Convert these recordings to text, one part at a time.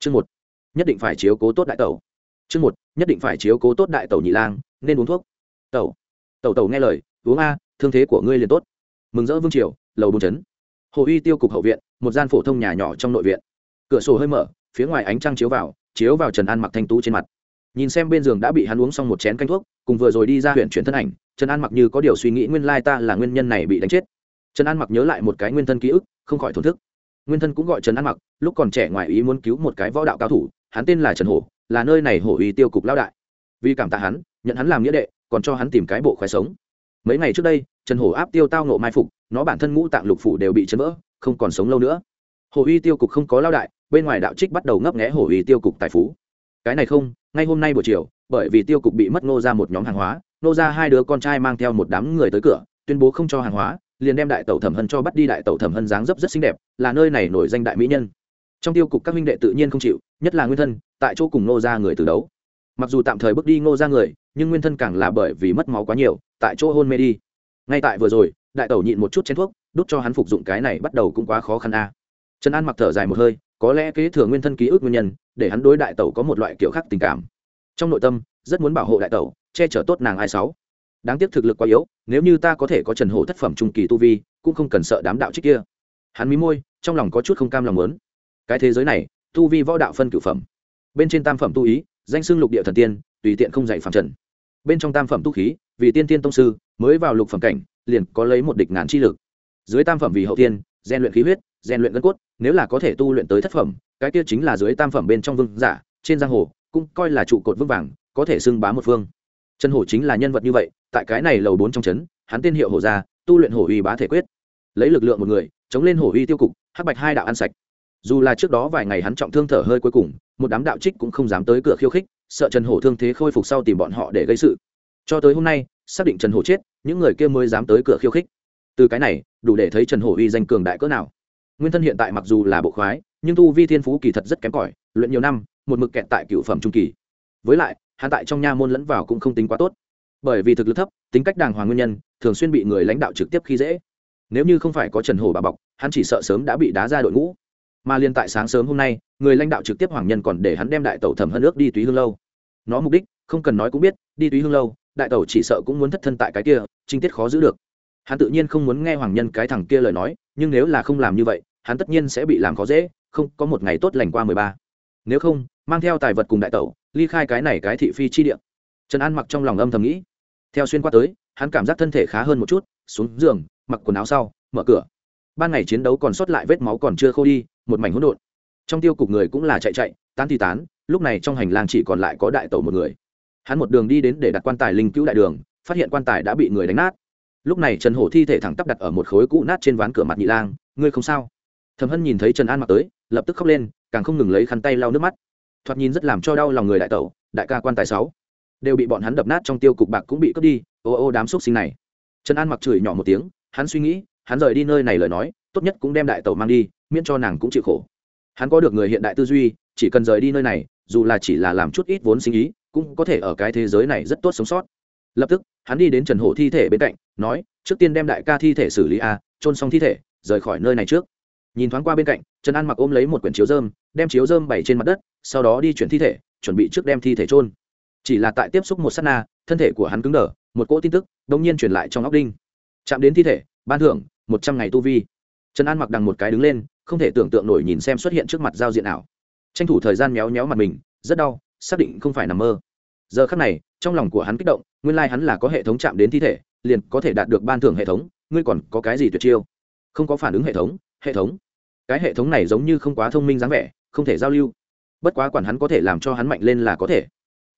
chương một, nhất định phải chiếu cố tốt đại tẩu. Chương một, nhất định phải chiếu cố tốt đại tẩu nhị lang, nên uống thuốc. Tẩu tẩu tẩu nghe lời, uống a, thương thế của ngươi liền tốt. Mừng rỡ vương triều, lầu bốn chấn. Hồ uy tiêu cục hậu viện, một gian phổ thông nhà nhỏ trong nội viện. Cửa sổ hơi mở, phía ngoài ánh trăng chiếu vào chiếu vào trần an mặc thanh tú trên mặt. Nhìn xem bên giường đã bị hắn uống xong một chén canh thuốc, cùng vừa rồi đi ra huyện chuyển thân ảnh, trần an mặc như có điều suy nghĩ nguyên lai ta là nguyên nhân này bị đánh chết. Trần an mặc nhớ lại một cái nguyên thân ký ức, không khỏi thổn thức nguyên thân cũng gọi trần an mặc lúc còn trẻ ngoài ý muốn cứu một cái võ đạo cao thủ hắn tên là trần hổ là nơi này hổ uy tiêu cục lao đại vì cảm tạ hắn nhận hắn làm nghĩa đệ còn cho hắn tìm cái bộ khoái sống mấy ngày trước đây trần hổ áp tiêu tao nộ mai phục nó bản thân ngũ tạng lục phủ đều bị chấn vỡ, không còn sống lâu nữa hổ uy tiêu cục không có lao đại bên ngoài đạo trích bắt đầu ngấp nghẽ hổ uy tiêu cục tài phú cái này không ngay hôm nay buổi chiều bởi vì tiêu cục bị mất nô ra một nhóm hàng hóa nô ra hai đứa con trai mang theo một đám người tới cửa tuyên bố không cho hàng hóa liền đem đại tẩu thẩm hân cho bắt đi đại tẩu thẩm hân dáng dấp rất xinh đẹp, là nơi này nổi danh đại mỹ nhân. Trong tiêu cục các minh đệ tự nhiên không chịu, nhất là nguyên thân, tại chỗ cùng nô ra người từ đấu. Mặc dù tạm thời bước đi ngô ra người, nhưng nguyên thân càng là bởi vì mất máu quá nhiều, tại chỗ hôn mê đi. Ngay tại vừa rồi, đại tẩu nhịn một chút chén thuốc, đút cho hắn phục dụng cái này bắt đầu cũng quá khó khăn a. Trần an mặc thở dài một hơi, có lẽ kế thừa nguyên thân ký ức nguyên nhân, để hắn đối đại tẩu có một loại kiểu khác tình cảm. Trong nội tâm, rất muốn bảo hộ đại tẩu, che chở tốt nàng ai sáu đáng tiếc thực lực quá yếu, nếu như ta có thể có trần hổ thất phẩm trung kỳ tu vi, cũng không cần sợ đám đạo trích kia. Hắn mí môi, trong lòng có chút không cam lòng lớn cái thế giới này, tu vi võ đạo phân cửu phẩm. Bên trên tam phẩm tu ý, danh xưng lục địa thần tiên, tùy tiện không dạy phạm trần. Bên trong tam phẩm tu khí, vì tiên tiên tông sư, mới vào lục phẩm cảnh, liền có lấy một địch ngàn chi lực. Dưới tam phẩm vì hậu tiên gian luyện khí huyết gian luyện gân cốt, nếu là có thể tu luyện tới thất phẩm, cái kia chính là dưới tam phẩm bên trong vương giả, trên giang hồ, cũng coi là trụ cột vững vàng, có thể xưng bá một phương. Trần hổ chính là nhân vật như vậy tại cái này lầu bốn trong trấn, hắn tên hiệu hổ gia, tu luyện hổ uy bá thể quyết. Lấy lực lượng một người, chống lên hổ uy tiêu cục, hắc bạch hai đạo ăn sạch. Dù là trước đó vài ngày hắn trọng thương thở hơi cuối cùng, một đám đạo trích cũng không dám tới cửa khiêu khích, sợ trần hổ thương thế khôi phục sau tìm bọn họ để gây sự. Cho tới hôm nay, xác định trần hổ chết, những người kia mới dám tới cửa khiêu khích. Từ cái này, đủ để thấy trần hổ uy danh cường đại cỡ nào. Nguyên thân hiện tại mặc dù là bộ khoái, nhưng tu vi thiên phú kỳ thật rất kém cỏi, luyện nhiều năm, một mực kẹt tại cựu phẩm trung kỳ. Với lại, hắn tại trong nha môn lẫn vào cũng không tính quá tốt bởi vì thực lực thấp, tính cách đàng hoàng nguyên nhân, thường xuyên bị người lãnh đạo trực tiếp khi dễ. Nếu như không phải có trần hổ bà bọc, hắn chỉ sợ sớm đã bị đá ra đội ngũ. Mà liên tại sáng sớm hôm nay, người lãnh đạo trực tiếp hoàng nhân còn để hắn đem đại tẩu thẩm hân ước đi túy hương lâu. Nó mục đích, không cần nói cũng biết, đi túy hương lâu, đại tẩu chỉ sợ cũng muốn thất thân tại cái kia trinh tiết khó giữ được. Hắn tự nhiên không muốn nghe hoàng nhân cái thằng kia lời nói, nhưng nếu là không làm như vậy, hắn tất nhiên sẽ bị làm khó dễ, không, có một ngày tốt lành qua mười ba. Nếu không, mang theo tài vật cùng đại tẩu, ly khai cái này cái thị phi chi địa. Trần an mặc trong lòng âm thầm nghĩ theo xuyên qua tới, hắn cảm giác thân thể khá hơn một chút, xuống giường, mặc quần áo sau, mở cửa. Ban ngày chiến đấu còn sót lại vết máu còn chưa khô đi, một mảnh hỗn độn. Trong tiêu cục người cũng là chạy chạy, tán thì tán, lúc này trong hành lang chỉ còn lại có đại tẩu một người. Hắn một đường đi đến để đặt quan tài linh cứu đại đường, phát hiện quan tài đã bị người đánh nát. Lúc này trần hổ thi thể thẳng tắp đặt ở một khối cũ nát trên ván cửa mặt nhị lang, ngươi không sao? Thầm hân nhìn thấy trần an mặc tới, lập tức khóc lên, càng không ngừng lấy khăn tay lau nước mắt. Thoạt nhìn rất làm cho đau lòng người đại tẩu, đại ca quan tài sáu đều bị bọn hắn đập nát trong tiêu cục bạc cũng bị cướp đi, ô ô đám xúc sinh này. Trần an mặc chửi nhỏ một tiếng, hắn suy nghĩ, hắn rời đi nơi này lời nói, tốt nhất cũng đem đại tàu mang đi, miễn cho nàng cũng chịu khổ. Hắn có được người hiện đại tư duy, chỉ cần rời đi nơi này, dù là chỉ là làm chút ít vốn sinh ý, cũng có thể ở cái thế giới này rất tốt sống sót. Lập tức, hắn đi đến trần hổ thi thể bên cạnh, nói, trước tiên đem đại ca thi thể xử lý a trôn xong thi thể, rời khỏi nơi này trước. Nhìn thoáng qua bên cạnh, trần an mặc ôm lấy một quyển chiếu dơm đem chiếu dơm bày trên mặt đất, sau đó đi chuyển thi thể, chuẩn bị trước đem thi thể trôn chỉ là tại tiếp xúc một s á t na, thân thể của hắn cứng đờ, một cỗ tin tức đ ỗ n g nhiên truyền lại trong óc đinh. Chạm đến thi thể, ban thưởng, một trăm ngày tu vi. Trần an mặc đằng một cái đứng lên, không thể tưởng tượng nổi nhìn xem xuất hiện trước mặt giao diện ảo tranh thủ thời gian méo méo mặt mình, rất đau, xác định không phải nằm mơ. Giờ khắc này, trong lòng của hắn kích động, nguyên lai、like、hắn là có hệ thống chạm đến thi thể, liền có thể đạt được ban thưởng hệ thống, ngươi còn có cái gì tuyệt chiêu? Không có phản ứng hệ thống hệ thống. Cái hệ thống này giống như không quá thông minh dáng vẻ, không thể giao lưu. Bất quá quản hắn có thể làm cho hắn mạnh lên là có thể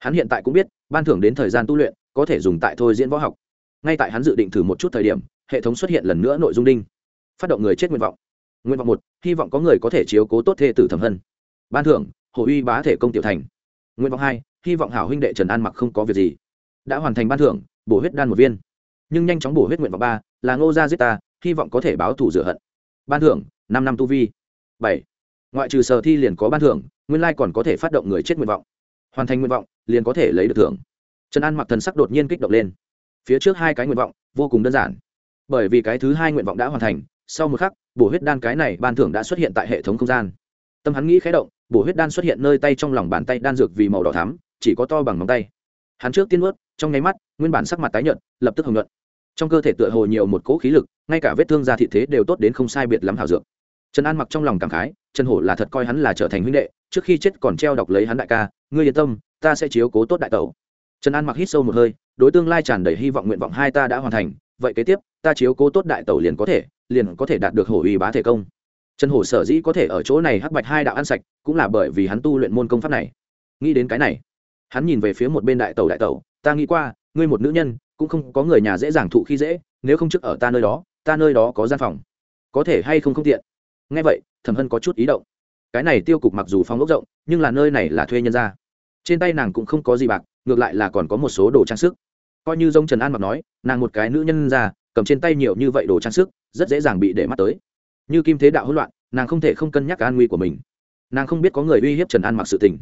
hắn hiện tại cũng biết, ban thưởng đến thời gian tu luyện, có thể dùng tại thôi diễn võ học. Ngay tại hắn dự định thử một chút thời điểm, hệ thống xuất hiện lần nữa nội dung đinh. Phát động người chết nguyện vọng. Nguyện vọng một, hy vọng có người có thể chiếu cố tốt thê tử thẩm hân. Ban thưởng, hồ uy bá thể công tiểu thành. Nguyện vọng hai, hy vọng hảo huynh đệ trần an mặc không có việc gì. Đã hoàn thành ban thưởng, bổ huyết đan một viên. Nhưng nhanh chóng bổ huyết nguyện vọng ba, là ngô gia giết ta, hy vọng có thể báo thù rửa hận. Ban thưởng, năm năm tu vi. Bảy, ngoại trừ sở thi liền có ban thưởng, nguyên lai còn có thể phát động người chết nguyện vọng hoàn thành nguyện vọng, liền có thể lấy được thưởng. Trần an mặc thần sắc đột nhiên kích động lên. Phía trước hai cái nguyện vọng, vô cùng đơn giản. Bởi vì cái thứ hai nguyện vọng đã hoàn thành, sau một khắc, bổ huyết đan cái này ban thưởng đã xuất hiện tại hệ thống không gian. Tâm hắn nghĩ khé động, bổ huyết đan xuất hiện nơi tay trong lòng bàn tay đan dược vì màu đỏ thắm, chỉ có to bằng móng tay. Hắn trước tiên ướt trong nháy mắt, nguyên bản sắc mặt tái nhợt, lập tức hồng nhuận. Trong cơ thể tựa hồ nhiều một cỗ khí lực, ngay cả vết thương da thị thế đều tốt đến không sai biệt lắm hào dược trần an mặc trong lòng cảm khái, trần hổ là thật coi hắn là trở thành huynh đệ, trước khi chết còn treo đọc lấy hắn đại ca, ngươi yên tâm, ta sẽ chiếu cố tốt đại tẩu. Trần an mặc hít sâu một hơi, đối tương lai tràn đầy hy vọng nguyện vọng hai ta đã hoàn thành, vậy kế tiếp, ta chiếu cố tốt đại tẩu liền có thể, liền có thể đạt được hổ uy bá thể công. Trần hổ sở dĩ có thể ở chỗ này hắc bạch hai đạo ăn sạch, cũng là bởi vì hắn tu luyện môn công pháp này. Nghĩ đến cái này, hắn nhìn về phía một bên đại tẩu đại tẩu, ta nghĩ qua, ngươi một nữ nhân, cũng không có người nhà dễ dàng thụ khi dễ, nếu không trước ở ta nơi đó, ta nơi đó có gian phòng, có thể hay không không tiện? Ngay vậy, thẩm hân có chút ý động. Cái này tiêu cục mặc dù phong ốc rộng, nhưng là nơi này là thuê nhân ra trên tay nàng cũng không có gì bạc, ngược lại là còn có một số đồ trang sức. Coi như dông trần an mặc nói, nàng một cái nữ nhân ra cầm trên tay nhiều như vậy đồ trang sức, rất dễ dàng bị để mắt tới. Như kim thế đạo hỗn loạn, nàng không thể không cân nhắc an nguy của mình. Nàng không biết có người uy hiếp trần an mặc sự tình.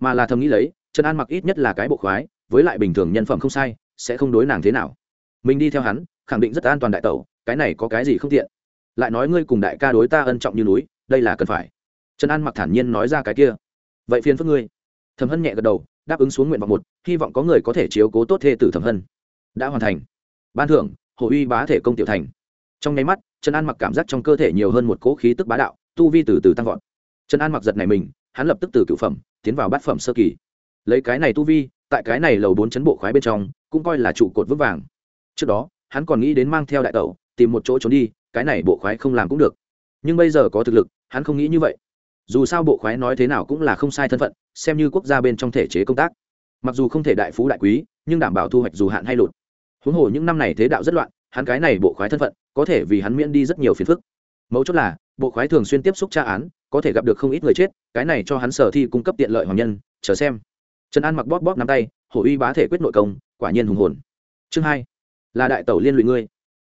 Mà là thầm nghĩ lấy, trần an mặc ít nhất là cái bộ khoái, với lại bình thường nhân phẩm không sai, sẽ không đối nàng thế nào. Mình đi theo hắn, khẳng định rất an toàn đại tẩu, cái này có cái gì không tiện lại nói ngươi cùng đại ca đối ta ân trọng như núi, đây là cần phải. Trần an mặc thản nhiên nói ra cái kia. Vậy phiền phức ngươi. Thẩm hân nhẹ gật đầu, đáp ứng xuống nguyện vọng một, hy vọng có người có thể chiếu cố tốt thê tử thẩm hân. Đã hoàn thành. Ban thưởng, hồ uy bá thể công tiểu thành. Trong nháy mắt, trần an mặc cảm giác trong cơ thể nhiều hơn một cỗ khí tức bá đạo, tu vi từ từ tăng vọt. Trần an mặc giật này mình, hắn lập tức từ cựu phẩm tiến vào bát phẩm sơ kỳ. Lấy cái này tu vi, tại cái này lầu bốn chấn bộ khoái bên trong, cũng coi là trụ cột vững vàng. Trước đó, hắn còn nghĩ đến mang theo đại tẩu, tìm một chỗ trốn đi cái này bộ khoái không làm cũng được. Nhưng bây giờ có thực lực, hắn không nghĩ như vậy. Dù sao bộ khoái nói thế nào cũng là không sai thân phận, xem như quốc gia bên trong thể chế công tác. Mặc dù không thể đại phú đại quý, nhưng đảm bảo thu hoạch dù hạn hay lụt. Huống hồ những năm này thế đạo rất loạn, hắn cái này bộ khoái thân phận, có thể vì hắn miễn đi rất nhiều phiền phức. Mấu chốt là, bộ khoái thường xuyên tiếp xúc tra án, có thể gặp được không ít người chết, cái này cho hắn sở thi cung cấp tiện lợi hoàng nhân, chờ xem. Trần an mặc bóp bóp nắm tay, hổ uy bá thể quyết nội công, quả nhiên hùng hồn. Chương hai, là đại tẩu liên lụy ngươi.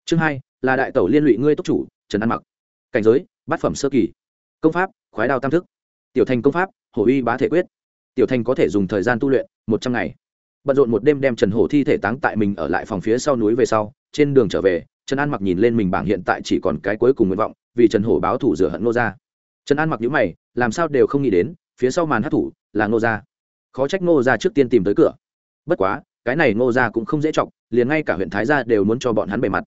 Chương hai là đại tẩu liên lụy ngươi túc chủ, trần an mặc. Cảnh giới, bát phẩm sơ kỳ. Công pháp, khoái đao tam thức. Tiểu thành công pháp, hổ uy bá thể quyết. Tiểu thành có thể dùng thời gian tu luyện một trăm ngày. Bận rộn một đêm đem trần hổ thi thể táng tại mình ở lại phòng phía sau núi về sau, trên đường trở về, trần an mặc nhìn lên mình bảng hiện tại chỉ còn cái cuối cùng nguyện vọng, vì trần hổ báo thủ rửa hận nô ra trần an mặc nhữ mày, làm sao đều không nghĩ đến, phía sau màn hát thủ là nô ra khó trách nô ra trước tiên tìm tới cửa. Bất quá, cái này nô ra cũng không dễ chọc, liền ngay cả huyện thái gia đều muốn cho bọn hắn bề mặt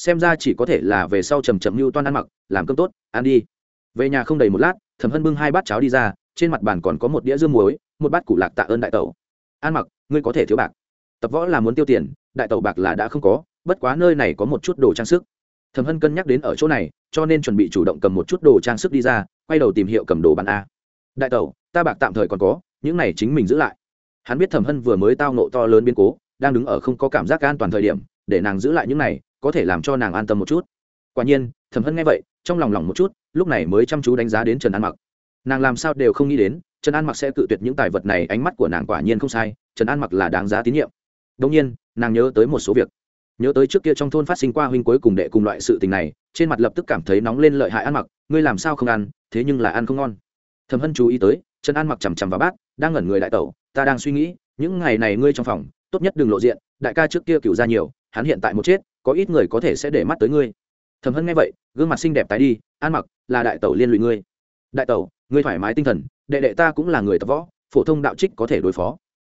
xem ra chỉ có thể là về sau trầm trầm mưu toan ăn mặc, làm cơm tốt, ăn đi. Về nhà không đầy một lát, thẩm hân bưng hai bát cháo đi ra, trên mặt bàn còn có một đĩa dương muối, một bát củ lạc tạ ơn đại tẩu. Ăn mặc, ngươi có thể thiếu bạc. Tập võ là muốn tiêu tiền, đại tẩu bạc là đã không có, bất quá nơi này có một chút đồ trang sức. Thẩm hân cân nhắc đến ở chỗ này, cho nên chuẩn bị chủ động cầm một chút đồ trang sức đi ra, quay đầu tìm hiệu cầm đồ bàn a. Đại tẩu, ta bạc tạm thời còn có, những này chính mình giữ lại. Hắn biết thẩm hân vừa mới tao nộ to lớn biến cố, đang đứng ở không có cảm giác an toàn thời điểm, để nàng giữ lại những này có thể làm cho nàng an tâm một chút. Quả nhiên, thẩm hân nghe vậy, trong lòng lòng một chút, lúc này mới chăm chú đánh giá đến trần an mặc. Nàng làm sao đều không nghĩ đến, trần an mặc sẽ cự tuyệt những tài vật này, ánh mắt của nàng quả nhiên không sai, trần an mặc là đáng giá tín nhiệm. Đông nhiên, nàng nhớ tới một số việc. Nhớ tới trước kia trong thôn phát sinh qua huynh cuối cùng đệ cùng loại sự tình này, trên mặt lập tức cảm thấy nóng lên lợi hại ăn mặc, ngươi làm sao không ăn, thế nhưng là ăn không ngon. Thầm hân chú ý tới, trần an mặc chằm chằm vào bát, đang ngẩn người đại tẩu, ta đang suy nghĩ, những ngày này ngươi trong phòng, tốt nhất đừng lộ diện, đại ca trước kia cựu ra nhiều, hắn hiện tại một chết có ít người có thể sẽ để mắt tới ngươi. Thầm hân nghe vậy, gương mặt xinh đẹp tái đi, an mặc, là đại tẩu liên lụy ngươi. Đại tẩu, ngươi thoải mái tinh thần, đệ đệ ta cũng là người tập võ, phổ thông đạo trích có thể đối phó.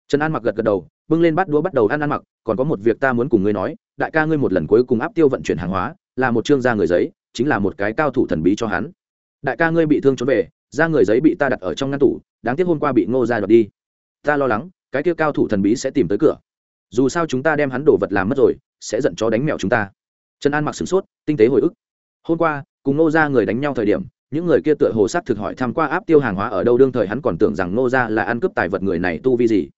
Trần an mặc gật gật đầu, bưng lên bắt đũa bắt đầu ăn ăn mặc, còn có một việc ta muốn cùng ngươi nói, đại ca ngươi một lần cuối cùng áp tiêu vận chuyển hàng hóa, là một trương gia người giấy, chính là một cái cao thủ thần bí cho hắn. Đại ca ngươi bị thương trốn về, gia người giấy bị ta đặt ở trong ngăn tủ, đáng tiếc hôm qua bị ngô ra đoạt đi. Ta lo lắng, cái kia cao thủ thần bí sẽ tìm tới cửa. Dù sao chúng ta đem hắn đổ vật làm mất rồi sẽ giận chó đánh mèo chúng ta. Trần an mặc sửng sốt, tinh tế hồi ức. Hôm qua, cùng ngô ra người đánh nhau thời điểm, những người kia tựa hồ sát thực hỏi tham q u a áp tiêu hàng hóa ở đâu, đương thời hắn còn tưởng rằng ngô ra là ăn cướp tài vật người này tu vi gì.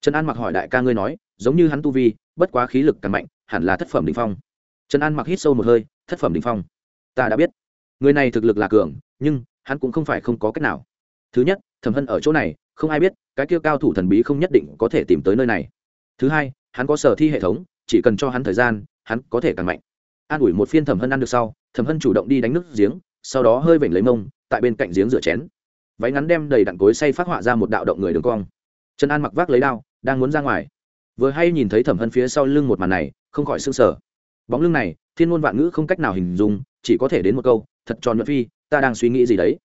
Trần an mặc hỏi đại ca ngươi nói, giống như hắn tu vi, bất quá khí lực càng mạnh, hẳn là thất phẩm đình phong. Trần an mặc hít sâu một hơi, thất phẩm đình phong. Ta đã biết. Người này thực lực là cường, nhưng, hắn cũng không phải không có cách nào. Thứ nhất, thẩm hân ở chỗ này, không ai biết, cái kia cao thủ thần bí không nhất định có thể tìm tới nơi này. Thứ hai, hắn có sở thi hệ thống chỉ cần cho hắn thời gian, hắn có thể càng mạnh. An ủi một phiên thẩm hân ăn được sau, thẩm hân chủ động đi đánh nước giếng, sau đó hơi vểnh lấy mông, tại bên cạnh giếng rửa chén. Váy ngắn đem đầy đặn cối say phát họa ra một đạo động người đường cong. Trần an mặc vác lấy đao, đang muốn ra ngoài. Vừa hay nhìn thấy thẩm hân phía sau lưng một màn này, không khỏi s ư n g sở bóng lưng này, thiên ngôn vạn ngữ không cách nào hình dung, chỉ có thể đến một câu, thật tròn nhuận phi, ta đang suy nghĩ gì đấy?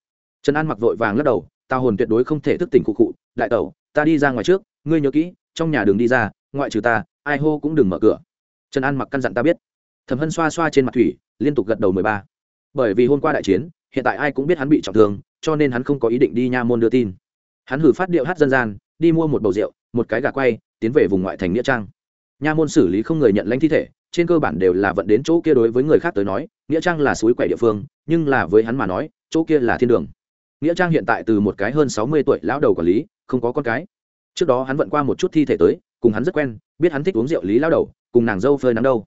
Trần an mặc vội vàng lắc đầu, ta hồn tuyệt đối không thể thức tỉnh cụ cụ, đại tẩu, ta đi ra ngoài trước, ngươi nhớ kỹ, trong nhà đường đi ra, ngoại trừ ta ai hô cũng đừng mở cửa. Trần an mặc căn dặn ta biết. Thẩm hân xoa xoa trên mặt thủy, liên tục gật đầu mười ba. Bởi vì hôm qua đại chiến, hiện tại ai cũng biết hắn bị trọng thương, cho nên hắn không có ý định đi nha môn đưa tin. Hắn hử phát điệu hát dân gian, đi mua một bầu rượu, một cái gà quay, tiến về vùng ngoại thành nghĩa trang. Nha môn xử lý không người nhận lãnh thi thể, trên cơ bản đều là vận đến chỗ kia đối với người khác tới nói, nghĩa trang là suối quẻ địa phương, nhưng là với hắn mà nói, chỗ kia là thiên đường. Nghĩa trang hiện tại từ một cái hơn sáu mươi tuổi lão đầu quản lý, không có con cái. Trước đó hắn vận qua một chút thi thể tới cùng hắn rất quen, biết hắn thích uống rượu lý lao đầu, cùng nàng dâu phơi nắng đâu.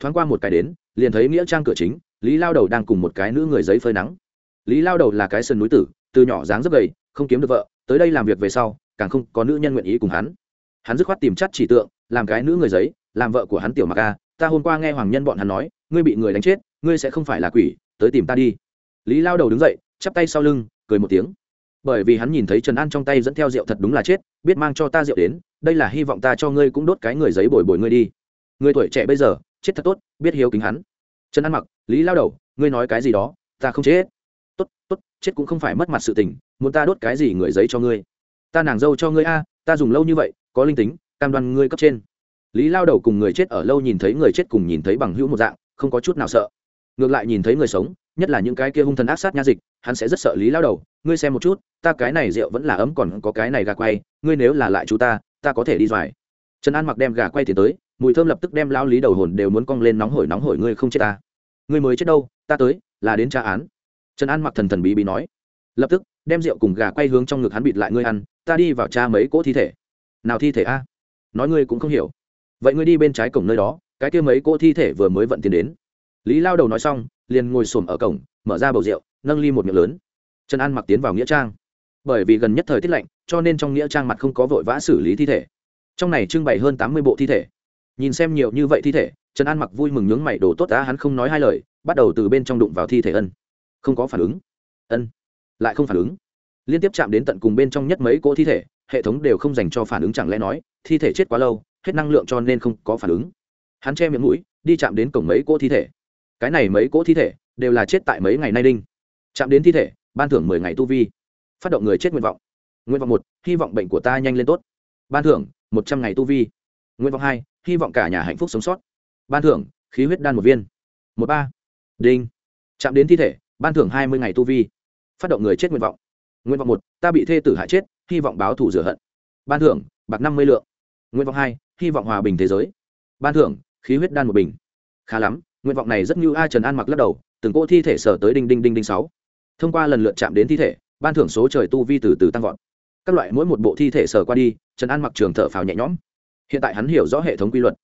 Thoáng qua một cái đến, liền thấy nghĩa trang cửa chính, lý lao đầu đang cùng một cái nữ người giấy phơi nắng. Lý lao đầu là cái sân núi tử, từ nhỏ dáng rất gầy, không kiếm được vợ, tới đây làm việc về sau, càng không có nữ nhân nguyện ý cùng hắn. Hắn dứt khoát tìm chắt chỉ tượng, làm cái nữ người giấy, làm vợ của hắn tiểu mặc a, ta hôm qua nghe hoàng nhân bọn hắn nói, ngươi bị người đánh chết, ngươi sẽ không phải là quỷ, tới tìm ta đi. Lý lao đầu đứng dậy, chắp tay sau lưng, cười một tiếng bởi vì hắn nhìn thấy trần an trong tay dẫn theo rượu thật đúng là chết, biết mang cho ta rượu đến, đây là hy vọng ta cho ngươi cũng đốt cái người giấy bồi bồi ngươi đi. Người tuổi trẻ bây giờ, chết thật tốt, biết hiếu kính hắn. Trần an mặc, lý lao đầu, ngươi nói cái gì đó, ta không chết. Tốt tốt, chết cũng không phải mất mặt sự tình, muốn ta đốt cái gì người giấy cho ngươi? Ta nàng dâu cho ngươi a, ta dùng lâu như vậy, có linh tính, cam đoan ngươi cấp trên. Lý lao đầu cùng người chết ở lâu nhìn thấy người chết cùng nhìn thấy bằng hữu một dạng, không có chút nào sợ. Ngược lại nhìn thấy người sống nhất là những cái kia hung thần ác sát nha dịch, hắn sẽ rất sợ lý lao đầu. Ngươi xem một chút, ta cái này rượu vẫn là ấm, còn có cái này gà quay. Ngươi nếu là lại chú ta ta có thể đi doài. Trần an mặc đem gà quay thì tới, mùi thơm lập tức đem lao lý đầu hồn đều muốn cong lên nóng hổi nóng hổi. Ngươi không chết ta. Ngươi mới chết đâu, ta tới, là đến tra án. Trần an mặc thần thần bí bí nói. Lập tức, đem rượu cùng gà quay hướng trong ngực hắn bịt lại ngươi ăn. Ta đi vào cha mấy cỗ thi thể. Nào thi thể a? Nói ngươi cũng không hiểu. Vậy ngươi đi bên trái cổng nơi đó, cái kia mấy cỗ thi thể vừa mới vận tiền đến lý lao đầu nói xong, liền ngồi xổm ở cổng, mở ra bầu rượu, nâng ly một miệng lớn. Trần an mặc tiến vào nghĩa trang. Bởi vì gần nhất thời tiết lạnh, cho nên trong nghĩa trang mặt không có vội vã xử lý thi thể. Trong này trưng bày hơn tám mươi bộ thi thể. Nhìn xem nhiều như vậy thi thể, trần an mặc vui mừng nhướng mày đồ tốt đã hắn không nói hai lời, bắt đầu từ bên trong đụng vào thi thể ân. Không có phản ứng. Ân. Lại không phản ứng. Liên tiếp chạm đến tận cùng bên trong nhất mấy cỗ thi thể, hệ thống đều không dành cho phản ứng chẳng lẽ nói, thi thể chết quá lâu, hết năng lượng cho nên không có phản ứng. Hắn che miệng mũi, đi chạm đến cổng mấy cỗ thi thể cái này mấy cỗ thi thể đều là chết tại mấy ngày nay đinh. Chạm đến thi thể, ban thưởng mười ngày tu vi. Phát động người chết nguyện vọng. Nguyện vọng một, hy vọng bệnh của ta nhanh lên tốt. Ban thưởng, một trăm ngày tu vi. Nguyện vọng hai, hy vọng cả nhà hạnh phúc sống sót. Ban thưởng, khí huyết đan một viên. Một ba, đinh. Chạm đến thi thể, ban thưởng hai mươi ngày tu vi. Phát động người chết nguyện vọng. Nguyện vọng một, ta bị thê tử hại chết, hy vọng báo thù rửa hận. Ban thưởng, bạc năm mươi lượng. Nguyện vọng hai, hy vọng hòa bình thế giới. Ban thưởng, khí huyết đan một bình. Khá lắm nguyện vọng này rất như ai trần an mặc lắc đầu, từng cỗ thi thể sở tới đinh đinh đinh đinh sáu. Thông qua lần lượt chạm đến thi thể, ban thưởng số trời tu vi từ từ tăng vọt. Các loại mỗi một bộ thi thể sở qua đi, trần an mặc trường thở phào nhẹ nhõm. Hiện tại hắn hiểu rõ hệ thống quy luật.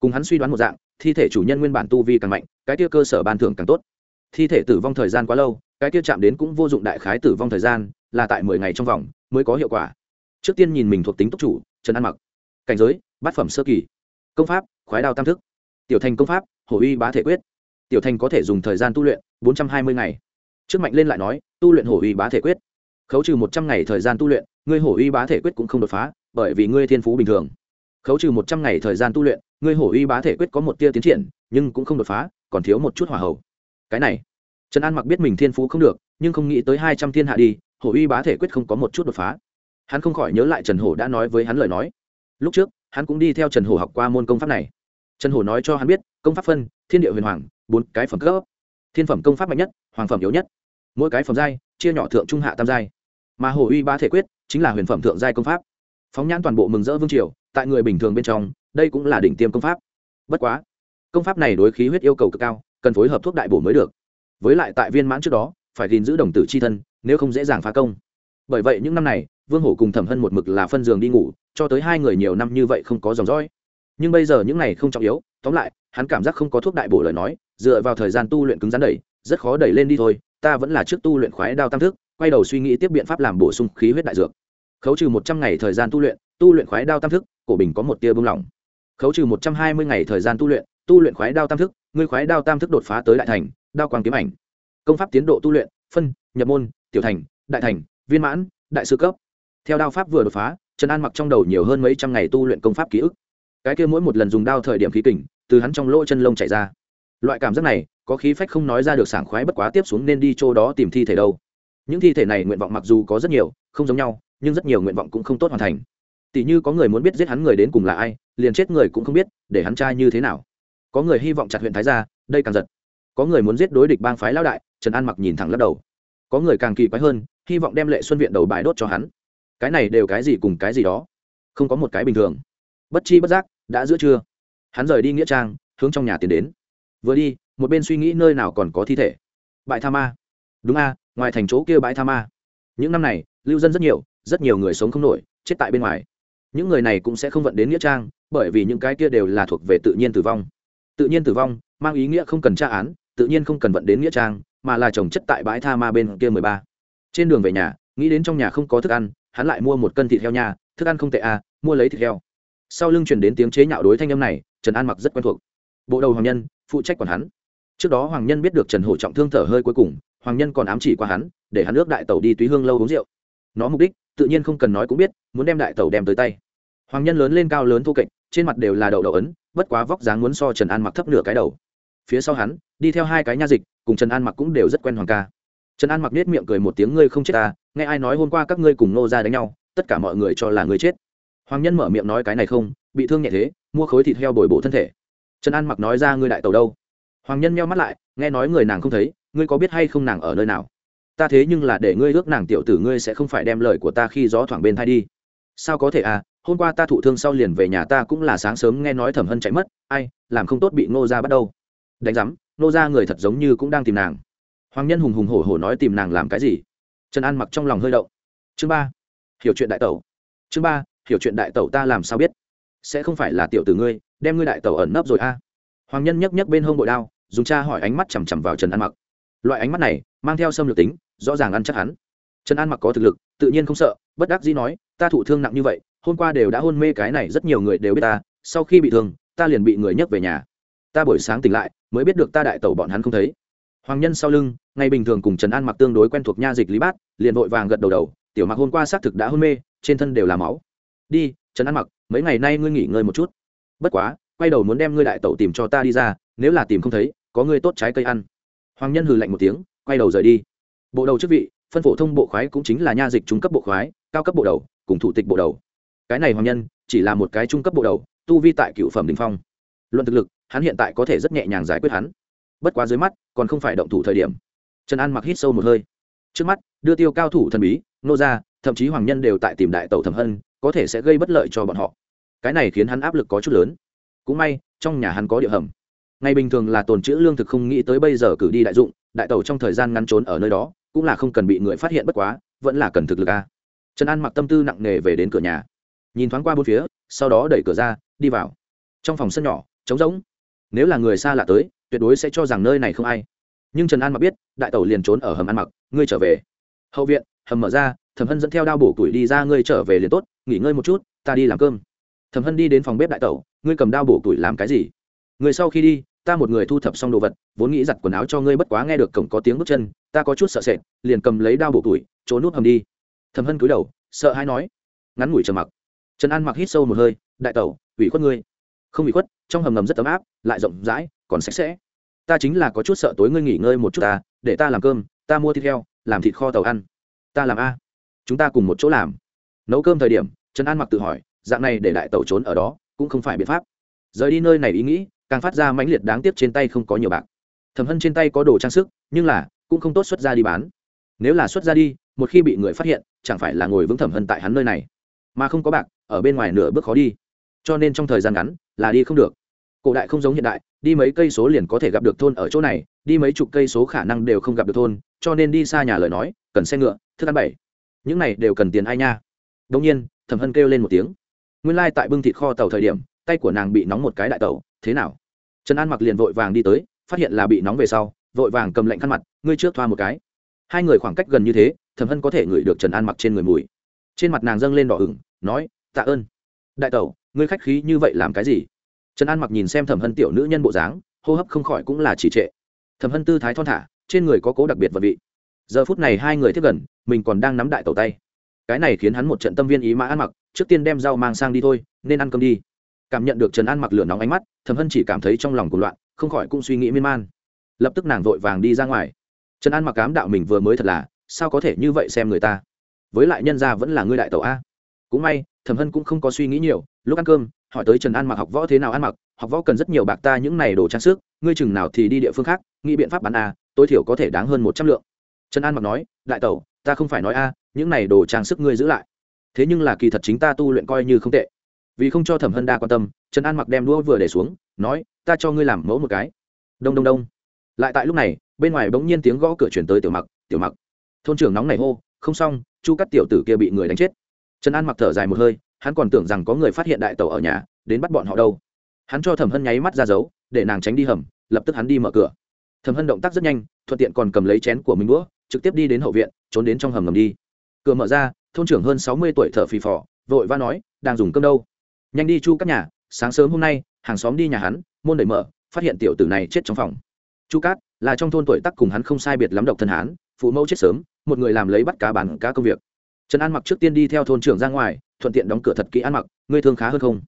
Cùng hắn suy đoán một dạng, thi thể chủ nhân nguyên bản tu vi càng mạnh, cái tiêu cơ sở ban thưởng càng tốt. Thi thể tử vong thời gian quá lâu, cái tiêu chạm đến cũng vô dụng đại khái tử vong thời gian, là tại mười ngày trong vòng mới có hiệu quả. Trước tiên nhìn mình thuộc tính túc chủ, trần an mặc. Cảnh giới, bát phẩm sơ kỳ. Công pháp, khoái đao tam thức. Tiểu thành công pháp hổ uy bá thể quyết. Tiểu thành có thể dùng thời gian tu luyện bốn trăm hai mươi ngày. Trước mạnh lên lại nói, tu luyện hổ uy bá thể quyết. Khấu trừ một trăm ngày thời gian tu luyện, ngươi hổ uy bá thể quyết cũng không đột phá, bởi vì ngươi thiên phú bình thường. Khấu trừ một trăm ngày thời gian tu luyện, ngươi hổ uy bá thể quyết có một tia tiến triển, nhưng cũng không đột phá, còn thiếu một chút hỏa hậu cái này, trần an mặc biết mình thiên phú không được, nhưng không nghĩ tới hai trăm thiên hạ đi, hổ uy bá thể quyết không có một chút đột phá. Hắn không khỏi nhớ lại trần hổ đã nói với hắn lời nói. Lúc trước, hắn cũng đi theo trần hổ học qua môn công pháp này trần hổ nói cho hắn biết, công pháp phân, thiên địa huyền hoàng, bốn cái phẩm cấp. Thiên phẩm công pháp mạnh nhất, hoàng phẩm yếu nhất. Mỗi cái phẩm giai, chia nhỏ thượng trung hạ tam giai. Mà Hổ uy ba thể quyết, chính là huyền phẩm thượng giai công pháp. Phóng nhãn toàn bộ mừng rỡ vương triều, tại người bình thường bên trong, đây cũng là đỉnh tiêm công pháp. Bất quá, công pháp này đối khí huyết yêu cầu cực cao, cần phối hợp thuốc đại bổ mới được. Với lại tại viên mãn trước đó, phải gìn giữ đồng tử c h i thân, nếu không dễ dàng phá công. Bởi vậy những năm này, vương hổ cùng thẩm hân một mực là phân giường đi ngủ, cho tới hai người nhiều năm như vậy không có dòng dõi nhưng bây giờ những này không trọng yếu, tóm lại, hắn cảm giác không có thuốc đại bổ lời nói, dựa vào thời gian tu luyện cứng rắn đẩy, rất khó đẩy lên đi thôi, ta vẫn là trước tu luyện khoái đao tam thức, quay đầu suy nghĩ tiếp biện pháp làm bổ sung khí huyết đại dược. Khấu trừ một trăm ngày thời gian tu luyện tu luyện khoái đao tam thức, cổ bình có một tia bưng lỏng khấu trừ một trăm hai mươi ngày thời gian tu luyện tu luyện khoái đao tam thức, ngươi khoái đao tam thức đột phá tới đại thành, đao quang kiếm ảnh. Công pháp tiến độ tu luyện, phân, nhập môn, tiểu thành, đại thành, viên mãn, đại sư cấp. Theo đao pháp vừa đột phá, trần an mặc trong đầu nhiều hơn mấy trăm ngày tu luyện công pháp ký ức cái kia mỗi một lần dùng đao thời điểm khí kình, từ hắn trong lỗ chân lông chạy ra. Loại cảm giác này, có khí phách không nói ra được sảng khoái bất quá tiếp xuống nên đi chỗ đó tìm thi thể đâu. Những thi thể này nguyện vọng mặc dù có rất nhiều, không giống nhau, nhưng rất nhiều nguyện vọng cũng không tốt hoàn thành. Tỷ như có người muốn biết giết hắn người đến cùng là ai, liền chết người cũng không biết, để hắn trai như thế nào. Có người hy vọng chặt huyện thái gia, đây càng giật. Có người muốn giết đối địch bang phái lão đại, trần an mặc nhìn thẳng lắc đầu. Có người càng kỳ quái hơn, hy vọng đem lệ xuân viện đầu bài đốt cho hắn. Cái này đều cái gì cùng cái gì đó. Không có một cái bình thường bất chi bất giác, đã giữa trưa. Hắn rời đi nghĩa trang, hướng trong nhà tiến đến. Vừa đi, một bên suy nghĩ nơi nào còn có thi thể. Bãi tha ma. Đúng a, ngoài thành chỗ kia bãi tha ma. Những năm này, lưu dân rất nhiều rất nhiều người sống không nổi, chết tại bên ngoài. Những người này cũng sẽ không vận đến nghĩa trang, bởi vì những cái kia đều là thuộc về tự nhiên tử vong. Tự nhiên tử vong, mang ý nghĩa không cần tra án, tự nhiên không cần vận đến nghĩa trang, mà là trồng chất tại bãi tha ma bên kia mười ba. Trên đường về nhà, nghĩ đến trong nhà không có thức ăn, hắn lại mua một cân thịt heo nhà thức ăn không tệ à mua lấy thịt heo sau lưng truyền đến tiếng chế nhạo đối thanh âm này, trần an mặc rất quen thuộc. Bộ đầu hoàng nhân, phụ trách còn hắn. Trước đó hoàng nhân biết được trần hổ trọng thương thở hơi cuối cùng, hoàng nhân còn ám chỉ qua hắn, để hắn ước đại tẩu đi túy hương lâu uống rượu. Nó mục đích, tự nhiên không cần nói cũng biết, muốn đem đại tẩu đem tới tay. Hoàng nhân lớn lên cao lớn thô kệch, trên mặt đều là đậu đậu ấn, bất quá vóc dáng muốn so trần an mặc thấp nửa cái đầu. Phía sau hắn, đi theo hai cái nha dịch, cùng trần an mặc cũng đều rất quen hoàng ca. Trần an mặc nết miệng cười một tiếng, ngươi không chết ta nghe ai nói hôm qua các ngươi cùng nô ra đánh nhau, tất cả mọi người cho là ngươi chết hoàng nhân mở miệng nói cái này không, bị thương nhẹ thế, mua khối thịt heo bồi bổ thân thể. Trần an mặc nói ra ngươi đại tàu đâu? Hoàng nhân meo mắt lại, nghe nói người nàng không thấy, ngươi có biết hay không nàng ở nơi nào? Ta thế nhưng là để ngươi ước nàng tiểu tử ngươi sẽ không phải đem lời của ta khi gió thoảng bên thai đi. Sao có thể à hôm qua ta thụ thương sau liền về nhà ta cũng là sáng sớm nghe nói thẩm hân chạy mất, ai, làm không tốt bị ngô ra bắt đâu? đánh giám, ngô ra người thật giống như cũng đang tìm nàng. Hoàng nhân hùng hùng hổ hổ nói tìm nàng làm cái gì? Trần an mặc trong lòng hơi động. Chương ba, hiểu chuyện đại tẩu. Chương ba hiểu chuyện đại tẩu ta làm sao biết? Sẽ không phải là tiểu tử ngươi, đem ngươi đại tẩu ẩn nấp rồi a. À. hoàng nhân nhấc nhấc bên hông bội đao, dùng cha hỏi ánh mắt chằm chằm vào trần an mặc. Loại ánh mắt này, mang theo xâm lược tính, rõ ràng ăn chắc hắn. Trần an mặc có thực lực, tự nhiên không sợ, bất đắc dĩ nói, ta thụ thương nặng như vậy, hôm qua đều đã hôn mê cái này rất nhiều người đều biết ta, sau khi bị thương, ta liền bị người nhấc về nhà. Ta buổi sáng tỉnh lại, mới biết được ta đại tẩu bọn hắn không thấy. Hoàng nhân sau lưng, ngày bình thường cùng trần an mặc tương đối quen thuộc nha dịch lý bát, liền vội vàng gật đầu đầu, tiểu mặc hôm qua xác thực đã hôn mê, trên thân đều là máu đi, trần an mặc, mấy ngày nay ngươi nghỉ ngơi một chút. Bất quá, quay đầu muốn đem ngươi đại tẩu tìm cho ta đi ra, nếu là tìm không thấy, có ngươi tốt trái cây ăn. Hoàng nhân hừ lạnh một tiếng, quay đầu rời đi. Bộ đầu chức vị, phân phổ thông bộ khoái cũng chính là nha dịch trung cấp bộ khoái, cao cấp bộ đầu, cùng thủ tịch bộ đầu. Cái này hoàng nhân, chỉ là một cái trung cấp bộ đầu, tu vi tại cựu phẩm đình phong. Luận thực lực, hắn hiện tại có thể rất nhẹ nhàng giải quyết hắn. Bất quá dưới mắt, còn không phải động thủ thời điểm. Trần an mặc hít sâu một hơi. Trước mắt, đưa tiêu cao thủ thần bí, nô ra thậm chí hoàng nhân đều tại tìm đại tẩu thẩm hân có thể sẽ gây bất lợi cho bọn họ. Cái này khiến hắn áp lực có chút lớn. Cũng may, trong nhà hắn có địa hầm. Ngày bình thường là tồn chữ lương thực không nghĩ tới bây giờ cử đi đại dụng, đại tàu trong thời gian ngắn trốn ở nơi đó, cũng là không cần bị người phát hiện bất quá, vẫn là cần thực lực a. Trần an mặc tâm tư nặng nề về đến cửa nhà. Nhìn thoáng qua bốn phía, sau đó đẩy cửa ra, đi vào. Trong phòng sân nhỏ, trống rỗng. Nếu là người xa lạ tới, tuyệt đối sẽ cho rằng nơi này không ai. Nhưng trần an mặc biết, đại tẩu liền trốn ở hầm ăn mặc, ngươi trở về. Hậu viện, hầm mở ra thẩm hân dẫn theo đao bổ tuổi đi ra, ngươi trở về liền tốt, nghỉ ngơi một chút, ta đi làm cơm. Thẩm hân đi đến phòng bếp đại tẩu, ngươi cầm đao bổ tuổi làm cái gì? Người sau khi đi, ta một người thu thập xong đồ vật, vốn nghĩ giặt quần áo cho ngươi bất quá nghe được cổng có tiếng bước chân, ta có chút sợ sệt, liền cầm lấy đao bổ tuổi trốn nút hầm đi. Thẩm hân cúi đầu, sợ hay nói, ngắn ngủi trầm mặc. Trần an mặc hít sâu một hơi, đại tẩu, ủy khuất ngươi. Không ủy khuất, trong hầm ngầm rất ấm áp, lại rộng rãi, còn sạch sẽ. Ta chính là có chút sợ tối ngươi nghỉ ngơi một chút ta, để ta làm cơm, ta mua thịt heo, làm thịt kho tàu ăn. Ta làm a chúng ta cùng một chỗ làm. Nấu cơm thời điểm, trần an mặc tự hỏi, dạng này để đại tẩu trốn ở đó cũng không phải biện pháp. Rời đi nơi này ý nghĩ, càng phát ra mãnh liệt đáng tiếc trên tay không có nhiều bạc. Thẩm hân trên tay có đồ trang sức, nhưng là, cũng không tốt xuất ra đi bán. Nếu là xuất ra đi, một khi bị người phát hiện, chẳng phải là ngồi vững thẩm hân tại hắn nơi này. Mà không có bạc, ở bên ngoài nửa bước khó đi. Cho nên trong thời gian ngắn, là đi không được. Cổ đại không giống hiện đại, đi mấy cây số liền có thể gặp được thôn ở chỗ này, đi mấy chục cây số khả năng đều không gặp được thôn, cho nên đi xa nhà lời nói, cần xe ngựa, thức ăn bảy những này đều cần tiền ai nha. Đông nhiên, thẩm hân kêu lên một tiếng. Nguyên lai、like、tại bưng thịt kho tàu thời điểm, tay của nàng bị nóng một cái đại tàu thế nào? Trần an mặc liền vội vàng đi tới, phát hiện là bị nóng về sau, vội vàng cầm lạnh khăn mặt, ngươi trước thoa một cái. Hai người khoảng cách gần như thế, thẩm hân có thể ngửi được trần an mặc trên người mùi. Trên mặt nàng dâng lên đỏ ửng, nói, tạ ơn. Đại tẩu, ngươi khách khí như vậy làm cái gì? Trần an mặc nhìn xem thẩm hân tiểu nữ nhân bộ dáng, hô hấp không khỏi cũng là chỉ trệ. Thẩm hân tư thái thon thả, trên người có cố đặc biệt vật vị. Giờ phút này hai người tiếp gần mình còn đang nắm đại tẩu tay. Cái này khiến hắn một trận tâm viên ý mã ăn mặc, trước tiên đem rau mang sang đi thôi, nên ăn cơm đi. Cảm nhận được trần an mặc lửa nóng ánh mắt, thẩm hân chỉ cảm thấy trong lòng cuộc loạn, không khỏi cũng suy nghĩ miên man. Lập tức nàng vội vàng đi ra ngoài. Trần an mặc cám đạo mình vừa mới thật là, sao có thể như vậy xem người ta? Với lại nhân gia vẫn là ngươi đại tẩu a. Cũng may, thẩm hân cũng không có suy nghĩ nhiều, lúc ăn cơm, hỏi tới trần an mặc học võ thế nào ăn mặc, học võ cần rất nhiều bạc ta những này đồ trang sức, ngươi chừng nào thì đi địa phương khác, nghĩ biện pháp bán a, tối thiểu có thể đáng hơn một trăm lượng trần an mặc nói, đại tẩu, ta không phải nói a, những này đồ trang sức ngươi giữ lại. Thế nhưng là kỳ thật chính ta tu luyện coi như không tệ. Vì không cho thẩm hân đa quan tâm, trần an mặc đem đũa vừa để xuống, nói, ta cho ngươi làm mẫu một cái. Đông đông đông. Lại tại lúc này, bên ngoài bỗng nhiên tiếng gõ cửa chuyển tới tiểu mặc tiểu mặc. Thôn trưởng nóng này hô, không xong, chu cắt tiểu tử kia bị người đánh chết. Trần an mặc thở dài một hơi, hắn còn tưởng rằng có người phát hiện đại tàu ở nhà, đến bắt bọn họ đâu. Hắn cho thẩm hân nháy mắt ra dấu, để nàng tránh đi hầm, lập tức hắn đi mở cửa. Thẩm hân động tác rất nhanh, thuận tiện còn cầm lấy chén của mình đũa trực tiếp đi đến hậu viện, trốn đến trong hầm ngầm đi. Cửa mở ra, thôn trưởng hơn sáu mươi tuổi thở phì phò, vội va nói, đang dùng cơm đâu? Nhanh đi chu các nhà, sáng sớm hôm nay, hàng xóm đi nhà hắn, môn đẩy mở, phát hiện tiểu tử này chết trong phòng. Chu cát là trong thôn tuổi tắc cùng hắn không sai biệt lắm độc thân hán, phụ mẫu chết sớm, một người làm lấy bắt cá bán cá công việc. Trần an mặc trước tiên đi theo thôn trưởng ra ngoài, thuận tiện đóng cửa thật kỹ ăn mặc, ngươi thương khá hơn không?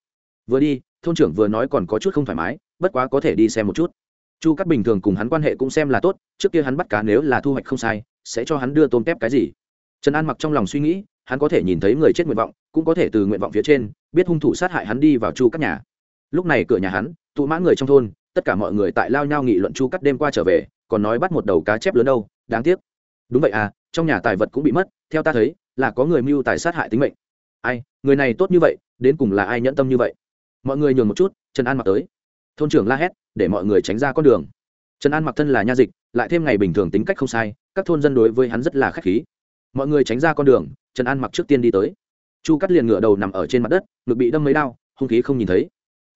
Vừa đi, thôn trưởng vừa nói còn có chút không thoải mái, bất quá có thể đi xem một chút chu cát bình thường cùng hắn quan hệ cũng xem là tốt, trước kia hắn bắt cá nếu là thu hoạch không sai, sẽ cho hắn đưa tôm tép cái gì. Trần an mặc trong lòng suy nghĩ, hắn có thể nhìn thấy người chết nguyện vọng, cũng có thể từ nguyện vọng phía trên, biết hung thủ sát hại hắn đi vào chu các nhà. Lúc này cửa nhà hắn, tụ mã người trong thôn, tất cả mọi người tại lao nhau nghị luận chu cắt đêm qua trở về, còn nói bắt một đầu cá chép lớn đâu, đáng tiếc. Đúng vậy à trong nhà tài vật cũng bị mất, theo ta thấy, là có người mưu tài sát hại tính mệnh. Ai, người này tốt như vậy, đến cùng là ai nhẫn tâm như vậy? Mọi người nhường một chút, trần an mặc tới thôn trưởng la hét để mọi người tránh ra con đường. Trần an mặc thân là nha dịch lại thêm ngày bình thường tính cách không sai các thôn dân đối với hắn rất là k h á c h khí. Mọi người tránh ra con đường trần an mặc trước tiên đi tới. Chu cắt liền ngựa đầu nằm ở trên mặt đất ngực bị đâm mấy đao hung khí không nhìn thấy.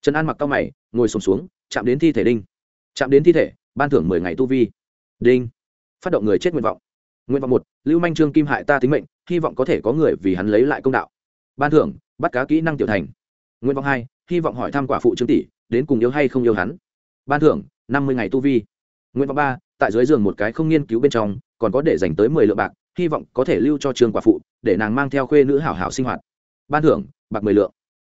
Trần an mặc cao mày ngồi sùng xuống, xuống chạm đến thi thể đinh. Chạm đến thi thể ban thưởng mười ngày tu vi. Đinh. Phát động người chết nguyện vọng. Nguyện vọng một lưu manh trương kim hại ta tính mệnh hy vọng có thể có người vì hắn lấy lại công đạo. Ban thưởng bắt cá kỹ năng tiểu thành nguyện vọng hai, hy vọng hỏi thăm quả phụ trương tỷ, đến cùng yêu hay không yêu hắn. Ban thưởng, năm mươi ngày tu vi. Nguyện vọng ba, tại dưới giường một cái không nghiên cứu bên trong, còn có để dành tới mười lượng bạc, hy vọng có thể lưu cho trường quả phụ, để nàng mang theo khuê nữ hảo hảo sinh hoạt. Ban thưởng, bạc mười lượng.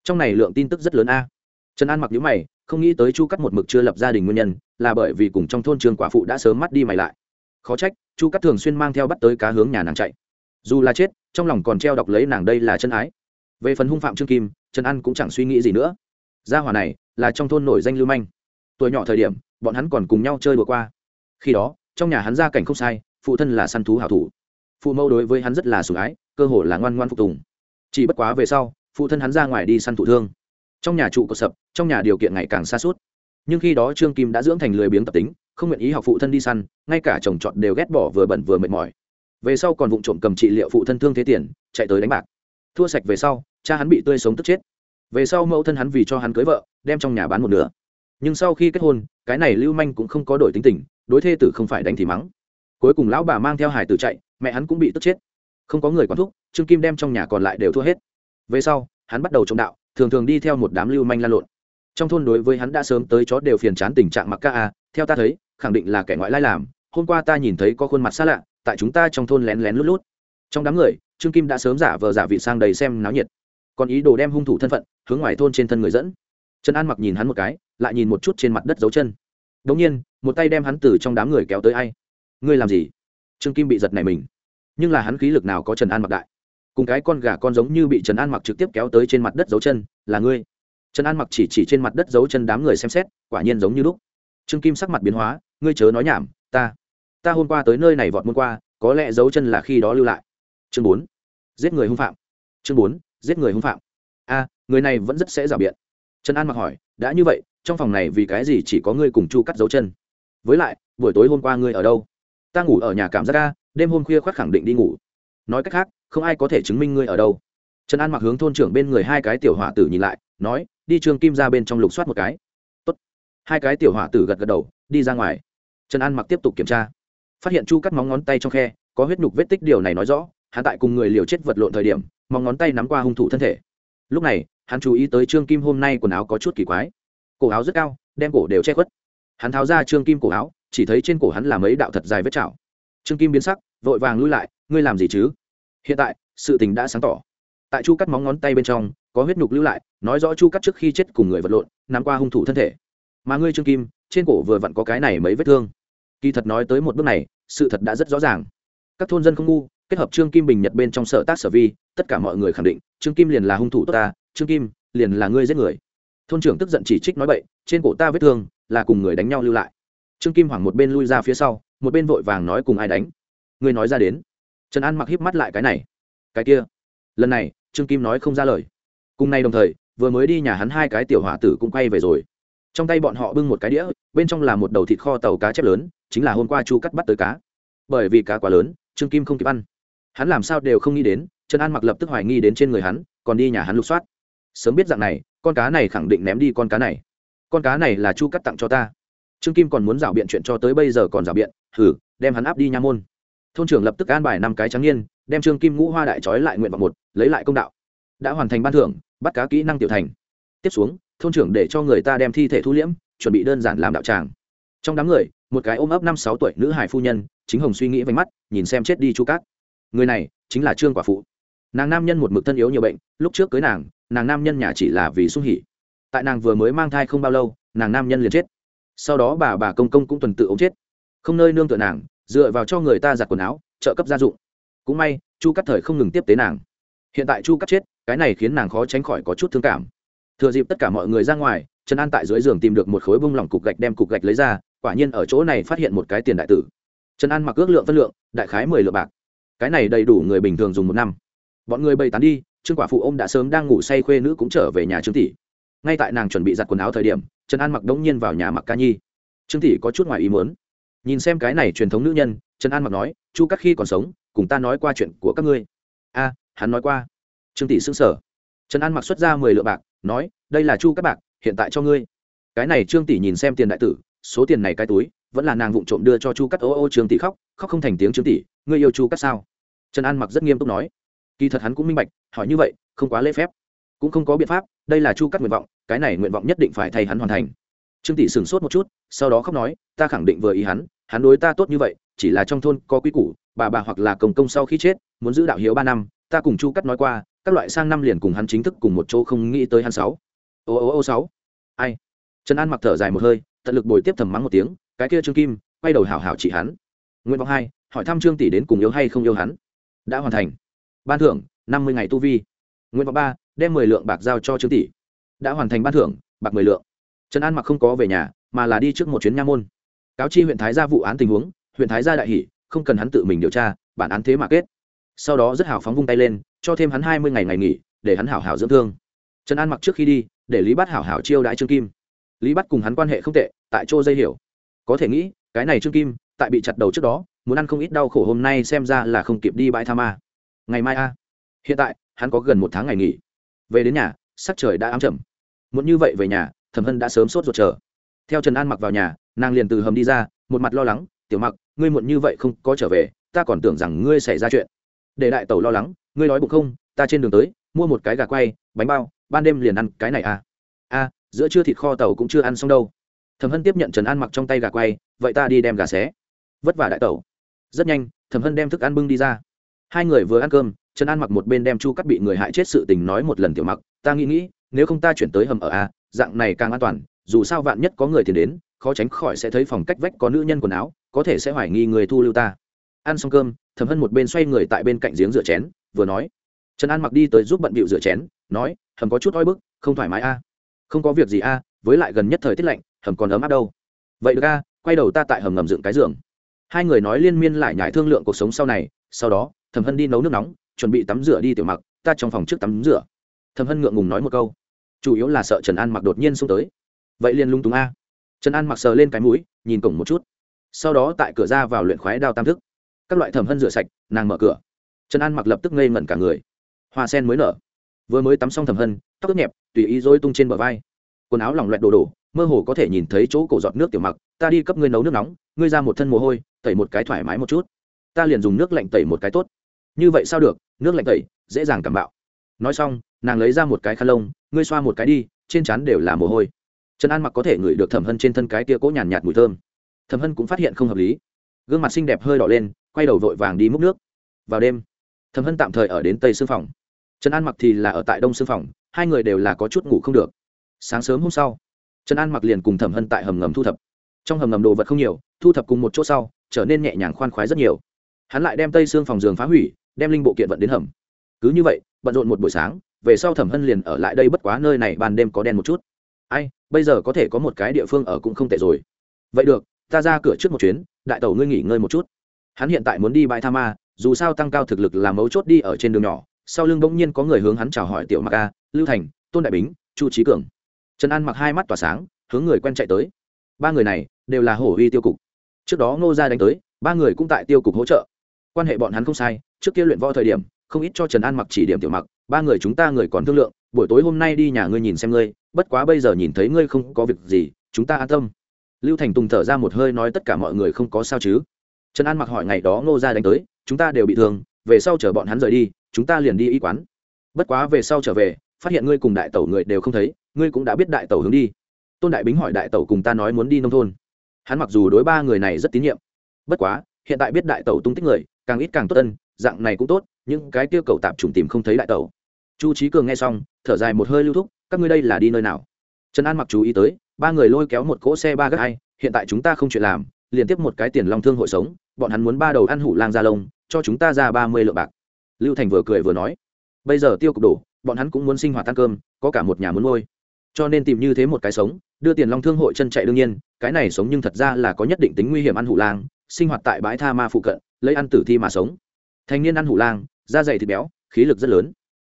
Trong này lượng tin tức rất lớn a. Trần an mặc nhữ mày, không nghĩ tới chu cắt một mực chưa lập gia đình nguyên nhân, là bởi vì cùng trong thôn trường quả phụ đã sớm mắt đi mày lại. Khó trách, chu cắt thường xuyên mang theo bắt tới cá hướng nhà nàng chạy. Dù là chết, trong lòng còn treo đọc lấy nàng đây là chân ái về phần hung phạm trương kim, trần an cũng chẳng suy nghĩ gì nữa. Gia hòa này là trong thôn nổi danh lưu manh. Tuổi nhỏ thời điểm, bọn hắn còn cùng nhau chơi đùa qua. Khi đó, trong nhà hắn gia cảnh không sai, phụ thân là săn thú hảo thủ. Phụ mẫu đối với hắn rất là sủng ái, cơ hồ là ngoan ngoan phục tùng. Chỉ bất quá về sau, phụ thân hắn ra ngoài đi săn thụ thương. Trong nhà trụ cột sập, trong nhà điều kiện ngày càng xa suốt. Nhưng khi đó trương kim đã dưỡng thành lười biếng tập tính, không nguyện ý học phụ thân đi săn, ngay cả chồng chọn đều ghét bỏ vừa bẩn vừa mệt mỏi. Về sau còn vụ trộm cầm trị liệu phụ thân thương thế tiền, chạy tới đánh bạc. Thua sạch về sau cha hắn bị tươi sống tức chết. Về sau mẫu thân hắn vì cho hắn cưới vợ, đem trong nhà bán một nửa. Nhưng sau khi kết hôn, cái này lưu manh cũng không có đổi tính tình, đối thê tử không phải đánh thì mắng. Cuối cùng lão bà mang theo hải tử chạy, mẹ hắn cũng bị tức chết. Không có người quán thúc, trương kim đem trong nhà còn lại đều thua hết. Về sau, hắn bắt đầu trộm đạo, thường thường đi theo một đám lưu manh lan lộn. Trong thôn đối với hắn đã sớm tới chó đều phiền chán tình trạng mặc ca a, theo ta thấy, khẳng định là kẻ ngoại lai làm, hôm qua ta nhìn thấy có khuôn mặt xa lạ, tại chúng ta trong thôn lén lén lút lút. Trong đám người, trương kim đã sớm giả vờ giả vị sang đầy xem náo nhiệt còn ý đồ đem hung thủ thân phận hướng ngoài thôn trên thân người dẫn. Trần an mặc nhìn hắn một cái, lại nhìn một chút trên mặt đất dấu chân. Đ ỗ n g nhiên, một tay đem hắn từ trong đám người kéo tới ai? Ngươi làm gì? Trương kim bị giật này mình. Nhưng là hắn khí lực nào có trần an mặc đại? Cùng cái con gà con giống như bị trần an mặc trực tiếp kéo tới trên mặt đất dấu chân, là ngươi. Trần an mặc chỉ chỉ trên mặt đất dấu chân đám người xem xét, quả nhiên giống như lúc. Trương kim sắc mặt biến hóa, ngươi chớ nói nhảm, ta ta hôm qua tới nơi này vọt môn qua, có lẽ dấu chân là khi đó lưu lại. Chương bốn. Giết người hung phạm. Chương bốn giết người hung phạm. A, người này vẫn rất sẽ rào biện. Trần an mặc hỏi, đã như vậy, trong phòng này vì cái gì chỉ có ngươi cùng chu cắt dấu chân? Với lại, buổi tối hôm qua ngươi ở đâu? Ta ngủ ở nhà cảm giác ca đêm hôm khuya khoác khẳng định đi ngủ. Nói cách khác, không ai có thể chứng minh ngươi ở đâu. Trần an mặc hướng thôn trưởng bên người hai cái tiểu hỏa tử nhìn lại, nói, đi trường kim ra bên trong lục soát một cái. Tốt. hai cái tiểu hỏa tử gật gật đầu, đi ra ngoài. Trần an mặc tiếp tục kiểm tra. Phát hiện chu cắt móng ngón tay trong khe, có huyết nhục vết tích, điều này nói rõ hạ tại cùng người liều chết vật lộn thời điểm móng ngón tay nắm qua hung thủ thân thể. Lúc này, hắn chú ý tới trương kim hôm nay quần áo có chút kỳ quái. Cổ áo rất cao, đem cổ đều che khuất. Hắn tháo ra trương kim cổ áo, chỉ thấy trên cổ hắn là mấy đạo thật dài vết chảo. Trương kim biến sắc, vội vàng lui lại, ngươi làm gì chứ? Hiện tại, sự tình đã sáng tỏ. Tại chu cắt móng ngón tay bên trong, có huyết nhục lưu lại, nói rõ chu cắt trước khi chết cùng người vật lộn, nắm qua hung thủ thân thể. Mà ngươi trương kim, trên cổ vừa vặn có cái này mấy vết thương. Kỳ thật nói tới một bước này, sự thật đã rất rõ ràng. Các thôn dân không ngu kết hợp trương kim bình nhật bên trong sở tác sở vi, tất cả mọi người khẳng định, trương kim liền là hung thủ tốt ta, trương kim liền là ngươi giết người. Thôn trưởng tức giận chỉ trích nói bậy, trên cổ ta vết thương, là cùng người đánh nhau lưu lại. Trương kim hoảng một bên lui ra phía sau, một bên vội vàng nói cùng ai đánh. Ngươi nói ra đến. Trần an mặc híp mắt lại cái này. Cái kia. Lần này, trương kim nói không ra lời. Cùng nay đồng thời, vừa mới đi nhà hắn hai cái tiểu hỏa tử cũng quay về rồi. Trong tay bọn họ bưng một cái đĩa, bên trong là một đầu thịt kho tàu cá chép lớn, chính là hôm qua chu cắt bắt tới cá. Bởi vì cá quá lớn, trương kim không kịp ăn hắn làm sao đều không nghĩ đến, trần an mặc lập tức hoài nghi đến trên người hắn, còn đi nhà hắn lục soát. Sớm biết dạng này, con cá này khẳng định ném đi con cá này. Con cá này là chu cắt tặng cho ta. Trương kim còn muốn rảo biện chuyện cho tới bây giờ còn rảo biện thử đem hắn áp đi nha môn. Thôn trưởng lập tức an bài năm cái trắng niên, đem trương kim ngũ hoa đại trói lại nguyện vọng một, lấy lại công đạo. Đã hoàn thành ban thưởng, bắt cá kỹ năng tiểu thành. Tiếp xuống, thôn trưởng để cho người ta đem thi thể thu liễm, chuẩn bị đơn giản làm đạo tràng. Trong đám người, một cái ôm ấp năm sáu tuổi nữ hải phu nhân, chính hồng suy nghĩ vánh mắt, nhìn xem chết đi chu cát người này chính là trương quả phụ nàng nam nhân một mực thân yếu nhiều bệnh lúc trước cưới nàng nàng nam nhân nhà chỉ là vì sung hỉ tại nàng vừa mới mang thai không bao lâu nàng nam nhân liền chết sau đó bà bà công công cũng tuần tự ống chết không nơi nương tựa nàng dựa vào cho người ta giặt quần áo trợ cấp gia dụng cũng may chu cắt thời không ngừng tiếp tế nàng hiện tại chu cắt chết cái này khiến nàng khó tránh khỏi có chút thương cảm thừa dịp tất cả mọi người ra ngoài trần an tại dưới giường tìm được một khối bông lỏng cục gạch đem cục gạch lấy ra quả nhiên ở chỗ này phát hiện một cái tiền đại tử trần an mặc ước lượng phân lượng đại khái mười lượng bạc cái này đầy đủ người bình thường dùng một năm. Bọn người bày tán đi, trương quả phụ ô m đã sớm đang ngủ say khuê nữ cũng trở về nhà trương tỷ ngay tại nàng chuẩn bị giặt quần áo thời điểm, trần an mặc đống nhiên vào nhà mặc ca nhi. Trương tỷ có chút ngoài ý muốn. Nhìn xem cái này truyền thống nữ nhân, trần an mặc nói, chu các khi còn sống, cùng ta nói qua chuyện của các ngươi. A, hắn nói qua. Trương tỷ xứng sở trần an mặc xuất ra mười lượng bạc, nói, đây là chu các bạc, hiện tại cho ngươi. Cái này trương tỷ nhìn xem tiền đại tử, số tiền này cái túi vẫn là nàng vụng trộm đưa cho chu cắt ô ô trương tỷ khóc khóc không thành tiếng trương tỷ, ngươi yêu chu cắt sao? Trần an mặc rất nghiêm túc nói. Kỳ thật hắn cũng minh bạch, hỏi như vậy, không quá lễ phép. Cũng không có biện pháp, đây là chu cắt nguyện vọng, cái này nguyện vọng nhất định phải thay hắn hoàn thành. Trương tỷ sửng sốt một chút, sau đó khóc nói, ta khẳng định vừa ý hắn hắn đối ta tốt như vậy, chỉ là trong thôn có quy củ, bà bà hoặc là công công sau khi chết, muốn giữ đạo hiếu ba năm, ta cùng chu cắt nói qua, các loại sang năm liền cùng hắn chính thức cùng một chỗ không nghĩ tới hắn sáu. Ô ô ô, sáu. Ai? Trần an mặc thở dài một hơi, tận lực bồi tiếp thầm mắng một tiếng cái kia trương kim, quay đầu hảo hảo chỉ hắn. Nguyện vọng hai, hỏi thăm trương tỷ đến cùng yêu hay không yêu hắn. Đã hoàn thành. Ban thưởng, năm mươi ngày tu vi. Nguyện vọng ba, đem mười lượng bạc giao cho trương tỷ. Đã hoàn thành ban thưởng, bạc mười lượng. Trần an mặc không có về nhà, mà là đi trước một chuyến nha môn. Cáo chi huyện thái ra vụ án tình huống, huyện thái gia đại hỷ không cần hắn tự mình điều tra, bản án thế mà kết. Sau đó rất hào phóng vung tay lên, cho thêm hắn hai mươi ngày ngày nghỉ, để hắn hảo hảo dưỡng thương. Trần an mặc trước khi đi, để lý bắt hảo hảo chiêu đãi trương kim. Lý bắt cùng hắn quan hệ không tệ, tại chỗ dây hiểu có thể nghĩ, cái này trương kim, tại bị chặt đầu trước đó, muốn ăn không ít đau khổ hôm nay xem ra là không kịp đi bãi tha ma. Ngày mai a. Hiện tại, hắn có gần một tháng ngày nghỉ. Về đến nhà, sắc trời đã ám chậm muốn như vậy về nhà, thẩm hân đã sớm sốt ruột chờ. Theo trần an mặc vào nhà, nàng liền từ hầm đi ra, một mặt lo lắng, tiểu mặc, ngươi muộn như vậy không có trở về, ta còn tưởng rằng ngươi xảy ra chuyện. Để đại tẩu lo lắng, ngươi nói bụng không? Ta trên đường tới, mua một cái gà quay, bánh bao, ban đêm liền ăn cái này à. A, giữa trưa thịt kho tàu cũng chưa ăn xong đâu thẩm hân tiếp nhận trần an mặc trong tay gà quay, vậy ta đi đem gà xé. Vất vả đại tẩu. Rất nhanh, thẩm hân đem thức ăn bưng đi ra. Hai người vừa ăn cơm, trần an mặc một bên đem chu cắt bị người hại chết sự tình nói một lần tiểu mặc, ta nghĩ nghĩ, nếu không ta chuyển tới hầm ở a, dạng này càng an toàn, dù sao vạn nhất có người thì đến, khó tránh khỏi sẽ thấy phòng cách vách có nữ nhân quần áo, có thể sẽ hoài nghi người thu lưu ta. Ăn xong cơm, thẩm hân một bên xoay người tại bên cạnh giếng rửa chén, vừa nói, trần an mặc đi tới giúp bận bịu rửa chén, nói hầm có chút oi bức, không thoải mái a, không có việc gì a, với lại gần nhất thời tiết lạnh hầm còn ấm áp đâu. Vậy được a, quay đầu ta tại hầm ngầm dựng cái giường. Hai người nói liên miên lại nhải thương lượng cuộc sống sau này, sau đó, thẩm hân đi nấu nước nóng, chuẩn bị tắm rửa đi tiểu mặc, ta trong phòng trước tắm rửa. Thẩm hân ngượng ngùng nói một câu. Chủ yếu là sợ trần an mặc đột nhiên xông tới. Vậy liền lung túng a. Trần an mặc sờ lên cái mũi, nhìn cổng một chút. Sau đó tại cửa ra vào luyện khoái đao tam thức. Các loại thẩm hân rửa sạch, nàng mở cửa. Trần an mặc lập tức ngây ngẩn cả người. Hoa sen mới nở. Vừa mới tắm xong thẩm hân, tóc ướt nhẹp, tùy ý dối tung trên bờ vai. Quần áo lỏng loẹt đổ đổ mơ hồ có thể nhìn thấy chỗ cổ giọt nước tiểu mặc, ta đi cấp ngươi nấu nước nóng, ngươi ra một thân mồ hôi, tẩy một cái thoải mái một chút. Ta liền dùng nước lạnh tẩy một cái tốt. Như vậy sao được, nước lạnh tẩy, dễ dàng cảm bạo. Nói xong, nàng lấy ra một cái khăn lông, ngươi xoa một cái đi, trên trán đều là mồ hôi. Trần an mặc có thể ngửi được thẩm hân trên thân cái tia cỗ nhàn nhạt mùi thơm. Thẩm hân cũng phát hiện không hợp lý. Gương mặt xinh đẹp hơi đỏ lên, quay đầu vội vàng đi múc nước. Vào đêm, thẩm hân tạm thời ở đến tây Sư phòng. Trần an mặc thì là ở tại đông Sư phòng, hai người đều là có chút ngủ không được. Sáng sớm hôm sau trần an mặc liền cùng thẩm hân tại hầm ngầm thu thập. Trong hầm ngầm đồ vật không nhiều, thu thập cùng một chỗ sau, trở nên nhẹ nhàng khoan khoái rất nhiều. Hắn lại đem tây xương phòng giường phá hủy, đem linh bộ kiện vận đến hầm. Cứ như vậy, bận rộn một buổi sáng, về sau thẩm hân liền ở lại đây bất quá nơi này ban đêm có đen một chút. Ai, bây giờ có thể có một cái địa phương ở cũng không tệ rồi. Vậy được, ta ra cửa trước một chuyến, đại tẩu ngươi nghỉ ngơi một chút. Hắn hiện tại muốn đi bãi tha ma, dù sao tăng cao thực lực làm mấu chốt đi ở trên đường nhỏ. Sau lưng bỗng nhiên có người hướng hắn chào hỏi tiểu mặc a, lưu thành, tôn đại bính, chu trí cường trần an mặc hai mắt tỏa sáng, hướng người quen chạy tới. Ba người này đều là hổ uy tiêu cục. Trước đó ngô gia đánh tới, ba người cũng tại tiêu cục hỗ trợ. Quan hệ bọn hắn không sai, trước kia luyện võ thời điểm, không ít cho trần an mặc chỉ điểm tiểu mặc, ba người chúng ta người còn thương lượng, buổi tối hôm nay đi nhà ngươi nhìn xem ngươi, bất quá bây giờ nhìn thấy ngươi không có việc gì, chúng ta an tâm. Lưu thành tùng thở ra một hơi nói tất cả mọi người không có sao chứ. Trần an mặc hỏi ngày đó ngô gia đánh tới, chúng ta đều bị thương, về sau chở bọn hắn rời đi, chúng ta liền đi y quán. Bất quá về sau trở về phát hiện ngươi cùng đại tẩu người đều không thấy, ngươi cũng đã biết đại tẩu hướng đi. Tôn đại bính hỏi đại tẩu cùng ta nói muốn đi nông thôn. Hắn mặc dù đối ba người này rất tín nhiệm, bất quá, hiện tại biết đại tẩu tung tích người, càng ít càng tốt ân dạng này cũng tốt, những cái kia cầu tạp trùng tìm không thấy đại tẩu. Chu trí cường nghe xong, thở dài một hơi lưu thúc, các ngươi đây là đi nơi nào? Trần an mặc chú ý tới, ba người lôi kéo một cỗ xe ba gác hai, hiện tại chúng ta không chuyện làm, liền tiếp một cái tiền long thương hội sống, bọn hắn muốn ba đầu ăn hủ lang ra lông, cho chúng ta ra ba mươi lượng bạc. Lưu thành vừa cười vừa nói, bây giờ tiêu cục đổ bọn hắn cũng muốn sinh hoạt ăn cơm, có cả một nhà muốn nuôi. Cho nên tìm như thế một cái sống, đưa tiền long thương hội chân chạy đương nhiên, cái này sống nhưng thật ra là có nhất định tính nguy hiểm ăn hủ lang, sinh hoạt tại bãi tha ma phụ cận, lấy ăn tử thi mà sống. Thanh niên ăn hủ lang, da dày thịt béo, khí lực rất lớn.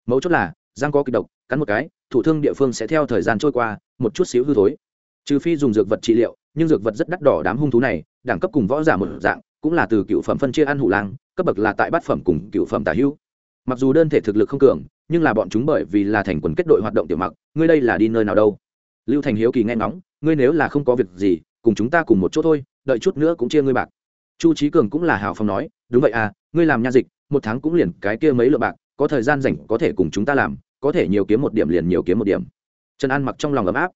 Mấu chốt là, răng có kịch độc, cắn một cái, thủ thương địa phương sẽ theo thời gian trôi qua, một chút xíu hư thối. Trừ phi dùng dược vật trị liệu, nhưng dược vật rất đắt đỏ đám hung thú này, đẳng cấp cùng võ giả một dạng, cũng là từ cựu phẩm phân chia ăn hủ lang, cấp bậc là tại bát phẩm cùng cựu phẩm tả hữu mặc dù đơn thể thực lực không cường, nhưng là bọn chúng bởi vì là thành quần kết đội hoạt động tiểu mặc, ngươi đây là đi nơi nào đâu? Lưu thành hiếu kỳ nghe ngóng, ngươi nếu là không có việc gì, cùng chúng ta cùng một chỗ thôi, đợi chút nữa cũng chia ngươi bạc. Chu trí cường cũng là hào phong nói, đúng vậy à ngươi làm nha dịch, một tháng cũng liền cái kia mấy lượng bạc, có thời gian rảnh có thể cùng chúng ta làm, có thể nhiều kiếm một điểm liền nhiều kiếm một điểm. Trần an mặc trong lòng ấm áp.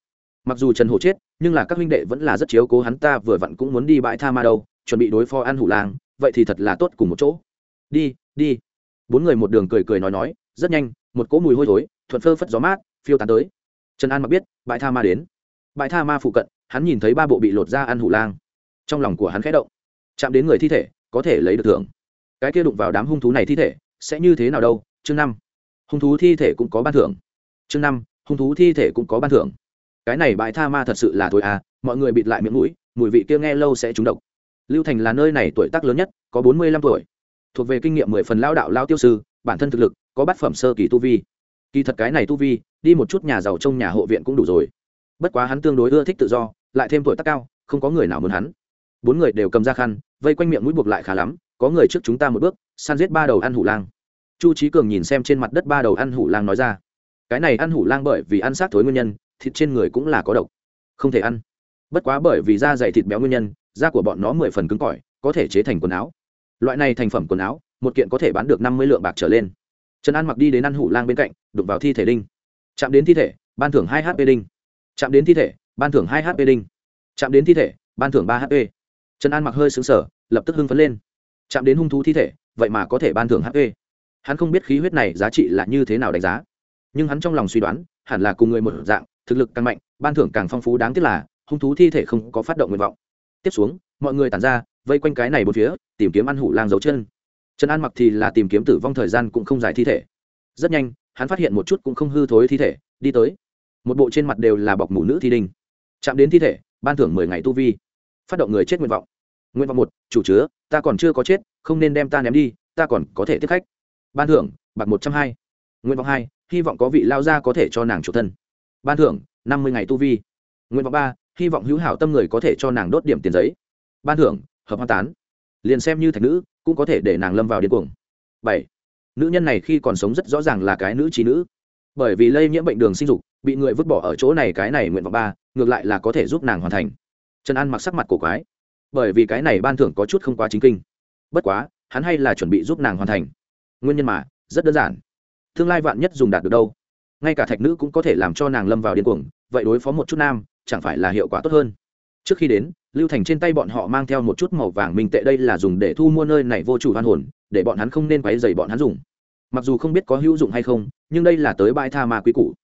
Mặc dù trần hổ chết, nhưng là các huynh đệ vẫn là rất chiếu cố hắn ta, vừa vặn cũng muốn đi bãi tha ma đâu, chuẩn bị đối phó ăn hủ lang, vậy thì thật là tốt cùng một chỗ. Đi đi bốn người một đường cười cười nói nói, rất nhanh, một cỗ mùi hôi thối, thuận phơ phất gió mát, phiêu tán tới. Trần an mặc biết, bãi tha ma đến. Bãi tha ma phụ cận, hắn nhìn thấy ba bộ bị lột ra ăn hủ lang. Trong lòng của hắn khẽ động. Chạm đến người thi thể, có thể lấy được thưởng. Cái kia đụng vào đám hung thú này thi thể, sẽ như thế nào đâu? Chương năm. Hung thú thi thể cũng có ban thưởng. Chương năm. Hung thú thi thể cũng có ban thưởng. Cái này bãi tha ma thật sự là thôi à mọi người bịt lại miệng mũi, mùi vị kia nghe lâu sẽ trúng độc. Lưu thành là nơi này tuổi tác lớn nhất, có bốn mươi lăm tuổi thuộc về kinh nghiệm mười phần lao đạo lao tiêu sư, bản thân thực lực, có bát phẩm sơ kỳ tu vi. Kỳ thật cái này tu vi, đi một chút nhà giàu trong nhà hộ viện cũng đủ rồi. Bất quá hắn tương đối ưa thích tự do, lại thêm tuổi tác cao, không có người nào muốn hắn. Bốn người đều cầm ra khăn, vây quanh miệng mũi buộc lại khá lắm, có người trước chúng ta một bước, săn giết ba đầu ăn hủ lang. Chu trí cường nhìn xem trên mặt đất ba đầu ăn hủ lang nói ra, cái này ăn hủ lang bởi vì ăn sát thối nguyên nhân, thịt trên người cũng là có độc, không thể ăn. Bất quá bởi vì da dày thịt béo nguyên nhân, da của bọn nó mười phần cứng cỏi, có thể chế thành quần áo loại này thành phẩm quần áo, một kiện có thể bán được năm mươi lượng bạc trở lên. Trần an mặc đi đến ăn hủ lang bên cạnh, đụng vào thi thể đinh. Chạm đến thi thể, ban thưởng hai hp đinh. Chạm đến thi thể, ban thưởng hai hp đinh. Chạm đến thi thể, ban thưởng ba hp trần an mặc hơi xứng sở lập tức hưng phấn lên. Chạm đến hung thú thi thể, vậy mà có thể ban thưởng hp hắn không biết khí huyết này giá trị là như thế nào đánh giá. Nhưng hắn trong lòng suy đoán, hẳn là cùng người một dạng, thực lực càng mạnh, ban thưởng càng phong phú đáng tiếc là, hung thú thi thể không có phát động nguyện vọng. Tiếp xuống mọi người tản ra, vây quanh cái này một phía, tìm kiếm ăn hủ lang dấu chân. Trần an mặc thì là tìm kiếm tử vong thời gian cũng không dài thi thể. Rất nhanh, hắn phát hiện một chút cũng không hư thối thi thể, đi tới. Một bộ trên mặt đều là bọc mủ nữ thi đinh. Chạm đến thi thể, ban thưởng mười ngày tu vi. Phát động người chết nguyện vọng. Nguyện vọng một, chủ chứa, ta còn chưa có chết, không nên đem ta ném đi, ta còn có thể tiếp khách. Ban thưởng, bạc một trăm hai. Nguyện vọng hai, hy vọng có vị lao gia có thể cho nàng chủ thân. Ban thưởng, năm mươi ngày tu vi. Nguyện vọng ba, hy vọng hữu hảo tâm người có thể cho nàng đốt điểm tiền giấy ban thưởng, hợp hoa tán. Liền xem như thạch nữ, cũng có thể để nàng lâm vào điên cuồng. Bảy, nữ nhân này khi còn sống rất rõ ràng là cái nữ trí nữ. Bởi vì lây nhiễm bệnh đường sinh dục, bị người vứt bỏ ở chỗ này cái này nguyện vọng ba, ngược lại là có thể giúp nàng hoàn thành. Trần an mặc sắc mặt cổ quái. Bởi vì cái này ban thưởng có chút không quá chính kinh. Bất quá, hắn hay là chuẩn bị giúp nàng hoàn thành. Nguyên nhân mà, rất đơn giản. Tương lai vạn nhất dùng đạt được đâu? Ngay cả thạch nữ cũng có thể làm cho nàng lâm vào điên cuồng, vậy đối phó một chút nam, chẳng phải là hiệu quả tốt hơn. Trước khi đến lưu thành trên tay bọn họ mang theo một chút màu vàng minh tệ đây là dùng để thu mua nơi này vô chủ hoan hồn, để bọn hắn không nên quấy dày bọn hắn dùng. Mặc dù không biết có hữu dụng hay không, nhưng đây là tới bãi tha ma quý cũ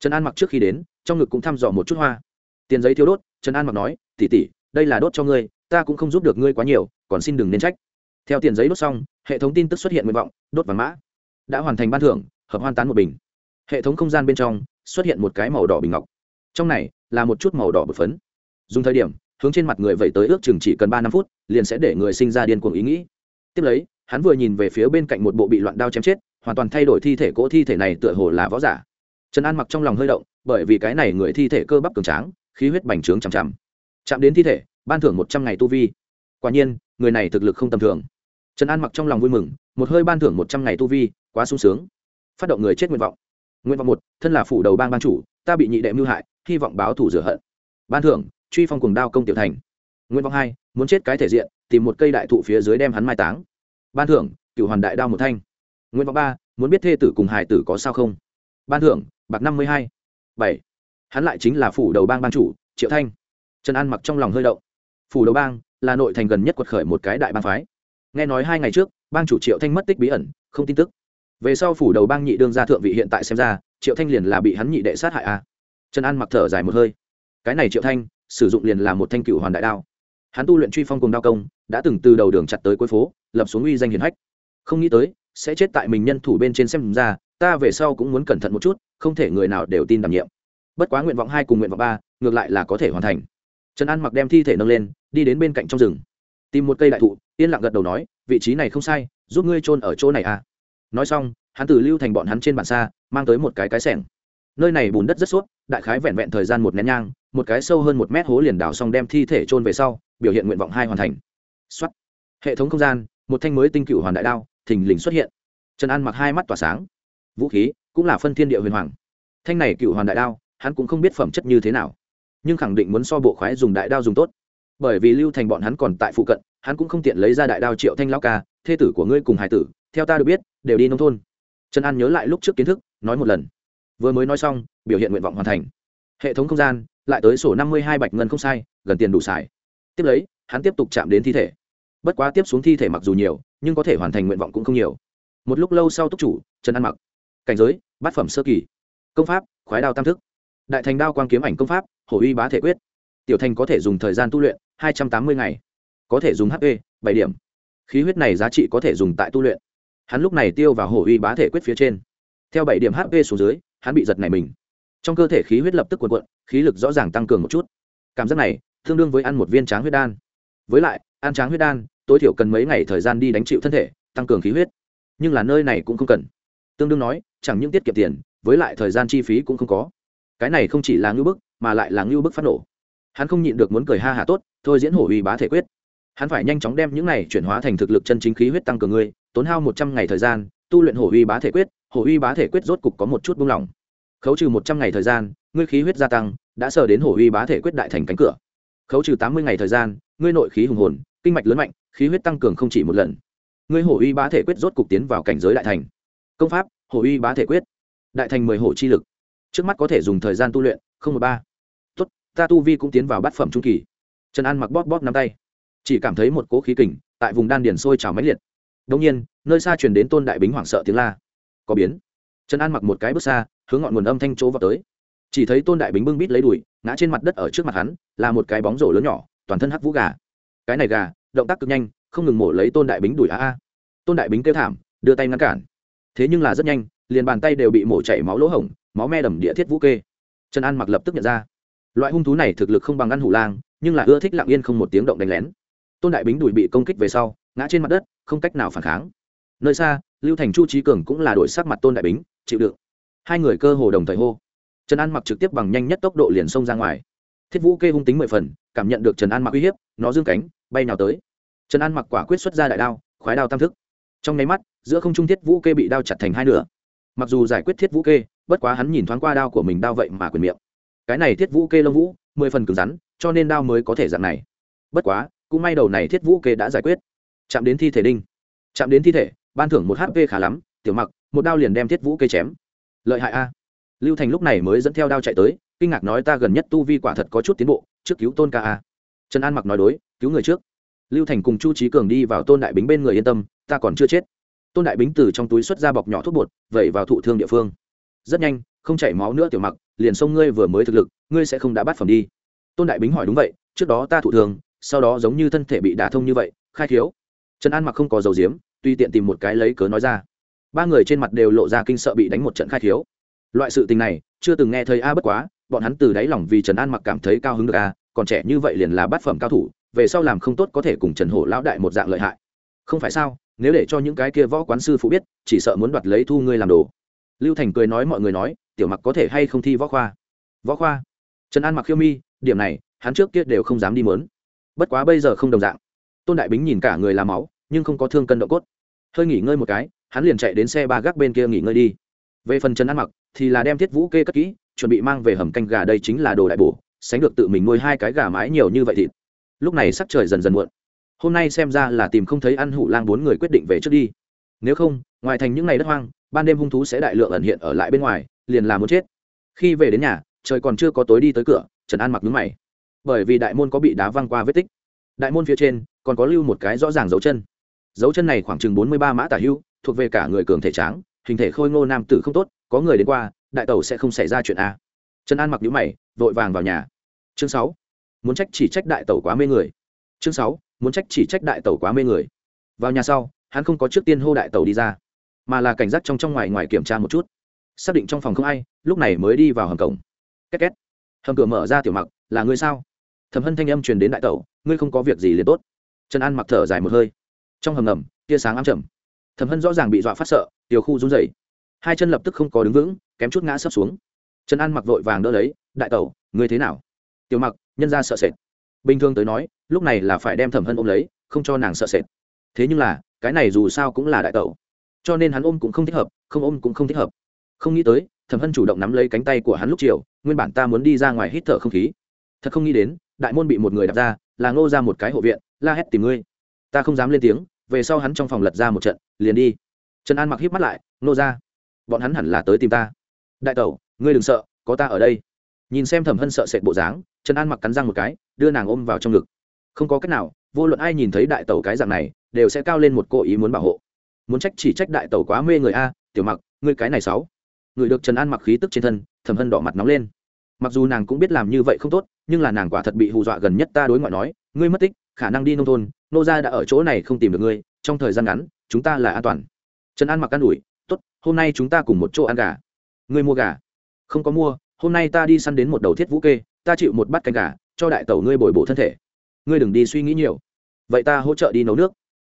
trần an mặc trước khi đến, trong ngực cũng thăm dò một chút hoa. Tiền giấy thiếu đốt, trần an mặc nói tỉ tỉ đây là đốt cho ngươi, ta cũng không giúp được ngươi quá nhiều, còn xin đừng nên trách. Theo tiền giấy đốt xong, hệ thống tin tức xuất hiện nguyện vọng, đốt vàng mã. Đã hoàn thành ban thưởng, hợp hoan tán một bình. Hệ thống không gian bên trong, xuất hiện một cái màu đỏ bình ngọc. Trong này, là một chút màu đỏ bột phấn. Dùng thời điểm hướng trên mặt người vậy tới ước chừng chỉ cần ba năm phút, liền sẽ để người sinh ra điên cuồng ý nghĩ. Tiếp lấy, hắn vừa nhìn về phía bên cạnh một bộ bị loạn đao chém chết, hoàn toàn thay đổi thi thể, cỗ thi thể này tựa hồ là võ giả. Trần an mặc trong lòng hơi động, bởi vì cái này người thi thể cơ bắp cường tráng, khí huyết bành trướng chằm chằm. Chạm đến thi thể, ban thưởng một trăm ngày tu vi. Quả nhiên, người này thực lực không tầm thường. Trần an mặc trong lòng vui mừng, một hơi ban thưởng một trăm ngày tu vi, quá sung sướng. Phát động người chết nguyện vọng. Nguyện vọng một, thân là phủ đầu bang ban chủ, ta bị nhị đệ mưu hại, hy vọng báo thủ rửa hận. Ban thưởng truy phong cùng đao công tiểu thành. Nguyên vọng hai, muốn chết cái thể diện, tìm một cây đại thụ phía dưới đem hắn mai táng. Ban thưởng cựu hoàn đại đao một thanh. Nguyên vọng ba, muốn biết thê tử cùng hải tử có sao không? Ban thưởng, bạc năm mươi hai. Bảy, hắn lại chính là phủ đầu bang ban chủ, triệu thanh. Trần an mặc trong lòng hơi động. Phủ đầu bang là nội thành gần nhất quật khởi một cái đại bang phái. Nghe nói hai ngày trước, bang chủ triệu thanh mất tích bí ẩn, không tin tức. Về sau phủ đầu bang nhị đương gia thượng vị hiện tại xem ra, triệu thanh liền là bị hắn nhị đệ sát hại a à. trần an mặc thở dài một hơi. Cái này triệu thanh sử dụng liền là một thanh cựu hoàn đại đao. Hắn tu luyện truy phong cùng đao công, đã từng từ đầu đường chặt tới cuối phố, lập xuống uy danh hiển hách. Không nghĩ tới, sẽ chết tại mình nhân thủ bên trên xem ra, ta về sau cũng muốn cẩn thận một chút, không thể người nào đều tin đảm nhiệm. Bất quá nguyện vọng hai cùng nguyện vọng ba, ngược lại là có thể hoàn thành. Trần an mặc đem thi thể nâng lên, đi đến bên cạnh trong rừng. Tìm một cây đại thụ, yên lặng gật đầu nói, vị trí này không sai, giúp ngươi trôn ở chỗ này à. Nói xong, hắn từ lưu thành bọn hắn trên bản xa, mang tới một cái cái sẻng nơi này bùn đất rất suốt, đại khái vẹn vẹn thời gian một nén nhang, một cái sâu hơn một mét hố liền đào xong đem thi thể trôn về sau, biểu hiện nguyện vọng hai hoàn thành. Xuất hệ thống không gian, một thanh mới tinh cựu hoàn đại đao, thình lình xuất hiện. Trần an mặc hai mắt tỏa sáng. Vũ khí cũng là phân thiên địa huyền hoàng. Thanh này cựu hoàn đại đao, hắn cũng không biết phẩm chất như thế nào. Nhưng khẳng định muốn so bộ khoái dùng đại đao dùng tốt. Bởi vì lưu thành bọn hắn còn tại phụ cận, hắn cũng không tiện lấy ra đại đao triệu thanh lao ca, thê tử của ngươi cùng hải tử, theo ta được biết, đều đi nông thôn. Trần an nhớ lại lúc trước kiến thức, nói một lần vừa mới nói xong, biểu hiện nguyện vọng hoàn thành. Hệ thống không gian lại tới sổ năm mươi hai bạch ngân không sai, gần tiền đủ xài. Tiếp lấy, hắn tiếp tục chạm đến thi thể. Bất quá tiếp xuống thi thể mặc dù nhiều, nhưng có thể hoàn thành nguyện vọng cũng không nhiều. Một lúc lâu sau túc chủ, trần ăn mặc. Cảnh giới, bát phẩm sơ kỳ. Công pháp, khoái đao tam thức. Đại thành đao quang kiếm ảnh công pháp, hổ uy bá thể quyết. Tiểu thành có thể dùng thời gian tu luyện hai trăm tám mươi ngày. Có thể dùng hp bảy điểm. Khí huyết này giá trị có thể dùng tại tu luyện. Hắn lúc này tiêu vào hổ uy bá thể quyết phía trên. Theo bảy điểm hp xuống dưới hắn bị giật này mình. Trong cơ thể khí huyết lập tức cuộn cuộn, khí lực rõ ràng tăng cường một chút. Cảm giác này tương đương với ăn một viên tráng huyết đan. Với lại, ăn tráng huyết đan, tối thiểu cần mấy ngày thời gian đi đánh chịu thân thể, tăng cường khí huyết. Nhưng là nơi này cũng không cần. Tương đương nói, chẳng những tiết kiệm tiền, với lại thời gian chi phí cũng không có. Cái này không chỉ là ngưu bức, mà lại là ngưu bức phát nổ. Hắn không nhịn được muốn cười ha hả tốt, thôi diễn hổ uy bá thể quyết. Hắn phải nhanh chóng đem những này chuyển hóa thành thực lực chân chính khí huyết tăng cường ngươi, tốn hao một trăm ngày thời gian, tu luyện hổ uy bá thể quyết hổ uy bá thể quyết rốt cục có một chút buông lỏng. Khấu trừ một trăm ngày thời gian, ngươi khí huyết gia tăng, đã sờ đến hổ uy bá thể quyết đại thành cánh cửa. Khấu trừ tám mươi ngày thời gian, ngươi nội khí hùng hồn, kinh mạch lớn mạnh, khí huyết tăng cường không chỉ một lần. Ngươi hổ uy bá thể quyết rốt cục tiến vào cảnh giới đại thành. Công pháp, hổ uy bá thể quyết. Đại thành mười hổ chi lực. Trước mắt có thể dùng thời gian tu luyện, không một ba. Tốt, ta tu vi cũng tiến vào bát phẩm trung kỳ. Trần an mặc bóp bóp nắm tay. Chỉ cảm thấy một cỗ khí kình tại vùng đan điền sôi trào máy liệt. Đông nhiên, nơi xa truyền đến tôn đại bính hoảng sợ tiếng la có biến. Trần an mặc một cái bước xa, hướng ngọn nguồn âm thanh chỗ vào tới. Chỉ thấy tôn đại bính bưng bít lấy đùi, ngã trên mặt đất ở trước mặt hắn, là một cái bóng rổ lớn nhỏ, toàn thân hắc vũ gà. Cái này gà, động tác cực nhanh, không ngừng mổ lấy tôn đại bính đùi a a tôn đại bính kêu thảm, đưa tay ngăn cản. Thế nhưng là rất nhanh, liền bàn tay đều bị mổ chảy máu lỗ hổng, máu me đầm địa thiết vũ kê. Trần an mặc lập tức nhận ra. Loại hung thú này thực lực không bằng ăn hủ lang, nhưng là ưa thích lặng yên không một tiếng động đánh lén. Tôn đại bính đùi bị công kích về sau, ngã trên mặt đất, không cách nào phản kháng nơi xa, lưu thành chu trí cường cũng là đội sắc mặt tôn đại bính, chịu đựng. Hai người cơ hồ đồng thời hô. Trần an mặc trực tiếp bằng nhanh nhất tốc độ liền xông ra ngoài. Thiết vũ kê hung tính mười phần, cảm nhận được trần an mặc uy hiếp, nó dương cánh, bay nào tới. Trần an mặc quả quyết xuất ra đại đao, khoái đao tam thức. Trong nháy mắt, giữa không trung thiết vũ kê bị đao chặt thành hai nửa. Mặc dù giải quyết thiết vũ kê, bất quá hắn nhìn thoáng qua đao của mình đao vậy mà quyền miệng. Cái này thiết vũ kê lông vũ, mười phần cứng rắn, cho nên đao mới có thể dạng này. Bất quá, cũng may đầu này thiết vũ kê đã giải quyết. Chạm đến thi thể đinh. Chạm đến thi thể ban thưởng một hp khá lắm, tiểu mặc, một đao liền đem thiết vũ cây chém. Lợi hại a. Lưu thành lúc này mới dẫn theo đao chạy tới, kinh ngạc nói ta gần nhất tu vi quả thật có chút tiến bộ, trước cứu tôn ca a. Trần an mặc nói đối, cứu người trước. Lưu thành cùng chu trí cường đi vào tôn đại bính bên người yên tâm, ta còn chưa chết. Tôn đại bính từ trong túi xuất ra bọc nhỏ thuốc bột, vẩy vào thụ thương địa phương. Rất nhanh, không chảy máu nữa tiểu mặc, liền xông ngươi vừa mới thực lực, ngươi sẽ không đã bắt phẩm đi. Tôn đại bính hỏi đúng vậy, trước đó ta thụ thương, sau đó giống như thân thể bị đả thông như vậy, khai thiếu. Trần an mặc không có dầu diếm tuy tiện tìm một cái lấy cớ nói ra. Ba người trên mặt đều lộ ra kinh sợ bị đánh một trận khai thiếu. Loại sự tình này, chưa từng nghe thấy a, bất quá, bọn hắn từ đáy lòng vì trần an mặc cảm thấy cao hứng được a, còn trẻ như vậy liền là bát phẩm cao thủ, về sau làm không tốt có thể cùng trần hổ lão đại một dạng lợi hại. Không phải sao, nếu để cho những cái kia võ quán sư phụ biết, chỉ sợ muốn đoạt lấy thu ngươi làm đồ. Lưu thành cười nói mọi người nói, tiểu mặc có thể hay không thi võ khoa? Võ khoa? Trần an mặc khiêu mi, điểm này, hắn trước kia đều không dám đi mớn. Bất quá bây giờ không đồng dạng. Tôn đại bính nhìn cả người làm máu, nhưng không có thương cân độ cốt hơi nghỉ ngơi một cái, hắn liền chạy đến xe ba gác bên kia nghỉ ngơi đi. Về phần trần ăn mặc, thì là đem thiết vũ kê cất kỹ, chuẩn bị mang về hầm canh gà đây chính là đồ đại bổ, sánh được tự mình nuôi hai cái gà mái nhiều như vậy thịt. Lúc này sắc trời dần dần muộn. Hôm nay xem ra là tìm không thấy ăn hủ lang bốn người quyết định về trước đi. Nếu không, ngoài thành những ngày đất hoang, ban đêm hung thú sẽ đại lượng ẩn hiện ở lại bên ngoài, liền là muốn chết. Khi về đến nhà, trời còn chưa có tối đi tới cửa, trần an mặc nhúng mày. Bởi vì đại môn có bị đá văng qua vết tích. Đại môn phía trên, còn có lưu một cái rõ ràng dấu chân dấu chân này khoảng chừng bốn mươi ba mã tả hưu, thuộc về cả người cường thể tráng, hình thể khôi ngô nam tử không tốt, có người đến qua, đại tẩu sẽ không xảy ra chuyện a. Trần an mặc nhũ mày, vội vàng vào nhà. Chương sáu, muốn trách chỉ trách đại tẩu quá mê người. Chương sáu, muốn trách chỉ trách đại tẩu quá mê người. Vào nhà sau, hắn không có trước tiên hô đại tẩu đi ra, mà là cảnh giác trong trong ngoài ngoài kiểm tra một chút. Xác định trong phòng không ai, lúc này mới đi vào hầm cổng. Két két. Hầm cửa mở ra tiểu mặc, là ngươi sao? Thẩm hân thanh âm truyền đến đại tẩu, ngươi không có việc gì liền tốt. Trần an mặc thở dài một hơi trong hầm ngầm, tia sáng ám chầm thẩm hân rõ ràng bị dọa phát sợ, tiểu khu run dày hai chân lập tức không có đứng vững, kém chút ngã sấp xuống. Trần an mặc vội vàng đỡ lấy, đại tẩu, ngươi thế nào? Tiểu mặc, nhân ra sợ sệt. Bình thường tới nói, lúc này là phải đem thẩm hân ôm lấy, không cho nàng sợ sệt. Thế nhưng là, cái này dù sao cũng là đại tẩu. Cho nên hắn ôm cũng không thích hợp, không ôm cũng không thích hợp. Không nghĩ tới, thẩm hân chủ động nắm lấy cánh tay của hắn lúc chiều, nguyên bản ta muốn đi ra ngoài hít thở không khí. Thật không nghĩ đến, đại môn bị một người đặt ra, là ngô ra một cái hộ viện, la hét tìm ngươi. Ta không dám lên tiếng về sau hắn trong phòng lật ra một trận, liền đi. Trần an mặc híp mắt lại, Nô ra bọn hắn hẳn là tới tìm ta. Đại tẩu, ngươi đừng sợ, có ta ở đây. Nhìn xem thẩm hân sợ sệt bộ dáng, trần an mặc cắn răng một cái, đưa nàng ôm vào trong ngực. Không có cách nào, vô luận ai nhìn thấy đại tẩu cái dạng này, đều sẽ cao lên một cô ý muốn bảo hộ. Muốn trách chỉ trách đại tẩu quá mê người a, tiểu mặc, ngươi cái này sáu người được trần an mặc khí tức trên thân, thẩm hân đỏ mặt nóng lên. Mặc dù nàng cũng biết làm như vậy không tốt, nhưng là nàng quả thật bị hù dọa gần nhất ta đối ngoại nói, ngươi mất tích, khả năng đi nông thôn nô gia đã ở chỗ này không tìm được ngươi, trong thời gian ngắn, chúng ta là an toàn. Trần an mặc an ủi, tốt, hôm nay chúng ta cùng một chỗ ăn gà. Ngươi mua gà? Không có mua, hôm nay ta đi săn đến một đầu thiết vũ kê, ta chịu một bát canh gà, cho đại tẩu ngươi bồi bổ thân thể. Ngươi đừng đi suy nghĩ nhiều. Vậy ta hỗ trợ đi nấu nước.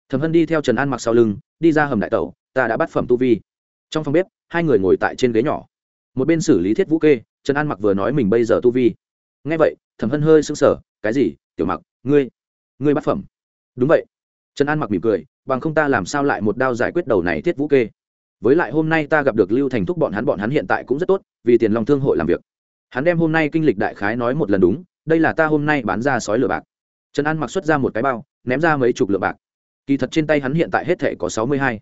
Thẩm hân đi theo trần an mặc sau lưng, đi ra hầm đại tẩu, ta đã bắt phẩm tu vi. Trong phòng bếp, hai người ngồi tại trên ghế nhỏ. Một bên xử lý thiết vũ kê, trần an mặc vừa nói mình bây giờ tu vi. Nghe vậy, thẩm hân hơi sững sờ, cái gì? Tiểu mặc, ngươi ngươi bắt phẩm? Đúng vậy. Trần an mặc mỉm cười, bằng không ta làm sao lại một đao giải quyết đầu này thiết vũ kê. Với lại hôm nay ta gặp được lưu thành thúc bọn hắn bọn hắn hiện tại cũng rất tốt, vì tiền lòng thương hội làm việc. Hắn đem hôm nay kinh lịch đại khái nói một lần đúng, đây là ta hôm nay bán ra sói lửa bạc. Trần an mặc xuất ra một cái bao, ném ra mấy chục lửa bạc. Kỳ thật trên tay hắn hiện tại hết thể có sáu mươi hai.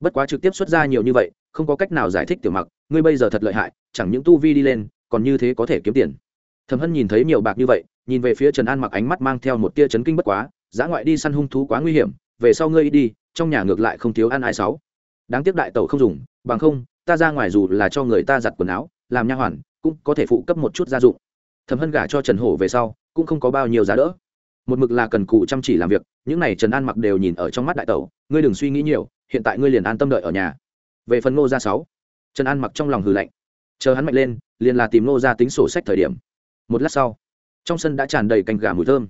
Bất quá trực tiếp xuất ra nhiều như vậy, không có cách nào giải thích tiểu mặc, ngươi bây giờ thật lợi hại, chẳng những tu vi đi lên, còn như thế có thể kiếm tiền. Thẩm hân nhìn thấy nhiều bạc như vậy, nhìn về phía trần an mặc ánh mắt mang theo một tia chấn kinh bất quá giã ngoại đi săn hung thú quá nguy hiểm, về sau ngươi đi, trong nhà ngược lại không thiếu ăn ai sáu. Đáng tiếc đại tẩu không dùng, bằng không, ta ra ngoài dù là cho người ta giặt quần áo, làm nha hoàn, cũng có thể phụ cấp một chút gia dụng. Thầm hân gả cho trần hổ về sau, cũng không có bao nhiêu giá đỡ. Một mực là cần cụ chăm chỉ làm việc, những này trần an mặc đều nhìn ở trong mắt đại tẩu, ngươi đừng suy nghĩ nhiều, hiện tại ngươi liền an tâm đợi ở nhà. Về phần ngô gia sáu, trần an mặc trong lòng hừ lạnh. Chờ hắn mạnh lên, liền là tìm ngô gia tính sổ sách thời điểm. Một lát sau, trong sân đã tràn đầy cành gà mùi thơm.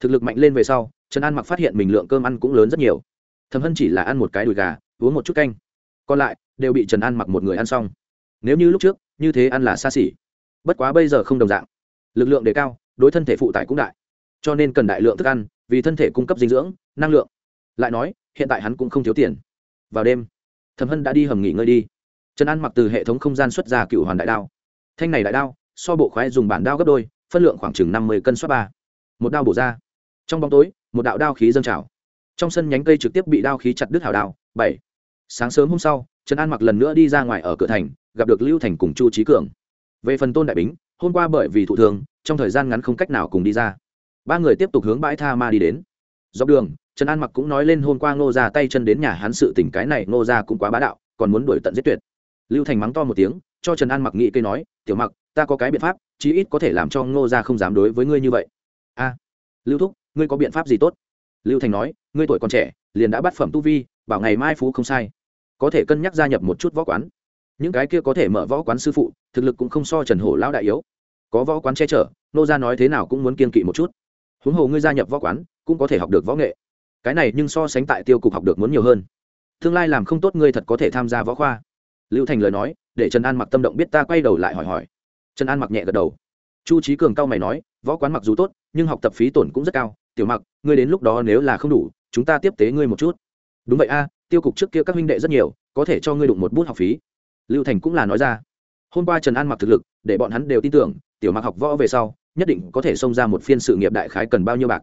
Thực lực mạnh lên về sau trần an mặc phát hiện mình lượng cơm ăn cũng lớn rất nhiều. Thầm hân chỉ là ăn một cái đùi gà, uống một chút canh. Còn lại, đều bị trần an mặc một người ăn xong. Nếu như lúc trước, như thế ăn là xa xỉ. Bất quá bây giờ không đồng dạng. Lực lượng đề cao, đối thân thể phụ tải cũng đại. Cho nên cần đại lượng thức ăn, vì thân thể cung cấp dinh dưỡng, năng lượng. Lại nói, hiện tại hắn cũng không thiếu tiền. Vào đêm, thẩm hân đã đi hầm nghỉ ngơi đi. Trần an mặc từ hệ thống không gian xuất ra cựu hoàn đại đao. Thanh này đại đao, so bộ khoái dùng bản đao gấp đôi, phân lượng khoảng chừng năm mươi cân suất ba. Một đao bổ ra. Trong bóng tối một đạo đao khí dâng trào. Trong sân nhánh cây trực tiếp bị đao khí chặt đứt hảo đao. Bảy. Sáng sớm hôm sau, trần an mặc lần nữa đi ra ngoài ở cửa thành, gặp được lưu thành cùng chu trí cường. Về phần tôn đại bính, hôm qua bởi vì thụ thường trong thời gian ngắn không cách nào cùng đi ra. Ba người tiếp tục hướng bãi tha ma đi đến. Dọc đường, trần an mặc cũng nói lên hôm qua ngô ra tay chân đến nhà hắn sự tình cái này ngô ra cũng quá bá đạo, còn muốn đuổi tận giết tuyệt. Lưu thành mắng to một tiếng, cho trần an mặc nghĩ cây nói, tiểu mặc, ta có cái biện pháp, chí ít có thể làm cho ngô ra không dám đối với ngươi như vậy. A. Lưu thúc ngươi có biện pháp gì tốt? Lưu thành nói, ngươi tuổi còn trẻ, liền đã bắt phẩm tu vi, bảo ngày mai phú không sai. Có thể cân nhắc gia nhập một chút võ quán. Những cái kia có thể mở võ quán sư phụ, thực lực cũng không so trần hổ lão đại yếu. Có võ quán che chở, nô ra nói thế nào cũng muốn kiên kỵ một chút. Huống hồ ngươi gia nhập võ quán, cũng có thể học được võ nghệ. Cái này nhưng so sánh tại tiêu cục học được muốn nhiều hơn. Tương lai làm không tốt ngươi thật có thể tham gia võ khoa. Lưu thành lời nói, để trần an mặc tâm động biết ta quay đầu lại hỏi hỏi. Trần an mặc nhẹ gật đầu. Chu trí cường cao mày nói, võ quán mặc dù tốt, nhưng học tập phí tổn cũng rất cao tiểu mặc, ngươi đến lúc đó nếu là không đủ, chúng ta tiếp tế ngươi một chút. Đúng vậy a, tiêu cục trước kia các huynh đệ rất nhiều, có thể cho ngươi đụng một bút học phí. Lưu thành cũng là nói ra. Hôm qua trần an mặc thực lực, để bọn hắn đều tin tưởng, tiểu mặc học võ về sau, nhất định có thể xông ra một phiên sự nghiệp đại khái cần bao nhiêu bạc.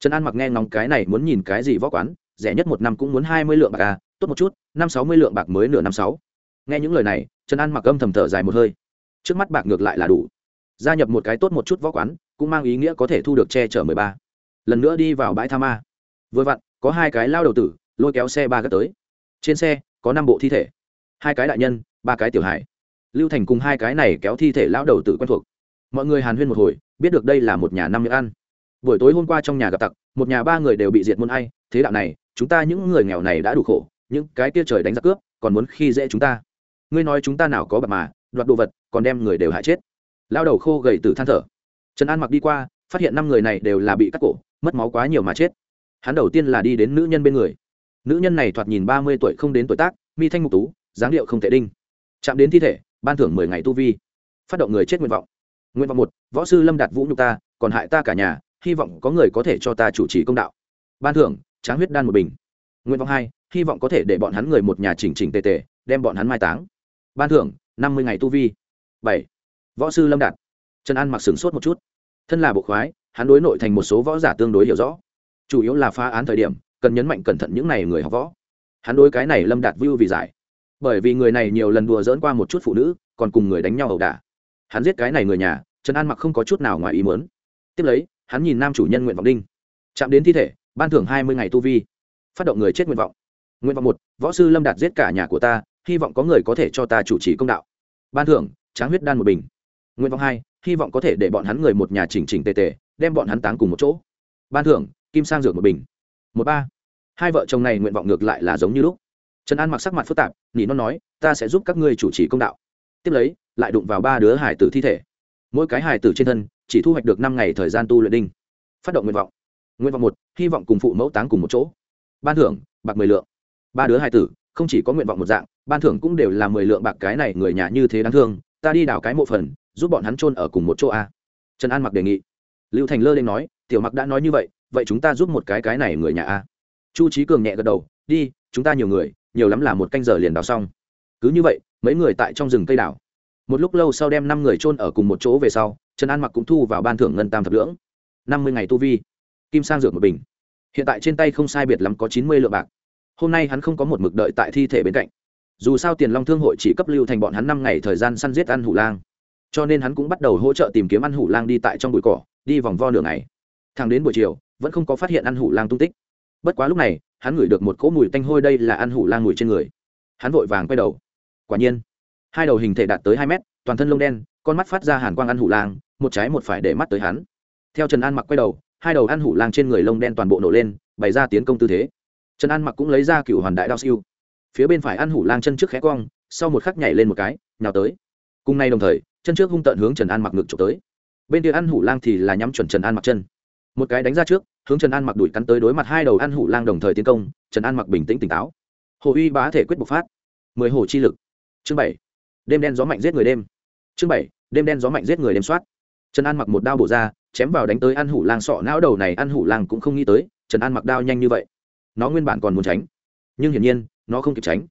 Trần an mặc nghe ngóng cái này muốn nhìn cái gì võ quán, rẻ nhất một năm cũng muốn hai mươi lượng bạc à tốt một chút, năm sáu mươi lượng bạc mới nửa năm sáu. Nghe những lời này, trần an mặc âm thầm thở dài một hơi. Trước mắt bạc ngược lại là đủ. Gia nhập một cái tốt một chút võ quán, cũng mang ý nghĩa có thể thu được che chở mười ba lần nữa đi vào bãi tha ma. Vừa vặn, có hai cái lao đầu tử, lôi kéo xe ba gác tới. Trên xe, có năm bộ thi thể. Hai cái đại nhân, ba cái tiểu hải lưu thành cùng hai cái này kéo thi thể lão đầu tử quen thuộc. Mọi người hàn huyên một hồi, biết được đây là một nhà năm miệng ăn. Buổi tối hôm qua trong nhà gặp tặc, một nhà ba người đều bị diệt môn ai, thế đạo này, chúng ta những người nghèo này đã đủ khổ, những cái tia trời đánh giặc cướp, còn muốn khi dễ chúng ta. Ngươi nói chúng ta nào có bạc mà, đoạt đồ vật, còn đem người đều hại chết. Lao đầu khô gầy tử than thở. Trần an mặc đi qua, phát hiện năm người này đều là bị cắt cổ mất máu quá nhiều mà chết. Hắn đầu tiên là đi đến nữ nhân bên người. Nữ nhân này thoạt nhìn ba mươi tuổi không đến tuổi tác, mi thanh mục tú, dáng điệu không thể đinh. Chạm đến thi thể, ban thưởng mười ngày tu vi. Phát động người chết nguyện vọng. Nguyện vọng một, võ sư lâm đạt vũ nhục ta, còn hại ta cả nhà, hy vọng có người có thể cho ta chủ trì công đạo. Ban thưởng, tráng huyết đan một bình. Nguyện vọng hai, hy vọng có thể để bọn hắn người một nhà chỉnh chỉnh tề tề, đem bọn hắn mai táng. Ban thưởng, năm mươi ngày tu vi. Bảy, võ sư lâm đạt. Trần an mặc sửng sốt một chút. Thân là bộ khoái hắn đối nội thành một số võ giả tương đối hiểu rõ. Chủ yếu là phá án thời điểm, cần nhấn mạnh cẩn thận những n à y người học võ. Hắn đối cái này lâm đạt view vì giải. Bởi vì người này nhiều lần đùa dỡn qua một chút phụ nữ, còn cùng người đánh nhau ẩu đả. Hắn giết cái này người nhà, trần an mặc không có chút nào ngoài ý muốn. Tiếp lấy, hắn nhìn nam chủ nhân nguyện vọng đinh. Chạm đến thi thể, ban thưởng hai mươi ngày tu vi. Phát động người chết nguyện vọng. Nguyện vọng một, võ sư lâm đạt giết cả nhà của ta, hy vọng có người có thể cho ta chủ trì công đạo. Ban thưởng, tráng huyết đan một bình. Nguyện vọng hai, hy vọng có thể để bọn hắn người một nhà chỉnh chỉnh tề tề đem bọn hắn táng cùng một chỗ. Ban thưởng, kim sang dược một bình. Một ba. Hai vợ chồng này nguyện vọng ngược lại là giống như lúc. Trần an mặc sắc mặt phức tạp, nỉ nó nói, ta sẽ giúp các ngươi chủ trì công đạo. Tiếp lấy, lại đụng vào ba đứa hải tử thi thể. Mỗi cái hải tử trên thân, chỉ thu hoạch được năm ngày thời gian tu luyện đinh. Phát động nguyện vọng. Nguyện vọng một, hy vọng cùng phụ mẫu táng cùng một chỗ. Ban thưởng, bạc mười lượng. Ba đứa hải tử, không chỉ có nguyện vọng một dạng, ban thưởng cũng đều là mười lượng bạc cái này người nhà như thế đáng thương, ta đi đào cái mộ phần, giúp bọn hắn chôn ở cùng một chỗ a. Trần an mặc đề nghị lưu thành lơ lên nói, tiểu mặc đã nói như vậy vậy chúng ta giúp một cái cái này người nhà a. Chu trí cường nhẹ gật đầu, đi, chúng ta nhiều người, nhiều lắm là một canh giờ liền đào xong. Cứ như vậy, mấy người tại trong rừng cây đào. Một lúc lâu sau đem năm người chôn ở cùng một chỗ về sau, trần an mặc cũng thu vào ban thưởng ngân tam thập lưỡng. Năm mươi ngày tu vi. Kim sang dược một bình. Hiện tại trên tay không sai biệt lắm có chín mươi lượng bạc. Hôm nay hắn không có một mực đợi tại thi thể bên cạnh. Dù sao tiền long thương hội chỉ cấp lưu thành bọn hắn năm ngày thời gian săn giết ăn hủ lang. Cho nên hắn cũng bắt đầu hỗ trợ tìm kiếm ăn hủ lang đi tại trong bụi cỏ đi vòng vo nửa ngày, thẳng đến buổi chiều vẫn không có phát hiện ăn hủ lang tung tích. Bất quá lúc này hắn ngửi được một cỗ mùi tanh hôi đây là ăn hủ lang mùi trên người. Hắn vội vàng quay đầu. Quả nhiên hai đầu hình thể đạt tới hai mét toàn thân lông đen con mắt phát ra hàn quang ăn hủ lang một trái một phải để mắt tới hắn. Theo trần an mặc quay đầu hai đầu ăn hủ lang trên người lông đen toàn bộ nổ lên bày ra tiến công tư thế. Trần an mặc cũng lấy ra cựu hoàn đại đao siêu. Phía bên phải ăn hủ lang chân trước khẽ cong sau một khắc nhảy lên một cái nhào tới. Cùng nay đồng thời chân trước hung tận hướng trần an mặc ngực trộm tới bên kia ăn hủ lang thì là nhắm chuẩn trần an mặc chân. Một cái đánh ra trước, hướng trần an mặc đuổi cắn tới đối mặt hai đầu ăn hủ lang đồng thời tiến công, trần an mặc bình tĩnh tỉnh táo. Hồ uy bá thể quyết bộc phát. Mười hồ chi lực. Chương bảy. Đêm đen gió mạnh giết người đêm. Chương bảy. Đêm đen gió mạnh giết người đêm soát. Trần an mặc một đao bổ ra, chém vào đánh tới ăn hủ lang sọ não đầu này, ăn hủ lang cũng không nghĩ tới, trần an mặc đao nhanh như vậy. Nó nguyên bản còn muốn tránh, nhưng hiển nhiên, nó không kịp tránh.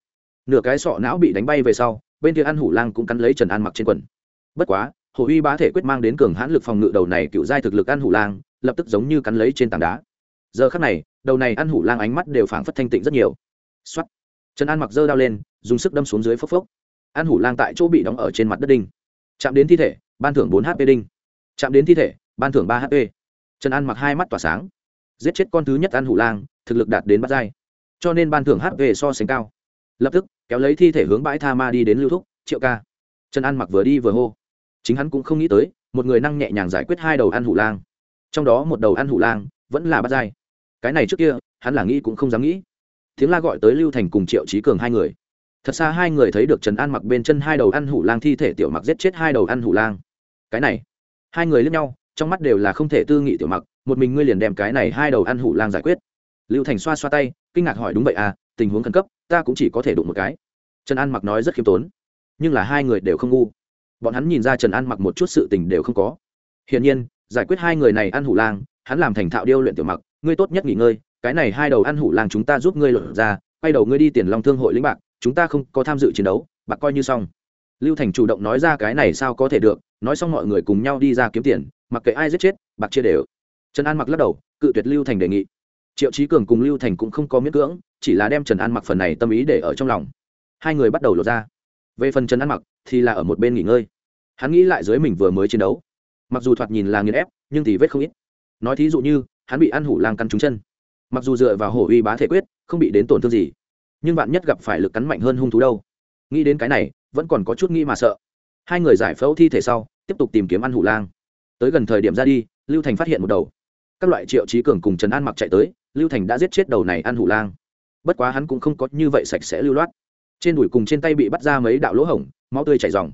Nửa cái sọ não bị đánh bay về sau, bên kia ăn hủ lang cũng cắn lấy trần an mặc trên quần. Bất quá hồ uy bá thể quyết mang đến cường hãn lực phòng ngự đầu này cựu giai thực lực ăn hủ lang, lập tức giống như cắn lấy trên tảng đá. Giờ khắc này, đầu này ăn hủ lang ánh mắt đều phảng phất thanh tịnh rất nhiều. Xuất trần an mặc dơ đao lên, dùng sức đâm xuống dưới phốc phốc. Ăn hủ lang tại chỗ bị đóng ở trên mặt đất đinh. Chạm đến thi thể, ban thưởng bốn hp đinh. Chạm đến thi thể, ban thưởng ba hp. Trần an mặc hai mắt tỏa sáng. Giết chết con thứ nhất ăn hủ lang, thực lực đạt đến bắt dai cho nên ban thưởng hp so sánh cao. Lập tức, kéo lấy thi thể hướng bãi tha ma đi đến lưu thúc, triệu ca. Trần an mặc vừa đi vừa hô chính hắn cũng không nghĩ tới, một người năng nhẹ nhàng giải quyết hai đầu ăn hủ lang. Trong đó một đầu ăn hủ lang vẫn là bắt dai. Cái này trước kia, hắn là nghĩ cũng không dám nghĩ. Tiếng la gọi tới lưu thành cùng triệu trí cường hai người. Thật xa hai người thấy được trần an mặc bên chân hai đầu ăn hủ lang thi thể tiểu mặc giết chết hai đầu ăn hủ lang. Cái này, hai người lướt nhau, trong mắt đều là không thể tư nghị tiểu mặc, một mình ngươi liền đem cái này hai đầu ăn hủ lang giải quyết. Lưu thành xoa xoa tay, kinh ngạc hỏi đúng vậy à tình huống khẩn cấp, ta cũng chỉ có thể đụng một cái. Trần an mặc nói rất khiêm tốn, nhưng là hai người đều không ngu bọn hắn nhìn ra trần an mặc một chút sự tình đều không có. Hiển nhiên, giải quyết hai người này ăn hủ lang, hắn làm thành thạo điêu luyện tiểu mặc, ngươi tốt nhất nghỉ ngơi, cái này hai đầu ăn hủ lang chúng ta giúp ngươi lột ra, quay đầu ngươi đi tiền long thương hội lĩnh bạc, chúng ta không có tham dự chiến đấu, bạc coi như xong. Lưu thành chủ động nói ra cái này sao có thể được, nói xong mọi người cùng nhau đi ra kiếm tiền, mặc kệ ai giết chết, bạc chia đều. Trần an mặc lắc đầu, cự tuyệt lưu thành đề nghị. Triệu trí cường cùng lưu thành cũng không có miễn cưỡng, chỉ là đem trần an mặc phần này tâm ý để ở trong lòng. Hai người bắt đầu lột ra. Về phần trần an mặc thì là ở một bên nghỉ ngơi. Hắn nghĩ lại dưới mình vừa mới chiến đấu. Mặc dù thoạt nhìn là nghiền ép, nhưng thì vết không ít. Nói thí dụ như, hắn bị ăn hủ lang căn trúng chân. Mặc dù dựa vào hổ uy bá thể quyết, không bị đến tổn thương gì, nhưng bạn nhất gặp phải lực cắn mạnh hơn hung thú đâu. Nghĩ đến cái này, vẫn còn có chút nghĩ mà sợ. Hai người giải phẫu thi thể sau, tiếp tục tìm kiếm ăn hủ lang. Tới gần thời điểm ra đi, lưu thành phát hiện một đầu. Các loại triệu trí cường cùng trần an mặc chạy tới, lưu thành đã giết chết đầu này ăn hủ lang. Bất quá hắn cũng không có như vậy sạch sẽ lưu loát trên đùi cùng trên tay bị bắt ra mấy đạo lỗ hổng, máu tươi chảy dòng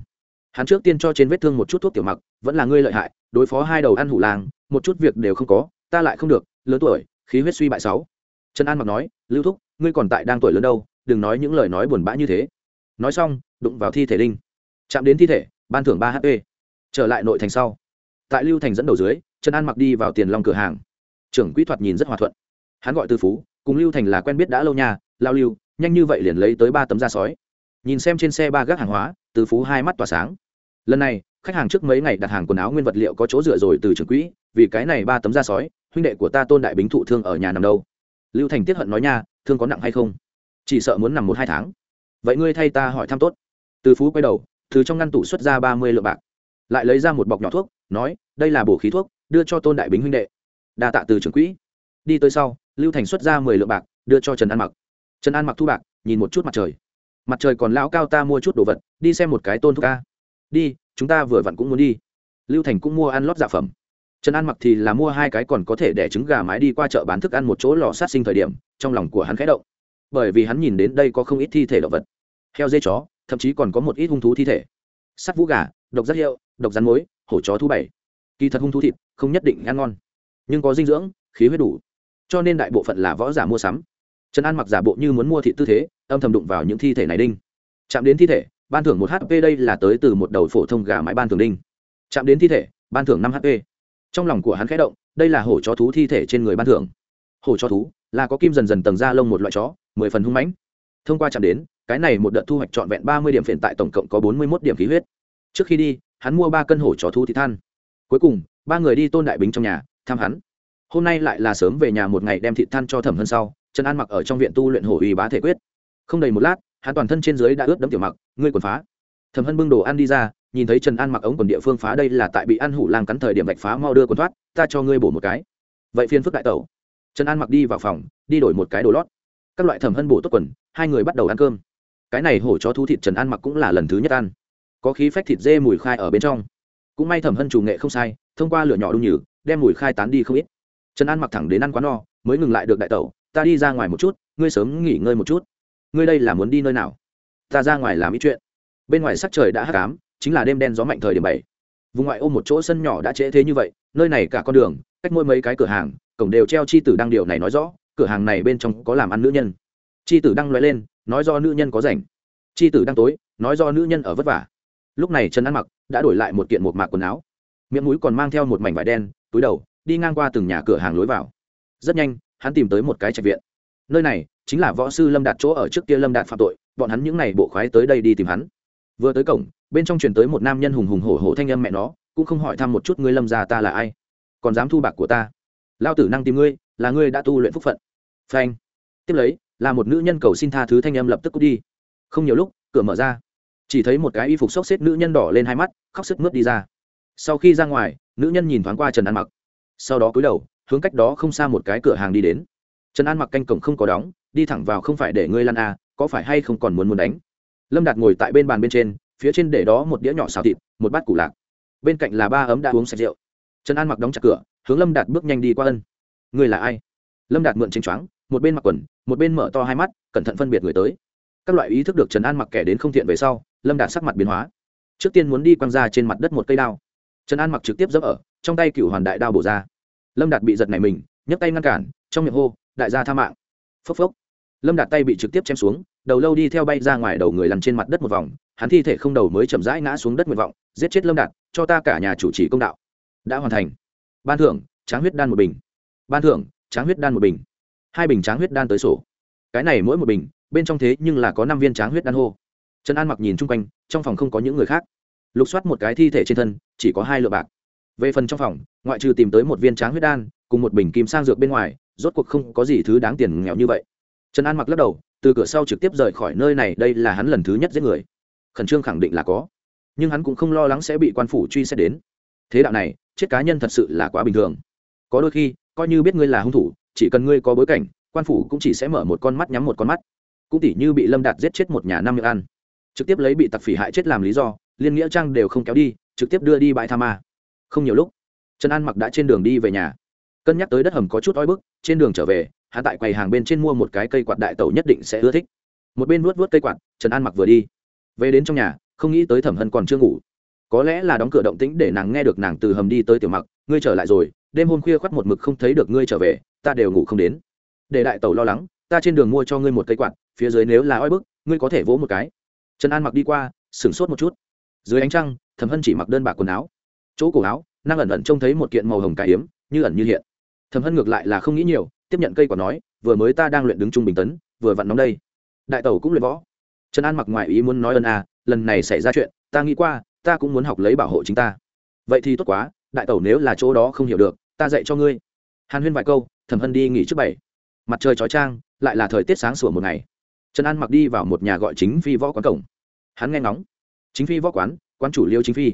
hắn trước tiên cho trên vết thương một chút thuốc tiểu mặc, vẫn là ngươi lợi hại, đối phó hai đầu ăn hủ làng, một chút việc đều không có, ta lại không được, lớn tuổi, khí huyết suy bại sáu. Trần an mặc nói, lưu thúc, ngươi còn tại đang tuổi lớn đâu, đừng nói những lời nói buồn bã như thế. Nói xong, đụng vào thi thể linh chạm đến thi thể, ban thưởng ba hp. Trở lại nội thành sau. Tại lưu thành dẫn đầu dưới, trần an mặc đi vào tiền long cửa hàng. Trưởng quỹ thuật nhìn rất hòa thuận. Hắn gọi tư phú, cùng lưu thành là quen biết đã lâu nhà lao lưu nhanh như vậy liền lấy tới ba tấm da sói. Nhìn xem trên xe ba gác hàng hóa, Từ phú hai mắt tỏa sáng. Lần này, khách hàng trước mấy ngày đặt hàng quần áo nguyên vật liệu có chỗ dựa rồi từ trường quỹ, vì cái này ba tấm da sói, huynh đệ của ta tôn đại bính thụ thương ở nhà nằm đâu? Lưu thành tiết hận nói nha, thương có nặng hay không? Chỉ sợ muốn nằm một hai tháng. Vậy ngươi thay ta hỏi thăm tốt. Từ phú quay đầu, từ trong ngăn tủ xuất ra ba mươi lượng bạc. Lại lấy ra một bọc nhỏ thuốc, nói, đây là bổ khí thuốc, đưa cho tôn đại bính huynh đệ. Đa tạ từ trưởng quỹ. Đi tới sau, lưu thành xuất ra mười lượng bạc, đưa cho trần an mặc trần an mặc thu bạc, nhìn một chút mặt trời. Mặt trời còn lão cao ta mua chút đồ vật, đi xem một cái tôn thuốc ca. Đi, chúng ta vừa vặn cũng muốn đi. Lưu thành cũng mua ăn lót dạ phẩm. Trần an mặc thì là mua hai cái còn có thể để trứng gà mái đi qua chợ bán thức ăn một chỗ lò sát sinh thời điểm, trong lòng của hắn khẽ động. Bởi vì hắn nhìn đến đây có không ít thi thể động vật. Heo dê chó, thậm chí còn có một ít hung thú thi thể. Sắt vũ gà, độc rất hiệu, độc rắn mối hổ chó thú bảy. Kỳ thật hung thú thịt, không nhất định ăn ngon. Nhưng có dinh dưỡng, khí huyết đủ. Cho nên đại bộ phận là võ giả mua sắm trần an mặc giả bộ như muốn mua thị tư thế, âm thầm đụng vào những thi thể này đinh. Chạm đến thi thể, ban thưởng một hp đây là tới từ một đầu phổ thông gà mãi ban thưởng đinh. Chạm đến thi thể, ban thưởng năm hp trong lòng của hắn khẽ động, đây là hổ chó thú thi thể trên người ban thưởng. Hổ chó thú là có kim dần dần tầng da lông một loại chó, mười phần hung mãnh. Thông qua chạm đến, cái này một đợt thu hoạch trọn vẹn ba mươi điểm phiền tại tổng cộng có bốn mươi một điểm khí huyết. Trước khi đi, hắn mua ba cân hổ chó thú thị than. Cuối cùng, ba người đi tôn đại bính trong nhà, thăm hắn. Hôm nay lại là sớm về nhà một ngày đem thị than cho thẩm hơn sau trần an mặc ở trong viện tu luyện hổ uy bá thể quyết. Không đầy một lát, hắn toàn thân trên dưới đã ướt đẫm tiểu mặc, ngươi quần phá. Thẩm hân bưng đồ ăn đi ra, nhìn thấy trần an mặc ống quần địa phương phá đây là tại bị ăn hủ lang cắn thời điểm vạch phá mau đưa quần thoát, ta cho ngươi bổ một cái. Vậy phiên phức đại tẩu. Trần an mặc đi vào phòng, đi đổi một cái đồ lót. Các loại thẩm hân bổ tốt quần, hai người bắt đầu ăn cơm. Cái này hổ chó thú thịt trần an mặc cũng là lần thứ nhất ăn. Có khí phách thịt dê mùi khai ở bên trong. Cũng may thẩm hân chủ nghệ không sai, thông qua lửa nhỏ đung nhử, đem mùi khai tán đi không ít. Trần an mặc thẳng đến ăn quá no, mới ngừng lại được đại tẩu ta đi ra ngoài một chút, ngươi sớm nghỉ ngơi một chút. Ngươi đây là muốn đi nơi nào? Ta ra ngoài làm ít chuyện. Bên ngoài sắc trời đã hắc ám, chính là đêm đen gió mạnh thời điểm bảy. Vùng ngoại ô một chỗ sân nhỏ đã trễ thế như vậy, nơi này cả con đường, cách mỗi mấy cái cửa hàng, cổng đều treo chi tử đăng điều này nói rõ, cửa hàng này bên trong có làm ăn nữ nhân. Chi tử đăng loại lên, nói do nữ nhân có rảnh. Chi tử đăng tối, nói do nữ nhân ở vất vả. Lúc này trần ăn mặc đã đổi lại một kiện một mạc quần áo. Miệng mũi còn mang theo một mảnh vải đen, túi đầu, đi ngang qua từng nhà cửa hàng lối vào. Rất nhanh hắn tìm tới một cái trạch viện. Nơi này chính là võ sư lâm đạt chỗ ở trước kia lâm đạt phạm tội, bọn hắn những n à y bộ khoái tới đây đi tìm hắn. Vừa tới cổng, bên trong chuyển tới một nam nhân hùng hùng hổ hổ thanh âm mẹ nó, cũng không hỏi thăm một chút ngươi lâm già ta là ai. Còn dám thu bạc của ta? Lao tử năng tìm ngươi, là ngươi đã tu luyện phúc phận. Phanh. Tiếp lấy, là một nữ nhân cầu xin tha thứ thanh âm lập tức cút đi. Không nhiều lúc, cửa mở ra. Chỉ thấy một cái y phục xốc xếp nữ nhân đỏ lên hai mắt, khóc sức mướt đi ra. Sau khi ra ngoài, nữ nhân nhìn thoáng qua trần an mặc. Sau đó cúi đầu hướng cách đó không xa một cái cửa hàng đi đến. Trần an mặc canh cổng không có đóng, đi thẳng vào không phải để ngươi lăn à có phải hay không còn muốn muốn đánh? Lâm đạt ngồi tại bên bàn bên trên, phía trên để đó một đĩa nhỏ xào thịt, một bát củ lạc. Bên cạnh là ba ấm đã uống sạch rượu. Trần an mặc đóng chặt cửa, hướng lâm đạt bước nhanh đi qua ân. Ngươi là ai? Lâm đạt mượn tranh choáng, một bên mặc quần, một bên mở to hai mắt, cẩn thận phân biệt người tới. Các loại ý thức được trần an mặc kẻ đến không thiện về sau, lâm đạt sắc mặt biến hóa. Trước tiên muốn đi quăng ra trên mặt đất một cây đao. Trần an mặc trực tiếp dẫm ở, trong tay cựu hoàn đại đao bổ ra lâm đạt bị giật này mình, nhấc tay ngăn cản, trong miệng hô, đại gia tha mạng. Phốc phốc. Lâm đạt tay bị trực tiếp chém xuống, đầu lâu đi theo bay ra ngoài đầu người lăn trên mặt đất một vòng, hắn thi thể không đầu mới chậm rãi ngã xuống đất nguyện vọng, giết chết lâm đạt, cho ta cả nhà chủ trì công đạo. Đã hoàn thành. Ban thưởng, tráng huyết đan một bình. Ban thưởng, tráng huyết đan một bình. Hai bình tráng huyết đan tới sổ. Cái này mỗi một bình, bên trong thế nhưng là có năm viên tráng huyết đan hô. Trần an mặc nhìn chung quanh, trong phòng không có những người khác. Lục soát một cái thi thể trên thân, chỉ có hai lựa bạc. Về phần trong phòng ngoại trừ tìm tới một viên tráng huyết đan, cùng một bình kim sang dược bên ngoài, rốt cuộc không có gì thứ đáng tiền nghèo như vậy. Trần an mặc lắc đầu, từ cửa sau trực tiếp rời khỏi nơi này, đây là hắn lần thứ nhất giết người. Khẩn trương khẳng định là có, nhưng hắn cũng không lo lắng sẽ bị quan phủ truy xét đến. Thế đạo này, chết cá nhân thật sự là quá bình thường. Có đôi khi, coi như biết ngươi là hung thủ, chỉ cần ngươi có bối cảnh, quan phủ cũng chỉ sẽ mở một con mắt nhắm một con mắt. Cũng tỉ như bị lâm đạt giết chết một nhà năm miệng ăn. Trực tiếp lấy bị tặc phỉ hại chết làm lý do, liên nghĩa trang đều không kéo đi, trực tiếp đưa đi bãi tha ma. Không nhiều lúc trần an mặc đã trên đường đi về nhà. Cân nhắc tới đất hầm có chút oi bức, trên đường trở về, hắn tại quầy hàng bên trên mua một cái cây quạt đại tẩu nhất định sẽ ưa thích. Một bên vuốt vuốt cây quạt, trần an mặc vừa đi. Về đến trong nhà, không nghĩ tới thẩm hân còn chưa ngủ. Có lẽ là đóng cửa động tĩnh để nàng nghe được nàng từ hầm đi tới tiểu mặc, ngươi trở lại rồi, đêm hôm khuya khoắt một mực không thấy được ngươi trở về, ta đều ngủ không đến. Để đại tẩu lo lắng, ta trên đường mua cho ngươi một cây quạt, phía dưới nếu là oi bức, ngươi có thể vỗ một cái. Trần an mặc đi qua, sửng sốt một chút. Dưới ánh trăng, thẩm hân chỉ mặc đơn bạc quần áo. Chỗ cổ áo năng ẩn ẩn trông thấy một kiện màu hồng cải hiếm như ẩn như hiện. Thẩm hân ngược lại là không nghĩ nhiều, tiếp nhận cây quả nói, vừa mới ta đang luyện đứng trung bình tấn, vừa vặn nóng đây. Đại tẩu cũng luyện võ. Trần an mặc ngoài ý muốn nói ơn à lần này xảy ra chuyện, ta nghĩ qua, ta cũng muốn học lấy bảo hộ chính ta. Vậy thì tốt quá, đại tẩu nếu là chỗ đó không hiểu được, ta dạy cho ngươi. Hàn huyên vài câu, thẩm hân đi nghỉ trước bảy. Mặt trời chói trang lại là thời tiết sáng sủa một ngày. Trần an mặc đi vào một nhà gọi chính phi võ quán cổng. Hắn nghe ngóng. Chính phi võ quán quán chủ liêu chính phi.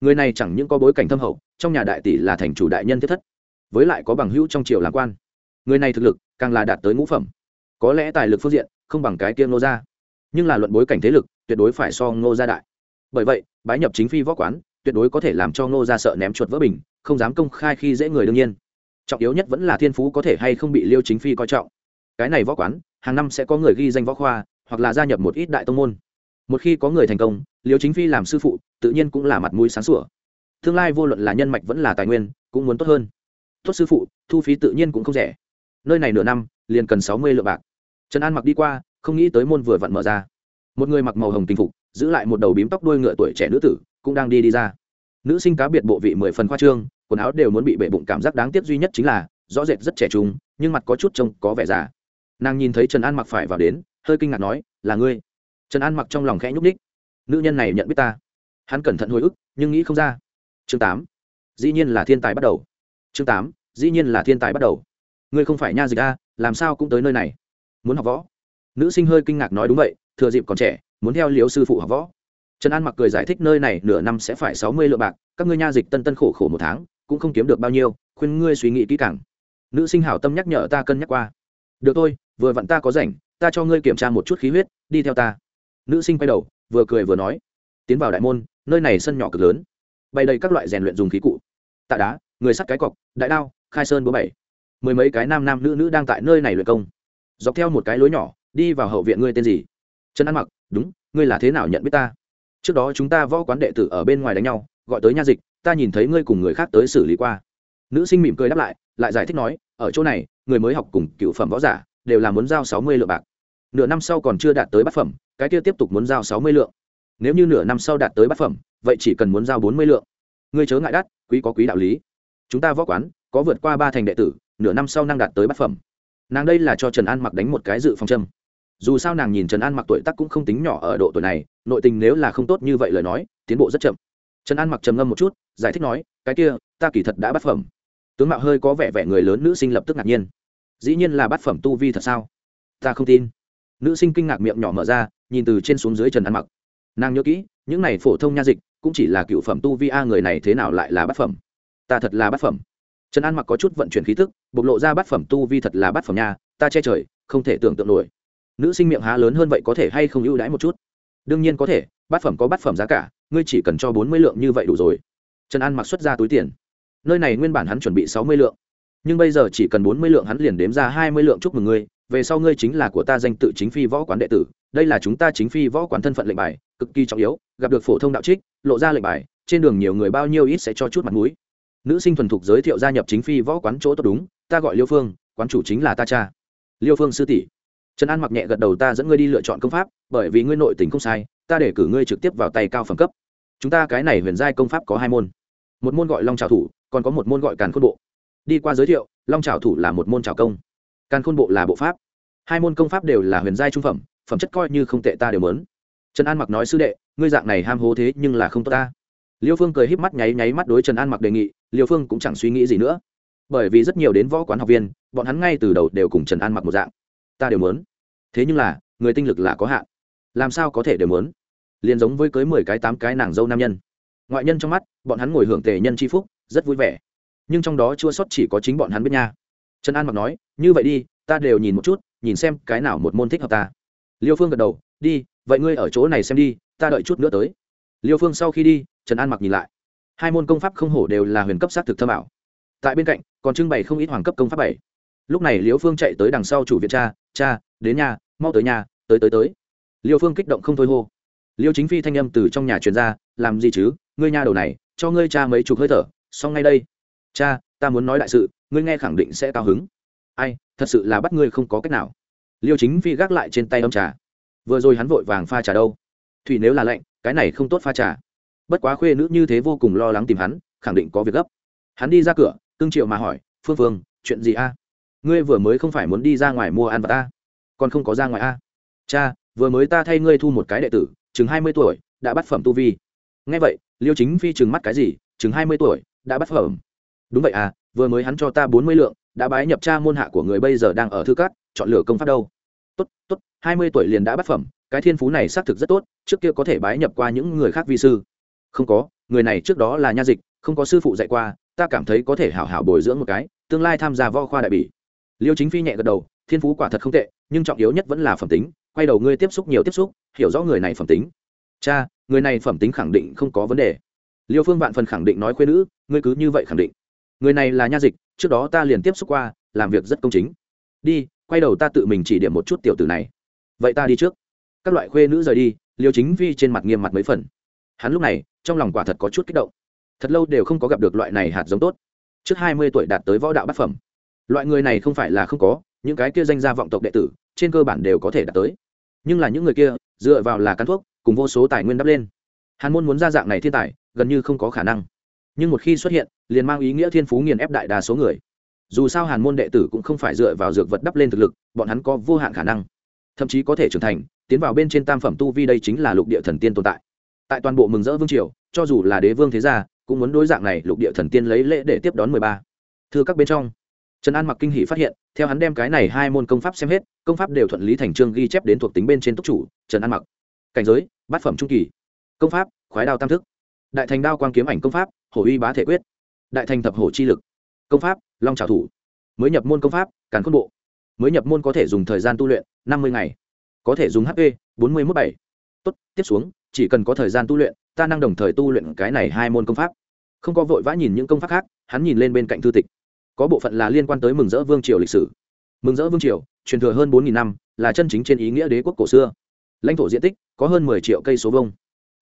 Người này chẳng những có bối cảnh thâm hậu trong nhà đại tỷ là thành chủ đại nhân thiết thất, với lại có bằng hữu trong triều làm quan. Người này thực lực càng là đạt tới ngũ phẩm. Có lẽ tài lực phương diện không bằng cái kia ngô gia, nhưng là luận bối cảnh thế lực, tuyệt đối phải so ngô gia đại. Bởi vậy, bái nhập chính phi võ quán, tuyệt đối có thể làm cho ngô gia sợ ném chuột vỡ bình, không dám công khai khi dễ người đương nhiên. Trọng yếu nhất vẫn là thiên phú có thể hay không bị liêu chính phi coi trọng. Cái này võ quán, hàng năm sẽ có người ghi danh võ khoa, hoặc là gia nhập một ít đại tông môn. Một khi có người thành công, liêu chính phi làm sư phụ, tự nhiên cũng là mặt mũi sáng sủa tương lai vô luận là nhân mạch vẫn là tài nguyên, cũng muốn tốt hơn. Tốt sư phụ, thu phí tự nhiên cũng không rẻ. Nơi này nửa năm, liền cần sáu mươi lượng bạc. Trần an mặc đi qua, không nghĩ tới môn vừa vặn mở ra. Một người mặc màu hồng kinh phục, giữ lại một đầu bím tóc đuôi ngựa tuổi trẻ nữ tử, cũng đang đi đi ra. Nữ sinh cá biệt bộ vị mười phần khoa trương, quần áo đều muốn bị bể bụng cảm giác đáng tiếc duy nhất chính là, rõ rệt rất trẻ trung, nhưng mặt có chút trông có vẻ già. Nàng nhìn thấy trần an mặc phải vào đến, hơi kinh ngạc nói, là ngươi? Trần an mặc trong lòng khẽ nhúc ních nữ nhân này nhận biết ta. Hắn cẩn thận hồi ức, nhưng nghĩ không ra chương tám. Dĩ nhiên là thiên tài bắt đầu. Chương tám. Dĩ nhiên là thiên tài bắt đầu. Ngươi không phải nha dịch a, làm sao cũng tới nơi này. Muốn học võ. Nữ sinh hơi kinh ngạc nói đúng vậy, thừa dịp còn trẻ, muốn theo liếu sư phụ học võ. Trần an mặc cười giải thích nơi này nửa năm sẽ phải sáu mươi lượng bạc, các ngươi nha dịch tân tân khổ khổ một tháng, cũng không kiếm được bao nhiêu, khuyên ngươi suy nghĩ kỹ càng. Nữ sinh hảo tâm nhắc nhở ta cân nhắc qua. Được thôi, vừa vặn ta có rảnh, ta cho ngươi kiểm tra một chút khí huyết, đi theo ta. Nữ sinh quay đầu, vừa cười vừa nói. Tiến vào đại môn, nơi này sân nhỏ cực lớn bày đầy các loại rèn luyện dùng khí cụ. Tạ đá, người sắt cái cọc, đại đao, khai sơn búa bảy. Mười mấy cái nam nam nữ nữ đang tại nơi này luyện công. Dọc theo một cái lối nhỏ, đi vào hậu viện ngươi tên gì? Trần ăn mặc, đúng, ngươi là thế nào nhận biết ta? Trước đó chúng ta võ quán đệ tử ở bên ngoài đánh nhau, gọi tới nha dịch, ta nhìn thấy ngươi cùng người khác tới xử lý qua. Nữ sinh mỉm cười đáp lại lại giải thích nói, ở chỗ này, người mới học cùng cựu phẩm võ giả đều là muốn giao sáu mươi lượng bạc. Nửa năm sau còn chưa đạt tới bát phẩm, cái kia tiếp tục muốn giao sáu mươi lượng. Nếu như nửa năm sau đạt tới bát phẩm vậy chỉ cần muốn giao bốn mươi lượng. Ngươi chớ ngại đắt, quý có quý đạo lý. Chúng ta võ quán, có vượt qua ba thành đệ tử, nửa năm sau năng đạt tới bát phẩm. Nàng đây là cho trần an mặc đánh một cái dự phòng châm. Dù sao nàng nhìn trần an mặc tuổi tác cũng không tính nhỏ ở độ tuổi này, nội tình nếu là không tốt như vậy lời nói, tiến bộ rất chậm. Trần an mặc trầm ngâm một chút, giải thích nói, cái kia, ta kỳ thật đã bát phẩm. Tướng mạo hơi có vẻ vẻ người lớn nữ sinh lập tức ngạc nhiên. Dĩ nhiên là bát phẩm tu vi thật sao? Ta không tin. Nữ sinh kinh ngạc miệng nhỏ mở ra, nhìn từ trên xuống dưới trần an mặc. Nàng nhớ kỹ, những này phổ thông nha dịch cũng chỉ là cựu phẩm tu vi a, người này thế nào lại là bát phẩm? Ta thật là bát phẩm. Trần an mặc có chút vận chuyển khí thức bộc lộ ra bát phẩm tu vi thật là bát phẩm nha, ta che trời, không thể tưởng tượng nổi. Nữ sinh miệng há lớn hơn vậy có thể hay không ưu đãi một chút? Đương nhiên có thể, bát phẩm có bát phẩm giá cả, ngươi chỉ cần cho bốn mươi lượng như vậy đủ rồi. Trần an mặc xuất ra túi tiền. Nơi này nguyên bản hắn chuẩn bị sáu mươi lượng, nhưng bây giờ chỉ cần bốn mươi lượng hắn liền đếm ra hai mươi lượng chúc mừng ngươi, về sau ngươi chính là của ta danh tự chính phi võ quán đệ tử, đây là chúng ta chính phi võ quán thân phận lệnh bài, cực kỳ trọng yếu, gặp được phổ thông đạo trích lộ ra lệnh bài, trên đường nhiều người bao nhiêu ít sẽ cho chút mặt mũi. Nữ sinh thuần thục giới thiệu gia nhập chính phi võ quán chỗ tốt đúng, ta gọi liêu phương, quán chủ chính là ta cha. Liêu phương sư tỷ. Trần an mặc nhẹ gật đầu ta dẫn ngươi đi lựa chọn công pháp, bởi vì ngươi nội tình không sai, ta để cử ngươi trực tiếp vào tay cao phẩm cấp. Chúng ta cái này huyền giai công pháp có hai môn. Một môn gọi long trào thủ, còn có một môn gọi càn khôn bộ. Đi qua giới thiệu, long trào thủ là một môn trào công. Càn khôn bộ là bộ pháp. Hai môn công pháp đều là huyền giai trung phẩm phẩm chất coi như không tệ ta đều lớn trần an mặc nói sư đệ ngươi dạng này ham hố thế nhưng là không tốt ta. Liêu phương cười híp mắt nháy nháy mắt đối trần an mặc đề nghị, liêu phương cũng chẳng suy nghĩ gì nữa. Bởi vì rất nhiều đến võ quán học viên, bọn hắn ngay từ đầu đều cùng trần an mặc một dạng. Ta đều muốn. Thế nhưng là, người tinh lực là có hạn. Làm sao có thể đều muốn? Liền giống với cưới mười cái tám cái nàng dâu nam nhân. Ngoại nhân trong mắt, bọn hắn ngồi hưởng tề nhân c h i phúc, rất vui vẻ. Nhưng trong đó chua sót chỉ có chính bọn hắn biết nha. Trần an mặc nói, như vậy đi, ta đều nhìn một chút, nhìn xem cái nào một môn thích hợp ta. Liêu phương gật đầu, đi vậy ngươi ở chỗ này xem đi, ta đợi chút nữa tới. Liêu phương sau khi đi, trần an mặc nhìn lại. Hai môn công pháp không hổ đều là huyền cấp s á t thực thơm ảo. Tại bên cạnh, còn trưng bày không ít hoàng cấp công pháp bảy. Lúc này liêu phương chạy tới đằng sau chủ viện cha cha, đến nhà, mau tới nhà, tới tới tới. Liêu phương kích động không thôi hô. Liêu chính phi thanh âm từ trong nhà truyền ra, làm gì chứ, ngươi nhà đầu này, cho ngươi cha mấy chục hơi thở, xong ngay đây. Cha, ta muốn nói đại sự, ngươi nghe khẳng định sẽ cao hứng. Ai, thật sự là bắt ngươi không có cách nào. Liêu chính phi gác lại trên tay ông trà vừa rồi hắn vội vàng pha trà đâu? Thủy nếu là lạnh, cái này không tốt pha trà. Bất quá khuê nữ như thế vô cùng lo lắng tìm hắn, khẳng định có việc gấp. Hắn đi ra cửa, cưng triệu mà hỏi, phương phương chuyện gì a? Ngươi vừa mới không phải muốn đi ra ngoài mua ăn vật ta? Còn không có ra ngoài a? Cha, vừa mới ta thay ngươi thu một cái đệ tử, chừng hai mươi tuổi, đã bắt phẩm tu vi. Ngay vậy, liêu chính phi chừng mắt cái gì? Chừng hai mươi tuổi, đã bắt phẩm. Đúng vậy à vừa mới hắn cho ta bốn mươi lượng, đã bái nhập cha môn hạ của người bây giờ đang ở thư cát chọn lựa công pháp đâu? Tốt tốt hai mươi tuổi liền đã bắt phẩm, cái thiên phú này xác thực rất tốt, trước kia có thể bái nhập qua những người khác vi sư. Không có, người này trước đó là nha dịch, không có sư phụ dạy qua, ta cảm thấy có thể hảo hảo bồi dưỡng một cái, tương lai tham gia võ khoa đại bỉ. Liêu chính phi nhẹ gật đầu, thiên phú quả thật không tệ, nhưng trọng yếu nhất vẫn là phẩm tính, quay đầu ngươi tiếp xúc nhiều tiếp xúc, hiểu rõ người này phẩm tính. Cha, người này phẩm tính khẳng định không có vấn đề. Liêu phương vạn phần khẳng định nói khuyên nữ, ngươi cứ như vậy khẳng định. Người này là nha dịch, trước đó ta liền tiếp xúc qua, làm việc rất công chính. Đi, quay đầu ta tự mình chỉ điểm một chút tiểu tử này vậy ta đi trước. Các loại khuê nữ rời đi, liêu chính vi trên mặt nghiêm mặt mấy phần. Hắn lúc này, trong lòng quả thật có chút kích động. Thật lâu đều không có gặp được loại này hạt giống tốt. Trước hai mươi tuổi đạt tới võ đạo bát phẩm. Loại người này không phải là không có, những cái kia danh gia vọng tộc đệ tử, trên cơ bản đều có thể đạt tới. Nhưng là những người kia, dựa vào là căn thuốc, cùng vô số tài nguyên đắp lên. Hàn môn muốn ra dạng này thiên tài, gần như không có khả năng. Nhưng một khi xuất hiện, liền mang ý nghĩa thiên phú nghiền ép đại đa số người. Dù sao hàn môn đệ tử cũng không phải dựa vào dược vật đắp lên thực lực, bọn hắn có vô hạn khả năng thậm chí có thể trưởng thành, tiến vào bên trên tam phẩm tu vi đây chính là lục địa thần tiên tồn tại. Tại toàn bộ mừng rỡ vương triều, cho dù là đế vương thế gia, cũng muốn đối dạng này lục địa thần tiên lấy lễ để tiếp đón mười ba. Thưa các bên trong, trần an mặc kinh hỷ phát hiện, theo hắn đem cái này hai môn công pháp xem hết, công pháp đều thuận lý thành trương ghi chép đến thuộc tính bên trên túc chủ, trần an mặc. Cảnh giới, bát phẩm trung kỳ. Công pháp, khoái đao tam thức. Đại thành đao quang kiếm ảnh công pháp, hổ uy bá thể quyết. Đại thành thập hổ chi lực. Công pháp, long trào thủ. Mới nhập môn công pháp, càn khôn bộ. Mới nhập môn có thể dùng thời gian tu luyện năm mươi ngày. Có thể dùng hp bốn mươi mốt bảy. Tốt, tiếp xuống, chỉ cần có thời gian tu luyện, ta năng đồng thời tu luyện cái này hai môn công pháp. Không có vội vã nhìn những công pháp khác, hắn nhìn lên bên cạnh thư tịch. Có bộ phận là liên quan tới mừng rỡ vương triều lịch sử. Mừng rỡ vương triều, truyền thừa hơn bốn năm, là chân chính trên ý nghĩa đế quốc cổ xưa. Lãnh thổ diện tích có hơn mười triệu cây số vông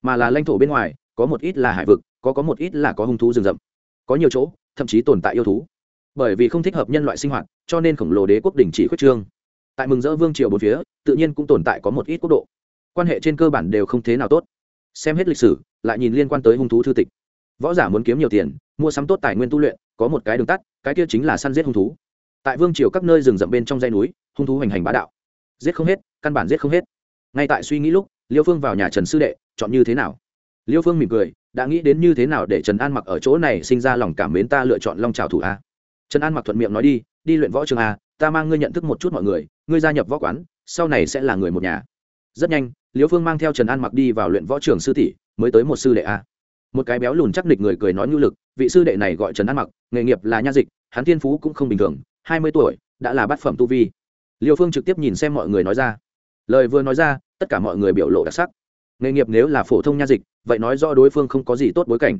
mà là lãnh thổ bên ngoài, có một ít là hải vực, có có một ít là có hung thú rừng rậm. Có nhiều chỗ, thậm chí tồn tại yêu thú. Bởi vì không thích hợp nhân loại sinh hoạt, cho nên khổng lồ đế quốc đình chỉ khuyết trương tại mừng rỡ vương triều bốn phía, tự nhiên cũng tồn tại có một ít quốc độ. Quan hệ trên cơ bản đều không thế nào tốt. Xem hết lịch sử, lại nhìn liên quan tới hung thú thư tịch. Võ giả muốn kiếm nhiều tiền, mua sắm tốt tài nguyên tu luyện, có một cái đường tắt, cái kia chính là săn giết hung thú. Tại vương triều các nơi rừng rậm bên trong dây núi, hung thú hành hành bá đạo. Giết không hết, căn bản giết không hết. Ngay tại suy nghĩ lúc, liêu phương vào nhà trần sư đệ, chọn như thế nào? Liêu phương mỉm cười, đã nghĩ đến như thế nào để trần an mặc ở chỗ này sinh ra lòng cảm mến ta lựa chọn long trào thủ a. Trần an mặc thuận miệng nói đi đi luyện võ trường a ta mang ngươi nhận thức một chút mọi người, ngươi gia nhập võ quán, sau này sẽ là người một nhà. Rất nhanh liêu phương mang theo trần an mặc đi vào luyện võ trường sư tỷ, mới tới một sư đệ a. Một cái béo lùn chắc địch người cười nói nhu lực, vị sư đệ này gọi trần an mặc, nghề nghiệp là nha dịch, hắn thiên phú cũng không bình thường, hai mươi tuổi, đã là bát phẩm tu vi. Liêu phương trực tiếp nhìn xem mọi người nói ra. Lời vừa nói ra, tất cả mọi người biểu lộ đặc sắc. Nghề nghiệp nếu là phổ thông nha dịch, vậy nói rõ đối phương không có gì tốt bối cảnh.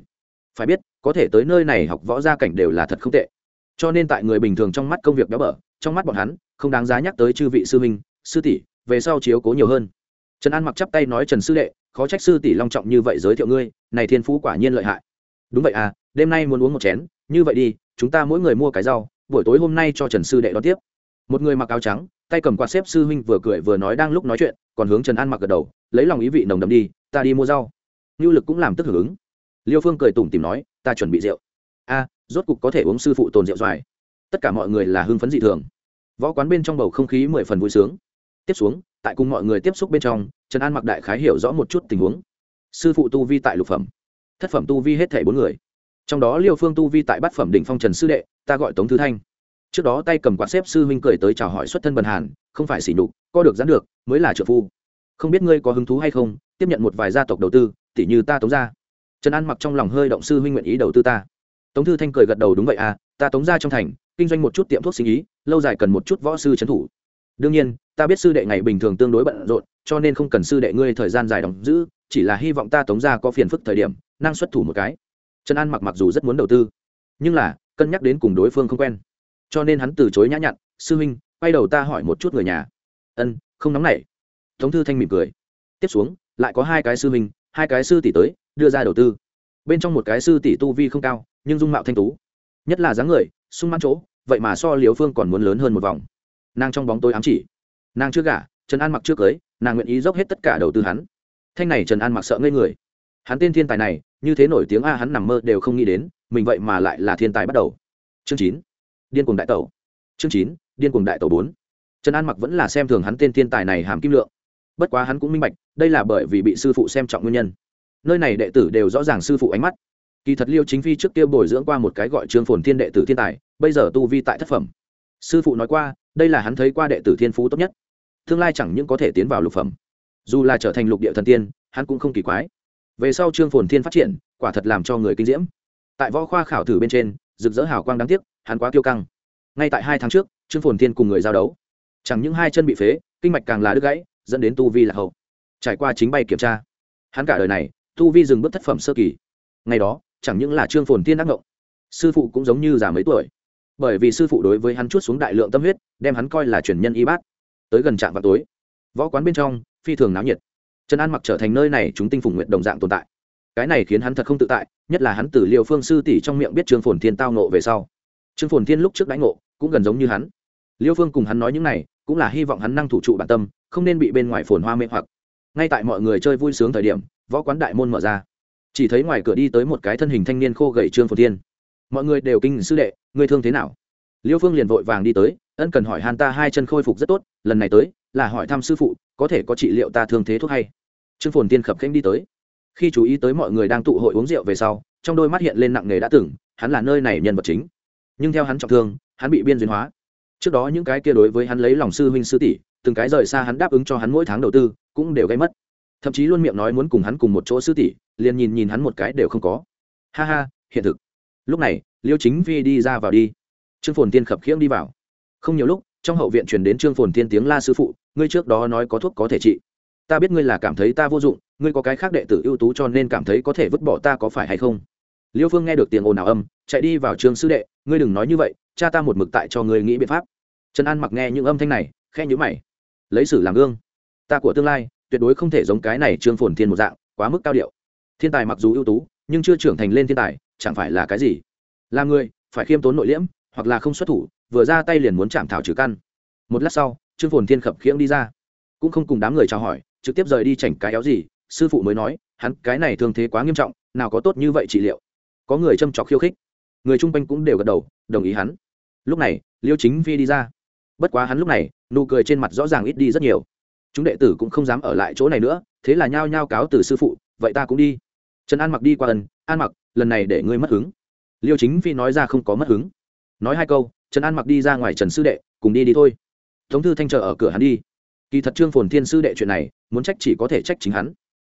Phải biết, có thể tới nơi này học võ gia cảnh đều là thật không tệ cho nên tại người bình thường trong mắt công việc béo bở, trong mắt bọn hắn, không đáng giá nhắc tới chư vị sư huynh, sư tỷ, về sau chiếu cố nhiều hơn. Trần an mặc chắp tay nói, trần sư đệ, khó trách sư tỷ long trọng như vậy giới thiệu ngươi, này thiên phú quả nhiên lợi hại. Đúng vậy à đêm nay muốn uống một chén, như vậy đi, chúng ta mỗi người mua cái rau, buổi tối hôm nay cho trần sư đệ đón tiếp. Một người mặc áo trắng, tay cầm quạt xếp sư huynh vừa cười vừa nói đang lúc nói chuyện, còn hướng trần an mặc gật đầu, lấy lòng ý vị nồng đậm đi, ta đi mua rau. Ngưu lực cũng làm tức hưởng ứng. Liêu phương cười tủm tìm nói, ta chuẩn bị rượu. A rốt cục có thể uống sư phụ tồn rượu doài tất cả mọi người là hưng phấn dị thường. Võ quán bên trong bầu không khí mười phần vui sướng. Tiếp xuống, tại cùng mọi người tiếp xúc bên trong, trần an mặc đại khái hiểu rõ một chút tình huống. Sư phụ tu vi tại lục phẩm, thất phẩm tu vi hết thể bốn người. Trong đó liêu phương tu vi tại bát phẩm đỉnh phong trần sư đệ, ta gọi tống thứ thanh. Trước đó tay cầm quạt xếp sư huynh cười tới chào hỏi xuất thân bần hàn, không phải xỉ nhục co được gián được, mới là trợ phu. Không biết ngươi có hứng thú hay không, tiếp nhận một vài gia tộc đầu tư, tỉ như ta tống ra trần an mặc trong lòng hơi động sư huynh nguyện ý đầu tư ta tống thư thanh cười gật đầu, đúng vậy à ta tống ra trong thành, kinh doanh một chút tiệm thuốc sinh ý, lâu dài cần một chút võ sư trấn thủ. Đương nhiên, ta biết sư đệ ngày bình thường tương đối bận rộn, cho nên không cần sư đệ ngươi thời gian dài đóng giữ, chỉ là hy vọng ta tống ra có phiền phức thời điểm, năng xuất thủ một cái. Trần an mặc mặc dù rất muốn đầu tư, nhưng là, cân nhắc đến cùng đối phương không quen. Cho nên hắn từ chối nhã nhặn, sư huynh, quay đầu ta hỏi một chút người nhà. Ân, không nóng nảy. Tống thư thanh mỉm cười. Tiếp xuống, lại có hai cái sư huynh, hai cái sư tỷ tới, đưa ra đầu tư. Bên trong một cái sư tỷ tu vi không cao nhưng dung mạo thanh tú. Nhất là dáng người, sung mãn chỗ, vậy mà so liều phương còn muốn lớn hơn một vòng. Nàng trong bóng tôi ám chỉ. Nàng chưa gả, trần an mặc chưa cưới, nàng nguyện ý dốc hết tất cả đầu tư hắn. Thanh này trần an mặc sợ ngây người. Hắn tên thiên tài này, như thế nổi tiếng a, hắn nằm mơ đều không nghĩ đến, mình vậy mà lại là thiên tài bắt đầu. Chương chín. Điên cuồng đại tẩu. Chương chín, điên cuồng đại tẩu bốn. Trần an mặc vẫn là xem thường hắn tên thiên tài này hàm kim lượng. Bất quá hắn cũng minh bạch, đây là bởi vì bị sư phụ xem trọng nguyên nhân. Nơi này đệ tử đều rõ ràng sư phụ ánh mắt kỳ thật liêu chính phi trước kia bồi dưỡng qua một cái gọi trương phồn thiên đệ tử thiên tài, bây giờ tu vi tại thất phẩm. Sư phụ nói qua, đây là hắn thấy qua đệ tử thiên phú tốt nhất. Tương lai chẳng những có thể tiến vào lục phẩm. Dù là trở thành lục địa thần tiên, hắn cũng không kỳ quái. Về sau trương phồn thiên phát triển, quả thật làm cho người kinh diễm. Tại võ khoa khảo thử bên trên, rực rỡ hào quang đáng tiếc, hắn quá kiêu căng. Ngay tại hai tháng trước, trương phồn thiên cùng người giao đấu. Chẳng những hai chân bị phế, kinh mạch càng là đứt gãy, dẫn đến tu vi là hậu. Trải qua chính bay kiểm tra, hắn cả đời này, tu vi dừng bước thất phẩm sơ kỳ. Ngày đó chẳng những là trương phồn thiên đắc ngộng, sư phụ cũng giống như già mấy tuổi. Bởi vì sư phụ đối với hắn chút xuống đại lượng tâm huyết, đem hắn coi là truyền nhân y bát. Tới gần trạm vào tối, võ quán bên trong, phi thường náo nhiệt. Trần an mặc trở thành nơi này chúng tinh phùng nguyện đồng dạng tồn tại. Cái này khiến hắn thật không tự tại, nhất là hắn từ liệu phương sư tỷ trong miệng biết trương phồn thiên tao nộ về sau. Trương phồn thiên lúc trước đánh ngộ, cũng gần giống như hắn. Liêu phương cùng hắn nói những này, cũng là hy vọng hắn năng thủ trụ bản tâm, không nên bị bên ngoài phồn hoa mê hoặc. Ngay tại mọi người chơi vui sướng thời điểm, võ quán đại môn mở ra chỉ thấy ngoài cửa đi tới một cái thân hình thanh niên khô gầy trương phồn thiên. Mọi người đều kinh sư đệ người thương thế nào? Liêu phương liền vội vàng đi tới, ân cần hỏi han ta hai chân khôi phục rất tốt, lần này tới, là hỏi thăm sư phụ, có thể có trị liệu ta thương thế thuốc hay? Trương phồn tiên khập khanh đi tới. Khi chú ý tới mọi người đang tụ hội uống rượu về sau, trong đôi mắt hiện lên nặng nề đã từng, hắn là nơi này nhân vật chính. Nhưng theo hắn trọng thương, hắn bị biên duyên hóa. Trước đó những cái kia đối với hắn lấy lòng sư huynh sư tỷ, từng cái rời xa hắn đáp ứng cho hắn mỗi tháng đầu tư, cũng đều gây mất thậm chí luôn miệng nói muốn cùng hắn cùng một chỗ sư tỷ, liền nhìn nhìn hắn một cái đều không có. Ha ha, hiện thực. Lúc này, liêu chính vi đi ra vào đi. Trương phồn tiên khập khiễng đi vào. Không nhiều lúc, trong hậu viện truyền đến trương phồn tiên tiếng la sư phụ, ngươi trước đó nói có thuốc có thể trị. Ta biết ngươi là cảm thấy ta vô dụng, ngươi có cái khác đệ tử ưu tú cho nên cảm thấy có thể vứt bỏ ta có phải hay không? Liêu phương nghe được tiếng ồn ào âm, chạy đi vào trường sư đệ, ngươi đừng nói như vậy, cha ta một mực tại cho ngươi nghĩ biện pháp. Trần an mặc nghe những âm thanh này khe nhữ mày. Lấy sử làm gương. Ta của tương lai tuyệt đối không thể giống cái này trương phồn thiên một dạng, quá mức cao điệu. Thiên tài mặc dù ưu tú, nhưng chưa trưởng thành lên thiên tài, chẳng phải là cái gì? Là người, phải khiêm tốn nội liễm, hoặc là không xuất thủ, vừa ra tay liền muốn chạm thảo trừ căn. Một lát sau, trương phồn thiên khập khiễng đi ra. Cũng không cùng đám người chào hỏi, trực tiếp rời đi chảnh cái éo gì, sư phụ mới nói, hắn cái này thương thế quá nghiêm trọng, nào có tốt như vậy trị liệu. Có người châm trọc khiêu khích. Người chung quanh cũng đều gật đầu, đồng ý hắn. Lúc này, liêu chính phi đi ra. Bất quá hắn lúc này, nụ cười trên mặt rõ ràng ít đi rất nhiều chúng đệ tử cũng không dám ở lại chỗ này nữa, thế là nhao nhao cáo từ sư phụ, vậy ta cũng đi. Trần an mặc đi qua ân, an mặc, lần này để ngươi mất hứng. Liêu chính phi nói ra không có mất hứng. Nói hai câu, trần an mặc đi ra ngoài trần sư đệ, cùng đi đi thôi. Tống thư thanh chờ ở cửa hắn đi. Kỳ thật trương phồn thiên sư đệ chuyện này, muốn trách chỉ có thể trách chính hắn.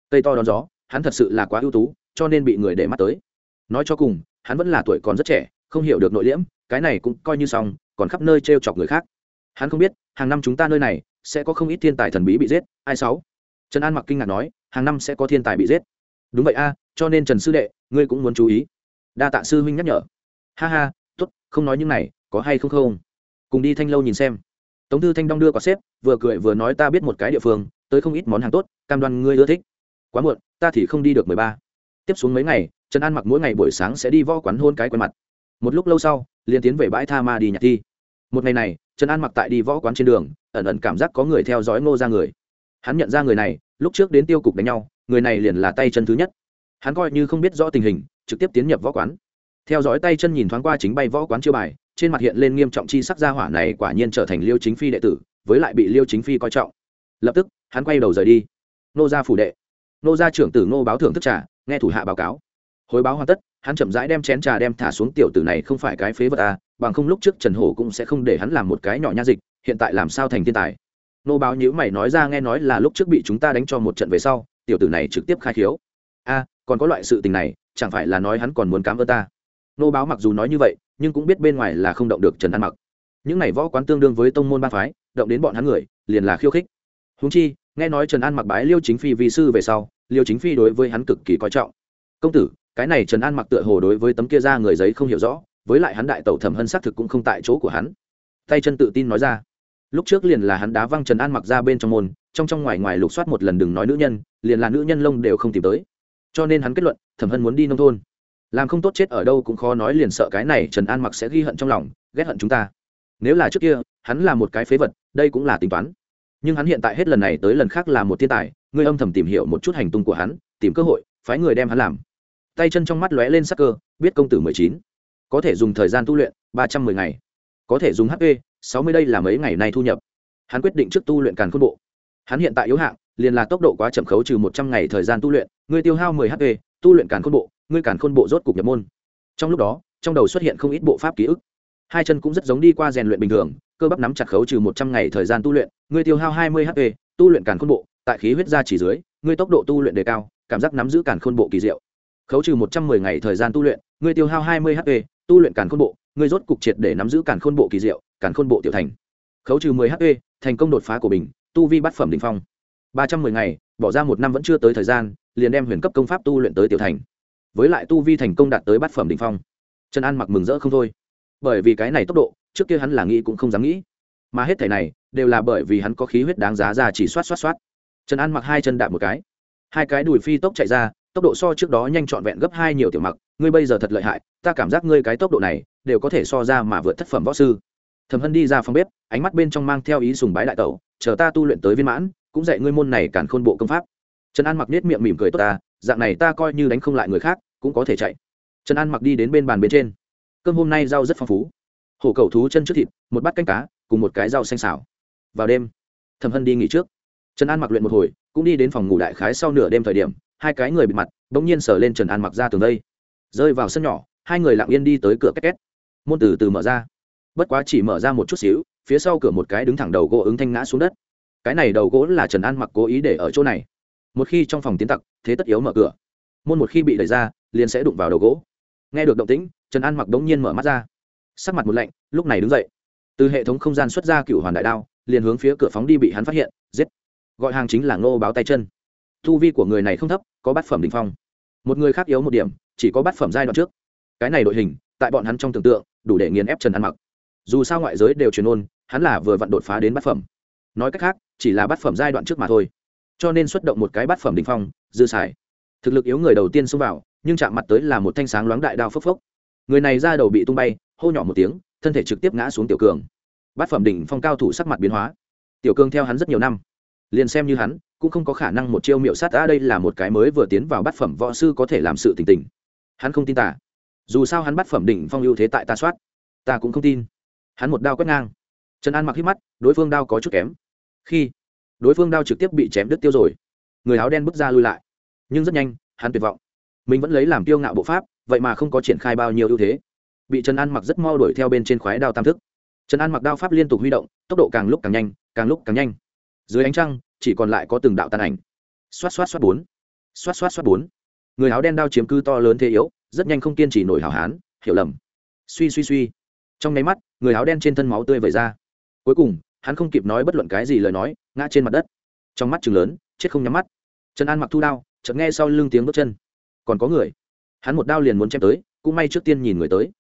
Tây to đón gió, hắn thật sự là quá ưu tú, cho nên bị người để mắt tới. Nói cho cùng, hắn vẫn là tuổi còn rất trẻ, không hiểu được nội liễm, cái này cũng coi như xong, còn khắp nơi t r e o chọc người khác. Hắn không biết, hàng năm chúng ta nơi này sẽ có không ít thiên tài thần bí bị giết, ai sáu? Trần an mặc kinh ngạc nói, hàng năm sẽ có thiên tài bị giết. Đúng vậy a, cho nên trần sư đệ, ngươi cũng muốn chú ý. Đa tạ sư huynh nhắc nhở. Ha ha t ố t không nói những này, có hay không không? Cùng đi thanh lâu nhìn xem. Tống thư thanh đong đưa quả xếp, vừa cười vừa nói ta biết một cái địa phương, tới không ít món hàng tốt, cam đoan ngươi ưa thích. Quá muộn, ta thì không đi được mười ba. Tiếp xuống mấy ngày, trần an mặc mỗi ngày buổi sáng sẽ đi võ quán hôn cái quen mặt. Một lúc lâu sau, liền tiến về bãi tha ma đi nhạc thi. Một ngày này, trần an mặc tại đi võ quán trên đường ẩn ẩn cảm giác có người theo dõi ngô ra người. Hắn nhận ra người này, lúc trước đến tiêu cục đánh nhau, người này liền là tay chân thứ nhất. Hắn coi như không biết rõ tình hình, trực tiếp tiến nhập võ quán. Theo dõi tay chân nhìn thoáng qua chính bay võ quán chiêu bài, trên mặt hiện lên nghiêm trọng chi sắc gia hỏa này quả nhiên trở thành liêu chính phi đệ tử, với lại bị liêu chính phi coi trọng. Lập tức, hắn quay đầu rời đi. Nô gia phủ đệ. Nô gia trưởng tử nô báo thưởng thức trà, nghe thủ hạ báo cáo. Hồi báo hoàn tất, hắn chậm rãi đem chén trà đem thả xuống, tiểu tử này không phải cái phế vật à bằng không lúc trước trần hổ cũng sẽ không để hắn làm một cái nhỏ nha dịch hiện tại làm sao thành thiên tài? Nô báo nhữ mày nói ra nghe nói là lúc trước bị chúng ta đánh cho một trận về sau, tiểu tử này trực tiếp khai khiếu. A, còn có loại sự tình này, chẳng phải là nói hắn còn muốn cám ơn ta? Nô báo mặc dù nói như vậy, nhưng cũng biết bên ngoài là không động được trần an mặc. Những này võ quán tương đương với tông môn ba phái, động đến bọn hắn người, liền là khiêu khích. Húng chi, nghe nói trần an mặc bái liêu chính phi vì sư về sau, liêu chính phi đối với hắn cực kỳ coi trọng. Công tử, cái này trần an mặc tựa hồ đối với tấm kia ra người giấy không hiểu rõ, với lại hắn đại tẩu thẩm hân xác thực cũng không tại chỗ của hắn. Tay chân tự tin nói ra lúc trước liền là hắn đá văng trần an mặc ra bên trong môn, trong trong ngoài ngoài lục soát một lần đừng nói nữ nhân, liền là nữ nhân lông đều không tìm tới. Cho nên hắn kết luận, thẩm hân muốn đi nông thôn. Làm không tốt chết ở đâu cũng khó nói liền sợ cái này trần an mặc sẽ ghi hận trong lòng, ghét hận chúng ta. Nếu là trước kia, hắn là một cái phế vật, đây cũng là tính toán. Nhưng hắn hiện tại hết lần này tới lần khác là một thiên tài, ngươi âm thầm tìm hiểu một chút hành tung của hắn, tìm cơ hội, phái người đem hắn làm. Tay chân trong mắt lóe lên sắc cơ, biết công tử mười chín. Có thể dùng thời gian tu luyện ba trăm mười ngày. Có thể dùng hp sáu mươi đây là mấy ngày nay thu nhập? Hắn quyết định trước tu luyện càn khôn bộ. Hắn hiện tại yếu hạng, liền là tốc độ quá chậm khấu trừ một trăm ngày thời gian tu luyện ngươi tiêu hao mười hp tu luyện càn khôn bộ ngươi càn khôn bộ rốt cục nhập môn. Trong lúc đó, trong đầu xuất hiện không ít bộ pháp ký ức. Hai chân cũng rất giống đi qua rèn luyện bình thường, cơ bắp nắm chặt khấu trừ một trăm ngày thời gian tu luyện ngươi tiêu hao hai mươi hp tu luyện càn khôn bộ, tại khí huyết ra chỉ dưới ngươi tốc độ tu luyện đề cao, cảm giác nắm giữ càn khôn bộ kỳ diệu. Khấu trừ một trăm mười ngày thời gian tu luyện ngươi tiêu hao hai mươi hp tu luyện càn khôn bộ ngươi rốt cục triệt để nắm giữ càn khôn bộ kỳ diệu càn khôn bộ tiểu thành. Khấu trừ mười hp thành công đột phá của mình, tu vi bát phẩm đỉnh phong. Ba trăm mười ngày, bỏ ra một năm vẫn chưa tới thời gian, liền đem huyền cấp công pháp tu luyện tới tiểu thành. Với lại tu vi thành công đạt tới bát phẩm đỉnh phong. Trần an mặc mừng rỡ không thôi. Bởi vì cái này tốc độ, trước kia hắn là nghĩ cũng không dám nghĩ. Mà hết thảy này, đều là bởi vì hắn có khí huyết đáng giá ra chỉ soát soát soát. Trần an mặc hai chân đạp một cái. Hai cái đùi phi tốc chạy ra, tốc độ so trước đó nhanh trọn vẹn gấp hai nhiều tiểu mặc. Ngươi bây giờ thật lợi hại, ta cảm giác ngươi cái tốc độ này, đều có thể so ra mà vượt thất phẩm võ sư thẩm hân đi ra phòng bếp, ánh mắt bên trong mang theo ý sùng bái đại tẩu, chờ ta tu luyện tới viên mãn, cũng dạy ngươi môn này cản khôn bộ công pháp. Trần an mặc nết miệng mỉm cười, tốt ta, dạng này ta coi như đánh không lại người khác, cũng có thể chạy. Trần an mặc đi đến bên bàn bên trên. Cơm hôm nay rau rất phong phú. Hổ cầu thú chân trước thịt, một bát canh cá, cùng một cái rau xanh xào. Vào đêm, thẩm hân đi nghỉ trước. Trần an mặc luyện một hồi, cũng đi đến phòng ngủ đại khái sau nửa đêm thời điểm, hai cái người bị mặt, bỗng nhiên sờ lên trần an mặc ra tường đây. Rơi vào sân nhỏ, hai người lặng yên đi tới cửa két két. Môn từ từ mở ra bất quá chỉ mở ra một chút xíu, phía sau cửa một cái đứng thẳng đầu gỗ ứng thanh ngã xuống đất. Cái này đầu gỗ là trần an mặc cố ý để ở chỗ này. Một khi trong phòng tiến tặc, thế tất yếu mở cửa. Môn một khi bị đẩy ra, liền sẽ đụng vào đầu gỗ. Nghe được động tĩnh, trần an mặc đống nhiên mở mắt ra. Sắc mặt một lạnh, lúc này đứng dậy. Từ hệ thống không gian xuất ra cựu hoàn đại đao, liền hướng phía cửa phóng đi bị hắn phát hiện, giết. Gọi hàng chính là ngô báo tay chân. Thu vi của người này không thấp, có bát phẩm đ ỉ n h phong. Một người khác yếu một điểm, chỉ có bát phẩm giai đoạn trước. Cái này đội hình, tại bọn hắn trong tưởng tượng, đủ để nghiền ép trần An mặc dù sao ngoại giới đều truyền ôn, hắn là vừa vặn đột phá đến bát phẩm. Nói cách khác, chỉ là bát phẩm giai đoạn trước mà thôi. Cho nên xuất động một cái bát phẩm đ ỉ n h phong, dư xài. Thực lực yếu người đầu tiên xông vào, nhưng chạm mặt tới là một thanh sáng loáng đại đao phốc phốc. Người này ra đầu bị tung bay, hô nhỏ một tiếng, thân thể trực tiếp ngã xuống tiểu cường. Bát phẩm đỉnh phong cao thủ sắc mặt biến hóa. Tiểu cường theo hắn rất nhiều năm. Liền xem như hắn, cũng không có khả năng một chiêu miệu sát đã đây là một cái mới vừa tiến vào bát phẩm võ sư có thể làm sự tình tình. Hắn không tin tả dù sao hắn bát phẩm đỉnh phong ưu thế tại ta soát. Ta cũng không tin hắn một đao quét ngang. Trần an mặc hít mắt, đối phương đao có chút kém. Khi đối phương đao trực tiếp bị chém đứt tiêu rồi, người áo đen bước ra lui lại. Nhưng rất nhanh, hắn tuyệt vọng. Mình vẫn lấy làm tiêu ngạo bộ pháp, vậy mà không có triển khai bao nhiêu ưu thế. Bị trần an mặc rất mau đuổi theo bên trên khoái đao tam thức. Trần an mặc đao pháp liên tục huy động, tốc độ càng lúc càng nhanh, càng lúc càng nhanh. Dưới ánh trăng, chỉ còn lại có từng đạo tàn ảnh. Xoát xoát xoát bốn. Xoát xoát xoát bốn. Người áo đen đao chiếm cư to lớn thế yếu, rất nhanh không kiên trì nổi hảo hán, hiểu lầm. Suy suy suy. Trong nháy mắt người áo đen trên thân máu tươi vẩy ra. Cuối cùng, hắn không kịp nói bất luận cái gì lời nói, ngã trên mặt đất. Trong mắt trừng lớn, chết không nhắm mắt. Trần an mặc thu đao, chợt nghe sau lưng tiếng bước chân. Còn có người. Hắn một đao liền muốn chém tới, cũng may trước tiên nhìn người tới.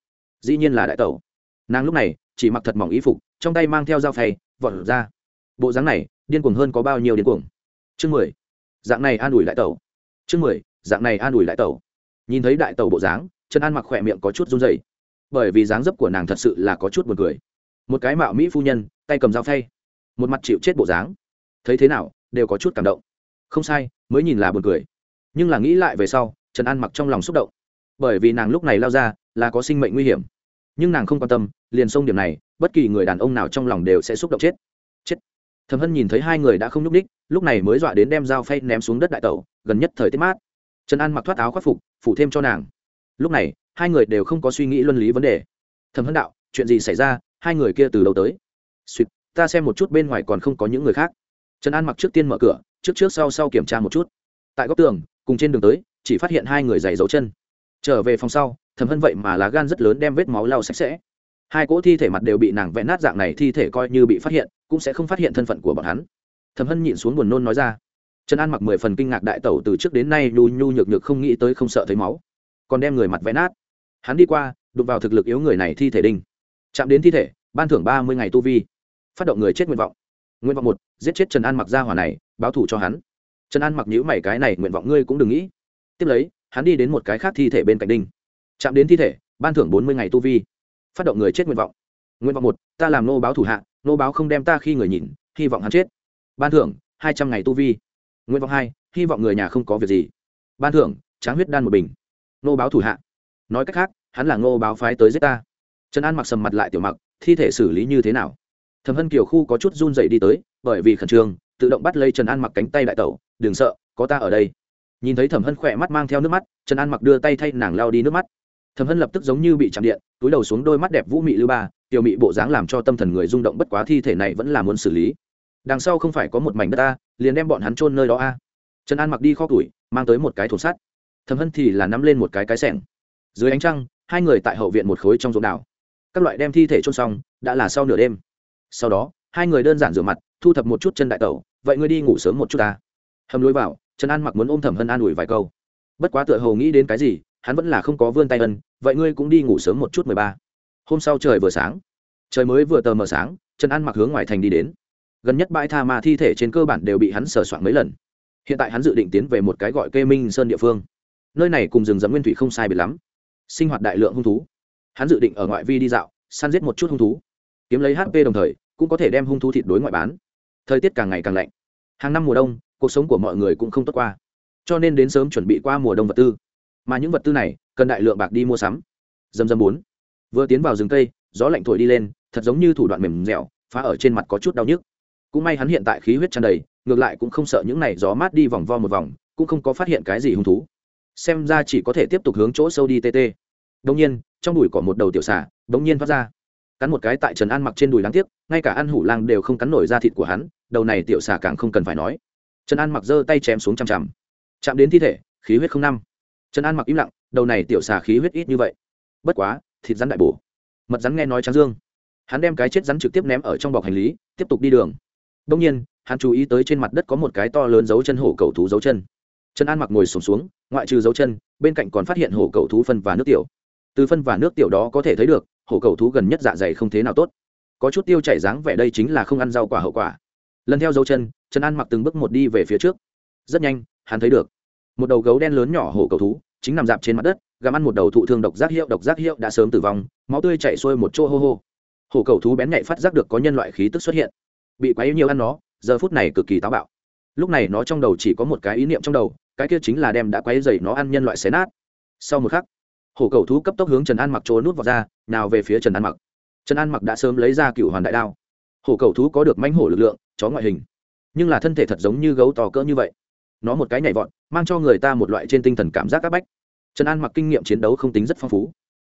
Dĩ nhiên là đại tẩu. Nàng lúc này, chỉ mặc thật mỏng y phục, trong tay mang theo dao phay, vọt ra. Bộ dáng này, điên cuồng hơn có bao nhiêu điên cuồng. Chương mười. Dạng này an ủi đại tẩu. Chương mười. Dạng này an ủi đại tẩu. Nhìn thấy đại tẩu bộ dáng, trần an mặc khỏe miệng có chút run dày bởi vì dáng dấp của nàng thật sự là có chút buồn cười. Một cái mạo mỹ phu nhân, tay cầm dao phay, một mặt chịu chết bộ dáng. Thấy thế nào, đều có chút cảm động. Không sai, mới nhìn là buồn cười. Nhưng là nghĩ lại về sau, trần an mặc trong lòng xúc động. Bởi vì nàng lúc này lao ra, là có sinh mệnh nguy hiểm. Nhưng nàng không quan tâm, liền xông điểm này, bất kỳ người đàn ông nào trong lòng đều sẽ xúc động chết. Chết. Thầm hân nhìn thấy hai người đã không nhúc ních lúc này mới dọa đến đem dao phay ném xuống đất đại tẩu, gần nhất thời tiết mát. Trần an mặc thoát áo khắc phục, phủ thêm cho nàng. Lúc này hai người đều không có suy nghĩ luân lý vấn đề. Thầm hân đạo, chuyện gì xảy ra? Hai người kia từ đầu tới? Suýt ta xem một chút bên ngoài còn không có những người khác. Trần an mặc trước tiên mở cửa, trước trước sau sau kiểm tra một chút. Tại góc tường, cùng trên đường tới, chỉ phát hiện hai người giày dấu chân. Trở về phòng sau thầm hân vậy mà lá gan rất lớn đem vết máu lau sạch sẽ. Hai cỗ thi thể mặt đều bị nàng vẽ nát dạng này thi thể coi như bị phát hiện, cũng sẽ không phát hiện thân phận của bọn hắn. Thầm hân nhịn xuống buồn nôn nói ra. Trần an mặc mười phần kinh ngạc đại tẩu từ trước đến nay nhu nhu nhược nhược không nghĩ tới không sợ thấy máu. Còn đem người mặt vẽ nát hắn đi qua, đụng vào thực lực yếu người này thi thể đinh. Chạm đến thi thể, ban thưởng ba mươi ngày tu vi. Phát động người chết nguyện vọng. Nguyện vọng một, giết chết trần an mặc ra hỏa này, báo thù cho hắn. Trần an mặc nhữ mày cái này, nguyện vọng ngươi cũng đừng nghĩ. Tiếp lấy, hắn đi đến một cái khác thi thể bên cạnh đinh. Chạm đến thi thể, ban thưởng bốn mươi ngày tu vi. Phát động người chết nguyện vọng. Nguyện vọng một, ta làm nô báo thủ hạ, nô báo không đem ta khi người nhìn, hy vọng hắn chết. Ban thưởng, hai trăm ngày tu vi. Nguyện vọng hai, hy vọng người nhà không có việc gì. Ban thưởng, tráng huyết đan một bình. Nô báo thủ hạ nói cách khác hắn là Ngô báo phái tới giết ta. Trần an mặc sầm mặt lại tiểu mặc thi thể xử lý như thế nào? Thẩm hân kiều khu có chút run dậy đi tới bởi vì khẩn trương tự động bắt lấy trần an mặc cánh tay đại tẩu đừng sợ có ta ở đây. Nhìn thấy thẩm hân khỏe mắt mang theo nước mắt trần an mặc đưa tay thay nàng lao đi nước mắt. Thẩm hân lập tức giống như bị chạm điện túi đầu xuống đôi mắt đẹp vũ mị lưu ba tiểu mị bộ dáng làm cho tâm thần người rung động bất quá thi thể này vẫn là muốn xử lý. Đằng sau không phải có một mảnh đất ta, liền đem bọn hắn chôn nơi đó a. Trần an mặc đi kho tuổi mang tới một cái thổ sắt. Thẩm hân thì là nắm lên một cái cái sẻng dưới ánh trăng, hai người tại hậu viện một khối trong ruộng đảo. Các loại đem thi thể chôn xong, đã là sau nửa đêm. Sau đó, hai người đơn giản rửa mặt, thu thập một chút chân đại tẩu, vậy ngươi đi ngủ sớm một chút ta. Hầm lối vào, trần an mặc muốn ôm thẩm hân an ủi vài câu. Bất quá tựa hồ nghĩ đến cái gì, hắn vẫn là không có vươn tay ân, vậy ngươi cũng đi ngủ sớm một chút mười ba. Hôm sau trời vừa sáng, trời mới vừa tờ mờ sáng, trần an mặc hướng ngoài thành đi đến. Gần nhất bãi tha ma thi thể trên cơ bản đều bị hắn sờ soạn mấy lần. Hiện tại hắn dự định tiến về một cái gọi kê minh sơn địa phương. Nơi này cùng rừng rậm nguyên thủy không sai biệt lắm sinh hoạt đại lượng hung thú. Hắn dự định ở ngoại vi đi dạo, săn giết một chút hung thú. Kiếm lấy hp đồng thời, cũng có thể đem hung thú thịt đối ngoại bán. Thời tiết càng ngày càng lạnh. Hàng năm mùa đông, cuộc sống của mọi người cũng không tốt qua. Cho nên đến sớm chuẩn bị qua mùa đông vật tư. Mà những vật tư này, cần đại lượng bạc đi mua sắm. Dầm dầm bốn. Vừa tiến vào rừng cây, gió lạnh thổi đi lên, thật giống như thủ đoạn mềm dẻo, phá ở trên mặt có chút đau nhức. Cũng may hắn hiện tại khí huyết tràn đầy, ngược lại cũng không sợ những này gió mát đi vòng vo một vòng, cũng không có phát hiện cái gì hung thú xem ra chỉ có thể tiếp tục hướng chỗ sâu đi tê đông nhiên trong đùi có một đầu tiểu xà đông nhiên thoát ra. Cắn một cái tại trần an mặc trên đùi đáng tiếc ngay cả ăn hủ lang đều không cắn nổi ra thịt của hắn đầu này tiểu xà càng không cần phải nói. Trần an mặc giơ tay chém xuống chằm chằm. Chạm đến thi thể khí huyết không năm. Trần an mặc im lặng đầu này tiểu xà khí huyết ít như vậy. Bất quá thịt rắn đại bổ. Mật rắn nghe nói tráng dương. Hắn đem cái chết rắn trực tiếp ném ở trong bọc hành lý tiếp tục đi đường. Đông nhiên hắn chú ý tới trên mặt đất có một cái to lớn dấu chân hổ cầu thú dấu chân. Trần an mặc ngồi sùng xuống, xuống ngoại trừ dấu chân, bên cạnh còn phát hiện hổ cầu thú phân và nước tiểu. Từ phân và nước tiểu đó có thể thấy được, hổ cầu thú gần nhất dạ dày không thế nào tốt. Có chút tiêu chảy dáng vẻ đây chính là không ăn rau quả hậu quả. Lần theo dấu chân, trần an mặc từng bước một đi về phía trước. Rất nhanh, hắn thấy được, một đầu gấu đen lớn nhỏ hổ cầu thú, chính nằm dạp trên mặt đất, gặm ăn một đầu thụ thương độc giác hiệu, độc giác hiệu đã sớm tử vong, máu tươi chảy xuôi một chỗ hô hô. Hổ cầu thú bén nhạy phát giác được có nhân loại khí tức xuất hiện. Bị quá nhiều ăn nó, giờ phút này cực kỳ táo bạo. Lúc này nó trong đầu chỉ có một cái ý niệm trong đầu cái kia chính là đem đã quấy dày nó ăn nhân loại xé nát. Sau một khắc, hổ cầu thú cấp tốc hướng trần an mặc trốn nút vào ra, nào về phía trần an mặc. Trần an mặc đã sớm lấy ra cựu hoàn đại đao. Hổ cầu thú có được mãnh hổ lực lượng, chó ngoại hình. Nhưng là thân thể thật giống như gấu to cỡ như vậy. Nó một cái nhảy vọt, mang cho người ta một loại trên tinh thần cảm giác áp bách. Trần an mặc kinh nghiệm chiến đấu không tính rất phong phú.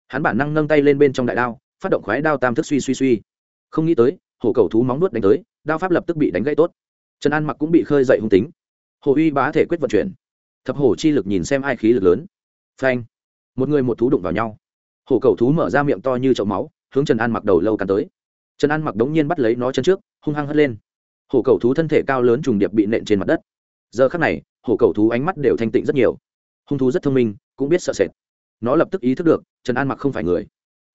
Hắn bản năng nâng tay lên bên trong đại đao, phát động khoái đao tam thức suy suy suy. Không nghĩ tới, hổ cầu thú móng nuốt đánh tới, đao pháp lập tức bị đánh gãy tốt. Trần an mặc cũng bị khơi dậy hung tính. Hồ uy bá thể quyết vận chuyển thập hổ chi lực nhìn xem ai khí lực lớn. Phanh. Một người một thú đụng vào nhau. Hổ cầu thú mở ra miệng to như chậu máu, hướng trần an mặc đầu lâu cắn tới. Trần an mặc đống nhiên bắt lấy nó chân trước, hung hăng hất lên. Hổ cầu thú thân thể cao lớn trùng điệp bị nện trên mặt đất. Giờ khắc này, hổ cầu thú ánh mắt đều thanh tịnh rất nhiều. Hung thú rất thông minh, cũng biết sợ sệt. Nó lập tức ý thức được, trần an mặc không phải người.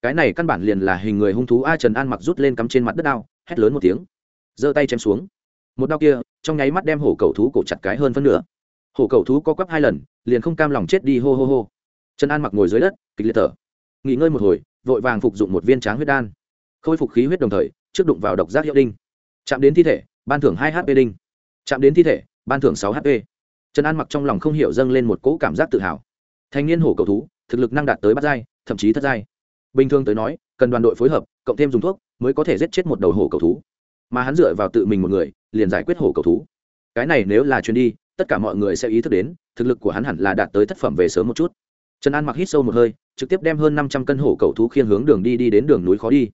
Cái này căn bản liền là hình người hung thú a trần an mặc rút lên cắm trên mặt đất đao, hét lớn một tiếng. Giơ tay chém xuống. Một đao kia, trong nháy mắt đem hổ cầu thú cổ chặt cái hơn phân nửa hổ cầu thú co quắp hai lần, liền không cam lòng chết đi, hô hô hô. Trần an mặc ngồi dưới đất, kịch liệt thở. Nghỉ ngơi một hồi, vội vàng phục dụng một viên tráng huyết đan. Khôi phục khí huyết đồng thời, trước đụng vào độc giác hiệu đinh. Chạm đến thi thể, ban thưởng hai hp đinh. Chạm đến thi thể, ban thưởng sáu hp. Trần an mặc trong lòng không hiểu dâng lên một cỗ cảm giác tự hào. Thanh niên hổ cầu thú, thực lực năng đạt tới bắt giai, thậm chí thất giai. Bình thường tới nói, cần đoàn đội phối hợp, cộng thêm dùng thuốc, mới có thể giết chết một đầu hổ cầu thú. Mà hắn dựa vào tự mình một người, liền giải quyết hổ cầu thú. Cái này nếu là chuyến đi tất cả mọi người sẽ ý thức đến, thực lực của hắn hẳn là đạt tới thất phẩm về sớm một chút. Trần an mặc hít sâu một hơi, trực tiếp đem hơn năm trăm cân hổ cầu thú khiên hướng đường đi đi đến đường núi khó đi.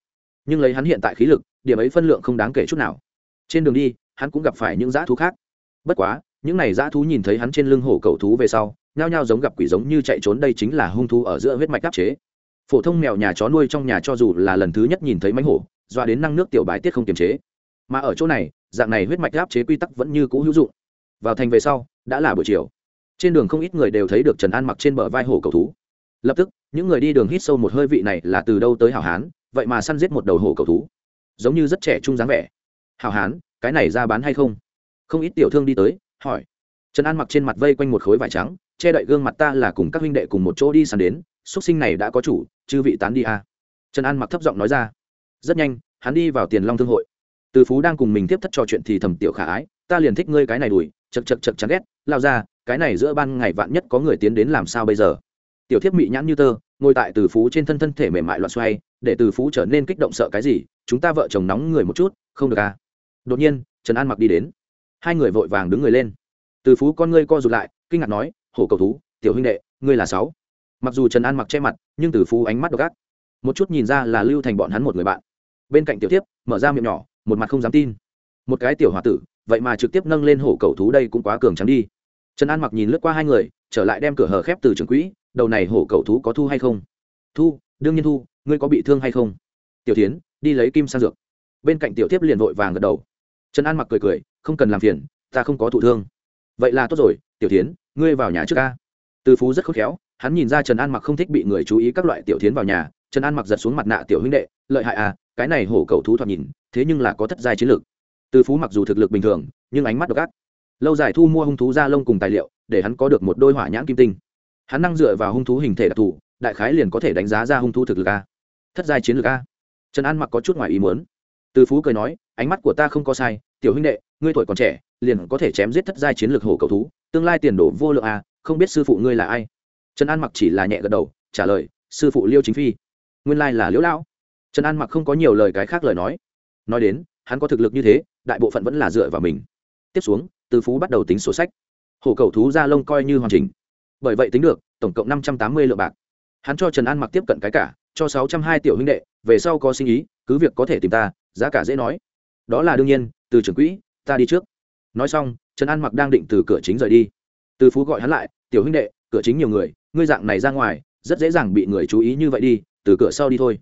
Nhưng lấy hắn hiện tại khí lực, điểm ấy phân lượng không đáng kể chút nào. Trên đường đi, hắn cũng gặp phải những dã thú khác. Bất quá, những này dã thú nhìn thấy hắn trên lưng hổ cầu thú về sau, nhao nhao giống gặp quỷ giống như chạy trốn đây chính là hung thú ở giữa huyết mạch áp chế. Phổ thông mèo nhà chó nuôi trong nhà cho dù là lần thứ nhất nhìn thấy mánh hổ, doa đến năng nước tiểu bài tiết không kiềm chế. Mà ở chỗ này, dạng này huyết mạch áp chế quy tắc vẫn như cũ hữu dụng vào thành về sau, đã là buổi chiều. Trên đường không ít người đều thấy được trần an mặc trên bờ vai hổ cầu thú. Lập tức, những người đi đường hít sâu một hơi vị này là từ đâu tới hảo hán, vậy mà săn giết một đầu hổ cầu thú. Giống như rất trẻ trung dáng vẻ. Hảo hán, cái này ra bán hay không? Không ít tiểu thương đi tới, hỏi. Trần an mặc trên mặt vây quanh một khối vải trắng, che đậy gương mặt ta là cùng các huynh đệ cùng một chỗ đi săn đến x sinh này đã có chủ, chư vị tán đi a. À. trần an mặc thấp giọng nói ra. Rất nhanh, hắn đi vào tiền long thương hội. Từ phú đang cùng mình tiếp thất trò chuyện thì thầm tiểu khả ái, ta liền thích ngươi cái này đùi chật chật chật chán ghét, lao ra, cái này giữa ban ngày vạn nhất có người tiến đến làm sao bây giờ? Tiểu thiếp mị nhãn như tơ, ngồi tại từ phú trên thân thân thể mềm mại loạn xoay, để từ phú trở nên kích động sợ cái gì, chúng ta vợ chồng nóng người một chút, không được à? Đột nhiên, trần an mặc đi đến. Hai người vội vàng đứng người lên. Từ phú con ngươi co rụt lại, kinh ngạc nói, hổ cầu thú, tiểu huynh đệ, ngươi là sáu. Mặc dù trần an mặc che mặt, nhưng từ phú ánh mắt độc ác. Một chút nhìn ra là lưu thành bọn hắn một người bạn. Bên cạnh tiểu tiếp mở ra miệng nhỏ, một mặt không dám tin. Một cái tiểu h o a tử vậy mà trực tiếp nâng lên hổ cầu thú đây cũng quá cường trắng đi. Trần an mặc nhìn lướt qua hai người, trở lại đem cửa hở khép từ trường quỹ, đầu này hổ cầu thú có thu hay không? Thu, đương nhiên thu, ngươi có bị thương hay không? Tiểu tiến đi lấy kim sang dược. Bên cạnh tiểu tiếp liền vội vàng gật đầu. Trần an mặc cười cười, không cần làm phiền, ta không có thụ thương. Vậy là tốt rồi, tiểu tiến ngươi vào nhà trước ca. Từ phú rất khôn khéo, hắn nhìn ra trần an mặc không thích bị người chú ý các loại tiểu tiến vào nhà, trần an mặc giật xuống mặt nạ tiểu huynh đệ, lợi hại à cái này hổ cầu thú thoạt nhìn, thế nhưng là có thất giai chiến lược từ phú mặc dù thực lực bình thường, nhưng ánh mắt độc ác. Lâu dài thu mua hung thú da lông cùng tài liệu, để hắn có được một đôi hỏa nhãn kim tinh. Hắn năng dựa vào hung thú hình thể đặc thù, đại khái liền có thể đánh giá ra hung thú thực lực a. Thất giai chiến lược a. Trần an mặc có chút ngoài ý muốn. Từ phú cười nói, ánh mắt của ta không có sai, tiểu huynh đệ, ngươi tuổi còn trẻ, liền có thể chém giết thất giai chiến lược hổ cầu thú, tương lai tiền đổ vô lượng a, không biết sư phụ ngươi là ai? Trần an mặc chỉ là nhẹ gật đầu, trả lời, sư phụ liêu chính phi. Nguyên lai là liễu lão. Trần an mặc không có nhiều lời cái khác lời nói. Nói đến, hắn có thực lực như thế đại bộ phận vẫn là dựa vào mình. Tiếp xuống, từ phú bắt đầu tính sổ sách. Hổ cầu thú ra lông coi như hoàn chỉnh. Bởi vậy tính được, tổng cộng năm trăm tám mươi lượng bạc. Hắn cho trần an mặc tiếp cận cái cả, cho sáu trăm hai tiểu huynh đệ, về sau có sinh ý, cứ việc có thể tìm ta, giá cả dễ nói. Đó là đương nhiên, từ trưởng quỹ, ta đi trước. Nói xong, trần an mặc đang định từ cửa chính rời đi. Từ phú gọi hắn lại, tiểu huynh đệ, cửa chính nhiều người, ngươi dạng này ra ngoài, rất dễ dàng bị người chú ý như vậy đi, từ cửa sau đi thôi.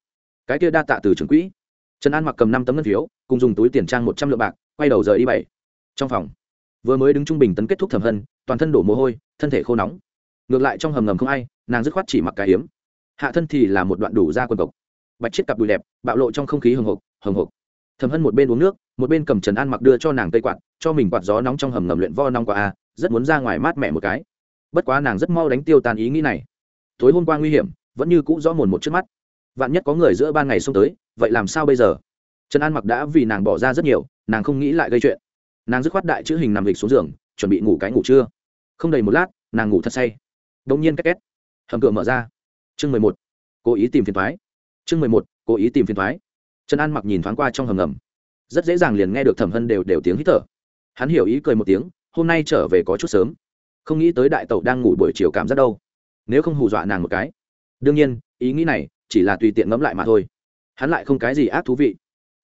Cái kia đa tạ từ trưởng quỹ trần an mặc cầm năm tấm ngân phiếu, cùng dùng túi tiền trang một trăm lượng bạc, quay đầu rời đi bảy. Trong phòng, vừa mới đứng trung bình tấn kết thúc thẩm hân, toàn thân đổ mồ hôi, thân thể khô nóng. Ngược lại trong hầm ngầm không ai, nàng dứt khoát chỉ mặc cái hiếm. Hạ thân thì là một đoạn đủ ra quần cộc. Bạch chiếc cặp đùi đẹp, bạo lộ trong không khí hồng hộc hồng hộc thẩm hân một bên uống nước, một bên cầm trần an mặc đưa cho nàng tây quạt, cho mình quạt gió nóng trong hầm ngầm luyện vo nóng qua a, rất muốn ra ngoài mát mẻ một cái. Bất quá nàng rất mau đánh tiêu tan ý nghĩ này. Tối hôm qua nguy hiểm, vẫn như cũ rõ mồn một trước mắt vạn nhất có người giữa ban ngày xông tới, vậy làm sao bây giờ? Trần an mặc đã vì nàng bỏ ra rất nhiều, nàng không nghĩ lại gây chuyện. Nàng dứt khoát đại chữ hình nằm lịch xuống giường, chuẩn bị ngủ cái ngủ trưa. Không đầy một lát, nàng ngủ thật say. Đ ỗ n g nhiên két két. Hầm cửa mở ra. Chương mười một. Cố ý tìm phiền thoái chương mười một. Cố ý tìm phiền thoái trần an mặc nhìn thoáng qua trong hầm ngầm. Rất dễ dàng liền nghe được thẩm hân đều đều tiếng hít thở. Hắn hiểu ý cười một tiếng, hôm nay trở về có chút sớm. Không nghĩ tới đại tẩu đang ngủ buổi chiều cảm giác đâu. Nếu không hù dọa nàng một cái. Đương nhiên, ý nghĩ này chỉ là tùy tiện ngẫm lại mà thôi. Hắn lại không cái gì ác thú vị.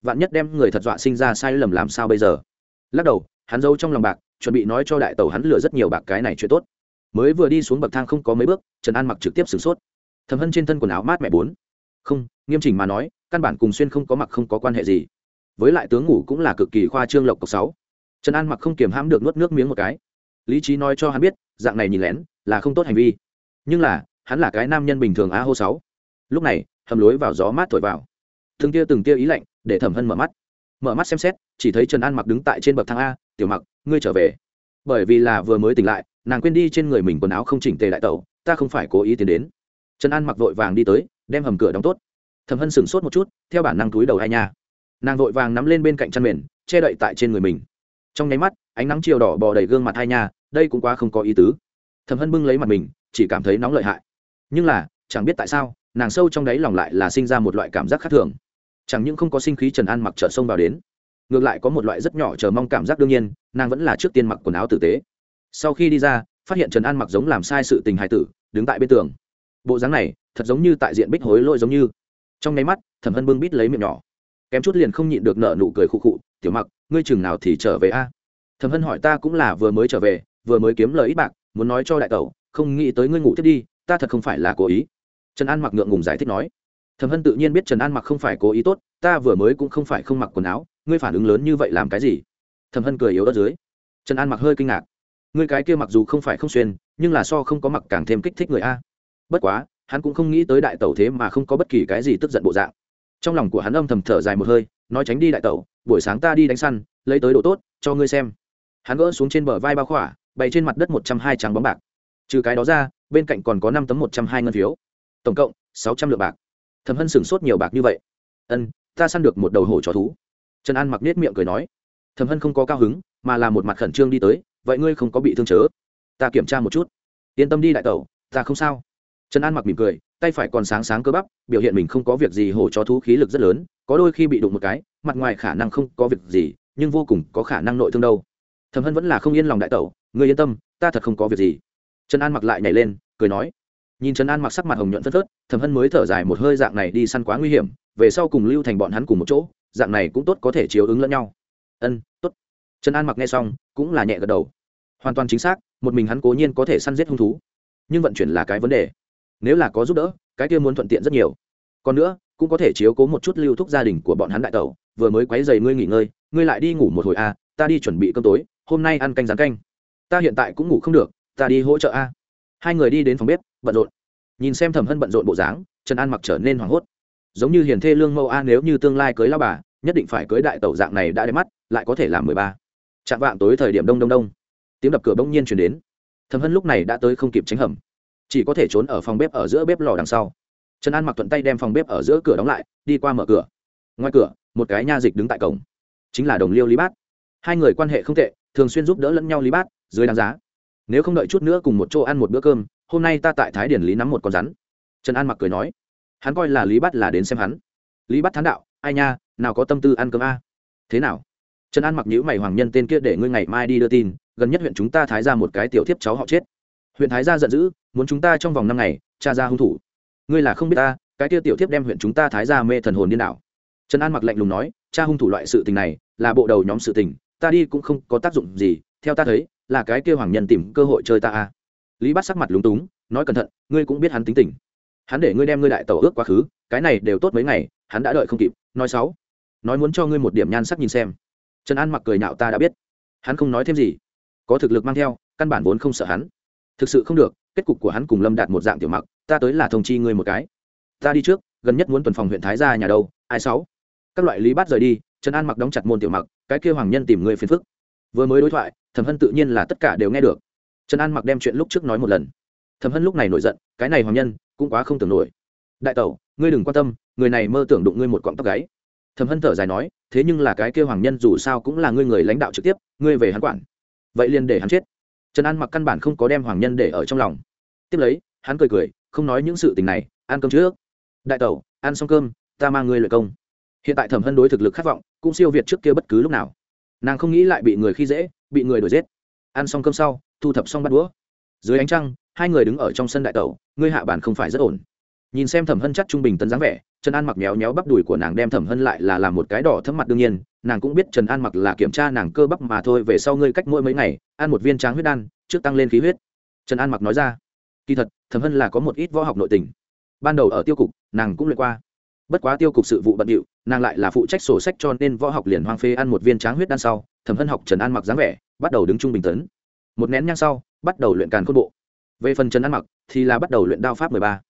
Vạn nhất đem người thật dọa sinh ra sai lầm làm sao bây giờ? Lắc đầu, hắn giấu trong lòng bạc, chuẩn bị nói cho đại tàu hắn lừa rất nhiều bạc cái này chuyện tốt. Mới vừa đi xuống bậc thang không có mấy bước, trần an mặc trực tiếp sửng sốt. Thầm hân trên thân quần áo mát mẹ bốn. Không, nghiêm chỉnh mà nói, căn bản cùng xuyên không có mặc không có quan hệ gì. Với lại tướng ngủ cũng là cực kỳ khoa trương lộc cọc sáu. Trần an mặc không kiềm hãm được nuốt nước miếng một cái. Lý trí nói cho hắn biết, dạng này nhìn lén, là không tốt hành vi. Nhưng là, hắn là cái nam nhân bình thường á hô sáu lúc này, hầm lối vào gió mát thổi vào. Từng tia từng tia ý lạnh để thẩm hân mở mắt. Mở mắt xem xét, chỉ thấy trần an mặc đứng tại trên bậc thang a, tiểu mặc, ngươi trở về. Bởi vì là vừa mới tỉnh lại, nàng quên đi trên người mình quần áo không chỉnh tề đại tẩu, ta không phải cố ý tiến đến. Trần an mặc vội vàng đi tới, đem hầm cửa đóng tốt. Thẩm hân sửng sốt một chút, theo bản năng túi đầu hai nha. Nàng vội vàng nắm lên bên cạnh chăn mền, che đậy tại trên người mình. Trong nháy mắt, ánh nắng chiều đỏ bò đầy gương mặt hai nha, đây cũng quá không có ý tứ. Thẩm hân bưng lấy mặt mình, chỉ cảm thấy nóng lợi hại. Nhưng là, chẳng biết tại sao nàng sâu trong đáy lòng lại là sinh ra một loại cảm giác khác thường. Chẳng những không có sinh khí trần an mặc trở sông vào đến, ngược lại có một loại rất nhỏ chờ mong cảm giác đương nhiên, nàng vẫn là trước tiên mặc quần áo tử tế. Sau khi đi ra, phát hiện trần an mặc giống làm sai sự tình hài tử, đứng tại bên tường. Bộ dáng này, thật giống như tại diện bích hối lỗi giống như. Trong nháy mắt, thẩm hân bưng bít lấy miệng nhỏ. Kém chút liền không nhịn được nợ nụ cười khụ khụ, tiểu mặc, ngươi chừng nào thì trở về a? Thẩm hân hỏi, ta cũng là vừa mới trở về, vừa mới kiếm lời ít bạc, muốn nói cho đại tẩu, không nghĩ tới ngươi ngủ tiếp đi, ta thật không phải là cố ý trần an mặc ngượng ngùng giải thích nói, thẩm hân tự nhiên biết trần an mặc không phải cố ý tốt, ta vừa mới cũng không phải không mặc quần áo, ngươi phản ứng lớn như vậy làm cái gì? Thẩm hân cười yếu ở dưới. Trần an mặc hơi kinh ngạc. Ngươi cái kia mặc dù không phải không xuyên, nhưng là so không có mặc càng thêm kích thích người a. Bất quá, hắn cũng không nghĩ tới đại tẩu thế mà không có bất kỳ cái gì tức giận bộ dạng. Trong lòng của hắn âm thầm thở dài một hơi, nói tránh đi đại tẩu, buổi sáng ta đi đánh săn, lấy tới đồ tốt, cho ngươi xem. Hắn gỡ xuống trên bờ vai bao khỏa, bày trên mặt đất một trăm hai trắng bóng bạc. Trừ cái đó ra, bên cạnh còn có năm tấm một trăm hai ngân phiếu tổng cộng sáu trăm lượng bạc. Thẩm hân sửng sốt nhiều bạc như vậy. Ân, ta săn được một đầu hổ trò thú. Trần an mặc nết miệng cười nói. Thẩm hân không có cao hứng, mà là một mặt khẩn trương đi tới. Vậy ngươi không có bị thương chớ? Ta kiểm tra một chút. Yên tâm đi đại tẩu, ta không sao. Trần an mặc mỉm cười, tay phải còn sáng sáng cơ bắp, biểu hiện mình không có việc gì, hổ chó thú khí lực rất lớn, có đôi khi bị đụng một cái, mặt ngoài khả năng không có việc gì, nhưng vô cùng có khả năng nội thương đâu. Thẩm hân vẫn là không yên lòng đại tẩu người yên tâm, ta thật không có việc gì. Trần an mặc lại nhảy lên, cười nói nhìn trần an mặc sắc mặt hồng nhuận phất phớt thẩm hân mới thở dài một hơi dạng này đi săn quá nguy hiểm về sau cùng lưu thành bọn hắn cùng một chỗ dạng này cũng tốt có thể chiếu ứng lẫn nhau. Ân tốt. Trần an mặc nghe xong cũng là nhẹ gật đầu. Hoàn toàn chính xác một mình hắn cố nhiên có thể săn giết hung thú nhưng vận chuyển là cái vấn đề. Nếu là có giúp đỡ cái kia muốn thuận tiện rất nhiều. Còn nữa cũng có thể chiếu cố một chút lưu thúc gia đình của bọn hắn đại tẩu vừa mới quấy dày ngươi nghỉ ngơi ngươi lại đi ngủ một hồi a à, ta đi chuẩn bị cơm tối hôm nay ăn canh rán canh. Ta hiện tại cũng ngủ không được ta đi hỗ trợ a. Hai người đi đến phòng bếp bận rộn. Nhìn xem thẩm hân bận rộn bộ dáng, trần an mặc trở nên hoảng hốt. Giống như hiền thê lương mẫu a nếu như tương lai cưới lao bà, nhất định phải cưới đại tẩu dạng này đã đẹp mắt, lại có thể làm mười ba. Chạm vạng tối thời điểm đông đông đông. Tiếng đập cửa bỗng nhiên chuyển đến. Thẩm hân lúc này đã tới không kịp tránh hầm. Chỉ có thể trốn ở phòng bếp ở giữa bếp lò đằng sau. Trần an mặc thuận tay đem phòng bếp ở giữa cửa đóng lại, đi qua mở cửa. Ngoài cửa, một cái nha dịch đứng tại cổng. Chính là đồng liêu lý bát. Hai người quan hệ không tệ, thường xuyên giúp đỡ lẫn nhau lý bát, dưới đáng giá. Nếu không đợi chút nữa cùng một chỗ ăn một bữa cơm hôm nay ta tại thái điển lý nắm một con rắn. Trần an mặc cười nói, hắn coi là lý bát là đến xem hắn. Lý bát thán đạo, ai nha, nào có tâm tư ăn cơm a. Thế nào? Trần an mặc nhữ mày hoàng nhân tên kia để ngươi ngày mai đi đưa tin, gần nhất huyện chúng ta thái ra một cái tiểu thiếp cháu họ chết. Huyện thái gia giận dữ, muốn chúng ta trong vòng năm ngày, tra ra hung thủ. Ngươi là không biết ta, cái kia tiểu thiếp đem huyện chúng ta thái ra mê thần hồn điên đảo. Trần an mặc lạnh lùng nói cha hung thủ loại sự tình này, là bộ đầu nhóm sự tình, ta đi cũng không có tác dụng gì, theo ta thấy, là cái kia hoàng nhân tìm cơ hội chơi ta a lý bắt sắc mặt lúng túng, nói cẩn thận, ngươi cũng biết hắn tính tình. Hắn để ngươi đem ngươi đại tàu ước quá khứ, cái này đều tốt mấy ngày, hắn đã đợi không kịp, nói sáu nói muốn cho ngươi một điểm nhan sắc nhìn xem. Trần an mặc cười nhạo ta đã biết. Hắn không nói thêm gì. Có thực lực mang theo, căn bản vốn không sợ hắn. Thực sự không được, kết cục của hắn cùng lâm đạt một dạng tiểu mặc, ta tới là thông chi ngươi một cái. Ta đi trước, gần nhất muốn tuần phòng huyện thái gia nhà đâu, ai sáu các loại lý bát rời đi, trần an mặc đóng chặt môn tiểu mặc, cái kêu hoàng nhân tìm người phiền phức. Vừa mới đối thoại, thẩm hân tự nhiên là tất cả đều nghe được trần an mặc đem chuyện lúc trước nói một lần. Thẩm hân lúc này nổi giận, cái này hoàng nhân cũng quá không tưởng nổi. Đại tẩu, ngươi đừng quan tâm, người này mơ tưởng đụng ngươi một cọng tóc gáy. Thẩm hân thở dài nói, thế nhưng là cái kêu hoàng nhân dù sao cũng là ngươi người lãnh đạo trực tiếp, ngươi về hắn quản. Vậy liền để hắn chết. Trần an mặc căn bản không có đem hoàng nhân để ở trong lòng. Tiếp lấy, hắn cười cười, không nói những sự tình này, ăn cơm trước. Đại tẩu, ăn xong cơm, ta mang ngươi lợi công. Hiện tại thẩm hân đối thực lực khát vọng, cũng siêu việt trước kia bất cứ lúc nào. Nàng không nghĩ lại bị người khi dễ, bị người đuổi giết. Ăn xong cơm sau thu thập xong bắt đũa. Dưới ánh trăng, hai người đứng ở trong sân đại tẩu, ngươi hạ bản không phải rất ổn. Nhìn xem thẩm hân chắc trung bình tấn dáng vẻ, trần an mặc méo méo bắp đùi của nàng đem thẩm hân lại là làm một cái đỏ thấm mặt đương nhiên, nàng cũng biết trần an mặc là kiểm tra nàng cơ bắp mà thôi, về sau ngươi cách mỗi mấy ngày, ăn một viên tráng huyết đan, trước tăng lên khí huyết. Trần an mặc nói ra, kỳ thật, thẩm hân là có một ít võ học nội tình. Ban đầu ở tiêu cục, nàng cũng luyện qua. Bất quá tiêu cục sự vụ bận điệu, nàng lại là phụ trách sổ sách cho nên võ học liền hoang phê ăn một viên tráng huyết đan sau, thẩm hân học trần an mặc dáng vẻ, bắt đầu đứng trung bình tấn một nén nhang sau, bắt đầu luyện càn cốt bộ. Về phần trần an mặc, thì là bắt đầu luyện đao pháp mười ba.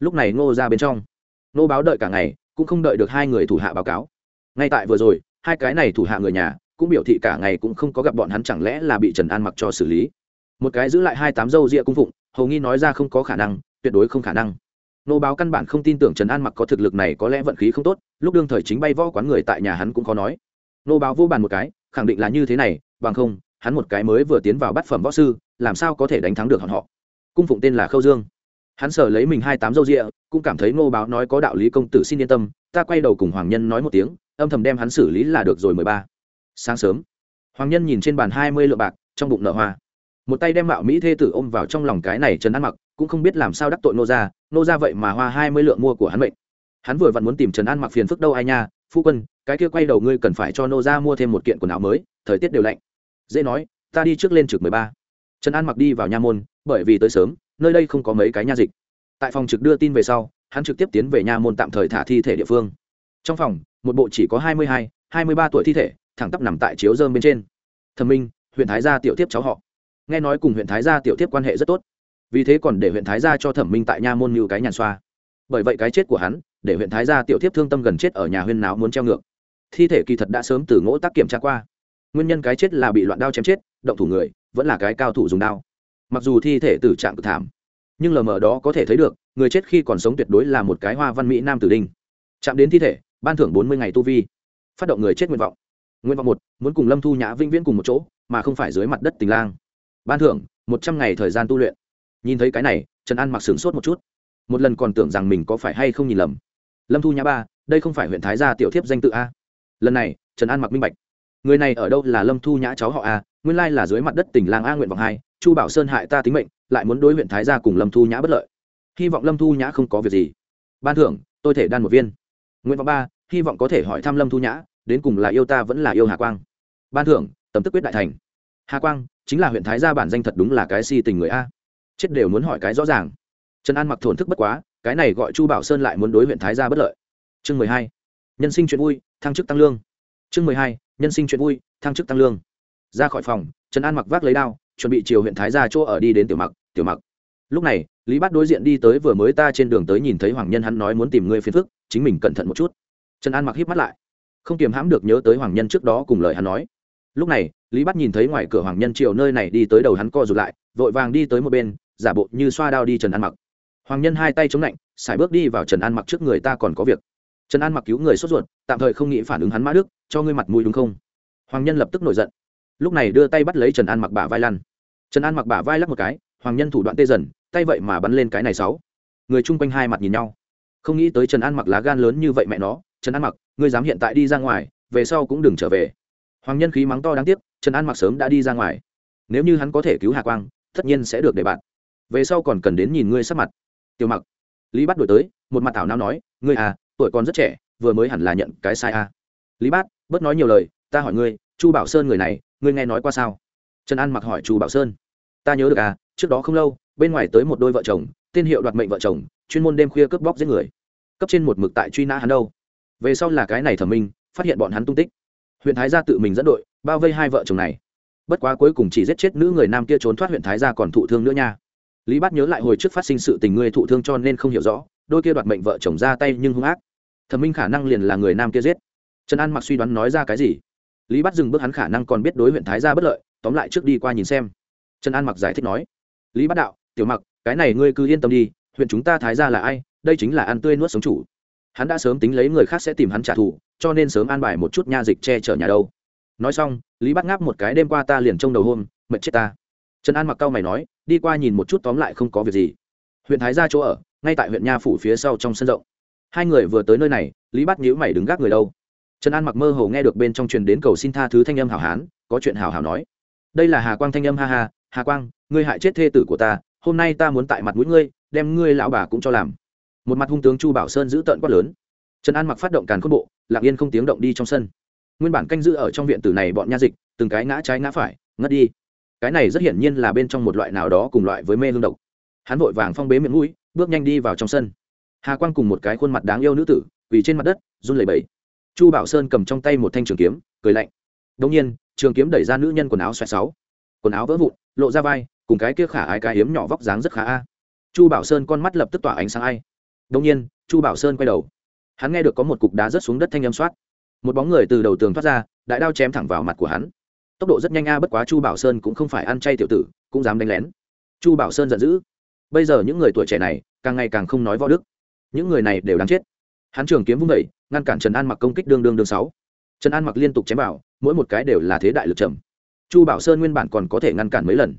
Lúc này ngô ra bên trong. Nô báo đợi cả ngày, cũng không đợi được hai người thủ hạ báo cáo. Ngay tại vừa rồi, hai cái này thủ hạ người nhà, cũng biểu thị cả ngày cũng không có gặp bọn hắn chẳng lẽ là bị trần an mặc cho xử lý. Một cái giữ lại hai tám dâu rịa cung phụng, hầu nghi nói ra không có khả năng, tuyệt đối không khả năng. Nô báo căn bản không tin tưởng trần an mặc có thực lực này có lẽ vận khí không tốt, lúc đương thời chính bay võ quán người tại nhà hắn cũng khó nói. Nô báo vô bàn một cái, khẳng định là như thế này, bằng không hắn một cái mới vừa tiến vào bát phẩm võ sư, làm sao có thể đánh thắng được hòn họ? Cung phụng tên là khâu dương. Hắn sở lấy mình hai tám dâu rịa, cũng cảm thấy ngô báo nói có đạo lý công tử xin yên tâm, ta quay đầu cùng hoàng nhân nói một tiếng, âm thầm đem hắn xử lý là được rồi mười ba. Sáng sớm, hoàng nhân nhìn trên bàn hai mươi lượng bạc, trong bụng nở hoa. Một tay đem mạo mỹ thê tử ôm vào trong lòng cái này trần an mặc, cũng không biết làm sao đắc tội nô ra nô ra vậy mà hoa hai mươi lượng mua của hắn mệnh. Hắn vừa vặn muốn tìm trần an mặc phiền phức đâu ai nha, phu quân, cái kia quay đầu ngươi cần phải cho nô ra mua thêm một kiện quần áo mới, thời tiết đều lạnh dễ nói, ta đi trước lên trực mười ba. Trần an mặc đi vào nha môn, bởi vì tới sớm, nơi đây không có mấy cái nha dịch. Tại phòng trực đưa tin về sau, hắn trực tiếp tiến về nha môn tạm thời thả thi thể địa phương. Trong phòng, một bộ chỉ có hai mươi hai hai mươi ba tuổi thi thể, thẳng tắp nằm tại chiếu dơm bên trên. Thẩm minh, huyện thái gia tiểu tiếp cháu họ. Nghe nói cùng huyện thái gia tiểu tiếp quan hệ rất tốt. Vì thế còn để huyện thái gia cho thẩm minh tại nha môn như cái nhàn xoa. Bởi vậy cái chết của hắn, để huyện thái gia tiểu tiếp thương tâm gần chết ở nhà huyên náo muốn treo ngược. Thi thể kỳ thật đã sớm từ ngỗ tác kiểm tra qua nguyên nhân cái chết là bị loạn đao chém chết, động thủ người vẫn là cái cao thủ dùng đao. Mặc dù thi thể tử trạng cực thảm, nhưng lờ mờ đó có thể thấy được, người chết khi còn sống tuyệt đối là một cái hoa văn mỹ nam tử đinh. Chạm đến thi thể, ban thưởng bốn mươi ngày tu vi. Phát động người chết nguyện vọng. Nguyện vọng một, muốn cùng lâm thu nhã vĩnh viễn cùng một chỗ, mà không phải dưới mặt đất tình lang. Ban thưởng, một trăm ngày thời gian tu luyện. Nhìn thấy cái này, trần an mặc sửng sốt một chút. Một lần còn tưởng rằng mình có phải hay không nhìn lầm. Lâm thu nhã ba, đây không phải huyện thái gia tiểu thiếp danh tự a. Lần này, trần an mặc minh bạch người này ở đâu là lâm thu nhã cháu họ a, nguyên lai là dưới mặt đất tỉnh làng a nguyện vọng hai, chu bảo sơn hại ta tính mệnh, lại muốn đối huyện thái gia cùng lâm thu nhã bất lợi. Hy vọng lâm thu nhã không có việc gì. Ban thưởng, tôi thể đan một viên. Nguyện vọng ba, hy vọng có thể hỏi thăm lâm thu nhã, đến cùng là yêu ta vẫn là yêu hà quang. Ban thưởng tầm tức quyết đại thành. Hà quang, chính là huyện thái gia bản danh thật đúng là cái si tình người a. Chết đều muốn hỏi cái rõ ràng. Trần an mặc thổn thức bất quá, cái này gọi chu bảo sơn lại muốn đối huyện thái gia bất lợi. Chương mười hai, nhân sinh chuyện vui, thăng chức tăng lương. Chương mười hai nhân sinh chuyện vui, thăng chức tăng lương. Ra khỏi phòng, trần an mặc vác lấy đao, chuẩn bị chiều huyện thái gia chỗ ở đi đến tiểu mặc tiểu mặc. Lúc này, lý bát đối diện đi tới vừa mới ta trên đường tới nhìn thấy hoàng nhân hắn nói muốn tìm ngươi phiền phức, chính mình cẩn thận một chút. Trần an mặc híp mắt lại. Không kiềm hãm được nhớ tới hoàng nhân trước đó cùng lời hắn nói. Lúc này, lý bát nhìn thấy ngoài cửa hoàng nhân chiều nơi này đi tới đầu hắn co rụt lại, vội vàng đi tới một bên, giả bộ như xoa đao đi trần an mặc. Hoàng nhân hai tay chống lạnh xài bước đi vào trần an mặc trước người ta còn có việc trần an mặc cứu người sốt ruột, tạm thời không nghĩ phản ứng hắn mã đức, cho ngươi mặt mũi đúng không? Hoàng nhân lập tức nổi giận. Lúc này đưa tay bắt lấy trần an mặc bả vai lăn. Trần an mặc bả vai lắc một cái, hoàng nhân thủ đoạn tê dần, tay vậy mà bắn lên cái này sáu. Người chung quanh hai mặt nhìn nhau. Không nghĩ tới trần an mặc lá gan lớn như vậy mẹ nó. Trần an mặc, ngươi dám hiện tại đi ra ngoài, về sau cũng đừng trở về. Hoàng nhân khí mắng to đáng tiếc, trần an mặc sớm đã đi ra ngoài. Nếu như hắn có thể cứu hà quang, tất nhiên sẽ được để bạn. Về sau còn cần đến nhìn ngươi sắp mặt. Tiểu mặc, lý bắt đổi tới, một mặt thảo nào nói, ngươi à tuổi còn rất trẻ, vừa mới hẳn là nhận cái sai à. lý bát, bớt nói nhiều lời, ta hỏi ngươi, chu bảo sơn người này, ngươi nghe nói qua sao? Trần an mặc hỏi chu bảo sơn. Ta nhớ được à trước đó không lâu, bên ngoài tới một đôi vợ chồng, tên hiệu đoạt mệnh vợ chồng, chuyên môn đêm khuya cướp bóc giết người. Cấp trên một mực tại truy nã hắn đâu. Về sau là cái này thẩm minh, phát hiện bọn hắn tung tích. Huyện thái gia tự mình dẫn đội, bao vây hai vợ chồng này. Bất quá cuối cùng chỉ giết chết nữ người nam kia trốn thoát huyện thái gia còn thụ thương nữa nha. Lý bát nhớ lại hồi trước phát sinh sự tình ngươi thụ thương cho nên không hiểu rõ, đôi kia đoạt mệnh vợ chồng ra tay nhưng hung ác thẩm minh khả năng liền là người nam kia giết. Trần an mặc suy đoán nói ra cái gì? Lý bắt dừng bước hắn khả năng còn biết đối huyện thái gia bất lợi, tóm lại trước đi qua nhìn xem. Trần an mặc giải thích nói. Lý bắt đạo, tiểu mặc, cái này ngươi cứ yên tâm đi, huyện chúng ta thái gia là ai, đây chính là ăn tươi nuốt sống chủ. Hắn đã sớm tính lấy người khác sẽ tìm hắn trả thù, cho nên sớm an bài một chút nha dịch che chở nhà đâu. Nói xong, lý bắt ngáp một cái, đêm qua ta liền trông đầu hôm, mệt chết ta. Trần an mặc cau mày nói, đi qua nhìn một chút tóm lại không có việc gì. Huyện thái gia chỗ ở, ngay tại huyện nha phủ phía sau trong sân rộng hai người vừa tới nơi này, lý bắt nhữ mày đứng gác người đâu. Trần an mặc mơ hồ nghe được bên trong truyền đến cầu xin tha thứ thanh âm hảo hán, có chuyện hảo hảo nói. Đây là hà quang thanh âm, ha ha, hà quang, ngươi hại chết thê tử của ta, hôm nay ta muốn tại mặt mũi ngươi, đem ngươi lão bà cũng cho làm. Một mặt hung tướng chu bảo sơn giữ tợn quát lớn. Trần an mặc phát động càn khôn bộ, lặng yên không tiếng động đi trong sân. Nguyên bản canh giữ ở trong viện tử này bọn nha dịch, từng cái ngã trái ngã phải, ngất đi. Cái này rất hiển nhiên là bên trong một loại nào đó cùng loại với mê hương độc. Hắn vội vàng phong bế miệng mũi, bước nhanh đi vào trong sân hà quang cùng một cái khuôn mặt đáng yêu nữ tử vì trên mặt đất, run lẩy bẩy. Chu bảo sơn cầm trong tay một thanh trường kiếm, cười lạnh. Đông nhiên, trường kiếm đẩy ra nữ nhân quần áo xoẹt sáu. Quần áo vỡ vụn, lộ ra vai, cùng cái kia khả ai cái hiếm nhỏ vóc dáng rất khá a. Chu bảo sơn con mắt lập tức tỏa ánh sáng ai. Đông nhiên, chu bảo sơn quay đầu. Hắn nghe được có một cục đá rớt xuống đất thanh âm soát. Một bóng người từ đầu tường thoát ra, đại đao chém thẳng vào mặt của hắn. Tốc độ rất nhanh a, bất quá chu bảo sơn cũng không phải ăn chay tiểu tử, cũng dám đánh lén. Chu bảo sơn giận dữ. Bây giờ những người tuổi trẻ này, càng ngày càng không nói võ đức những người này đều đáng chết. Hắn trường kiếm vung vẩy ngăn cản trần an mặc công kích đương đương đương sáu. Trần an mặc liên tục chém vào, mỗi một cái đều là thế đại lực trầm. Chu bảo sơn nguyên bản còn có thể ngăn cản mấy lần,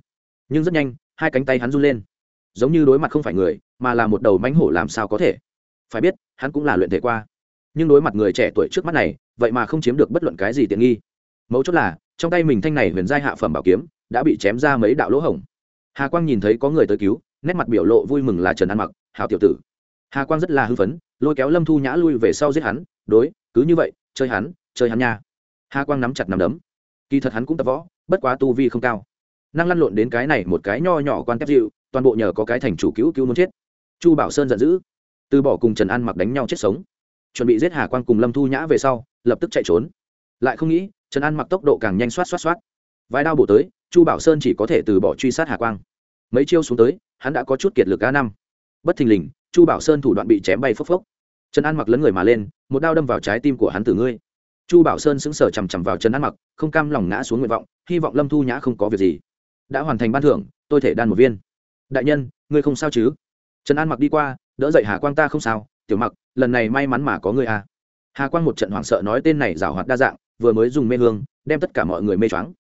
nhưng rất nhanh, hai cánh tay hắn run lên. Giống như đối mặt không phải người, mà là một đầu mánh hổ làm sao có thể. Phải biết, hắn cũng là luyện thể qua. Nhưng đối mặt người trẻ tuổi trước mắt này, vậy mà không chiếm được bất luận cái gì tiện nghi. Mấu chốt là, trong tay mình thanh này huyền giai hạ phẩm bảo kiếm, đã bị chém ra mấy đạo lỗ hổng. Hà quang nhìn thấy có người tới cứu, nét mặt biểu lộ vui mừng là trần an mặc hào tiểu tử hà quang rất là hưng phấn lôi kéo lâm thu nhã lui về sau giết hắn đối cứ như vậy chơi hắn chơi hắn nha hà quang nắm chặt nắm đấm kỳ thật hắn cũng tập võ bất quá tu vi không cao năng lăn lộn đến cái này một cái nho nhỏ quan tép dịu toàn bộ nhờ có cái thành chủ cứu cứu muốn chết chu bảo sơn giận dữ từ bỏ cùng trần an mặc đánh nhau chết sống chuẩn bị giết hà quang cùng lâm thu nhã về sau lập tức chạy trốn lại không nghĩ trần an mặc tốc độ càng nhanh xoát xoát xoát vài đao bổ tới chu bảo sơn chỉ có thể từ bỏ truy sát hà quang mấy chiêu xuống tới hắn đã có chút kiệt lực a năm bất thình lình chu bảo sơn thủ đoạn bị chém bay phốc phốc. Trần an mặc lấn người mà lên, một đao đâm vào trái tim của hắn tử ngươi. Chu bảo sơn sững sờ chằm chằm vào trần an mặc, không cam lòng ngã xuống nguyện vọng, hy vọng lâm thu nhã không có việc gì. Đã hoàn thành ban thưởng, tôi thể đan một viên. Đại nhân, ngươi không sao chứ? Trần an mặc đi qua, đỡ dậy hà quang ta không sao, tiểu mặc, lần này may mắn mà có ngươi à. hà quang một trận hoảng sợ nói tên này rào hoạt đa dạng, vừa mới dùng mê hương, đem tất cả mọi người mê choáng.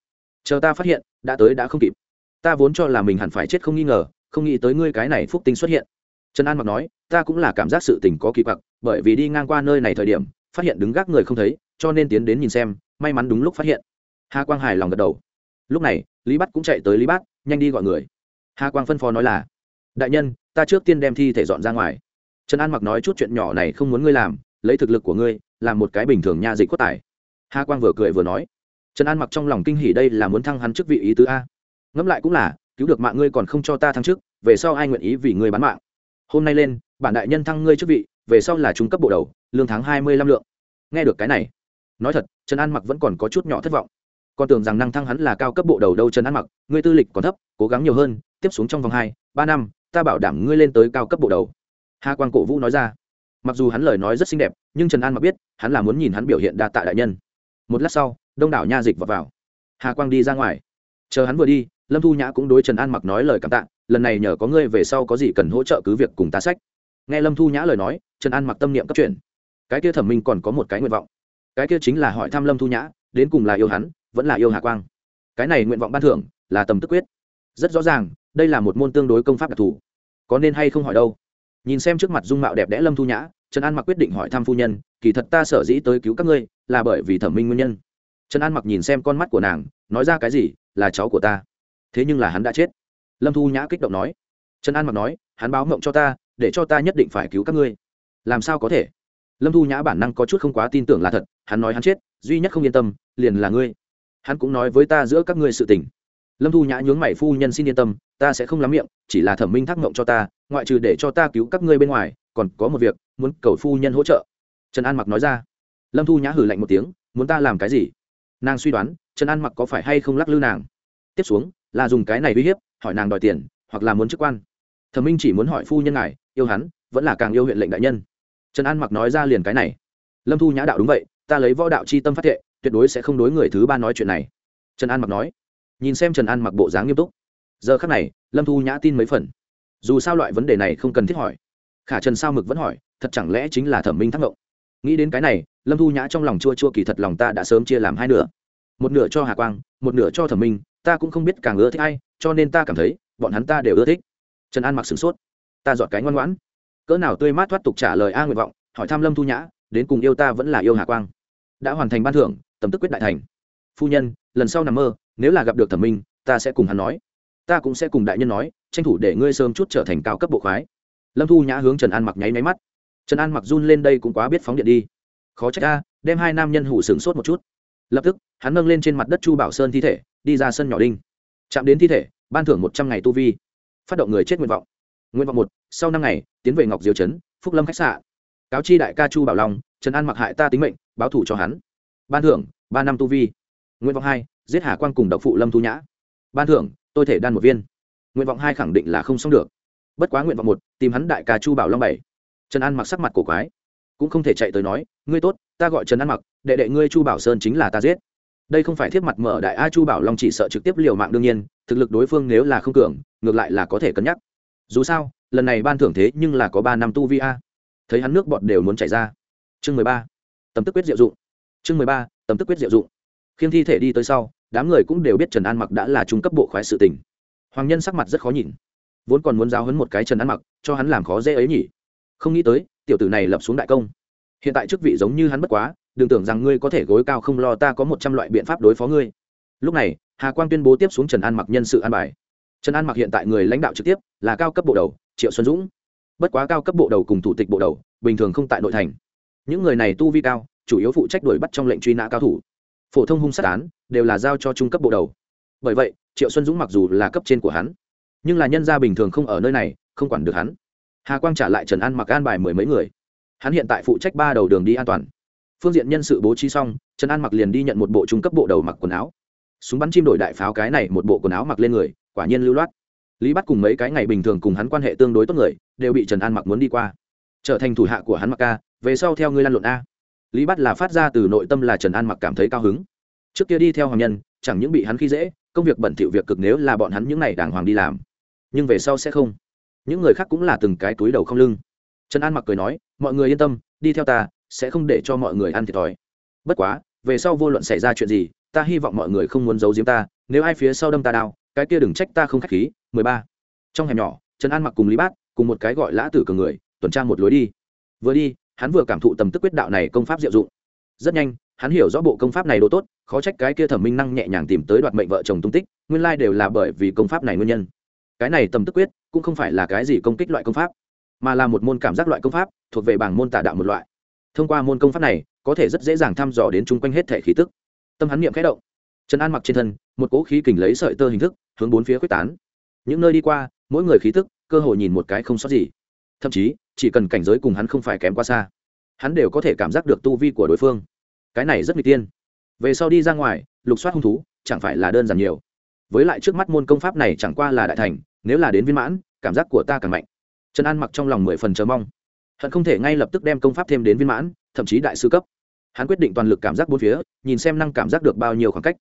Chờ ta phát hiện, đã tới đã không kịp. Ta vốn cho là mình hẳn phải chết không nghi ngờ, không nghĩ tới ngươi cái này phúc tinh xuất hiện trần an mặc nói, ta cũng là cảm giác sự tình có kỳ quặc, bởi vì đi ngang qua nơi này thời điểm, phát hiện đứng gác người không thấy, cho nên tiến đến nhìn xem, may mắn đúng lúc phát hiện. Hà quang hài lòng gật đầu. Lúc này, lý bắt cũng chạy tới lý bát, nhanh đi gọi người. Hà quang phân phó nói là, đại nhân, ta trước tiên đem thi thể dọn ra ngoài. Trần an mặc nói chút chuyện nhỏ này không muốn ngươi làm, lấy thực lực của ngươi, làm một cái bình thường nha dịch quất tài. Hà quang vừa cười vừa nói, trần an mặc trong lòng kinh hỉ đây là muốn thăng hắn chức vị ý tứ a. Ngẫm lại cũng là, cứu được mạng ngươi còn không cho ta thăng chức, về sau ai nguyện ý vì ngươi bán mạng? Hôm nay lên bản đại nhân thăng ngươi chức vị về sau là trung cấp bộ đầu lương tháng hai mươi lăm lượng. Nghe được cái này nói thật trần an mặc vẫn còn có chút nhỏ thất vọng. Con tưởng rằng năng thăng hắn là cao cấp bộ đầu đâu trần an mặc ngươi tư lịch còn thấp cố gắng nhiều hơn tiếp xuống trong vòng hai ba năm ta bảo đảm ngươi lên tới cao cấp bộ đầu. Hà quang cổ vũ nói ra. Mặc dù hắn lời nói rất xinh đẹp nhưng trần an mặc biết hắn là muốn nhìn hắn biểu hiện đa tạ đại nhân. Một lát sau đông đảo nha dịch vào, vào. hà quang đi ra ngoài. Chờ hắn vừa đi lâm thu nhã cũng đối trần an mặc nói lời cảm tạ, lần này nhờ có ngươi về sau có gì cần hỗ trợ cứ việc cùng ta sách. Nghe lâm thu nhã lời nói, trần an mặc tâm niệm cấp chuyển. Cái kia thẩm minh còn có một cái nguyện vọng. Cái kia chính là hỏi thăm lâm thu nhã, đến cùng là yêu hắn, vẫn là yêu hà quang. Cái này nguyện vọng ban thưởng là tầm tức quyết. Rất rõ ràng, đây là một môn tương đối công pháp đặc thù. Có nên hay không hỏi đâu? Nhìn xem trước mặt dung mạo đẹp đẽ lâm thu nhã, trần an mặc quyết định hỏi thăm phu nhân, kỳ thật ta sở dĩ tới cứu các ngươi, là bởi vì thẩm minh nguyên nhân. Trần an mặc nhìn xem con mắt của nàng, nói ra cái gì, là cháu của ta thế nhưng là hắn đã chết. Lâm thu nhã kích động nói. Trần an mặc nói, hắn báo mộng cho ta, để cho ta nhất định phải cứu các ngươi. Làm sao có thể? Lâm thu nhã bản năng có chút không quá tin tưởng là thật, hắn nói hắn chết, duy nhất không yên tâm, liền là ngươi. Hắn cũng nói với ta giữa các ngươi sự tình. Lâm thu nhã nhướng mày, phu nhân xin yên tâm, ta sẽ không lắm miệng, chỉ là thẩm minh thác mộng cho ta, ngoại trừ để cho ta cứu các ngươi bên ngoài, còn có một việc, muốn cầu phu nhân hỗ trợ. Trần an mặc nói ra. Lâm thu nhã hử lạnh một tiếng, muốn ta làm cái gì? Nàng suy đoán, trần an mặc có phải hay không lắc lư nàng. Tiếp xuống là dùng cái này uy hiếp, hỏi nàng đòi tiền, hoặc là muốn chức quan. Thẩm minh chỉ muốn hỏi phu nhân ngài, yêu hắn, vẫn là càng yêu huyện lệnh đại nhân. Trần an mặc nói ra liền cái này. Lâm thu nhã đạo đúng vậy, ta lấy võ đạo c h i tâm phát thệ, tuyệt đối sẽ không đối người thứ ba nói chuyện này. Trần an mặc nói. Nhìn xem trần an mặc bộ dáng nghiêm túc. Giờ khắc này, lâm thu nhã tin mấy phần. Dù sao loại vấn đề này không cần thiết hỏi. Khả trần sao mực vẫn hỏi, thật chẳng lẽ chính là thẩm minh thắc mộng nghĩ đến cái này, lâm thu nhã trong lòng chua chua kỳ thật lòng ta đã sớm chia làm hai nửa. Một nửa cho hà quang, một nửa cho thẩm minh ta cũng không biết càng ưa thích ai, cho nên ta cảm thấy, bọn hắn ta đều ưa thích. Trần an mặc sửng sốt. Ta dọn cái ngoan ngoãn. Cỡ nào tươi mát thoát tục trả lời a nguyện vọng, hỏi Tham lâm thu nhã, đến cùng yêu ta vẫn là yêu hà quang. Đã hoàn thành ban thưởng tầm tức quyết đại thành. Phu nhân, lần sau nằm mơ, nếu là gặp được thẩm minh, ta sẽ cùng hắn nói. Ta cũng sẽ cùng đại nhân nói, tranh thủ để ngươi sớm chút trở thành cao cấp bộ khoái. Lâm thu nhã hướng trần an mặc nháy máy mắt. Trần an mặc run lên đây cũng quá biết phóng điện đi. Khó trách ta đem hai nam nhân hủ sửng sốt một chút. Lập tức, hắn nâng lên trên mặt đất chu bảo sơn thi thể đi ra sân nhỏ đinh. Chạm đến thi thể, ban thưởng một trăm ngày tu vi. Phát động người chết nguyện vọng. Nguyện vọng một, sau năm ngày, tiến về ngọc diêu trấn, phúc lâm khách sạn. Cáo chi đại ca chu bảo long, trần an mặc hại ta tính mệnh, báo thủ cho hắn. Ban thưởng, ba năm tu vi. Nguyện vọng hai, giết hà quang cùng đậu phụ lâm thu nhã. Ban thưởng, tôi thể đan một viên. Nguyện vọng hai khẳng định là không xong được. Bất quá nguyện vọng một, tìm hắn đại ca chu bảo long bảy. Trần an mặc sắc mặt cổ quái. Cũng không thể chạy tới nói, ngươi tốt, ta gọi trần an mặc, đệ đệ ngươi chu bảo sơn chính là ta giết đây không phải thiếp mặt mở đại a chu bảo long chỉ sợ trực tiếp liều mạng đương nhiên, thực lực đối phương nếu là không cường, ngược lại là có thể cân nhắc. Dù sao, lần này ban thưởng thế nhưng là có ba năm tu vi a. Thấy hắn nước bọt đều muốn chảy ra. Chương mười ba. Tầm tức quyết diệu dụng. Chương mười ba, tầm tức quyết diệu dụng. Khiêng thi thể đi tới sau, đám người cũng đều biết trần an mặc đã là trung cấp bộ khoái sự tình. Hoàng nhân sắc mặt rất khó nhìn. Vốn còn muốn giáo hấn một cái trần an mặc, cho hắn làm khó dễ ấy nhỉ. Không nghĩ tới, tiểu tử này lập xuống đại công. Hiện tại chức vị giống như hắn bất quá đừng tưởng rằng ngươi có thể gối cao không lo ta có một trăm loại biện pháp đối phó ngươi. Lúc này, hà quang tuyên bố tiếp xuống trần an mặc nhân sự an bài. Trần an mặc hiện tại người lãnh đạo trực tiếp là cao cấp bộ đầu triệu xuân dũng. Bất quá cao cấp bộ đầu cùng thủ tịch bộ đầu bình thường không tại nội thành. Những người này tu vi cao, chủ yếu phụ trách đuổi bắt trong lệnh truy nã cao thủ. Phổ thông hung sát án đều là giao cho trung cấp bộ đầu. Bởi vậy, triệu xuân dũng mặc dù là cấp trên của hắn, nhưng là nhân gia bình thường không ở nơi này, không quản được hắn. Hà quang trả lại trần an mặc an bài mười mấy người. Hắn hiện tại phụ trách ba đầu đường đi an toàn phương diện nhân sự bố trí xong, trần an mặc liền đi nhận một bộ trung cấp bộ đầu mặc quần áo. Súng bắn chim đổi đại pháo cái này một bộ quần áo mặc lên người, quả nhiên lưu loát. Lý bắt cùng mấy cái ngày bình thường cùng hắn quan hệ tương đối tốt người, đều bị trần an mặc muốn đi qua. Trở thành thủ hạ của hắn mặc ca, về sau theo ngươi lăn lộn a. Lý bắt là phát ra từ nội tâm là trần an mặc cảm thấy cao hứng. Trước kia đi theo hoàng nhân, chẳng những bị hắn khi dễ, công việc bẩn thỉu việc cực nếu là bọn hắn những n à y đàng hoàng đi làm. Nhưng về sau sẽ không. Những người khác cũng là từng cái túi đầu không lưng. Trần an mặc cười nói, mọi người yên tâm, đi theo ta sẽ không để cho mọi người ăn thiệt thòi. Bất quá, về sau vô luận xảy ra chuyện gì, ta hy vọng mọi người không muốn giấu giếm ta, nếu ai phía sau đâm ta đao cái kia đừng trách ta không k h á c h khí. Mười ba. Trong hẻm nhỏ, trần an mặc cùng lý bát, cùng một cái gọi lã tử cường người, tuần tra một lối đi. Vừa đi, hắn vừa cảm thụ tầm tức quyết đạo này công pháp diệu dụng. Rất nhanh, hắn hiểu rõ bộ công pháp này đồ tốt, khó trách cái kia thẩm minh năng nhẹ nhàng tìm tới đoạt mệnh vợ chồng tung tích, nguyên lai đều là bởi vì công pháp này nguyên nhân. Cái này tầm tức quyết, cũng không phải là cái gì công kích loại công pháp, mà là một môn cảm giác loại công pháp, thuộc về bảng môn tả đạo một loại thông qua môn công pháp này, có thể rất dễ dàng thăm dò đến chung quanh hết thể khí tức. Tâm hắn niệm khẽ động. Trần an mặc trên thân, một cỗ khí kình lấy sợi tơ hình thức, hướng bốn phía quyết tán. Những nơi đi qua, mỗi người khí tức, cơ hội nhìn một cái không sót gì. Thậm chí, chỉ cần cảnh giới cùng hắn không phải kém quá xa, hắn đều có thể cảm giác được tu vi của đối phương. Cái này rất n g tiên. Về sau đi ra ngoài, lục soát hung thú, chẳng phải là đơn giản nhiều. Với lại trước mắt môn công pháp này chẳng qua là đại thành, nếu là đến viên mãn, cảm giác của ta càng mạnh. Trần an mặc trong lòng mười phần chờ mong hận không thể ngay lập tức đem công pháp thêm đến viên mãn, thậm chí đại sư cấp. Hắn quyết định toàn lực cảm giác bốn phía, nhìn xem năng cảm giác được bao nhiêu khoảng cách.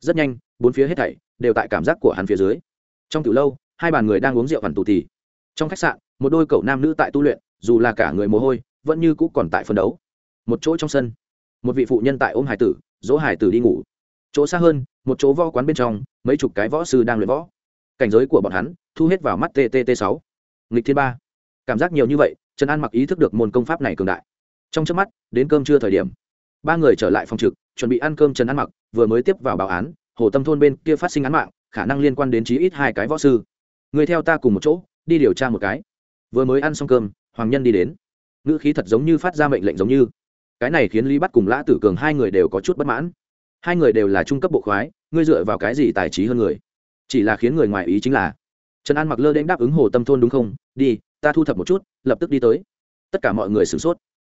Rất nhanh, bốn phía hết thảy đều tại cảm giác của hắn phía dưới. Trong từ lâu, hai bàn người đang uống rượu hẳn tù tì trong khách sạn, một đôi cậu nam nữ tại tu luyện, dù là cả người mồ hôi, vẫn như cũ còn tại phân đấu. Một chỗ trong sân, một vị phụ nhân tại ôm hải tử, dỗ hải tử đi ngủ. Chỗ xa hơn, một chỗ võ quán bên trong, mấy chục cái võ sư đang luyện võ. Cảnh giới của bọn hắn, thu hết vào mắt ttt sáu. Nghịch thiên ba. Cảm giác nhiều như vậy trần an mặc ý thức được môn công pháp này cường đại. Trong trước mắt, đến cơm trưa thời điểm, ba người trở lại phòng trực, chuẩn bị ăn cơm trần an mặc, vừa mới tiếp vào báo án, hồ tâm thôn bên kia phát sinh án mạng, khả năng liên quan đến chí ít hai cái võ sư. Người theo ta cùng một chỗ, đi điều tra một cái. Vừa mới ăn xong cơm, hoàng nhân đi đến. Ngữ khí thật giống như phát ra mệnh lệnh giống như. Cái này khiến lý bắt cùng lã tử cường hai người đều có chút bất mãn. Hai người đều là trung cấp bộ khoái, ngươi dựa vào cái gì tài trí hơn người? Chỉ là khiến người ngoài ý chính là trần an mặc lơ đến đáp ứng hồ tâm thôn đúng không? Đi, ta thu thập một chút, lập tức đi tới. Tất cả mọi người sửng sốt.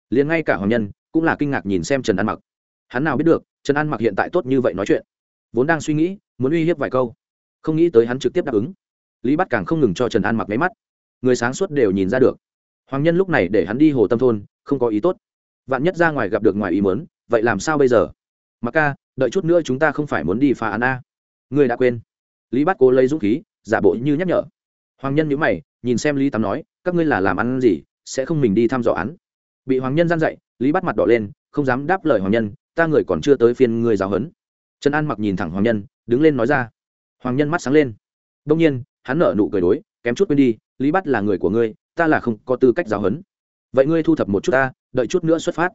Liền ngay cả hoàng nhân cũng là kinh ngạc nhìn xem trần an mặc. Hắn nào biết được, trần an mặc hiện tại tốt như vậy nói chuyện. Vốn đang suy nghĩ, muốn uy hiếp vài câu. Không nghĩ tới hắn trực tiếp đáp ứng. Lý bắt càng không ngừng cho trần an mặc máy mắt. Người sáng suốt đều nhìn ra được. Hoàng nhân lúc này để hắn đi hồ tâm thôn, không có ý tốt. Vạn nhất ra ngoài gặp được ngoài ý mớn vậy làm sao bây giờ? Mặc ca, đợi chút nữa chúng ta không phải muốn đi phá án a. Ngươi đã quên. Lý bắt cố lấy dũng khí giả bộ như nhắc nhở. Hoàng nhân nhữ mày, nhìn xem lý tám nói, các ngươi là làm ăn gì, sẽ không mình đi thăm dò án. Bị hoàng nhân gian dạy, lý bắt mặt đỏ lên, không dám đáp lời hoàng nhân, ta người còn chưa tới phiên ngươi giáo hấn trần an mặc nhìn thẳng hoàng nhân, đứng lên nói ra. Hoàng nhân mắt sáng lên. Đông nhiên, hắn nở nụ cười đối, kém chút quên đi, lý bắt là người của ngươi, ta là không có tư cách giáo hấn vậy ngươi thu thập một chút ta, đợi chút nữa xuất phát.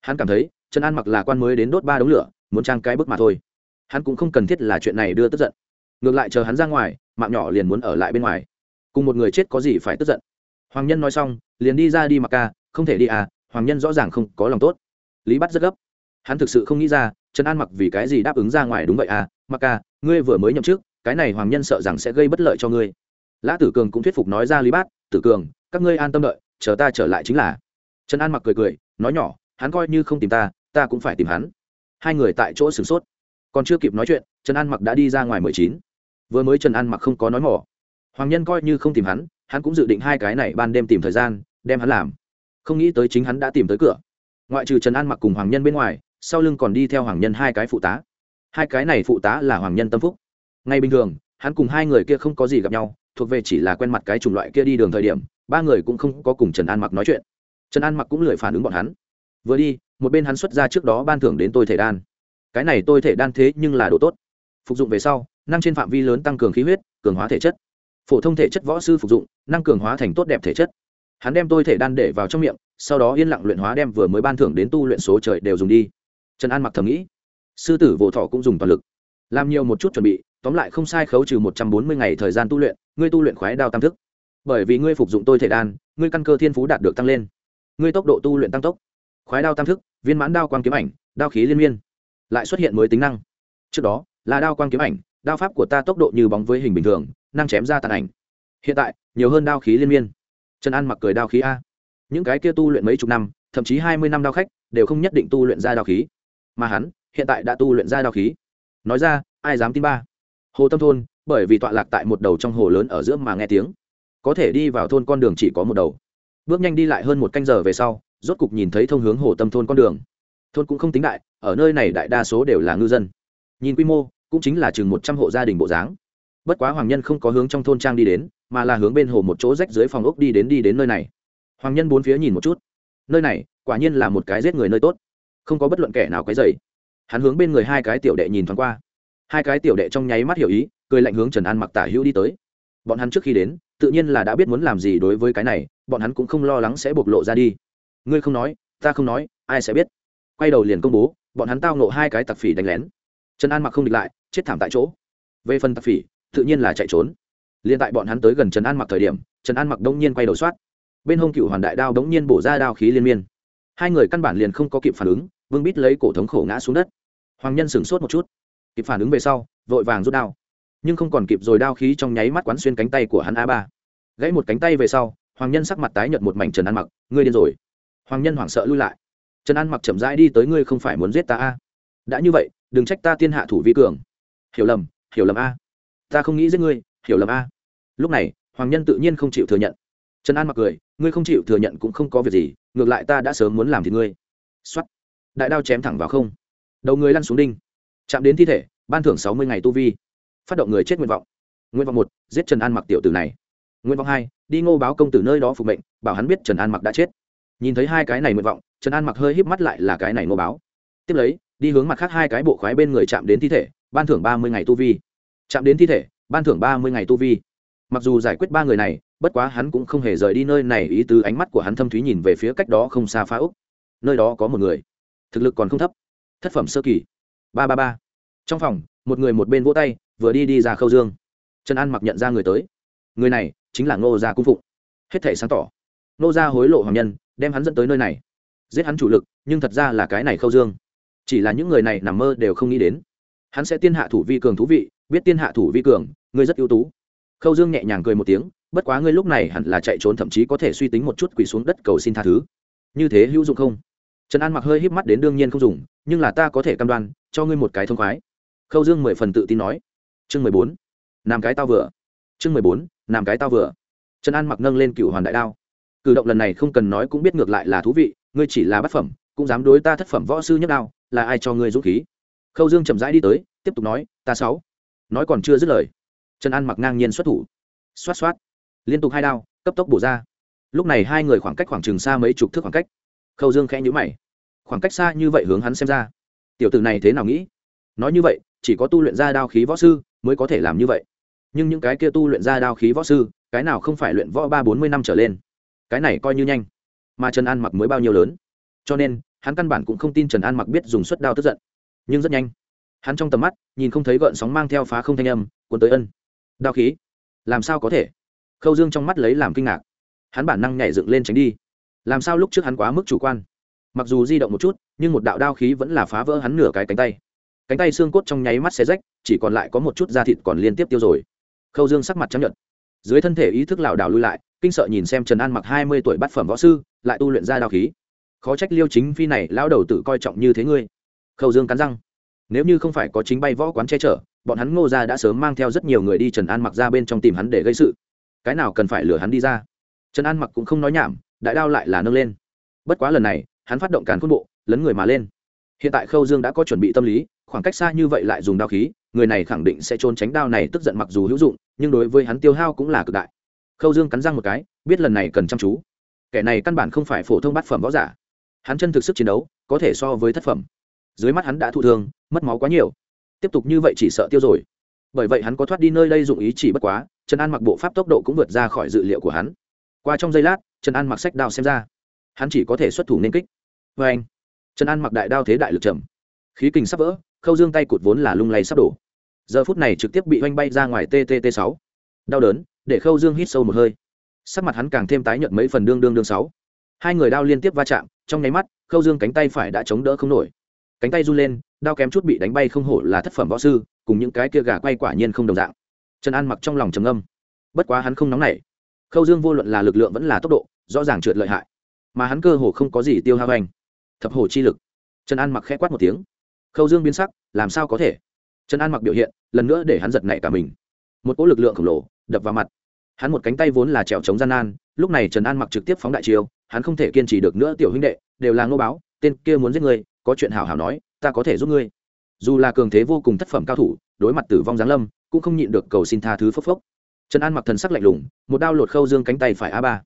Hắn cảm thấy, trần an mặc là quan mới đến đốt ba đống lửa, muốn trang cái bức mà thôi. Hắn cũng không cần thiết là chuyện này đưa tức giận. Ngược lại chờ hắn ra ngoài mạng nhỏ liền muốn ở lại bên ngoài. Cùng một người chết có gì phải tức giận? Hoàng nhân nói xong, liền đi ra đi mặc ca, không thể đi à hoàng nhân rõ ràng không có lòng tốt. Lý bắt rất gấp. Hắn thực sự không nghĩ ra, trần an mặc vì cái gì đáp ứng ra ngoài đúng vậy à mặc ca, ngươi vừa mới nhậm chức, cái này hoàng nhân sợ rằng sẽ gây bất lợi cho ngươi. Lã tử cường cũng thuyết phục nói ra lý bát, tử cường, các ngươi an tâm đợi, chờ ta trở lại chính là. Trần an mặc cười cười, nói nhỏ, hắn coi như không tìm ta ta cũng phải tìm hắn. Hai người tại chỗ sửng sốt. Còn chưa kịp nói chuyện, trần an mặc đã đi ra ngoài mười chín vừa mới trần an mặc không có nói mỏ. Hoàng nhân coi như không tìm hắn hắn cũng dự định hai cái này ban đêm tìm thời gian, đem hắn làm. Không nghĩ tới chính hắn đã tìm tới cửa. Ngoại trừ trần an mặc cùng hoàng nhân bên ngoài, sau lưng còn đi theo hoàng nhân hai cái phụ tá. Hai cái này phụ tá là hoàng nhân tâm phúc. Ngay bình thường, hắn cùng hai người kia không có gì gặp nhau, thuộc về chỉ là quen mặt cái chủng loại kia đi đường thời điểm, ba người cũng không có cùng trần an mặc nói chuyện. Trần an mặc cũng lười phản ứng bọn hắn. Vừa đi, một bên hắn xuất ra trước đó ban thưởng đến tôi thể đan. Cái này tôi thể đan thế nhưng là độ tốt. Phục dụng về sau năng trên phạm vi lớn tăng cường khí huyết, cường hóa thể chất. Phổ thông thể chất võ sư phục dụng, năng cường hóa thành tốt đẹp thể chất. Hắn đem tôi thể đan để vào trong miệng, sau đó yên lặng luyện hóa đem vừa mới ban thưởng đến tu luyện số trời đều dùng đi. Trần an mặc thầm nghĩ. Sư tử vỗ thọ cũng dùng toàn lực. Làm nhiều một chút chuẩn bị, tóm lại không sai khấu trừ một trăm bốn mươi ngày thời gian tu luyện, ngươi tu luyện khoái đao tam thức. Bởi vì ngươi phục dụng tôi thể đan, ngươi căn cơ thiên phú đạt được tăng lên. Ngươi tốc độ tu luyện tăng tốc. Khoái đao tam thức, viên mãn đao quang kiếm ảnh, đao khí liên miên. Lại xuất hiện mới tính năng. Trước đó, là đao quang kiếm ảnh đao pháp của ta tốc độ như bóng với hình bình thường, năng chém ra tàn ảnh. Hiện tại, nhiều hơn đao khí liên miên. Trần an mặc cười đao khí a. Những cái kia tu luyện mấy chục năm, thậm chí hai mươi năm đao khách, đều không nhất định tu luyện ra đao khí. Mà hắn, hiện tại đã tu luyện ra đao khí. Nói ra, ai dám tin ba? Hồ tâm thôn, bởi vì tọa lạc tại một đầu trong hồ lớn ở giữa mà nghe tiếng. Có thể đi vào thôn con đường chỉ có một đầu. Bước nhanh đi lại hơn một canh giờ về sau, rốt cục nhìn thấy thông hướng hồ tâm thôn con đường. Thôn cũng không tính đại, ở nơi này đại đa số đều là ngư dân. Nhìn quy mô cũng chính là chừng một trăm hộ gia đình bộ dáng. Bất quá hoàng nhân không có hướng trong thôn trang đi đến, mà là hướng bên hồ một chỗ rách dưới phòng ốc đi đến đi đến nơi này. Hoàng nhân bốn phía nhìn một chút. Nơi này, quả nhiên là một cái giết người nơi tốt. Không có bất luận kẻ nào cái dày hắn hướng bên người hai cái tiểu đệ nhìn thoáng qua. Hai cái tiểu đệ trong nháy mắt hiểu ý, cười lạnh hướng trần an mặc tả hữu đi tới. Bọn hắn trước khi đến, tự nhiên là đã biết muốn làm gì đối với cái này, bọn hắn cũng không lo lắng sẽ bộc lộ ra đi. Ngươi không nói, ta không nói, ai sẽ biết. Quay đầu liền công bố, bọn hắn tao nộ hai cái tặc phỉ đánh lén. Trần an mặc không địch lại chết thảm tại chỗ. Về phần tạp phỉ, tự nhiên là chạy trốn. Liền tại bọn hắn tới gần trần an mặc thời điểm, trần an mặc đông nhiên quay đầu soát. Bên hông cựu hoàn đại đao đống nhiên bổ ra đao khí liên miên. Hai người căn bản liền không có kịp phản ứng, vương bít lấy cổ thống khổ ngã xuống đất. Hoàng nhân sửng sốt một chút. Kịp phản ứng về sau, vội vàng rút đao. Nhưng không còn kịp rồi đao khí trong nháy mắt quán xuyên cánh tay của hắn a ba. Gãy một cánh tay về sau, hoàng nhân sắc mặt tái nhợt một mảnh trần an mặc, ngươi điên rồi. Hoàng nhân hoảng sợ lui lại. Trần an mặc chậm rãi đi tới ngươi không phải muốn giết ta a. Đã như vậy, đừng trách ta tiên hạ thủ vi cường hiểu lầm hiểu lầm a. Ta không nghĩ giết ngươi, hiểu lầm a. Lúc này, hoàng nhân tự nhiên không chịu thừa nhận. Trần an mặc cười, ngươi không chịu thừa nhận cũng không có việc gì, ngược lại ta đã sớm muốn làm thì ngươi. X đại đao chém thẳng vào không. Đầu người lăn xuống đinh. Chạm đến thi thể, ban thưởng sáu mươi ngày tu vi. Phát động người chết nguyện vọng. Nguyện vọng một, giết trần an mặc tiểu tử này. Nguyện vọng hai, đi ngô báo công tử nơi đó phục mệnh, bảo hắn biết trần an mặc đã chết. Nhìn thấy hai cái này nguyện vọng, trần an mặc hơi híp mắt lại là cái này ngô báo. Tiếp lấy, đi hướng mặt khác hai cái bộ khoái bên người chạm đến thi thể ban thưởng ba mươi ngày tu vi. Chạm đến thi thể, ban thưởng ba mươi ngày tu vi. Mặc dù giải quyết ba người này, bất quá hắn cũng không hề rời đi nơi này, ý tứ ánh mắt của hắn thâm thúy nhìn về phía cách đó không xa phá úc. Nơi đó có một người. Thực lực còn không thấp. Thất phẩm sơ kỳ. Ba ba ba. Trong phòng, một người một bên vỗ tay, vừa đi đi ra khâu dương. Trần an mặc nhận ra người tới. Người này chính là ngô gia cung phụng hết thể sáng tỏ. Ngô gia hối lộ hoàng nhân, đem hắn dẫn tới nơi này. Giết hắn chủ lực, nhưng thật ra là cái này khâu dương. Chỉ là những người này nằm mơ đều không nghĩ đến hắn sẽ tiên hạ thủ vi cường thú vị, biết tiên hạ thủ vi cường, ngươi rất ưu tú. Khâu dương nhẹ nhàng cười một tiếng, bất quá ngươi lúc này hẳn là chạy trốn thậm chí có thể suy tính một chút quỳ xuống đất cầu xin tha thứ. Như thế hữu dụng không? Trần an mặc hơi híp mắt đến đương nhiên không dùng, nhưng là ta có thể cam đoan, cho ngươi một cái thông khoái. Khâu dương mười phần tự tin nói. Chương mười bốn. Làm cái tao vừa. Chương mười bốn làm cái tao vừa. Trần an mặc nâng lên cựu hoàn đại đao. Cử động lần này không cần nói cũng biết ngược lại là thú vị, ngươi chỉ là bát phẩm, cũng dám đối ta thất phẩm võ sư nhất đao, là ai cho ngươi dũng khí? Khâu dương chậm rãi đi tới, tiếp tục nói, ta sáu. Nói còn chưa dứt lời, trần an mặc ngang nhiên xuất thủ. Xoát xoát, liên tục hai đao, cấp tốc bổ ra. Lúc này hai người khoảng cách khoảng chừng xa mấy chục thước khoảng cách. Khâu dương khẽ nhữ mày. Khoảng cách xa như vậy hướng hắn xem ra. Tiểu tử này thế nào nghĩ? Nói như vậy, chỉ có tu luyện ra đao khí võ sư mới có thể làm như vậy. Nhưng những cái kia tu luyện ra đao khí võ sư, cái nào không phải luyện võ ba bốn mươi năm trở lên? Cái này coi như nhanh. Mà trần an mặc mới bao nhiêu lớn. Cho nên, hắn căn bản cũng không tin trần an mặc biết dùng suất đao tức giận nhưng rất nhanh. Hắn trong tầm mắt, nhìn không thấy gợn sóng mang theo phá không thanh âm, cuốn tới ân. Đao khí. Làm sao có thể? Khâu dương trong mắt lấy làm kinh ngạc. Hắn bản năng nhảy dựng lên tránh đi. Làm sao lúc trước hắn quá mức chủ quan? Mặc dù di động một chút, nhưng một đạo đao khí vẫn là phá vỡ hắn nửa cái cánh tay. Cánh tay xương cốt trong nháy mắt xé rách, chỉ còn lại có một chút da thịt còn liên tiếp tiêu rồi. Khâu dương sắc mặt chấp nhận dưới thân thể ý thức lảo đảo lui lại, kinh sợ nhìn xem trần an mặc hai mươi tuổi bát phẩm võ sư, lại tu luyện ra đao khí. Khó trách liêu chính phi này lão đầu tự coi trọng như thế ngươi khâu dương cắn răng. Nếu như không phải có chính bay võ quán che chở, bọn hắn ngô ra đã sớm mang theo rất nhiều người đi trần an mặc ra bên trong tìm hắn để gây sự. Cái nào cần phải lừa hắn đi ra? Trần an mặc cũng không nói nhảm, đại đao lại là nâng lên. Bất quá lần này, hắn phát động càn khôn bộ, lấn người mà lên. Hiện tại khâu dương đã có chuẩn bị tâm lý, khoảng cách xa như vậy lại dùng đao khí, người này khẳng định sẽ trốn tránh đao này tức giận mặc dù hữu dụng, nhưng đối với hắn tiêu hao cũng là cực đại. Khâu dương cắn răng một cái, biết lần này cần chăm chú. Kẻ này căn bản không phải phổ thông bát phẩm võ giả. Hắn chân thực sức chiến đấu, có thể so với thất phẩm dưới mắt hắn đã thụ thương, mất máu quá nhiều. Tiếp tục như vậy chỉ sợ tiêu rồi. Bởi vậy hắn có thoát đi nơi đây dụng ý chỉ bất quá, trần an mặc bộ pháp tốc độ cũng vượt ra khỏi dự liệu của hắn. Qua trong giây lát, trần an mặc sách đao xem ra, hắn chỉ có thể xuất thủ nên kích. Vê anh, trần an mặc đại đao thế đại lực trầm. Khí kình sắp vỡ, khâu dương tay cụt vốn là lung lay sắp đổ. Giờ phút này trực tiếp bị oanh bay ra ngoài ttt sáu. Đau đớn, để khâu dương hít sâu một hơi. Sắc mặt hắn càng thêm tái nhợt mấy phần đương đương đương sáu. Hai người đao liên tiếp va chạm, trong nháy mắt, khâu dương cánh tay phải đã chống đỡ không nổi cánh tay run lên, đao kém chút bị đánh bay không hổ là thất phẩm võ sư, cùng những cái kia gà quay quả nhiên không đồng dạng. Trần an mặc trong lòng trầm âm bất quá hắn không nóng nảy. Khâu dương vô luận là lực lượng vẫn là tốc độ, rõ ràng trượt lợi hại. Mà hắn cơ hồ không có gì tiêu hao anh. Thập hồ chi lực. Trần an mặc khẽ quát một tiếng. Khâu dương biến sắc, làm sao có thể? Trần an mặc biểu hiện, lần nữa để hắn giật nảy cả mình. Một cỗ lực lượng khổng lồ, đập vào mặt. Hắn một cánh tay vốn là trèo chống gian nan, lúc này trần an mặc trực tiếp phóng đại chiêu, hắn không thể kiên trì được nữa, tiểu huynh đệ, đều là ngô báo, tên kia muốn giết người có chuyện hảo hảo nói, ta có thể giúp ngươi. Dù là cường thế vô cùng thất phẩm cao thủ, đối mặt tử vong giáng lâm, cũng không nhịn được cầu xin tha thứ phốc phốc. Trần an mặc thần sắc lạnh lùng, một đao lột khâu dương cánh tay phải a ba.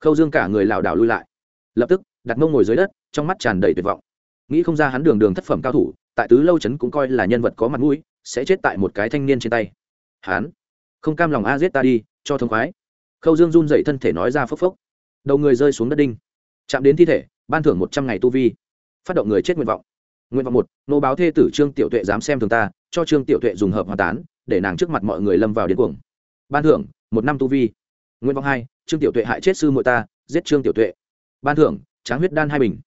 Khâu dương cả người lảo đảo lui lại. Lập tức, đặt mông ngồi dưới đất, trong mắt tràn đầy tuyệt vọng. Nghĩ không ra hắn đường đường thất phẩm cao thủ, tại tứ lâu trấn cũng coi là nhân vật có mặt mũi, sẽ chết tại một cái thanh niên trên tay. Hắn, không cam lòng a giết ta đi, cho thông khoái. Khâu dương run dậy thân thể nói ra phốc phốc. Đầu người rơi xuống đất đinh. Chạm đến thi thể, ban thưởng một trăm ngày tu vi phát động người chết nguyện vọng. Nguyện vọng một, nô báo thê tử trương tiểu tuệ dám xem thường ta, cho trương tiểu tuệ dùng hợp hòa tán, để nàng trước mặt mọi người lâm vào điên cuồng. Ban thưởng, một năm tu vi. Nguyện vọng hai, trương tiểu tuệ hại chết sư muội ta, giết trương tiểu tuệ. Ban thưởng, tráng huyết đan hai bình.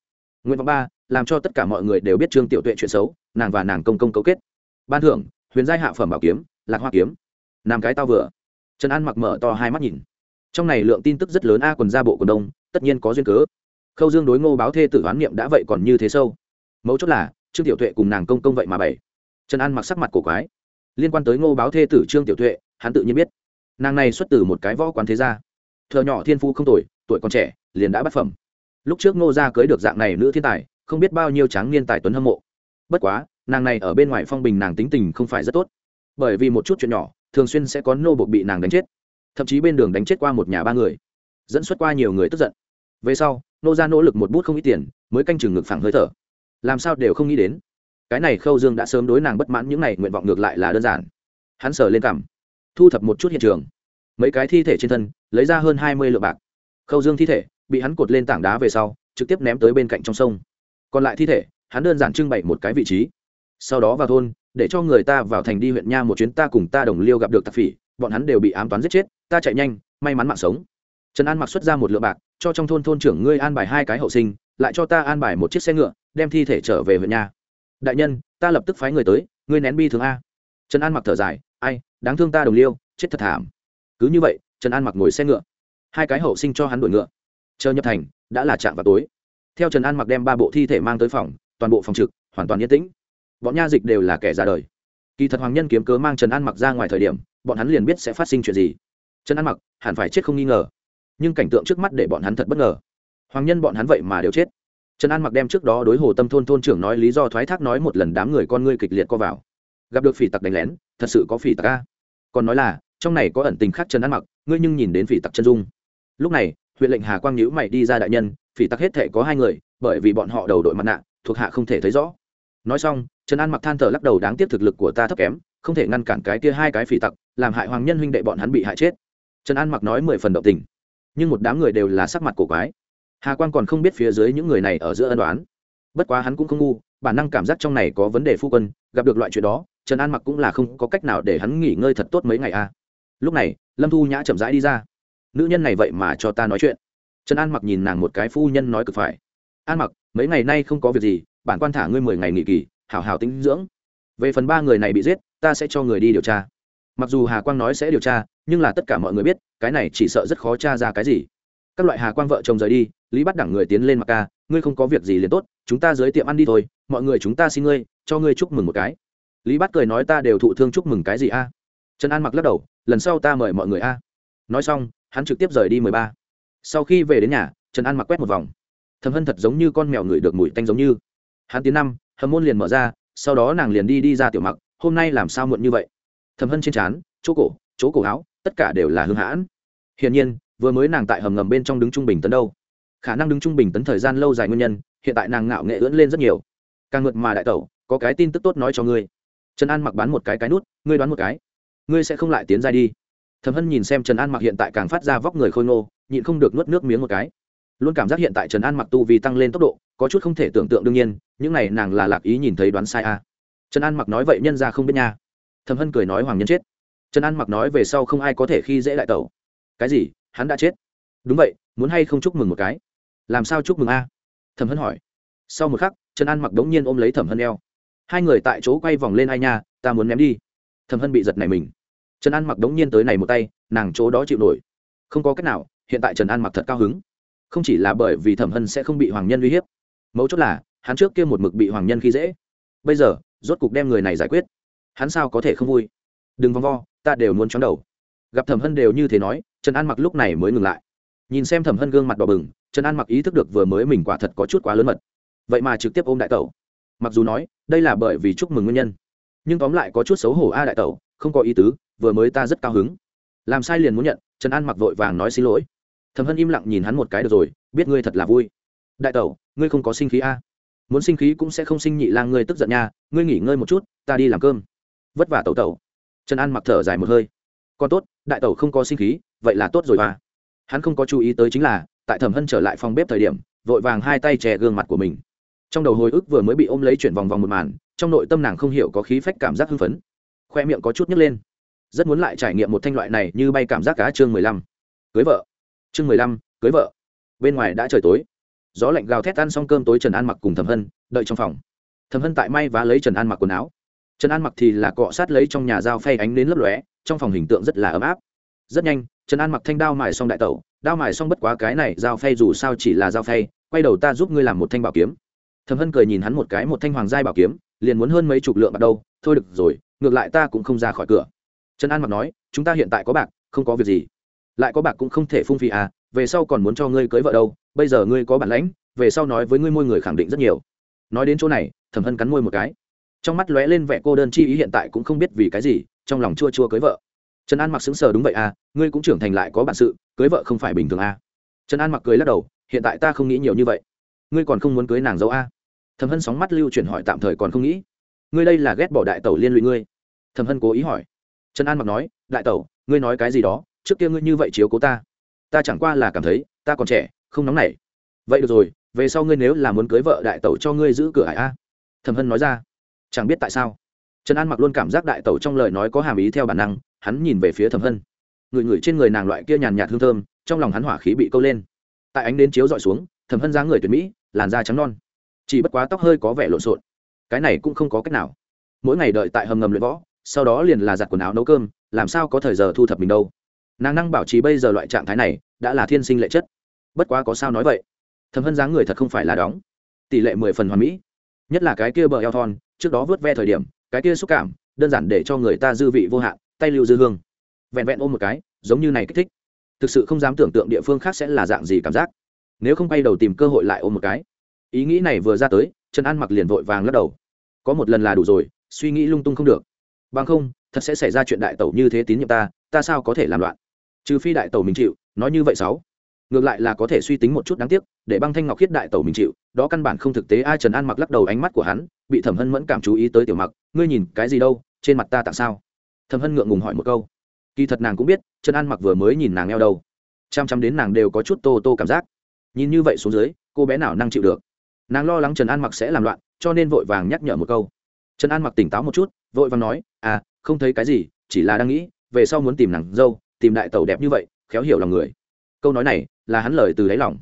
Nguyện vọng ba, làm cho tất cả mọi người đều biết trương tiểu tuệ chuyện xấu, nàng và nàng công công cấu kết. Ban thưởng, huyền giai hạ phẩm bảo kiếm, lạc hoa kiếm. Nam cái tao vừa. Trần an mặc mở to hai mắt nhìn. Trong này lượng tin tức rất lớn a quần ra bộ quần đông, tất nhiên có duyên cớ khâu dương đối ngô báo thê tử oán niệm đã vậy còn như thế sâu. Mấu chốt là, trương tiểu tuệ cùng nàng công công vậy mà bảy trần an mặc sắc mặt cổ quái. Liên quan tới ngô báo thê tử trương tiểu tuệ, hắn tự nhiên biết. Nàng này xuất từ một cái võ quán thế gia. Thợ nhỏ thiên phu không tuổi tuổi còn trẻ, liền đã bắt phẩm. Lúc trước ngô gia cưới được dạng này nữ thiên tài, không biết bao nhiêu tráng niên tài tuấn hâm mộ. Bất quá, nàng này ở bên ngoài phong bình nàng tính tình không phải rất tốt. Bởi vì một chút chuyện nhỏ, thường xuyên sẽ có nô bộc bị nàng đánh chết. Thậm chí bên đường đánh chết qua một nhà ba người, dẫn xuất qua nhiều người tức giận về sau, nô ra nỗ lực một bút không ít tiền, mới canh chừng ngực phẳng hơi thở. Làm sao đều không nghĩ đến. Cái này khâu dương đã sớm đối nàng bất mãn, những này nguyện vọng ngược lại là đơn giản. Hắn sờ lên cằm, thu thập một chút hiện trường. Mấy cái thi thể trên thân, lấy ra hơn hai mươi lượng bạc. Khâu dương thi thể, bị hắn cột lên tảng đá về sau, trực tiếp ném tới bên cạnh trong sông. Còn lại thi thể, hắn đơn giản trưng bày một cái vị trí. Sau đó vào thôn, để cho người ta vào thành đi huyện nha một chuyến, ta cùng ta đồng liêu gặp được tạp phỉ, bọn hắn đều bị ám toán giết chết, ta chạy nhanh, may mắn mạng sống. Trần an mặc xuất ra một lượng bạc cho trong thôn thôn trưởng ngươi an bài hai cái hậu sinh, lại cho ta an bài một chiếc xe ngựa, đem thi thể trở về huyện nhà. Đại nhân, ta lập tức phái người tới, ngươi nén bi thường a. Trần an mặc thở dài, ai, đáng thương ta đồng liêu, chết thật thảm. Cứ như vậy, trần an mặc ngồi xe ngựa. Hai cái hậu sinh cho hắn đuổi ngựa. Chờ nhập thành, đã là chạm vào tối. Theo trần an mặc đem ba bộ thi thể mang tới phòng, toàn bộ phòng trực, hoàn toàn yên tĩnh. Bọn nha dịch đều là kẻ ra đời. Kỳ thật hoàng nhân kiếm cớ mang trần an mặc ra ngoài thời điểm, bọn hắn liền biết sẽ phát sinh chuyện gì. Trần an mặc, hẳn phải chết không nghi ngờ nhưng cảnh tượng trước mắt để bọn hắn thật bất ngờ. Hoàng nhân bọn hắn vậy mà đều chết. Trần an mặc đem trước đó đối hồ tâm thôn thôn trưởng nói lý do thoái thác nói một lần đám người con ngươi kịch liệt co vào. Gặp được phỉ tặc đánh lén, thật sự có phỉ tặc ca còn nói là, trong này có ẩn tình khác trần an mặc, ngươi nhưng nhìn đến phỉ tặc chân dung. Lúc này, huyện lệnh hà quang nhữ mày đi ra đại nhân, phỉ tặc hết thể có hai người, bởi vì bọn họ đầu đội mặt nạ, thuộc hạ không thể thấy rõ. Nói xong, trần an mặc than thở lắc đầu đáng tiếc thực lực của ta thấp kém, không thể ngăn cản cái kia hai cái phỉ tặc, làm hại hoàng nhân huynh đệ bọn hắn bị hại chết. Trần an mặc nói mười phần động tình nhưng một đám người đều là sắc mặt cổ quái. Hà Quang còn không biết phía dưới những người này ở giữa ân đoán bất quá hắn cũng không ngu, bản năng cảm giác trong này có vấn đề phu quân, gặp được loại chuyện đó, trần an mặc cũng là không có cách nào để hắn nghỉ ngơi thật tốt mấy ngày a. À. lúc này, lâm thu nhã chậm rãi đi ra. Nữ nhân này vậy mà cho ta nói chuyện. Trần an mặc nhìn nàng một cái phu nhân nói cực phải. An mặc, mấy ngày nay không có việc gì, bản quan thả ngươi mười ngày nghỉ kỳ, hảo hảo tính dưỡng. Về phần ba người này bị giết, ta sẽ cho người đi điều tra. Mặc dù hà quang nói sẽ điều tra nhưng là tất cả mọi người biết, cái này chỉ sợ rất khó tra ra cái gì. Các loại hà quang vợ chồng rời đi, lý bắt đẳng người tiến lên mặc ca, ngươi không có việc gì liền tốt, chúng ta dưới tiệm ăn đi thôi, mọi người chúng ta xin ngươi, cho ngươi chúc mừng một cái. Lý bắt cười nói, ta đều thụ thương chúc mừng cái gì a? Trần an mặc lắc đầu, lần sau ta mời mọi người a. Nói xong, hắn trực tiếp rời đi mười ba. Sau khi về đến nhà, trần an mặc quét một vòng. Thầm hân thật giống như con mèo ngửi được mùi tanh giống như. Hắn tiến năm, hầm môn liền mở ra, sau đó nàng liền đi đi ra tiểu mặc, hôm nay làm sao muộn như vậy? Thầm hân trên trán, chỗ cổ chỗ cổ áo tất cả đều là hưng hãn. Hiển nhiên, vừa mới nàng tại hầm ngầm bên trong đứng trung bình tấn đâu. Khả năng đứng trung bình tấn thời gian lâu dài nguyên nhân, hiện tại nàng ngạo nghệ ưỡn lên rất nhiều. Càng ngượt mà đại tẩu, có cái tin tức tốt nói cho ngươi. Trần an mặc bán một cái cái nút, ngươi đoán một cái. Ngươi sẽ không lại tiến ra đi. Thầm hân nhìn xem trần an mặc hiện tại càng phát ra vóc người khôi ngô, nhịn không được nuốt nước miếng một cái. Luôn cảm giác hiện tại trần an mặc tu vì tăng lên tốc độ, có chút không thể tưởng tượng đương nhiên, những này nàng là lạc ý nhìn thấy đoán sai a à. trần an mặc nói vậy nhân ra không biết nha. Thầm hân cười nói hoàng nhân chết trần an mặc nói về sau không ai có thể khi dễ lại tẩu. cái gì? hắn đã chết. đúng vậy, muốn hay không chúc mừng một cái? làm sao chúc mừng a? thẩm hân hỏi. sau một khắc, trần an mặc đống nhiên ôm lấy thẩm hân eo. hai người tại chỗ quay vòng lên ai nha, ta muốn ném đi. thẩm hân bị giật này mình. trần an mặc đống nhiên tới này một tay, nàng chỗ đó chịu nổi. không có cách nào, hiện tại trần an mặc thật cao hứng. không chỉ là bởi vì thẩm hân sẽ không bị hoàng nhân uy hiếp. mấu chốt là, hắn trước kia một mực bị hoàng nhân khi dễ. bây giờ, rốt cục đem người này giải quyết. hắn sao có thể không vui? đừng vòng vo ta đều muốn chóng đầu. Gặp thẩm hân đều như thế nói, trần an mặc lúc này mới ngừng lại. Nhìn xem thẩm hân gương mặt đỏ bừng, trần an mặc ý thức được vừa mới mình quả thật có chút quá lớn mật. Vậy mà trực tiếp ôm đại tẩu. Mặc dù nói, đây là bởi vì chúc mừng nguyên nhân, nhưng tóm lại có chút xấu hổ a đại tẩu, không có ý tứ, vừa mới ta rất cao hứng. Làm sai liền muốn nhận, trần an mặc vội vàng nói xin lỗi. Thầm hân im lặng nhìn hắn một cái được rồi, biết ngươi thật là vui. Đại tẩu, ngươi không có sinh khí a. Muốn sinh khí cũng sẽ không sinh nhị lang ngươi tức giận nha, ngươi nghỉ ngơi một chút, ta đi làm cơm. Vất vả tẩu tẩu trần an mặc thở dài một hơi. Còn tốt, đại tẩu không có sinh khí, vậy là tốt rồi mà. Hắn không có chú ý tới chính là, tại thẩm hân trở lại phòng bếp thời điểm, vội vàng hai tay che gương mặt của mình. Trong đầu hồi ức vừa mới bị ôm lấy chuyển vòng vòng một màn, trong nội tâm nàng không hiểu có khí phách cảm giác hưng phấn. Khoe miệng có chút nhấc lên. Rất muốn lại trải nghiệm một thanh loại này như bay cảm giác cá chương mười lăm. Cưới vợ. Chương mười lăm, cưới vợ. Bên ngoài đã trời tối. Gió lạnh gào thét ăn xong cơm tối trần an mặc cùng thẩm hân, đợi trong phòng. Thẩm hân tại may vá lấy trần an mặc quần áo trần an mặc thì là cọ sát lấy trong nhà dao phay ánh đến lấp lóe, trong phòng hình tượng rất là ấm áp. Rất nhanh, trần an mặc thanh đao mài xong đại tẩu, đao mài xong bất quá cái này dao phay dù sao chỉ là dao phay, quay đầu ta giúp ngươi làm một thanh bảo kiếm. Thẩm hân cười nhìn hắn một cái một thanh hoàng giai bảo kiếm, liền muốn hơn mấy chục lượng bạc đâu, thôi được rồi, ngược lại ta cũng không ra khỏi cửa. Trần an mặc nói, chúng ta hiện tại có bạc, không có việc gì. Lại có bạc cũng không thể phung phí à về sau còn muốn cho ngươi cưới vợ đâu, bây giờ ngươi có bản lãnh, về sau nói với ngươi môi người khẳng định rất nhiều. Nói đến chỗ này, thẩm hân cắn môi một cái trong mắt lóe lên vẻ cô đơn chi ý hiện tại cũng không biết vì cái gì, trong lòng chua chua cưới vợ. Trần an mặc xứng sờ đúng vậy à ngươi cũng trưởng thành lại có bản sự, cưới vợ không phải bình thường à. Trần an mặc cười lắc đầu, hiện tại ta không nghĩ nhiều như vậy. Ngươi còn không muốn cưới nàng dâu à? Thầm hân sóng mắt lưu chuyển hỏi tạm thời còn không nghĩ. Ngươi đây là ghét bỏ đại tẩu liên lụy ngươi. Thầm hân cố ý hỏi. Trần an mặc nói, đại tẩu, ngươi nói cái gì đó, trước kia ngươi như vậy chiếu cố ta. Ta chẳng qua là cảm thấy, ta còn trẻ, không nóng nảy. Vậy được rồi, về sau ngươi nếu là muốn cưới vợ đại tẩu cho ngươi giữ cửa hải a à? thầm hân nói ra chẳng biết tại sao, trần an mặc luôn cảm giác đại tẩu trong lời nói có hàm ý theo bản năng, hắn nhìn về phía thầm hân. Người người trên người nàng loại kia nhàn nhạt hương thơm, trong lòng hắn hỏa khí bị câu lên. Tại ánh đến chiếu dọi xuống thầm hân dáng người tuyệt mỹ, làn da trắng non. Chỉ bất quá tóc hơi có vẻ lộn xộn. Cái này cũng không có cách nào. Mỗi ngày đợi tại hầm ngầm luyện võ, sau đó liền là giặt quần áo nấu cơm, làm sao có thời giờ thu thập mình đâu. Nàng năng bảo trì bây giờ loại trạng thái này, đã là thiên sinh lệ chất. Bất quá có sao nói vậy? Thầm hân dáng người thật không phải là đóng. Tỷ lệ mười phần hoàn mỹ. Nhất là cái kia bờ eo thon trước đó vớt ve thời điểm, cái kia xúc cảm, đơn giản để cho người ta dư vị vô hạn, tay lưu dư hương. Vẹn vẹn ôm một cái, giống như này kích thích. Thực sự không dám tưởng tượng địa phương khác sẽ là dạng gì cảm giác. Nếu không bay đầu tìm cơ hội lại ôm một cái. Ý nghĩ này vừa ra tới, trần an mặc liền vội vàng lắc đầu. Có một lần là đủ rồi, suy nghĩ lung tung không được. Bằng không, thật sẽ xảy ra chuyện đại tẩu như thế tín nhiệm ta ta sao có thể làm loạn? Trừ phi đại tẩu mình chịu, nói như vậy sáu ngược lại là có thể suy tính một chút đáng tiếc, để băng thanh ngọc khiết đại tẩu mình chịu, đó căn bản không thực tế. Ai trần an mặc lắc đầu ánh mắt của hắn, bị thẩm hân mẫn cảm chú ý tới tiểu mặc, ngươi nhìn cái gì đâu, trên mặt ta tặng sao? Thẩm hân ngượng ngùng hỏi một câu. Kỳ thật nàng cũng biết, trần an mặc vừa mới nhìn nàng eo đâu. Chăm chăm đến nàng đều có chút tô tô cảm giác. Nhìn như vậy xuống dưới, cô bé nào năng chịu được? Nàng lo lắng trần an mặc sẽ làm loạn, cho nên vội vàng nhắc nhở một câu. Trần an mặc tỉnh táo một chút, vội vàng nói à không thấy cái gì, chỉ là đang nghĩ, về sau muốn tìm nàng dâu, tìm đại tẩu đẹp như vậy, khéo hiểu lòng người câu nói này là hắn lời từ đáy lòng.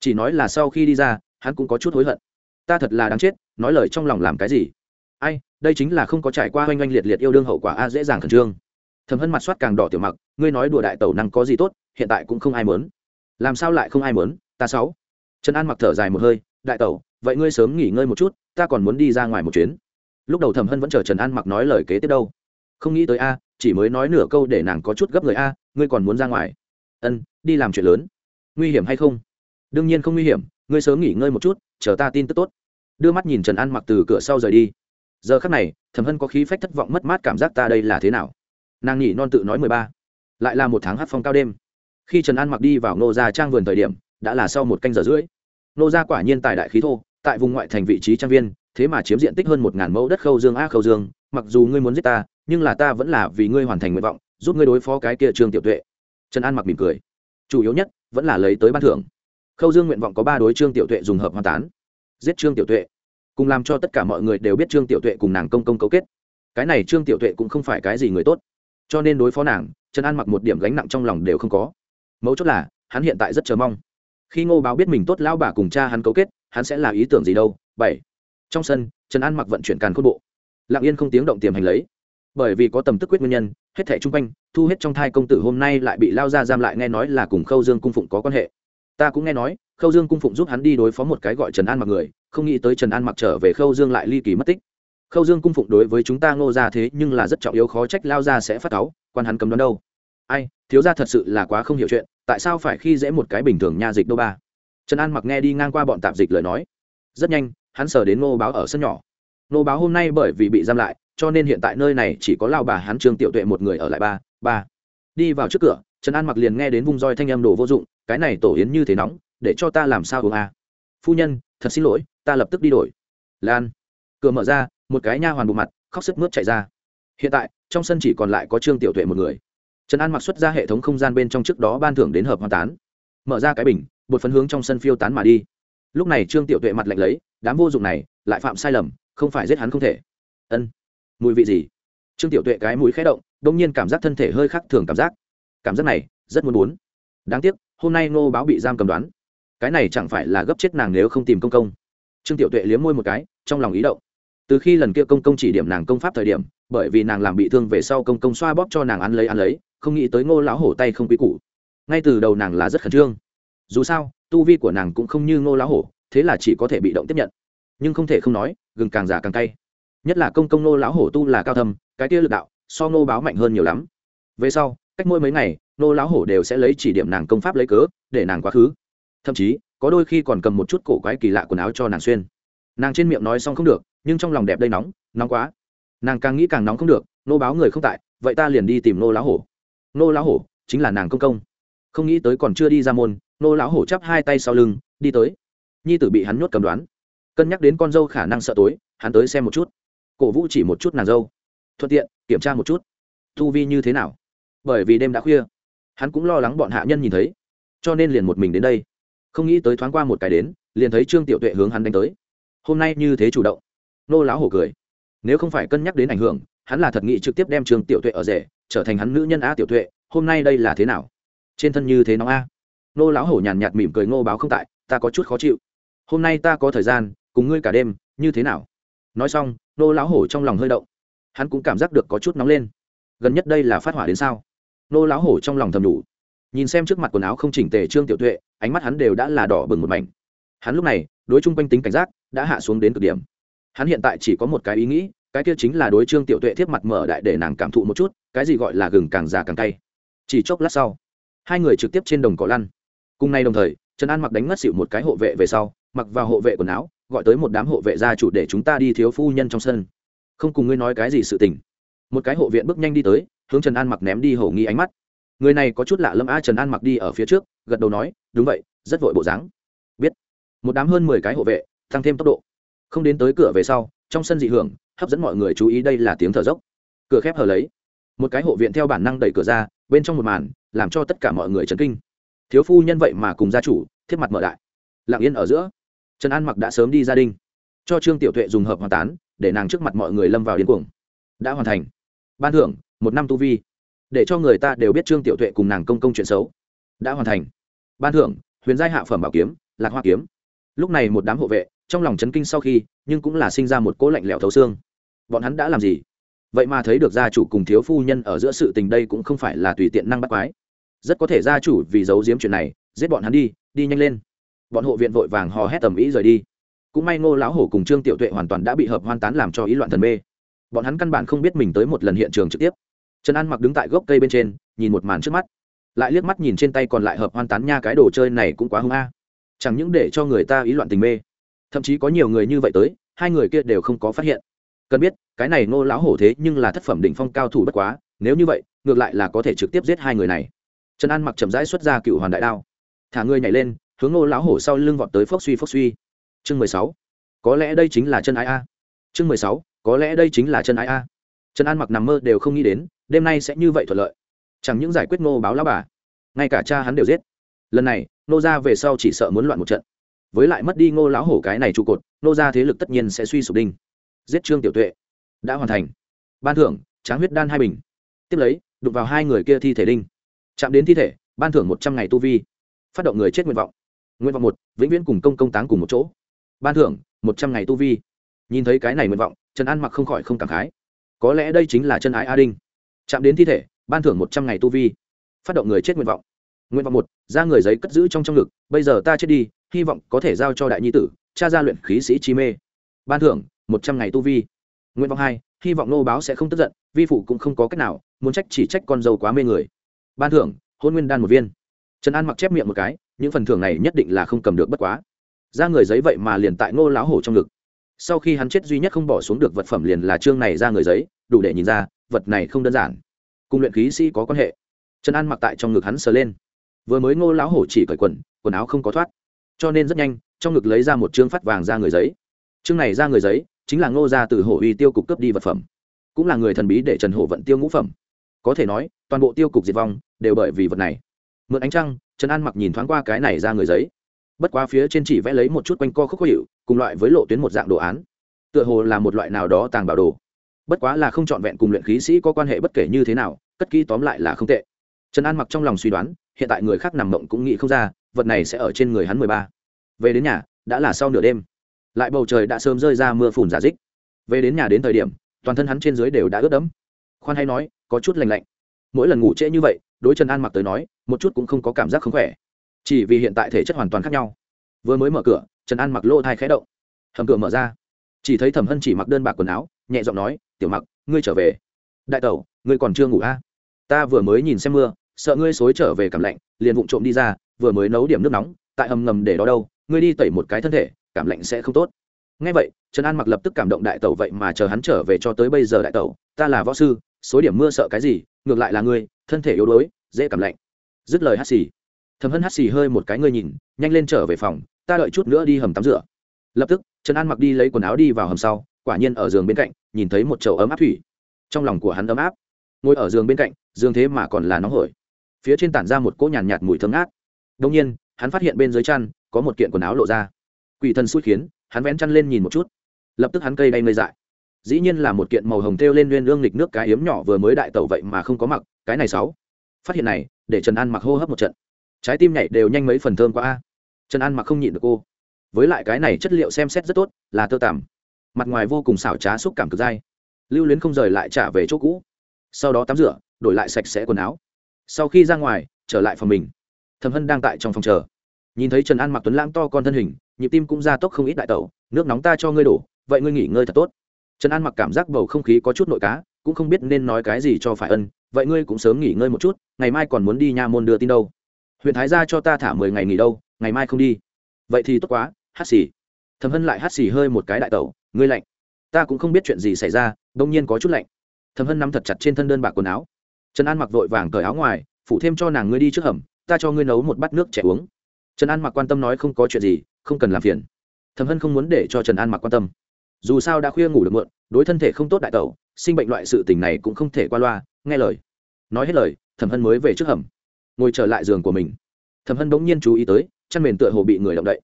Chỉ nói là sau khi đi ra, hắn cũng có chút hối hận. Ta thật là đáng chết, nói lời trong lòng làm cái gì? Ai, đây chính là không có trải qua oanh oanh liệt liệt yêu đương hậu quả a, dễ dàng khẩn trương. Thầm hân mặt soát càng đỏ tiểu mặc, ngươi nói đùa đại tẩu năng có gì tốt, hiện tại cũng không ai mớn làm sao lại không ai mớn ta sáu. Trần an mặc thở dài một hơi, đại tẩu, vậy ngươi sớm nghỉ ngơi một chút, ta còn muốn đi ra ngoài một chuyến. Lúc đầu thẩm hân vẫn chờ trần an mặc nói lời kế tiếp đâu. Không nghĩ tới a, chỉ mới nói nửa câu để nàng có chút gấp người a, ngươi còn muốn ra ngoài ân, đi làm chuyện lớn. Nguy hiểm hay không? Đương nhiên không nguy hiểm, ngươi sớm nghỉ ngơi một chút, chờ ta tin tức tốt. Đưa mắt nhìn trần an mặc từ cửa sau rời đi. Giờ khắc này, thầm hân có khí phách thất vọng mất mát cảm giác ta đây là thế nào? Nàng nhỉ non tự nói mười ba. Lại là một tháng hát phong cao đêm. Khi trần an mặc đi vào nô gia trang vườn thời điểm, đã là sau một canh giờ rưỡi. Nô gia quả nhiên tài đại khí thô, tại vùng ngoại thành vị trí trang viên, thế mà chiếm diện tích hơn một ngàn mẫu đất khâu dương a khâu dương. Mặc dù ngươi muốn giết ta, nhưng là ta vẫn là vì ngươi hoàn thành nguyện vọng, giúp ngươi đối phó cái kia trương tiểu tuệ trần an mặc mỉm cười. Chủ yếu nhất, vẫn là lấy tới ban thưởng. Khâu dương nguyện vọng có ba đối trương tiểu tuệ dùng hợp hoa tán. Giết trương tiểu tuệ. Cùng làm cho tất cả mọi người đều biết trương tiểu tuệ cùng nàng công công cấu kết. Cái này trương tiểu tuệ cũng không phải cái gì người tốt. Cho nên đối phó nàng, trần an mặc một điểm gánh nặng trong lòng đều không có. Mấu chốt là, hắn hiện tại rất chờ mong. Khi ngô báo biết mình tốt lao bà cùng cha hắn cấu kết, hắn sẽ là ý tưởng gì đâu? Bảy. Trong sân, trần an mặc vận chuyển càn khôn bộ. Lặng yên không tiếng động tiềm hành lấy bởi vì có tầm tức quyết nguyên nhân, hết thẻ chung quanh, thu hết trong thai công tử hôm nay lại bị lao ra giam lại nghe nói là cùng khâu dương cung phụng có quan hệ. Ta cũng nghe nói, khâu dương cung phụng giúp hắn đi đối phó một cái gọi trần an mặc người, không nghĩ tới trần an mặc trở về khâu dương lại ly kỳ mất tích. Khâu dương cung phụng đối với chúng ta ngô ra thế nhưng là rất trọng yếu, khó trách lao ra sẽ phát cáu, quan hắn cấm đón đâu. Ai, thiếu ra thật sự là quá không hiểu chuyện, tại sao phải khi dễ một cái bình thường nha dịch đâu ba? Trần an mặc nghe đi ngang qua bọn tạp dịch lời nói. Rất nhanh, hắn sờ đến ngô báo ở sân nhỏ. Ngô báo hôm nay bởi vì bị giam lại cho nên hiện tại nơi này chỉ có lao bà hắn, trương tiểu tuệ một người ở lại ba ba. Đi vào trước cửa, trần an mặc liền nghe đến vung roi thanh âm đồ vô dụng, cái này tổ yến như thế nóng, để cho ta làm sao uống à. phu nhân, thật xin lỗi, ta lập tức đi đổi. Lan. Cửa mở ra, một cái nha hoàn bộ mặt, khóc sức mướt chạy ra. Hiện tại, trong sân chỉ còn lại có trương tiểu tuệ một người. Trần an mặc xuất ra hệ thống không gian bên trong trước đó ban thưởng đến hợp hoàn tán. Mở ra cái bình bột phấn hướng trong sân phiêu tán mà đi. Lúc này trương tiểu tuệ mặt lạnh lấy, đám vô dụng này, lại phạm sai lầm, không phải giết hắn không thể. Ân mùi vị gì? Trương tiểu tuệ cái mũi khé động, đông nhiên cảm giác thân thể hơi khác thường cảm giác. Cảm giác này, rất muốn muốn. Đáng tiếc, hôm nay ngô báo bị giam cầm đoán. Cái này chẳng phải là gấp chết nàng nếu không tìm công công. Trương tiểu tuệ liếm môi một cái, trong lòng ý động. Từ khi lần kia công công chỉ điểm nàng công pháp thời điểm, bởi vì nàng làm bị thương về sau công công xoa bóp cho nàng ăn lấy ăn lấy, không nghĩ tới ngô lão hổ tay không quý củ. Ngay từ đầu nàng là rất khẩn trương. Dù sao, tu vi của nàng cũng không như ngô lão hổ, thế là chỉ có thể bị động tiếp nhận. Nhưng không thể không nói, gừng càng già càng cay nhất là công công nô lão hổ tu là cao thâm, cái kia lực đạo, so nô báo mạnh hơn nhiều lắm. Về sau, cách mỗi mấy ngày, nô lão hổ đều sẽ lấy chỉ điểm nàng công pháp lấy cớ, để nàng quá khứ. Thậm chí, có đôi khi còn cầm một chút cổ quái kỳ lạ quần áo cho nàng xuyên. Nàng trên miệng nói xong không được, nhưng trong lòng đẹp đây nóng nóng quá. Nàng càng nghĩ càng nóng không được, nô báo người không tại, vậy ta liền đi tìm nô lão hổ. Nô lão hổ chính là nàng công công. Không nghĩ tới còn chưa đi ra môn, nô lão hổ chắp hai tay sau lưng, đi tới. Nhi tử bị hắn nhốt cầm đoán. Cân nhắc đến con dâu khả năng sợ tối, hắn tới xem một chút cổ vũ chỉ một chút nàng dâu. Thuận tiện, kiểm tra một chút. Thu vi như thế nào? Bởi vì đêm đã khuya, hắn cũng lo lắng bọn hạ nhân nhìn thấy, cho nên liền một mình đến đây. Không nghĩ tới thoáng qua một cái đến, liền thấy trương tiểu tuệ hướng hắn đánh tới. Hôm nay như thế chủ động, nô lão hổ cười. Nếu không phải cân nhắc đến ảnh hưởng, hắn là thật nghĩ trực tiếp đem trương tiểu tuệ ở rể, trở thành hắn nữ nhân a tiểu tuệ, hôm nay đây là thế nào? Trên thân như thế nóng a. Nô lão hổ nhàn nhạt mỉm cười ngô báo không tại, ta có chút khó chịu. Hôm nay ta có thời gian, cùng ngươi cả đêm, như thế nào? Nói xong, nô lão hổ trong lòng hơi động. Hắn cũng cảm giác được có chút nóng lên. Gần nhất đây là phát hỏa đến sao? Nô lão hổ trong lòng thầm đủ nhìn xem trước mặt quần áo không chỉnh tề trương tiểu tuệ, ánh mắt hắn đều đã là đỏ bừng một mảnh. Hắn lúc này, đối chung quanh tính cảnh giác, đã hạ xuống đến cực điểm. Hắn hiện tại chỉ có một cái ý nghĩ, cái kia chính là đối trương tiểu tuệ thiếp mặt mở đại để nàng cảm thụ một chút, cái gì gọi là gừng càng già càng cay. Chỉ chốc lát sau, hai người trực tiếp trên đồng cỏ lăn. Cùng nay đồng thời, trần an mặc đánh ngất xịu một cái hộ vệ về sau, mặc vào hộ vệ quần áo gọi tới một đám hộ vệ gia chủ để chúng ta đi thiếu phu nhân trong sân. Không cùng ngươi nói cái gì sự tình. Một cái hộ viện bước nhanh đi tới, hướng trần an mặc ném đi hổ nghi ánh mắt. Người này có chút lạ lâm a, trần an mặc đi ở phía trước, gật đầu nói, đúng vậy, rất vội bộ dáng. Biết. Một đám hơn mười cái hộ vệ, tăng thêm tốc độ. Không đến tới cửa về sau, trong sân dị hưởng, hấp dẫn mọi người chú ý đây là tiếng thở dốc. Cửa khép hở lấy. Một cái hộ viện theo bản năng đẩy cửa ra, bên trong một màn, làm cho tất cả mọi người chấn kinh. Thiếu phu nhân vậy mà cùng gia chủ, thiết mặt mở đại. Lặng yên ở giữa trần an mặc đã sớm đi gia đình. Cho trương tiểu tuệ dùng hợp hoàn tán, để nàng trước mặt mọi người lâm vào điên cuồng. Đã hoàn thành. Ban thưởng, một năm tu vi. Để cho người ta đều biết trương tiểu tuệ cùng nàng công công chuyện xấu. Đã hoàn thành. Ban thưởng, huyền giai hạ phẩm bảo kiếm, lạc hoa kiếm. Lúc này một đám hộ vệ, trong lòng chấn kinh sau khi, nhưng cũng là sinh ra một cỗ lạnh lẽo thấu xương. Bọn hắn đã làm gì? Vậy mà thấy được gia chủ cùng thiếu phu nhân ở giữa sự tình đây cũng không phải là tùy tiện năng bắt quái. Rất có thể gia chủ vì giấu giếm chuyện này, giết bọn hắn đi đi nhanh lên bọn hộ viện vội vàng hò hét tầm ý rời đi. Cũng may ngô lão hổ cùng trương tiểu tuệ hoàn toàn đã bị hợp hoan tán làm cho ý loạn thần mê. Bọn hắn căn bản không biết mình tới một lần hiện trường trực tiếp. Trần an mặc đứng tại gốc cây bên trên, nhìn một màn trước mắt. Lại liếc mắt nhìn trên tay còn lại hợp hoan tán nha cái đồ chơi này cũng quá hung a. Chẳng những để cho người ta ý loạn tình mê, thậm chí có nhiều người như vậy tới, hai người kia đều không có phát hiện. Cần biết, cái này ngô lão hổ thế nhưng là thất phẩm đỉnh phong cao thủ bất quá, nếu như vậy, ngược lại là có thể trực tiếp giết hai người này. Trần an mặc chậm rãi xuất ra cựu hoàn đại đao. Thả người nhảy lên hướng ngô lão hổ sau lưng vọt tới phốc suy phốc suy. Chương mười sáu. Có lẽ đây chính là chân ái a. Chương mười sáu. Có lẽ đây chính là chân ái a. Trần an mặc nằm mơ đều không nghĩ đến, đêm nay sẽ như vậy thuận lợi. Chẳng những giải quyết ngô báo lão bà, ngay cả cha hắn đều giết. Lần này, nô ra về sau chỉ sợ muốn loạn một trận. Với lại mất đi ngô lão hổ cái này trụ cột, nô ra thế lực tất nhiên sẽ suy sụp đinh. Giết trương tiểu tuệ. Đã hoàn thành. Ban thưởng, tráng huyết đan hai bình. Tiếp lấy, đụng vào hai người kia thi thể đinh. Chạm đến thi thể, ban thưởng một trăm ngày tu vi. Phát động người chết nguyện vọng nguyện vọng một, vĩnh viễn cùng công công táng cùng một chỗ. Ban thưởng, một trăm ngày tu vi. Nhìn thấy cái này nguyện vọng, trần an mặc không khỏi không cảm khái. Có lẽ đây chính là chân ái a đinh. Chạm đến thi thể, ban thưởng một trăm ngày tu vi. Phát động người chết nguyện vọng. Nguyện vọng một, ra người giấy cất giữ trong trong ngực, bây giờ ta chết đi, hy vọng có thể giao cho đại nhi tử, cha gia luyện khí sĩ chi mê. Ban thưởng, một trăm ngày tu vi. Nguyện vọng hai, hy vọng nô báo sẽ không tức giận, vi phụ cũng không có cách nào, muốn trách chỉ trách con dâu quá mê người. Ban thưởng, hôn nguyên đan một viên trần an mặc chép miệng một cái, những phần thưởng này nhất định là không cầm được bất quá. Ra người giấy vậy mà liền tại ngô lão hổ trong ngực. Sau khi hắn chết duy nhất không bỏ xuống được vật phẩm liền là chương này ra người giấy, đủ để nhìn ra, vật này không đơn giản. Cùng luyện khí sĩ có quan hệ. Trần an mặc tại trong ngực hắn sờ lên. Vừa mới ngô lão hổ chỉ cởi quần quần áo không có thoát. Cho nên rất nhanh, trong ngực lấy ra một chương phát vàng ra người giấy. Chương này ra người giấy chính là ngô ra từ hổ uy tiêu cục cấp đi vật phẩm. Cũng là người thần bí để trần hổ vận tiêu ngũ phẩm. Có thể nói, toàn bộ tiêu cục diệt vong đều bởi vì vật này mượn ánh trăng, trần an mặc nhìn thoáng qua cái này ra người giấy. Bất quá phía trên chỉ vẽ lấy một chút quanh co khúc khó hiệu, cùng loại với lộ tuyến một dạng đồ án. Tựa hồ là một loại nào đó tàng bảo đồ. Bất quá là không trọn vẹn cùng luyện khí sĩ có quan hệ bất kể như thế nào, cất kỹ tóm lại là không tệ. Trần an mặc trong lòng suy đoán, hiện tại người khác nằm mộng cũng nghĩ không ra, vật này sẽ ở trên người hắn mười ba. Về đến nhà, đã là sau nửa đêm. Lại bầu trời đã sớm rơi ra mưa phùn giả dích. Về đến nhà đến thời điểm, toàn thân hắn trên dưới đều đã ướt đẫm. Khoan hay nói, có chút lành lạnh. Mỗi lần ngủ trễ như vậy đối trần an mặc tới nói, một chút cũng không có cảm giác không khỏe. Chỉ vì hiện tại thể chất hoàn toàn khác nhau. Vừa mới mở cửa, trần an mặc lỗ thai khẽ động. Hầm cửa mở ra. Chỉ thấy thẩm hân chỉ mặc đơn bạc quần áo, nhẹ giọng nói, tiểu mặc, ngươi trở về. Đại tẩu, ngươi còn chưa ngủ a à? ta vừa mới nhìn xem mưa, sợ ngươi xối trở về cảm lạnh, liền vụng trộm đi ra, vừa mới nấu điểm nước nóng, tại hầm ngầm để đó đâu, ngươi đi tẩy một cái thân thể, cảm lạnh sẽ không tốt. Ngay vậy, trần an mặc lập tức cảm động đại tẩu vậy mà chờ hắn trở về cho tới bây giờ đại tẩu, ta là võ sư, xối điểm mưa sợ cái gì, ngược lại là ngươi thân thể yếu đuối dễ cảm lạnh. Dứt lời hắt xì. Thầm hân hắt xì hơi một cái ngươi nhìn nhanh lên trở về phòng ta đợi chút nữa đi hầm tắm rửa. Lập tức trần an mặc đi lấy quần áo đi vào hầm sau quả nhiên ở giường bên cạnh nhìn thấy một chậu ấm áp thủy. Trong lòng của hắn ấm áp. Ngồi ở giường bên cạnh giường thế mà còn là nóng hổi. Phía trên tản ra một cỗ nhàn nhạt, nhạt mùi thơm ngát. Đông nhiên hắn phát hiện bên dưới chăn có một kiện quần áo lộ ra. Quỷ thần xui khiến hắn vén chăn lên nhìn một chút. Lập tức hắn cây đay ngây dại dĩ nhiên là một kiện màu hồng thêu lên nguyên lương lịch nước cái hiếm nhỏ vừa mới đại tẩu vậy mà không có mặc, cái này sáu. Phát hiện này, để trần an mặc hô hấp một trận. Trái tim nhảy đều nhanh mấy phần thơm quá a. Trần an mặc không nhịn được cô. Với lại cái này chất liệu xem xét rất tốt, là tơ tằm. Mặt ngoài vô cùng xảo trá xúc cảm cực dai. Lưu luyến không rời lại trả về chỗ cũ. Sau đó tắm rửa, đổi lại sạch sẽ quần áo. Sau khi ra ngoài, trở lại phòng mình. Thầm hân đang tại trong phòng chờ. Nhìn thấy trần an mặc tuấn lãng to con thân hình, nhịp tim cũng ra tốc không ít đại tẩu. Nước nóng ta cho ngươi đổ, vậy ngươi nghỉ ngơi thật tốt trần an mặc cảm giác bầu không khí có chút nội cá, cũng không biết nên nói cái gì cho phải ân, vậy ngươi cũng sớm nghỉ ngơi một chút, ngày mai còn muốn đi nha môn đưa tin đâu. Huyện thái gia cho ta thả mười ngày nghỉ đâu, ngày mai không đi. Vậy thì tốt quá, hát xì. Thầm hân lại hát xì hơi một cái đại tẩu, ngươi lạnh. Ta cũng không biết chuyện gì xảy ra, đông nhiên có chút lạnh. Thầm hân nắm thật chặt trên thân đơn bạc quần áo. Trần an mặc vội vàng cởi áo ngoài, phủ thêm cho nàng ngươi đi trước hầm, ta cho ngươi nấu một bát nước trẻ uống. Trần an mặc quan tâm nói không có chuyện gì, không cần làm phiền. Thầm hân không muốn để cho trần an mặc quan tâm dù sao đã khuya ngủ được mượn đối thân thể không tốt đại tẩu, sinh bệnh loại sự tình này cũng không thể qua loa, nghe lời. Nói hết lời, thẩm hân mới về trước hầm, ngồi trở lại giường của mình. Thẩm hân bỗng nhiên chú ý tới, chăn mền tựa hồ bị người động đậy.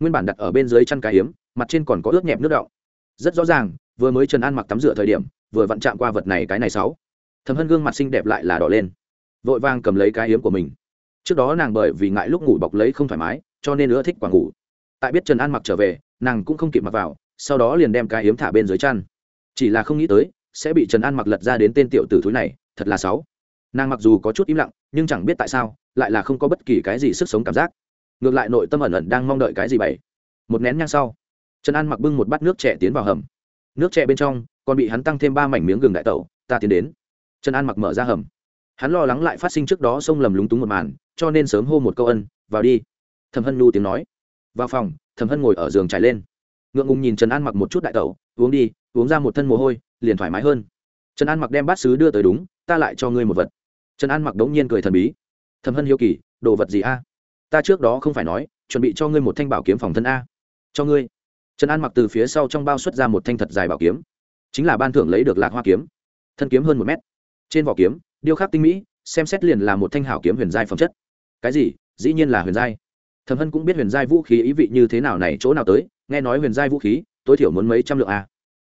Nguyên bản đặt ở bên dưới chăn cá hiếm mặt trên còn có ướt nhẹp nước đọng. Rất rõ ràng, vừa mới trần an mặc tắm rửa thời điểm, vừa vặn chạm qua vật này cái này sáu. Thẩm hân gương mặt xinh đẹp lại là đỏ lên. Vội vàng cầm lấy cái hiếm của mình. Trước đó nàng bởi vì ngại lúc ngủ bọc lấy không thoải mái, cho nên ưa thích quả ngủ. Tại biết trần an mặc trở về, nàng cũng không kịp mặc vào sau đó liền đem cái hiếm thả bên dưới chăn. Chỉ là không nghĩ tới, sẽ bị trần an mặc lật ra đến tên tiểu tử thúi này, thật là sáu nàng mặc dù có chút im lặng, nhưng chẳng biết tại sao, lại là không có bất kỳ cái gì sức sống cảm giác. Ngược lại nội tâm ẩn ẩn đang mong đợi cái gì bảy một nén nhang sau, trần an mặc bưng một bát nước trẻ tiến vào hầm. Nước trẻ bên trong còn bị hắn tăng thêm ba mảnh miếng gừng đại tẩu, ta tiến đến. Trần an mặc mở ra hầm. Hắn lo lắng lại phát sinh trước đó xông lầm lúng túng một màn, cho nên sớm hô một câu ân, vào đi. Thầm hân nu tiếng nói. Vào phòng, thẩm hân ngồi ở giường trải lên ngượng ngùng nhìn trần an mặc một chút đại tẩu, uống đi, uống ra một thân mồ hôi, liền thoải mái hơn. Trần an mặc đem bát xứ đưa tới đúng, ta lại cho ngươi một vật. Trần an mặc đống nhiên cười thần bí, thẩm hân hiếu kỳ, đồ vật gì a? Ta trước đó không phải nói, chuẩn bị cho ngươi một thanh bảo kiếm phòng thân a. Cho ngươi. Trần an mặc từ phía sau trong bao xuất ra một thanh thật dài bảo kiếm, chính là ban thưởng lấy được lạc hoa kiếm. Thân kiếm hơn một mét. Trên vỏ kiếm, điêu khắc tinh mỹ, xem xét liền là một thanh hảo kiếm huyền giai phẩm chất. Cái gì? Dĩ nhiên là huyền giai. Thẩm hân cũng biết huyền giai vũ khí ý vị như thế nào này, chỗ nào tới nghe nói huyền giai vũ khí, tối thiểu muốn mấy trăm lượng a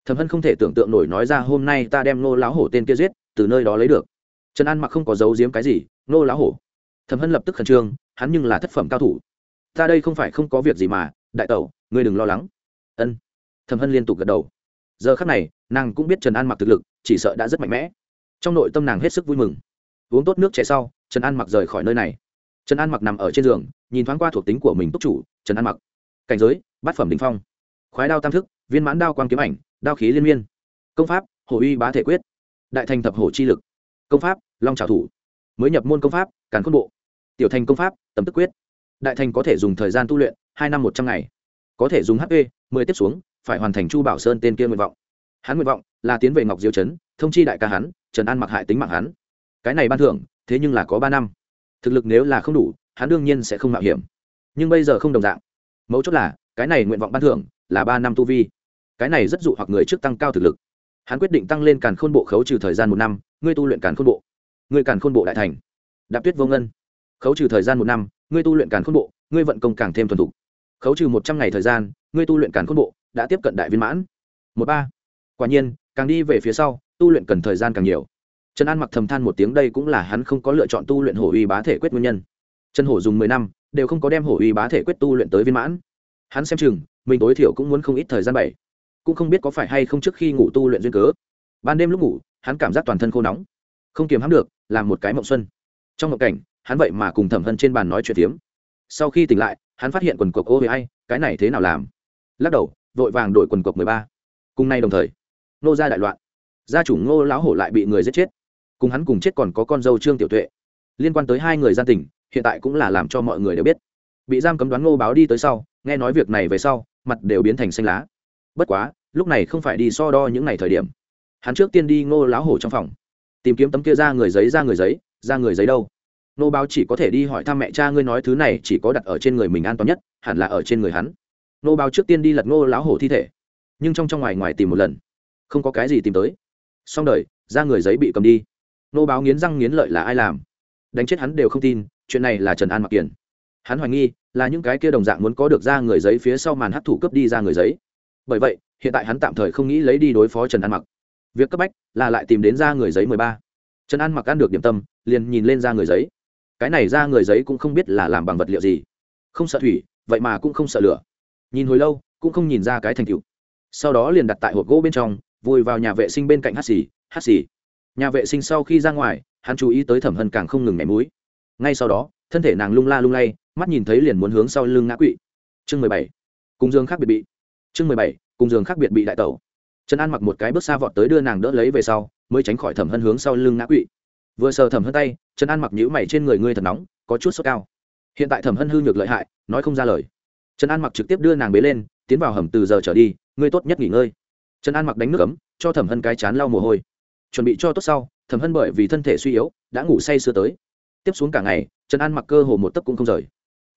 thẩm hân không thể tưởng tượng nổi nói ra, hôm nay ta đem nô lão hổ tên kia giết, từ nơi đó lấy được. Trần an mặc không có giấu giếm cái gì nô lão hổ? Thẩm hân lập tức khẩn trương, hắn nhưng là thất phẩm cao thủ. Ta đây không phải không có việc gì mà, đại tẩu, ngươi đừng lo lắng. Ân. Thẩm hân liên tục gật đầu. Giờ khắc này, nàng cũng biết trần an mặc thực lực, chỉ sợ đã rất mạnh mẽ. Trong nội tâm nàng hết sức vui mừng. Uống tốt nước chè sau, trần an mặc rời khỏi nơi này. Trần an mặc nằm ở trên giường, nhìn thoáng qua thuộc tính của mình túc chủ, trần an mặc. Cảnh giới bát phẩm đình phong. Khoái đao tam thức, viên mãn đao quang kiếm ảnh, đao khí liên miên. Công pháp hồ uy bá thể quyết. Đại thành thập hổ chi lực. Công pháp, long trào thủ. Mới nhập môn công pháp, càn khôn bộ. Tiểu thành công pháp, tầm tức quyết. Đại thành có thể dùng thời gian tu luyện, hai năm một trăm ngày. Có thể dùng hp mười tiếp xuống, phải hoàn thành chu bảo sơn tên kia nguyện vọng. Hắn nguyện vọng là tiến về ngọc diêu trấn, thông chi đại ca hắn, trần an mặc hại tính mạng hắn. Cái này ban thưởng, thế nhưng là có ba năm. Thực lực nếu là không đủ, hắn đương nhiên sẽ không mạo hiểm. Nhưng bây giờ không đồng dạng. Mấu chốt là cái này nguyện vọng ban thưởng là ba năm tu vi. Cái này rất dụ hoặc người trước tăng cao thực lực. Hắn quyết định tăng lên càn khôn bộ khấu trừ thời gian một năm, ngươi tu luyện càn khôn bộ. Ngươi càn khôn bộ đại thành. Đạp tuyết vô ngân. Khấu trừ thời gian một năm, ngươi tu luyện càn khôn bộ, ngươi vận công càng thêm thuần thục. Khấu trừ một trăm ngày thời gian, ngươi tu luyện càn khôn bộ, đã tiếp cận đại viên mãn. Một ba. Quả nhiên, càng đi về phía sau, tu luyện cần thời gian càng nhiều. Trần an mặc thầm than một tiếng đây cũng là hắn không có lựa chọn tu luyện hổ uy bá thể quyết nguyên nhân. Trần hổ dùng mười năm, đều không có đem hổ uy bá thể quyết tu luyện tới viên mãn hắn xem chừng, mình tối thiểu cũng muốn không ít thời gian bảy cũng không biết có phải hay không trước khi ngủ tu luyện duyên cớ. Ban đêm lúc ngủ, hắn cảm giác toàn thân khô nóng. Không kiềm hãm được, làm một cái mộng xuân. Trong mộng cảnh, hắn vậy mà cùng thẩm hân trên bàn nói chuyện tiếm sau khi tỉnh lại, hắn phát hiện quần cộc ô với ai, cái này thế nào làm? Lắc đầu, vội vàng đổi quần cộc mười ba. Cùng nay đồng thời, nô gia đại loạn. Gia chủ ngô lão hổ lại bị người giết chết. Cùng hắn cùng chết còn có con dâu trương tiểu tuệ. Liên quan tới hai người gian tình, hiện tại cũng là làm cho mọi người đều biết. Bị giam cấm đoán ngô báo đi tới sau nghe nói việc này về sau, mặt đều biến thành xanh lá. Bất quá, lúc này không phải đi so đo những ngày thời điểm. Hắn trước tiên đi ngô lão hổ trong phòng. Tìm kiếm tấm kia ra người giấy, ra người giấy, ra người giấy đâu? Nô báo chỉ có thể đi hỏi thăm mẹ cha ngươi nói thứ này chỉ có đặt ở trên người mình an toàn nhất, hẳn là ở trên người hắn. Nô báo trước tiên đi lật ngô lão hổ thi thể. Nhưng trong trong ngoài ngoài tìm một lần. Không có cái gì tìm tới. Xong đời, ra người giấy bị cầm đi. Nô báo nghiến răng nghiến lợi là ai làm? Đánh chết hắn đều không tin, chuyện này là trần an mặc kiển hắn hoài nghi, là những cái kia đồng dạng muốn có được ra người giấy phía sau màn hấp thụ cướp đi ra người giấy. Bởi vậy, hiện tại hắn tạm thời không nghĩ lấy đi đối phó trần an mặc. Việc cấp bách là lại tìm đến ra người giấy mười ba. Trần an mặc ăn được điểm tâm, liền nhìn lên ra người giấy. Cái này ra người giấy cũng không biết là làm bằng vật liệu gì. Không sợ thủy, vậy mà cũng không sợ lửa. Nhìn hồi lâu, cũng không nhìn ra cái thành tựu. Sau đó liền đặt tại hộp gỗ bên trong, vùi vào nhà vệ sinh bên cạnh hát xì hát xì. Nhà vệ sinh sau khi ra ngoài, hắn chú ý tới thẩm hân càng không ngừng nhảy múi. Ngay sau đó, thân thể nàng lung la lung lay mắt nhìn thấy liền muốn hướng sau lưng ngã quỵ. Chương mười bảy. Cùng dương khác biệt bị. Chương mười bảy. Cùng giường khác biệt bị đại tẩu. Trần an mặc một cái bước xa vọt tới đưa nàng đỡ lấy về sau, mới tránh khỏi thẩm hân hướng sau lưng ngã quỵ. Vừa sờ thẩm hân tay, trần an mặc nhữ mày trên người ngươi thật nóng, có chút sốt cao. Hiện tại thẩm hân hư nhược lợi hại, nói không ra lời. Trần an mặc trực tiếp đưa nàng bế lên, tiến vào hầm từ giờ trở đi, ngươi tốt nhất nghỉ ngơi. Trần an mặc đánh nước ấm, cho thẩm hân cái chán lau mồ hôi. Chuẩn bị cho tốt sau, thẩm hân bởi vì thân thể suy yếu, đã ngủ say sưa tới. Tiếp xuống cả ngày, trần an mặc cơ hồ một tấc cũng không rời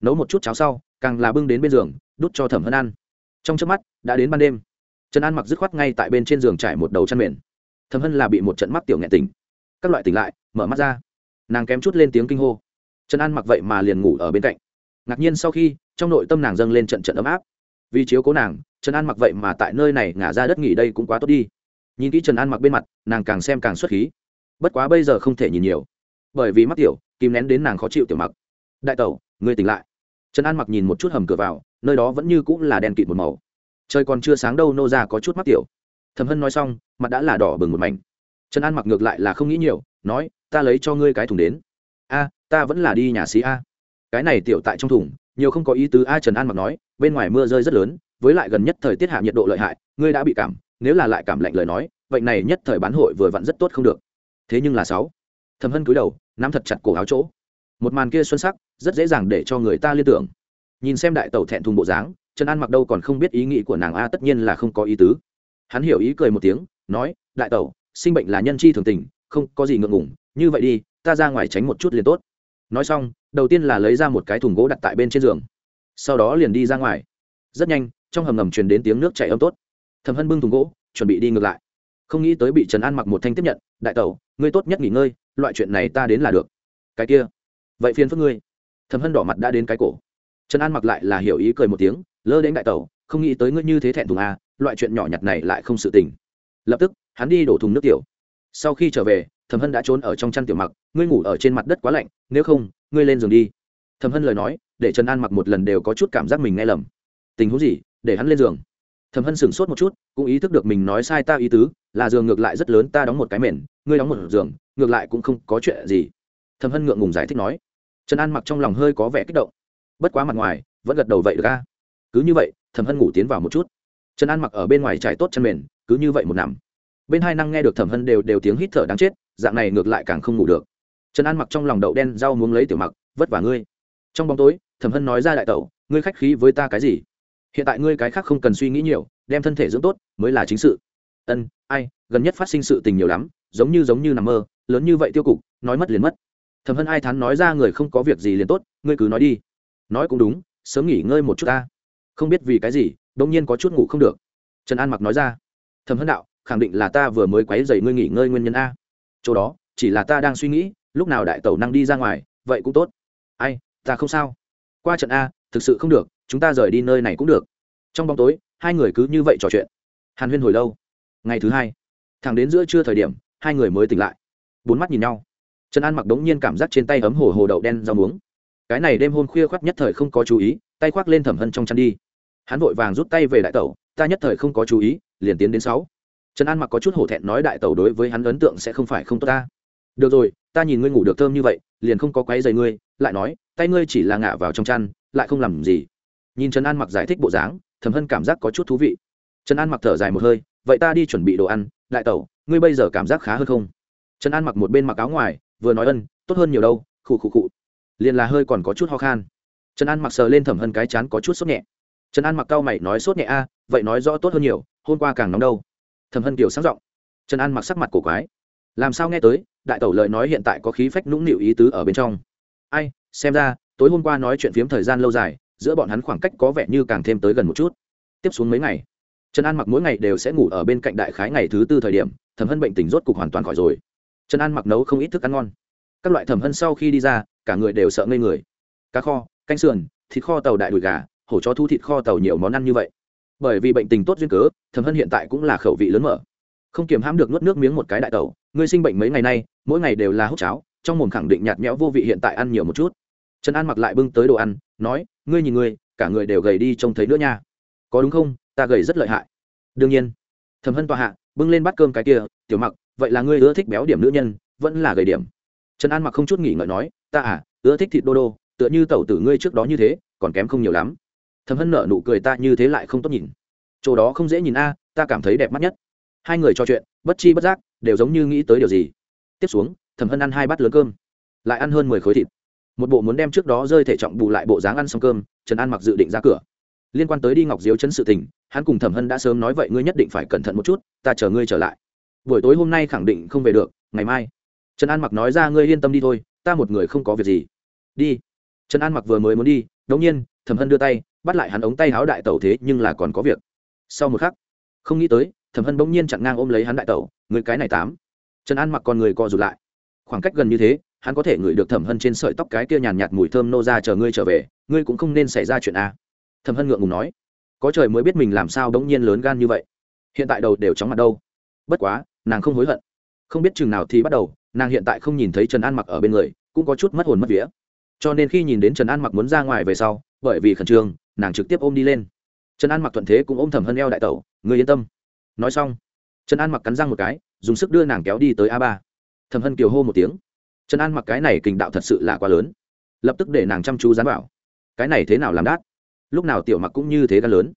nấu một chút cháo sau, càng là bưng đến bên giường, đút cho thẩm hân ăn trong trước mắt, đã đến ban đêm. Trần an mặc dứt khoát ngay tại bên trên giường trải một đầu chăn mền. Thẩm hân là bị một trận mắt tiểu nghẹn tỉnh. Các loại tỉnh lại, mở mắt ra. Nàng kém chút lên tiếng kinh hô. Trần an mặc vậy mà liền ngủ ở bên cạnh. Ngạc nhiên sau khi, trong nội tâm nàng dâng lên trận trận ấm áp. Vì chiếu cố nàng, trần an mặc vậy mà tại nơi này ngả ra đất nghỉ đây cũng quá tốt đi. Nhìn kỹ trần an mặc bên mặt, nàng càng xem càng xuất khí. Bất quá bây giờ không thể nhìn nhiều. Bởi vì mắt tiểu, kìm nén đến nàng khó chịu tiểu mặc. Đại tẩu người tỉnh lại. Trần an mặc nhìn một chút hầm cửa vào, nơi đó vẫn như cũng là đèn kịt một màu. Trời còn chưa sáng đâu, nô ra có chút mắc tiểu. Thầm hân nói xong, mặt đã là đỏ bừng một mảnh. Trần an mặc ngược lại là không nghĩ nhiều, nói, ta lấy cho ngươi cái thùng đến. A, ta vẫn là đi nhà xí a. Cái này tiểu tại trong thùng, nhiều không có ý tứ a trần an mặc nói, bên ngoài mưa rơi rất lớn, với lại gần nhất thời tiết hạ nhiệt độ lợi hại, ngươi đã bị cảm, nếu là lại cảm lạnh lời nói, vậy này nhất thời bán hội vừa vặn rất tốt không được. Thế nhưng là sáu. Thầm hân cúi đầu, nắm thật chặt cổ áo chỗ một màn kia xuân sắc, rất dễ dàng để cho người ta liên tưởng. Nhìn xem đại tẩu thẹn thùng bộ dáng, trần an mặc đâu còn không biết ý nghĩ của nàng a, tất nhiên là không có ý tứ. Hắn hiểu ý cười một tiếng, nói, đại tẩu, sinh bệnh là nhân chi thường tình, không có gì ngượng ngủng như vậy đi, ta ra ngoài tránh một chút liền tốt. Nói xong, đầu tiên là lấy ra một cái thùng gỗ đặt tại bên trên giường, sau đó liền đi ra ngoài. Rất nhanh, trong hầm ngầm truyền đến tiếng nước chảy âm tốt. Thầm hân bưng thùng gỗ, chuẩn bị đi ngược lại. Không nghĩ tới bị trần an mặc một thanh tiếp nhận, đại tẩu, ngươi tốt nhất nghỉ ngơi, loại chuyện này ta đến là được. Cái kia vậy phiền phức ngươi. Thầm hân đỏ mặt đã đến cái cổ. Trần an mặc lại là hiểu ý cười một tiếng lơ đến đại tẩu không nghĩ tới ngươi như thế thẹn thùng à, loại chuyện nhỏ nhặt này lại không sự tình. Lập tức hắn đi đổ thùng nước tiểu. Sau khi trở về thầm hân đã trốn ở trong chăn tiểu mặc ngươi ngủ ở trên mặt đất quá lạnh nếu không ngươi lên giường đi. Thầm hân lời nói để trần an mặc một lần đều có chút cảm giác mình nghe lầm. Tình huống gì để hắn lên giường. Thầm hân sửng sốt một chút cũng ý thức được mình nói sai ta ý tứ là giường ngược lại rất lớn ta đóng một cái mền ngươi đóng một giường ngược lại cũng không có chuyện gì thẩm hân ngượng ngùng giải thích nói. Trần an mặc trong lòng hơi có vẻ kích động. Bất quá mặt ngoài, vẫn gật đầu vậy ra cứ như vậy thẩm hân ngủ tiến vào một chút. Trần an mặc ở bên ngoài trải tốt chân mền, cứ như vậy một nằm. Bên hai năng nghe được thẩm hân đều đều tiếng hít thở đáng chết, dạng này ngược lại càng không ngủ được. Trần an mặc trong lòng đậu đen rau muốn lấy tiểu mặc, vất vả ngươi. Trong bóng tối thẩm hân nói ra đại tẩu, ngươi khách khí với ta cái gì? Hiện tại ngươi cái khác không cần suy nghĩ nhiều, đem thân thể dưỡng tốt, mới là chính sự. Ân, ai, gần nhất phát sinh sự tình nhiều lắm, giống như giống như nằm mơ, lớn như vậy tiêu cục, nói mất liền mất thẩm hân ai thắn nói ra người không có việc gì liền tốt, ngươi cứ nói đi. Nói cũng đúng, sớm nghỉ ngơi một chút ta. Không biết vì cái gì đông nhiên có chút ngủ không được. Trần an mặc nói ra thẩm hân đạo, khẳng định là ta vừa mới quấy dậy ngươi nghỉ ngơi nguyên nhân a. Chỗ đó, chỉ là ta đang suy nghĩ, lúc nào đại tẩu năng đi ra ngoài, vậy cũng tốt. Ai, ta không sao. Qua trận a, thực sự không được, chúng ta rời đi nơi này cũng được. Trong bóng tối, hai người cứ như vậy trò chuyện. Hàn huyên hồi lâu. Ngày thứ hai, thẳng đến giữa trưa thời điểm, hai người mới tỉnh lại. Bốn mắt nhìn nhau trần an mặc đống nhiên cảm giác trên tay ấm hồ hồ đậu đen rau muống. Cái này đêm hôm khuya khoác nhất thời không có chú ý, tay khoác lên thẩm hân trong chăn đi. Hắn vội vàng rút tay về đại tẩu, ta nhất thời không có chú ý, liền tiến đến sáu. Trần an mặc có chút hổ thẹn nói đại tẩu đối với hắn ấn tượng sẽ không phải không tốt ta. Được rồi, ta nhìn ngươi ngủ được thơm như vậy, liền không có quấy giày ngươi, lại nói, tay ngươi chỉ là ngả vào trong chăn, lại không làm gì. Nhìn trần an mặc giải thích bộ dáng, thẩm hân cảm giác có chút thú vị. Trần an mặc thở dài một hơi, vậy ta đi chuẩn bị đồ ăn, đại tẩu, ngươi bây giờ cảm giác khá hơn không? Trần an mặc một bên mặc áo ngoài vừa nói ân, tốt hơn nhiều đâu, khụ khụ khụ. Liền là hơi còn có chút ho khan. Trần an mặc sờ lên thẩm hân cái chán có chút sốt nhẹ. Trần an mặc cau mày nói sốt nhẹ a, vậy nói rõ tốt hơn nhiều, hôm qua càng nóng đâu. Thẩm hân kiểu sáng giọng. Trần an mặc sắc mặt cổ quái. Làm sao nghe tới, đại tẩu lời nói hiện tại có khí phách nũng nịu ý tứ ở bên trong. Ai, xem ra, tối hôm qua nói chuyện phiếm thời gian lâu dài, giữa bọn hắn khoảng cách có vẻ như càng thêm tới gần một chút. Tiếp xuống mấy ngày, trần an mặc mỗi ngày đều sẽ ngủ ở bên cạnh đại khái ngày thứ tư thời điểm thẩm hân bệnh tình rốt cục hoàn toàn khỏi rồi trần an mặc nấu không ít thức ăn ngon. Các loại thẩm hân sau khi đi ra, cả người đều sợ ngây người. Cá kho, canh sườn, thịt kho tàu đại đùi gà, hổ cho thu thịt kho tàu nhiều món ăn như vậy. Bởi vì bệnh tình tốt duyên cớ, thẩm hân hiện tại cũng là khẩu vị lớn mở. Không kiềm hãm được nuốt nước miếng một cái đại tẩu, ngươi sinh bệnh mấy ngày nay, mỗi ngày đều là hút cháo, trong mồm khẳng định nhạt nhẽo vô vị hiện tại ăn nhiều một chút. Trần an mặc lại bưng tới đồ ăn, nói, ngươi nhìn ngươi, cả người đều gầy đi trông thấy nữa nha. Có đúng không? Ta gầy rất lợi hại. Đương nhiên. Thẩm hân tòa hạ, bưng lên bát cơm cái kia, tiểu mặc vậy là ngươi ưa thích béo điểm nữ nhân, vẫn là gầy điểm? Trần an mặc không chút nghỉ ngợi nói, ta à ưa thích thịt đô đô, tựa như tẩu tử ngươi trước đó như thế, còn kém không nhiều lắm. Thầm hân nở nụ cười, ta như thế lại không tốt nhìn. Chỗ đó không dễ nhìn a, ta cảm thấy đẹp mắt nhất. Hai người trò chuyện, bất chi bất giác, đều giống như nghĩ tới điều gì. Tiếp xuống thầm hân ăn hai bát lớn cơm, lại ăn hơn mười khối thịt. Một bộ muốn đem trước đó rơi thể trọng bù lại bộ dáng ăn xong cơm, trần an mặc dự định ra cửa. Liên quan tới đi ngọc diếu chấn sự tình, hắn cùng thẩm hân đã sớm nói vậy, ngươi nhất định phải cẩn thận một chút, ta chờ ngươi trở lại buổi tối hôm nay khẳng định không về được, ngày mai. Trần an mặc nói ra, ngươi yên tâm đi thôi, ta một người không có việc gì. Đi. Trần an mặc vừa mới muốn đi đống nhiên, thẩm hân đưa tay, bắt lại hắn ống tay háo đại tẩu thế, nhưng là còn có việc. Sau một khắc, không nghĩ tới, thẩm hân bỗng nhiên chặn ngang ôm lấy hắn đại tẩu người cái này tám. Trần an mặc con người co rụt lại. Khoảng cách gần như thế, hắn có thể ngửi được thẩm hân trên sợi tóc cái kia nhàn nhạt mùi thơm nô ra chờ ngươi trở về, ngươi cũng không nên xảy ra chuyện a. Thẩm hân ngượng ngùng nói, có trời mới biết mình làm sao đống nhiên lớn gan như vậy. Hiện tại đầu đều chóng mặt đâu. Bất quá nàng không hối hận. Không biết chừng nào thì bắt đầu, nàng hiện tại không nhìn thấy trần an mặc ở bên người, cũng có chút mất hồn mất vía. Cho nên khi nhìn đến trần an mặc muốn ra ngoài về sau, bởi vì khẩn trương, nàng trực tiếp ôm đi lên. Trần an mặc thuận thế cũng ôm thẩm hân eo đại tẩu người yên tâm. Nói xong, trần an mặc cắn răng một cái, dùng sức đưa nàng kéo đi tới a ba. Thẩm hân kiều hô một tiếng. Trần an mặc cái này kình đạo thật sự là quá lớn. Lập tức để nàng chăm chú dán vào. Cái này thế nào làm đát? Lúc nào tiểu mặc cũng như thế gan lớn.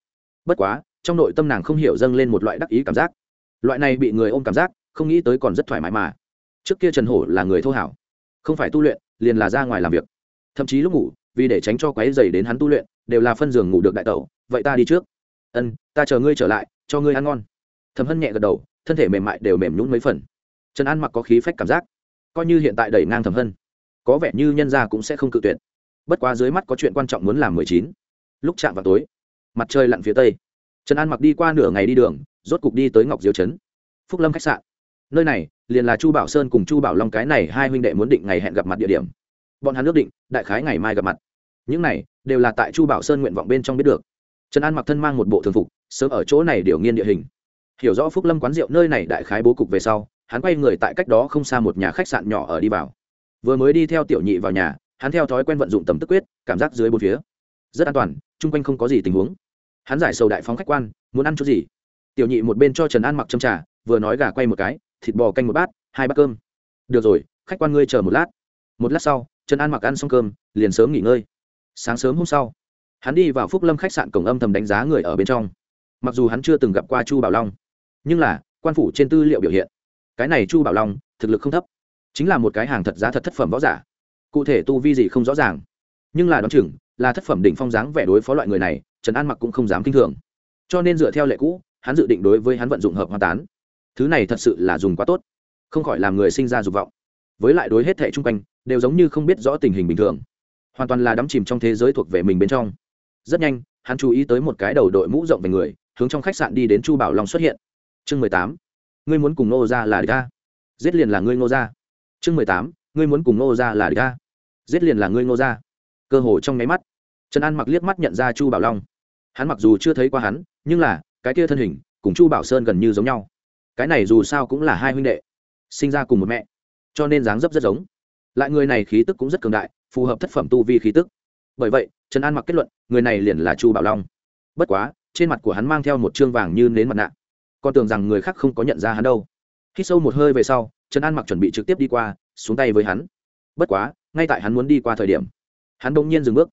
Bất quá, trong nội tâm nàng không hiểu dâng lên một loại đắc ý cảm giác loại này bị người ôm cảm giác, không nghĩ tới còn rất thoải mái mà. Trước kia trần hổ là người thô hảo, không phải tu luyện, liền là ra ngoài làm việc. Thậm chí lúc ngủ, vì để tránh cho quáy dày đến hắn tu luyện, đều là phân giường ngủ được đại tẩu, vậy ta đi trước. Ân, ta chờ ngươi trở lại, cho ngươi ăn ngon. Thầm hân nhẹ gật đầu, thân thể mềm mại đều mềm nhún mấy phần. Trần an mặc có khí phách cảm giác, coi như hiện tại đẩy ngang thầm hân, có vẻ như nhân gia cũng sẽ không cự tuyệt. Bất quá dưới mắt có chuyện quan trọng muốn làm mười chín. Lúc chạm vào tối, mặt trời lặn phía tây. Trần an mặc đi qua nửa ngày đi đường rốt cục đi tới ngọc Diêu trấn. Phúc lâm khách sạn. Nơi này, liền là chu bảo sơn cùng chu bảo long cái này hai huynh đệ muốn định ngày hẹn gặp mặt địa điểm. Bọn hắn ước định, đại khái ngày mai gặp mặt. Những này, đều là tại chu bảo sơn nguyện vọng bên trong biết được. Trần an mặc thân mang một bộ thường phục, sớm ở chỗ này điều nghiên địa hình. Hiểu rõ phúc lâm quán rượu nơi này đại khái bố cục về sau, hắn quay người tại cách đó không xa một nhà khách sạn nhỏ ở đi vào. Vừa mới đi theo tiểu nhị vào nhà, hắn theo thói quen vận dụng tầm tức quyết, cảm giác dưới bốn phía rất an toàn, chung quanh không có gì tình huống. Hắn giải sầu đại phóng khách quan, muốn ăn chút gì? Tiểu nhị một bên cho trần an mặc châm trà, vừa nói gà quay một cái, thịt bò canh một bát, hai bát cơm. Được rồi, khách quan ngươi chờ một lát. Một lát sau, trần an mặc ăn xong cơm, liền sớm nghỉ ngơi. Sáng sớm hôm sau, hắn đi vào phúc lâm khách sạn cổng âm thầm đánh giá người ở bên trong. Mặc dù hắn chưa từng gặp qua chu bảo long, nhưng là, quan phủ trên tư liệu biểu hiện, cái này chu bảo long, thực lực không thấp. Chính là một cái hàng thật giá thật thất phẩm võ giả. Cụ thể tu vi gì không rõ ràng. Nhưng là đ o á n chừng, là thất phẩm đỉnh phong dáng vẻ đối phó loại người này, trần an mặc cũng không dám k i n h thường. Cho nên dựa theo lệ cũ hắn dự định đối với hắn vận dụng hợp hoa tán. Thứ này thật sự là dùng quá tốt, không khỏi làm người sinh ra dục vọng. Với lại đối hết thẻ chung quanh, đều giống như không biết rõ tình hình bình thường. Hoàn toàn là đắm chìm trong thế giới thuộc về mình bên trong. Rất nhanh, hắn chú ý tới một cái đầu đội mũ rộng về người, hướng trong khách sạn đi đến chu bảo long xuất hiện. Chương mười tám, ngươi muốn cùng nô ra là địch ị giết liền là ngươi ngô ra chương mười tám, ngươi muốn cùng ngô ra là địch ta. Giết liền là ngươi ngô ra cơ hồ trong nháy mắt, trần an mặc liếc mắt nhận ra chu bảo long. Hắn mặc dù chưa thấy qua hắn, nhưng là cái kia thân hình cùng chu bảo sơn gần như giống nhau cái này dù sao cũng là hai huynh đệ sinh ra cùng một mẹ cho nên dáng dấp rất giống lại người này khí tức cũng rất cường đại phù hợp thất phẩm tu vi khí tức bởi vậy trần an mặc kết luận người này liền là chu bảo long bất quá trên mặt của hắn mang theo một chương vàng như nến mặt nạ con tưởng rằng người khác không có nhận ra hắn đâu khi sâu một hơi về sau trần an mặc chuẩn bị trực tiếp đi qua xuống tay với hắn bất quá ngay tại hắn muốn đi qua thời điểm hắn đông nhiên dừng bước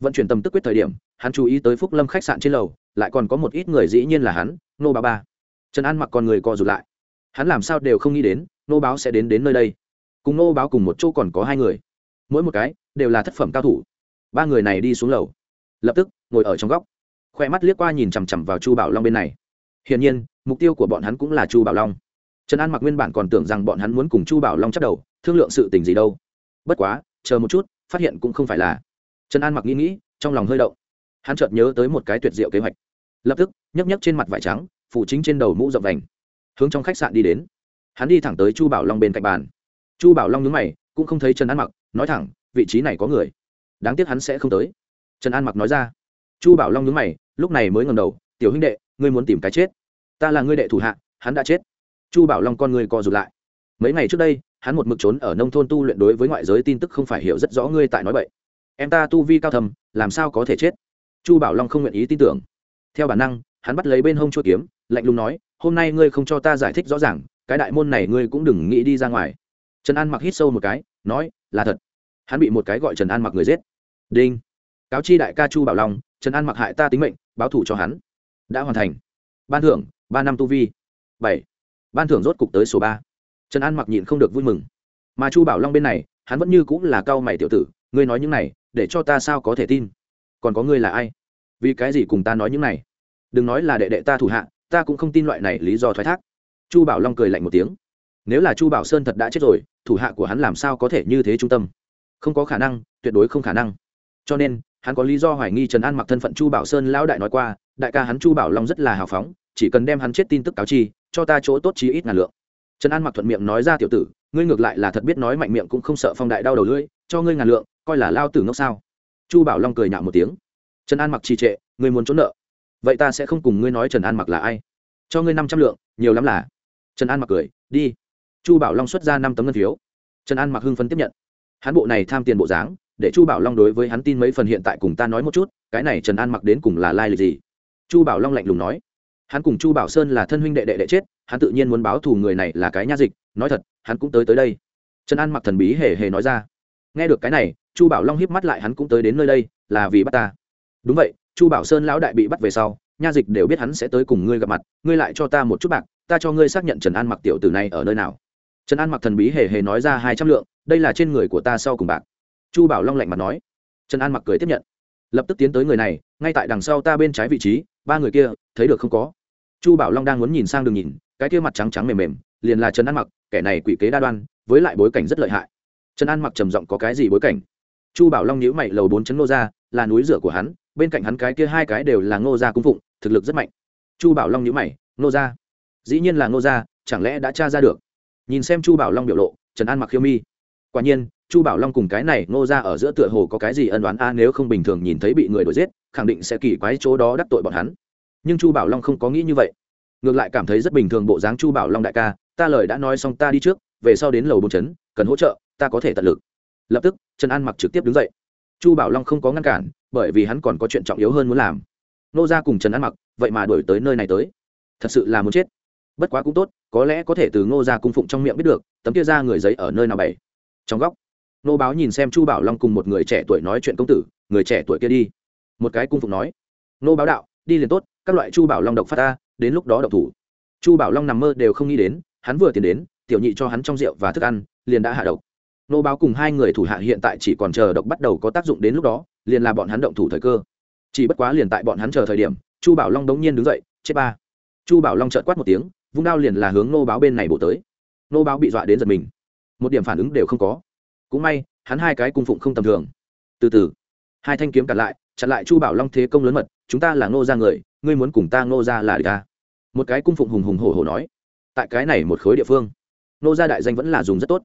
vận chuyển tầm tức quyết thời điểm hắn chú ý tới phúc lâm khách sạn trên lầu lại còn có một ít người dĩ nhiên là hắn, nô báo ba. Trần an mặc còn người co rụt lại. Hắn làm sao đều không nghĩ đến, nô báo sẽ đến đến nơi đây. Cùng nô báo cùng một chỗ còn có hai người. Mỗi một cái đều là thất phẩm cao thủ. Ba người này đi xuống lầu. Lập tức, ngồi ở trong góc. Khoe mắt liếc qua nhìn chằm chằm vào chu bảo long bên này. Hiển nhiên, mục tiêu của bọn hắn cũng là chu bảo long. Trần an mặc nguyên bản còn tưởng rằng bọn hắn muốn cùng chu bảo long chắc đầu, thương lượng sự tình gì đâu. Bất quá, chờ một chút, phát hiện cũng không phải là. Trần an mặc nghĩ nghĩ, trong lòng hơi động hắn chợt nhớ tới một cái tuyệt diệu kế hoạch. Lập tức, nhấc nhấc trên mặt vải trắng, phủ chính trên đầu mũ rộng vành. Hướng trong khách sạn đi đến. Hắn đi thẳng tới chu bảo long bên cạnh bàn. Chu bảo long nhướng mày, cũng không thấy trần an mặc, nói thẳng, vị trí này có người. Đáng tiếc hắn sẽ không tới. Trần an mặc nói ra. Chu bảo long nhướng mày, lúc này mới ngầm đầu, tiểu huynh đệ, ngươi muốn tìm cái chết. Ta là ngươi đệ thủ hạ, hắn đã chết. Chu bảo long con người co rụt lại. Mấy ngày trước đây, hắn một mực trốn ở nông thôn tu luyện đối với ngoại giới tin tức không phải hiểu rất rõ ngươi tại nói vậy em ta tu vi cao thầm, làm sao có thể chết? Chu bảo long không nguyện ý tin tưởng. Theo bản năng, hắn bắt lấy bên hông chua kiếm, lạnh lùng nói, hôm nay ngươi không cho ta giải thích rõ ràng, cái đại môn này ngươi cũng đừng nghĩ đi ra ngoài. Trần an mặc hít sâu một cái, nói, là thật. Hắn bị một cái gọi trần an mặc người giết. Đinh. Cáo chi đại ca chu bảo long, trần an mặc hại ta tính mệnh, báo thủ cho hắn. Đã hoàn thành. Ban thưởng, ba năm tu vi. Bảy. Ban thưởng rốt cục tới số ba. Trần an mặc nhịn không được vui mừng. Mà chu bảo long bên này, hắn vẫn như cũng là cao mày tiểu tử, ngươi nói những này, để cho ta sao có thể tin? Còn có ngươi là ai? Vì cái gì cùng ta nói những này? Đừng nói là đệ đệ ta thủ hạ, ta cũng không tin loại này lý do thoái thác. Chu bảo long cười lạnh một tiếng. Nếu là chu bảo sơn thật đã chết rồi, thủ hạ của hắn làm sao có thể như thế trung tâm? Không có khả năng, tuyệt đối không khả năng. Cho nên, hắn có lý do hoài nghi trần an mặc thân phận chu bảo sơn lão đại nói qua, đại ca hắn chu bảo long rất là hào phóng, chỉ cần đem hắn chết tin tức cáo chi, cho ta chỗ tốt chí ít ngàn lượng. Trần an mặc thuận miệng nói ra tiểu tử, ngươi ngược lại là thật biết nói mạnh miệng cũng không sợ phong đại đau đầu lưỡi, cho ngươi ngàn lượng, coi là lao tử ngốc sao? Chu bảo long cười nhạo một tiếng. Trần an mặc trì trệ, ngươi muốn trốn nợ? Vậy ta sẽ không cùng ngươi nói trần an mặc là ai? Cho ngươi năm trăm lượng, nhiều lắm là. Trần an mặc cười, đi. Chu bảo long xuất ra năm tấm ngân phiếu. Trần an mặc hưng phấn tiếp nhận. Hắn bộ này tham tiền bộ dáng, để chu bảo long đối với hắn tin mấy phần hiện tại cùng ta nói một chút, cái này trần an mặc đến cùng là lai lịch gì? Chu bảo long lạnh lùng nói. Hắn cùng chu bảo sơn là thân huynh đệ đệ đệ chết, hắn tự nhiên muốn báo thù người này là cái nha dịch, nói thật, hắn cũng tới tới đây. Trần an mặc thần bí hề hề nói ra. Nghe được cái này chu bảo long hiếp mắt lại hắn cũng tới đến nơi đây, là vì bắt ta. Đúng vậy, chu bảo sơn lão đại bị bắt về sau, nha dịch đều biết hắn sẽ tới cùng ngươi gặp mặt, ngươi lại cho ta một chút bạc, ta cho ngươi xác nhận trần an mặc tiểu tử này ở nơi nào. Trần an mặc thần bí hề hề nói ra hai trăm lượng, đây là trên người của ta sau cùng bạc. Chu bảo long lạnh mặt nói. Trần an mặc cười tiếp nhận. Lập tức tiến tới người này, ngay tại đằng sau ta bên trái vị trí, ba người kia, thấy được không có. Chu bảo long đang muốn nhìn sang đường nhìn, cái kia mặt trắng trắng mềm mềm, liền là trần an mặc, kẻ này quỷ kế đa đoan, với lại bối cảnh rất lợi hại. Trần an mặc trầm giọng có cái gì bối cảnh? Chu bảo long nhíu mày lầu bốn chấn ngô Gia, là núi rửa của hắn bên cạnh hắn cái kia hai cái đều là ngô gia cung phụng thực lực rất mạnh. Chu bảo long nhíu mày ngô gia? Dĩ nhiên là ngô gia chẳng lẽ đã tra ra được? Nhìn xem chu bảo long biểu lộ trần an mặc khiêu mi. Quả nhiên chu bảo long cùng cái này ngô gia ở giữa tựa hồ có cái gì ân đoán a nếu không bình thường nhìn thấy bị người đuổi giết khẳng định sẽ kỳ quái chỗ đó đắc tội bọn hắn. Nhưng chu bảo long không có nghĩ như vậy. Ngược lại cảm thấy rất bình thường bộ dáng chu bảo long đại ca ta lời đã nói xong ta đi trước về sau đến lầu bốn chấn cần hỗ trợ ta có thể tận lực lập tức, trần an mặc trực tiếp đứng dậy. Chu bảo long không có ngăn cản, bởi vì hắn còn có chuyện trọng yếu hơn muốn làm. Nô ra cùng trần an mặc, vậy mà đổi tới nơi này tới. Thật sự là muốn chết. Bất quá cũng tốt, có lẽ có thể từ ngô ra cung phụng trong miệng biết được, tấm kia ra người giấy ở nơi nào bày. Trong góc, nô báo nhìn xem chu bảo long cùng một người trẻ tuổi nói chuyện công tử, người trẻ tuổi kia đi. Một cái cung phụng nói, nô báo đạo, đi liền tốt, các loại chu bảo long độc phát ta, đến lúc đó độc thủ. Chu bảo long nằm mơ đều không nghĩ đến, hắn vừa tiến đến, tiểu nhị cho hắn trong rượu và thức ăn, liền đã hạ độc nô báo cùng hai người thủ hạ hiện tại chỉ còn chờ độc bắt đầu có tác dụng đến lúc đó, liền là bọn hắn động thủ thời cơ. Chỉ bất quá liền tại bọn hắn chờ thời điểm, chu bảo long đống nhiên đứng dậy, chết ba. Chu bảo long trợn quát một tiếng, vung đao liền là hướng nô báo bên này bổ tới. Nô báo bị dọa đến giật mình. Một điểm phản ứng đều không có. Cũng may, hắn hai cái cung phụng không tầm thường. Từ từ, hai thanh kiếm cặn lại, chặn lại chu bảo long thế công lớn mật, chúng ta là ngô ra người, ngươi muốn cùng ta ngô ra là địch ta. Một cái cung phụng hùng hùng hổ hổ nói, tại cái này một khối địa phương, ngô gia đại danh vẫn là dùng rất tốt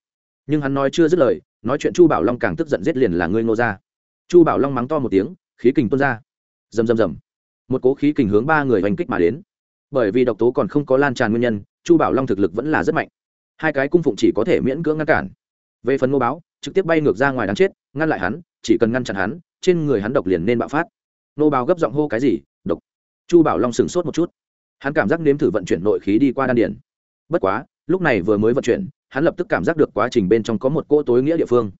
nhưng hắn nói chưa dứt lời, nói chuyện chu bảo long càng tức giận giết liền là ngươi ngô gia. Chu bảo long mắng to một tiếng, khí kình tuôn ra. Rầm rầm rầm. Một cố khí kình hướng ba người oanh kích mà đến. Bởi vì độc tố còn không có lan tràn nguyên nhân, chu bảo long thực lực vẫn là rất mạnh. Hai cái cung phụng chỉ có thể miễn cưỡng ngăn cản. Về phần ngô báo, trực tiếp bay ngược ra ngoài đáng chết, ngăn lại hắn, chỉ cần ngăn chặn hắn, trên người hắn độc liền nên bạo phát. Nô báo gấp giọng hô cái gì, độc. Chu bảo long sửng sốt một chút. Hắn cảm giác nếm thử vận chuyển nội khí đi qua đan điển bất quá, lúc này vừa mới vận chuyển hắn lập tức cảm giác được quá trình bên trong có một cỗ tối nghĩa địa phương.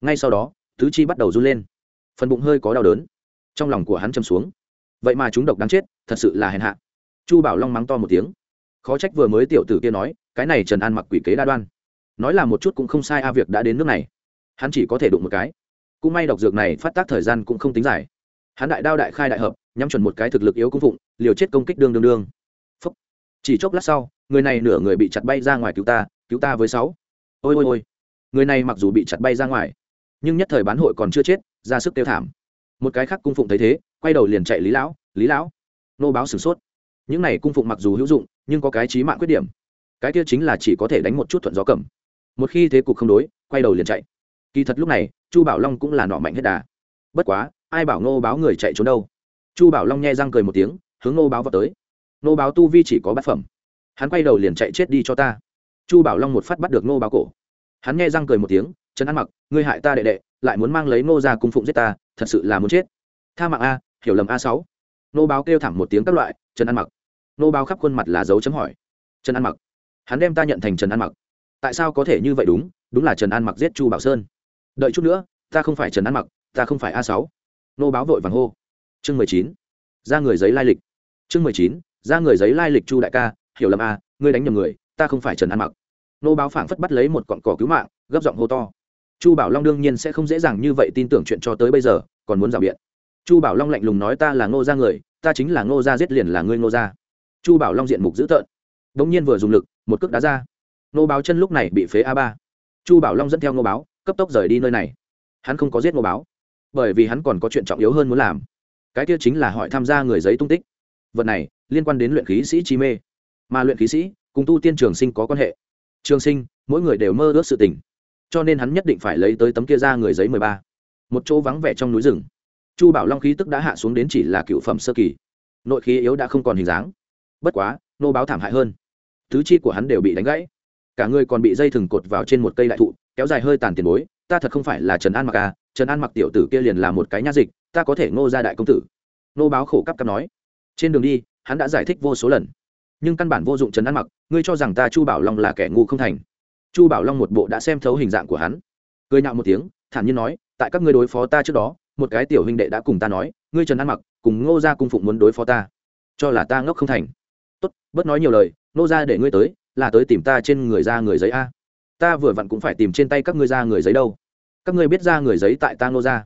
Ngay sau đó, tứ chi bắt đầu run lên. Phần bụng hơi có đau đớn. Trong lòng của hắn châm xuống. Vậy mà chúng độc đáng chết, thật sự là hèn hạ. Chu bảo long mắng to một tiếng. Khó trách vừa mới tiểu tử kia nói, cái này trần an mặc quỷ kế đa đoan. Nói là một chút cũng không sai a, việc đã đến nước này. Hắn chỉ có thể đụng một cái. Cũng may độc dược này phát tác thời gian cũng không tính dài. Hắn đại đao đại khai đại hợp, nhắm chuẩn một cái thực lực yếu cung phụng, liều chết công kích đương đương đương. Phúc. chỉ chốc lát sau, người này nửa người bị chặt bay ra ngoài cứu ta cứu ta với sáu. Ôi ôi ôi. Người này mặc dù bị chặt bay ra ngoài, nhưng nhất thời bán hội còn chưa chết, ra sức tiêu thảm. Một cái khác cung phụng thấy thế, quay đầu liền chạy lý lão lý lão. Nô báo sửng sốt. Những này cung phụng mặc dù hữu dụng, nhưng có cái trí mạng khuyết điểm. Cái kia chính là chỉ có thể đánh một chút thuận gió cầm. Một khi thế cục không đối, quay đầu liền chạy. Kỳ thật lúc này, chu bảo long cũng là nọ mạnh hết đà. Bất quá, ai bảo nô báo người chạy trốn đâu? Chu bảo long nghe răng cười một tiếng, hướng nô báo vào tới. Nô báo tu vi chỉ có bát phẩm. Hắn quay đầu liền chạy chết đi cho ta chu bảo long một phát bắt được ngô báo cổ. Hắn nghe răng cười một tiếng, trần ăn mặc, ngươi hại ta đệ đệ, lại muốn mang lấy ngô ra cung phụng giết ta, thật sự là muốn chết. Tha mạng a, hiểu lầm a sáu. Ngô báo kêu thẳng một tiếng các loại, trần ăn mặc. Ngô báo khắp khuôn mặt là dấu chấm hỏi. Trần ăn mặc. Hắn đem ta nhận thành trần ăn mặc. Tại sao có thể như vậy đúng? Đúng là trần an mặc giết chu bảo sơn. Đợi chút nữa, ta không phải trần an mặc, ta không phải a sáu. Nô báo vội vàng hô. Chương mười chín. Ra người giấy lai lịch. Chương mười chín. Ra người giấy lai lịch chu đại ca, hiểu lầm a, ngươi đánh nhầm người ta không phải trần an mặc. Nô báo phảng phất bắt lấy một cọn cỏ cứu mạng, gấp giọng hô to. Chu bảo long đương nhiên sẽ không dễ dàng như vậy tin tưởng chuyện cho tới bây giờ, còn muốn rào biện. Chu bảo long lạnh lùng nói ta là ngô gia người, ta chính là ngô gia giết liền là ngươi ngô gia. Chu bảo long diện mục dữ tợn. Đ ỗ n g nhiên vừa dùng lực, một cước đá ra. Nô báo chân lúc này bị phế a ba. Chu bảo long dẫn theo nô báo, cấp tốc rời đi nơi này. Hắn không có giết nô báo, bởi vì hắn còn có chuyện trọng yếu hơn muốn làm. Cái kia chính là hỏi tham gia người giấy tung tích. Vật này liên quan đến luyện khí sĩ chi mê. Mà luyện khí sĩ cùng tu tiên trường sinh có quan hệ. Trường sinh, mỗi người đều mơ ước sự tình, cho nên hắn nhất định phải lấy tới tấm kia ra người giấy mười ba. Một chỗ vắng vẻ trong núi rừng. Chu bảo long khí tức đã hạ xuống đến chỉ là cựu phẩm sơ kỳ. Nội khí yếu đã không còn hình dáng. Bất quá, nô báo thảm hại hơn. Thứ chi của hắn đều bị đánh gãy. Cả người còn bị dây thừng cột vào trên một cây đại thụ, kéo dài hơi tàn tiền bối. Ta thật không phải là trần an mặc à trần an mặc tiểu tử kia liền là một cái nha dịch, ta có thể ngô ra đại công tử. Nô báo khổ cắp cắp nói. Trên đường đi, hắn đã giải thích vô số lần nhưng căn bản vô dụng trần an mặc, ngươi cho rằng ta chu bảo long là kẻ ngu không thành. Chu bảo long một bộ đã xem thấu hình dạng của hắn. Cười nhạo một tiếng, thản nhiên nói, tại các ngươi đối phó ta trước đó, một cái tiểu huynh đệ đã cùng ta nói, ngươi trần an mặc, cùng ngô ra cung phụng muốn đối phó ta. Cho là ta ngốc không thành. Tốt, bớt nói nhiều lời, Ngô ra để ngươi tới, là tới tìm ta trên người ra người giấy a. Ta vừa vặn cũng phải tìm trên tay các ngươi ra người giấy đâu. Các ngươi biết ra người giấy tại ta Ngô ra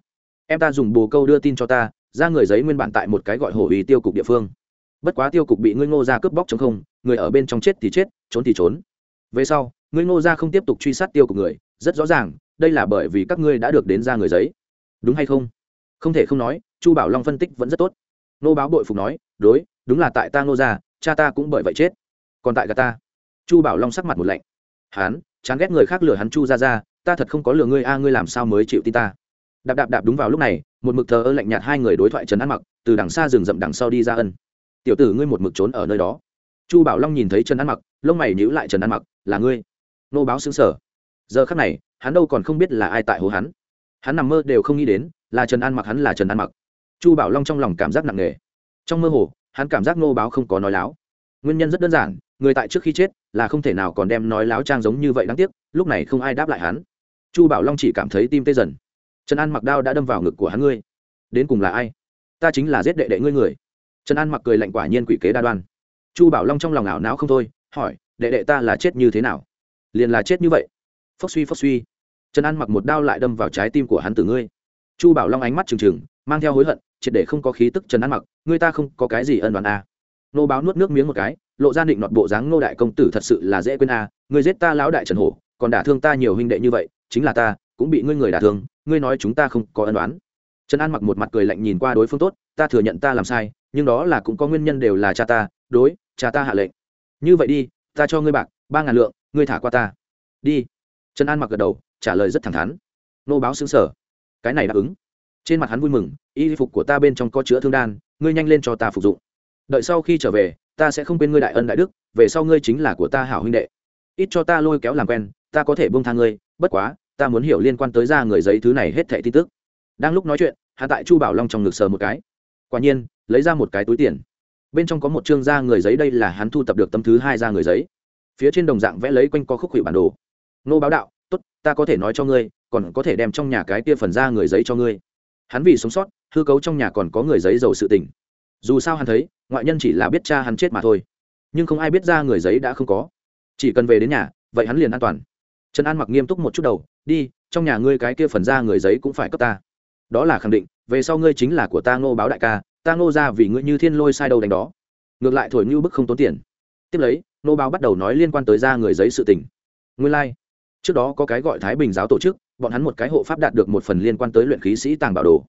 em ta dùng bồ câu đưa tin cho ta, ra người giấy nguyên bản tại một cái gọi hổ ý tiêu cục địa phương bất quá tiêu cục bị ngươi ngô ra cướp bóc chống không, người ở bên trong chết thì chết, trốn thì trốn. Về sau, ngươi ngô ra không tiếp tục truy sát tiêu cục người, rất rõ ràng, đây là bởi vì các ngươi đã được đến ra người giấy. Đúng hay không? Không thể không nói, chu bảo long phân tích vẫn rất tốt. Nô báo bội phục nói, đối, đúng là tại ta ngô ra, cha ta cũng bởi vậy chết. Còn tại gà ta. Chu bảo long sắc mặt một lạnh. Hán, chán ghét người khác lừa hắn chu ra ra ta thật không có lừa ngươi, a, ngươi làm sao mới chịu tin ta? Đạp đạp đạp đúng vào lúc này, một mực thờ ơ lạnh nhạt hai người đối thoại trần ăn mặc, từ đằng xa rừng rậm đằng sau đi ra ân tiểu tử ngươi một mực trốn ở nơi đó. Chu bảo long nhìn thấy trần ăn mặc, lông mày nhíu lại trần ăn mặc, là ngươi? Nô báo xứng sở. Giờ khắc này, hắn đâu còn không biết là ai tại hồ hắn. Hắn nằm mơ đều không nghĩ đến, là trần an mặc hắn là trần an mặc. Chu bảo long trong lòng cảm giác nặng nề. Trong mơ hồ, hắn cảm giác nô báo không có nói láo. Nguyên nhân rất đơn giản, người tại trước khi chết là không thể nào còn đem nói láo trang giống như vậy đáng tiếc, lúc này không ai đáp lại hắn. Chu bảo long chỉ cảm thấy tim tê dần. Trần an mặc đao đã đâm vào ngực của hắn ngươi. Đến cùng là ai? Ta chính là giết đệ đệ ngươi người trần an mặc cười lạnh quả nhiên quỷ kế đa đoan. Chu bảo long trong lòng ảo não không thôi, hỏi, đệ đệ ta là chết như thế nào? Liền là chết như vậy. Phốc suy phốc suy. Trần an mặc một đao lại đâm vào trái tim của hắn từ ngươi. Chu bảo long ánh mắt trừng trừng, mang theo hối hận, triệt để không có khí tức trần an mặc, ngươi ta không có cái gì ân đoàn a à. nô báo nuốt nước miếng một cái, lộ ra định nọt bộ dáng nô đại công tử thật sự là dễ quên a ngươi giết ta lão đại trần hổ, còn đả thương ta nhiều huynh đệ như vậy, chính là ta, cũng bị ngươi người đả thương, ngươi nói chúng ta không có ân đoán trần an mặc một mặt cười lạnh nhìn qua đối phương tốt, ta thừa nhận ta làm sai nhưng đó là cũng có nguyên nhân đều là cha ta, đối, cha ta hạ lệnh. Như vậy đi, ta cho ngươi bạc, ba ngàn lượng, ngươi thả qua ta. Đi. Trần an mặc gật đầu, trả lời rất thẳng thắn. Nô báo xứng sở cái này đáp ứng. Trên mặt hắn vui mừng, y phục của ta bên trong có chứa thương đan, ngươi nhanh lên cho ta phục dụng. Đợi sau khi trở về, ta sẽ không quên ngươi đại ân đại đức, về sau ngươi chính là của ta hảo huynh đệ. Ít cho ta lôi kéo làm quen, ta có thể bông tha ngươi, bất quá, ta muốn hiểu liên quan tới ra người giấy thứ này hết thẻ tin tức. Đang lúc nói chuyện hạ tại chu bảo long trong ngực sờ một cái quả nhiên, lấy ra một cái túi tiền. Bên trong có một chương da người giấy, đây là hắn thu tập được tấm thứ hai da người giấy. Phía trên đồng dạng vẽ lấy quanh co khúc hủy bản đồ. Nô báo đạo, tốt, ta có thể nói cho ngươi, còn có thể đem trong nhà cái kia phần da người giấy cho ngươi. Hắn vì sống sót, hư cấu trong nhà còn có người giấy giàu sự tình. Dù sao hắn thấy, ngoại nhân chỉ là biết cha hắn chết mà thôi. Nhưng không ai biết ra người giấy đã không có. Chỉ cần về đến nhà, vậy hắn liền an toàn. Trần an mặc nghiêm túc một chút đầu, đi, trong nhà ngươi cái kia phần ra người giấy cũng phải cấp ta. Đó là khẳng định về sau ngươi chính là của ta ngô báo đại ca, ta ngô ra vì ngươi như thiên lôi sai đầu đánh đó. Ngược lại thổi như bức không tốn tiền. Tiếp lấy, ngô báo bắt đầu nói liên quan tới ra người giấy sự tình. Nguyên lai、like. trước đó có cái gọi thái bình giáo tổ chức, bọn hắn một cái hộ pháp đạt được một phần liên quan tới luyện khí sĩ tàng bảo đồ.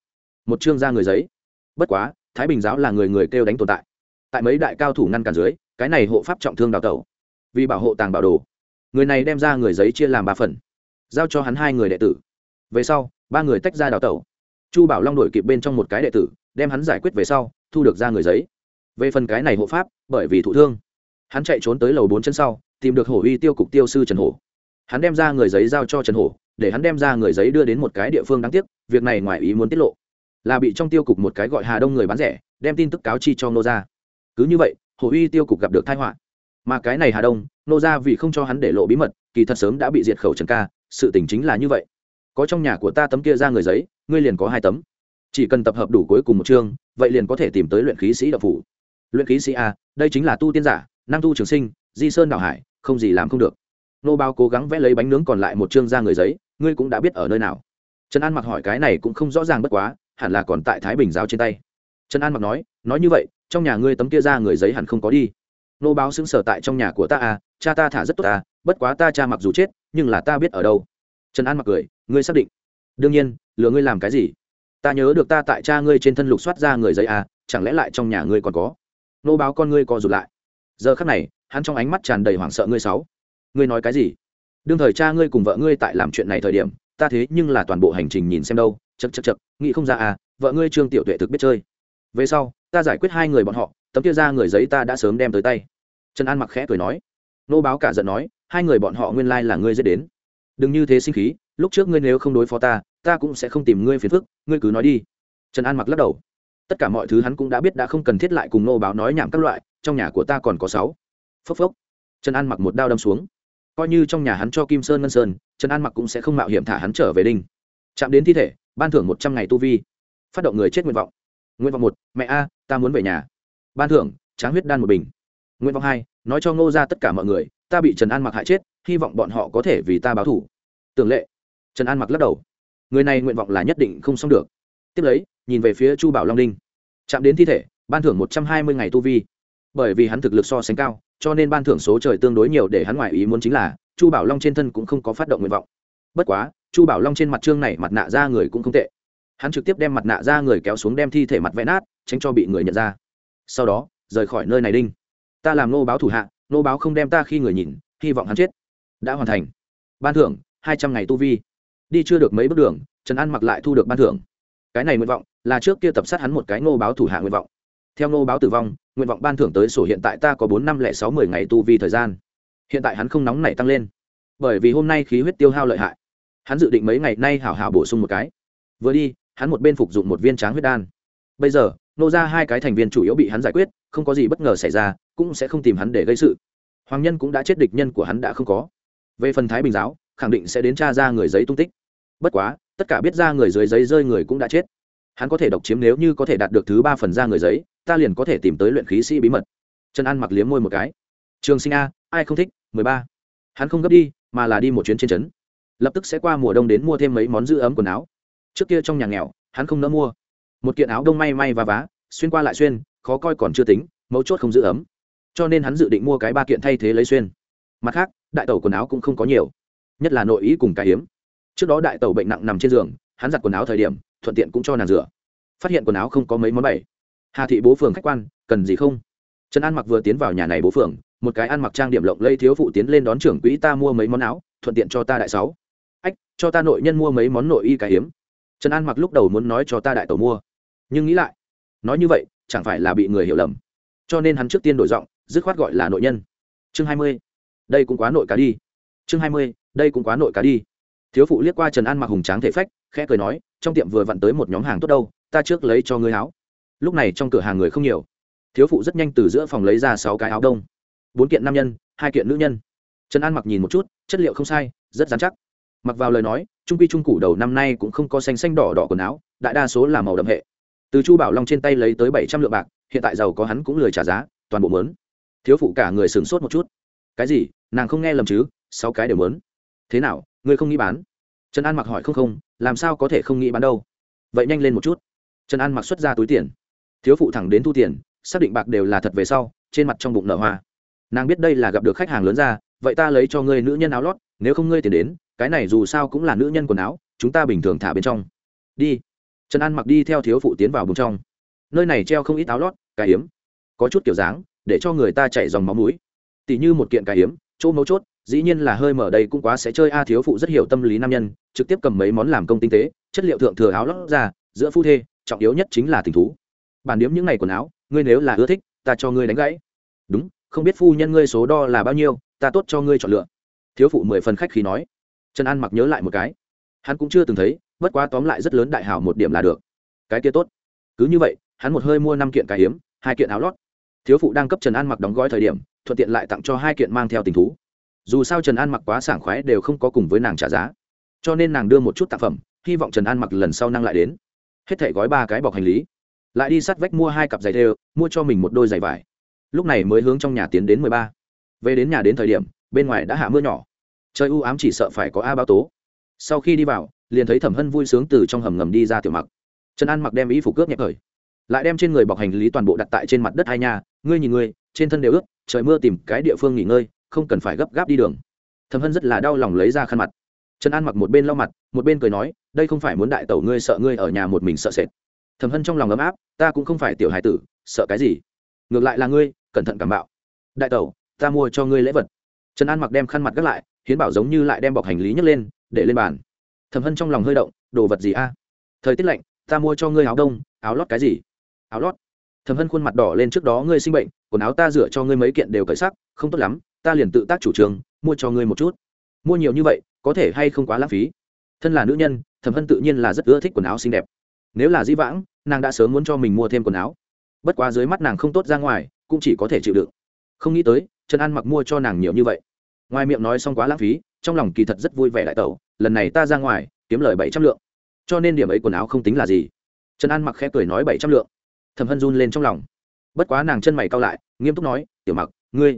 Một chương ra người giấy. Bất quá, thái bình giáo là người người kêu đánh tồn tại. Tại mấy đại cao thủ ngăn cản dưới, cái này hộ pháp trọng thương đào tẩu. Vì bảo hộ tàng bảo đồ, người này đem ra người giấy chia làm ba phần, giao cho hắn hai người đệ tử. Về sau, ba người tách ra đào tẩu chu bảo long đổi kịp bên trong một cái đệ tử, đem hắn giải quyết về sau, thu được ra người giấy. Về phần cái này hộ pháp, bởi vì thụ thương, hắn chạy trốn tới lầu bốn chân sau, tìm được hổ uy tiêu cục tiêu sư trần hổ. Hắn đem ra người giấy giao cho trần hổ, để hắn đem ra người giấy đưa đến một cái địa phương đáng tiếc, việc này ngoài ý muốn tiết lộ. Là bị trong tiêu cục một cái gọi hà đông người bán rẻ, đem tin tức cáo chi cho nô ra cứ như vậy hồ uy tiêu cục gặp được thai họa. Mà cái này hà đông, nô ra vì không cho hắn để lộ bí mật, kỳ thật sớm đã bị diệt khẩu trần ca, sự tình chính là như vậy. Có trong nhà của ta tấm kia ra người giấy ngươi liền có hai tấm. Chỉ cần tập hợp đủ cuối cùng một chương, vậy liền có thể tìm tới luyện khí sĩ đạo phủ. Luyện khí sĩ a, đây chính là tu tiên giả năng tu trường sinh, di sơn đảo hải, không gì làm không được. Nô bao cố gắng vẽ lấy bánh nướng còn lại một chương ra người giấy, ngươi cũng đã biết ở nơi nào. Trần an mặc hỏi cái này cũng không rõ ràng bất quá, hẳn là còn tại thái bình giáo trên tay. Trần an mặc nói nói như vậy, trong nhà ngươi tấm kia ra người giấy hẳn không có đi. Nô báo xứng sở tại trong nhà của ta à cha ta thả rất tốt à bất quá ta cha mặc dù chết, nhưng là ta biết ở đâu. Trần an mặc cười, ngươi xác định đương nhiên, lừa ngươi làm cái gì? Ta nhớ được ta tại cha ngươi trên thân lục soát ra người giấy à chẳng lẽ lại trong nhà ngươi còn có? Nô báo con ngươi co rụt lại. Giờ khắc này, hắn trong ánh mắt tràn đầy hoảng sợ ngươi sáu. Ngươi nói cái gì? Đương thời cha ngươi cùng vợ ngươi tại làm chuyện này thời điểm, ta thế nhưng là toàn bộ hành trình nhìn xem đâu chật chật chật nghĩ không ra à vợ ngươi trương tiểu tuệ thực biết chơi. Về sau, ta giải quyết hai người bọn họ, tấm kia ra người giấy ta đã sớm đem tới tay. Trần an mặc khẽ cười nói. Nô báo cả giận nói, hai người bọn họ nguyên lai là ngươi dễ đến. Đừng như thế sinh khí, lúc trước ngươi nếu không đối phó ta ta cũng sẽ không tìm ngươi phiền phức, ngươi cứ nói đi. Trần an mặc lắc đầu. Tất cả mọi thứ hắn cũng đã biết đã không cần thiết lại cùng nô báo nói nhảm các loại, trong nhà của ta còn có sáu. Phốc phốc. Trần an mặc một đao đâm xuống. Coi như trong nhà hắn cho kim sơn ngân sơn, trần an mặc cũng sẽ không mạo hiểm thả hắn trở về đinh. Chạm đến thi thể, ban thưởng một trăm ngày tu vi. Phát động người chết nguyện vọng. Nguyện vọng một, mẹ a, ta muốn về nhà. Ban thưởng, tráng huyết đan một bình. Nguyện vọng hai, nói cho ngô ra tất cả mọi người, ta bị trần an mặc hại chết, hy vọng bọn họ có thể vì ta báo thủ tưởng lệ. Trần an mặc lắc đầu người này nguyện vọng là nhất định không xong được. Tiếp lấy, nhìn về phía chu bảo long đinh. Chạm đến thi thể, ban thưởng một trăm hai mươi ngày tu vi. Bởi vì hắn thực lực so sánh cao, cho nên ban thưởng số trời tương đối nhiều để hắn ngoại ý muốn chính là, chu bảo long trên thân cũng không có phát động nguyện vọng. Bất quá, chu bảo long trên mặt trương này mặt nạ ra người cũng không tệ. Hắn trực tiếp đem mặt nạ ra người kéo xuống đem thi thể mặt vẽ nát, tránh cho bị người nhận ra. Sau đó, rời khỏi nơi này đinh. Ta làm nô báo thủ hạ, nô báo không đem ta khi người nhìn, hy vọng hắn chết. Đã hoàn thành. Ban thưởng, hai trăm ngày tu vi đi chưa được mấy bước đường, trần an mặc lại thu được ban thưởng. Cái này nguyện vọng là trước kia tập sát hắn một cái Ngô báo thủ hạ nguyện vọng. Theo Ngô báo tử vong, nguyện vọng ban thưởng tới sổ hiện tại ta có bốn năm lẻ sáu mươi ngày tu vi thời gian. Hiện tại hắn không nóng nảy tăng lên. Bởi vì hôm nay khí huyết tiêu hao lợi hại. Hắn dự định mấy ngày nay hảo hảo bổ sung một cái. Vừa đi, hắn một bên phục dụng một viên tráng huyết đan. Bây giờ, nô ra hai cái thành viên chủ yếu bị hắn giải quyết, không có gì bất ngờ xảy ra, cũng sẽ không tìm hắn để gây sự. Hoàng nhân cũng đã chết địch nhân của hắn đã không có. Về phần thái bình giáo khẳng định sẽ đến tra ra người giấy tung tích. Bất quá, tất cả biết ra người dưới giấy rơi người cũng đã chết. Hắn có thể độc chiếm nếu như có thể đạt được thứ ba phần ra người giấy, ta liền có thể tìm tới luyện khí sĩ bí mật. Trần an mặc liếm môi một cái. Trường sinh a, ai không thích? Mười ba. Hắn không gấp đi, mà là đi một chuyến trên trấn. Lập tức sẽ qua mùa đông đến mua thêm mấy món giữ ấm quần áo. Trước kia trong nhà nghèo, hắn không nỡ mua. Một kiện áo đông may may và vá, xuyên qua lại xuyên, khó coi còn chưa tính, mấu chốt không giữ ấm. Cho nên hắn dự định mua cái ba kiện thay thế lấy xuyên. Mặt khác, đại tẩu quần áo cũng không có nhiều nhất là nội ý cùng cái hiếm. Trước đó đại tẩu bệnh nặng nằm trên giường, hắn giặt quần áo thời điểm, thuận tiện cũng cho nàng rửa. Phát hiện quần áo không có mấy món bảy hà thị bố phường khách quan, cần gì không? Trần an mặc vừa tiến vào nhà này bố phường, một cái ăn mặc trang điểm lộng lây thiếu phụ tiến lên đón trưởng quỹ ta mua mấy món áo, thuận tiện cho ta đại sáu. Ách, cho ta nội nhân mua mấy món nội y cái hiếm. Trần an mặc lúc đầu muốn nói cho ta đại tẩu mua. Nhưng nghĩ lại, nói như vậy, chẳng phải là bị người hiểu lầm. Cho nên hắn trước tiên đổi giọng, dứt khoát gọi là nội nhân. Chương hai mươi. Đây cũng quá nội cá đi. Chương hai mươi đây cũng quá nội cá đi. Thiếu phụ liếc qua trần an mặc hùng tráng thể phách, khẽ cười nói, trong tiệm vừa vặn tới một nhóm hàng tốt đâu, ta trước lấy cho ngươi áo. Lúc này trong cửa hàng người không nhiều. Thiếu phụ rất nhanh từ giữa phòng lấy ra sáu cái áo đông. Bốn kiện nam nhân, hai kiện nữ nhân. Trần an mặc nhìn một chút, chất liệu không sai, rất dán chắc. Mặc vào lời nói, trung quy trung củ đầu năm nay cũng không có xanh xanh đỏ đỏ quần áo, đại đa số là màu đậm hệ. Từ chu bảo long trên tay lấy tới bảy trăm lượng bạc, hiện tại giàu có hắn cũng lười trả giá, toàn bộ mớn. Thiếu phụ cả người sửng sốt một chút. Cái gì? Nàng không nghe lầm chứ, sáu cái đều mớn thế nào ngươi không nghĩ bán trần an mặc hỏi không không làm sao có thể không nghĩ bán đâu vậy nhanh lên một chút trần an mặc xuất ra túi tiền thiếu phụ thẳng đến thu tiền xác định bạc đều là thật về sau trên mặt trong bụng nở hoa nàng biết đây là gặp được khách hàng lớn ra vậy ta lấy cho ngươi nữ nhân áo lót nếu không ngươi tiền đến cái này dù sao cũng là nữ nhân quần áo chúng ta bình thường thả bên trong đi trần an mặc đi theo thiếu phụ tiến vào bên trong nơi này treo không ít áo lót cái hiếm có chút kiểu dáng để cho người ta chạy dòng máu mũi tỉ như một kiện cái hiếm chỗ mấu chốt dĩ nhiên là hơi mở đây cũng quá sẽ chơi a, thiếu phụ rất hiểu tâm lý nam nhân, trực tiếp cầm mấy món làm công tinh tế, chất liệu thượng thừa áo lót ra, giữa phu thê, trọng yếu nhất chính là tình thú. Bản điếm những ngày quần áo, ngươi nếu là ưa thích, ta cho ngươi đánh gãy. Đúng, không biết phu nhân ngươi số đo là bao nhiêu, ta tốt cho ngươi chọn lựa. Thiếu phụ mười phần khách khí nói. Trần an mặc nhớ lại một cái. Hắn cũng chưa từng thấy, bất quá tóm lại rất lớn đại hảo một điểm là được. Cái kia tốt. Cứ như vậy, hắn một hơi mua năm kiện cái hiếm, hai kiện áo lót. Thiếu phụ đang cấp trần an mặc đóng gói thời điểm, thuận tiện lại tặng cho hai kiện mang theo tình thú dù sao trần an mặc quá sảng khoái đều không có cùng với nàng trả giá. Cho nên nàng đưa một chút tạp phẩm, hy vọng trần an mặc lần sau năng lại đến. Hết thể gói ba cái bọc hành lý. Lại đi sát vách mua hai cặp giày thêu mua cho mình một đôi giày vải. Lúc này mới hướng trong nhà tiến đến mười ba. Về đến nhà đến thời điểm, bên ngoài đã hạ mưa nhỏ. Trời u ám chỉ sợ phải có a báo tố. Sau khi đi vào, liền thấy thẩm hân vui sướng từ trong hầm ngầm đi ra tiểu mặc. Trần an mặc đem ý phục cướp nhẹ khởi lại đem trên người bọc hành lý toàn bộ đặt tại trên mặt đất hai nhà ngươi nhìn ngươi, trên thân đều ướt, trời mưa tìm cái địa phương nghỉ ngơi không cần phải gấp gáp đi đường. Thẩm hân rất là đau lòng lấy ra khăn mặt. Trần an mặc một bên lau mặt, một bên cười nói, đây không phải muốn đại tẩu ngươi sợ ngươi ở nhà một mình sợ sệt. Thẩm hân trong lòng ấm áp, ta cũng không phải tiểu hài tử, sợ cái gì? Ngược lại là ngươi, cẩn thận cảm bạo. Đại tẩu, ta mua cho ngươi lễ vật. Trần an mặc đem khăn mặt gác lại, hiến bảo giống như lại đem bọc hành lý nhấc lên, để lên bàn. Thẩm hân trong lòng hơi động, đồ vật gì a? Thời tiết lạnh, ta mua cho ngươi áo đông, áo lót cái gì? Áo lót. Thẩm hân khuôn mặt đỏ lên trước đó ngươi sinh bệnh, quần áo ta rửa cho ngươi mấy kiện đều cởi sắc, không tốt lắm ta liền tự tác chủ trương, mua cho ngươi một chút. Mua nhiều như vậy, có thể hay không quá lãng phí. Thân là nữ nhân, thẩm hân tự nhiên là rất ưa thích quần áo xinh đẹp. Nếu là di vãng, nàng đã sớm muốn cho mình mua thêm quần áo. Bất quá dưới mắt nàng không tốt ra ngoài, cũng chỉ có thể chịu đựng. Không nghĩ tới, trần an mặc mua cho nàng nhiều như vậy. Ngoài miệng nói xong quá lãng phí, trong lòng kỳ thật rất vui vẻ đại tẩu, lần này ta ra ngoài, kiếm lời bảy trăm lượng. Cho nên điểm ấy quần áo không tính là gì. Trần an mặc khẽ cười nói bảy trăm lượng. Thầm hân run lên trong lòng. Bất quá nàng chân mày cao lại, nghiêm túc nói, tiểu mặc, ngươi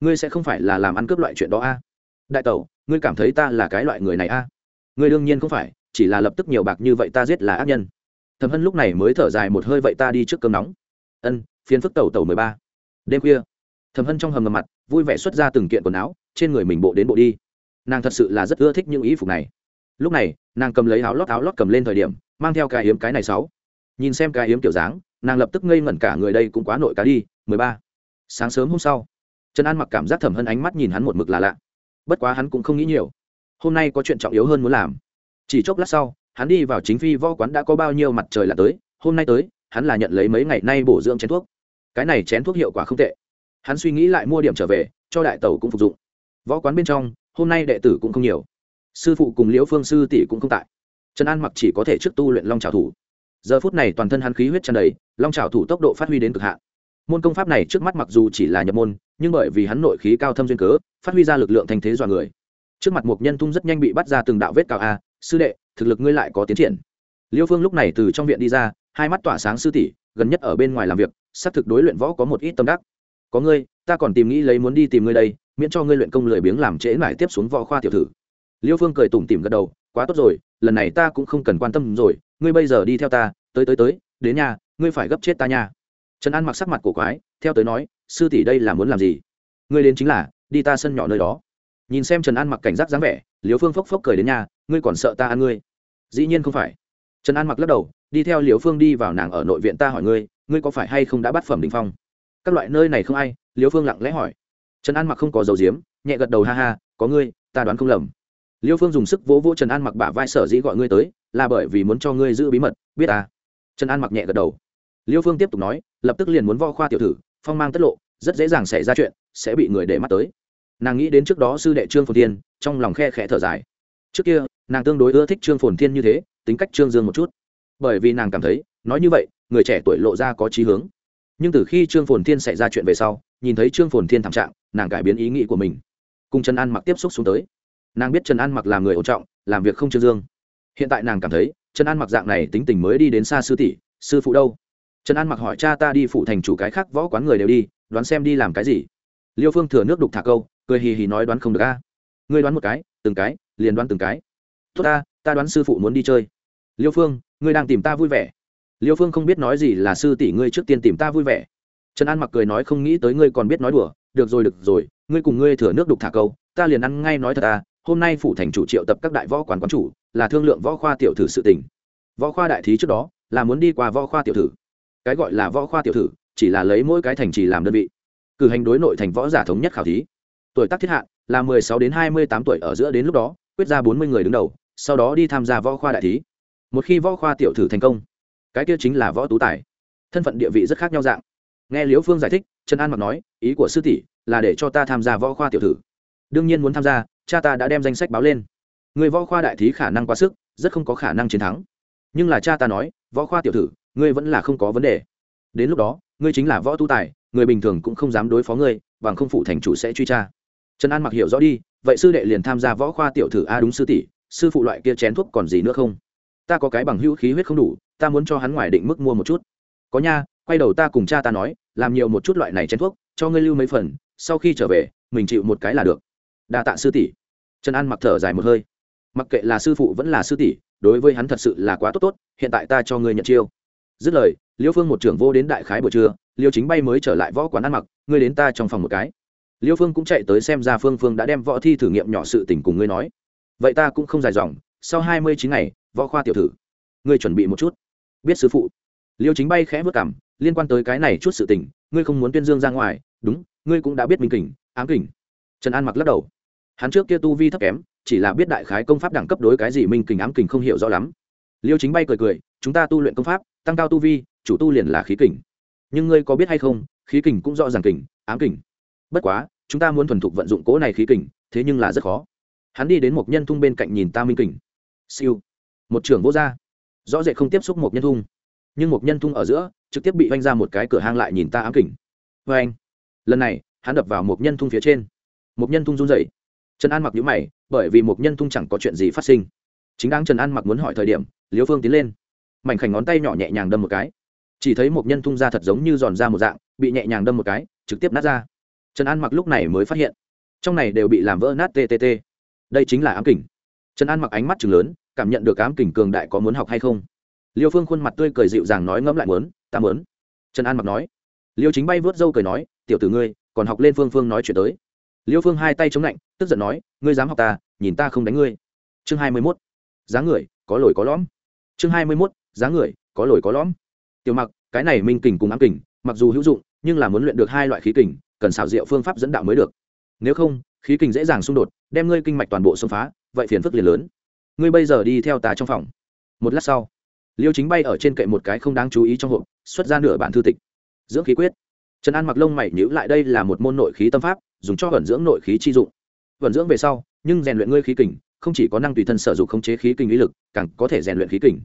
ngươi sẽ không phải là làm ăn cướp loại chuyện đó a? Đại tẩu, ngươi cảm thấy ta là cái loại người này a? Ngươi đương nhiên không phải, chỉ là lập tức nhiều bạc như vậy ta giết là ác nhân. Thẩm hân lúc này mới thở dài một hơi vậy ta đi trước cơm nóng. Ân phiến phức tẩu tẩu mười ba. Đêm khuya, thẩm hân trong hầm ngầm mặt, vui vẻ xuất ra từng kiện quần áo, trên người mình bộ đến bộ đi. Nàng thật sự là rất ưa thích những ý phục này. Lúc này, nàng cầm lấy áo lót áo lót cầm lên thời điểm, mang theo cái hiếm cái này sáu. Nhìn xem cái hiếm kiểu dáng, nàng lập tức ngây ngẩn cả người, đây cũng quá nội cá đi, mười ba. Sáng sớm hôm sau trần an mặc cảm giác thẩm hân ánh mắt nhìn hắn một mực là lạ. Bất quá hắn cũng không nghĩ nhiều. Hôm nay có chuyện trọng yếu hơn muốn làm. Chỉ chốc lát sau, hắn đi vào chính phi võ quán đã có bao nhiêu mặt trời là tới, hôm nay tới, hắn là nhận lấy mấy ngày nay bổ dưỡng chén thuốc. Cái này chén thuốc hiệu quả không tệ. Hắn suy nghĩ lại mua điểm trở về, cho đại tẩu cũng phục dụng. Võ quán bên trong, hôm nay đệ tử cũng không nhiều. Sư phụ cùng liễu phương sư tỷ cũng không tại. Trần an mặc chỉ có thể trước tu luyện long trào thủ. Giờ phút này toàn thân hắn khí huyết tràn đầy, long trào thủ tốc độ phát huy đến cực hạn. Môn công pháp này trước mắt mặc dù chỉ là nhập môn nhưng bởi vì hắn nội khí cao thâm duyên cớ, phát huy ra lực lượng thành thế dọa người. Trước mặt một nhân tung rất nhanh bị bắt ra từng đạo vết cào a, sư đệ, thực lực ngươi lại có tiến triển. Liêu phương lúc này từ trong viện đi ra, hai mắt tỏa sáng sư tỷ, gần nhất ở bên ngoài làm việc, xác thực đối luyện võ có một ít tâm đắc. Có ngươi, ta còn tìm nghĩ lấy muốn đi tìm ngươi đây, miễn cho ngươi luyện công lười biếng làm trễ mãi tiếp xuống võ khoa tiểu thử. Liêu phương cười tủm tỉm gật đầu, quá tốt rồi, lần này ta cũng không cần quan tâm rồi, ngươi bây giờ đi theo ta, tới tới tới, đến nhà, ngươi phải gấp chết ta nha. Trần an mặc sắc mặt cổ quái, theo tới nói sư tỷ đây là muốn làm gì? Ngươi đến chính là, đi ta sân nhỏ nơi đó. Nhìn xem trần an mặc cảnh giác dáng vẻ liều phương phốc phốc cười đến nhà, ngươi còn sợ ta ăn ngươi? Dĩ nhiên không phải. Trần an mặc lắc đầu, đi theo liều phương đi vào nàng ở nội viện ta hỏi ngươi ngươi có phải hay không đã bắt phẩm đình phong? Các loại nơi này không ai liều phương lặng lẽ hỏi. Trần an mặc không có dầu diếm nhẹ gật đầu ha ha, có ngươi, ta đoán không lầm. Liêu phương dùng sức vỗ vỗ trần an mặc bả vai sở dĩ gọi ngươi tới, là bởi vì muốn cho ngươi giữ bí mật, biết à? Trần an mặc nhẹ gật đầu. Liêu phương tiếp tục nói, lập tức liền muốn vo khoa tiểu thử phong mang tất lộ, rất dễ dàng xảy ra chuyện, sẽ bị người để mắt tới. Nàng nghĩ đến trước đó sư đệ trương phồn thiên, trong lòng khe khẽ thở dài. Trước kia, nàng tương đối ưa thích trương phồn thiên như thế, tính cách trương dương một chút. Bởi vì nàng cảm thấy, nói như vậy, người trẻ tuổi lộ ra có trí hướng. Nhưng từ khi trương phồn thiên xảy ra chuyện về sau, nhìn thấy trương phồn thiên thảm trạng, nàng cải biến ý nghĩ của mình. Cùng trần an mặc tiếp xúc xuống tới. Nàng biết trần an mặc là người ổn trọng, làm việc không trương dương. Hiện tại nàng cảm thấy, trần an mặc dạng này tính tình mới đi đến xa sư tỷ, sư phụ đâu? Trần an mặc hỏi cha ta đi phụ thành chủ cái khác võ quán người đều đi, đoán xem đi làm cái gì? Liêu phương thừa nước đục thả câu, cười hì hì nói đoán không được a. Ngươi đoán một cái, từng cái, liền đoán từng cái. Tốt ta ta đoán sư phụ muốn đi chơi. Liêu phương, ngươi đang tìm ta vui vẻ. Liêu phương không biết nói gì là sư tỷ ngươi trước tiên tìm ta vui vẻ. Trần an mặc cười nói không nghĩ tới ngươi còn biết nói đùa. Được rồi được rồi, ngươi cùng ngươi thừa nước đục thả câu, ta liền ăn ngay nói thật ta, hôm nay phủ thành chủ triệu tập các đại võ quán quán chủ, là thương lượng võ khoa tiểu thử sự tình. Võ khoa đại thí trước đó, là muốn đi qua võ khoa tiểu thử cái gọi là võ khoa tiểu thử, chỉ là lấy mỗi cái thành trì làm đơn vị. Cử hành đối nội thành võ giả thống nhất khảo thí. Tuổi tác thiết hạn là mười sáu đến hai mươi tám tuổi ở giữa đến lúc đó, quyết ra bốn mươi người đứng đầu, sau đó đi tham gia võ khoa đại thí. Một khi võ khoa tiểu thử thành công, cái kia chính là võ tú tài. Thân phận địa vị rất khác nhau dạng. Nghe liễu phương giải thích, trần an mặc nói, ý của sư tỷ là để cho ta tham gia võ khoa tiểu thử. Đương nhiên muốn tham gia, cha ta đã đem danh sách báo lên. Người võ khoa đại thí khả năng quá sức, rất không có khả năng chiến thắng. Nhưng là cha ta nói, võ khoa tiểu thử ngươi vẫn là không có vấn đề. Đến lúc đó, ngươi chính là võ tu tài, người bình thường cũng không dám đối phó ngươi, bằng không phụ thành chủ sẽ truy tra. Trần an mặc hiểu rõ đi, vậy sư đệ liền tham gia võ khoa tiểu thử a đúng sư tỷ, sư phụ loại kia chén thuốc còn gì nữa không? Ta có cái bằng hữu khí huyết không đủ, ta muốn cho hắn ngoài định mức mua một chút. Có nha, quay đầu ta cùng cha ta nói, làm nhiều một chút loại này chén thuốc, cho ngươi lưu mấy phần, sau khi trở về, mình chịu một cái là được. Đa tạ sư tỷ. Trần an mặc thở dài một hơi. Mặc kệ là sư phụ vẫn là sư tỷ, đối với hắn thật sự là quá tốt tốt, hiện tại ta cho ngươi nhận chiêu dứt lời, liêu phương một trưởng vô đến đại khái buổi trưa, liêu chính bay mới trở lại võ quán ăn mặc, ngươi đến ta trong phòng một cái. Liêu phương cũng chạy tới xem ra phương phương đã đem võ thi thử nghiệm nhỏ sự tình cùng ngươi nói. Vậy ta cũng không dài dòng, sau hai mươi chín ngày, võ khoa tiểu thử. Ngươi chuẩn bị một chút. Biết sư phụ. Liêu chính bay khẽ vất cảm liên quan tới cái này chút sự tình, ngươi không muốn tuyên dương ra ngoài, đúng, ngươi cũng đã biết minh kình ám kình trần an mặc lắc đầu. Hắn trước kia tu vi thấp kém, chỉ là biết đại khái công pháp đẳng cấp đối cái gì minh kình ám kình không hiểu rõ lắm. Liêu chính bay cười cười, chúng ta tu luyện công pháp tăng cao tu vi, chủ tu liền là khí kình. Nhưng ngươi có biết hay không, khí kình cũng rõ ràng kình, ám kình. Bất quá, chúng ta muốn thuần thục vận dụng cố này khí kình, thế nhưng là rất khó. Hắn đi đến một nhân thung bên cạnh nhìn ta minh kình. Siêu. Một trưởng vô gia. Rõ rệt không tiếp xúc một nhân thung. Nhưng một nhân thung ở giữa, trực tiếp bị oanh ra một cái cửa hang lại nhìn ta ám kình. Vê anh lần này, hắn đập vào một nhân thung phía trên. Một nhân thung run dậy trần an mặc nhữ mày, bởi vì một nhân thung chẳng có chuyện gì phát sinh. Chính đáng trần an mặc muốn hỏi thời điểm, liêu phương tiến lên mảnh khảnh ngón tay nhỏ nhẹ nhàng đâm một cái. Chỉ thấy một nhân thung ra thật giống như giòn ra một dạng, bị nhẹ nhàng đâm một cái, trực tiếp nát ra. Trần an mặc lúc này mới phát hiện, trong này đều bị làm vỡ nát ttt đây chính là ám kỉnh trần an mặc ánh mắt chừng lớn, cảm nhận được ám kỉnh cường đại có muốn học hay không. Liêu phương khuôn mặt tươi cười dịu dàng nói ngẫm lại mớn ta mớn trần an mặc nói. Liêu chính bay vớt râu cười nói, tiểu tử ngươi, còn học lên phương phương nói chuyện tới. Liêu phương hai tay chống lạnh, tức giận nói, ngươi dám học ta, nhìn ta không đánh ngươi. Chương hai mươi mốt. Dáng người, có lồi có lõm. Chương hai mươi mốt dáng người, có lồi có lõm. Tiểu mặc, cái này minh kình cùng ám kình, mặc dù hữu dụng, nhưng là muốn luyện được hai loại khí kình, cần xảo diệu phương pháp dẫn đạo mới được. Nếu không, khí kình dễ dàng xung đột, đem ngươi kinh mạch toàn bộ xông phá, vậy phiền phức liền lớn. Ngươi bây giờ đi theo ta trong phòng. Một lát sau, liêu chính bay ở trên kệ một cái không đáng chú ý trong hộp, xuất ra nửa bản thư tịch. Dưỡng khí quyết. Trần an mặc lông mày nhữ lại, đây là một môn nội khí tâm pháp, dùng cho vận dưỡng nội khí chi dụng. Vận dưỡng về sau, nhưng rèn luyện ngươi khí kình, không chỉ có năng tùy thân sử dụng khống chế khí kình ý lực, càng có thể rèn luyện khí kình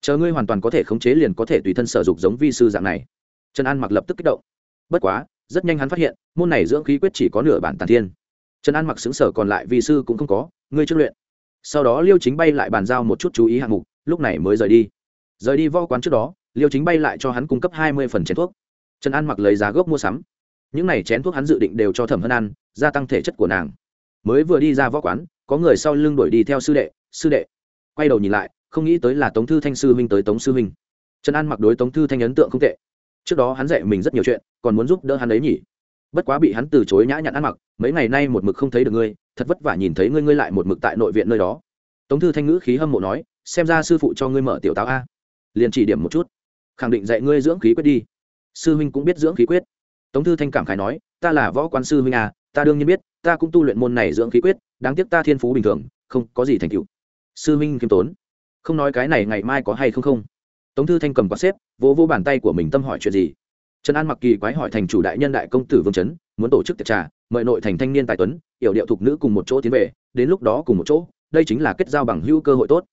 chờ ngươi hoàn toàn có thể khống chế liền có thể tùy thân sở dục giống vi sư dạng này. Trần an mặc lập tức kích động. Bất quá, rất nhanh hắn phát hiện, môn này dưỡng khí quyết chỉ có nửa bản tàn thiên. Trần an mặc xứng sở còn lại vi sư cũng không có, ngươi trước luyện. Sau đó liêu chính bay lại bàn giao một chút chú ý hạng mục, lúc này mới rời đi. Rời đi võ quán trước đó, liêu chính bay lại cho hắn cung cấp hai mươi phần chén thuốc. Trần an mặc lấy giá gốc mua sắm. Những này chén thuốc hắn dự định đều cho thẩm hân ăn gia tăng thể chất của nàng. Mới vừa đi ra võ quán, có người sau lưng đuổi đi theo sư đệ sư đệ. Quay đầu nhìn lại không nghĩ tới là tống thư thanh sư huynh tới tống sư huynh. Trần an mặc đối tống thư thanh ấn tượng không tệ. Trước đó hắn dạy mình rất nhiều chuyện, còn muốn giúp đỡ hắn ấy nhỉ. Bất quá bị hắn từ chối nhã nhặn ăn mặc, mấy ngày nay một mực không thấy được ngươi, thật vất vả nhìn thấy ngươi ngươi lại một mực tại nội viện nơi đó. Tống thư thanh ngữ khí hâm mộ nói, xem ra sư phụ cho ngươi mở tiểu táo a. Liền chỉ điểm một chút. Khẳng định dạy ngươi dưỡng khí quyết đi. Sư huynh cũng biết dưỡng khí quyết. Tống thư thanh cảm khái nói, ta là võ quan sư huynh à ta đương nhiên biết, ta cũng tu luyện môn này dưỡng khí quyết, đáng tiếc ta thiên phú bình thường, không có gì thành tựu. Sư huynh khiêm tốn không nói cái này ngày mai có hay không không. Tống thư thanh cầm quạt xếp, vỗ vỗ bàn tay của mình tâm hỏi chuyện gì. Trần an mặc kỳ quái hỏi thành chủ đại nhân đại công tử vương trấn muốn tổ chức tiệc trà, mời nội thành thanh niên tài tuấn, yểu điệu thục nữ cùng một chỗ tiến về, đến lúc đó cùng một chỗ, đây chính là kết giao bằng hữu cơ hội tốt.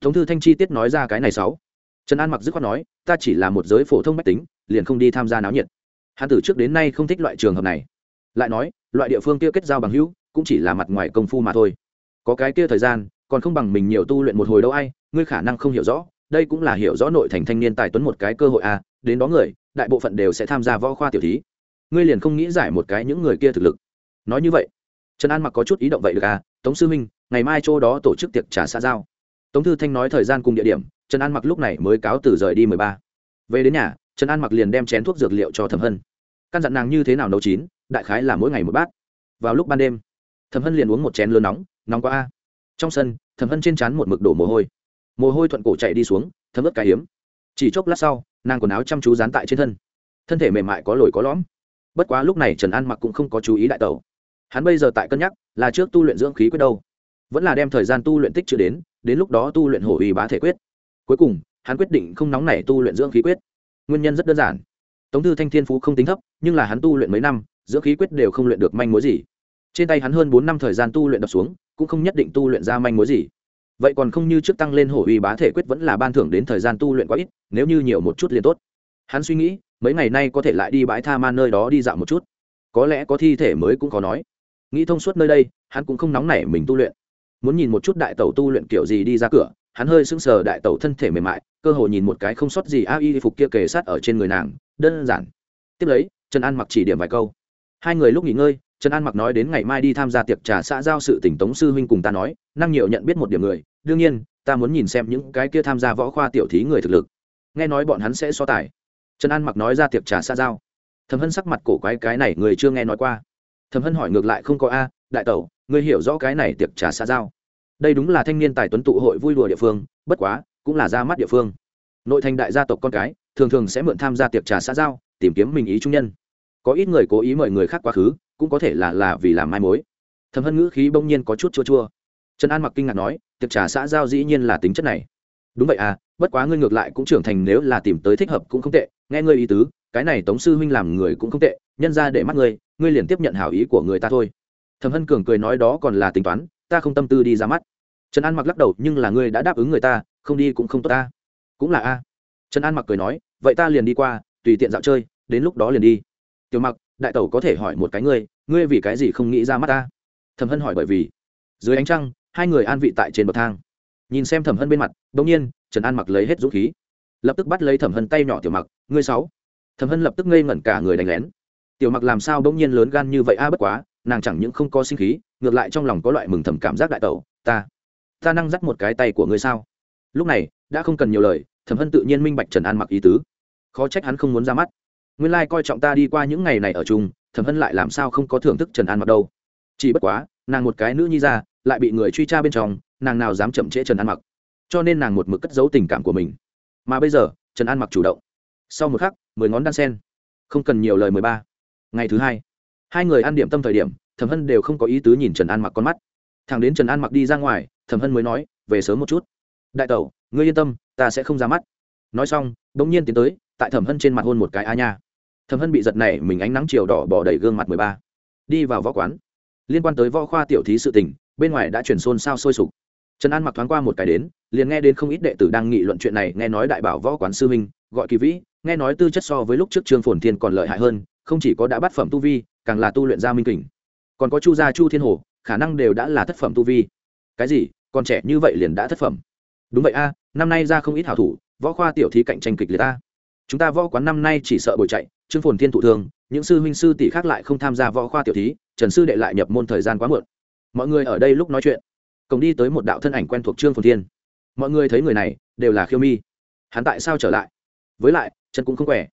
Tống thư thanh chi tiết nói ra cái này sáu. Trần an mặc dứt khoát nói, ta chỉ là một giới phổ thông mách tính, liền không đi tham gia náo nhiệt. Hắn từ trước đến nay không thích loại trường hợp này. Lại nói, loại địa phương kia kết giao bằng hữu, cũng chỉ là mặt ngoài công phu mà thôi. Có cái kia thời gian, còn không bằng mình nhiều tu luyện một hồi đâu ai ngươi khả năng không hiểu rõ, đây cũng là hiểu rõ nội thành thanh niên tài tuấn một cái cơ hội à đến đó người, đại bộ phận đều sẽ tham gia võ khoa tiểu thí. Ngươi liền không nghĩ giải một cái những người kia thực lực. Nói như vậy, trần an mặc có chút ý động vậy được à tống sư minh, ngày mai chỗ đó tổ chức tiệc trà xã giao. Tống thư thanh nói thời gian cùng địa điểm, trần an mặc lúc này mới cáo từ rời đi mười ba. Về đến nhà, trần an mặc liền đem chén thuốc dược liệu cho thẩm hân. Căn dặn nàng như thế nào nấu chín, đại khái là mỗi ngày một bát. Vào lúc ban đêm, thẩm hân liền uống một chén lớn nóng nóng quá a. Trong sân, thẩm hân trên trán một mực đổ mồ hôi mồ hôi thuận cổ chạy đi xuống, thấm ướt cái hiếm. Chỉ chốc lát sau, nàng quần áo chăm chú dán tại trên thân. Thân thể mềm mại có lồi có lõm. Bất quá lúc này trần an mặc cũng không có chú ý đại tẩu. Hắn bây giờ tại cân nhắc, là trước tu luyện dưỡng khí quyết đâu. Vẫn là đem thời gian tu luyện tích chữ đến đến lúc đó tu luyện hổ uy bá thể quyết. Cuối cùng, hắn quyết định không nóng nảy tu luyện dưỡng khí quyết. Nguyên nhân rất đơn giản. Tống thư thanh thiên phú không tính thấp, nhưng là hắn tu luyện mấy năm, dưỡng khí quyết đều không luyện được manh mối gì. Trên tay hắn hơn bốn năm thời gian tu luyện đập xuống, cũng không nhất định tu luyện ra manh mối gì vậy còn không như trước tăng lên hổ uy bá thể quyết vẫn là ban thưởng đến thời gian tu luyện quá ít, nếu như nhiều một chút liền tốt. Hắn suy nghĩ, mấy ngày nay có thể lại đi bãi tha man nơi đó đi dạo một chút. Có lẽ có thi thể mới cũng có nói. Nghĩ thông suốt nơi đây, hắn cũng không nóng nảy mình tu luyện. Muốn nhìn một chút đại tẩu tu luyện kiểu gì đi ra cửa, hắn hơi sững sờ đại tẩu thân thể mềm mại, cơ hồ nhìn một cái không sót gì a y phục kia kề sát ở trên người nàng, đơn giản. Tiếp lấy, trần an mặc chỉ điểm vài câu. Hai người lúc nghỉ ngơi, trần an mặc nói đến ngày mai đi tham gia tiệc trà xã giao sự tỉnh tống sư huynh cùng ta nói, năng nhiều nhận biết một điểm người đương nhiên, ta muốn nhìn xem những cái kia tham gia võ khoa tiểu thí người thực lực. Nghe nói bọn hắn sẽ so tài. Trần an mặc nói ra tiệc trà xã giao. Thầm hân sắc mặt cổ quái cái này người chưa nghe nói qua. Thầm hân hỏi ngược lại không có a, đại tẩu, ngươi hiểu rõ cái này tiệc trà xã giao. Đây đúng là thanh niên tài tuấn tụ hội vui đùa địa phương, bất quá, cũng là ra mắt địa phương. Nội thành đại gia tộc con cái, thường thường sẽ mượn tham gia tiệc trà xã giao, tìm kiếm mình ý trung nhân. Có ít người cố ý mời người khác quá khứ, cũng có thể là là vì làm mai mối. Thầm hân ngữ khí bỗng nhiên có chút chua chua. Trần an mặc kinh ngạc nói tiệc trà xã giao dĩ nhiên là tính chất này. Đúng vậy à bất quá ngươi ngược lại cũng trưởng thành nếu là tìm tới thích hợp cũng không tệ, nghe ngươi ý tứ, cái này tống sư huynh làm người cũng không tệ, nhân ra để mắt ngươi ngươi liền tiếp nhận hảo ý của người ta thôi. Thầm hân cường cười nói đó còn là tính toán, ta không tâm tư đi ra mắt. Trần an mặc lắc đầu, nhưng là ngươi đã đáp ứng người ta, không đi cũng không tốt ta. Cũng là a. Trần an mặc cười nói, vậy ta liền đi qua, tùy tiện dạo chơi, đến lúc đó liền đi. Tiểu mặc, đại tẩu có thể hỏi một cái ngươi ngươi vì cái gì không nghĩ ra mắt ta? Thẩm hân hỏi bởi vì, dưới ánh trăng hai người an vị tại trên bậc thang. Nhìn xem thẩm hân bên mặt đ ỗ n g nhiên, trần an mặc lấy hết dũng khí. Lập tức bắt lấy thẩm hân tay nhỏ tiểu mặc, ngươi sáu. Thẩm hân lập tức ngây ngẩn cả người đánh lén. Tiểu mặc làm sao bỗng nhiên lớn gan như vậy a, bất quá, nàng chẳng những không có sinh khí, ngược lại trong lòng có loại mừng thầm cảm giác đại tẩu, ta ta năng dắt một cái tay của ngươi sao? Lúc này, đã không cần nhiều lời, thẩm hân tự nhiên minh bạch trần an mặc ý tứ. Khó trách hắn không muốn ra mắt. Nguyên lai、like、coi trọng ta đi qua những ngày này ở chung, thẩm hân lại làm sao không có thưởng thức trần an mặc đâu. Chỉ bất quá, nàng một cái nữ nhi ra lại bị người truy tra bên trong, nàng nào dám chậm trễ trần an mặc. Cho nên nàng một mực cất giấu tình cảm của mình. Mà bây giờ, trần an mặc chủ động. Sau một khắc, mười ngón đan sen. Không cần nhiều lời mười ba. Ngày thứ hai hai người ăn điểm tâm thời điểm, thẩm hân đều không có ý tứ nhìn trần an mặc con mắt. Thằng đến trần an mặc đi ra ngoài, thẩm hân mới nói, về sớm một chút. Đại tẩu, ngươi yên tâm, ta sẽ không ra mắt. Nói xong đ ỗ n g nhiên tiến tới, tại thẩm hân trên mặt hôn một cái a nha. Thẩm hân bị giật này mình ánh nắng chiều đỏ bỏ đầy gương mặt mười ba. Đi vào võ quán. Liên quan tới võ khoa tiểu thí sự tình bên ngoài đã chuyển xôn xao sôi sục. Trần an mặc thoáng qua một cái đến, liền nghe đến không ít đệ tử đang nghị luận chuyện này, nghe nói đại bảo võ quán sư minh gọi kỳ vĩ, nghe nói tư chất so với lúc trước trương phồn thiên còn lợi hại hơn, không chỉ có đã bắt phẩm tu vi, càng là tu luyện gia minh kình. Còn có chu gia chu thiên hồ, khả năng đều đã là thất phẩm tu vi. Cái gì? Còn trẻ như vậy liền đã thất phẩm. Đúng vậy a, năm nay ra không ít hảo thủ, võ khoa tiểu thí cạnh tranh kịch liệt ta chúng ta võ quán năm nay chỉ sợ bồi chạy, trương phồn thiên thụ thương những sư huynh sư tỷ khác lại không tham gia võ khoa tiểu thí, trần sư đệ lại nhập môn thời gian quá muộn mọi người ở đây lúc nói chuyện. Cổng đi tới một đạo thân ảnh quen thuộc trương phồn thiên. Mọi người thấy người này, đều là khiêu mi. Hắn tại sao trở lại? Với lại, chân cũng không khỏe.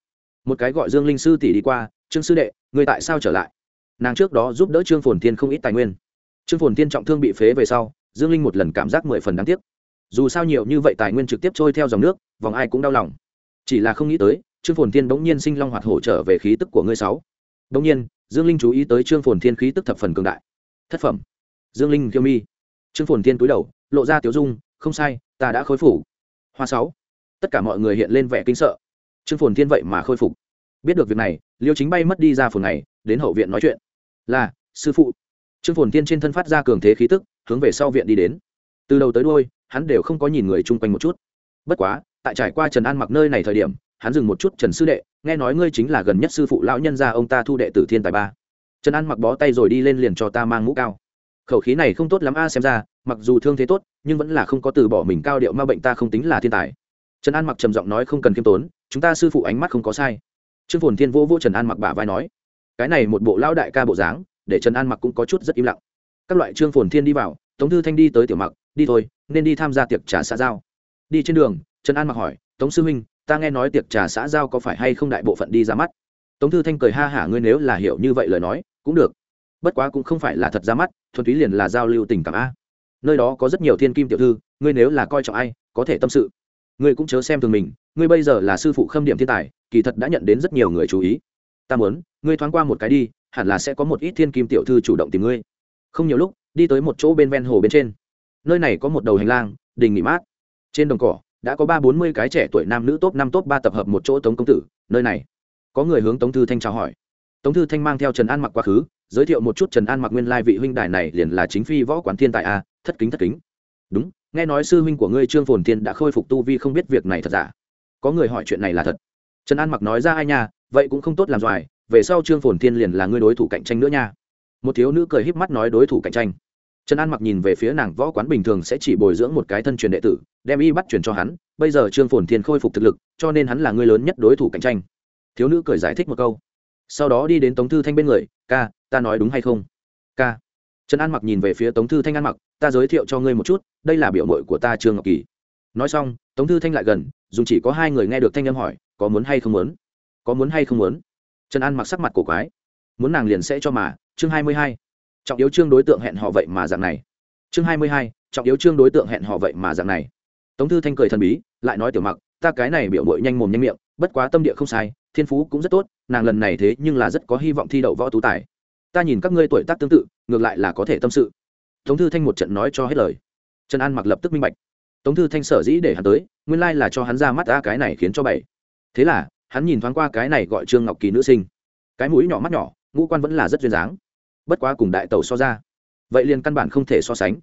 Một cái gọi dương linh sư tỷ đi qua, trương sư đệ người tại sao trở lại? Nàng trước đó giúp đỡ trương phồn thiên không ít tài nguyên. Trương phồn thiên trọng thương bị phế về sau, dương linh một lần cảm giác mười phần đáng tiếc. Dù sao nhiều như vậy tài nguyên trực tiếp trôi theo dòng nước, vòng ai cũng đau lòng. Chỉ là không nghĩ tới, trương phồn thiên bỗng nhiên sinh long hoạt hổ trở về khí tức của ngươi sáu. Bỗng nhiên, dương linh chú ý tới trương phồn thiên khí tức thập phần cường đại. Thất phẩm dương linh kiêu mi. Trương phồn thiên cúi đầu, lộ ra tiểu dung, không sai, ta đã khôi phủ hoa sáu. Tất cả mọi người hiện lên vẻ kinh sợ. Trương phồn thiên vậy mà khôi phục. Biết được việc này, liêu chính bay mất đi ra phường này, đến hậu viện nói chuyện. Là, sư phụ. Trương phồn thiên trên thân phát ra cường thế khí tức, hướng về sau viện đi đến. Từ đầu tới đôi hắn đều không có nhìn người chung quanh một chút. Bất quá, tại trải qua trần an mặc nơi này thời điểm, hắn dừng một chút trần sư đệ, nghe nói ngươi chính là gần nhất sư phụ lão nhân gia ông ta thu đệ tử thiên tài ba. Trần an mặc bó tay rồi đi lên liền cho ta mang mũ cao khẩu khí này không tốt lắm a, xem ra, mặc dù thương thế tốt, nhưng vẫn là không có từ bỏ mình cao điệu ma bệnh ta không tính là thiên tài. Trần an mặc trầm giọng nói không cần khiêm tốn, chúng ta sư phụ ánh mắt không có sai. Trương phồn thiên vô vô trần an mặc bả vai nói, cái này một bộ lão đại ca bộ dáng, để trần an mặc cũng có chút rất im lặng. Các loại trương phồn thiên đi vào, tống thư thanh đi tới tiểu mặc, đi thôi, nên đi tham gia tiệc trà xã giao. Đi trên đường, trần an mặc hỏi, tống sư huynh, ta nghe nói tiệc trà xã giao có phải hay không đại bộ phận đi ra mắt? Tống thư thanh cười ha hả, ngươi nếu là hiểu như vậy lời nói, cũng được bất quá cũng không phải là thật ra mắt, thuần túy liền là giao lưu tình cảm a. Nơi đó có rất nhiều thiên kim tiểu thư, ngươi nếu là coi trọng ai, có thể tâm sự. Ngươi cũng chớ xem thường mình, ngươi bây giờ là sư phụ khâm điểm thiên tài, kỳ thật đã nhận đến rất nhiều người chú ý. Ta muốn, ngươi thoáng qua một cái đi, hẳn là sẽ có một ít thiên kim tiểu thư chủ động tìm ngươi. Không nhiều lúc, đi tới một chỗ bên ven hồ bên trên. Nơi này có một đầu hành lang, đình nghỉ mát. Trên đồng cỏ, đã có ba bốn mươi cái trẻ tuổi nam nữ top năm top ba tập hợp một chỗ tống công tử, nơi này. Có người hướng tống thư thanh chào hỏi. Tống thư thanh mang theo trần an mặc quá khứ giới thiệu một chút trần an mặc nguyên lai vị huynh đài này liền là chính phi võ quán thiên tại a, thất kính thất kính. Đúng, nghe nói sư huynh của ngươi trương phồn thiên đã khôi phục tu vi không biết việc này thật giả. Có người hỏi chuyện này là thật. Trần an mặc nói ra, ai nha, vậy cũng không tốt làm doài, về sau trương phồn thiên liền là ngươi đối thủ cạnh tranh nữa nha. Một thiếu nữ cười híp mắt nói, đối thủ cạnh tranh. Trần an mặc nhìn về phía nàng võ quán bình thường sẽ chỉ bồi dưỡng một cái thân truyền đệ tử, đem y bắt truyền cho hắn, bây giờ trương phồn thiên khôi phục thực lực, cho nên hắn là người lớn nhất đối thủ cạnh tranh. Thiếu nữ cười giải thích một câu. Sau đó đi đến tống thư thanh bên người, ca ta nói đúng hay không? Ca trần an mặc nhìn về phía tống thư thanh an mặc, ta giới thiệu cho ngươi một chút, đây là biểu mội của ta trương ngọc kỳ. Nói xong, tống thư thanh lại gần, dùng chỉ có hai người nghe được thanh âm hỏi, có muốn hay không muốn? Có muốn hay không muốn? Trần an mặc sắc mặt cổ quái. Muốn nàng liền sẽ cho mà, chương hai mươi hai. Trọng yếu chương đối tượng hẹn họ vậy mà dạng này. Chương hai mươi hai, trọng yếu chương đối tượng hẹn họ vậy mà dạng này. Tống thư thanh cười thần bí, lại nói tiểu mặc, ta cái này biểu mội nhanh mồm nhanh miệng, bất quá tâm địa không sai, thiên phú cũng rất tốt, nàng lần này thế nhưng là rất có hy vọng thi đậu võ tú tài ta nhìn các ngươi tuổi tác tương tự, ngược lại là có thể tâm sự. Tống thư thanh một trận nói cho hết lời. Trần an mặc lập tức minh bạch. Tống thư thanh sở dĩ để hắn tới, nguyên lai là cho hắn ra mắt ta cái này khiến cho bảy thế là, hắn nhìn thoáng qua cái này gọi trương ngọc kỳ nữ sinh. Cái mũi nhỏ mắt nhỏ, ngũ quan vẫn là rất duyên dáng. Bất quá cùng đại tàu so ra, vậy liền căn bản không thể so sánh.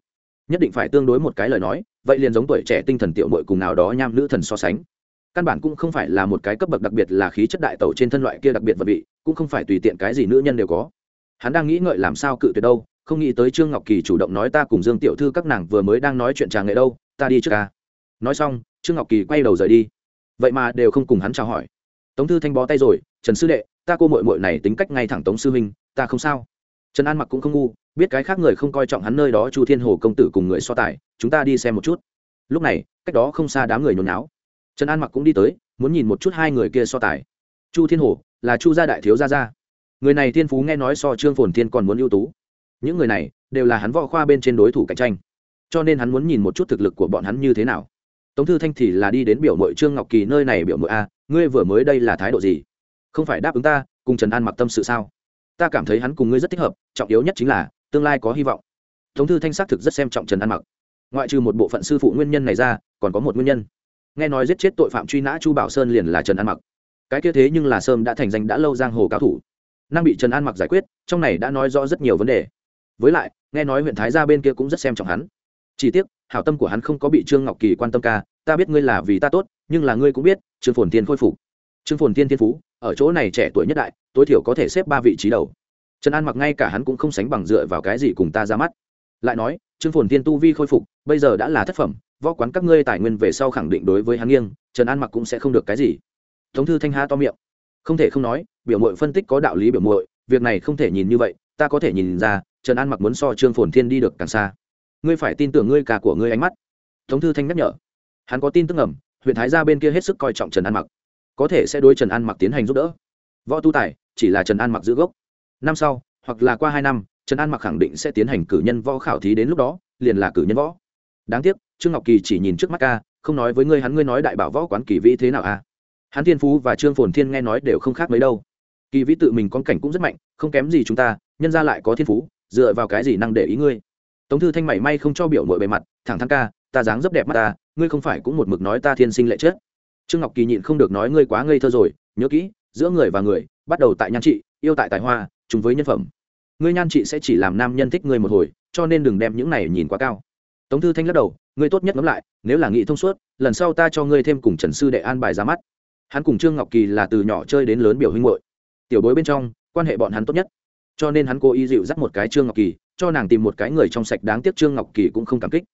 Nhất định phải tương đối một cái lời nói, vậy liền giống tuổi trẻ tinh thần tiểu mội cùng nào đó nham nữ thần so sánh. Căn bản cũng không phải là một cái cấp bậc đặc biệt là khí chất đại tàu trên thân loại kia đặc biệt vật vị, cũng không phải tùy tiện cái gì nữ nhân đều có hắn đang nghĩ ngợi làm sao cự tuyệt đâu, không nghĩ tới trương ngọc kỳ chủ động nói ta cùng dương tiểu thư các nàng vừa mới đang nói chuyện trà nghệ đâu, ta đi trước ca nói xong, trương ngọc kỳ quay đầu rời đi. Vậy mà đều không cùng hắn chào hỏi. Tống thư thanh bó tay rồi, trần sư đệ, ta cô mội mội này tính cách ngay thẳng tống sư huynh, ta không sao. Trần an mặc cũng không ngu, biết cái khác người không coi trọng hắn nơi đó chu thiên hồ công tử cùng người so tài, chúng ta đi xem một chút. Lúc này, cách đó không xa đám người nhốn náo trần an mặc cũng đi tới, muốn nhìn một chút hai người kia so tài. Chu thiên hổ là chu gia đại thiếu gia gia người này thiên phú nghe nói so trương phồn thiên còn muốn ưu tú. Những người này đều là hắn võ khoa bên trên đối thủ cạnh tranh. Cho nên hắn muốn nhìn một chút thực lực của bọn hắn như thế nào. Tống thư thanh thì là đi đến biểu mội trương ngọc kỳ nơi này biểu mội a à, ngươi vừa mới đây là thái độ gì? Không phải đáp ứng ta, cùng trần an mặc tâm sự sao? Ta cảm thấy hắn cùng ngươi rất thích hợp, trọng yếu nhất chính là tương lai có hy vọng. Tống thư thanh xác thực rất xem trọng trần an mặc. Ngoại trừ một bộ phận sư phụ nguyên nhân này ra, còn có một nguyên nhân. Nghe nói giết chết tội phạm truy nã chu bảo sơn liền là trần an mặc. Cái kia thế nhưng là sơm đã thành danh đã lâu giang hồ cao thủ năng bị trần an mặc giải quyết, trong này đã nói rõ rất nhiều vấn đề. Với lại, nghe nói huyện thái gia bên kia cũng rất xem trọng hắn. Chỉ tiếc, hảo tâm của hắn không có bị trương ngọc kỳ quan tâm ca, ta biết ngươi là vì ta tốt, nhưng là ngươi cũng biết, trương phồn tiên khôi phục. Trương phồn tiên thiên phú, ở chỗ này trẻ tuổi nhất đại, tối thiểu có thể xếp ba vị trí đầu. Trần an mặc ngay cả hắn cũng không sánh bằng dựa vào cái gì cùng ta ra mắt. Lại nói, trương phồn tiên tu vi khôi phục, bây giờ đã là thất phẩm, võ quán các ngươi tài nguyên về sau khẳng định đối với hắn nghiêng, trần an mặc cũng sẽ không được cái gì. Tống thư thanh ha to miệng không thể không nói, biểu mội phân tích có đạo lý biểu mội việc này không thể nhìn như vậy, ta có thể nhìn ra, trần an mặc muốn so trương phồn thiên đi được càng xa. Ngươi phải tin tưởng ngươi cả của ngươi ánh mắt. Thống thư thanh nhắc nhở. Hắn có tin tức ẩm huyện thái gia bên kia hết sức coi trọng trần an mặc. Có thể sẽ đối trần an mặc tiến hành giúp đỡ. Võ tu tài, chỉ là trần an mặc giữ gốc. Năm sau, hoặc là qua hai năm, trần an mặc khẳng định sẽ tiến hành cử nhân võ khảo thí đến lúc đó, liền là cử nhân võ. Đáng tiếc, trương ngọc kỳ chỉ nhìn trước mắt ca, không nói với ngươi hắn, ngươi nói đại bảo võ quán kỳ vĩ thế nào a hắn thiên phú và trương phồn thiên nghe nói đều không khác mấy đâu. Kỳ vĩ tự mình con cảnh cũng rất mạnh, không kém gì chúng ta, nhân ra lại có thiên phú, dựa vào cái gì năng để ý ngươi? Tống thư thanh mảy may không cho biểu mội bề mặt, thẳng thắn ca, ta dáng rất đẹp mắt ta, ngươi không phải cũng một mực nói ta thiên sinh lệ chết. Trương ngọc kỳ nhịn không được nói ngươi quá ngây thơ rồi, nhớ kỹ, giữa người và người, bắt đầu tại nhan trị, yêu tại tài hoa chúng với nhân phẩm. Ngươi nhan trị sẽ chỉ làm nam nhân thích ngươi một hồi, cho nên đừng đem những này nhìn quá cao. Tống thư thanh lắc đầu, ngươi tốt nhất ngẫm lại, nếu là nghị thông suốt, lần sau ta cho ngươi thêm cùng trần sư đệ an bài ra mắt hắn cùng trương ngọc kỳ là từ nhỏ chơi đến lớn biểu huynh hội tiểu bối bên trong, quan hệ bọn hắn tốt nhất. Cho nên hắn cố ý dịu dắt một cái trương ngọc kỳ, cho nàng tìm một cái người trong sạch đáng tiếc trương ngọc kỳ cũng không cảm kích.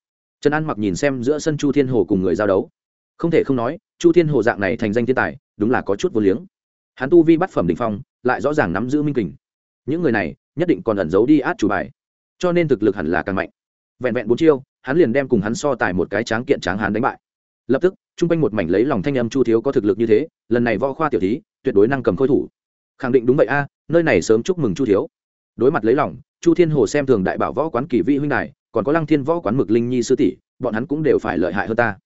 Trần an mặc nhìn xem giữa sân chu thiên hồ cùng người giao đấu. Không thể không nói, chu thiên hồ dạng này thành danh thiên tài, đúng là có chút vô liếng. Hắn tu vi bắt phẩm đ ỉ n h phong, lại rõ ràng nắm giữ minh kình. Những người này, nhất định còn ẩn giấu đi át chủ bài. Cho nên thực lực hẳn là càng mạnh. Vẹn vẹn bốn chiêu, hắn liền đem cùng hắn so tài một cái tráng kiện tráng hắn đánh bại. Lập tức chung quanh một mảnh lấy lòng thanh âm chu thiếu có thực lực như thế, lần này võ khoa tiểu thí, tuyệt đối năng cầm khôi thủ. Khẳng định đúng vậy a, nơi này sớm chúc mừng chu thiếu. Đối mặt lấy lòng, chu thiên hồ xem thường đại bảo võ quán kỳ vị huynh này còn có lăng thiên võ quán mực linh nhi sư tỷ, bọn hắn cũng đều phải lợi hại hơn ta.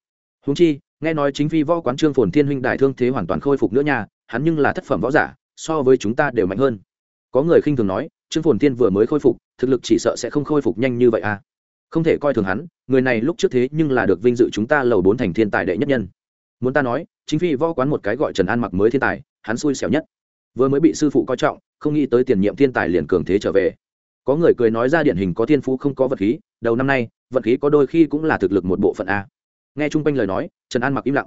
Húng chi, nghe nói chính phi võ quán trương phồn thiên huynh đại thương thế hoàn toàn khôi phục nữa nha, hắn nhưng là thất phẩm võ giả, so với chúng ta đều mạnh hơn. Có người khinh thường nói, trương phồn thiên vừa mới khôi phục, thực lực chỉ sợ sẽ không khôi phục nhanh như vậy à không thể coi thường hắn, người này lúc trước thế nhưng là được vinh dự chúng ta lầu bốn thành thiên tài đệ nhất nhân. Muốn ta nói, chính phi võ quán một cái gọi trần an mặc mới thiên tài, hắn xui xẻo nhất. Vừa mới bị sư phụ coi trọng, không nghĩ tới tiền nhiệm thiên tài liền cường thế trở về. Có người cười nói ra điển hình có thiên phú không có vật khí, đầu năm nay, vật khí có đôi khi cũng là thực lực một bộ phận a. Nghe chung quanh lời nói, trần an mặc im lặng.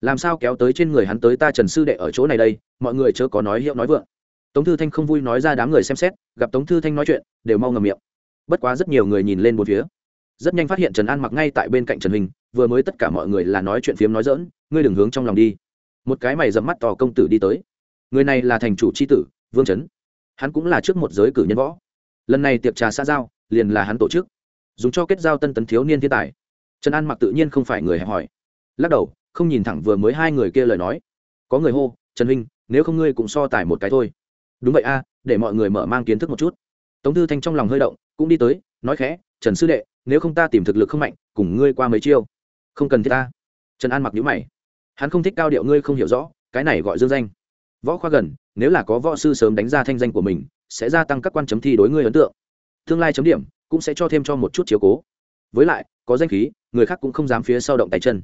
Làm sao kéo tới trên người hắn tới ta trần sư đệ ở chỗ này đây, mọi người chớ có nói hiệu nói vượng. Tống thư thanh không vui nói ra đám người xem xét, gặp tống thư thanh nói chuyện, đều mau ngầm miệng. Bất quá rất nhiều người nhìn lên một phía rất nhanh phát hiện trần an mặc ngay tại bên cạnh trần hình vừa mới tất cả mọi người là nói chuyện phiếm nói dỡn ngươi đừng hướng trong lòng đi. Một cái mày dẫm mắt tò công tử đi tới. Người này là thành chủ c h i tử, vương trấn hắn cũng là trước một giới cử nhân võ. Lần này tiệc trà xã giao, liền là hắn tổ chức. Dùng cho kết giao tân tấn thiếu niên thiên tài. Trần an mặc tự nhiên không phải người hẹp hỏi lắc đầu, không nhìn thẳng vừa mới hai người kia lời nói. Có người hô, trần huynh nếu không ngươi cũng so tài một cái thôi. Đúng vậy a, để mọi người mở mang kiến thức một chút. Tống thư thanh trong lòng hơi động, cũng đi tới, nói khẽ trần sư đệ, nếu không ta tìm thực lực không mạnh, cùng ngươi qua mấy chiêu. Không cần thiết ta. Trần an mặc nhữ mày. Hắn không thích cao điệu, ngươi không hiểu rõ, cái này gọi dương danh. Võ khoa gần, nếu là có võ sư sớm đánh ra thanh danh của mình, sẽ gia tăng các quan chấm thi đối ngươi ấn tượng. Tương lai chấm điểm, cũng sẽ cho thêm cho một chút chiếu cố. Với lại, có danh khí, người khác cũng không dám phía sau động tay chân.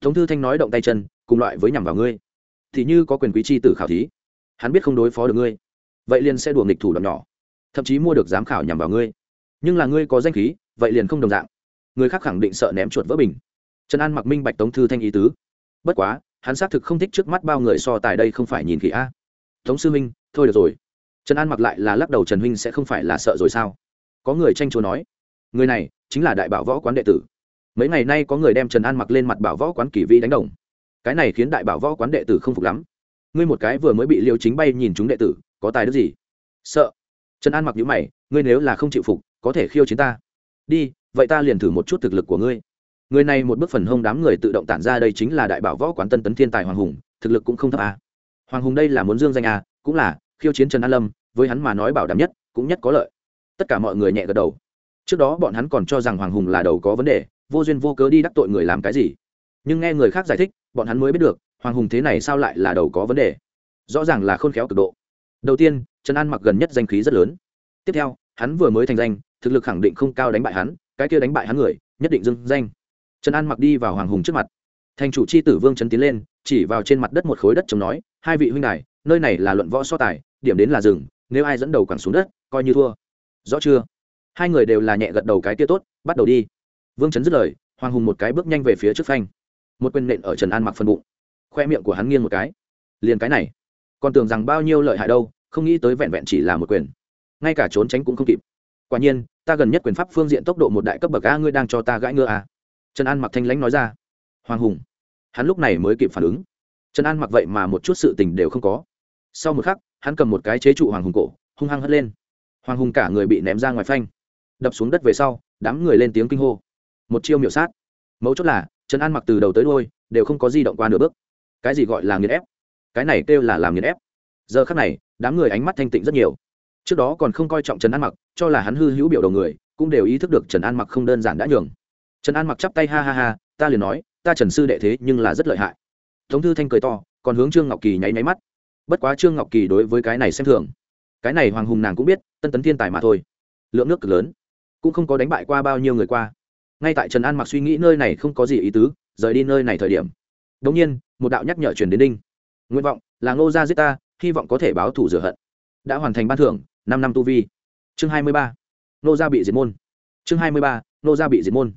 Tống thư thanh nói động tay chân, cùng loại với nhằm vào ngươi. Thì như có quyền quý chi tử khảo thí. Hắn biết không đối phó được ngươi. Vậy liền sẽ đùa nghịch thủ đoạn nhỏ. Thậm chí mua được giám khảo nhằm vào ngươi nhưng là ngươi có danh khí, vậy liền không đồng dạng. Người khác khẳng định sợ ném chuột vỡ bình. Trần an mặc minh bạch tống thư thanh ý tứ. Bất quá, hắn xác thực không thích trước mắt bao người so tài đây không phải nhìn khỉ a. Tống sư minh thôi được rồi. Trần an mặc lại là lắc đầu trần huynh sẽ không phải là sợ rồi sao? Có người tranh chúa nói, người này chính là đại bảo võ quán đệ tử. Mấy ngày nay có người đem trần an mặc lên mặt bảo võ quán kỳ vi đánh đồng. Cái này khiến đại bảo võ quán đệ tử không phục lắm. Ngươi một cái vừa mới bị liêu chính bay nhìn chúng đệ tử, có tài đức gì? Sợ. Trần an mặc nhữ mày, ngươi nếu là không chịu phục có thể khiêu chiến ta. Đi vậy ta liền thử một chút thực lực của ngươi. Người này một bước phần hông đám người tự động tản ra đây chính là đại bảo võ quán tân tấn thiên tài hoàng hùng thực lực cũng không thấp à. hoàng hùng đây là muốn dương danh à, cũng là khiêu chiến trần an lâm với hắn mà nói bảo đảm nhất cũng nhất có lợi. Tất cả mọi người nhẹ gật đầu. Trước đó bọn hắn còn cho rằng hoàng hùng là đầu có vấn đề vô duyên vô cớ đi đắc tội người làm cái gì. Nhưng nghe người khác giải thích bọn hắn mới biết được hoàng hùng thế này sao lại là đầu có vấn đề. Rõ ràng là khôn khéo cực độ. Đầu tiên trần an mặc gần nhất danh khí rất lớn. Tiếp theo hắn vừa mới thành danh thực lực khẳng định không cao đánh bại hắn, cái kia đánh bại hắn người, nhất định dưng danh. Trần an mặc đi vào hoàng hùng trước mặt. Thành chủ c h i tử vương trấn tiến lên, chỉ vào trên mặt đất một khối đất chống nói, hai vị huynh đài, nơi này là luận võ so tài, điểm đến là rừng, nếu ai dẫn đầu quẳng xuống đất, coi như thua. Rõ chưa? Hai người đều là nhẹ gật đầu cái kia tốt, bắt đầu đi. Vương trấn dứt lời, hoàng hùng một cái bước nhanh về phía trước phanh. Một quyền nện ở trần an mặc phân bụng. Khoe miệng của hắn nghiêng một cái. Liền cái này, còn tưởng rằng bao nhiêu lợi hại đâu, không nghĩ tới vẹn vẹn chỉ là một quyền. Ngay cả trốn tránh cũng không kịp. Quả nhiên ta gần nhất quyền pháp phương diện tốc độ một đại cấp bậc a, ngươi đang cho ta gãi ngựa à? Trần an mặc thanh lãnh nói ra. Hoàng hùng. Hắn lúc này mới kịp phản ứng. Trần an mặc vậy mà một chút sự tình đều không có. Sau một khắc, hắn cầm một cái chế trụ hoàng hùng cổ, hung hăng hất lên. Hoàng hùng cả người bị ném ra ngoài phanh. Đập xuống đất về sau, đám người lên tiếng kinh hô. Một chiêu miểu sát. Mấu chốt là, trần an mặc từ đầu tới đôi đều không có di động qua nửa bước. Cái gì gọi là nghiền ép? Cái này kêu là làm nghiền ép. Giờ khắc này, đám người ánh mắt thanh tịnh rất nhiều trước đó còn không coi trọng trần an mặc, cho là hắn hư hữu biểu đầu người, cũng đều ý thức được trần an mặc không đơn giản đã nhường. Trần an mặc chắp tay ha ha ha, ta liền nói, ta trần sư đệ thế nhưng là rất lợi hại. Tống thư thanh cười to, còn hướng trương ngọc kỳ nháy nháy mắt. Bất quá trương ngọc kỳ đối với cái này xem thường. Cái này hoàng hùng nàng cũng biết, tân tấn thiên tài mà thôi. Lượng nước cực lớn, cũng không có đánh bại qua bao nhiêu người qua. Ngay tại trần an mặc suy nghĩ nơi này không có gì ý tứ, rời đi nơi này thời điểm. Đống nhiên, một đạo nhắc nhở truyền đến đinh. Nguyện vọng là ngô gia giết ta, hy vọng có thể báo thủ rửa hận đã hoàn thành ban thưởng, năm năm tu vi. Chương hai mươi ba, nô gia bị diệt môn. Chương hai mươi ba, nô gia bị diệt môn.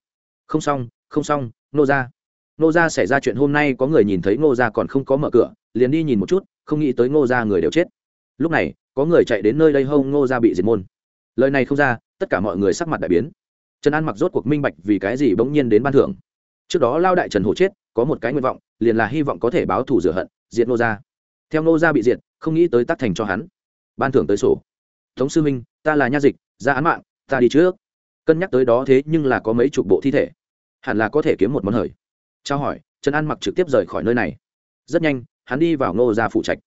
Không xong không xong, nô gia. Nô gia xảy ra chuyện hôm nay có người nhìn thấy nô gia còn không có mở cửa, liền đi nhìn một chút, không nghĩ tới nô gia người đều chết. Lúc này, có người chạy đến nơi đây hông nô gia bị diệt môn. Lời này không ra, tất cả mọi người sắc mặt đại biến. Trần an mặc rốt cuộc minh bạch vì cái gì bỗng nhiên đến ban thưởng. Trước đó lao đại trần hổ chết, có một cái nguyện vọng, liền là hy vọng có thể báo thù rửa hận, diệt nô gia. Theo nô gia bị diệt, không nghĩ tới tác thành cho hắn ban thưởng tới sổ. Tống sư minh ta là nha dịch, ra án mạng, ta đi trước. Cân nhắc tới đó thế nhưng là có mấy chục bộ thi thể. Hẳn là có thể kiếm một món hời. Trao hỏi, trần an mặc trực tiếp rời khỏi nơi này. Rất nhanh, hắn đi vào ngô gia phụ trạch.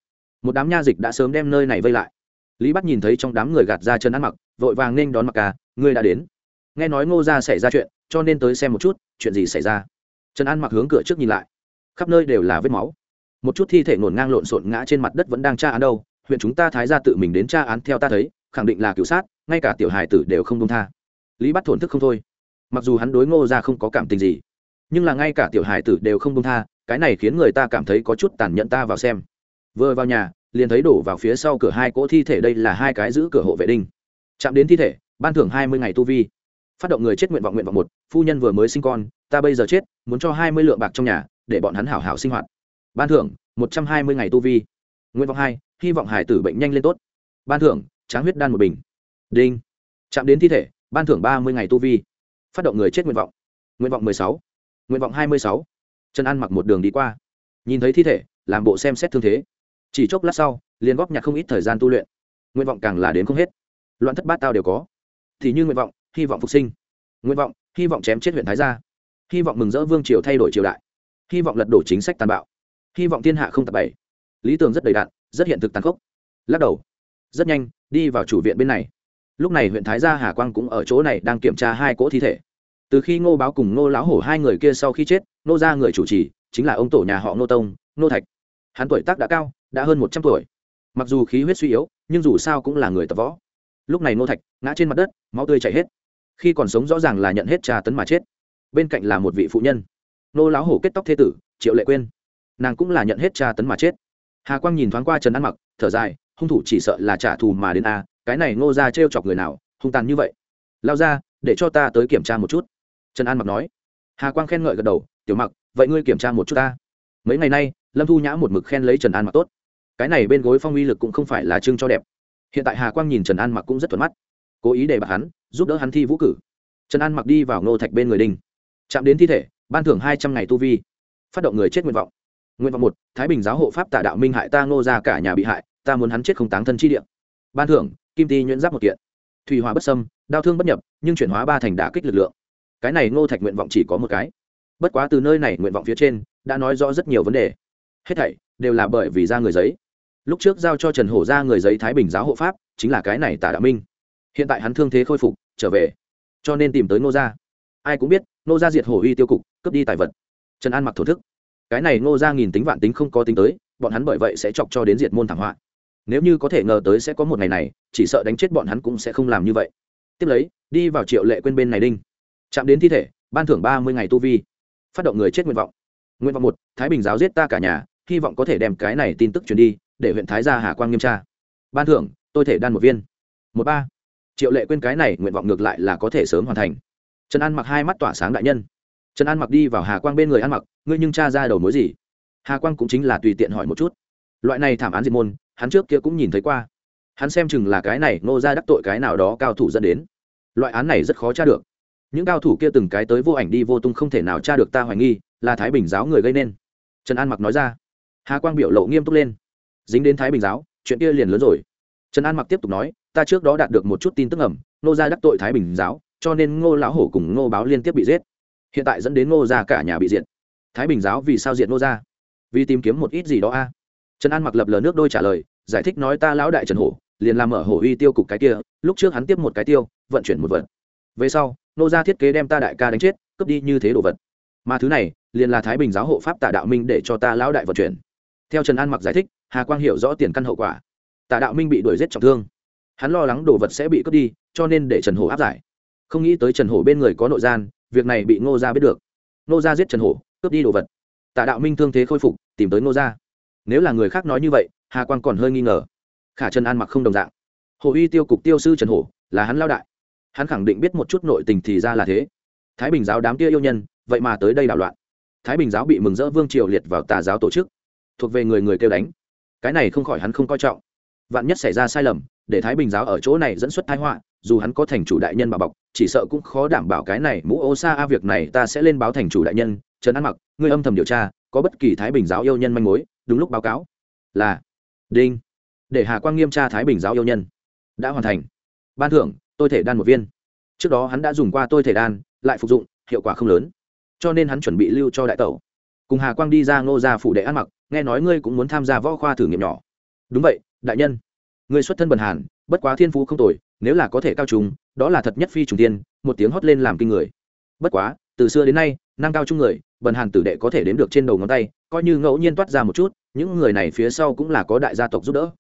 Một đám nha dịch đã sớm đem nơi này vây lại. Lý bắt nhìn thấy trong đám người gạt ra trần an mặc, vội vàng nên đón mặc ca ngươi đã đến. Nghe nói ngô gia xảy ra chuyện, cho nên tới xem một chút, chuyện gì xảy ra. Trần an mặc hướng cửa trước nhìn lại. Khắp nơi đều là vết máu. Một chút thi thể ngổn ngang lộn xộn ngã trên mặt đất vẫn đang tra án đâu huyện chúng ta thái ra tự mình đến tra án theo ta thấy, khẳng định là cứu sát, ngay cả tiểu hài tử đều không công tha. Lý bắt thổn thức không thôi. Mặc dù hắn đối ngô ra không có cảm tình gì, nhưng là ngay cả tiểu hài tử đều không công tha, cái này khiến người ta cảm thấy có chút tàn nhẫn ta vào xem. Vừa vào nhà, liền thấy đổ vào phía sau cửa hai cỗ thi thể đây là hai cái giữ cửa hộ vệ đinh. Chạm đến thi thể, ban thưởng hai mươi ngày tu vi. Phát động người chết nguyện vọng nguyện vọng một, phu nhân vừa mới sinh con, ta bây giờ chết, muốn cho hai mươi lượng bạc trong nhà, để bọn hắn hảo hảo sinh hoạt. Ban thưởng, một trăm hai mươi ngày tu vi nguyện vọng hai, hy vọng hải tử bệnh nhanh lên tốt. Ban thưởng, tráng huyết đan một bình. Đinh. Chạm đến thi thể, ban thưởng ba mươi ngày tu vi. Phát động người chết nguyện vọng. Nguyện vọng mười sáu. Nguyện vọng hai mươi sáu. Trần an mặc một đường đi qua. Nhìn thấy thi thể, làm bộ xem xét thương thế. Chỉ chốc lát sau, liền góp nhặt không ít thời gian tu luyện. Nguyện vọng càng là đến không hết. Loạn thất bát tao đều có. Thì như nguyện vọng, hy vọng phục sinh. Nguyện vọng, hy vọng chém chết huyện thái gia. Hy vọng mừng rỡ vương triều thay đổi triều đại. Hy vọng lật đổ chính sách tàn bạo. Hy vọng thiên hạ không tập bảy lý tưởng rất đầy đạn, rất hiện thực tàn khốc. Lắc đầu. Rất nhanh, đi vào chủ viện bên này. Lúc này huyện thái gia hà quang cũng ở chỗ này đang kiểm tra hai cỗ thi thể. Từ khi ngô báo cùng ngô lão hổ hai người kia sau khi chết, ngô ra người chủ trì chính là ông tổ nhà họ ngô tông, ngô thạch. Hắn tuổi tác đã cao, đã hơn một trăm tuổi. Mặc dù khí huyết suy yếu, nhưng dù sao cũng là người tập võ. Lúc này ngô thạch ngã trên mặt đất, máu tươi chảy hết. Khi còn sống rõ ràng là nhận hết trà tấn mà chết. Bên cạnh là một vị phụ nhân. Ngô lão hổ kết tóc thế tử, triệu lệ quên nàng cũng là nhận hết trà tấn mà chết hà quang nhìn thoáng qua trần ăn mặc, thở dài, hung thủ chỉ sợ là trả thù mà đến a, cái này ngô ra t chọc người nào, hung tàn như vậy. Lao ra, để cho ta tới kiểm tra một chút. Trần an mặc nói. Hà quang khen ngợi gật đầu, tiểu mặc, vậy ngươi kiểm tra một chút ta. Mấy ngày nay, lâm thu nhã một mực khen lấy trần an mặc tốt. Cái này bên gối phong uy lực cũng không phải là chương cho đẹp. Hiện tại hà quang nhìn trần an mặc cũng rất thuận mắt. Cố ý để bạc hắn, giúp đỡ hắn thi vũ cử. Trần an mặc đi vào ngô thạch bên người đinh. Chạm đến thi thể, ban thưởng hai trăm ngày tu vi. Phát động người chết nguyện vọng nguyện vọng một, thái bình giáo hộ pháp tả đạo minh hại ta, ngô ra cả nhà bị hại, ta muốn hắn chết không táng thân chi điện ban thưởng, kim ti nhuyễn giáp một kiện. Thủy hòa bất sâm đau thương bất nhập, nhưng chuyển hóa ba thành đả kích lực lượng. Cái này ngô thạch nguyện vọng chỉ có một cái. Bất quá từ nơi này nguyện vọng phía trên, đã nói rõ rất nhiều vấn đề. Hết thảy đều là bởi vì ra người giấy. Lúc trước giao cho trần hổ ra người giấy thái bình giáo hộ pháp, chính là cái này tả đạo minh. Hiện tại hắn thương thế khôi phục, trở về. Cho nên tìm tới ngô gia. Ai cũng biết, ngô gia diệt hổ uy tiêu cục, cướp đi tài vật. Trần an mặc thổ thức cái này ngô gia nghìn tính vạn tính không có tính tới, bọn hắn bởi vậy sẽ chọc cho đến diệt môn thảm họa. Nếu như có thể ngờ tới sẽ có một ngày này, chỉ sợ đánh chết bọn hắn cũng sẽ không làm như vậy. Tiếp lấy, đi vào triệu lệ quên bên này đinh. Chạm đến thi thể, ban thưởng ba mươi ngày tu vi. Phát động người chết nguyện vọng. Nguyện vọng một, thái bình giáo giết ta cả nhà, hy vọng có thể đem cái này tin tức truyền đi, để huyện thái gia hà quang nghiêm tra. Ban thưởng, tôi thể đan một viên. Một ba, triệu lệ quên cái này nguyện vọng ngược lại là có thể sớm hoàn thành. Trần an mặc hai mắt tỏa sáng đại nhân trần an mặc đi vào hà quang bên người ăn mặc, ngươi nhưng cha ra đầu mối gì? Hà quang cũng chính là tùy tiện hỏi một chút. Loại này thảm án diệt môn, hắn trước kia cũng nhìn thấy qua. Hắn xem chừng là cái này Ngô ra đắc tội cái nào đó cao thủ dẫn đến. Loại án này rất khó tra được. Những cao thủ kia từng cái tới vô ảnh đi vô tung không thể nào tra được ta hoài nghi, là thái bình giáo người gây nên. Trần an mặc nói ra. Hà quang biểu lộ nghiêm túc lên. Dính đến thái bình giáo, chuyện kia liền lớn rồi. Trần an mặc tiếp tục nói, ta trước đó đạt được một chút tin tức ẩm nô gia đắc tội thái bình giáo, cho nên ngô lão hổ cùng ngô báo liên tiếp bị giết hiện tại dẫn đến ngô gia cả nhà bị diệt. Thái bình giáo vì sao diệt ngô gia? Vì tìm kiếm một ít gì đó a? Trần an mặc lập lờ nước đôi trả lời, giải thích nói ta lão đại trần hổ, liền làm ở hổ uy tiêu cục cái kia, lúc trước hắn tiếp một cái tiêu, vận chuyển một vật. Về sau nô gia thiết kế đem ta đại ca đánh chết, cướp đi như thế đồ vật. Mà thứ này, liền là thái bình giáo hộ pháp tạ đạo minh để cho ta lão đại vận chuyển. Theo trần an mặc giải thích, hà quang hiểu rõ tiền căn hậu quả. Tạ đạo minh bị đuổi giết trọng thương. Hắn lo lắng đồ vật sẽ bị cướp đi, cho nên để trần hổ áp giải. Không nghĩ tới trần hổ bên người có nội gian việc này bị ngô gia biết được. Ngô gia giết trần hổ, cướp đi đồ vật. Tạ đạo minh thương thế khôi phục, tìm tới ngô gia. Nếu là người khác nói như vậy, hà quang còn hơi nghi ngờ. Khả trần an mặc không đồng dạng. Hồ uy tiêu cục tiêu sư trần hổ, là hắn lao đại. Hắn khẳng định biết một chút nội tình thì ra là thế. Thái bình giáo đám kia yêu nhân, vậy mà tới đây đảo loạn. Thái bình giáo bị mừng rỡ vương triều liệt vào tà giáo tổ chức. Thuộc về người người kêu đánh. Cái này không khỏi hắn không coi trọng. Vạn nhất xảy ra sai lầm, để thái bình giáo ở chỗ này dẫn xuất thái họa dù hắn có thành chủ đại nhân bảo bọc, chỉ sợ cũng khó đảm bảo cái này mũ ô xa a việc này ta sẽ lên báo thành chủ đại nhân. Trần an mặc, ngươi âm thầm điều tra, có bất kỳ thái bình giáo yêu nhân manh mối, đúng lúc báo cáo. Là. Đinh. Để hà quang nghiêm tra thái bình giáo yêu nhân. Đã hoàn thành. Ban thưởng, tôi thể đan một viên. Trước đó hắn đã dùng qua tôi thể đan, lại phục dụng, hiệu quả không lớn. Cho nên hắn chuẩn bị lưu cho đại tẩu. Cùng hà quang đi ra ngô ra phủ đệ ăn mặc, nghe nói ngươi cũng muốn tham gia võ khoa thử nghiệm nhỏ. Đúng vậy, đại nhân. Ngươi xuất thân bần hàn, bất quá thiên phú không tồi nếu là có thể cao trùng, đó là thật nhất phi trùng tiên, một tiếng hót lên làm kinh người. Bất quá, từ xưa đến nay, năng cao trung người, bần hàn tử đệ có thể đến được trên đầu ngón tay, coi như ngẫu nhiên toát ra một chút, những người này phía sau cũng là có đại gia tộc giúp đỡ.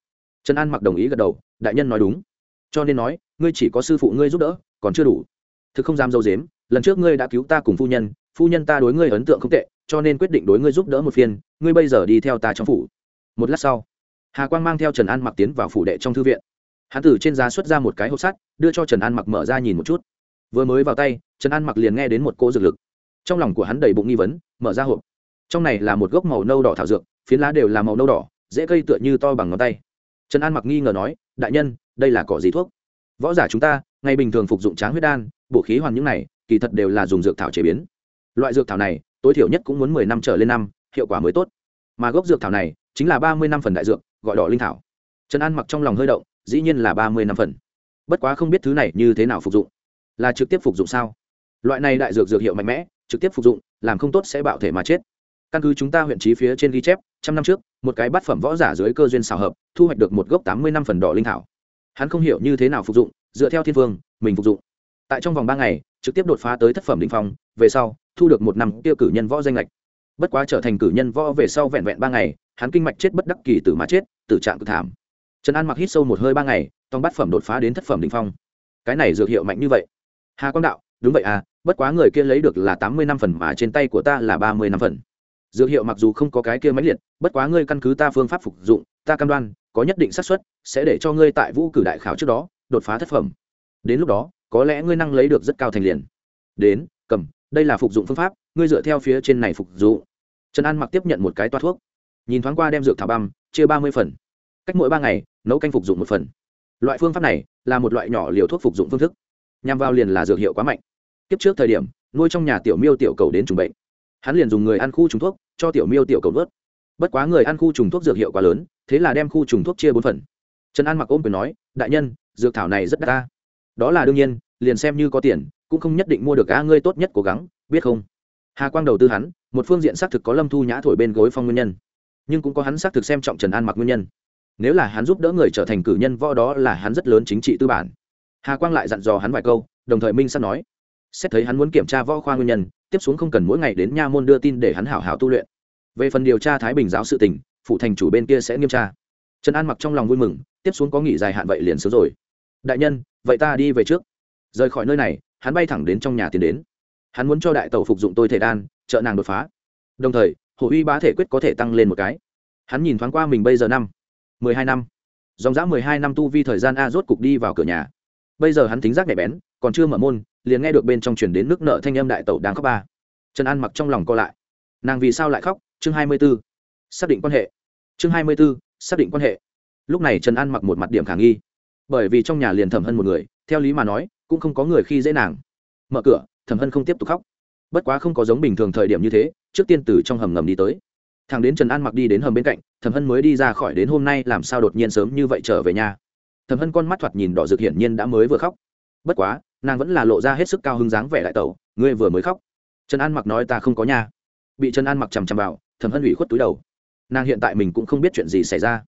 Trần an mặc đồng ý gật đầu, đại nhân nói đúng. Cho nên nói, ngươi chỉ có sư phụ ngươi giúp đỡ, còn chưa đủ. Thực không dám dâu dếm, lần trước ngươi đã cứu ta cùng phu nhân phu nhân ta đối ngươi ấn tượng không tệ, cho nên quyết định đối ngươi giúp đỡ một phiên, ngươi bây giờ đi theo ta trong phủ. Một lát sau, hà quang mang theo trần an mặc tiến vào phủ đệ trong thư viện. Hắn từ trên giá xuất ra một cái hộp sắt, đưa cho trần an mặc mở ra nhìn một chút. Vừa mới vào tay, trần an mặc liền nghe đến một cô dược lực. Trong lòng của hắn đầy bụng nghi vấn, mở ra hộp. Trong này là một gốc màu nâu đỏ thảo dược, phiến lá đều là màu nâu đỏ dễ cây tựa như to bằng ngón tay. Trần an mặc nghi ngờ nói, đại nhân, đây là cỏ gì thuốc? Võ giả chúng ta, ngày bình thường phục dụng tráng huyết đan, bổ khí hoàn những này, kỳ thật đều là dùng dược thảo chế biến. Loại dược thảo này, tối thiểu nhất cũng muốn mười năm trở lên năm, hiệu quả mới tốt. Mà gốc dược thảo này, chính là ba mươi năm phần đại dược, gọi đỏ linh thảo. Trần an mặc trong lòng hơi động dĩ nhiên là ba mươi năm phần. Bất quá không biết thứ này như thế nào phục dụng. Là trực tiếp phục dụng sao? Loại này đại dược dược hiệu mạnh mẽ, trực tiếp phục dụng, làm không tốt sẽ bạo thể mà chết. Căn cứ chúng ta huyện trí phía trên ghi chép, trăm năm trước, một cái bát phẩm võ giả dưới cơ duyên xào hợp, thu hoạch được một gốc tám mươi năm phần đỏ linh thảo. Hắn không hiểu như thế nào phục dụng, dựa theo thiên vương, mình phục dụng. Tại trong vòng ba ngày, trực tiếp đột phá tới thất phẩm đ ỉ n h phong, về sau, thu được một năm tiêu cử nhân võ danh lệch. Bất quá trở thành cử nhân võ về sau vẹn vẹn ba ngày, hắn kinh mạch chết bất đắc kỳ tử mà chết, tử trạng cực thảm trần an mặc hít sâu một hơi ba ngày, tòng bát phẩm đột phá đến thất phẩm đỉnh phong. Cái này dược hiệu mạnh như vậy. Hà quang đạo, đúng vậy à bất quá người kia lấy được là tám mươi năm phần mà trên tay của ta là ba mươi năm phần. Dược hiệu mặc dù không có cái kia máy liệt, bất quá ngươi căn cứ ta phương pháp phục dụng, ta cam đoan, có nhất định xác suất, sẽ để cho ngươi tại vũ cử đại khảo trước đó, đột phá thất phẩm. Đến lúc đó, có lẽ ngươi năng lấy được rất cao thành liền. Đến, cầm, đây là phục dụng phương pháp, ngươi dựa theo phía trên này phục dụng. Trần an mặc tiếp nhận một cái toa thuốc. Nhìn thoáng qua đem dược thảo băm, chia ba mươi phần. Cách mỗi ba ngày nấu canh phục dụng một phần. Loại phương pháp này là một loại nhỏ liều thuốc phục dụng phương thức. Nhằm vào liền là dược hiệu quá mạnh. Tiếp trước thời điểm, nuôi trong nhà tiểu miêu tiểu cầu đến trùng bệnh. Hắn liền dùng người ăn khu trùng thuốc cho tiểu miêu tiểu cầu nuốt. Bất quá người ăn khu trùng thuốc dược hiệu quá lớn, thế là đem khu trùng thuốc chia bốn phần. Trần an mặc ôm quyền nói, đại nhân, dược thảo này rất đắt ta. Đó là đương nhiên, liền xem như có tiền, cũng không nhất định mua được a ngươi tốt nhất cố gắng, biết không? Hà quang đầu tư hắn, một phương diện xác thực có lâm thu nhã thổi bên gối phong nguyên nhân. Nhưng cũng có hắn xác thực xem trọng trần an mặc nguyên nhân nếu là hắn giúp đỡ người trở thành cử nhân, võ đó là hắn rất lớn chính trị tư bản. Hà quang lại dặn dò hắn vài câu, đồng thời minh sắp nói, xét thấy hắn muốn kiểm tra võ khoa nguyên nhân, tiếp xuống không cần mỗi ngày đến nha môn đưa tin để hắn hảo hảo tu luyện. Về phần điều tra thái bình giáo sự tỉnh phụ thành chủ bên kia sẽ nghiêm tra. Trần an mặc trong lòng vui mừng, tiếp xuống có nghỉ dài hạn vậy liền sớm rồi. Đại nhân, vậy ta đi về trước. Rời khỏi nơi này, hắn bay thẳng đến trong nhà tiến đến. Hắn muốn cho đại tàu phục dụng tôi thể đan, trợ nàng đột phá. Đồng thời, hổ uy bá thể quyết có thể tăng lên một cái. Hắn nhìn thoáng qua mình bây giờ năm mười hai năm. Dòng dã mười hai năm tu vi thời gian a rốt cục đi vào cửa nhà. Bây giờ hắn tính giác nhạy bén, còn chưa mở môn, liền nghe được bên trong chuyển đến nước nợ thanh âm đại tẩu đang khóc ba. Trần an mặc trong lòng co lại. Nàng vì sao lại khóc? Chương hai mươi b ố xác định quan hệ. Chương hai mươi b ố xác định quan hệ. Lúc này trần an mặc một mặt điểm khả nghi. Bởi vì trong nhà liền thẩm hân một người, theo lý mà nói, cũng không có người khi dễ nàng. Mở cửa thẩm hân không tiếp tục khóc. Bất quá không có giống bình thường thời điểm như thế, trước tiên từ trong hầm ngầm đi tới. Thằng đến trần an mặc đi đến hầm bên cạnh thẩm hân mới đi ra khỏi đến hôm nay, làm sao đột nhiên sớm như vậy trở về nhà thẩm hân con mắt thoạt nhìn đỏ rực hiển nhiên đã mới vừa khóc. Bất quá, nàng vẫn là lộ ra hết sức cao hứng dáng vẻ đại tẩu, ngươi vừa mới khóc. Trần an mặc nói ta không có nhà bị trần an mặc chằm chằm vào, thẩm hân ủy khuất túi đầu. Nàng hiện tại mình cũng không biết chuyện gì xảy ra.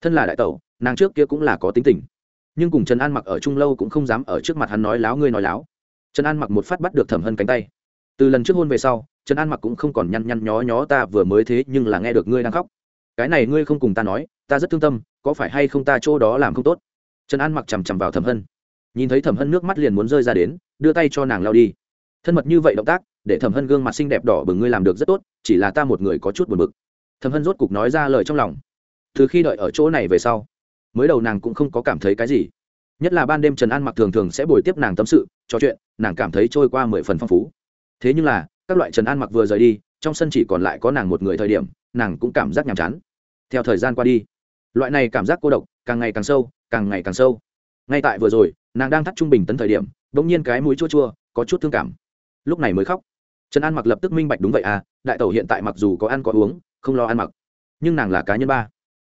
Thân là đại tẩu, nàng trước kia cũng là có tính tình. Nhưng cùng trần an mặc ở chung lâu cũng không dám ở trước mặt hắn nói láo ngươi nói láo. Trần an mặc một phát bắt được thẩm hân cánh tay. Từ lần trước hôn về sau, trần an mặc cũng không còn nhăn nhăn nhó nhó ta vừa mới thế, nhưng là nghe được ngươi đang khóc cái này ngươi không cùng ta nói, ta rất thương tâm, có phải hay không ta chỗ đó làm không tốt? Trần an mặc chằm chằm vào thẩm hân. Nhìn thấy thẩm hân nước mắt liền muốn rơi ra đến, đưa tay cho nàng lao đi. Thân mật như vậy động tác, để thẩm hân gương mặt xinh đẹp đỏ bừng ngươi làm được rất tốt, chỉ là ta một người có chút buồn bực. Thẩm hân rốt cục nói ra lời trong lòng. Từ khi đợi ở chỗ này về sau, mới đầu nàng cũng không có cảm thấy cái gì. Nhất là ban đêm trần an mặc thường thường sẽ bồi tiếp nàng tâm sự, trò chuyện, nàng cảm thấy trôi qua mười phần phong phú. Thế nhưng là, các loại trần an mặc vừa rời đi trong sân chỉ còn lại có nàng một người thời điểm nàng cũng cảm giác nhàm chán. Theo thời gian qua đi loại này cảm giác cô độc càng ngày càng sâu càng ngày càng sâu. Ngay tại vừa rồi nàng đang thắt trung bình tấn thời điểm đ ỗ n g nhiên cái mũi chua chua có chút thương cảm. Lúc này mới khóc. Trần an mặc lập tức minh bạch đúng vậy à đại tẩu hiện tại mặc dù có ăn có uống không lo ăn mặc. Nhưng nàng là cá nhân ba.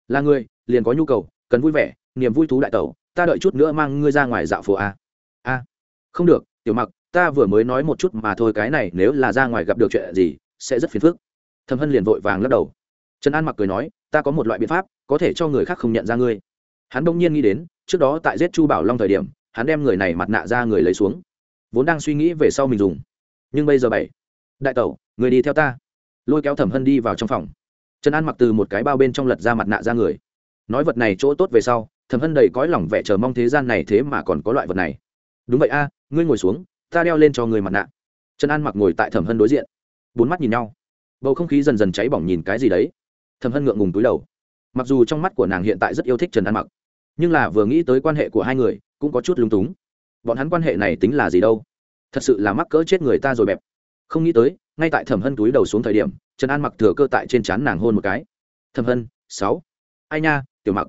Là người liền có nhu cầu cần vui vẻ niềm vui thú đại tẩu ta đợi chút nữa mang ngươi ra ngoài dạo phố a à? a à, không được tiểu mặc ta vừa mới nói một chút mà thôi cái này nếu là ra ngoài gặp được chuyện gì sẽ rất phiền phức. Thầm hân liền vội vàng lắc đầu. Trần an mặc cười nói, ta có một loại biện pháp, có thể cho người khác không nhận ra ngươi. Hắn đông nhiên nghĩ đến, trước đó tại giết chu bảo long thời điểm, hắn đem người này mặt nạ ra người lấy xuống. Vốn đang suy nghĩ về sau mình dùng. Nhưng bây giờ bảy. Đại tẩu, người đi theo ta. Lôi kéo thẩm hân đi vào trong phòng. Trần an mặc từ một cái bao bên trong lật ra mặt nạ ra người. Nói vật này chỗ tốt về sau, thẩm hân đầy cõi lòng vẻ chờ mong thế gian này thế mà còn có loại vật này. Đúng vậy a, ngươi ngồi xuống, ta đeo lên cho người mặt nạ. Trần an mặc ngồi tại thẩm hân đối diện bốn mắt nhìn nhau. Bầu không khí dần dần cháy bỏng nhìn cái gì đấy. Thầm hân ngượng ngùng túi đầu. Mặc dù trong mắt của nàng hiện tại rất yêu thích trần an mặc, nhưng là vừa nghĩ tới quan hệ của hai người, cũng có chút lung túng. Bọn hắn quan hệ này tính là gì đâu? Thật sự là mắc cỡ chết người ta rồi bẹp. Không nghĩ tới, ngay tại thẩm hân túi đầu xuống thời điểm, trần an mặc thừa cơ tại trên trán nàng hôn một cái. Thẩm hân, sáu. Ai nha, tiểu mặc.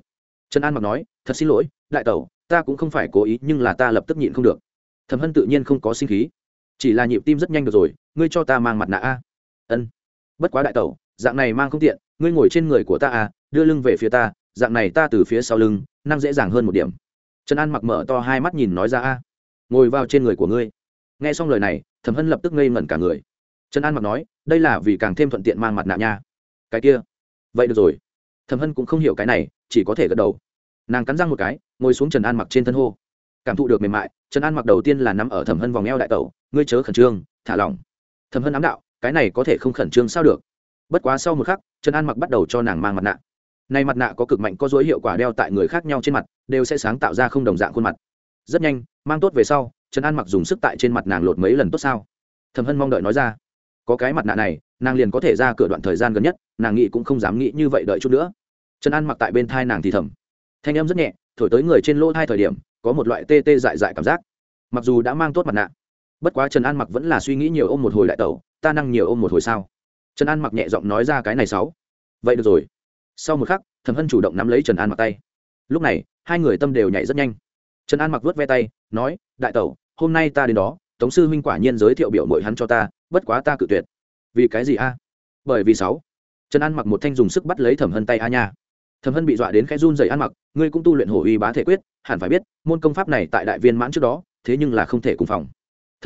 Trần an mặc nói, thật xin lỗi, đại tẩu, ta cũng không phải cố ý, nhưng là ta lập tức nhịn không được. Thẩm hân tự nhiên không có sinh khí. Chỉ là nhịp tim rất nhanh được rồi ngươi cho ta mang mặt nạ a. Ân. Bất quá đại tẩu, dạng này mang không tiện, ngươi ngồi trên người của ta a đưa lưng về phía ta, dạng này ta từ phía sau lưng, năng dễ dàng hơn một điểm. Trần an mặc mở to hai mắt nhìn nói ra a. Ngồi vào trên người của ngươi. Nghe xong lời này, thẩm hân lập tức ngây ngẩn cả người. Trần an mặc nói, đây là vì càng thêm thuận tiện mang mặt nạ nha. Cái kia. Vậy được rồi. Thẩm hân cũng không hiểu cái này, chỉ có thể gật đầu. Nàng cắn răng một cái, ngồi xuống trần an mặc trên thân hô. Cảm thụ được mềm mại, trần an mặc đầu tiên là nắm ở thẩm hân vòng eo đại tẩu, ngươi chớ khẩn trương, thả lỏng thầm hân ám đạo, cái này có thể không khẩn trương sao được. Bất quá sau một khắc, trần an mặc bắt đầu cho nàng mang mặt nạ. Này mặt nạ có cực mạnh, có dối hiệu quả đeo tại người khác nhau trên mặt, đều sẽ sáng tạo ra không đồng dạng khuôn mặt. Rất nhanh, mang tốt về sau, trần an mặc dùng sức tại trên mặt nàng lột mấy lần tốt sao? Thầm hân mong đợi nói ra. Có cái mặt nạ này, nàng liền có thể ra cửa đoạn thời gian gần nhất, nàng nghĩ cũng không dám nghĩ như vậy đợi chút nữa. Trần an mặc tại bên thai nàng thì thầm. Thanh em rất nhẹ, thổi tới người trên lỗ hai thời điểm, có một loại tê tê dại dại cảm giác. Mặc dù đã mang tốt mặt nạ bất quá trần an mặc vẫn là suy nghĩ nhiều ôm một hồi lại tẩu, ta năng nhiều ôm một hồi sao? Trần an mặc nhẹ giọng nói ra cái này sáu. Vậy được rồi. Sau một khắc, thẩm hân chủ động nắm lấy trần an mặc tay. Lúc này, hai người tâm đều nhảy rất nhanh. Trần an mặc vớt ve tay, nói, đại tẩu, hôm nay ta đến đó, tống sư huynh quả nhiên giới thiệu biểu mội hắn cho ta, bất quá ta cự tuyệt. Vì cái gì a? Bởi vì sáu. Trần an mặc một thanh dùng sức bắt lấy thẩm hân tay a nha. Thẩm hân bị dọa đến khẽ run dày ăn mặc, ngươi cũng tu luyện hổ uy bá thể quyết, hẳn phải biết, môn công pháp này tại đại viên mãn trước đó, thế nhưng là không thể cùng phòng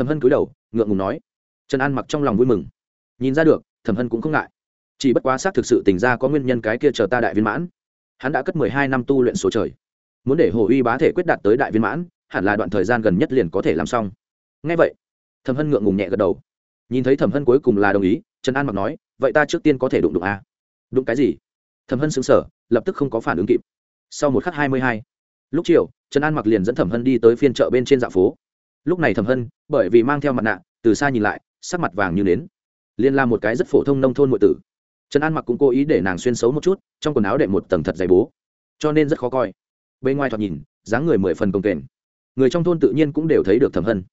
thẩm hân cúi đầu, ngượng ngùng nói. Trần an mặc trong lòng vui mừng. Nhìn ra được, thẩm hân cũng không ngại. Chỉ bất quá xác thực sự tình ra có nguyên nhân cái kia chờ ta đại viên mãn. Hắn đã cất mười hai năm tu luyện số trời. Muốn để hồ uy bá thể quyết đạt tới đại viên mãn, hẳn là đoạn thời gian gần nhất liền có thể làm xong. Ngay vậy, thẩm hân ngượng ngùng nhẹ gật đầu. Nhìn thấy thẩm hân cuối cùng là đồng ý, trần an mặc nói, vậy ta trước tiên có thể đụng đụng a. À? đụng cái gì? Thẩm hân xứng sở lập tức không có phản ứng kịp. Sau một khắc hai mươi hai, lúc chiều, trần an mặc liền dẫn thẩm hân đi tới phiên chợ bên trên dạ phố lúc này thẩm hân, bởi vì mang theo mặt nạ, từ xa nhìn lại, sắc mặt vàng như nến. Liên là một cái rất phổ thông nông thôn ngụy tử. Trần an mặc cũng cố ý để nàng xuyên xấu một chút, trong quần áo đệm một tầng thật dày bố. Cho nên rất khó coi. Bên ngoài thoạt nhìn, dáng người mười phần công kềnh. Người trong thôn tự nhiên cũng đều thấy được thẩm hân.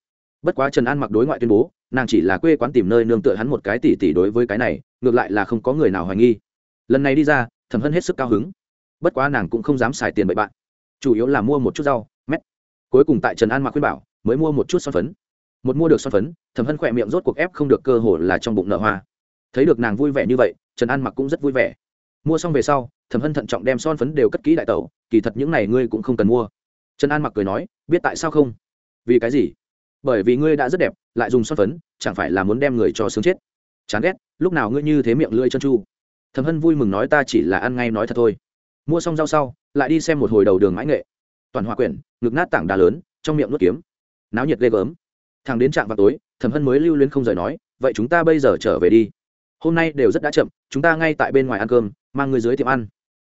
Bất quá trần an mặc đối ngoại tuyên bố, nàng chỉ là quê quán tìm nơi nương tựa hắn một cái tỉ tỉ đối với cái này, ngược lại là không có người nào hoài nghi. Lần này đi ra thẩm hân hết sức cao hứng. Bất quá nàng cũng không dám xài tiền bậy bạn. Chủ yếu là mua một chút rau, mét. Cuối cùng tại trần an mặc khuyên bảo mới mua một chút son phấn. Một mua được son phấn, thẩm hân khỏe miệng rốt cuộc ép không được cơ hồ là trong bụng nợ hoa. Thấy được nàng vui vẻ như vậy, trần an mặc cũng rất vui vẻ. Mua xong về sau, thẩm hân thận trọng đem son phấn đều cất kỹ đại tẩu, kỳ thật những này ngươi cũng không cần mua. Trần an mặc cười nói, biết tại sao không? Vì cái gì? Bởi vì ngươi đã rất đẹp, lại dùng son phấn, chẳng phải là muốn đem người cho sướng chết. Chán ghét, lúc nào ngươi như thế miệng lưỡi chân chu? Thẩm hân vui mừng nói ta chỉ là ăn ngay nói thật thôi. Mua xong rau sau, lại đi xem một hồi đầu đường mãi nghệ. Toàn hòa quyển, ngực nát tảng đá lớn, trong miệng nuốt kiếm náo nhiệt ghê gớm. Thằng đến trạm vào tối, thẩm hân mới lưu luyến không rời nói, vậy chúng ta bây giờ trở về đi. Hôm nay đều rất đã chậm, chúng ta ngay tại bên ngoài ăn cơm, mang người dưới tiệm ăn.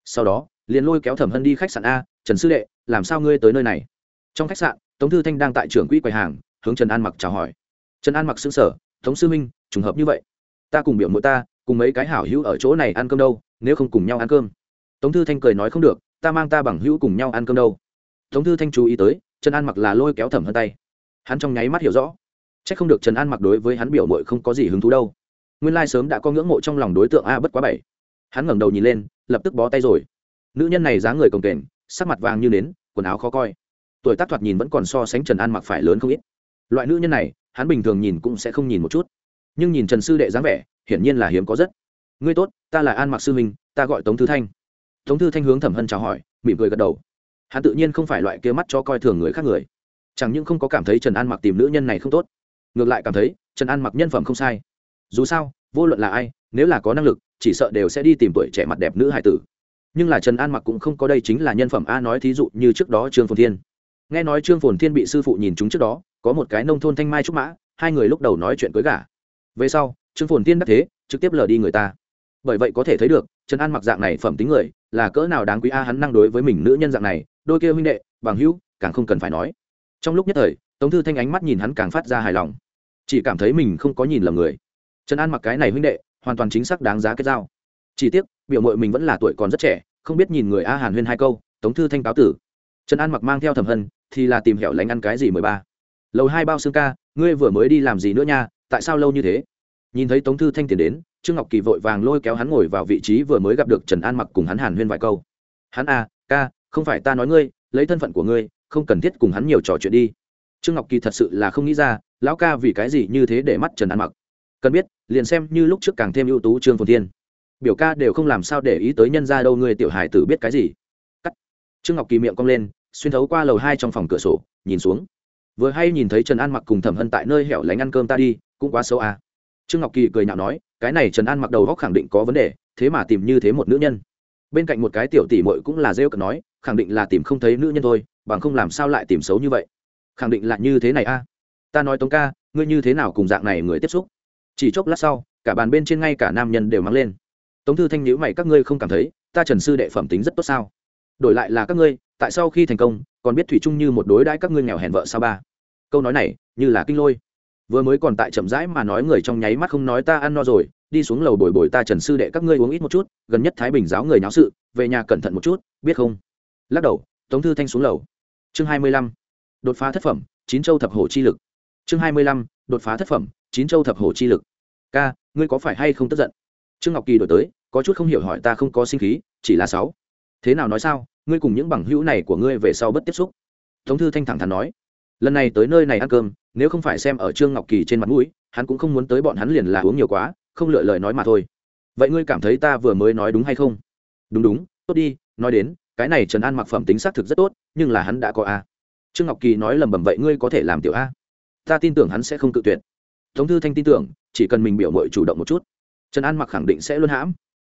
Sau đó, liền lôi kéo thẩm hân đi khách sạn a, trần sư đệ, làm sao ngươi tới nơi này? Trong khách sạn, tống thư thanh đang tại trưởng quỹ quầy hàng, hướng trần an mặc chào hỏi. Trần an mặc xứng sở, tống sư minh, trùng hợp như vậy. Ta cùng biểu mỗi ta, cùng mấy cái hảo hữu ở chỗ này ăn cơm đâu, nếu không cùng nhau ăn cơm. Tống thư thanh cười nói không được, ta mang ta bằng hữu cùng nhau ăn cơm đâu. Tống thư thanh chú ý tới, trần an mặc là lôi kéo thẩm hân tay hắn trong nháy mắt hiểu rõ. C h ắ c không được trần an mặc đối với hắn biểu mội không có gì hứng thú đâu. Nguyên lai sớm đã có ngưỡng mộ trong lòng đối tượng a bất quá bảy. Hắn ngẩng đầu nhìn lên, lập tức bó tay rồi. Nữ nhân này dáng người cồng kềnh, sắc mặt vàng như nến, quần áo khó coi. Tuổi tác thoạt nhìn vẫn còn so sánh trần an mặc phải lớn không ít. Loại nữ nhân này, hắn bình thường nhìn cũng sẽ không nhìn một chút. Nhưng nhìn trần sư đệ dáng vẻ, hiển nhiên là hiếm có rất. Ngươi tốt, ta là an mặc sư minh ta gọi tống thư thanh. Tống thư thanh hướng thẩm hân chào hỏi, mỉm cười gật đầu. Hắn tự nhiên không phải loại kia mắt cho coi thường người khác người chẳng những không có cảm thấy trần an mặc tìm nữ nhân này không tốt, ngược lại cảm thấy trần an mặc nhân phẩm không sai. Dù sao, vô luận là ai, nếu là có năng lực, chỉ sợ đều sẽ đi tìm tuổi trẻ mặt đẹp nữ hải tử. Nhưng là trần an mặc cũng không có đây chính là nhân phẩm a nói thí dụ như trước đó trương phồn thiên. Nghe nói trương phồn thiên bị sư phụ nhìn chúng trước đó, có một cái nông thôn thanh mai trúc mã, hai người lúc đầu nói chuyện cưới gả. Về sau, trương phồn thiên đắc thế, trực tiếp lờ đi người ta. Bởi vậy có thể thấy được, trần an mặc dạng này phẩm tính người, là cỡ nào đáng quý a hắn năng đối với mình nữ nhân dạng này, đôi kia huynh đệ, bằng hữu, càng không cần phải nói trong lúc nhất thời tống thư thanh ánh mắt nhìn hắn càng phát ra hài lòng. Chỉ cảm thấy mình không có nhìn lầm người. Trần an mặc cái này huynh đệ hoàn toàn chính xác đáng giá kết giao. Chỉ tiếc biểu mội mình vẫn là tuổi còn rất trẻ không biết nhìn người a hàn huyên hai câu tống thư thanh cáo tử. Trần an mặc mang theo thẩm hân thì là tìm hẻo lánh ăn cái gì mười ba. Lầu hai bao xương ca ngươi vừa mới đi làm gì nữa nha tại sao lâu như thế? Nhìn thấy tống thư thanh tiền đến trương ngọc kỳ vội vàng lôi kéo hắn ngồi vào vị trí vừa mới gặp được trần an mặc cùng hắn hàn huyên vài câu. Hắn a, à, ca không phải ta nói ngươi lấy thân phận của ngươi không cần thiết cùng hắn nhiều trò chuyện đi. Trương ngọc kỳ thật sự là không nghĩ ra, lão ca vì cái gì như thế để mắt trần an mặc. Cần biết, liền xem như lúc trước càng thêm ưu tú trương phồn thiên. Biểu ca đều không làm sao để ý tới nhân ra đâu ngươi tiểu hải tử biết cái gì. Cắt. Trương ngọc kỳ miệng cong lên, xuyên thấu qua lầu hai trong phòng cửa sổ, nhìn xuống. Vừa hay nhìn thấy trần an mặc cùng thẩm hân tại nơi hẻo lánh ăn cơm ta đi, cũng quá xấu à. trương ngọc kỳ cười nhạo nói, cái này trần an mặc đầu góc khẳng định có vấn đề, thế mà tìm như thế một nữ nhân bên cạnh một cái tiểu tỷ muội cũng là rêu cợt nói, khẳng định là tìm không thấy nữ nhân thôi, bằng không làm sao lại tìm xấu như vậy? Khẳng định là như thế này a. Ta nói tống ca, ngươi như thế nào cùng dạng này người tiếp xúc? Chỉ chốc lát sau, cả bàn bên trên ngay cả nam nhân đều mắng lên. Tống thư thanh nhữ mày, các ngươi không cảm thấy, ta trần sư đệ phẩm tính rất tốt sao? Đổi lại là các ngươi, tại sao khi thành công, còn biết thủy chung như một đối đãi các ngươi nghèo hèn vợ sao ba? Câu nói này, như là kinh lôi. Vừa mới còn tại chậm rãi mà nói người trong nháy mắt không nói ta ăn no rồi đi xuống lầu bồi bồi ta trần sư đệ các ngươi uống ít một chút, gần nhất thái bình giáo người náo sự, về nhà cẩn thận một chút, biết không? Lắc đầu, tống thư thanh xuống lầu. Chương hai mươi lăm, đột phá thất phẩm, chín châu thập hổ chi lực. Chương hai mươi lăm, đột phá thất phẩm, chín châu thập hổ chi lực. Ca, ngươi có phải hay không tức giận? Trương ngọc kỳ đổi tới, có chút không hiểu hỏi ta không có sinh khí, chỉ là sáu. Thế nào nói sao, ngươi cùng những bằng hữu này của ngươi về sau bất tiếp xúc? Tống thư thanh thẳng thắn nói. Lần này tới nơi này ăn cơm, nếu không phải xem ở trương ngọc kỳ trên mặt mũi, hắn cũng không muốn tới bọn hắn liền là uống nhiều quá không lựa lời nói mà thôi. Vậy ngươi cảm thấy ta vừa mới nói đúng hay không? Đúng đúng, tốt đi, nói đến, cái này trần an mặc phẩm tính xác thực rất tốt, nhưng là hắn đã có a. Trương ngọc kỳ nói lầm bầm vậy ngươi có thể làm tiểu a. Ta tin tưởng hắn sẽ không cự tuyệt. Tống thư thanh tin tưởng, chỉ cần mình biểu mội chủ động một chút, trần an mặc khẳng định sẽ luôn hãm.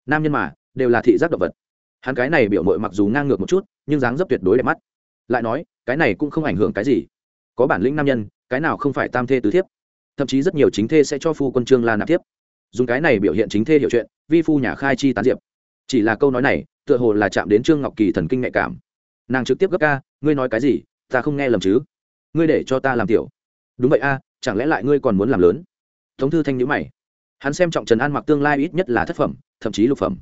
Nam nhân mà, đều là thị giác động vật. Hắn cái này biểu mội mặc dù ngang ngược một chút, nhưng dáng dấp tuyệt đối đẹp mắt. Lại nói, cái này cũng không ảnh hưởng cái gì. Có bản lĩnh nam nhân, cái nào không phải tam thê tứ thiếp? Thậm chí rất nhiều chính thê sẽ cho phu quân trương la nạp tiếp dùng cái này biểu hiện chính thê hiểu chuyện, vi phu nhà khai chi tán diệp. Chỉ là câu nói này, tựa hồ là chạm đến trương ngọc kỳ thần kinh nhạy cảm. Nàng trực tiếp gấp ca, ngươi nói cái gì? Ta không nghe lầm chứ? Ngươi để cho ta làm tiểu. Đúng vậy a, chẳng lẽ lại ngươi còn muốn làm lớn? Thống thư thanh nhữ mày. Hắn xem trọng trần an mặc tương lai ít nhất là thất phẩm, thậm chí lục phẩm.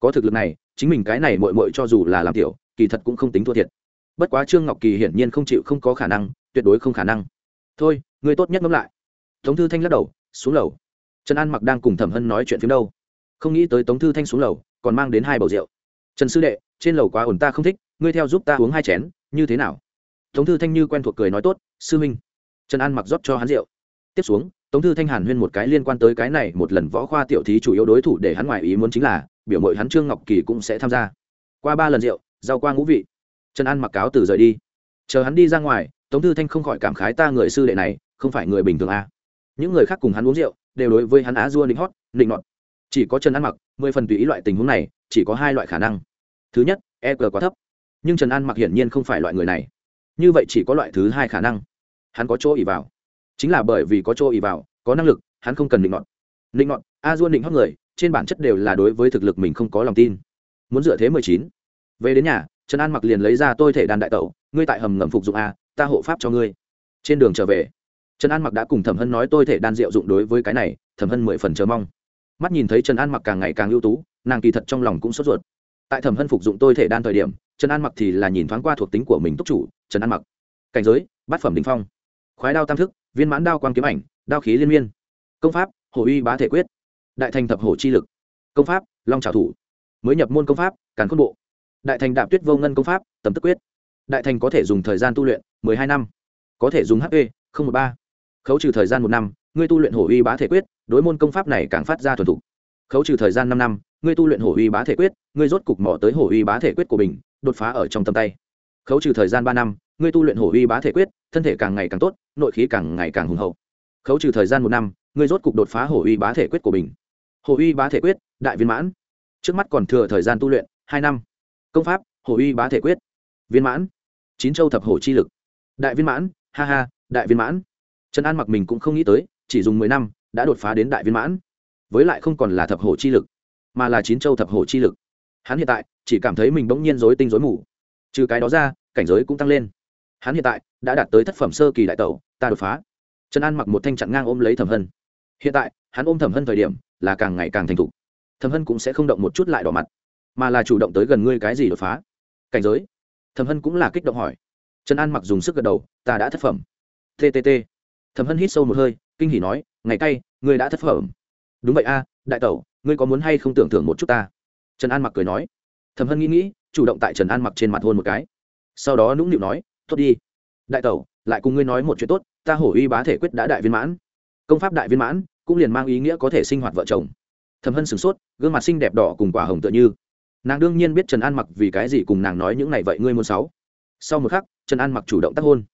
Có thực lực này, chính mình cái này mội mội cho dù là làm tiểu, kỳ thật cũng không tính thua thiệt. Bất quá trương ngọc kỳ hiển nhiên không chịu không có khả năng, tuyệt đối không khả năng. Thôi, ngươi tốt nhất ngẫm lại. Tống thư thanh lắc đầu, xuống lầu trần an mặc đang cùng thẩm hân nói chuyện phim đâu không nghĩ tới tống thư thanh xuống lầu còn mang đến hai bầu rượu trần sư đệ trên lầu quá ổn ta không thích ngươi theo giúp ta uống hai chén như thế nào tống thư thanh như quen thuộc cười nói tốt sư minh trần an mặc rót cho hắn rượu tiếp xuống tống thư thanh hàn huyên một cái liên quan tới cái này một lần võ khoa tiểu thí chủ yếu đối thủ để hắn ngoài ý muốn chính là biểu mội hắn trương ngọc kỳ cũng sẽ tham gia qua ba lần rượu giao qua ngũ vị trần an mặc cáo từ rời đi chờ hắn đi ra ngoài tống thư thanh không khỏi cảm khái ta người sư đệ này không phải người bình thường à. những người khác cùng hắn uống rượu đều đối với hắn á dua nịnh hót, nịnh nọt. Chỉ có trần an mặc, mười phần tùy ý loại tình huống này, chỉ có hai loại khả năng. Thứ nhất e g quá thấp. Nhưng trần an mặc hiển nhiên không phải loại người này. Như vậy chỉ có loại thứ hai khả năng. Hắn có chỗ ỉ vào. Chính là bởi vì có chỗ ỉ vào, có năng lực, hắn không cần định nọt. Định nọt, a dua định hót người, trên bản chất đều là đối với thực lực mình không có lòng tin. Muốn dựa thế mười chín. Về đến nhà, trần an mặc liền lấy ra tôi thể đàn đại tẩu, ngươi tại hầm ngầm phục dụng a, ta hộ pháp cho ngươi. Trên đường trở về trần an mặc đã cùng thẩm hân nói tôi thể đan diệu dụng đối với cái này, thẩm hân mười phần chờ mong. Mắt nhìn thấy trần an mặc càng ngày càng ưu tú, nàng kỳ thật trong lòng cũng sốt ruột. Tại thẩm hân phục dụng tôi thể đan thời điểm, trần an mặc thì là nhìn thoáng qua thuộc tính của mình túc chủ, trần an mặc. Cảnh giới, bát phẩm đình phong. Khoái đao tam thức, viên mãn đao quang kiếm ảnh, đao khí liên miên. Công pháp hồ uy bá thể quyết. Đại thành thập hồ chi lực. Công pháp, long trào thủ. Mới nhập môn công pháp, càn khôn bộ. Đại thành đạp tuyết vô ngân công pháp, tầm tức quyết. Đại thành có thể dùng thời gian tu luyện mười hai năm. Có thể dùng hp một ba khấu trừ thời gian một năm, ngươi tu luyện hổ uy bá thể quyết, đối môn công pháp này càng phát ra thuần thục. Khấu trừ thời gian năm năm, ngươi tu luyện hổ uy bá thể quyết, ngươi rốt cục mỏ tới hổ uy bá thể quyết của mình, đột phá ở trong tầm tay. Khấu trừ thời gian ba năm, ngươi tu luyện hổ uy bá thể quyết, thân thể càng ngày càng tốt, nội khí càng ngày càng hùng hậu. Khấu trừ thời gian một năm, ngươi rốt cục đột phá hổ uy bá thể quyết của mình. Hổ uy bá thể quyết, đại viên mãn. Trước mắt còn thừa thời gian tu luyện, hai năm. Công pháp, hổ uy bá thể quyết. Viên mãn. Chín châu thập hổ chi lực. Đại viên mãn, ha ha, đại viên mãn trần an mặc mình cũng không nghĩ tới, chỉ dùng mười năm, đã đột phá đến đại viên mãn. Với lại không còn là thập hổ chi lực, mà là chín châu thập hổ chi lực. Hắn hiện tại, chỉ cảm thấy mình bỗng nhiên dối tinh dối mù. Trừ cái đó ra, cảnh giới cũng tăng lên. Hắn hiện tại, đã đạt tới thất phẩm sơ kỳ đại tẩu, ta đột phá. Trần an mặc một thanh chặn ngang ôm lấy thẩm hân. Hiện tại, hắn ôm thẩm hân thời điểm, là càng ngày càng thành thục. Thẩm hân cũng sẽ không động một chút lại đỏ mặt, mà là chủ động tới gần ngươi cái gì đột phá. Cảnh giới? Thẩm hân cũng là kích động hỏi. Trần an mặc dùng sức gật đầu, ta đã thất phẩm. Ttt thẩm hân hít sâu một hơi, kinh hỉ nói, ngày cay, ngươi đã thất phẩm. Đúng vậy a, đại tẩu, ngươi có muốn hay không tưởng thưởng một chút ta? Trần an mặc cười nói. Thẩm hân nghĩ nghĩ, chủ động tại trần an mặc trên mặt hôn một cái. Sau đó nũng nịu nói, tốt đi. Đại tẩu, lại cùng ngươi nói một chuyện tốt, ta hổ uy bá thể quyết đã đại viên mãn. Công pháp đại viên mãn, cũng liền mang ý nghĩa có thể sinh hoạt vợ chồng. Thẩm hân sửng sốt, gương mặt xinh đẹp đỏ cùng quả hồng tựa như. Nàng đương nhiên biết trần an mặc vì cái gì cùng nàng nói những này vậy ngươi muốn sáu sau một khắc, trần an mặc chủ động tác hôn.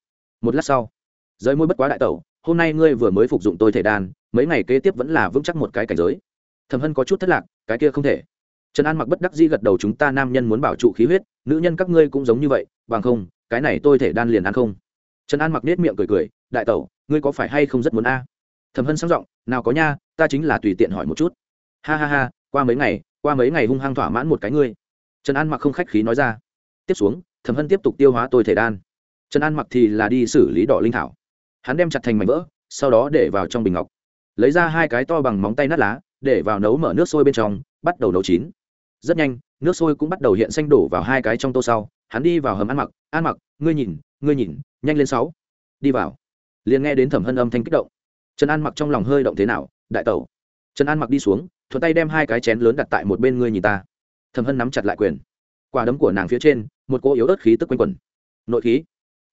Một lát sau giới môi bất quá đại tẩu hôm nay ngươi vừa mới phục dụng tôi thể đan, mấy ngày kế tiếp vẫn là vững chắc một cái cảnh giới. Thẩm hân có chút thất lạc, cái kia không thể. Trần an mặc bất đắc dĩ gật đầu chúng ta nam nhân muốn bảo trụ khí huyết, nữ nhân các ngươi cũng giống như vậy, bằng không, cái này tôi thể đan liền ăn không. Trần an mặc nết miệng cười cười, đại tẩu, ngươi có phải hay không rất muốn a? Thẩm hân sang giọng, nào có nha, ta chính là tùy tiện hỏi một chút. Ha ha ha, qua mấy ngày, qua mấy ngày hung hăng thỏa mãn một cái ngươi. Trần an mặc không khách khí nói ra. Tiếp xuống, thẩm hân tiếp tục tiêu hóa tôi thể đan. Trần an mặc thì là đi xử lý đỏ linh thảo hắn đem chặt thành mảnh vỡ, sau đó để vào trong bình ngọc. Lấy ra hai cái to bằng móng tay nát lá, để vào nấu mở nước sôi bên trong, bắt đầu nấu chín. Rất nhanh, nước sôi cũng bắt đầu hiện xanh đổ vào hai cái trong tô sau. Hắn đi vào hầm ăn mặc. Ăn mặc, ngươi nhìn ngươi nhìn, nhanh lên sáu. Đi vào. Liền nghe đến thẩm hân âm thanh kích động. Trần an mặc trong lòng hơi động thế nào, đại tẩu. Trần an mặc đi xuống, thuận tay đem hai cái chén lớn đặt tại một bên ngươi nhìn ta. Thẩm hân nắm chặt lại quyền. Quả đấm của nàng phía trên, một cô yếu ớt khí tức quanh quẩn. Nội khí.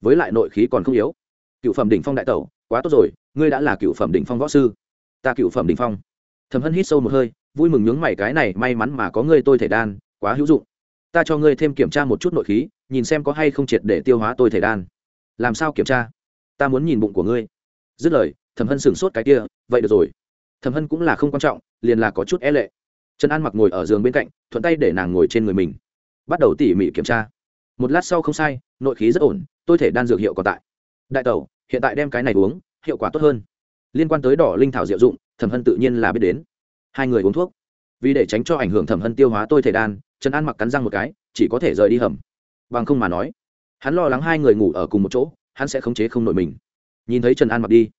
Với lại nội khí còn không yếu cựu phẩm đỉnh phong đại tẩu, quá tốt rồi, ngươi đã là cựu phẩm đỉnh phong võ sư. Ta cựu phẩm đỉnh phong. Thẩm hân hít sâu một hơi, vui mừng nhướng mày cái này may mắn mà có ngươi tôi thể đan, quá hữu dụng. Ta cho ngươi thêm kiểm tra một chút nội khí, nhìn xem có hay không triệt để tiêu hóa tôi thể đan. Làm sao kiểm tra? Ta muốn nhìn bụng của ngươi. Dứt lời, thẩm hân sửng sốt cái kia, vậy được rồi. Thẩm hân cũng là không quan trọng, liền là có chút e lệ. Trần an mặc ngồi ở giường bên cạnh, thuận tay để nàng ngồi trên người mình. Bắt đầu tỉ mỉ kiểm tra. Một lát sau không sai, nội khí rất ổn, tôi thể đan dược hiệu còn tại đại tẩu, hiện tại đem cái này uống, hiệu quả tốt hơn. Liên quan tới đỏ linh thảo diệu dụng, thẩm hân tự nhiên là biết đến. Hai người uống thuốc. Vì để tránh cho ảnh hưởng thẩm hân tiêu hóa tôi thể đan, trần an mặc cắn răng một cái, chỉ có thể rời đi hầm. Bằng không mà nói, hắn lo lắng hai người ngủ ở cùng một chỗ, hắn sẽ khống chế không nổi mình. Nhìn thấy trần an mặc đi,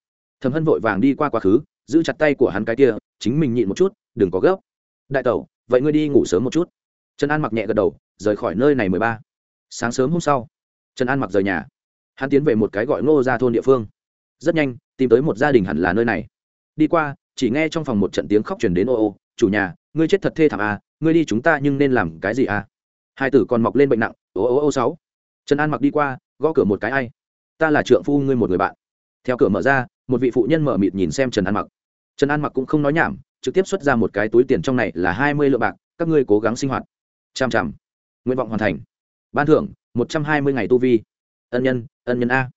thẩm hân vội vàng đi qua quá khứ, giữ chặt tay của hắn cái kia, chính mình nhịn một chút, đừng có gấp. Đại tẩu, vậy ngươi đi ngủ sớm một chút. Trần an mặc nhẹ gật đầu, rời khỏi nơi này mười ba. Sáng sớm hôm sau, trần an mặc rời nhà hắn tiến về một cái gọi ngô ra thôn địa phương. Rất nhanh, tìm tới một gia đình hẳn là nơi này. Đi qua, chỉ nghe trong phòng một trận tiếng khóc chuyển đến, ô ô, chủ nhà, ngươi chết thật thê thảm à ngươi đi chúng ta nhưng nên làm cái gì à? Hai tử còn mọc lên bệnh nặng, ô ô ô, sáu. Trần an mặc đi qua, gõ cửa một cái, ai? Ta là trượng phu ngươi một người bạn. Theo cửa mở ra, một vị phụ nhân mở mịt nhìn xem trần an mặc. Trần an mặc cũng không nói nhảm, trực tiếp xuất ra một cái túi tiền trong này là hai mươi lượng bạc, các ngươi cố gắng sinh hoạt. Chằm chằm nguyện vọng hoàn thành. Ban thưởng, một trăm hai mươi ngày tu vi ân nhân ân nhân a.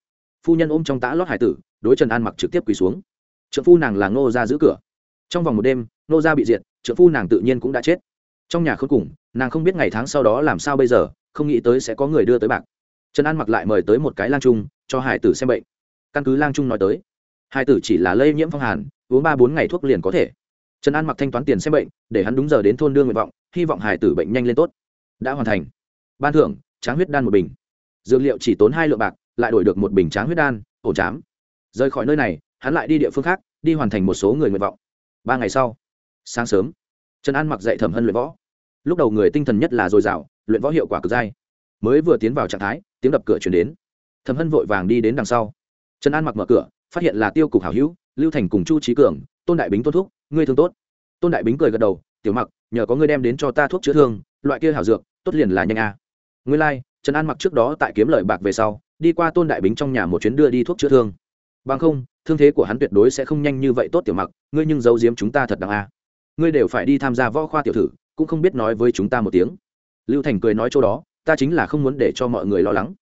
Phu nhân ôm trong tã lót hải tử, đối trần an mặc trực tiếp quỳ xuống. Trợ phu nàng là ngô ra giữ cửa. Trong vòng một đêm, ngô ra bị diệt trợ phu nàng tự nhiên cũng đã chết. Trong nhà khốn cùng, nàng không biết ngày tháng sau đó làm sao bây giờ, không nghĩ tới sẽ có người đưa tới bạc. Trần an mặc lại mời tới một cái lang trung, cho hải tử xem bệnh. Căn cứ lang trung nói tới, hải tử chỉ là lây nhiễm phong hàn, uống ba bốn ngày thuốc liền có thể. Trần an mặc thanh toán tiền xem bệnh, để hắn đúng giờ đến thôn đương nguyện vọng, hy vọng hải tử bệnh nhanh lên tốt. Đã hoàn thành. Ban thưởng, tráng huyết đan một bình dược liệu chỉ tốn hai lượng bạc lại đổi được một bình tráng huyết đan ổ chám. Rời khỏi nơi này hắn lại đi địa phương khác đi hoàn thành một số người nguyện vọng. Ba ngày sau sáng sớm trần an mặc dạy thẩm hân luyện võ. Lúc đầu người tinh thần nhất là dồi dào luyện võ hiệu quả cực dai. Mới vừa tiến vào trạng thái tiếng đập cửa chuyển đến. Thẩm hân vội vàng đi đến đằng sau. Trần an mặc mở cửa phát hiện là tiêu cục hảo hữu lưu thành cùng chu trí cường tôn đại bính tôn thuốc ngươi thương tốt. Tôn đại bính cười gật đầu tiểu mặc nhờ có ngươi đem đến cho ta thuốc chữa thương loại kia hảo dược tốt liền là nhanh a. À. ngươi lai、like, trần an mặc trước đó tại kiếm lợi bạc về sau, đi qua tôn đại bính trong nhà một chuyến đưa đi thuốc chữa thương. Bằng không, thương thế của hắn tuyệt đối sẽ không nhanh như vậy tốt tiểu mặc, ngươi nhưng giấu giếm chúng ta thật đáng a. Ngươi đều phải đi tham gia võ khoa tiểu thử, cũng không biết nói với chúng ta một tiếng. Lưu thành cười nói chỗ đó, ta chính là không muốn để cho mọi người lo lắng.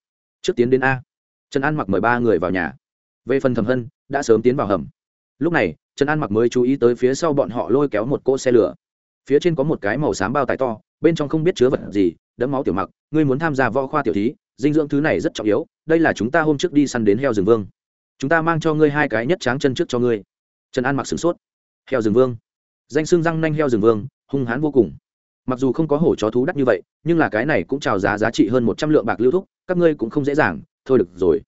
Trước tiến đến a. Trần an mặc mời ba người vào nhà. Về phần thầm hân, đã sớm tiến vào hầm. Lúc này, trần an mặc mới chú ý tới phía sau bọn họ lôi kéo một cỗ xe lửa. Phía trên có một cái màu xám bao tải to, bên trong không biết chứa vật gì, đẫm máu tiểu mặc ngươi muốn tham gia võ khoa tiểu thí, dinh dưỡng thứ này rất trọng yếu, đây là chúng ta hôm trước đi săn đến heo rừng vương. Chúng ta mang cho ngươi hai cái nhất tráng chân trước cho ngươi. Trần an mặc sửng sốt. Heo rừng vương? Danh xương răng nanh heo rừng vương, hung hãn vô cùng. Mặc dù không có hổ chó thú đắt như vậy, nhưng là cái này cũng trào giá giá trị hơn một trăm lượng bạc lưu thúc, các ngươi cũng không dễ dàng, thôi được rồi.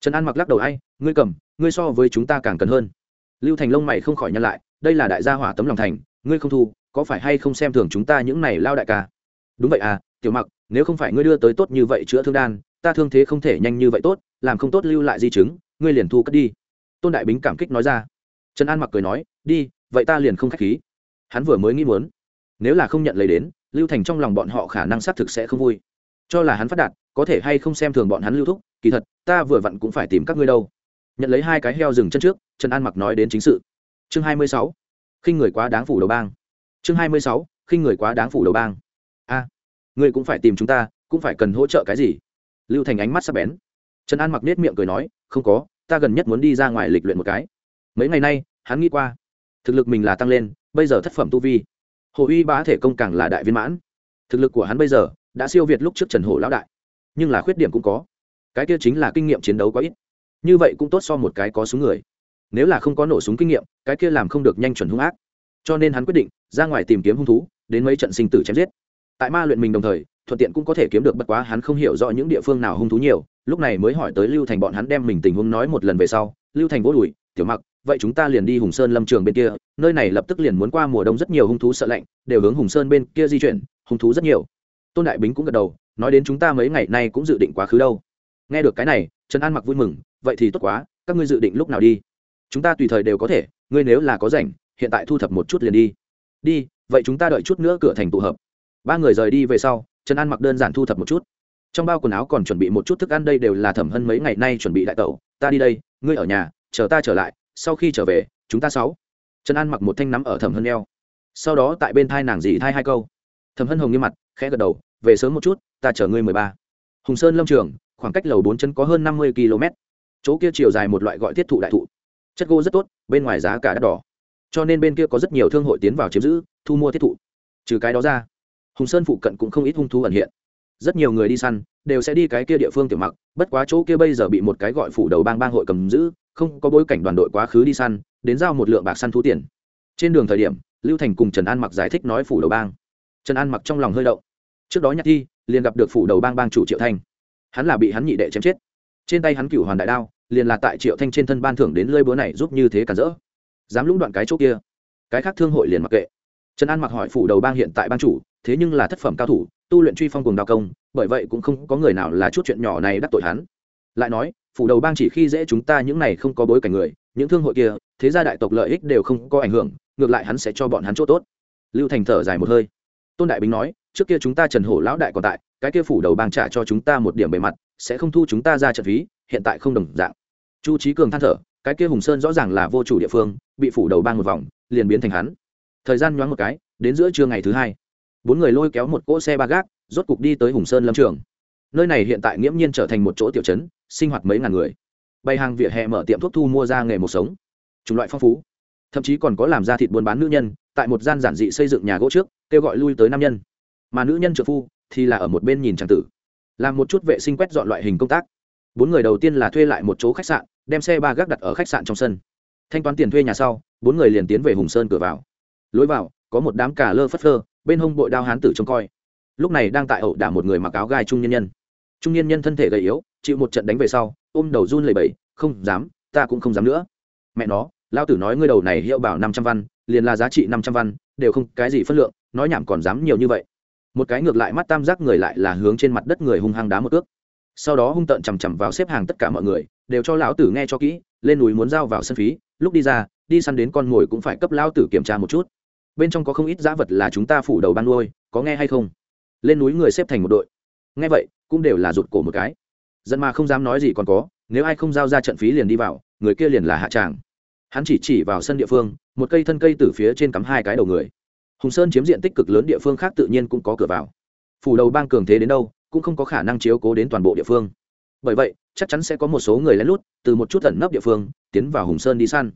Trần an mặc lắc đầu, ai, ngươi cầm, ngươi so với chúng ta càng cần hơn. Lưu thành lông mày không khỏi nhăn lại, đây là đại gia hỏa tấm lòng thành, ngươi không thu, có phải hay không xem thường chúng ta những này lao đại ca? Đúng vậy à tiểu mặc, nếu không phải ngươi đưa tới tốt như vậy chữa thương đan, ta thương thế không thể nhanh như vậy tốt, làm không tốt lưu lại di chứng, ngươi liền thu cất đi. Tôn đại bính cảm kích nói ra. Trần an mặc cười nói, đi, vậy ta liền không k h á c h khí. Hắn vừa mới nghĩ muốn, nếu là không nhận lấy đến, lưu thành trong lòng bọn họ khả năng xác thực sẽ không vui. Cho là hắn phát đạt, có thể hay không xem thường bọn hắn lưu thúc, kỳ thật, ta vừa vặn cũng phải tìm các ngươi đâu. Nhận lấy hai cái heo rừng chân trước, trần an mặc nói đến chính sự. Chương hai mươi sáu khi người quá đáng phủ đầu bang. Chương hai mươi sáu khi người quá đáng phủ đầu bang ngươi cũng phải tìm chúng ta, cũng phải cần hỗ trợ cái gì? Lưu thành ánh mắt sắp bén. Trần an mặc nết miệng cười nói, không có, ta gần nhất muốn đi ra ngoài lịch luyện một cái. Mấy ngày nay, hắn nghĩ qua. Thực lực mình là tăng lên, bây giờ thất phẩm tu vi. Hồ uy bá thể công càng là đại viên mãn. Thực lực của hắn bây giờ, đã siêu việt lúc trước trần hổ lão đại. Nhưng là khuyết điểm cũng có. Cái kia chính là kinh nghiệm chiến đấu quá ít. Như vậy cũng tốt so một cái có súng người. Nếu là không có nổ súng kinh nghiệm, cái kia làm không được nhanh chuẩn hung ác. Cho nên hắn quyết định, ra ngoài tìm kiếm hung thú, đến mấy trận sinh tử chém giết tại ma luyện mình đồng thời, thuận tiện cũng có thể kiếm được bất quá hắn không hiểu rõ những địa phương nào hung thú nhiều, lúc này mới hỏi tới lưu thành bọn hắn đem mình tình huống nói một lần về sau. Lưu thành vỗ đùi, tiểu mặc, vậy chúng ta liền đi hùng sơn lâm trường bên kia, nơi này lập tức liền muốn qua mùa đông rất nhiều hung thú sợ lạnh, đều hướng hùng sơn bên kia di chuyển, hung thú rất nhiều. Tôn đại bính cũng gật đầu, nói đến chúng ta mấy ngày nay cũng dự định quá khứ đâu. Nghe được cái này, trần an mặc vui mừng, vậy thì tốt quá, các ngươi dự định lúc nào đi? Chúng ta tùy thời đều có thể, ngươi nếu là có rảnh, hiện tại thu thập một chút liền đi. Đi, vậy chúng ta đợi chút nữa cửa thành tụ hợp ba người rời đi về sau, trần an mặc đơn giản thu thập một chút. Trong bao quần áo còn chuẩn bị một chút thức ăn đây đều là thẩm hân mấy ngày nay chuẩn bị đại tẩu. Ta đi đây, ngươi ở nhà, chờ ta trở lại, sau khi trở về, chúng ta sáu. Trần an mặc một thanh nắm ở thẩm hân eo. Sau đó tại bên thai nàng dì thai hai câu. Thẩm hân hồng như mặt, khẽ gật đầu, về sớm một chút, ta chở ngươi mười ba. Hùng sơn lâm trường, khoảng cách lầu bốn chân có hơn năm mươi km. Chỗ kia chiều dài một loại gọi thiết thụ đại thụ. Chất gỗ rất tốt, bên ngoài giá cả đắt đỏ. Cho nên bên kia có rất nhiều thương hội tiến vào chiếm giữ, thu mua thiết thụ. Trừ cái đó ra hùng sơn phụ cận cũng không ít hung thú ẩn hiện. Rất nhiều người đi săn đều sẽ đi cái kia địa phương tiểu mặc, bất quá chỗ kia bây giờ bị một cái gọi phủ đầu bang bang hội cầm giữ, không có bối cảnh đoàn đội quá khứ đi săn, đến giao một lượng bạc săn thú tiền. Trên đường thời điểm, lưu thành cùng trần an mặc giải thích nói phủ đầu bang. Trần an mặc trong lòng hơi động. Trước đó nhạc thi liền gặp được phủ đầu bang bang chủ triệu thanh. Hắn là bị hắn nhị đệ chém chết. Trên tay hắn cửu hoàn đại đao, liền là tại triệu thanh trên thân ban thưởng đến lơi búa này giúp như thế cản rỡ. Dám lũng đoạn cái chỗ kia. Cái khác thương hội liền mặc kệ. Trần an mặc hỏi phủ đầu bang hiện tại bang chủ thế nhưng là thất phẩm cao thủ, tu luyện truy phong cùng đao công, bởi vậy cũng không có người nào là chút chuyện nhỏ này đắc tội hắn. Lại nói, phủ đầu bang chỉ khi dễ chúng ta những này không có bối cảnh người, những thương hội kia, thế gia đại tộc lợi ích đều không có ảnh hưởng, ngược lại hắn sẽ cho bọn hắn chỗ tốt. Lưu thành thở dài một hơi. Tôn đại bính nói, trước kia chúng ta trần hổ lão đại còn tại, cái kia phủ đầu bang trả cho chúng ta một điểm bề mặt, sẽ không thu chúng ta ra trận phí, hiện tại không đồng dạng. Chu trí cường than thở, cái kia hùng sơn rõ ràng là vô chủ địa phương, bị phủ đầu bang một vòng, liền biến thành hắn. Thời gian nhoáng một cái, đến giữa trưa ngày thứ hai bốn người lôi kéo một cỗ xe ba gác, rốt cục đi tới hùng sơn lâm trường. Nơi này hiện tại nghiễm nhiên trở thành một chỗ tiểu trấn, sinh hoạt mấy ngàn người. Bày hàng vỉa hè mở tiệm thuốc thu mua ra nghề một sống. Chủng loại phong phú. Thậm chí còn có làm ra thịt buôn bán nữ nhân, tại một gian giản dị xây dựng nhà gỗ trước, kêu gọi lui tới nam nhân. Mà nữ nhân trợ phu thì là ở một bên nhìn tràng tử. Làm một chút vệ sinh quét dọn loại hình công tác. Bốn người đầu tiên là thuê lại một chỗ khách sạn, đem xe ba gác đặt ở khách sạn trong sân. Thanh toán tiền thuê nhà sau, bốn người liền tiến về hùng sơn cửa vào. Lối vào, có một đám cà lơ phất phơ bên hông bội đao hán tử trông coi. Lúc này đang tại ẩu đả một người mặc áo gai trung nhân nhân. Trung nhân nhân thân thể gầy yếu, chịu một trận đánh về sau, ôm đầu run lầy bẫy không dám, ta cũng không dám nữa. Mẹ nó lao tử nói ngươi đầu này hiệu bảo năm trăm văn, liền là giá trị năm trăm văn, đều không cái gì phân lượng, nói nhảm còn dám nhiều như vậy. Một cái ngược lại mắt tam giác người lại là hướng trên mặt đất người hung hăng đá một ước sau đó hung tợn chằm chằm vào xếp hàng tất cả mọi người, đều cho lão tử nghe cho kỹ, lên núi muốn giao vào sân phí, lúc đi ra, đi săn đến con mồi cũng phải cấp lão tử kiểm tra một chút bên trong có không ít giá vật là chúng ta phủ đầu ban nuôi, có nghe hay không? Lên núi người xếp thành một đội. Nghe vậy, cũng đều là rụt cổ một cái. Dân mà không dám nói gì còn có, nếu ai không giao ra trận phí liền đi vào, người kia liền là hạ tràng. Hắn chỉ chỉ vào sân địa phương, một cây thân cây từ phía trên cắm hai cái đầu người. Hùng sơn chiếm diện tích cực lớn địa phương khác tự nhiên cũng có cửa vào. Phủ đầu bang cường thế đến đâu, cũng không có khả năng chiếu cố đến toàn bộ địa phương. Bởi vậy, chắc chắn sẽ có một số người lén lút, từ một chút tẩn nấp địa phương, tiến vào hùng sơn đi săn.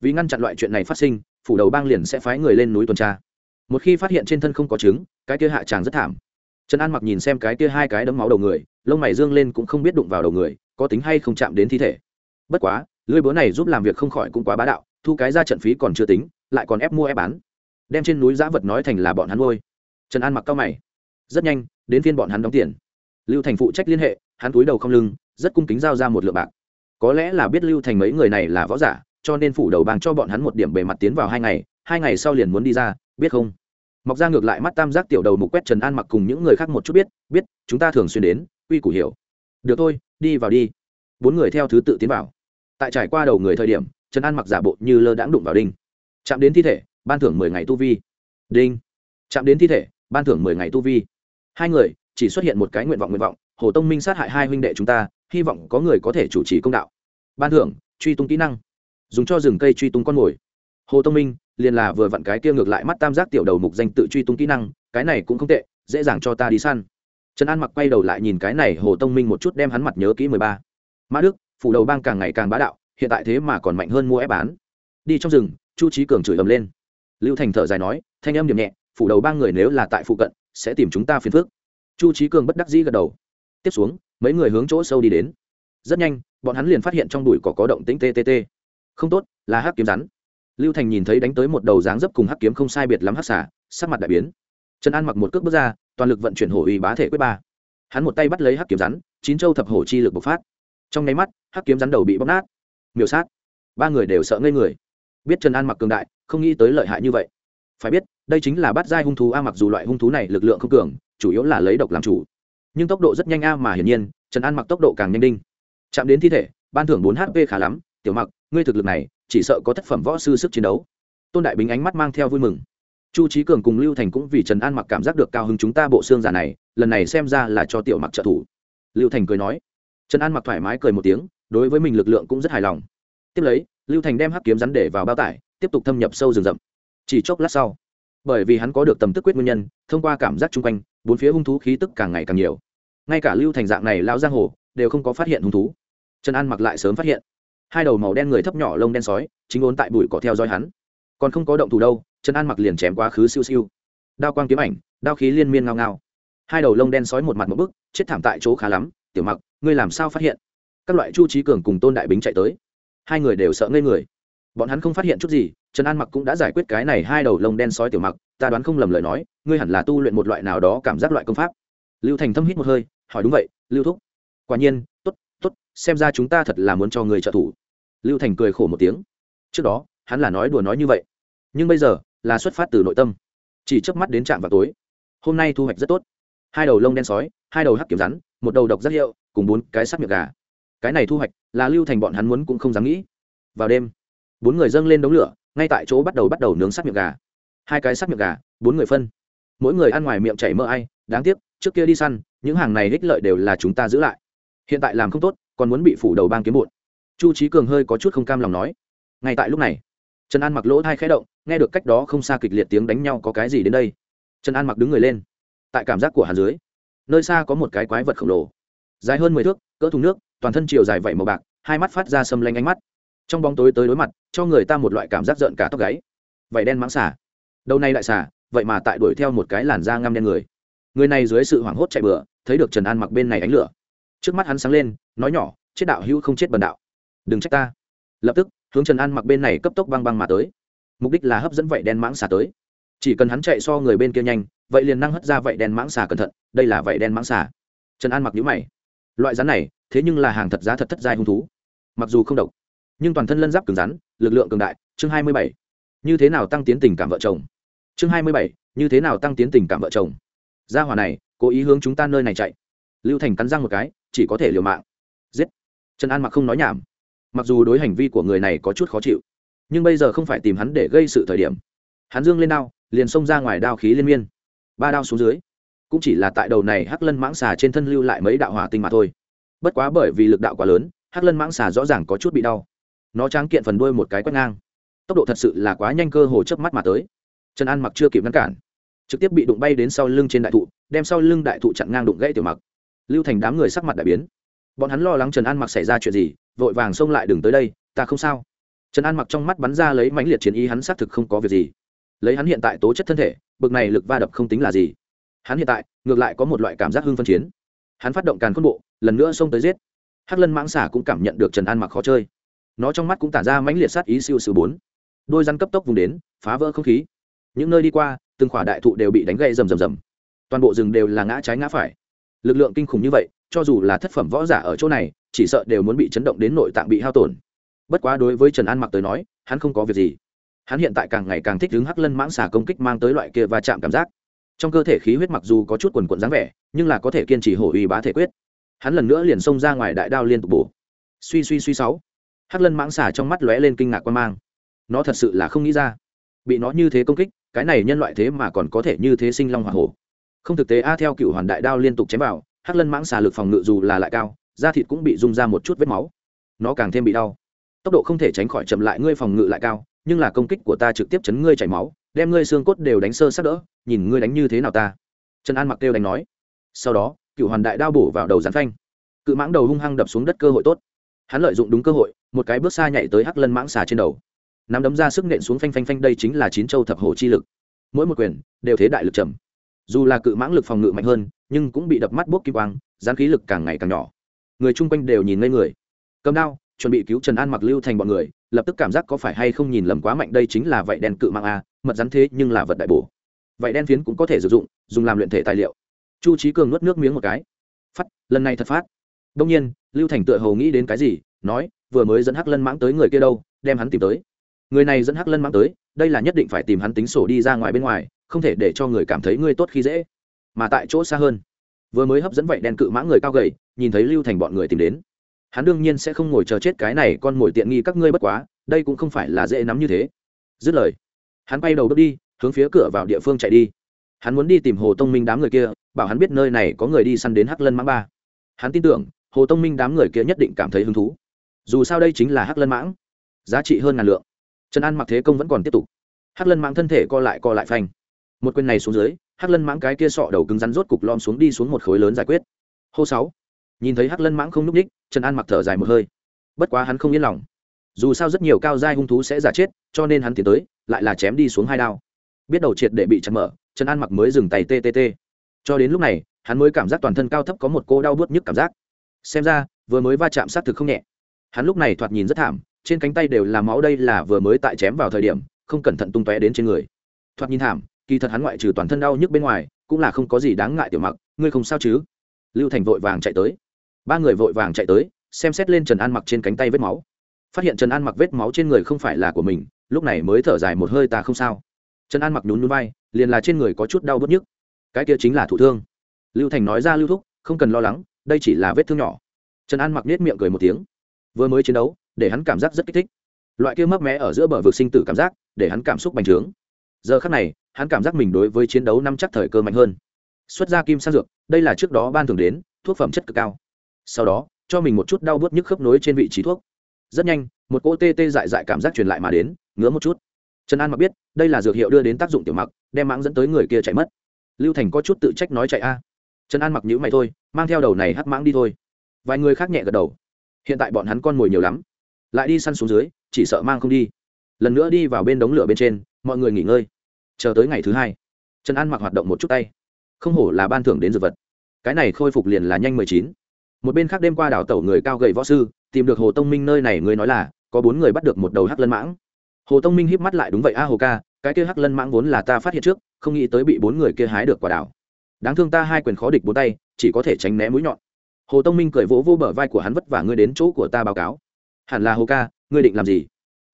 Vì ngăn chặn loại chuyện này phát sinh phủ đầu bang liền sẽ phái người lên núi tuần tra. Một khi phát hiện trên thân không có trứng cái kia hạ tràng rất thảm. Trần an mặc nhìn xem cái kia hai cái đấm máu đầu người, lông mày dương lên cũng không biết đụng vào đầu người, có tính hay không chạm đến thi thể. Bất quá lưỡi búa này giúp làm việc không khỏi cũng quá bá đạo, thu cái ra trận phí còn chưa tính, lại còn ép mua ép bán. Đem trên núi giã vật nói thành là bọn hắn ngôi trần an mặc cao mày. Rất nhanh, đến phiên bọn hắn đóng tiền. Lưu thành phụ trách liên hệ, hắn túi đầu không lưng, rất cung kính giao ra một lượng bạc. Có lẽ là biết lưu thành mấy người này là võ giả cho nên phủ đầu bang cho bọn hắn một điểm bề mặt tiến vào hai ngày hai ngày sau liền muốn đi ra, biết không? Mọc ra ngược lại mắt tam giác tiểu đầu mục quét trần an mặc cùng những người khác một chút biết biết, chúng ta thường xuyên đến uy củ hiểu. Được thôi, đi vào đi. Bốn người theo thứ tự tiến vào. Tại trải qua đầu người thời điểm, trần an mặc giả bộ như lơ đãng đụng vào đinh. Chạm đến thi thể, ban thưởng mười ngày tu vi. Đinh. Chạm đến thi thể, ban thưởng mười ngày tu vi. Hai người, chỉ xuất hiện một cái nguyện vọng nguyện vọng, hồ tông minh sát hại hai huynh đệ chúng ta, hy vọng có người có thể chủ trì công đạo. Ban thưởng, truy tung kỹ năng dùng cho rừng cây truy tung con mồi. Hồ tông minh liền là vừa vặn cái kia ngược lại mắt tam giác tiểu đầu mục danh tự truy tung kỹ năng, cái này cũng không tệ, dễ dàng cho ta đi săn. Trần an mặc quay đầu lại nhìn cái này, hồ tông minh một chút đem hắn mặt nhớ kỹ mười ba. Mã đức, phủ đầu bang càng ngày càng bá đạo, hiện tại thế mà còn mạnh hơn mua ép bán. Đi trong rừng, chu trí cường chửi ầm lên. Lưu thành thở dài nói, thanh âm điểm nhẹ, phủ đầu bang người nếu là tại phụ cận, sẽ tìm chúng ta phiền phước chu trí cường bất đắc dĩ gật đầu. Tiếp xuống, mấy người hướng chỗ sâu đi đến. Rất nhanh, bọn hắn liền phát hiện trong đùi cỏ có động tĩnh ttt không tốt, là hắc kiếm rắn. Lưu thành nhìn thấy đánh tới một đầu dáng dấp cùng hắc kiếm không sai biệt lắm hắc xả sắc mặt đại biến. Trần an mặc một cước bước ra, toàn lực vận chuyển hổ uy bá thể quyết ba. Hắn một tay bắt lấy hắc kiếm rắn, chín châu thập hổ chi lực bộc phát. Trong nháy mắt, hắc kiếm rắn đầu bị bóc nát. Miểu sát. Ba người đều sợ ngây người. Biết trần an mặc cường đại, không nghĩ tới lợi hại như vậy. Phải biết, đây chính là bắt giai hung thú a, mặc dù loại hung thú này lực lượng không cường, chủ yếu là lấy độc làm chủ. Nhưng tốc độ rất nhanh a mà hiển nhiên, trần an mặc tốc độ càng nhanh đinh. Chạm đến thi thể, ban thưởng bốn hp khá lắm, tiểu mặc ngươi thực lực này, chỉ sợ có tác phẩm võ sư sức chiến đấu. Tôn đại bính ánh mắt mang theo vui mừng. Chu trí cường cùng lưu thành cũng vì trần an mặc cảm giác được cao hứng chúng ta bộ xương giả này, lần này xem ra là cho tiểu mặc trợ thủ. Lưu thành cười nói. Trần an mặc thoải mái cười một tiếng, đối với mình lực lượng cũng rất hài lòng. Tiếp lấy, lưu thành đem hắc kiếm rắn để vào bao tải, tiếp tục thâm nhập sâu rừng rậm. Chỉ chốc lát sau, bởi vì hắn có được tầm tức quyết nguyên nhân, thông qua cảm giác chung quanh, bốn phía hung thú khí tức càng ngày càng nhiều. Ngay cả lưu thành dạng này lao giang hồ, đều không có phát hiện hung thú. Trần an mặc lại sớm phát hiện hai đầu màu đen người thấp nhỏ lông đen sói, chính ốn tại bụi cỏ theo dõi hắn. Còn không có động thủ đâu, trần an mặc liền chém quá khứ siêu siêu. Đao quang kiếm ảnh, đao khí liên miên ngao ngao. Hai đầu lông đen sói một mặt một bức, chết thảm tại chỗ khá lắm, tiểu mặc, ngươi làm sao phát hiện? Các loại chu trí cường cùng tôn đại bính chạy tới. Hai người đều sợ ngây người. Bọn hắn không phát hiện chút gì, trần an mặc cũng đã giải quyết cái này hai đầu lông đen sói tiểu mặc, ta đoán không lầm lời nói, ngươi hẳn là tu luyện một loại nào đó cảm giác loại công pháp. Lưu thành thâm hít một hơi, hỏi đúng vậy, lưu thúc. Quả nhiên t ố t t ố t xem ra chúng ta thật là muốn cho người trợ thủ lưu thành cười khổ một tiếng. Trước đó, hắn là nói đùa nói như vậy. Nhưng bây giờ, là xuất phát từ nội tâm. Chỉ chớp mắt đến trạm vào tối. Hôm nay thu hoạch rất tốt. Hai đầu lông đen sói, hai đầu hắc kiểu rắn, một đầu độc rất hiệu cùng bốn cái sắt miệng gà. Cái này thu hoạch, là lưu thành bọn hắn muốn cũng không dám nghĩ. Vào đêm, bốn người dâng lên đống lửa, ngay tại chỗ bắt đầu bắt đầu nướng sắt miệng gà. Hai cái sắt miệng gà, bốn người phân. Mỗi người ăn ngoài miệng chảy mỡ ai, đáng tiếc, trước kia đi săn, những hàng này ích lợi đều là chúng ta giữ lại. Hiện tại làm không tốt, còn muốn bị phủ đầu bang kiếm bụn chu trí cường hơi có chút không cam lòng nói, ngay tại lúc này, trần an mặc lỗ thai khẽ động, nghe được cách đó không xa kịch liệt tiếng đánh nhau có cái gì đến đây. Trần an mặc đứng người lên, tại cảm giác của hàn dưới, nơi xa có một cái quái vật khổng lồ, dài hơn mười thước, cỡ thùng nước, toàn thân chiều dài vẩy màu bạc, hai mắt phát ra sâm lanh ánh mắt. Trong bóng tối tới đối mặt, cho người ta một loại cảm giác rợn cả tóc gáy. Vẩy đen mãng xả đầu này lại xả vậy mà tại đuổi theo một cái làn da ngăm đen người. Người này dưới sự hoảng hốt chạy bừa, thấy được trần an mặc bên này ánh lửa. Trước mắt hắn sáng lên, nói nhỏ, chết đạo hữu không chết bần đạo đừng trách ta. Lập tức, hướng trần an mặc bên này cấp tốc băng băng mà tới. Mục đích là hấp dẫn vậy đen mãng xà tới. Chỉ cần hắn chạy so người bên kia nhanh, vậy liền năng hất ra vậy đen mãng xà cẩn thận, đây là vậy đen mãng xà. Trần an mặc nhữ mày. Loại rắn này, thế nhưng là hàng thật giá thật thất giai hung thú. Mặc dù không độc, nhưng toàn thân lân giáp cứng rắn, lực lượng cường đại, chương hai mươi bảy. Như thế nào tăng tiến tình cảm vợ chồng? Chương hai mươi bảy, như thế nào tăng tiến tình cảm vợ chồng? Gia hỏa này, cố ý hướng chúng ta nơi này chạy. Lưu thành cắn răng một cái, chỉ có thể liều mạng. Giết. Trần an mặc không nói nhảm mặc dù đối hành vi của người này có chút khó chịu, nhưng bây giờ không phải tìm hắn để gây sự thời điểm. Hắn dương lên đao, liền xông ra ngoài đao khí liên miên. Ba đao xuống dưới, cũng chỉ là tại đầu này hắc lân mãng xà trên thân lưu lại mấy đạo hỏa tinh mà thôi. Bất quá bởi vì lực đạo quá lớn, hắc lân mãng xà rõ ràng có chút bị đau. Nó tráng kiện phần đuôi một cái quét ngang. Tốc độ thật sự là quá nhanh cơ hồ chớp mắt mà tới. Trần an mặc chưa kịp ngăn cản, trực tiếp bị đụng bay đến sau lưng trên đại thụ, đem sau lưng đại thụ chặn ngang đụng gãy tiểu mặc. Lưu thành đám người sắc mặt đại biến. Bọn hắn lo lắng trần an mặc xảy ra chuyện gì vội vàng xông lại đừng tới đây, ta không sao. Trần an mặc trong mắt bắn ra lấy mãnh liệt chiến ý, hắn xác thực không có việc gì. Lấy hắn hiện tại tố chất thân thể, bực này lực va đập không tính là gì. Hắn hiện tại, ngược lại có một loại cảm giác hưng phân chiến. Hắn phát động càn khôn bộ, lần nữa xông tới giết. Hắc lân mãng xả cũng cảm nhận được trần an mặc khó chơi. Nó trong mắt cũng tản ra mãnh liệt sát ý siêu sự bốn. Đôi răn cấp tốc vùng đến, phá vỡ không khí. Những nơi đi qua, từng khỏa đại thụ đều bị đánh gậy rầm rầm rầm. Toàn bộ rừng đều là ngã trái ngã phải. Lực lượng kinh khủng như vậy, cho dù là thất phẩm võ giả ở chỗ này chỉ sợ đều muốn bị chấn động đến nội tạng bị hao tổn. Bất quá đối với trần an mặc tới nói, hắn không có việc gì. Hắn hiện tại càng ngày càng thích đứng hắc lân mãng xà công kích mang tới loại kia va chạm cảm giác. Trong cơ thể khí huyết mặc dù có chút quần quận dáng vẻ, nhưng là có thể kiên trì hổ uy bá thể quyết. Hắn lần nữa liền xông ra ngoài đại đao liên tục bổ. Suy suy suy sáu. Hắc lân mãng xà trong mắt lóe lên kinh ngạc quan mang. Nó thật sự là không nghĩ ra. Bị nó như thế công kích, cái này nhân loại thế mà còn có thể như thế sinh long hỏa hổ. Không thực tế a, theo cựu hoàn đại đao liên tục chém vào, hắc lân mãng xà lực phòng ngự dù là lại cao da thịt cũng bị rung ra một chút vết máu. Nó càng thêm bị đau. Tốc độ không thể tránh khỏi chậm lại, ngươi phòng ngự lại cao, nhưng là công kích của ta trực tiếp chấn ngươi chảy máu, đem ngươi xương cốt đều đánh sơ sát đỡ, nhìn ngươi đánh như thế nào ta. Trần an mặc kêu đánh nói. Sau đó, cựu hoàn đại đao bổ vào đầu gián phanh. Cự mãng đầu hung hăng đập xuống đất cơ hội tốt. Hắn lợi dụng đúng cơ hội, một cái bước xa nhảy tới hắc lân mãng xà trên đầu. Nắm đấm ra sức nện xuống phanh phanh phanh, đây chính là chín châu thập hồ chi lực. Mỗi một quyền, đều thế đại lực trầm. Dù là cự mãng lực phòng ngự mạnh hơn, nhưng cũng bị đập mắt bốc kim quang gián khí lực càng ngày càng nhỏ người chung quanh đều nhìn ngây người. Cầm đao, chuẩn bị cứu trần an mặc lưu thành bọn người, lập tức cảm giác có phải hay không nhìn lầm quá mạnh đây chính là vậy đen cự mạng a, mật rắn thế nhưng là vật đại bổ. Vậy đen phiến cũng có thể sử dụng, dùng làm luyện thể tài liệu. Chu trí cường nuốt nước miếng một cái. Phát, lần này thật phát. Đông nhiên, lưu thành tựa hầu nghĩ đến cái gì, nói, vừa mới dẫn hắc lân mãng tới người kia đâu, đem hắn tìm tới. Người này dẫn hắc lân mãng tới, đây là nhất định phải tìm hắn tính sổ đi ra ngoài bên ngoài, không thể để cho người cảm thấy ngươi tốt khi dễ. Mà tại chỗ xa hơn vừa mới hấp dẫn vậy đen cự mãng người cao gầy, nhìn thấy lưu thành bọn người tìm đến. Hắn đương nhiên sẽ không ngồi chờ chết cái này con mồi tiện nghi các ngươi bất quá, đây cũng không phải là dễ nắm như thế. Dứt lời, hắn bay đầu bước đi, hướng phía cửa vào địa phương chạy đi. Hắn muốn đi tìm hồ tông minh đám người kia, bảo hắn biết nơi này có người đi săn đến hắc lân mãng ba. Hắn tin tưởng, hồ tông minh đám người kia nhất định cảm thấy hứng thú. Dù sao đây chính là hắc lân mãng, giá trị hơn ngàn lượng. Trần an mặc thế công vẫn còn tiếp tục. Hắc lân mãng thân thể co lại co lại phanh một quyền này xuống dưới, hắc lân mãng cái kia sọ đầu cứng rắn rốt cục lom xuống đi xuống một khối lớn giải quyết. Hô sáu. Nhìn thấy hắc lân mãng không núp ních, trần an mặc thở dài một hơi. Bất quá hắn không yên lòng. Dù sao rất nhiều cao giai hung thú sẽ giả chết, cho nên hắn tiến tới, lại là chém đi xuống hai đao. Biết đầu triệt để bị chặt mở, trần an mặc mới dừng tay ttt cho đến lúc này, hắn mới cảm giác toàn thân cao thấp có một cô đau bớt nhức cảm giác. Xem ra, vừa mới va chạm sát thực không nhẹ. Hắn lúc này thoạt nhìn rất thảm, trên cánh tay đều là máu đây là vừa mới tại chém vào thời điểm, không cẩn thận tung tóe đến trên người. Thoạt nhìn thảm kỳ thật hắn ngoại trừ toàn thân đau nhức bên ngoài, cũng là không có gì đáng ngại tiểu mặc, ngươi không sao chứ? Lưu thành vội vàng chạy tới. Ba người vội vàng chạy tới, xem xét lên trần an mặc trên cánh tay vết máu. Phát hiện trần an mặc vết máu trên người không phải là của mình, lúc này mới thở dài một hơi ta không sao. Trần an mặc nhún núi bay liền là trên người có chút đau bớt nhức. Cái kia chính là thụ thương. Lưu thành nói ra lưu thúc, không cần lo lắng, đây chỉ là vết thương nhỏ. Trần an mặc nết miệng cười một tiếng. Vừa mới chiến đấu, để hắn cảm giác rất kích thích. Loại kia mấp mé ở giữa bờ vực sinh tử cảm giác, để hắn cảm xúc bành trướng giờ khắc này, hắn cảm giác mình đối với chiến đấu năm chắc thời cơ mạnh hơn. Xuất ra kim sang dược, đây là trước đó ban thường đến, thuốc phẩm chất cực cao. Sau đó, cho mình một chút đau bớt nhức khớp nối trên vị trí thuốc. Rất nhanh, một cỗ tê tê dại dại cảm giác truyền lại mà đến, ngứa một chút. Trần an mặc biết, đây là dược hiệu đưa đến tác dụng tiểu mặc, đem mãng dẫn tới người kia chạy mất. Lưu thành có chút tự trách nói chạy a. Trần an mặc nhữ mày thôi, mang theo đầu này hắt mãng đi thôi. Vài người khác nhẹ gật đầu. Hiện tại bọn hắn con mồi nhiều lắm. Lại đi săn xuống dưới, chỉ sợ mang không đi. Lần nữa đi vào bên đống lửa bên trên, mọi người nghỉ ngơi chờ tới ngày thứ hai, trần an mặc hoạt động một chút tay. Không hổ là ban thưởng đến dược vật. Cái này khôi phục liền là nhanh mười chín. Một bên khác đêm qua đảo tẩu người cao gầy võ sư, tìm được hồ tông minh nơi này người nói là, có bốn người bắt được một đầu hắc lân mãng. Hồ tông minh híp mắt lại đúng vậy, a hồ ca, cái kia hắc lân mãng vốn là ta phát hiện trước, không nghĩ tới bị bốn người kia hái được quả đảo. Đáng thương ta hai quyền khó địch bốn tay, chỉ có thể tránh né mũi nhọn. Hồ tông minh cười vỗ vô bờ vai của hắn vất vả, ngươi đến chỗ của ta báo cáo. Hẳn là hồ ca, ngươi định làm gì?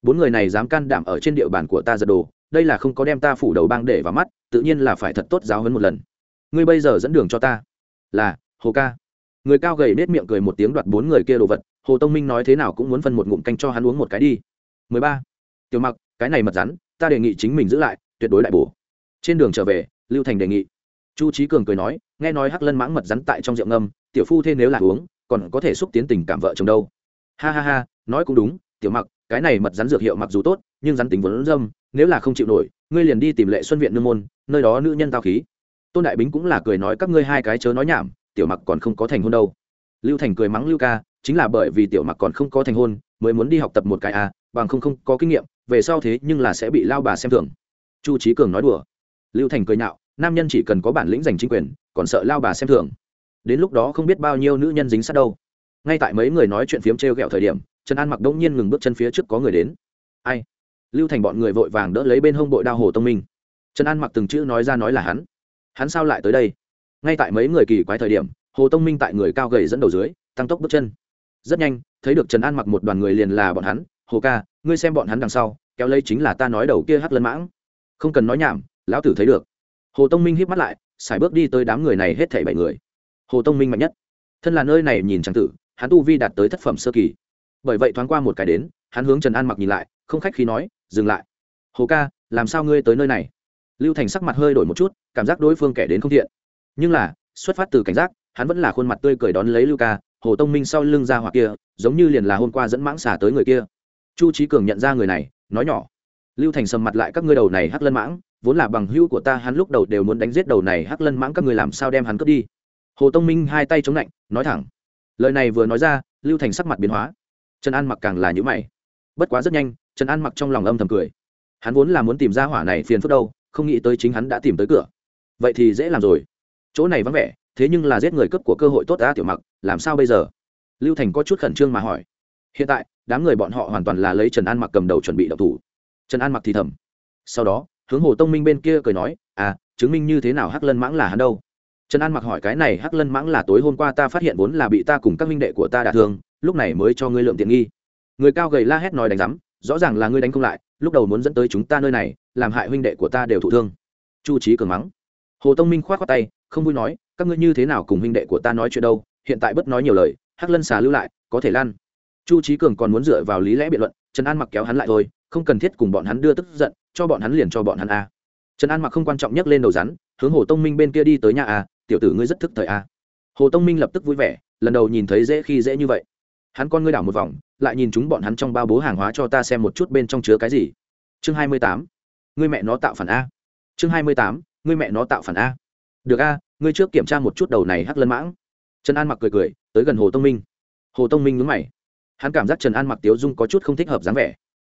Bốn người này dám can đảm ở trên địa bàn của ta giật đồ đây là không có đem ta phủ đầu bang để vào mắt, tự nhiên là phải thật tốt giáo hơn một lần. Ngươi bây giờ dẫn đường cho ta. Là, hồ ca. Người cao gầy nết miệng cười một tiếng đoạt bốn người kia đồ vật, hồ tông minh nói thế nào cũng muốn phân một ngụm canh cho hắn uống một cái đi. 13. tiểu mặc, cái này mật rắn, ta đề nghị chính mình giữ lại, tuyệt đối đại bổ. Trên đường trở về, lưu thành đề nghị. Chu trí cường cười nói, nghe nói hắc lân mãng mật rắn tại trong rượu ngâm, tiểu phu thế nếu là uống, còn có thể xúc tiến tình cảm vợ chồng đâu. Ha ha ha, nói cũng đúng, tiểu mặc, cái này mật rắn dược hiệu mặc dù tốt, nhưng rắn tính vốn dâm nếu là không chịu nổi, ngươi liền đi tìm lệ xuân viện nương môn, nơi đó nữ nhân tao khí. Tôn đại bính cũng là cười nói các ngươi hai cái chớ nói nhảm, tiểu mặc còn không có thành hôn đâu. Lưu thành cười mắng lưu ca, chính là bởi vì tiểu mặc còn không có thành hôn, mới muốn đi học tập một cái à bằng không không có kinh nghiệm, về sau thế nhưng là sẽ bị lao bà xem thường. Chu trí cường nói đùa. Lưu thành cười nhạo, nam nhân chỉ cần có bản lĩnh giành chính quyền, còn sợ lao bà xem thường. Đến lúc đó không biết bao nhiêu nữ nhân dính sát đâu. Ngay tại mấy người nói chuyện phiếm t r thời điểm, trần an mặc đông nhiên ngừng bước chân phía trước có người đến. Ai? Lưu thành bọn người vội vàng đỡ lấy bên hông bội đao hồ tông minh. Trần an mặc từng chữ nói ra nói là hắn. Hắn sao lại tới đây? Ngay tại mấy người kỳ quái thời điểm, hồ tông minh tại người cao gầy dẫn đầu dưới, tăng tốc bước chân. Rất nhanh, thấy được trần an mặc một đoàn người liền là bọn hắn, hồ ca, ngươi xem bọn hắn đằng sau, kéo lấy chính là ta nói đầu kia hắc lân mãng. Không cần nói nhảm, lão tử thấy được. Hồ tông minh hít mắt lại, xài bước đi tới đám người này hết thảy bảy người. Hồ tông minh mạnh nhất. Thân là nơi này nhìn trang tử, hắn tu vi đạt tới thất phẩm sơ kỳ. Bởi vậy thoáng qua một cái đến, hắn hướng trần an mặc nhìn lại, không khách khí nói dừng lại. Hồ ca, làm sao ngươi tới nơi này? Lưu thành sắc mặt hơi đổi một chút, cảm giác đối phương kẻ đến không thiện. Nhưng là, xuất phát từ cảnh giác, hắn vẫn là khuôn mặt tươi cười đón lấy lưu ca, hồ tông minh sau lưng ra hoặc kia, giống như liền là hôm qua dẫn mãng xả tới người kia. Chu trí cường nhận ra người này, nói nhỏ. Lưu thành sầm mặt lại các ngươi đầu này hắc lân mãng, vốn là bằng hữu của ta, hắn lúc đầu đều muốn đánh giết đầu này hắc lân mãng, các người làm sao đem hắn cướp đi? Hồ tông minh hai tay chống lạnh, nói thẳng. Lời này vừa nói ra, lưu thành sắc mặt biến hóa. Trần an mặc càng là nhữ mày. Bất quá rất nhanh trần an mặc trong lòng âm thầm cười. Hắn vốn là muốn tìm ra hỏa này phiền phức đâu, không nghĩ tới chính hắn đã tìm tới cửa. Vậy thì dễ làm rồi. Chỗ này vắng vẻ, thế nhưng là giết người cướp của cơ hội tốt đã tiểu mặc, làm sao bây giờ? Lưu thành có chút khẩn trương mà hỏi. Hiện tại, đám người bọn họ hoàn toàn là lấy trần an mặc cầm đầu chuẩn bị đậu thủ. Trần an mặc thì thầm. Sau đó, hướng hồ tông minh bên kia cười nói à chứng minh như thế nào hắc lân mãng là hắn đâu? Trần an mặc hỏi, cái này hắc lân mãng là tối hôm qua ta phát hiện vốn là bị ta cùng các minh đệ của ta đả thương, lúc này mới cho ngươi lượng tiện nghi. Người cao gầy la hét nói đánh rắm rõ ràng là ngươi đánh không lại, lúc đầu muốn dẫn tới chúng ta nơi này, làm hại huynh đệ của ta đều thụ thương. Chu trí cường mắng. Hồ tông minh k h o á t khoác tay, không vui nói, các ngươi như thế nào cùng huynh đệ của ta nói chuyện đâu, hiện tại bất nói nhiều lời, hắc lân xà lưu lại, có thể lan. Chu trí cường còn muốn dựa vào lý lẽ biện luận, trần an mặc kéo hắn lại thôi, không cần thiết cùng bọn hắn đưa tức giận, cho bọn hắn liền cho bọn hắn a. Trần an mặc không quan trọng nhấc lên đầu rắn, hướng hồ tông minh bên kia đi tới nhà a, tiểu tử ngươi rất thức thời a. Hồ tông minh lập tức vui vẻ, lần đầu nhìn thấy dễ khi dễ như vậy. Hắn con ngươi đảo một vòng lại nhìn chúng bọn hắn trong bao bố hàng hóa cho ta xem một chút bên trong chứa cái gì. Chương hai mươi tám. Ngươi mẹ nó tạo phản a. Chương hai mươi tám. Ngươi mẹ nó tạo phản a. Được a, ngươi trước kiểm tra một chút đầu này hắc lân mãng. Trần an mặc cười cười, tới gần hồ tông minh. Hồ tông minh nhúng mày. Hắn cảm giác trần an mặc tiếu dung có chút không thích hợp dáng vẻ.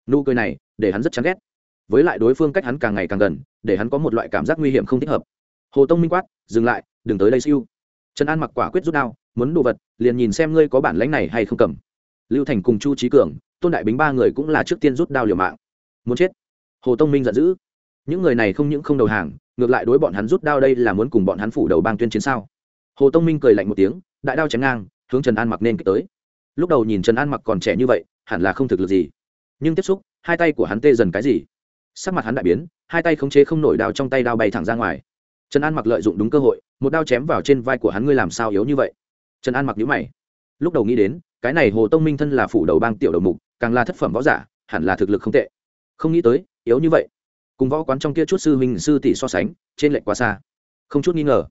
Nụ cười này, để hắn rất chán ghét. Với lại đối phương cách hắn càng ngày càng gần, để hắn có một loại cảm giác nguy hiểm không thích hợp. Hồ tông minh quát, dừng lại, đừng tới đây siêu. Trần an mặc quả quyết rút đao, muốn đồ vật, liền nhìn xem ngươi có bản lãnh này hay không cầm lưu thành cùng chu trí cường, tôn đại bính ba người cũng là trước tiên rút đao liều mạng. Muốn chết? Hồ tông minh giận dữ. Những người này không những không đầu hàng, ngược lại đối bọn hắn rút đao đây là muốn cùng bọn hắn phủ đầu bang tuyên chiến sao? Hồ tông minh cười lạnh một tiếng, đại đao chém ngang, hướng trần an mặc nên kích tới. Lúc đầu nhìn trần an mặc còn trẻ như vậy, hẳn là không thực lực gì. Nhưng tiếp xúc, hai tay của hắn tê dần cái gì? Sắc mặt hắn đại biến, hai tay khống chế không nổi đao trong tay đao bay thẳng ra ngoài. Trần an mặc lợi dụng đúng cơ hội, một đao chém vào trên vai của hắn, ngươi làm sao yếu như vậy? Trần an mặc nhíu mày. Lúc đầu nghĩ đến cái này hồ tông minh thân là phủ đầu bang tiểu đầu mục, càng là thất phẩm võ giả, hẳn là thực lực không tệ. Không nghĩ tới, yếu như vậy. Cùng võ quán trong kia chút sư huynh sư tỷ so sánh, trên lệnh quá xa. Không chút nghi ngờ,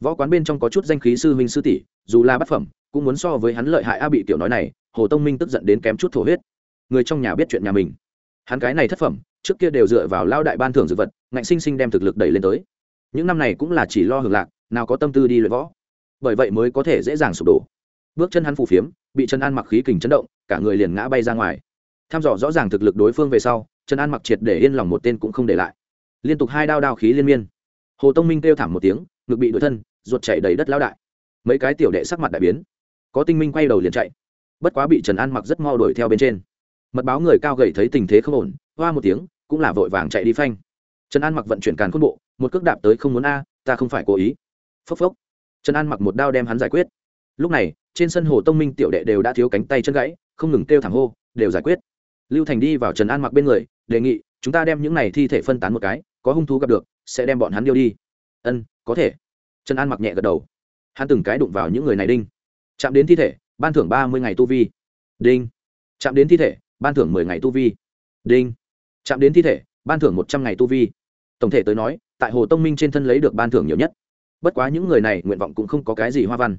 võ quán bên trong có chút danh khí sư huynh sư tỷ, dù là bất phẩm, cũng muốn so với hắn lợi hại a bị tiểu nói này, hồ tông minh tức giận đến kém chút thổ huyết. Người trong nhà biết chuyện nhà mình. Hắn cái này thất phẩm, trước kia đều dựa vào lao đại ban thưởng dược vật, ngạnh sinh sinh đem thực lực đẩy lên tới. Những năm này cũng là chỉ lo hưởng lạc, nào có tâm tư đi luyện võ. Bởi vậy mới có thể dễ dàng sụp đổ bước chân hắn phủ phiếm, bị chân an mặc khí kình chấn động, cả người liền ngã bay ra ngoài. Tham dò rõ ràng thực lực đối phương về sau, trần an mặc triệt để yên lòng một tên cũng không để lại. Liên tục hai đao đao khí liên miên. Hồ tông minh kêu thảm một tiếng, ngực bị đuổi thân, ruột chảy đầy đất lao đại. Mấy cái tiểu đệ sắc mặt đại biến. Có tinh minh quay đầu liền chạy. Bất quá bị trần an mặc rất mo đuổi theo bên trên. Mật báo người cao gầy thấy tình thế không ổn, hoa một tiếng, cũng là vội vàng chạy đi phanh. Trần an mặc vận chuyển càn khôn bộ, một cước đạp tới không muốn a, ta không phải cố ý. Phốc phốc. Trần an mặc một đao đem hắn giải quyết. Lúc này trên sân hồ tông minh tiểu đệ đều đã thiếu cánh tay chân gãy, không ngừng kêu thẳng hô, đều giải quyết. Lưu thành đi vào trần an mặc bên người, đề nghị, chúng ta đem những này thi thể phân tán một cái, có hung thú gặp được, sẽ đem bọn hắn điêu đi. Ân, có thể. Trần an mặc nhẹ gật đầu. Hắn từng cái đụng vào những người này đinh. Chạm đến thi thể, ban thưởng ba mươi ngày tu vi. Đinh. Chạm đến thi thể, ban thưởng mười ngày tu vi. Đinh. Chạm đến thi thể, ban thưởng một trăm ngày tu vi. Tổng thể tới nói, tại hồ tông minh trên thân lấy được ban thưởng nhiều nhất. Bất quá những người này nguyện vọng cũng không có cái gì hoa văn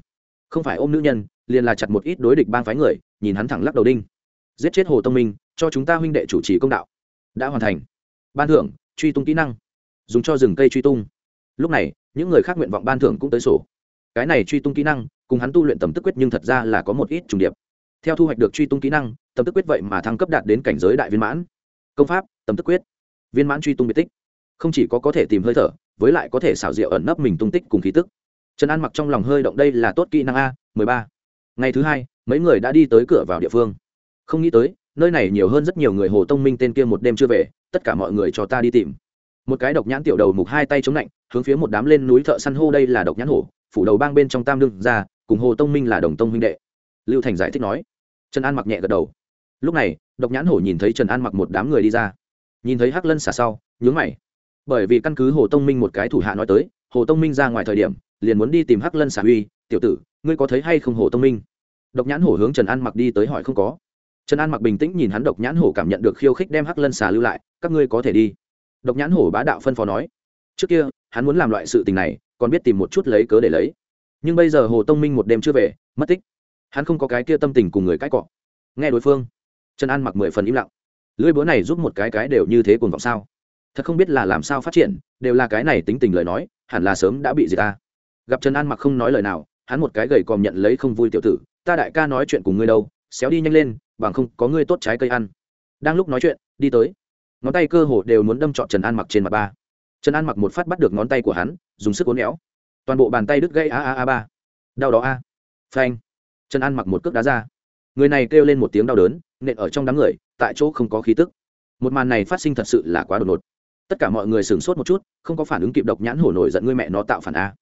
không phải ôm nữ nhân, liền là chặt một ít đối địch bang phái người, nhìn hắn thẳng lắc đầu đinh. Giết chết hồ tông minh, cho chúng ta huynh đệ chủ trì công đạo. Đã hoàn thành. Ban thưởng, truy tung kỹ năng. Dùng cho rừng cây truy tung. Lúc này, những người khác nguyện vọng ban thưởng cũng tới sổ. Cái này truy tung kỹ năng, cùng hắn tu luyện tầm tức quyết nhưng thật ra là có một ít trùng điệp. Theo thu hoạch được truy tung kỹ năng, tầm tức quyết vậy mà thăng cấp đạt đến cảnh giới đại viên mãn. Công pháp, tầm tức quyết. Viên mãn truy tung biệt tích. Không chỉ có có thể tìm hơi thở, với lại có thể xảo diệu ẩn nấp mình tung tích cùng khí tức trần an mặc trong lòng hơi động đây là tốt kỹ năng a, mười ba. Ngày thứ hai, mấy người đã đi tới cửa vào địa phương. Không nghĩ tới, nơi này nhiều hơn rất nhiều người hồ tông minh tên kia một đêm chưa về, tất cả mọi người cho ta đi tìm. Một cái độc nhãn tiểu đầu mục hai tay chống lạnh, hướng phía một đám lên núi thợ săn hô đây là độc nhãn hổ, phủ đầu bang bên trong tam đương ra, cùng hồ tông minh là đồng tông huynh đệ. Lưu thành giải thích nói. Trần an mặc nhẹ gật đầu. Lúc này, độc nhãn hổ nhìn thấy trần an mặc một đám người đi ra. Nhìn thấy hắc lân xả sau, nhướng mày. Bởi vì căn cứ hồ tông minh một cái thủ hạ nói tới, hồ tông minh ra ngoài thời điểm liền muốn đi tìm hắc lân xà uy tiểu tử, ngươi có thấy hay không hồ tông minh? Độc nhãn hổ hướng trần an mặc đi tới hỏi không có. Trần an mặc bình tĩnh nhìn hắn, độc nhãn hổ cảm nhận được khiêu khích đem hắc lân xà lưu lại, các ngươi có thể đi. Độc nhãn hổ bá đạo phân phó nói, trước kia, hắn muốn làm loại sự tình này, còn biết tìm một chút lấy cớ để lấy. Nhưng bây giờ hồ tông minh một đêm chưa về, mất tích. Hắn không có cái kia tâm tình cùng người cãi cọ. Nghe đối phương, trần an mặc mười phần im lặng. Lưỡi búa này giúp một cái cái đều như thế cuồng vọng sao? Thật không biết là làm sao phát triển, đều là cái này tính tình lời nói, hẳn là sớm đã bị gì ta gặp trần an mặc không nói lời nào, hắn một cái gầy còm nhận lấy không vui tiểu tử, ta đại ca nói chuyện cùng ngươi đâu, xéo đi nhanh lên, bằng không có ngươi tốt trái cây ăn. Đang lúc nói chuyện, đi tới. Ngón tay cơ hồ đều muốn đâm trọn trần an mặc trên mặt ba. Trần an mặc một phát bắt được ngón tay của hắn, dùng sức uốn éo. Toàn bộ bàn tay đứt gây a a a ba. Đau đó a. Phanh. Trần an mặc một cước đá ra. Người này kêu lên một tiếng đau đớn, nện ở trong đám người, tại chỗ không có khí tức. Một màn này phát sinh thật sự là quá đột ngột. Tất cả mọi người sửng sốt một chút, không có phản ứng kịp độc nhãn hổ nổi giận ngươi mẹ nó tạo phản a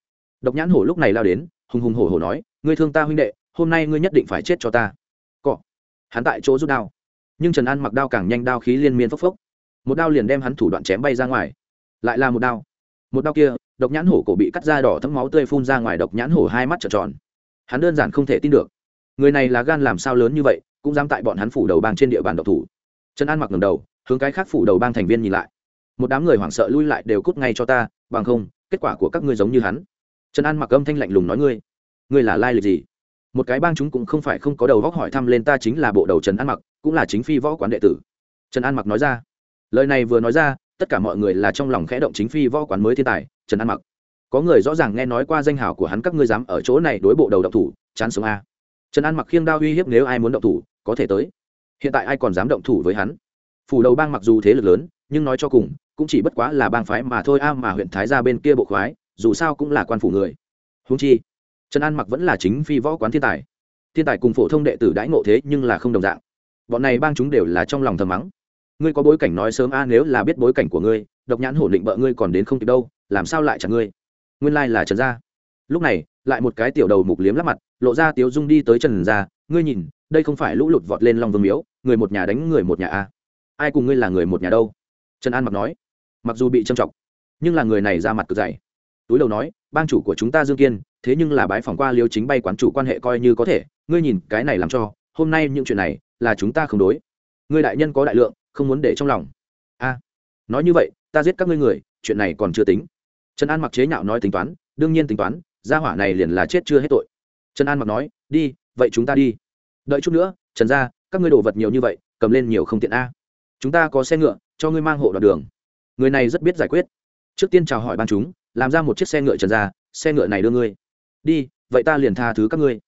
độc nhãn hổ lúc này lao đến, hùng hùng hổ hổ nói, ngươi thương ta huynh đệ, hôm nay ngươi nhất định phải chết cho ta. Cọ. Hắn tại chỗ rút đao. Nhưng trần an mặc đao càng nhanh đao khí liên miên phốc phốc. Một đao liền đem hắn thủ đoạn chém bay ra ngoài. Lại là một đao. Một đao kia, độc nhãn hổ cổ bị cắt ra đỏ thấm máu tươi phun ra ngoài, độc nhãn hổ hai mắt trợn tròn. Hắn đơn giản không thể tin được. Người này là gan làm sao lớn như vậy, cũng dám tại bọn hắn phủ đầu bang trên địa bàn độc thủ. Trần an mặc ngầm đầu, hướng cái khác phủ đầu bang thành viên nhìn lại. Một đám người hoảng sợ lui lại đều cút ngay cho ta, bằng không, kết quả của các ngươi giống như hắn trần an mặc âm thanh lạnh lùng nói ngươi ngươi là lai lịch gì? Một cái bang chúng cũng không phải không có đầu góc hỏi thăm lên ta chính là bộ đầu trần an mặc, cũng là chính phi võ quán đệ tử. Trần an mặc nói ra, lời này vừa nói ra, tất cả mọi người là trong lòng khẽ động chính phi võ quán mới thiên tài, trần an mặc. Có người rõ ràng nghe nói qua danh hào của hắn các ngươi dám ở chỗ này đối bộ đầu độc thủ, chán sống a. Trần an mặc khiêng đao uy hiếp nếu ai muốn độc thủ, có thể tới. Hiện tại ai còn dám động thủ với hắn? Phủ đầu bang mặc dù thế lực lớn, nhưng nói cho cùng, cũng chỉ bất quá là bang phái mà thôi a mà huyện thái ra bên kia bộ khoái dù sao cũng là quan phủ người. Húng chi, trần an mặc vẫn là chính phi võ quán thiên tài. Thiên tài cùng phổ thông đệ tử đãi ngộ thế nhưng là không đồng dạng. Bọn này bang chúng đều là trong lòng thầm mắng. Ngươi có bối cảnh nói sớm a, nếu là biết bối cảnh của ngươi, độc nhãn hổ định bợ ngươi còn đến không kịp đâu, làm sao lại chẳng ngươi? Nguyên lai là trần gia. Lúc này, lại một cái tiểu đầu mục liếm lắp mặt, lộ ra tiếu dung đi tới trần gia, ngươi nhìn, đây không phải lũ lụt vọt lên lòng vương miếu, người một nhà đánh người một nhà a. Ai cùng ngươi là người một nhà đâu? Trần an mặc nói. Mặc dù bị châm trọng nhưng là người này ra mặt cực dày túi đầu nói, bang chủ của chúng ta dương kiên, thế nhưng là bái phỏng qua liêu chính bay quán chủ quan hệ coi như có thể, ngươi nhìn, cái này làm cho, hôm nay những chuyện này, là chúng ta không đối. Ngươi đại nhân có đại lượng, không muốn để trong lòng. A, nói như vậy, ta giết các ngươi người, chuyện này còn chưa tính. Trần an mặc chế nhạo nói tính toán, đương nhiên tính toán, gia hỏa này liền là chết chưa hết tội. Trần an mặc nói, đi, vậy chúng ta đi. Đợi chút nữa, trần gia, các ngươi đồ vật nhiều như vậy, cầm lên nhiều không tiện a. Chúng ta có xe ngựa, cho ngươi mang hộ đoạn đường. Người này rất biết giải quyết. Trước tiên chào hỏi ban chúng làm ra một chiếc xe ngựa trần gia xe ngựa này đưa ngươi. Đi, vậy ta liền tha thứ các ngươi.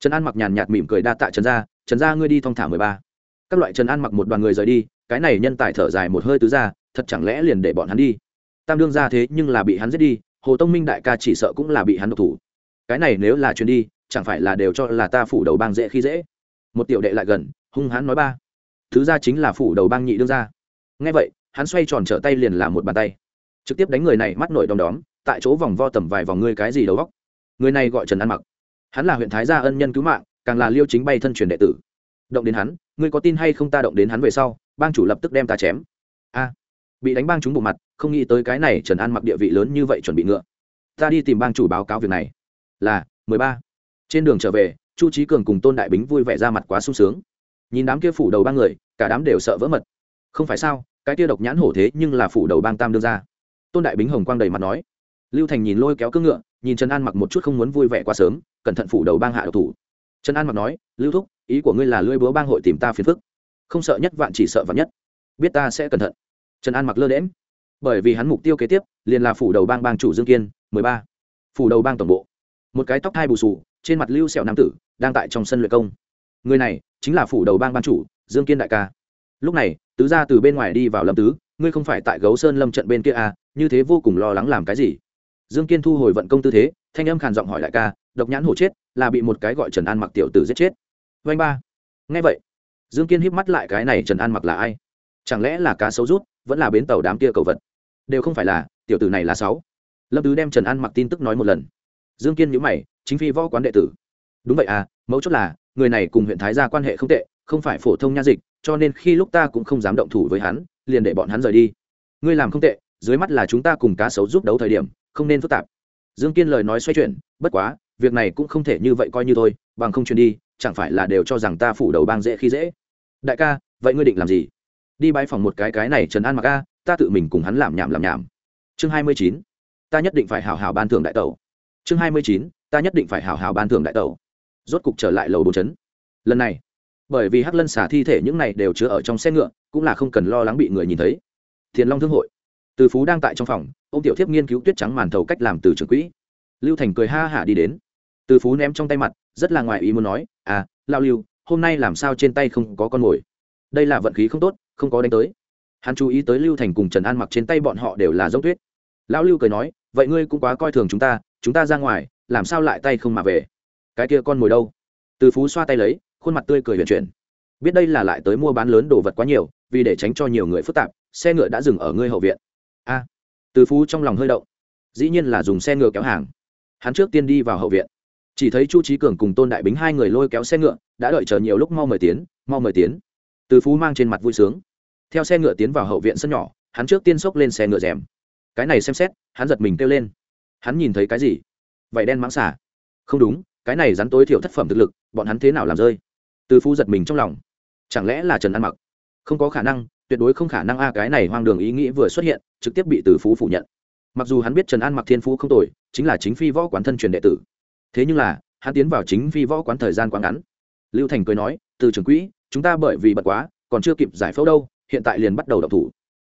Trần an mặc nhàn nhạt mỉm cười đa tạ trần gia trần gia ngươi đi thong thả mười ba. Các loại trần an mặc một đoàn người rời đi, cái này nhân tài thở dài một hơi tứ ra, thật chẳng lẽ liền để bọn hắn đi? Tam đương ra thế nhưng là bị hắn giết đi, hồ tông minh đại ca chỉ sợ cũng là bị hắn độc thủ. Cái này nếu là chuyến đi, chẳng phải là đều cho là ta phủ đầu bang dễ khi dễ? Một tiểu đệ lại gần, hung hắn nói ba. Thứ ra chính là phủ đầu bang nhị đương ra ngay vậy, hắn xoay tròn trở tay liền làm một bàn tay. Trực tiếp đánh người này, mắt nổi đom đóm tại chỗ vòng vo tầm vài vòng ngươi cái gì đầu góc người này gọi trần an mặc. Hắn là huyện thái gia ân nhân cứu mạng, càng là liêu chính bay thân truyền đệ tử. Động đến hắn, ngươi có tin hay không ta động đến hắn về sau, bang chủ lập tức đem ta chém. A. Bị đánh bang chúng bộ mặt, không nghĩ tới cái này trần an mặc địa vị lớn như vậy chuẩn bị ngựa. Ta đi tìm bang chủ báo cáo việc này. Là, mười ba. Trên đường trở về, chu trí cường cùng tôn đại bính vui vẻ ra mặt quá sung sướng. Nhìn đám kia phủ đầu ba người, cả đám đều sợ vỡ mật. Không phải sao, cái kia độc nhãn hổ thế nhưng là phủ đầu bang tam đưa ra tôn đại bính hồng quang đầy mặt nói lưu thành nhìn lôi kéo cưỡng ngựa, nhìn trần an mặc một chút không muốn vui vẻ quá sớm, cẩn thận phủ đầu bang hạ độc thủ. Trần an mặc nói, lưu thúc, ý của ngươi là lưỡi búa bang hội tìm ta phiền phức. Không sợ nhất vạn chỉ sợ vạn nhất. Biết ta sẽ cẩn thận. Trần an mặc lơ đễm bởi vì hắn mục tiêu kế tiếp, liền là phủ đầu bang bang chủ dương kiên, mười ba. Phủ đầu bang tổng bộ. Một cái tóc hai bù sù trên mặt lưu sẹo nam tử, đang tại trong sân luyện công. Người này, chính là phủ đầu bang ban chủ, dương kiên đại ca. Lúc này, tứ gia từ bên ngoài đi vào lâm tứ, ngươi không phải tại gấu sơn lâm trận bên kia à như thế vô cùng lo lắng làm cái gì? Dương kiên thu hồi vận công tư thế, thanh âm khàn giọng hỏi đại ca, độc nhãn hổ chết, là bị một cái gọi trần an mặc tiểu tử giết chết. Vanh ba. Nghe vậy. Dương kiên híp mắt lại, cái này trần an mặc là ai? Chẳng lẽ là cá sấu rút, vẫn là bến tàu đám kia cầu vật? Đều không phải là, tiểu tử này là sáu. Lâm tứ đem trần an mặc tin tức nói một lần. Dương kiên nhữ mày, chính phi võ quán đệ tử. Đúng vậy à mẫu chốt là, người này cùng huyện thái gia quan hệ không tệ, không phải phổ thông nha dịch, cho nên khi lúc ta cũng không dám động thủ với hắn, liền để bọn hắn rời đi. Ngươi làm không tệ dưới mắt là chúng ta cùng cá sấu giúp đấu thời điểm, không nên phức tạp. Dương kiên lời nói xoay chuyển, bất quá, việc này cũng không thể như vậy coi như thôi, bằng không truyền đi, chẳng phải là đều cho rằng ta phủ đầu bang dễ khi dễ. Đại ca, vậy ngươi định làm gì? Đi bãi phòng một cái cái này trần an mặc a, ta tự mình cùng hắn làm nhảm làm nhảm. Chương hai mươi chín, ta nhất định phải hảo hảo ban thưởng đại tẩu. Chương hai mươi chín, ta nhất định phải hảo hảo ban thưởng đại tẩu. Rốt cục trở lại lầu bốn chấn. Lần này, bởi vì hắc lân xả thi thể những này đều chứa ở trong xe ngựa, cũng là không cần lo lắng bị người nhìn thấy. Thiền long thương hội từ phú đang tại trong phòng ô m tiểu thiếp nghiên cứu tuyết trắng màn thầu cách làm từ trường quỹ. Lưu thành cười ha hả đi đến. Từ phú ném trong tay mặt, rất là ngoài ý muốn nói à lao lưu, hôm nay làm sao trên tay không có con mồi? Đây là vận khí không tốt, không có đánh tới. Hắn chú ý tới lưu thành cùng trần an mặc trên tay bọn họ đều là dốc tuyết. Lão lưu cười nói, vậy ngươi cũng quá coi thường chúng ta chúng ta ra ngoài, làm sao lại tay không mà về? Cái kia con mồi đâu? Từ phú xoa tay lấy, khuôn mặt tươi cười huyền chuyển. Biết đây là lại tới mua bán lớn đồ vật quá nhiều, vì để tránh cho nhiều người phức tạp, xe ngựa đã dừng ở ngươi hậu viện a. Từ phú trong lòng hơi động. Dĩ nhiên là dùng xe ngựa kéo hàng. Hắn trước tiên đi vào hậu viện. Chỉ thấy chu trí cường cùng tôn đại bính hai người lôi kéo xe ngựa, đã đợi chờ nhiều lúc mau mời tiến, mau mời tiến. Từ phú mang trên mặt vui sướng. Theo xe ngựa tiến vào hậu viện sân nhỏ, hắn trước tiên xốc lên xe ngựa rèm. Cái này xem xét, hắn giật mình kêu lên. Hắn nhìn thấy cái gì? Vậy đen mãng xả không đúng, cái này rắn tối thiểu thất phẩm thực lực, bọn hắn thế nào làm rơi? Từ phú giật mình trong lòng. Chẳng lẽ là trần an mặc? Không có khả năng, tuyệt đối không khả năng a, cái này hoang đường ý nghĩ vừa xuất hiện trực tiếp bị từ phú phủ nhận. Mặc dù hắn biết trần an mặc thiên phú không tồi, chính là chính phi võ quán thân truyền đệ tử. Thế nhưng là, hắn tiến vào chính phi võ quán thời gian quá ngắn. Lưu thành cười nói, từ trường quỹ, chúng ta bởi vì bật quá, còn chưa kịp giải phẫu đâu, hiện tại liền bắt đầu đọc thủ.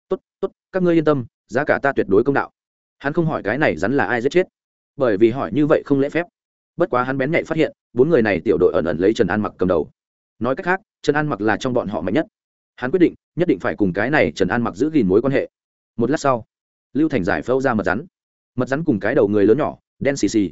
Tốt tốt, các ngươi yên tâm, giá cả ta tuyệt đối công đạo. Hắn không hỏi cái này rắn là ai giết chết. Bởi vì hỏi như vậy không lễ phép. Bất quá hắn bén nhạy phát hiện, bốn người này tiểu đội ẩn ẩn lấy trần an mặc cầm đầu. Nói cách khác, trần an mặc là trong bọn họ mạnh nhất. Hắn quyết định, nhất định phải cùng cái này trần an mặc giữ gìn mối quan hệ một lát sau, lưu thành giải phẫu ra mật rắn. Mật rắn cùng cái đầu người lớn nhỏ, đen xì xì.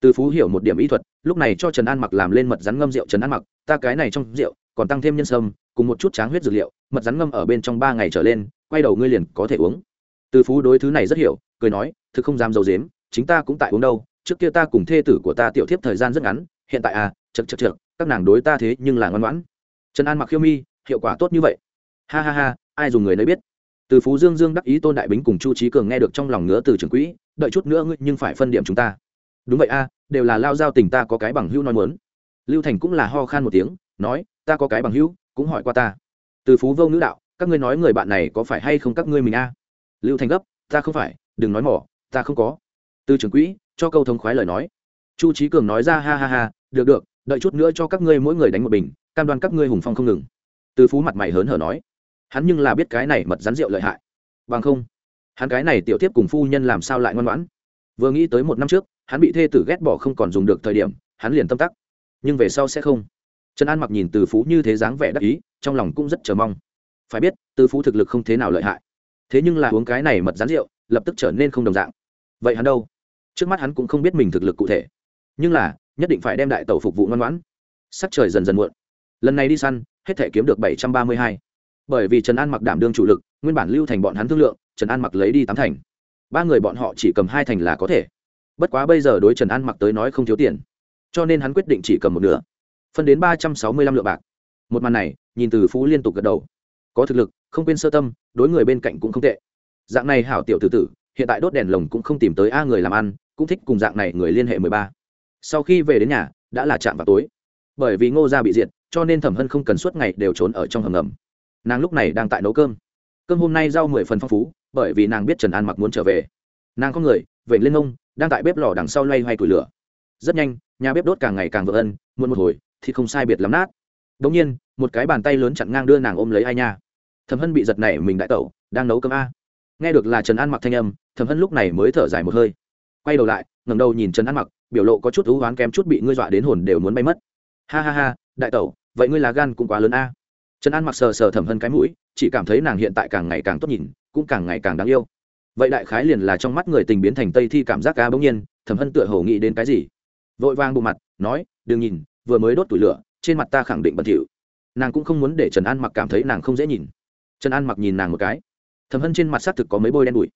Từ phú hiểu một điểm ý thuật, lúc này cho trần an mặc làm lên mật rắn ngâm rượu. Trần an mặc, ta cái này trong rượu, còn tăng thêm nhân sâm, cùng một chút tráng huyết dược liệu, mật rắn ngâm ở bên trong ba ngày trở lên, quay đầu ngươi liền có thể uống. Từ phú đối thứ này rất hiểu, cười nói, thực không dám dầu dếm chính ta cũng tại uống đâu, trước kia ta cùng thê tử của ta tiểu thiếp thời gian rất ngắn, hiện tại à chật chật chật các nàng đối ta thế nhưng là ngoan ngoãn. Trần an mặc khiêu mi, hiệu quả tốt như vậy. Ha ha ha, ai dùng người nấy biết từ phú dương dương đắc ý tôn đại bính cùng chu trí cường nghe được trong lòng ngứa từ trường quỹ, đợi chút nữa ngươi nhưng phải phân điểm chúng ta. Đúng vậy a, đều là lao giao tình ta có cái bằng hữu nói muốn. Lưu thành cũng là ho khan một tiếng, nói, ta có cái bằng hữu, cũng hỏi qua ta. Từ phú vô ngữ đạo, các ngươi nói người bạn này có phải hay không các ngươi mình a? Lưu thành gấp, ta không phải, đừng nói mỏ, ta không có. Từ trường quỹ, cho câu thống khoái lời nói. Chu trí cường nói ra, ha ha ha, được được, đợi chút nữa cho các ngươi mỗi người đánh một bình, cam đoan các ngươi hùng phong không ngừng. Từ phú mặt mày hớn hở nói hắn nhưng là biết cái này mật rắn rượu lợi hại. Bằng không, hắn cái này tiểu tiếp cùng phu nhân làm sao lại ngoan ngoãn? Vừa nghĩ tới một năm trước, hắn bị thê tử ghét bỏ không còn dùng được thời điểm, hắn liền tâm tắc. Nhưng về sau sẽ không. Trần an mặc nhìn từ phú như thế dáng vẻ đắc ý, trong lòng cũng rất chờ mong. Phải biết, từ phú thực lực không thế nào lợi hại. Thế nhưng là uống cái này mật rắn rượu, lập tức trở nên không đồng dạng. Vậy hắn đâu? Trước mắt hắn cũng không biết mình thực lực cụ thể. Nhưng là, nhất định phải đem đại tàu phục vụ ngoan ngoãn. Sắc trời dần dần muộn. Lần này đi săn, hết thể kiếm được bảy trăm ba mươi hai bởi vì trần an mặc đảm đương chủ lực, nguyên bản lưu thành bọn hắn thương lượng, trần an mặc lấy đi tám thành. Ba người bọn họ chỉ cầm hai thành là có thể. Bất quá bây giờ đối trần an mặc tới nói không thiếu tiền. Cho nên hắn quyết định chỉ cầm một nửa. Phân đến ba trăm sáu mươi lăm lượng bạc. Một màn này, nhìn từ phú liên tục gật đầu. Có thực lực, không quên sơ tâm, đối người bên cạnh cũng không tệ. Dạng này hảo tiểu tử tử, hiện tại đốt đèn lồng cũng không tìm tới a người làm ăn, cũng thích cùng dạng này người liên hệ mười ba. Sau khi về đến nhà, đã là chạm vào tối. Bởi vì ngô gia bị diệt, cho nên thẩm hân không cần suốt ngày đều trốn ở trong hầm ngầm nàng lúc này đang tại nấu cơm. Cơm hôm nay rau mười phần phong phú, bởi vì nàng biết trần an mặc muốn trở về. Nàng có người vậy lên ông, đang tại bếp lò đằng sau loay hoay củi lửa. Rất nhanh, nhà bếp đốt càng ngày càng vỡ ân, muộn một hồi, thì không sai biệt lắm nát. Đ ỗ n g nhiên, một cái bàn tay lớn chặn ngang đưa nàng ôm lấy ai nha. Thẩm hân bị giật này mình đại tẩu, đang nấu cơm a. Nghe được là trần an mặc thanh âm, thẩm hân lúc này mới thở dài một hơi. Quay đầu lại ngầm đầu nhìn trần an mặc, biểu lộ có chút thú hoán kém chút bị ngươi dọa đến hồn đều muốn bay mất. Ha ha ha, đại tẩu, vậy ngươi là gan cũng quá lớn a trần an mặc sờ sờ thẩm hân cái mũi, chỉ cảm thấy nàng hiện tại càng ngày càng tốt nhìn, cũng càng ngày càng đáng yêu. Vậy đại khái liền là trong mắt người tình biến thành tây thi cảm giác ca bỗng nhiên, thẩm hân tựa hồ nghĩ đến cái gì. Vội vang bộ mặt, nói, đừng nhìn, vừa mới đốt tủi lửa, trên mặt ta khẳng định bẩn thỉu. Nàng cũng không muốn để trần an mặc cảm thấy nàng không dễ nhìn. Trần an mặc nhìn nàng một cái. Thẩm hân trên mặt xác thực có mấy bôi đen bụi.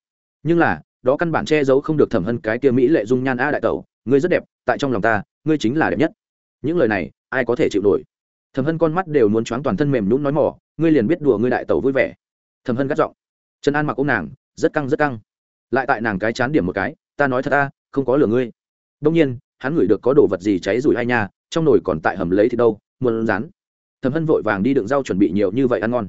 Nhưng là, đó căn bản che giấu không được thẩm hân cái kia mỹ lệ dung nhan a đại tẩu, ngươi rất đẹp, tại trong lòng ta, ngươi chính là đẹp nhất. Những lời này, ai có thể chịu nổi? Thẩm hân con mắt đều muốn choáng toàn thân mềm nhũng nói mỏ ngươi liền biết đùa ngươi đại tẩu vui vẻ. Thẩm hân gắt giọng. Trần an mặc ô nàng rất căng rất căng. Lại tại nàng cái chán điểm một cái ta nói thật ta không có lừa ngươi. Đông nhiên hắn ngửi được có đồ vật gì cháy rủi hay nhà, trong nồi còn tại hầm lấy thì đâu muốn rán. Thẩm hân vội vàng đi đựng rau chuẩn bị nhiều như vậy ăn ngon.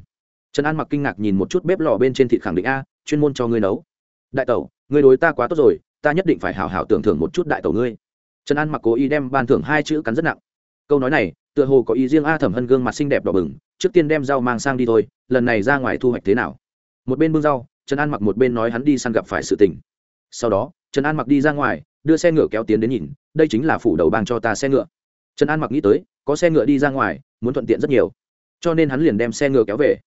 Trần an mặc kinh ngạc nhìn một chút bếp lò bên trên thịt khẳng định a chuyên môn cho ngươi nấu. Đại tẩu ngươi đối ta quá tốt rồi ta nhất định phải hào hào tưởng thưởng một chút đại tẩu ngươi. Trần an mặc cố ý đem ban thưởng hai chữ cắn rất nặng. Câu nói này tựa hồ có ý riêng a thẩm hân gương mặt xinh đẹp đỏ bừng, trước tiên đem rau mang sang đi thôi, lần này ra ngoài thu hoạch thế nào? Một bên bưng rau, trần an mặc một bên nói hắn đi săn gặp phải sự tình. Sau đó, trần an mặc đi ra ngoài, đưa xe ngựa kéo tiến đến nhìn, đây chính là phủ đầu bang cho ta xe ngựa. Trần an mặc nghĩ tới, có xe ngựa đi ra ngoài, muốn thuận tiện rất nhiều. Cho nên hắn liền đem xe ngựa kéo về.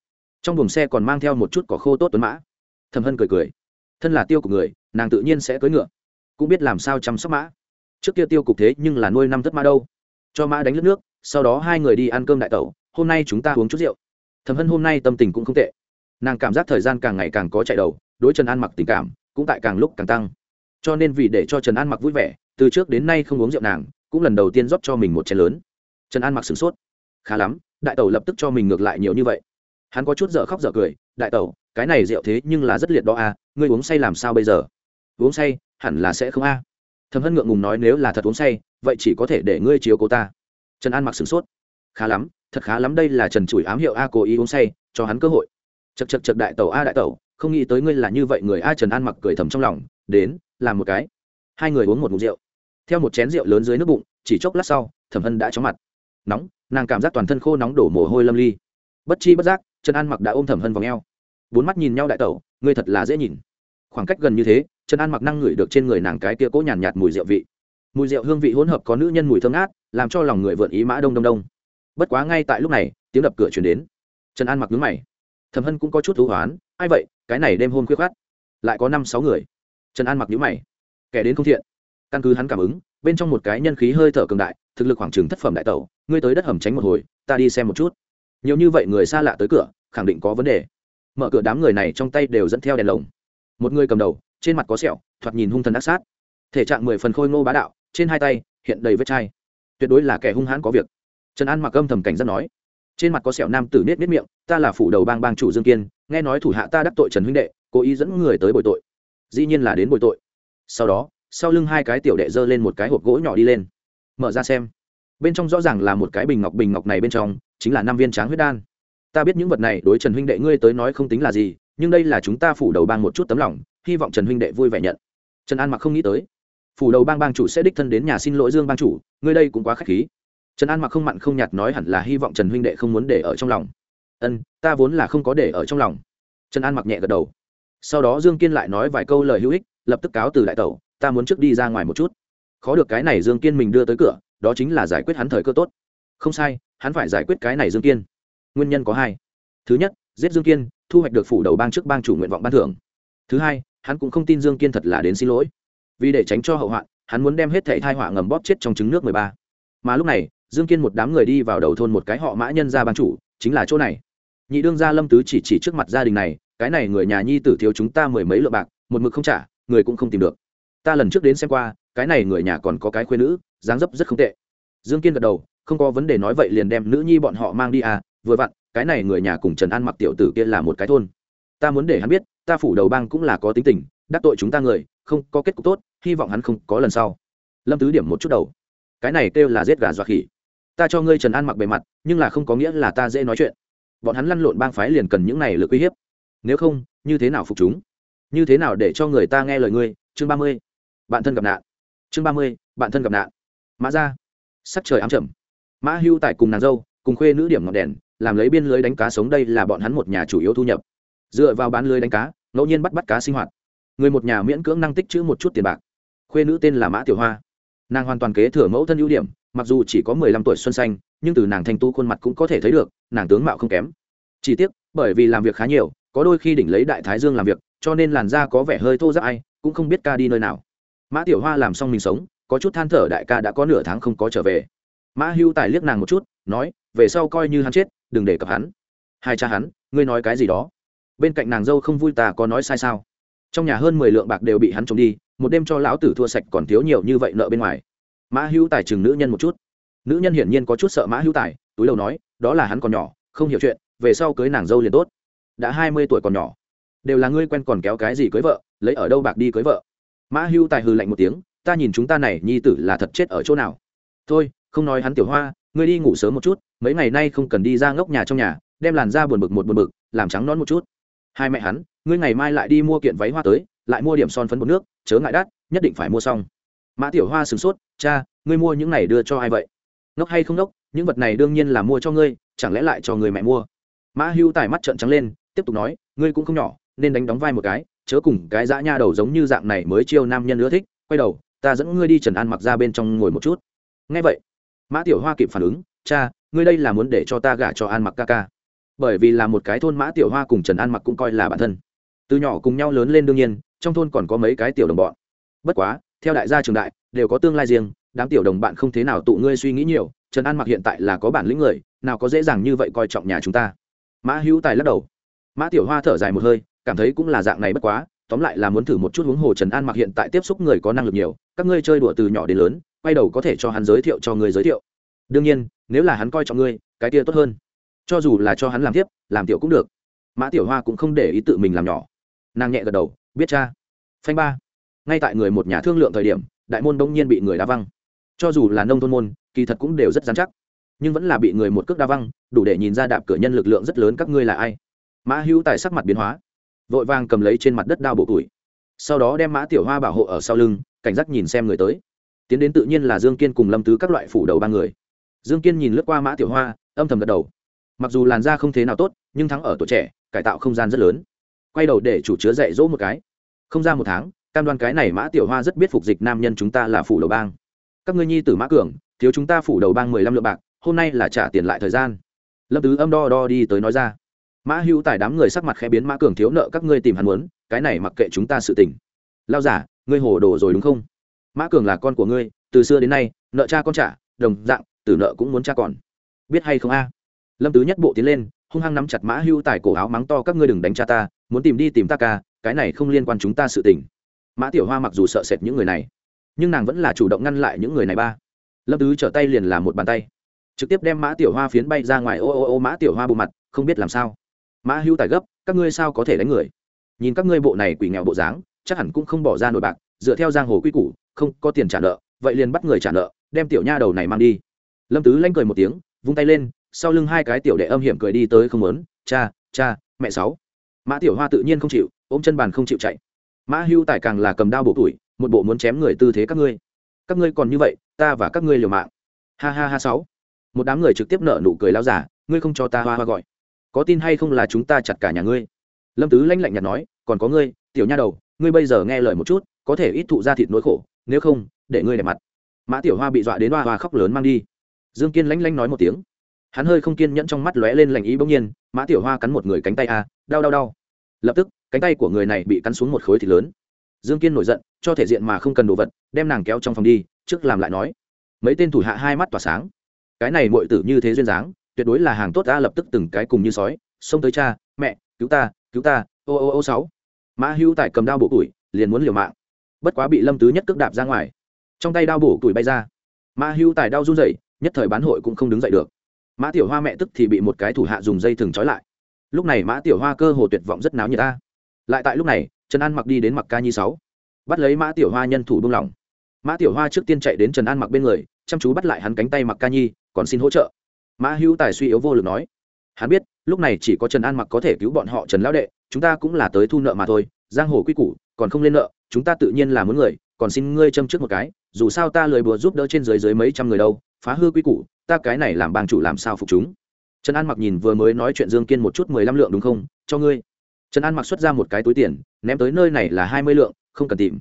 Trong buồng xe còn mang theo một chút cỏ khô tốt tuấn mã. Thầm hân cười cười. Thân là tiêu của người, nàng tự nhiên sẽ cưỡi ngựa. Cũng biết làm sao chăm sóc mã. Trước kia tiêu cục thế nhưng là nuôi năm thất mã đâu. Cho mã đánh lướt nước sau đó hai người đi ăn cơm đại tẩu, hôm nay chúng ta uống chút rượu. Thầm hân hôm nay tâm tình cũng không tệ. Nàng cảm giác thời gian càng ngày càng có chạy đầu, đối trần an mặc tình cảm cũng tại càng lúc càng tăng. Cho nên vì để cho trần an mặc vui vẻ, từ trước đến nay không uống rượu nàng, cũng lần đầu tiên rót cho mình một chén lớn. Trần an mặc sửng sốt. Khá lắm, đại tẩu lập tức cho mình ngược lại nhiều như vậy. Hắn có chút dở khóc dở cười, đại tẩu, cái này rượu thế nhưng là rất liệt đó à ngươi uống say làm sao bây giờ? Uống say, hẳn là sẽ không a. À. thầm hân ngượng ngùng nói nếu là thật uống say, vậy chỉ có thể để ngươi chiếu cố ta trần an mặc sửng sốt. Khá lắm thật khá lắm đây là trần chủi ám hiệu a cố ý uống say cho hắn cơ hội. Chật chật chật đại tẩu a đại tẩu không nghĩ tới ngươi là như vậy người a trần an mặc cười thầm trong lòng đến làm một cái. Hai người uống một mục rượu. Theo một chén rượu lớn dưới nước bụng chỉ chốc lát sau thẩm hân đã chóng mặt. Nóng nàng cảm giác toàn thân khô nóng đổ mồ hôi lâm ly. Bất chi bất giác trần an mặc đã ôm thẩm hân vào ngheo bốn mắt nhìn nhau đại tẩu ngươi thật là dễ nhìn. Khoảng cách gần như thế trần an mặc năng ngửi được trên người nàng cái tia cỗ nhàn nhạt, nhạt mùi rượu vị. Mùi rượu hương vị hỗn hợp có nữ nhân mùi thơm ngát làm cho lòng người vượn ý mã đông đông đông. Bất quá ngay tại lúc này, tiếng đập cửa chuyển đến. Trần an mặc nhướng mày. Thầm hân cũng có chút thú hoán, ai vậy? Cái này đêm hôm khuya khát lại có năm sáu người. Trần an mặc nhướng mày. Kẻ đến không thiện. Căn cứ hắn cảm ứng, bên trong một cái nhân khí hơi thở cường đại, thực lực khoảng trừng thất phẩm đại tẩu, ngươi tới đất hầm tránh một hồi, ta đi xem một chút. Nhiều như vậy người xa lạ tới cửa, khẳng định có vấn đề. Mở cửa đám người này trong tay đều dẫn theo đèn lồng. Một người cầm đầu, trên mặt có sẹo, thoạt nhìn hung thần ác sát. Thể trạng mười phần khôi ngô bá đạo, trên hai tay, hiện đầy vết chai tuyệt đối là kẻ hung hãn có việc. Trần an mặc âm thầm cảnh giác nói, trên mặt có sẹo nam tử nết nết miệng, ta là phủ đầu bang bang chủ dương kiên, nghe nói thủ hạ ta đắc tội trần huynh đệ, cố ý dẫn người tới bồi tội. Dĩ nhiên là đến bồi tội. Sau đó, sau lưng hai cái tiểu đệ giơ lên một cái hộp gỗ nhỏ đi lên. Mở ra xem. Bên trong rõ ràng là một cái bình ngọc bình ngọc này bên trong chính là năm viên tráng huyết đan. Ta biết những vật này đối trần huynh đệ ngươi tới nói không tính là gì, nhưng đây là chúng ta phủ đầu bang một chút tấm lòng, hy vọng trần huynh đệ vui vẻ nhận. Trần an mặc không nghĩ tới phủ đầu bang bang chủ sẽ đích thân đến nhà xin lỗi dương bang chủ, ngươi đây cũng quá k h á c h khí. Trần an mặc không mặn không nhạt nói hẳn là hy vọng trần huynh đệ không muốn để ở trong lòng. Ân, ta vốn là không có để ở trong lòng. Trần an mặc nhẹ gật đầu. Sau đó dương kiên lại nói vài câu lời hữu ích, lập tức cáo từ đại tẩu, ta muốn trước đi ra ngoài một chút. Khó được cái này dương kiên mình đưa tới cửa, đó chính là giải quyết hắn thời cơ tốt. Không sai, hắn phải giải quyết cái này dương kiên. Nguyên nhân có hai. Thứ nhất, giết dương kiên, thu hoạch được phủ đầu bang trước bang chủ nguyện vọng ban thưởng. Thứ hai, hắn cũng không tin dương kiên thật là đến xin lỗi vì để tránh cho hậu hoạn, hắn muốn đem hết thẻ thai họa ngầm bóp chết trong trứng nước mười ba. Mà lúc này, dương kiên một đám người đi vào đầu thôn một cái họ mã nhân gia bang chủ, chính là chỗ này. Nhị đương gia lâm tứ chỉ chỉ trước mặt gia đình này, cái này người nhà nhi tử thiếu chúng ta mười mấy lượng bạc, một mực không trả, người cũng không tìm được. Ta lần trước đến xem qua, cái này người nhà còn có cái khuyên nữ, dáng dấp rất không tệ. Dương kiên gật đầu, không có vấn đề nói vậy liền đem nữ nhi bọn họ mang đi à vừa vặn, cái này người nhà cùng trần an mặc tiểu tử kia là một cái thôn. Ta muốn để hắn biết, ta phủ đầu bang cũng là có tính tình, đắc tội chúng ta người không có kết cục tốt, hy vọng hắn không có lần sau. Lâm tứ điểm một chút đầu. Cái này kêu là giết gà dọa khỉ. Ta cho ngươi trần an mặc bề mặt, nhưng là không có nghĩa là ta dễ nói chuyện. Bọn hắn lăn lộn bang phái liền cần những này lực uy hiếp. Nếu không, như thế nào phục chúng? Như thế nào để cho người ta nghe lời ngươi? Chương ba mươi. Bạn thân gặp nạn. Chương ba mươi, bạn thân gặp nạn. Mã ra sắc trời ám trầm. mã hưu tại cùng nàng dâu, cùng khuê nữ điểm ngọn đèn, làm lấy biên lưới đánh cá sống đây là bọn hắn một nhà chủ yếu thu nhập. Dựa vào bán lưới đánh cá, ngẫu nhiên bắt bắt cá sinh hoạt người một nhà miễn cưỡng năng tích chữ một chút tiền bạc. Khuê nữ tên là mã tiểu hoa. Nàng hoàn toàn kế thừa mẫu thân ưu điểm, mặc dù chỉ có mười lăm tuổi xuân xanh, nhưng từ nàng thanh tu khuôn mặt cũng có thể thấy được, nàng tướng mạo không kém. Chỉ tiếc, bởi vì làm việc khá nhiều, có đôi khi đỉnh lấy đại thái dương làm việc, cho nên làn da có vẻ hơi thô ráp ai, cũng không biết ca đi nơi nào. Mã tiểu hoa làm xong mình sống, có chút than thở đại ca đã có nửa tháng không có trở về. Mã hưu tài liếc nàng một chút, nói, về sau coi như hắn chết, đừng để cập hắn. Hai cha hắn, ngươi nói cái gì đó? Bên cạnh nàng dâu không vui ta có nói sai sao? Trong nhà hơn mười lượng bạc đều bị hắn trộm đi, một đêm cho lão tử thua sạch còn thiếu nhiều như vậy nợ bên ngoài. Mã hữu tài chừng nữ nhân một chút. Nữ nhân hiển nhiên có chút sợ mã hữu tài, túi đầu nói, đó là hắn còn nhỏ, không hiểu chuyện, về sau cưới nàng dâu liền tốt. Đã hai mươi tuổi còn nhỏ. Đều là ngươi quen còn kéo cái gì cưới vợ, lấy ở đâu bạc đi cưới vợ. Mã hữu tài hừ lạnh một tiếng, ta nhìn chúng ta này, nhi tử là thật chết ở chỗ nào. Thôi, không nói hắn tiểu hoa, ngươi đi ngủ sớm một chút, mấy ngày nay không cần đi ra ngốc nhà trong nhà, đem làn da buồn bực một buồn bực, làm trắng nón một chút hai mẹ hắn, ngươi ngày mai lại đi mua kiện váy hoa tới, lại mua điểm son phấn bột nước, chớ ngại đắt, nhất định phải mua xong. Mã tiểu hoa sửng sốt, cha, ngươi mua những này đưa cho ai vậy? Ngốc hay không ngốc, những vật này đương nhiên là mua cho ngươi, chẳng lẽ lại cho người mẹ mua? Mã hưu tài mắt trợn trắng lên, tiếp tục nói, ngươi cũng không nhỏ, nên đánh đóng vai một cái, chớ cùng cái dã nha đầu giống như dạng này mới chiêu nam nhân ưa thích, quay đầu, ta dẫn ngươi đi trần an mặc ra bên trong ngồi một chút. Ngay vậy, mã tiểu hoa kịp phản ứng, cha, ngươi đây là muốn để cho ta gả cho an mặc ca ca bởi vì là một cái thôn mã tiểu hoa cùng trần an mặc cũng coi là bản thân. Từ nhỏ cùng nhau lớn lên đương nhiên, trong thôn còn có mấy cái tiểu đồng bọn. Bất quá, theo đại gia trường đại, đều có tương lai riêng, đám tiểu đồng bạn không thế nào tụ ngươi suy nghĩ nhiều, trần an mặc hiện tại là có bản lĩnh người, nào có dễ dàng như vậy coi trọng nhà chúng ta. Mã hữu tài lắc đầu. Mã tiểu hoa thở dài một hơi, cảm thấy cũng là dạng này bất quá, tóm lại là muốn thử một chút huống hồ trần an mặc hiện tại tiếp xúc người có năng lực nhiều, các ngươi chơi đùa từ nhỏ đến lớn, quay đầu có thể cho hắn giới thiệu cho người giới thiệu. Đương nhiên, nếu là hắn coi trọng ngươi, cái kia tốt hơn cho dù là cho hắn làm tiếp, làm tiểu cũng được. Mã tiểu hoa cũng không để ý tự mình làm nhỏ. Nàng nhẹ gật đầu, biết cha. Phanh ba. Ngay tại người một nhà thương lượng thời điểm, đại môn đông nhiên bị người đá văng. Cho dù là nông thôn môn, kỳ thật cũng đều rất dán chắc. Nhưng vẫn là bị người một cước đá văng, đủ để nhìn ra đạp cửa nhân lực lượng rất lớn các ngươi là ai. Mã hữu tài sắc mặt biến hóa, vội vàng cầm lấy trên mặt đất đao bộ tuổi. Sau đó đem mã tiểu hoa bảo hộ ở sau lưng, cảnh giác nhìn xem người tới. Tiến đến tự nhiên là dương kiên cùng lâm tứ các loại phủ đầu ba người. Dương kiên nhìn lướt qua mã tiểu hoa, âm thầm gật đầu mặc dù làn da không thế nào tốt, nhưng thắng ở tuổi trẻ, cải tạo không gian rất lớn. Quay đầu để chủ chứa dạy dỗ một cái. Không ra một tháng, cam đoan cái này mã tiểu hoa rất biết phục dịch nam nhân chúng ta là phủ đầu bang. Các ngươi nhi tử mã cường, thiếu chúng ta phủ đầu bang mười lăm lượng bạc, hôm nay là trả tiền lại thời gian. Lâm tứ âm đo đo đi tới nói ra. Mã hữu tài đám người sắc mặt khẽ biến, mã cường thiếu nợ các ngươi tìm hắn muốn, cái này mặc kệ chúng ta sự tình. Lao giả, ngươi hồ đồ rồi đúng không? Mã cường là con của ngươi, từ xưa đến nay, nợ cha con trả, đồng dạng, tử nợ cũng muốn cha còn. Biết hay không a? Lâm tứ nhất bộ tiến lên, hung hăng nắm chặt mã hưu tài cổ áo mắng to, các ngươi đừng đánh cha ta, muốn tìm đi tìm ta ca, cái này không liên quan chúng ta sự tình. Mã tiểu hoa mặc dù sợ sệt những người này, nhưng nàng vẫn là chủ động ngăn lại những người này ba. Lâm tứ trở tay liền làm một bàn tay, trực tiếp đem mã tiểu hoa phiến bay ra ngoài. Ô ô ô, mã tiểu hoa bộ mặt, không biết làm sao. Mã hưu tài gấp, các ngươi sao có thể đánh người? Nhìn các ngươi bộ này quỷ nghèo bộ dáng, chắc hẳn cũng không bỏ ra nổi bạc, dựa theo giang hồ quy củ, không có tiền trả nợ, vậy liền bắt người trả nợ, đem tiểu nha đầu này mang đi. Lâm tứ lanh cười một tiếng, vung tay lên sau lưng hai cái tiểu đệ âm hiểm cười đi tới không muốn, cha cha, mẹ sáu. Mã tiểu hoa tự nhiên không chịu, ôm chân bàn không chịu chạy. Mã hưu tài càng là cầm đao bổ tuổi, một bộ muốn chém người tư thế các ngươi. Các ngươi còn như vậy, ta và các ngươi liều mạng. Ha ha ha sáu. Một đám người trực tiếp nợ nụ cười lao giả, ngươi không cho ta hoa hoa gọi. Có tin hay không là chúng ta chặt cả nhà ngươi? Lâm tứ lãnh lạnh nhạt nói, còn có ngươi, tiểu nha đầu, ngươi bây giờ nghe lời một chút, có thể ít thụ ra thịt nỗi khổ, nếu không, để ngươi đẹp mặt. Mã tiểu hoa bị dọa đến hoa hoa khóc lớn mang đi. Dương kiên lãnh lãnh nói một tiếng hắn hơi không kiên nhẫn trong mắt lóe lên lành ý bỗng nhiên, mã tiểu hoa cắn một người cánh tay a đau đau đau. Lập tức, cánh tay của người này bị cắn xuống một khối thịt lớn. Dương kiên nổi giận, cho thể diện mà không cần đồ vật, đem nàng kéo trong phòng đi, trước làm lại nói. Mấy tên thủ hạ hai mắt tỏa sáng. Cái này muội tử như thế duyên dáng, tuyệt đối là hàng tốt ta lập tức từng cái cùng như sói. Xông tới cha, mẹ, cứu ta cứu ta, ô ô ô sáu. Mã hữu tại cầm đao bộ tuổi, liền muốn liều mạng. Bất quá bị lâm tứ nhất cước đạp ra ngoài. Trong tay đao bổ tuổi bay ra. Mã hữu tài đau run rẩy, nhất thời bán hội cũng không đứng dậy được mã tiểu hoa mẹ tức thì bị một cái thủ hạ dùng dây thừng trói lại. Lúc này mã tiểu hoa cơ hồ tuyệt vọng rất náo như ta. Lại tại lúc này, trần an mặc đi đến mặc ca nhi sáu. Bắt lấy mã tiểu hoa nhân thủ buông lỏng. Mã tiểu hoa trước tiên chạy đến trần an mặc bên người, chăm chú bắt lại hắn cánh tay mặc ca nhi, còn xin hỗ trợ. Mã hữu tài suy yếu vô lực nói. Hắn biết, lúc này chỉ có trần an mặc có thể cứu bọn họ trần lão đệ, chúng ta cũng là tới thu nợ mà thôi, giang hồ quy củ, còn không lên nợ, chúng ta tự nhiên là muốn người, còn xin ngươi châm trước một cái, dù sao ta lười bùa giúp đỡ trên dưới dưới mấy trăm người đâu phá hư quy củ, ta cái này làm bang chủ làm sao phục chúng? Trần an mặc nhìn vừa mới nói chuyện dương kiên một chút mười lăm lượng đúng không? Cho ngươi. Trần an mặc xuất ra một cái túi tiền, ném tới nơi này là hai mươi lượng, không cần tìm.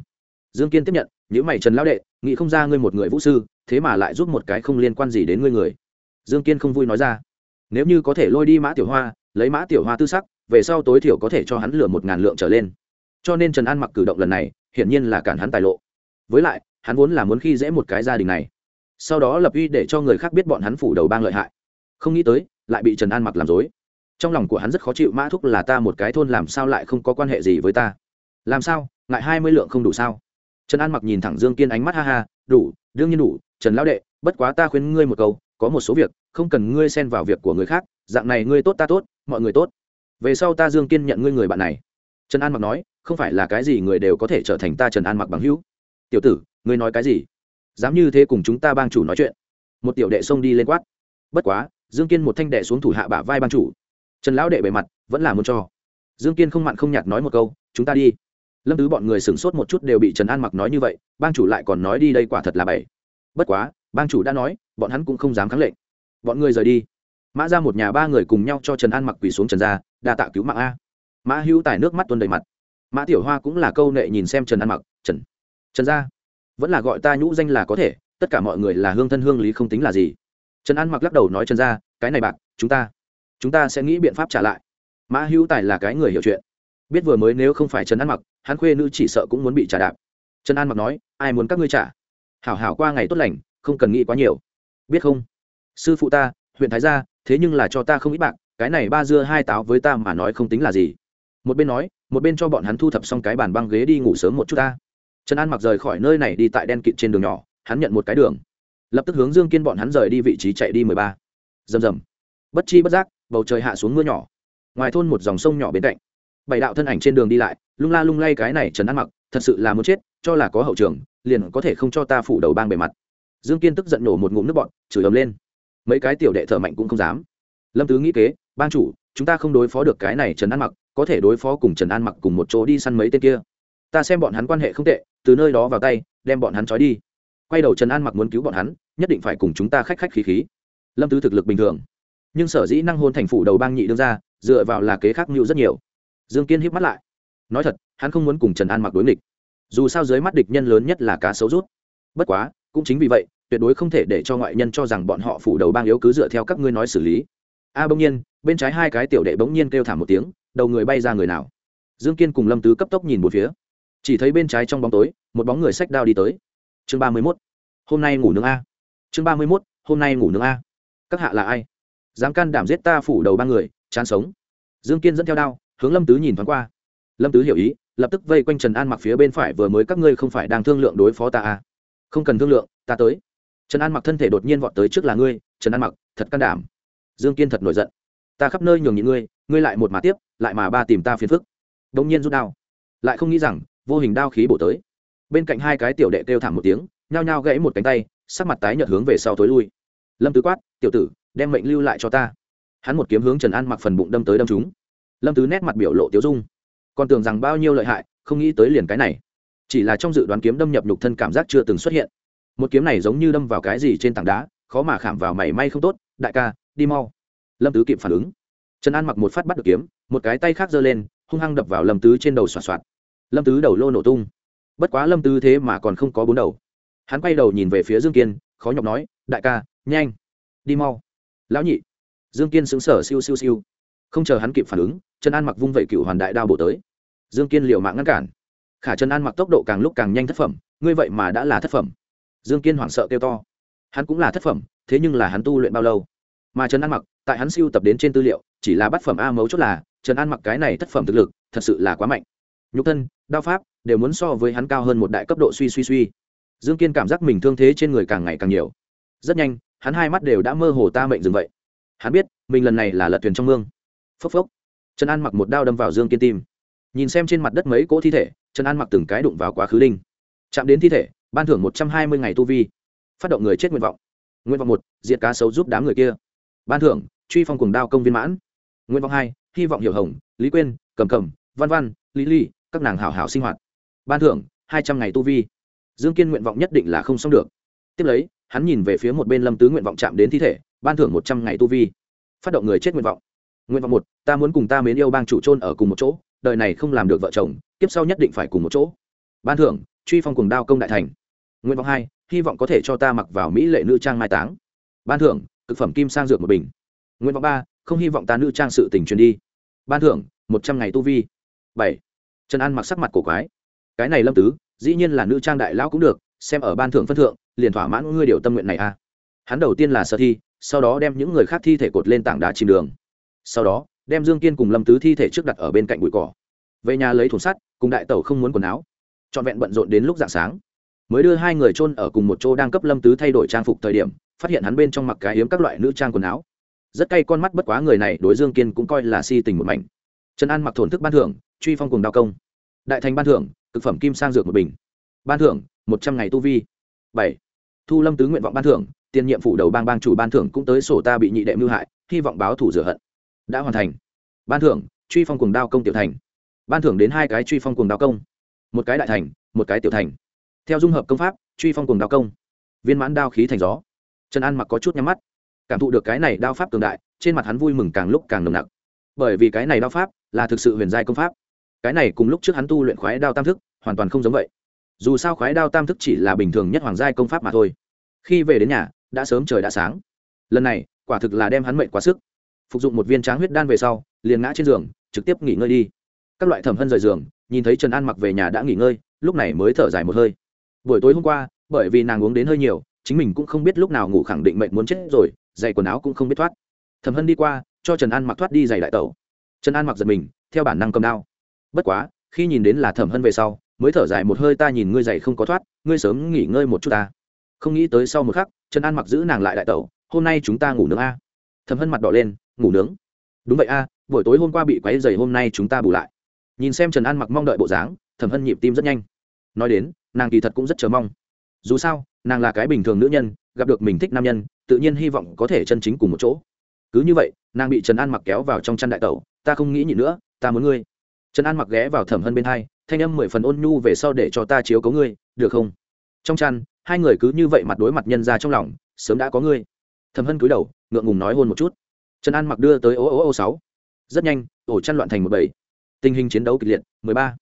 Dương kiên tiếp nhận những mày trần lão đệ, nghĩ không ra ngươi một người vũ sư, thế mà lại giúp một cái không liên quan gì đến ngươi người. Dương kiên không vui nói ra. Nếu như có thể lôi đi mã tiểu hoa, lấy mã tiểu hoa tư sắc, về sau tối thiểu có thể cho hắn lừa một ngàn lượng trở lên. Cho nên trần an mặc cử động lần này, hiển nhiên là cản hắn tài lộ. Với lại, hắn vốn là muốn khi dễ một cái gia đình này sau đó lập uy để cho người khác biết bọn hắn phủ đầu bang lợi hại. Không nghĩ tới, lại bị trần an mặc làm dối trong lòng của hắn rất khó chịu, mã thúc là ta một cái thôn làm sao lại không có quan hệ gì với ta? Làm sao? Ngại hai mươi lượng không đủ sao? Trần an mặc nhìn thẳng dương kiên ánh mắt ha ha, đủ, đương nhiên đủ, trần lão đệ, bất quá ta khuyên ngươi một câu, có một số việc, không cần ngươi xen vào việc của người khác, dạng này ngươi tốt ta tốt, mọi người tốt. Về sau ta dương kiên nhận ngươi người bạn này. Trần an mặc nói, không phải là cái gì người đều có thể trở thành ta trần an mặc bằng hữu. Tiểu tử, ngươi nói cái gì? Dám như thế cùng chúng ta bang chủ nói chuyện. Một tiểu đệ xông đi lên quát. Bất quá, dương kiên một thanh đệ xuống thủ hạ bả vai bang chủ. Trần lão đệ bề mặt, vẫn là muốn cho. Dương kiên không mặn không nhạt nói một câu, chúng ta đi. Lâm tứ bọn người sửng sốt một chút đều bị trần an mặc nói như vậy, bang chủ lại còn nói đi đây quả thật là bảy bất quá, bang chủ đã nói, bọn hắn cũng không dám kháng lệnh. Bọn người rời đi. Mã ra một nhà ba người cùng nhau cho trần an mặc quỳ xuống trần ra đa tạ cứu mạng a. Mã hữu tài nước mắt tuôn đầy mặt. Mã tiểu hoa cũng là câu nệ nhìn xem trần an mặc, trần trần gia vẫn là gọi ta nhũ danh là có thể, tất cả mọi người là hương thân hương lý không tính là gì. Trần an mặc lắc đầu nói trần ra cái này bạc, chúng ta chúng ta sẽ nghĩ biện pháp trả lại. Mã hữu tài là cái người hiểu chuyện. Biết vừa mới nếu không phải trần an mặc, hắn khuê nữ chỉ sợ cũng muốn bị trả đạp. Trần an mặc nói, ai muốn các ngươi trả? Hảo hảo qua ngày tốt lành, không cần nghĩ quá nhiều. Biết không? Sư phụ ta, huyện thái gia, thế nhưng là cho ta không ít bạc, cái này ba dưa hai táo với ta mà nói không tính là gì. Một bên nói, một bên cho bọn hắn thu thập xong cái bàn băng ghế đi ngủ sớm một chút ta trần an mặc rời khỏi nơi này đi tại đen kịt trên đường nhỏ, hắn nhận một cái đường. Lập tức hướng dương kiên bọn hắn rời đi vị trí chạy đi mười ba. Rầm rầm. Bất chi bất giác, bầu trời hạ xuống mưa nhỏ. Ngoài thôn một dòng sông nhỏ bên cạnh. Bảy đạo thân ảnh trên đường đi lại, lung la lung lay cái này trần an mặc, thật sự là muốn chết, cho là có hậu trường, liền có thể không cho ta phủ đầu bang bề mặt. Dương kiên tức giận nổ một ngụm nước bọn chửi ầm lên. Mấy cái tiểu đệ thở mạnh cũng không dám. Lâm tứ nghĩ kế ban chủ, chúng ta không đối phó được cái này trần an mặc, có thể đối phó cùng trần an mặc cùng một chỗ đi săn mấy tên kia ta xem bọn hắn quan hệ không tệ, từ nơi đó vào tay, đem bọn hắn trói đi. Quay đầu trần an mặc muốn cứu bọn hắn, nhất định phải cùng chúng ta khách khách khí khí. Lâm tứ thực lực bình thường, nhưng sở dĩ năng hôn thành phủ đầu bang nhị đương ra dựa vào là kế khác mưu rất nhiều. Dương kiên híp mắt lại. Nói thật, hắn không muốn cùng trần an mặc đối nghịch. Dù sao dưới mắt địch nhân lớn nhất là cá sấu rút. Bất quá, cũng chính vì vậy, tuyệt đối không thể để cho ngoại nhân cho rằng bọn họ phủ đầu bang yếu cứ dựa theo các ngươi nói xử lý. A, bỗng nhiên, bên trái hai cái tiểu đệ bỗng nhiên kêu thảm một tiếng, đầu người bay ra người nào? Dương kiên cùng lâm tứ cấp tốc nhìn một phía chỉ thấy bên trái trong bóng tối, một bóng người sách đao đi tới. Chương ba mươi mốt. Hôm nay ngủ nướng a. Chương ba mươi mốt, hôm nay ngủ nướng a. Các hạ là ai? Dám can đảm giết ta phủ đầu ba người, chán sống. Dương kiên dẫn theo đao, hướng lâm tứ nhìn thoáng qua. Lâm tứ hiểu ý, lập tức vây quanh trần an mặc phía bên phải vừa mới các ngươi không phải đang thương lượng đối phó ta à. không cần thương lượng, ta tới. Trần an mặc thân thể đột nhiên vọt tới trước là ngươi, trần an mặc, thật can đảm. Dương kiên thật nổi giận. Ta khắp nơi nhường nhịn ngươi ngươi lại một mà tiếp, lại mà ba tìm ta phiền phức. Đ ỗ n g nhiên rút đao. Lại không nghĩ rằng vô hình đao khí bổ tới. Bên cạnh hai cái tiểu đệ kêu thảm một tiếng, nhao nhao gãy một cánh tay, sắc mặt tái nhợt hướng về sau tối lui. Lâm tứ quát, tiểu tử, đem mệnh lưu lại cho ta. Hắn một kiếm hướng trần an mặc phần bụng đâm tới đâm chúng lâm tứ nét mặt biểu lộ tiếu dung. Còn tưởng rằng bao nhiêu lợi hại, không nghĩ tới liền cái này. Chỉ là trong dự đoán kiếm đâm nhập nhục thân cảm giác chưa từng xuất hiện. Một kiếm này giống như đâm vào cái gì trên tảng đá, khó mà khảm vào mảy may không tốt, đại ca, đi mau. Lâm tứ kịp phản ứng. Trần an mặc một phát bắt được kiếm, một cái tay khác giơ lên, hung hăng đập vào lâm tứ trên đầu xoạt xoạt lâm tứ đầu lô nổ tung. Bất quá lâm tứ thế mà còn không có bốn đầu. Hắn quay đầu nhìn về phía dương kiên, khó nhọc nói, đại ca, nhanh, đi mau. Lão nhị. Dương kiên xứng sở siêu siêu siêu. Không chờ hắn kịp phản ứng, trần an mặc vung vẩy cựu hoàn đại đao bổ tới. Dương kiên liều mạng ngăn cản. Khả trần an mặc tốc độ càng lúc càng nhanh thất phẩm, ngươi vậy mà đã là thất phẩm. Dương kiên hoảng sợ kêu to. Hắn cũng là thất phẩm, thế nhưng là hắn tu luyện bao lâu? Mà trần an mặc, tại hắn siêu tập đến trên tư liệu, chỉ là bát phẩm a mấu chốt là, trần an mặc cái này thất phẩm thực lực, thật sự là quá mạnh nhục thân, đao pháp đều muốn so với hắn cao hơn một đại cấp độ suy suy suy. Dương kiên cảm giác mình thương thế trên người càng ngày càng nhiều. Rất nhanh, hắn hai mắt đều đã mơ hồ ta mệnh dừng vậy. Hắn biết, mình lần này là lật thuyền trong mương. Phốc phốc. Trần an mặc một đao đâm vào dương kiên tim. Nhìn xem trên mặt đất mấy cỗ thi thể, trần an mặc từng cái đụng vào quá khứ đinh chạm đến thi thể, ban thưởng một trăm hai mươi ngày tu vi. Phát động người chết nguyện vọng. Nguyện vọng một, diệt cá sấu giúp đám người kia. Ban thưởng, truy phong cùng đao công viên mãn. Nguyện vọng hai, hy vọng hiểu hồng, lý quyên, cầm cầm, văn văn, lý ly các nàng hảo hảo sinh hoạt. Ban thưởng, hai trăm ngày tu vi. Dương kiên nguyện vọng nhất định là không xong được. Tiếp lấy, hắn nhìn về phía một bên lâm tứ nguyện vọng chạm đến thi thể, ban thưởng một trăm ngày tu vi. Phát động người chết nguyện vọng. Nguyện vọng một, ta muốn cùng ta mến yêu bang chủ trôn ở cùng một chỗ, đời này không làm được vợ chồng, kiếp sau nhất định phải cùng một chỗ. Ban thưởng, truy phong cùng đao công đại thành. Nguyện vọng hai, hy vọng có thể cho ta mặc vào mỹ lệ nữ trang mai táng. Ban thưởng thực phẩm kim sang dược một bình. Nguyện vọng ba, không hy vọng ta nữ trang sự tình truyền đi. Ban thưởng, một trăm ngày tu vi. Bảy trần an mặc sắc mặt cổ quái. Cái này lâm tứ, dĩ nhiên là nữ trang đại lão cũng được, xem ở ban thưởng phân thượng, liền thỏa mãn ngươi điều tâm nguyện này a à. hắn đầu tiên là sơ thi, sau đó đem những người khác thi thể cột lên tảng đá chìm đường. Sau đó, đem dương kiên cùng lâm tứ thi thể trước đặt ở bên cạnh bụi cỏ. Về nhà lấy thùng sắt, cùng đại tẩu không muốn quần áo. Trọn vẹn bận rộn đến lúc dạng sáng. Mới đưa hai người chôn ở cùng một chỗ đang cấp lâm tứ thay đổi trang phục thời điểm, phát hiện hắn bên trong mặc cái hiếm các loại nữ trang quần áo. Rất cay con mắt bất quá người này đối dương kiên cũng coi là si tình một mảnh trần an mặc thổn thức ban thưởng, truy phong cùng đao công. Đại thành ban thưởng thực phẩm kim sang dược một bình. Ban thưởng, một trăm ngày tu vi. Bảy. Thu lâm tứ nguyện vọng ban thưởng, tiền nhiệm phủ đầu bang bang chủ ban thưởng cũng tới sổ ta bị nhị đệ mưu hại, hy vọng báo thủ rửa hận. Đã hoàn thành. Ban thưởng, truy phong cùng đao công tiểu thành. Ban thưởng đến hai cái truy phong cùng đao công. Một cái đại thành, một cái tiểu thành. Theo dung hợp công pháp, truy phong cùng đao công. Viên mãn đao khí thành gió. Trần an mặc có chút nhắm mắt. Cảm thụ được cái này đao pháp cường đại, trên mặt hắn vui mừng càng lúc càng nồng nặc. Bởi vì cái này đao pháp là thực sự huyền giai công pháp. Cái này cùng lúc trước hắn tu luyện khoái đao tam thức, hoàn toàn không giống vậy. Dù sao khoái đao tam thức chỉ là bình thường nhất hoàng giai công pháp mà thôi. Khi về đến nhà, đã sớm trời đã sáng. Lần này, quả thực là đem hắn mệnh quá sức. Phục dụng một viên tráng huyết đan về sau, liền ngã trên giường, trực tiếp nghỉ ngơi đi. Các loại thẩm hân rời giường, nhìn thấy trần an mặc về nhà đã nghỉ ngơi, lúc này mới thở dài một hơi. Buổi tối hôm qua, bởi vì nàng uống đến hơi nhiều, chính mình cũng không biết lúc nào ngủ khẳng định mệnh muốn chết rồi giày quần áo cũng không biết thoát. Thẩm hân đi qua, cho trần an mặc thoát đi giày đại tẩu trần an mặc giật mình, theo bản năng cầm đao. Bất quá, khi nhìn đến là thẩm hân về sau, mới thở dài một hơi, ta nhìn ngươi dậy không có thoát, ngươi sớm nghỉ ngơi một chút ta. Không nghĩ tới sau một khắc, trần an mặc giữ nàng lại đại tẩu, hôm nay chúng ta ngủ nướng a. Thẩm hân mặt đỏ lên, ngủ nướng? Đúng vậy a, buổi tối hôm qua bị quáy dày hôm nay chúng ta bù lại. Nhìn xem trần an mặc mong đợi bộ dáng, thẩm hân nhịp tim rất nhanh. Nói đến, nàng kỳ thật cũng rất chờ mong. Dù sao, nàng là cái bình thường nữ nhân, gặp được mình thích nam nhân, tự nhiên hy vọng có thể chân chính cùng một chỗ. Cứ như vậy nàng bị trần an mặc kéo vào trong chăn đại tẩu, ta không nghĩ nhịn nữa, ta muốn ngươi. Trần an mặc ghé vào thẩm hân bên hai, thanh âm mười phần ôn nhu về sau để cho ta chiếu cấu ngươi, được không? Trong chăn, hai người cứ như vậy mặt đối mặt nhân ra trong lòng, sớm đã có ngươi. Thẩm hân cúi đầu, ngượng ngùng nói hôn một chút. Trần an mặc đưa tới ô ô ô sáu. Rất nhanh, ổ chăn loạn thành một bầy. Tình hình chiến đấu kịch liệt, mười ba.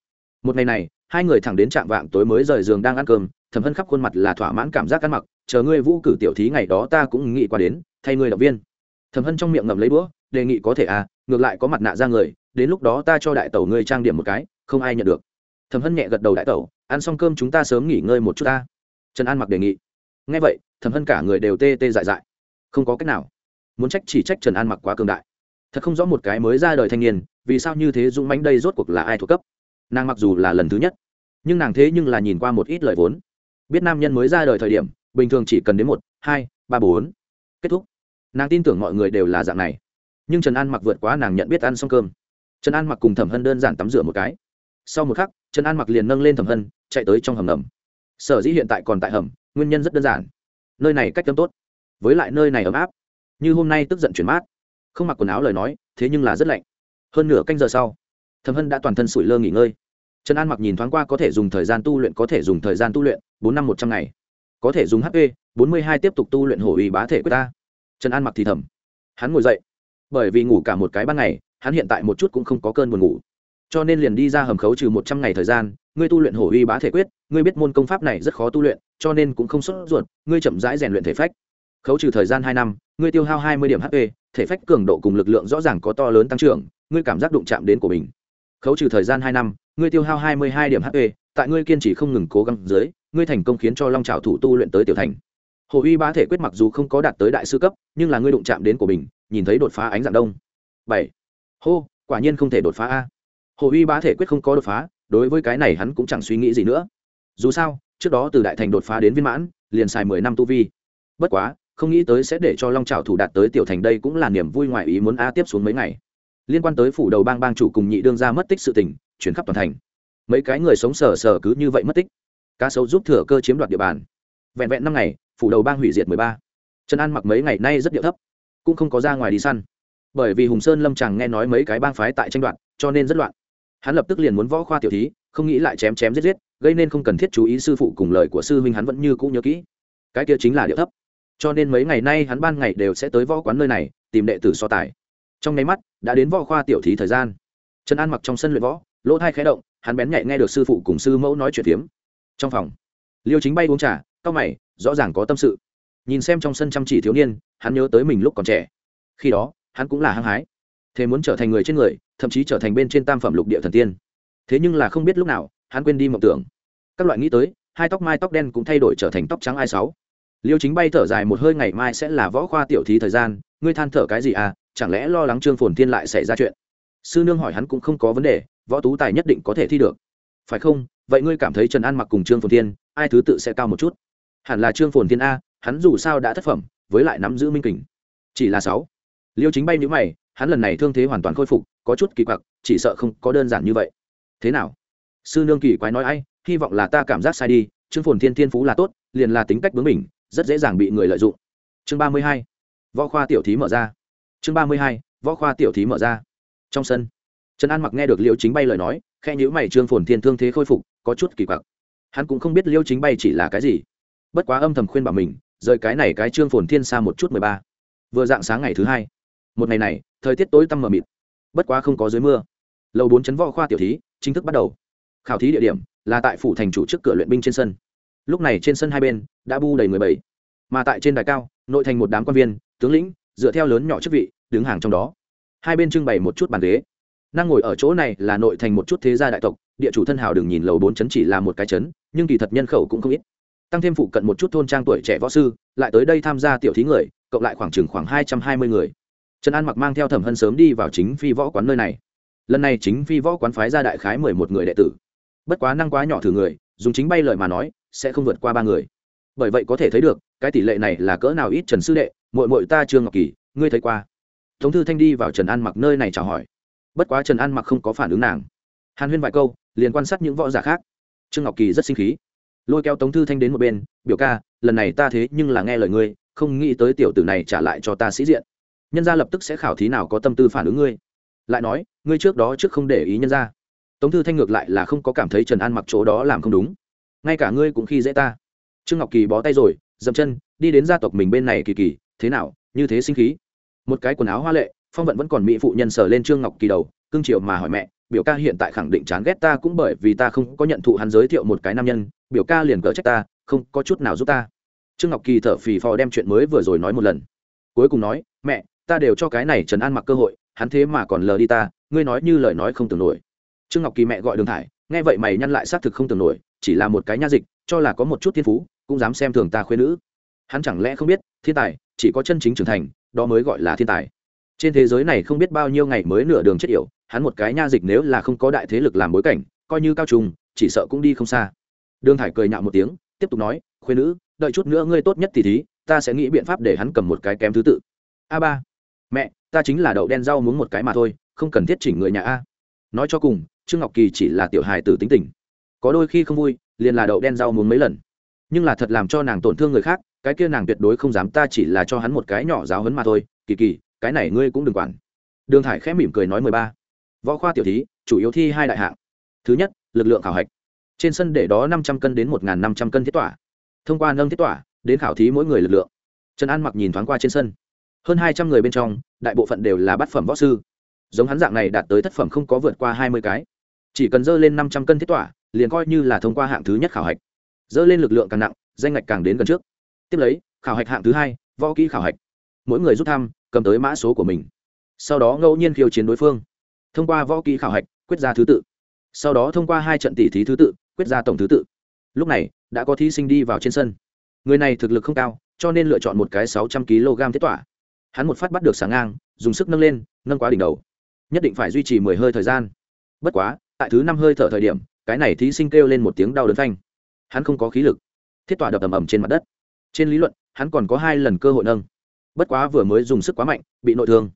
Một ngày này, hai người thẳng đến trạm vạng tối mới rời giường đang ăn cơm, thẩm hân khắp khuôn mặt là thỏa mãn cảm giác ăn mặc, chờ ngươi vũ cử tiểu thí ngày đó ta cũng nghĩ qua đến, thay ngươi động viên thẩm hân trong miệng ngậm lấy búa đề nghị có thể à ngược lại có mặt nạ ra người, đến lúc đó ta cho đại tẩu ngươi trang điểm một cái, không ai nhận được. Thẩm hân nhẹ gật đầu đại tẩu, ăn xong cơm chúng ta sớm nghỉ ngơi một chút ta. Trần an mặc đề nghị. Ngay vậy, thẩm hân cả người đều tê tê dại dại. Không có cách nào. Muốn trách chỉ trách trần an mặc quá cường đại. Thật không rõ một cái mới ra đời thanh niên, vì sao như thế dũng mãnh đây rốt cuộc là ai thuộc cấp? Nàng mặc dù là lần thứ nhất, nhưng nàng thế nhưng là nhìn qua một ít lời vốn. Biết nam nhân mới ra đời thời điểm, bình thường chỉ cần đến một, hai, ba, bốn. Kết thúc nàng tin tưởng mọi người đều là dạng này. Nhưng trần an mặc vượt quá nàng nhận biết ăn xong cơm. Trần an mặc cùng thẩm hân đơn giản tắm rửa một cái. Sau một khắc, trần an mặc liền nâng lên thẩm hân, chạy tới trong hầm ngầm sở dĩ hiện tại còn tại hầm, nguyên nhân rất đơn giản. Nơi này cách tâm tốt, với lại nơi này ấm áp. Như hôm nay tức giận chuyển mát. Không mặc quần áo lời nói, thế nhưng là rất lạnh. Hơn nửa canh giờ sau, thẩm hân đã toàn thân sủi lơ nghỉ ngơi. Trần an mặc nhìn thoáng qua có thể dùng thời gian tu luyện, có thể dùng thời gian tu luyện bốn năm một trăm ngày. Có thể dùng hp bốn mươi hai tiếp tục tu luyện hổ uy bá thể quyết ta trần an mặc thì thầm. Hắn ngồi dậy. Bởi vì ngủ cả một cái ban ngày, hắn hiện tại một chút cũng không có cơn buồn ngủ. Cho nên liền đi ra hầm khấu trừ một trăm ngày thời gian, ngươi tu luyện hổ uy bá thể quyết, ngươi biết môn công pháp này rất khó tu luyện, cho nên cũng không sốt ruột, ngươi chậm rãi rèn luyện thể phách. Khấu trừ thời gian hai năm, ngươi tiêu hao hai mươi điểm hp thể phách cường độ cùng lực lượng rõ ràng có to lớn tăng trưởng, ngươi cảm giác đụng chạm đến của mình. Khấu trừ thời gian hai năm, ngươi tiêu hao hai mươi hai điểm hp tại ngươi kiên trì không ngừng cố gắng dưới, ngươi thành công khiến cho long trào thủ tu luyện tới tiểu thành hồ uy bá thể quyết mặc dù không có đạt tới đại sư cấp, nhưng là ngươi đụng chạm đến của mình, nhìn thấy đột phá ánh dạng đông. Bảy. Hô, quả nhiên không thể đột phá a. Hồ uy bá thể quyết không có đột phá, đối với cái này hắn cũng chẳng suy nghĩ gì nữa. Dù sao, trước đó từ đại thành đột phá đến viên mãn, liền xài mười năm tu vi. Bất quá, không nghĩ tới sẽ để cho long trào thủ đạt tới tiểu thành đây cũng là niềm vui ngoài ý muốn a tiếp xuống mấy ngày. Liên quan tới phủ đầu bang bang chủ cùng nhị đương ra mất tích sự tình, chuyển khắp toàn thành. Mấy cái người sống sờ sờ cứ như vậy mất tích. Cá sấu giúp thừa cơ chiếm đoạt địa bàn. Vẹn vẹn năm ngày phủ đầu bang hủy diệt mười ba. Trần an mặc mấy ngày nay rất điệu thấp, cũng không có ra ngoài đi săn. Bởi vì hùng sơn lâm chàng nghe nói mấy cái bang phái tại tranh đoạt, cho nên rất loạn. Hắn lập tức liền muốn võ khoa tiểu thí, không nghĩ lại chém chém giết giết, gây nên không cần thiết chú ý sư phụ cùng lời của sư huynh hắn vẫn như cũ nhớ kỹ. Cái kia chính là điệu thấp. Cho nên mấy ngày nay hắn ban ngày đều sẽ tới võ quán nơi này, tìm đệ tử so tài. Trong nháy mắt, đã đến võ khoa tiểu thí thời gian. Trần an mặc trong sân luyện võ, lỗ thai khé động, hắn bén nhạy nghe được sư phụ cùng sư mẫu nói chuyện phiếm. Trong phòng, liêu chính bay uống trà cao mày rõ ràng có tâm sự. Nhìn xem trong sân chăm chỉ thiếu niên, hắn nhớ tới mình lúc còn trẻ. Khi đó, hắn cũng là hăng hái. Thế muốn trở thành người trên người, thậm chí trở thành bên trên tam phẩm lục địa thần tiên. Thế nhưng là không biết lúc nào, hắn quên đi mộng tưởng. Các loại nghĩ tới, hai tóc mai tóc đen cũng thay đổi trở thành tóc trắng ai sáu. Liêu chính bay thở dài một hơi, ngày mai sẽ là võ khoa tiểu thí thời gian, ngươi than thở cái gì à chẳng lẽ lo lắng trương phồn thiên lại xảy ra chuyện? Sư nương hỏi hắn cũng không có vấn đề, võ tú tài nhất định có thể thi được. Phải không? Vậy ngươi cảm thấy trần an mặc cùng trương phồn thiên, ai thứ tự sẽ cao một chút? Hẳn là trương phồn thiên a, hắn dù sao đã thất phẩm, với lại nắm giữ minh kình. Chỉ là sáu. Liêu chính bay nhữ mày, hắn lần này thương thế hoàn toàn khôi phục, có chút kỳ quặc, chỉ sợ không có đơn giản như vậy. Thế nào? Sư nương kỳ quái nói ai, hy vọng là ta cảm giác sai đi, trương phồn thiên thiên phú là tốt, liền là tính cách bướng mình rất dễ dàng bị người lợi dụng. Chương ba mươi hai. Võ khoa tiểu thí mở ra. Chương ba mươi hai. Võ khoa tiểu thí mở ra. Trong sân, trần an mặc nghe được liêu chính bay lời nói khe nhữ mày trương phồn thiên thương thế khôi phục, có chút kỳ quặc. Hắn cũng không biết liêu chính bay chỉ là cái gì bất quá âm thầm khuyên bảo mình, rời cái này cái trương phồn thiên xa một chút mười ba. Vừa dạng sáng ngày thứ hai, một ngày này, thời tiết tối tăm mờ mịt, bất quá không có dưới mưa. Lầu bốn chấn võ khoa tiểu thí, chính thức bắt đầu. Khảo thí địa điểm là tại phủ thành chủ trước cửa luyện binh trên sân. Lúc này trên sân hai bên đã bu đầy mười bảy. Mà tại trên đài cao, nội thành một đám quan viên, tướng lĩnh, dựa theo lớn nhỏ chức vị, đứng hàng trong đó. Hai bên trưng bày một chút bàn ghế. Năng ngồi ở chỗ này là nội thành một chút thế gia đại tộc, địa chủ thân hào đừng nhìn lầu bốn chấn chỉ là một cái chấn, nhưng kỳ thật nhân khẩu cũng không ít tăng thêm phụ cận một chút thôn trang tuổi trẻ võ sư, lại tới đây tham gia tiểu thí người, cộng lại khoảng chừng khoảng hai trăm hai mươi người. Trần an mặc mang theo thẩm hân sớm đi vào chính phi võ quán nơi này. Lần này chính phi võ quán phái ra đại khái mười một người đệ tử. Bất quá năng quá nhỏ thử người, dùng chính bay lời mà nói, sẽ không vượt qua ba người. Bởi vậy có thể thấy được, cái tỷ lệ này là cỡ nào ít trần sư đệ mội mội ta trương ngọc kỳ, ngươi thấy qua. Tống thư thanh đi vào trần an mặc nơi này chào hỏi. Bất quá trần an mặc không có phản ứng nàng. Hàn huyên vài câu, liền quan sát những võ giả khác. Trương ngọc kỳ rất sinh khí lôi kéo tống thư thanh đến một bên, biểu ca, lần này ta thế nhưng là nghe lời ngươi, không nghĩ tới tiểu tử này trả lại cho ta sĩ diện. Nhân gia lập tức sẽ khảo thí nào có tâm tư phản ứng ngươi. Lại nói, ngươi trước đó trước không để ý nhân gia. Tống thư thanh ngược lại là không có cảm thấy trần an mặc chỗ đó làm không đúng. Ngay cả ngươi cũng khi dễ ta. Trương ngọc kỳ bó tay rồi, dậm chân, đi đến gia tộc mình bên này kỳ kỳ, thế nào, như thế sinh khí? Một cái quần áo hoa lệ, phong vận vẫn còn mỹ phụ nhân sờ lên trương ngọc kỳ đầu, cưng chiều mà hỏi mẹ, biểu ca hiện tại khẳng định chán ghét ta cũng bởi vì ta không có nhận thụ hắn giới thiệu một cái nam nhân biểu ca liền cờ trách ta, không có chút nào giúp ta. Trương ngọc kỳ thở phì phò đem chuyện mới vừa rồi nói một lần. Cuối cùng nói, mẹ, ta đều cho cái này trần an mặc cơ hội, hắn thế mà còn lờ đi ta, ngươi nói như lời nói không tưởng nổi. Trương ngọc kỳ mẹ gọi đường thải, nghe vậy mày nhăn lại xác thực không tưởng nổi, chỉ là một cái nha dịch, cho là có một chút thiên phú, cũng dám xem thường ta khuyên nữ. Hắn chẳng lẽ không biết, thiên tài, chỉ có chân chính trưởng thành, đó mới gọi là thiên tài. Trên thế giới này không biết bao nhiêu ngày mới nửa đường chết yểu, hắn một cái nha dịch nếu là không có đại thế lực làm bối cảnh, coi như cao trùng, chỉ sợ cũng đi không xa đường thải cười nhạo một tiếng, tiếp tục nói khuyên nữ, đợi chút nữa ngươi tốt nhất thì thí, ta sẽ nghĩ biện pháp để hắn cầm một cái kém thứ tự. A ba, mẹ, ta chính là đậu đen rau muốn một cái mà thôi, không cần thiết chỉnh người nhà a. Nói cho cùng, trương ngọc kỳ chỉ là tiểu hài tử tính tình. Có đôi khi không vui, liền là đậu đen rau muốn mấy lần. Nhưng là thật làm cho nàng tổn thương người khác, cái kia nàng tuyệt đối không dám, ta chỉ là cho hắn một cái nhỏ giáo hấn mà thôi. Kỳ kỳ, cái này ngươi cũng đừng quản. Đường thải khẽ mỉm cười nói mười ba, võ khoa tiểu thí, chủ yếu thi hai đại hạng. Thứ nhất, lực lượng khảo hạch trên sân để đó năm trăm cân đến một năm trăm cân thiết tỏa. Thông qua nâng thiết tỏa, đến khảo thí mỗi người lực lượng. Trần an mặc nhìn thoáng qua trên sân. Hơn hai trăm người bên trong, đại bộ phận đều là bát phẩm võ sư. Giống hắn dạng này đạt tới thất phẩm không có vượt qua hai mươi cái. Chỉ cần dơ lên năm trăm cân thiết tỏa, liền coi như là thông qua hạng thứ nhất khảo hạch. Dơ lên lực lượng càng nặng, danh ngạch càng đến gần trước. Tiếp lấy, khảo hạch hạng thứ hai, võ kỹ khảo hạch. Mỗi người rút thăm, cầm tới mã số của mình. Sau đó ngẫu nhiên khiêu chiến đối phương. Thông qua võ kỹ khảo hạch, quyết ra thứ tự. Sau đó thông qua hai trận tỷ thí thứ tự quyết ra tổng thứ tự. Lúc này, đã có thí sinh đi vào trên sân. Người này thực lực không cao, cho nên lựa chọn một cái sáu trăm kg thiết tỏa hắn một phát bắt được sáng ngang, dùng sức nâng lên, nâng quá đỉnh đầu. Nhất định phải duy trì mười hơi thời gian. Bất quá, tại thứ năm hơi thở thời điểm, cái này thí sinh kêu lên một tiếng đau đớn phanh. Hắn không có khí lực. Thiết tỏa đập ầm ầm trên mặt đất. Trên lý luận, hắn còn có hai lần cơ hội nâng. Bất quá vừa mới dùng sức quá mạnh, bị nội thương.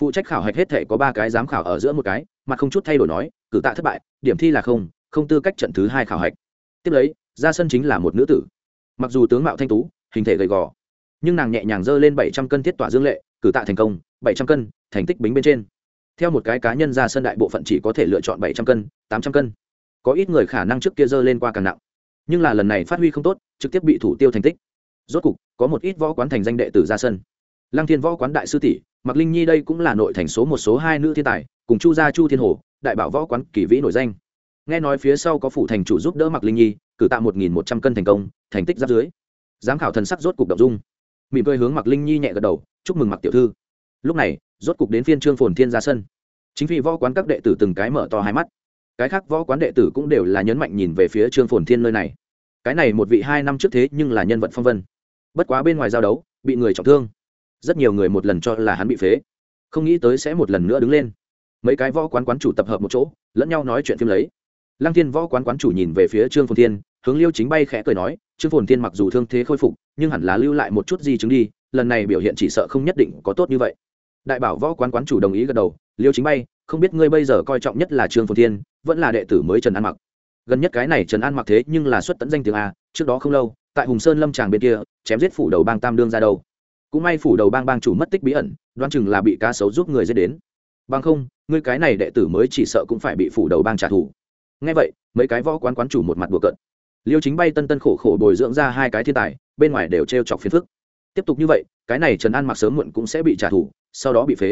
Phụ trách khảo hạch hết thể có ba cái giám khảo ở giữa một cái, mà không chút thay đổi nói, cử tạ thất bại, điểm thi là không không tư cách trận thứ hai khảo hạch. Tiếp lấy, ra sân chính là một nữ tử. Mặc dù tướng mạo thanh tú, hình thể gầy gò, nhưng nàng nhẹ nhàng dơ lên bảy trăm cân thiết tỏa dương lệ, cử tạ thành công, bảy trăm cân, thành tích bính bên trên. Theo một cái cá nhân ra sân đại bộ phận chỉ có thể lựa chọn bảy trăm cân, tám trăm cân. Có ít người khả năng trước kia dơ lên qua càng nặng, nhưng là lần này phát huy không tốt, trực tiếp bị thủ tiêu thành tích. Rốt cục, có một ít võ quán thành danh đệ tử ra sân. Lăng thiên võ quán đại sư tỷ mặc linh nhi đây cũng là nội thành số một, số hai nữ thiên tài, cùng chu gia chu thiên hồ, đại bảo võ quán kỳ vĩ nổi danh nghe nói phía sau có phủ thành chủ giúp đỡ mặc linh nhi, cử tạ một nghìn một trăm cân thành công, thành tích giáp dưới. Giám khảo thần sắc rốt cục đ dung. Mỉm cười hướng mặc linh nhi nhẹ gật đầu, chúc mừng mặc tiểu thư. Lúc này, rốt cục đến phiên trương phồn thiên ra sân. Chính vì võ quán các đệ tử từng cái mở to hai mắt. Cái khác võ quán đệ tử cũng đều là nhấn mạnh nhìn về phía trương phồn thiên nơi này. Cái này một vị hai năm trước thế nhưng là nhân vật phong vân. Bất quá bên ngoài giao đấu, bị người trọng thương. Rất nhiều người một lần cho là hắn bị phế. Không nghĩ tới sẽ một lần nữa đứng lên. Mấy cái võ quán quán chủ tập hợp một chỗ, lẫn nhau nói chuyện phim lấy lăng thiên võ quán quán chủ nhìn về phía trương phồn thiên, hướng liêu chính bay khẽ cười nói, trương phồn thiên mặc dù thương thế khôi phục, nhưng hẳn là lưu lại một chút gì chứng đi, lần này biểu hiện chỉ sợ không nhất định có tốt như vậy. Đại bảo võ quán quán chủ đồng ý gật đầu, liêu chính bay, không biết ngươi bây giờ coi trọng nhất là trương phồn thiên, vẫn là đệ tử mới trần an mặc. Gần nhất cái này trần an mặc thế nhưng là xuất tận danh tiếng a, trước đó không lâu, tại hùng sơn lâm tràng bên kia, chém giết phủ đầu bang tam đương ra đầu. cũng may phủ đầu bang bang chủ mất tích bí ẩn, đoán chừng là bị cá sấu giúp người dễ đến. Bằng không, ngươi cái này đệ tử mới chỉ sợ cũng phải bị phủ đầu bang trả thù ngay vậy, mấy cái võ quán quán chủ một mặt đùa cận liêu chính bay tân tân khổ khổ bồi dưỡng ra hai cái thiên tài, bên ngoài đều t r e o chọc phiền phức. Tiếp tục như vậy, cái này trần an mặc sớm muộn cũng sẽ bị trả thù, sau đó bị phế.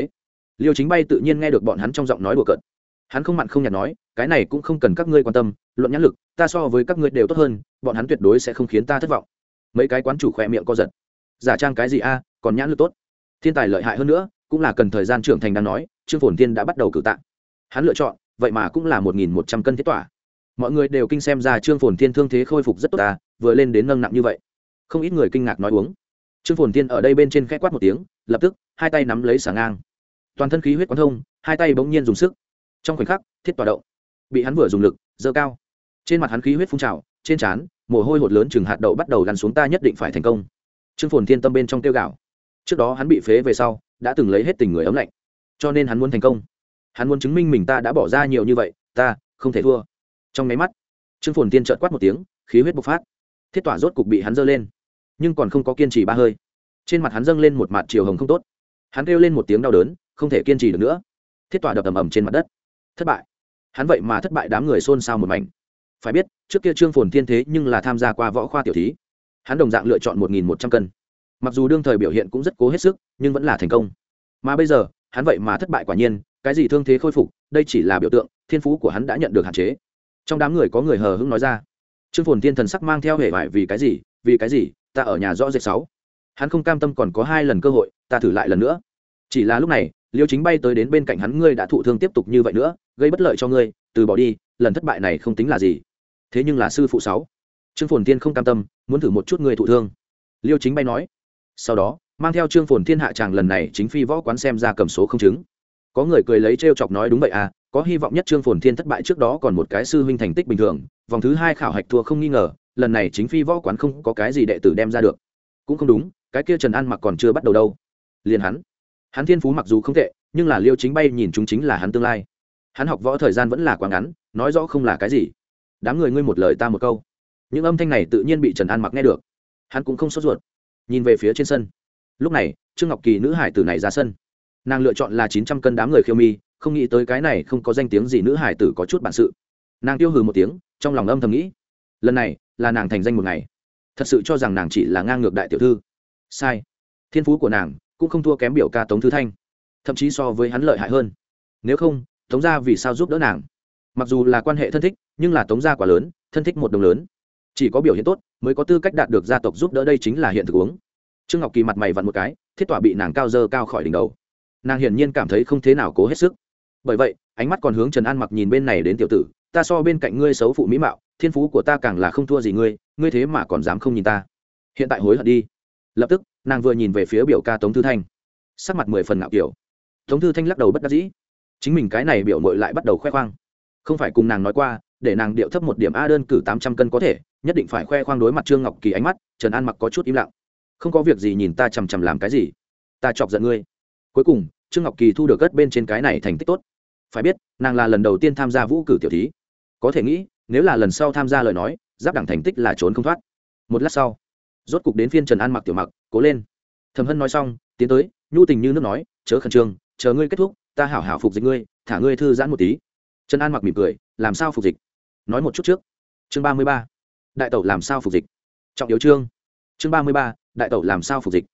Liêu chính bay tự nhiên nghe được bọn hắn trong giọng nói đùa cận hắn không mặn không nhạt nói, cái này cũng không cần các ngươi quan tâm, luận nhãn lực, ta so với các ngươi đều tốt hơn, bọn hắn tuyệt đối sẽ không khiến ta thất vọng. Mấy cái quán chủ khỏe miệng co giật. Giả trang cái gì a, còn nhãn lực tốt. Thiên tài lợi hại hơn nữa, cũng là cần thời gian trưởng thành đang nói, trương phồn thiên đã bắt đầu cử tạ. Hắn lựa chọn vậy mà cũng là một nghìn một trăm cân thiết tỏa. Mọi người đều kinh xem ra trương phồn thiên thương thế khôi phục rất tốt ta vừa lên đến nâng nặng như vậy. Không ít người kinh ngạc nói uống. Trương phồn thiên ở đây bên trên k h quát một tiếng, lập tức, hai tay nắm lấy xả ngang. Toàn thân khí huyết quán thông, hai tay bỗng nhiên dùng sức. Trong khoảnh khắc, thiết tỏa động. Bị hắn vừa dùng lực dơ cao. Trên mặt hắn khí huyết phun trào, trên trán, mồ hôi hột lớn chừng hạt đậu bắt đầu lăn xuống ta nhất định phải thành công. Trương phồn thiên tâm bên trong tiêu gạo trước đó hắn bị phế về sau, đã từng lấy hết tình người ấm lạnh. Cho nên hắn muốn thành công hắn muốn chứng minh mình ta đã bỏ ra nhiều như vậy, ta không thể thua. Trong máy mắt, trương phồn tiên trợt quát một tiếng, khí huyết bộc phát. Thiết tỏa rốt cục bị hắn dơ lên, nhưng còn không có kiên trì ba hơi. Trên mặt hắn dâng lên một mặt chiều hồng không tốt. Hắn kêu lên một tiếng đau đớn, không thể kiên trì được nữa. Thiết tỏa đập ầm ầm trên mặt đất. Thất bại. Hắn vậy mà thất bại đám người xôn xao một mảnh. Phải biết, trước kia trương phồn tiên thế nhưng là tham gia qua võ khoa tiểu thí. Hắn đồng dạng lựa chọn một nghìn một trăm cân. Mặc dù đương thời biểu hiện cũng rất cố hết sức, nhưng vẫn là thành công. Mà bây giờ, hắn vậy mà thất bại quả nhiên cái gì thương thế khôi phục, đây chỉ là biểu tượng, thiên phú của hắn đã nhận được hạn chế. Trong đám người có người hờ hững nói ra. Trương phồn tiên thần sắc mang theo hệ vải vì cái gì, vì cái gì, ta ở nhà rõ rệt sáu. Hắn không cam tâm còn có hai lần cơ hội, ta thử lại lần nữa. Chỉ là lúc này, liêu chính bay tới đến bên cạnh hắn, ngươi đã thụ thương tiếp tục như vậy nữa, gây bất lợi cho ngươi, từ bỏ đi, lần thất bại này không tính là gì. Thế nhưng là sư phụ sáu. Trương phồn tiên không cam tâm, muốn thử một chút ngươi thụ thương. Liêu chính bay nói. Sau đó, mang theo trương phồn thiên hạ tràng lần này chính phi võ quán xem ra cầm số không chứng có người cười lấy t chọc nói đúng vậy à có hy vọng nhất trương phồn thiên thất bại trước đó còn một cái sư huynh thành tích bình thường, vòng thứ hai khảo hạch thua không nghi ngờ, lần này chính phi võ quán không có cái gì đệ tử đem ra được. Cũng không đúng, cái kia trần an mặc còn chưa bắt đầu đâu. Liền hắn. Hắn thiên phú mặc dù không tệ, nhưng là liêu chính bay nhìn chúng chính là hắn tương lai. Hắn học võ thời gian vẫn là quá ngắn, nói rõ không là cái gì. Đám người ngươi một lời ta một câu. Những âm thanh này tự nhiên bị trần an mặc nghe được. Hắn cũng không sốt ruột. Nhìn về phía trên sân. Lúc này, trương ngọc kỳ nữ hải tử này ra sân nàng lựa chọn là chín trăm cân đám người khiêu mi, không nghĩ tới cái này không có danh tiếng gì nữ hải tử có chút bản sự. Nàng tiêu hừ một tiếng, trong lòng âm thầm nghĩ, lần này là nàng thành danh một ngày. Thật sự cho rằng nàng chỉ là ngang ngược đại tiểu thư. Sai. Thiên phú của nàng cũng không thua kém biểu ca tống thư thanh, thậm chí so với hắn lợi hại hơn. Nếu không, tống gia vì sao giúp đỡ nàng? Mặc dù là quan hệ thân thích, nhưng là tống gia quá lớn, thân thích một đồng lớn. Chỉ có biểu hiện tốt mới có tư cách đạt được gia tộc giúp đỡ đây chính là hiện thực uống. Trương ngọc kỳ mặt mày vặn một cái, thiết tỏa bị nàng cao dơ cao khỏi đỉnh đầu nàng hiển nhiên cảm thấy không thế nào cố hết sức. Bởi vậy, ánh mắt còn hướng trần an mặc nhìn bên này đến tiểu tử, ta so bên cạnh ngươi xấu phụ mỹ mạo, thiên phú của ta càng là không thua gì ngươi ngươi thế mà còn dám không nhìn ta. Hiện tại hối hận đi. Lập tức, nàng vừa nhìn về phía biểu ca tống thư thanh. Sắc mặt mười phần ngạo kiểu. Tống thư thanh lắc đầu bất đắc dĩ. Chính mình cái này biểu mội lại bắt đầu khoe khoang. Không phải cùng nàng nói qua, để nàng điệu thấp một điểm a đơn cử tám trăm cân có thể, nhất định phải khoe khoang đối mặt trương ngọc kỳ ánh mắt, trần an mặc có chút im lặng. Không có việc gì nhìn ta chằm chằm làm cái gì. Ta chọc giận ngươi cuối cùng, trương ngọc kỳ thu được gất bên trên cái này thành tích tốt. Phải biết, nàng là lần đầu tiên tham gia vũ cử tiểu thí. Có thể nghĩ, nếu là lần sau tham gia lời nói, giáp đẳng thành tích là trốn không thoát. Một lát sau, rốt cục đến phiên trần an mặc tiểu mặc, cố lên. Thầm hân nói xong, tiến tới, nhu tình như nước nói, chớ khẩn trương, chờ ngươi kết thúc, ta hảo hảo phục dịch ngươi, thả ngươi thư giãn một tí. Trần an mặc mỉm cười, làm sao phục dịch? Nói một chút trước. Chương ba mươi ba, đại tẩu làm sao phục dịch? Trọng yếu chương. Chương ba mươi ba, đại tẩu làm sao phục dịch?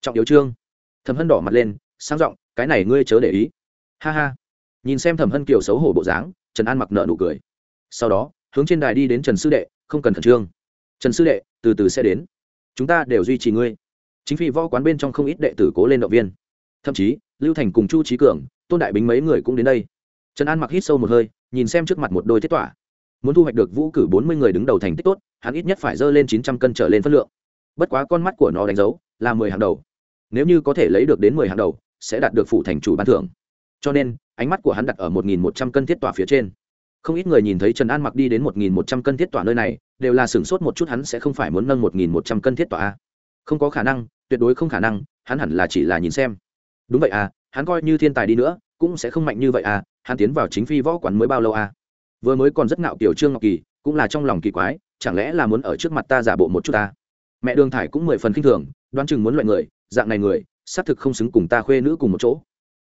Trọng yếu chương. Thầm hân đỏ mặt lên sang giọng, cái này ngươi chớ để ý. Ha ha. Nhìn xem thẩm hân kiều xấu hổ bộ dáng, trần an mặc nợ nụ cười. Sau đó, hướng trên đài đi đến trần sư đệ, không cần khẩn trương. Trần sư đệ, từ từ sẽ đến. Chúng ta đều duy trì ngươi. Chính vì võ quán bên trong không ít đệ tử cố lên động viên. Thậm chí, lưu thành cùng chu trí cường, tôn đại bính mấy người cũng đến đây. Trần an mặc hít sâu một hơi, nhìn xem trước mặt một đôi thiết tỏa muốn thu hoạch được vũ cử bốn mươi người đứng đầu thành tích tốt, hắn ít nhất phải dơ lên chín trăm cân trở lên phân lượng. Bất quá con mắt của nó đánh dấu là mười hàng đầu nếu như có thể lấy được đến mười hàng đầu, sẽ đạt được phụ thành chủ ban thưởng. Cho nên, ánh mắt của hắn đặt ở một nghìn một trăm cân thiết tỏa phía trên. Không ít người nhìn thấy trần an mặc đi đến một nghìn một trăm cân thiết tỏa nơi này, đều là sửng sốt một chút hắn sẽ không phải muốn nâng một nghìn một trăm cân thiết tỏa a. Không có khả năng, tuyệt đối không khả năng, hắn hẳn là chỉ là nhìn xem. Đúng vậy à hắn coi như thiên tài đi nữa, cũng sẽ không mạnh như vậy à hắn tiến vào chính phi võ quán mới bao lâu à vừa mới còn rất ngạo kiểu trương ngọc kỳ, cũng là trong lòng kỳ quái, chẳng lẽ là muốn ở trước mặt ta giả bộ một chút ta? Mẹ đường thải cũng mười phần khinh thường, đoán chừng muốn loại người dạng này người, xác thực không xứng cùng ta khuê nữ cùng một chỗ.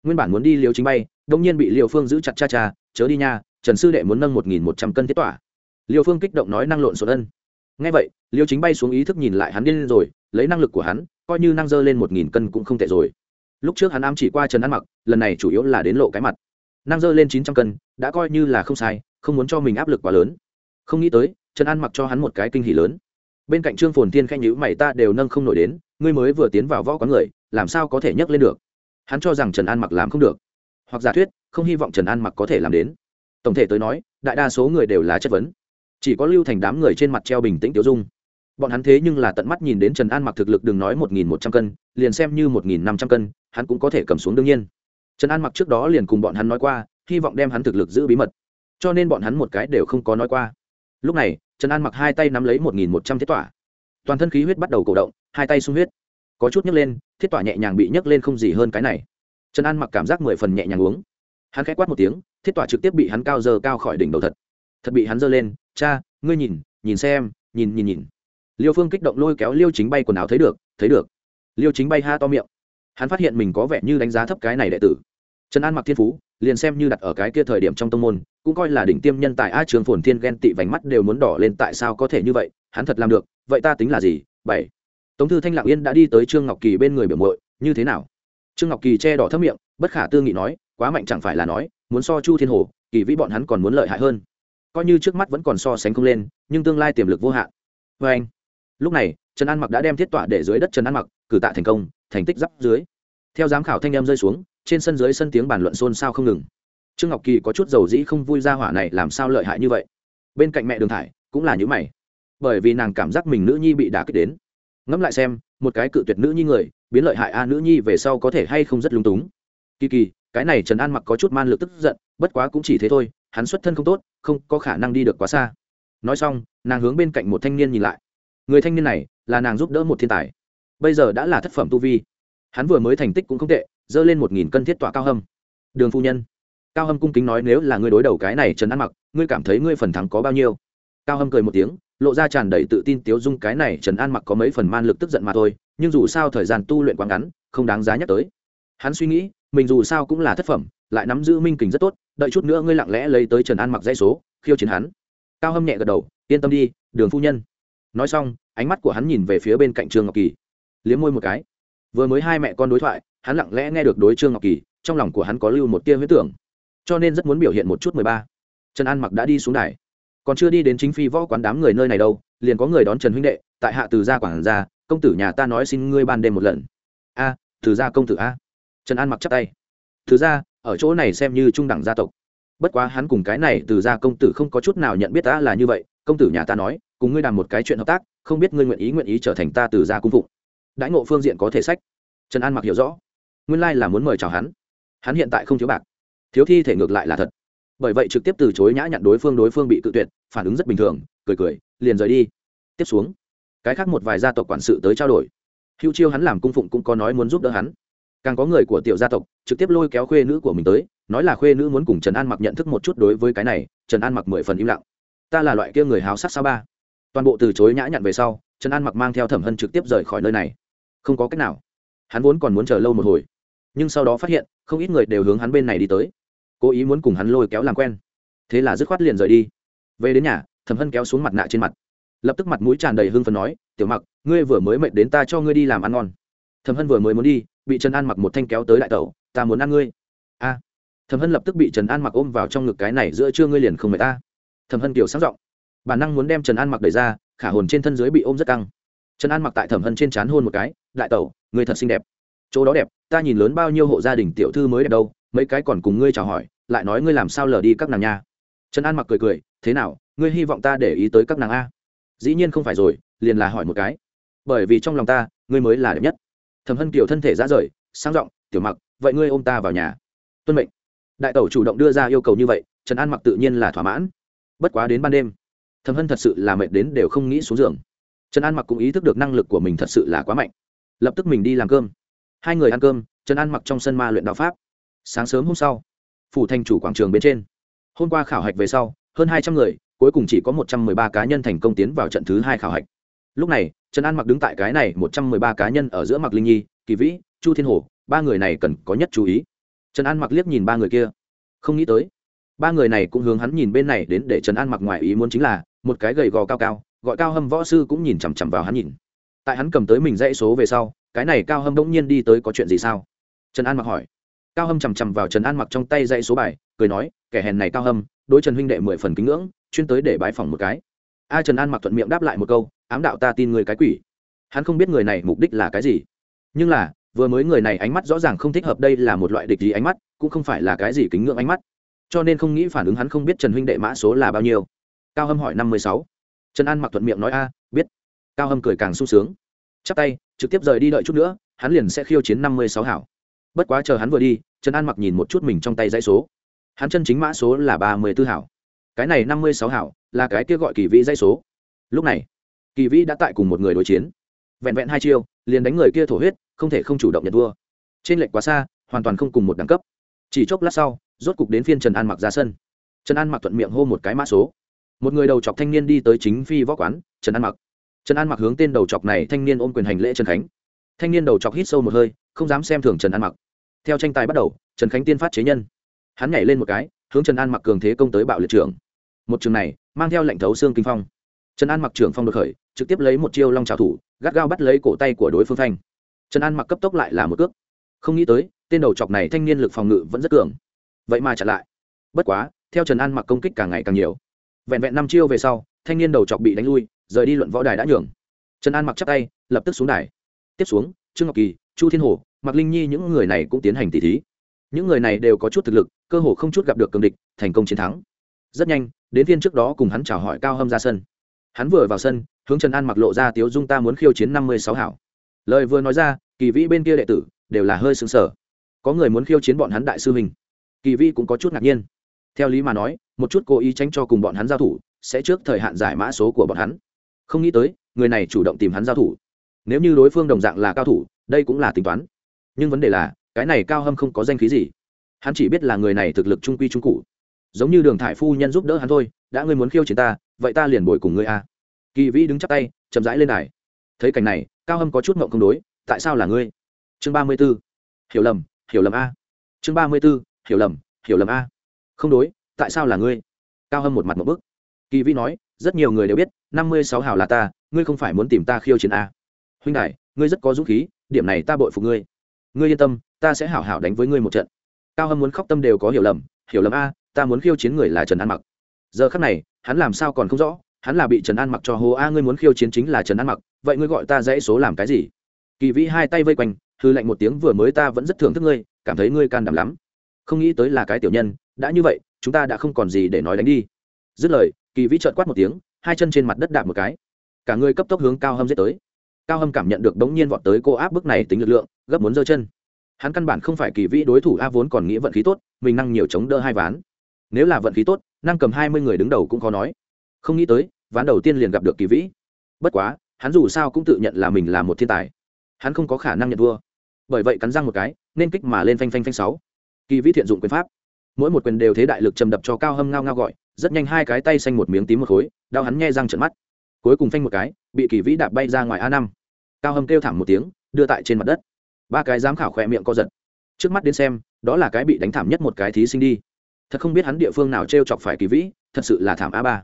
Nguyên bản muốn đi liều chính bay đông nhiên bị liều phương giữ chặt cha cha, chớ đi nha, trần sư đệ muốn nâng một nghìn một trăm cân thiết tỏa. Liều phương kích động nói năng lộn xộn ân. Ngay vậy liều chính bay xuống ý thức nhìn lại hắn điên rồi, lấy năng lực của hắn, coi như năng dơ lên một nghìn cân cũng không tệ rồi. Lúc trước hắn ám chỉ qua trần ăn mặc, lần này chủ yếu là đến lộ cái mặt. Năng dơ lên chín trăm cân, đã coi như là không sai, không muốn cho mình áp lực quá lớn. Không nghĩ tới, trần ăn mặc cho hắn một cái kinh hỉ lớn. Bên cạnh trương phồn thiên khanh nhữ mày, ta đều nâng không nổi đến ngươi mới vừa tiến vào võ quán người, làm sao có thể nhấc lên được? Hắn cho rằng trần an mặc làm không được. Hoặc giả thuyết, không hy vọng trần an mặc có thể làm đến. Tổng thể tới nói, đại đa số người đều là chất vấn. Chỉ có lưu thành đám người trên mặt treo bình tĩnh tiêu dung. Bọn hắn thế nhưng là tận mắt nhìn đến trần an mặc thực lực đừng nói một nghìn một trăm cân, liền xem như một nghìn năm trăm cân, hắn cũng có thể cầm xuống đương nhiên. Trần an mặc trước đó liền cùng bọn hắn nói qua, hy vọng đem hắn thực lực giữ bí mật. Cho nên bọn hắn một cái đều không có nói qua. Lúc này, trần an mặc hai tay nắm lấy một nghìn một trăm thiết tỏa. Toàn thân khí huyết bắt đầu cổ động hai tay sung huyết. Có chút nhấc lên, thiết tỏa nhẹ nhàng bị nhấc lên không gì hơn cái này. Trần an mặc cảm giác mười phần nhẹ nhàng uống. Hắn k h á quát một tiếng, thiết tỏa trực tiếp bị hắn cao dơ cao khỏi đỉnh đầu thật. Thật bị hắn dơ lên, cha, ngươi nhìn nhìn xem, nhìn nhìn nhìn. Liêu phương kích động lôi kéo liêu chính bay quần áo, thấy được thấy được. Liêu chính bay ha to miệng. Hắn phát hiện mình có vẻ như đánh giá thấp cái này đệ tử. Trần an mặc thiên phú, liền xem như đặt ở cái kia thời điểm trong tông môn, cũng coi là đỉnh tiêm nhân tài a trường phồn thiên ghen tị vành mắt đều muốn đỏ lên tại sao có thể như vậy, hắn thật làm được, vậy ta tính là gì? Bảy tống thư thanh lạng yên đã đi tới trương ngọc kỳ bên người biểu mội như thế nào? Trương ngọc kỳ che đỏ thấp miệng, bất khả tư nghị nói, quá mạnh chẳng phải là nói, muốn so chu thiên hồ, kỳ vĩ bọn hắn còn muốn lợi hại hơn. Coi như trước mắt vẫn còn so sánh không lên, nhưng tương lai tiềm lực vô hạn. Vê anh, lúc này, trần an mặc đã đem thiết tọa để dưới đất trần an mặc, cử tạ thành công, thành tích giáp dưới. Theo giám khảo thanh em rơi xuống, trên sân dưới sân tiếng bàn luận xôn xao không ngừng. Trương ngọc kỳ có chút dầu dĩ không vui ra hỏa này làm sao lợi hại như vậy. Bên cạnh mẹ đường thải cũng là những mày, bởi vì nàng cảm giác mình nữ nhi bị đả kích đến ngẫm lại xem, một cái cự tuyệt nữ nhi người, biến lợi hại a nữ nhi về sau có thể hay không rất lung túng. Kỳ kỳ, cái này trần an mặc có chút man lực tức giận, bất quá cũng chỉ thế thôi, hắn xuất thân không tốt, không có khả năng đi được quá xa. Nói xong, nàng hướng bên cạnh một thanh niên nhìn lại. Người thanh niên này, là nàng giúp đỡ một thiên tài. Bây giờ đã là thất phẩm tu vi. Hắn vừa mới thành tích cũng không tệ dơ lên một nghìn cân thiết tọa cao hâm. Đường phu nhân, cao hâm cung kính nói nếu là ngươi đối đầu cái này trần ăn mặc, ngươi cảm thấy ngươi phần thắng có bao nhiêu? Cao hâm cười một tiếng lộ ra tràn đầy tự tin tiếu dung cái này trần an mặc có mấy phần man lực tức giận mà thôi, nhưng dù sao thời gian tu luyện quá ngắn, không đáng giá nhắc tới. Hắn suy nghĩ, mình dù sao cũng là thất phẩm, lại nắm giữ minh kình rất tốt, đợi chút nữa ngươi lặng lẽ lấy tới trần an mặc dãy số, khiêu chiến hắn. Cao hâm nhẹ gật đầu, yên tâm đi, đường phu nhân. Nói xong, ánh mắt của hắn nhìn về phía bên cạnh trương ngọc kỳ. Liếm môi một cái. Vừa mới hai mẹ con đối thoại, hắn lặng lẽ nghe được đối trương ngọc kỳ, trong lòng của hắn có lưu một tia huyết tưởng. Cho nên rất muốn biểu hiện một chút mười ba. Trần an mặc đã đi xuống đài còn chưa đi đến chính phi võ quán đám người nơi này đâu, liền có người đón trần huynh đệ, tại hạ từ gia quảng gia, công tử nhà ta nói xin ngươi ban đêm một lần. A, từ gia công tử a. Trần an mặc chắp tay. Từ gia, ở chỗ này xem như trung đẳng gia tộc. Bất quá hắn cùng cái này từ gia công tử không có chút nào nhận biết ta là như vậy, công tử nhà ta nói, cùng ngươi đàm một cái chuyện hợp tác, không biết ngươi nguyện ý nguyện ý trở thành ta từ gia cung phụng. Đãi ngộ phương diện có thể sách. Trần an mặc hiểu rõ. Nguyên lai là muốn mời chào hắn. Hắn hiện tại không thiếu bạc. Thiếu thi thể ngược lại là thật bởi vậy trực tiếp từ chối nhã nhặn đối phương đối phương bị cự tuyệt, phản ứng rất bình thường, cười cười, liền rời đi. Tiếp xuống, cái khác một vài gia tộc quản sự tới trao đổi. Hữu chiêu hắn làm cung phụng cũng có nói muốn giúp đỡ hắn. Càng có người của tiểu gia tộc, trực tiếp lôi kéo khuê nữ của mình tới, nói là khuê nữ muốn cùng trần an mặc nhận thức một chút đối với cái này, trần an mặc mười phần im lặng. Ta là loại kia người háo sắc sao ba. Toàn bộ từ chối nhã nhặn về sau, trần an mặc mang theo thẩm hân trực tiếp rời khỏi nơi này. Không có cách nào. Hắn vốn còn muốn chờ lâu một hồi, nhưng sau đó phát hiện, không ít người đều hướng hắn bên này đi tới cố ý muốn cùng hắn lôi kéo làm quen. Thế là dứt khoát liền rời đi. Về đến nhà, thẩm hân kéo xuống mặt nạ trên mặt. Lập tức mặt mũi tràn đầy hưng phần nói, tiểu mặc, ngươi vừa mới mệt đến ta cho ngươi đi làm ăn ngon. Thẩm hân vừa mới muốn đi, bị trần an mặc một thanh kéo tới đại tẩu, ta muốn ăn ngươi. A. Thẩm hân lập tức bị trần an mặc ôm vào trong ngực, cái này giữa trưa ngươi liền không mệt ta. Thẩm hân kiểu sáng giọng, bản năng muốn đem trần an mặc đẩy ra, khả hồn trên thân dưới bị ôm rất căng. Trần an mặc tại thẩm hân trên c h á n hôn một cái, đại tẩu người thật xinh đẹp. Chỗ đó đẹp, ta nhìn lớn bao nhiêu hộ gia đình tiểu thư mới đẹp đâu mấy cái còn cùng ngươi chào hỏi, lại nói ngươi làm sao lờ đi các nàng nha. Trần an mặc cười cười, thế nào, ngươi hy vọng ta để ý tới các nàng a? Dĩ nhiên không phải rồi, liền là hỏi một cái. Bởi vì trong lòng ta, ngươi mới là đẹp nhất. Thẩm hân kiểu thân thể ra rời, sang giọng, tiểu mặc, vậy ngươi ôm ta vào nhà. Tuân mệnh. Đại tẩu chủ động đưa ra yêu cầu như vậy, trần an mặc tự nhiên là thỏa mãn. Bất quá đến ban đêm, thẩm hân thật sự là mệt đến đều không nghĩ xuống giường. Trần an mặc cũng ý thức được năng lực của mình thật sự là quá mạnh. Lập tức mình đi làm cơm. Hai người ăn cơm, trần an mặc trong sân ma luyện đạo pháp sáng sớm hôm sau, phủ thành chủ quảng trường bên trên. Hôm qua khảo hạch về sau, hơn hai trăm người, cuối cùng chỉ có một trăm mười ba cá nhân thành công tiến vào trận thứ hai khảo hạch. Lúc này, trần an mặc đứng tại cái này một trăm mười ba cá nhân ở giữa mặc linh nhi, kỳ vĩ, chu thiên hồ ba người này cần có nhất chú ý. Trần an mặc liếc nhìn ba người kia. Không nghĩ tới, ba người này cũng hướng hắn nhìn bên này đến để trần an mặc ngoài ý muốn chính là, một cái gầy gò cao cao, gọi cao hâm võ sư cũng nhìn chằm chằm vào hắn nhìn. Tại hắn cầm tới mình dãy số về sau, cái này cao hâm bỗng nhiên đi tới có chuyện gì sao? Trần an mặc hỏi cao hâm chằm chằm vào trần an mặc trong tay dãy số bài, cười nói, kẻ hèn này cao hâm, đối trần huynh đệ mười phần kính ngưỡng, chuyên tới để bái phỏng một cái. A trần an mặc thuận miệng đáp lại một câu, ám đạo ta tin người cái quỷ. Hắn không biết người này mục đích là cái gì. Nhưng là, vừa mới người này ánh mắt rõ ràng không thích hợp đây là một loại địch gì ánh mắt, cũng không phải là cái gì kính ngưỡng ánh mắt. Cho nên không nghĩ phản ứng hắn không biết trần huynh đệ mã số là bao nhiêu. Cao hâm hỏi năm mươi sáu. Trần an mặc thuận miệng nói, a, biết. Cao hâm cười càng sung sướng. Chắp tay, trực tiếp rời đi đợi chút nữa, hắn liền sẽ khiêu chiến năm mươi sáu hảo. Bất quá chờ hắn vừa đi trần an mặc nhìn một chút mình trong tay dãy số. Hắn chân chính mã số là ba mươi b ố hảo. Cái này năm mươi sáu hảo là cái kia gọi kỳ vĩ dãy số. Lúc này, kỳ vĩ đã tại cùng một người đối chiến. Vẹn vẹn hai chiêu, liền đánh người kia thổ huyết, không thể không chủ động nhận vua. Trên lệnh quá xa, hoàn toàn không cùng một đẳng cấp. Chỉ chốc lát sau, rốt cục đến phiên trần an mặc ra sân. Trần an mặc thuận miệng hô một cái mã số. Một người đầu chọc thanh niên đi tới chính phi võ quán, trần an mặc. Trần an mặc hướng tên đầu chọc này thanh niên ôm quyền hành lễ trần khánh. Thanh niên đầu chọc hít sâu một hơi, không dám xem thường trần an mặc theo tranh tài bắt đầu, trần khánh tiên phát chế nhân. Hắn nhảy lên một cái, hướng trần an mặc cường thế công tới bạo liệt trưởng. Một trường này, mang theo lệnh thấu xương kinh phong. Trần an mặc trưởng phong đột khởi, trực tiếp lấy một chiêu long trào thủ, gắt gao bắt lấy cổ tay của đối phương thanh trần an mặc cấp tốc lại là một cước. Không nghĩ tới, tên đầu chọc này thanh niên lực phòng ngự vẫn rất cường. Vậy mà chặn lại. Bất quá, theo trần an mặc công kích càng ngày càng nhiều. Vẹn vẹn năm chiêu về sau, thanh niên đầu chọc bị đánh lui, rời đi luận võ đài đã nhường. Trần an mặc chắc tay, lập tức xuống đài. Tiếp xuống, trương ngọc kỳ, chu thiên hồ mạc linh nhi những người này cũng tiến hành tỷ thí. Những người này đều có chút thực lực, cơ hồ không chút gặp được cường địch, thành công chiến thắng. Rất nhanh, đến viên trước đó cùng hắn chào hỏi cao hâm ra sân. Hắn vừa vào sân, hướng trần an mặc lộ ra tiếu dung ta muốn khiêu chiến năm mươi sáu hảo. Lời vừa nói ra, kỳ vĩ bên kia đệ tử đều là hơi xứng sở có người muốn khiêu chiến bọn hắn đại sư mình kỳ vĩ cũng có chút ngạc nhiên. Theo lý mà nói, một chút cố ý tránh cho cùng bọn hắn giao thủ, sẽ trước thời hạn giải mã số của bọn hắn. Không nghĩ tới, người này chủ động tìm hắn giao thủ. Nếu như đối phương đồng dạng là cao thủ, đây cũng là tính toán nhưng vấn đề là, cái này cao hâm không có danh khí gì. Hắn chỉ biết là người này thực lực trung quy trung cụ giống như đường thải phu nhân giúp đỡ hắn thôi, đã ngươi muốn khiêu chiến ta, vậy ta liền bồi cùng ngươi a. Kỳ vĩ đứng chắp tay, chậm rãi lên đài. Thấy cảnh này, cao hâm có chút mộng không đối, tại sao là ngươi? Chương ba mươi b ố hiểu lầm hiểu lầm a. Chương ba mươi b ố hiểu lầm hiểu lầm a. Không đối, tại sao là ngươi? Cao hâm một mặt một bức. Kỳ vĩ nói, rất nhiều người đều biết, năm mươi sáu hào là ta, ngươi không phải muốn tìm ta khiêu chiến a. Huynh đại ngươi rất có dũng khí, điểm này ta bội phục ngươi ngươi yên tâm, ta sẽ hảo hảo đánh với ngươi một trận. Cao hâm muốn khóc tâm đều có hiểu lầm hiểu lầm a, ta muốn khiêu chiến người là trần an mặc. Giờ khắc này, hắn làm sao còn không rõ, hắn là bị trần an mặc cho Hồ a, ngươi muốn khiêu chiến chính là trần an mặc, vậy ngươi gọi ta dãy số làm cái gì? Kỳ vĩ hai tay vây quanh, hư lạnh một tiếng, vừa mới ta vẫn rất thưởng thức ngươi, cảm thấy ngươi can đảm lắm. Không nghĩ tới là cái tiểu nhân, đã như vậy, chúng ta đã không còn gì để nói đánh đi. Dứt lời, kỳ vĩ trợn quát một tiếng, hai chân trên mặt đất đạp một cái. Cả người cấp tốc hướng cao hâm giết tới. Cao hâm cảm nhận được đống nhiên vọt tới cô áp bức này tính lực lượng gấp muốn giơ chân. Hắn căn bản không phải kỳ vĩ đối thủ a vốn còn nghĩ vận khí tốt, mình năng nhiều chống đỡ hai ván. Nếu là vận khí tốt, năng cầm hai mươi người đứng đầu cũng khó nói. Không nghĩ tới, ván đầu tiên liền gặp được kỳ vĩ. Bất quá, hắn dù sao cũng tự nhận là mình là một thiên tài. Hắn không có khả năng nhận thua. Bởi vậy cắn răng một cái, nên kích mà lên phanh phanh phanh sáu. Kỳ vĩ thiện dụng quyền pháp. Mỗi một quyền đều thế đại lực chầm đập cho cao hâm ngao ngao gọi, rất nhanh hai cái tay xanh một miếng tím một khối, đau hắn nghe răng trận mắt. Cuối cùng phanh một cái, bị kỳ vĩ đạp bay ra ngoài a năm. Cao hâm kêu thảm một tiếng, đưa tại trên mặt đất ba cái giám khảo khỏe miệng co giật. Trước mắt đến xem, đó là cái bị đánh thảm nhất một cái thí sinh đi. Thật không biết hắn địa phương nào t r e o chọc phải kỳ vĩ, thật sự là thảm a ba.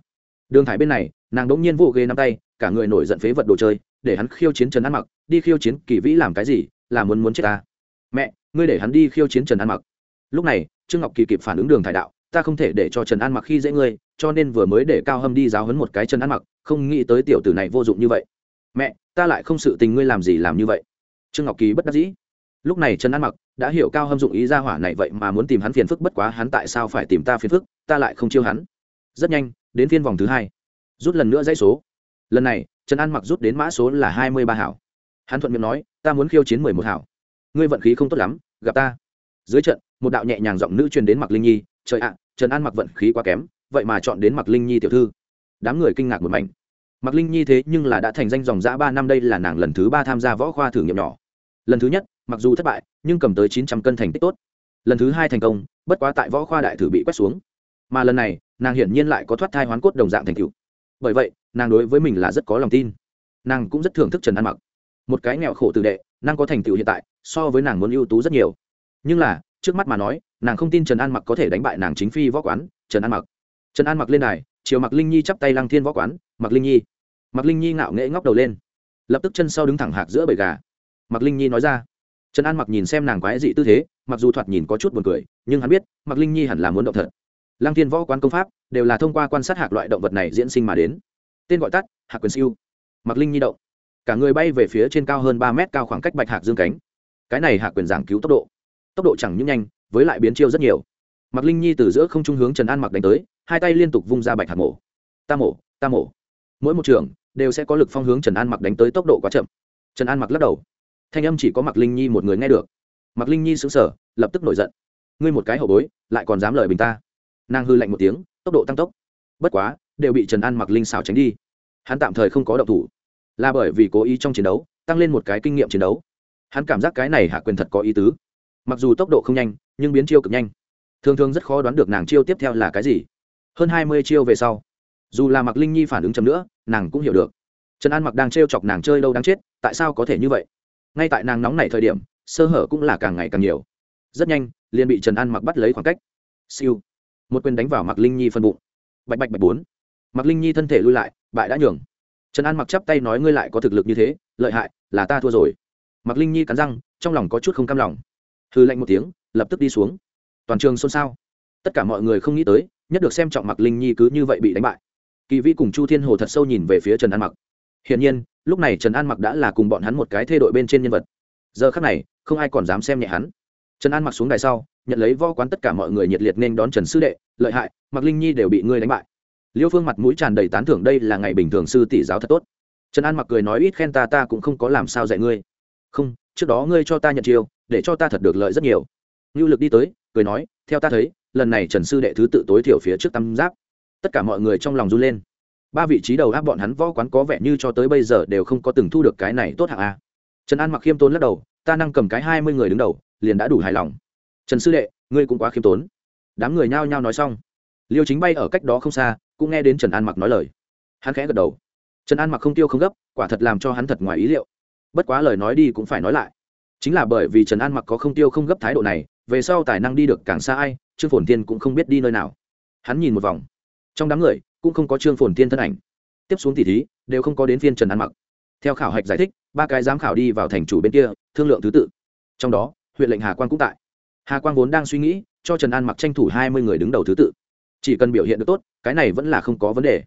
Đường thải bên này, nàng đ ỗ n g nhiên vô ghê nắm tay, cả người nổi giận phế vật đồ chơi, để hắn khiêu chiến trần ăn mặc, đi khiêu chiến kỳ vĩ làm cái gì, là muốn muốn chết ta. Mẹ, ngươi để hắn đi khiêu chiến trần ăn mặc. Lúc này, trương ngọc kỳ kịp phản ứng đường thải đạo, ta không thể để cho trần ăn mặc khi dễ ngươi, cho nên vừa mới để cao hâm đi giáo hấn một cái trần ăn mặc, không nghĩ tới tiểu tử này vô dụng như vậy. Mẹ, ta lại không sự tình ngươi làm gì làm như vậy trương ngọc kỳ bất đắc dĩ. Lúc này trần an mặc đã hiểu cao hâm dụng ý ra hỏa này vậy mà muốn tìm hắn phiền phức bất quá hắn tại sao phải tìm ta phiền phức, ta lại không chiêu hắn. Rất nhanh, đến phiên vòng thứ hai. Rút lần nữa dãy số. Lần này, trần an mặc rút đến mã số là hai mươi ba hảo. Hắn thuận miệng nói, ta muốn khiêu chiến mười một hảo. Ngươi vận khí không tốt lắm, gặp ta. Dưới trận, một đạo nhẹ nhàng giọng nữ truyền đến mặc linh nhi, trời ạ, trần an mặc vận khí quá kém, vậy mà chọn đến mặc linh nhi tiểu thư. Đám người kinh ngạc một mảnh. Mặc linh nhi thế nhưng là đã thành danh dòng dã ba năm, đây là nàng lần thứ ba tham gia võ khoa thử nghiệm nhỏ lần thứ nhất, mặc dù thất bại, nhưng cầm tới chín trăm cân thành tích tốt. Lần thứ hai thành công, bất quá tại võ khoa đại thử bị quét xuống. Mà lần này, nàng hiển nhiên lại có thoát thai hoán cốt đồng dạng thành cựu bởi vậy, nàng đối với mình là rất có lòng tin. Nàng cũng rất thưởng thức trần an mặc. Một cái nghèo khổ tự đệ nàng có thành tựu hiện tại, so với nàng muốn ưu tú rất nhiều. Nhưng là, trước mắt mà nói, nàng không tin trần an mặc có thể đánh bại nàng chính phi võ quán, trần an mặc. Trần an mặc lên đài, chiều mặc linh nhi chắp tay lăng thiên võ quán mặc linh nhi. Mặc linh nhi ngạo nghễ ngóc đầu lên. Lập tức chân sau đứng thẳng hạc giữa bầy gà. Mạc linh nhi nói ra. Trần an mặc nhìn xem nàng quái dị tư thế, mặc dù thoạt nhìn có chút buồn cười, nhưng hắn biết, Mạc linh nhi hẳn là muốn động thật. Lăng thiên võ quán công pháp đều là thông qua quan sát hạc loại động vật này diễn sinh mà đến. Tên gọi tắt, hạc quyền siêu. Mạc linh nhi động. Cả người bay về phía trên cao hơn ba mét cao khoảng cách bạch hạc dương cánh. Cái này hạc quyền giảng cứu tốc độ. Tốc độ chẳng những nhanh, với lại biến chiêu rất nhiều. Mạc linh nhi từ giữa không trung hướng trần an mặc đánh tới, hai tay liên tục vung ra bạch hạc mổ. Ta mổ ta mổ. Mỗi một trường đều sẽ có lực phong hướng trần an mặc đánh tới tốc độ quá chậm. Trần an mặc lắc đầu thanh âm chỉ có mặc linh nhi một người nghe được. Mặc linh nhi xứng sở lập tức nổi giận. Ngươi một cái hậu bối, lại còn dám lời bình ta? Nàng hư lạnh một tiếng, tốc độ tăng tốc. Bất quá, đều bị trần an mặc linh xào tránh đi. Hắn tạm thời không có động thủ. Là bởi vì cố ý trong chiến đấu, tăng lên một cái kinh nghiệm chiến đấu. Hắn cảm giác cái này hạ quyền thật có ý tứ. Mặc dù tốc độ không nhanh, nhưng biến chiêu cực nhanh. Thường thường rất khó đoán được nàng chiêu tiếp theo là cái gì. Hơn hai mươi chiêu về sau, dù là mặc linh nhi phản ứng chậm nữa, nàng cũng hiểu được. Trần an mặc đang t chọc nàng chơi đâu đáng chết, tại sao có thể như vậy? Ngay tại nàng nóng này thời điểm, sơ hở cũng là càng ngày càng nhiều. Rất nhanh, liền bị trần an mặc bắt lấy khoảng cách. Siêu. Một quyền đánh vào mặc linh nhi phân bụng. Bạch bạch bạch bốn. Mặc linh nhi thân thể lui lại, bại đã nhường. Trần an mặc chắp tay nói ngươi lại có thực lực như thế, lợi hại, là ta thua rồi. Mặc linh nhi cắn răng, trong lòng có chút không cam lòng. Hư lạnh một tiếng, lập tức đi xuống. Toàn trường xôn xao. Tất cả mọi người không nghĩ tới, nhất được xem trọng mặc linh nhi cứ như vậy bị đánh bại. Kỳ vi cùng chu thiên hồ thật sâu nhìn về phía trần an mặc. Hiển nhiên lúc này trần an mặc đã là cùng bọn hắn một cái thê đội bên trên nhân vật giờ khác này không ai còn dám xem nhẹ hắn trần an mặc xuống đài sau nhận lấy võ quán tất cả mọi người nhiệt liệt nên đón trần sư đệ lợi hại mặc linh nhi đều bị ngươi đánh bại liêu phương mặt mũi tràn đầy tán thưởng đây là ngày bình thường sư tỷ giáo thật tốt trần an mặc cười nói ít khen ta ta cũng không có làm sao dạy ngươi không trước đó ngươi cho ta nhận chiêu để cho ta thật được lợi rất nhiều ngưu lực đi tới cười nói theo ta thấy lần này trần sư đệ thứ tự tối thiểu phía trước tam giáp tất cả mọi người trong lòng run lên ba vị trí đầu áp bọn hắn võ quán có vẻ như cho tới bây giờ đều không có từng thu được cái này tốt hạng a. Trần an mặc khiêm tốn lắc đầu, ta năng cầm cái hai mươi người đứng đầu, liền đã đủ hài lòng. Trần sư đệ, ngươi cũng quá khiêm tốn. Đám người nhao nhao nói xong. Liêu chính bay ở cách đó không xa, cũng nghe đến trần an mặc nói lời. Hắn khẽ gật đầu. Trần an mặc không tiêu không gấp, quả thật làm cho hắn thật ngoài ý liệu. Bất quá lời nói đi cũng phải nói lại. Chính là bởi vì trần an mặc có không tiêu không gấp thái độ này, về sau tài năng đi được càng xa ai, trương phồn Thiên cũng không biết đi nơi nào. Hắn nhìn một vòng. Trong đám người cũng không có trương phồn tiên thân ảnh. Tiếp xuống tỉ thí, đều không có đến phiên trần an mặc. Theo khảo hạch giải thích, ba cái giám khảo đi vào thành chủ bên kia, thương lượng thứ tự. Trong đó, huyện lệnh hà quang cũng tại. Hà quang vốn đang suy nghĩ, cho trần an mặc tranh thủ hai mươi người đứng đầu thứ tự. Chỉ cần biểu hiện được tốt, cái này vẫn là không có vấn đề.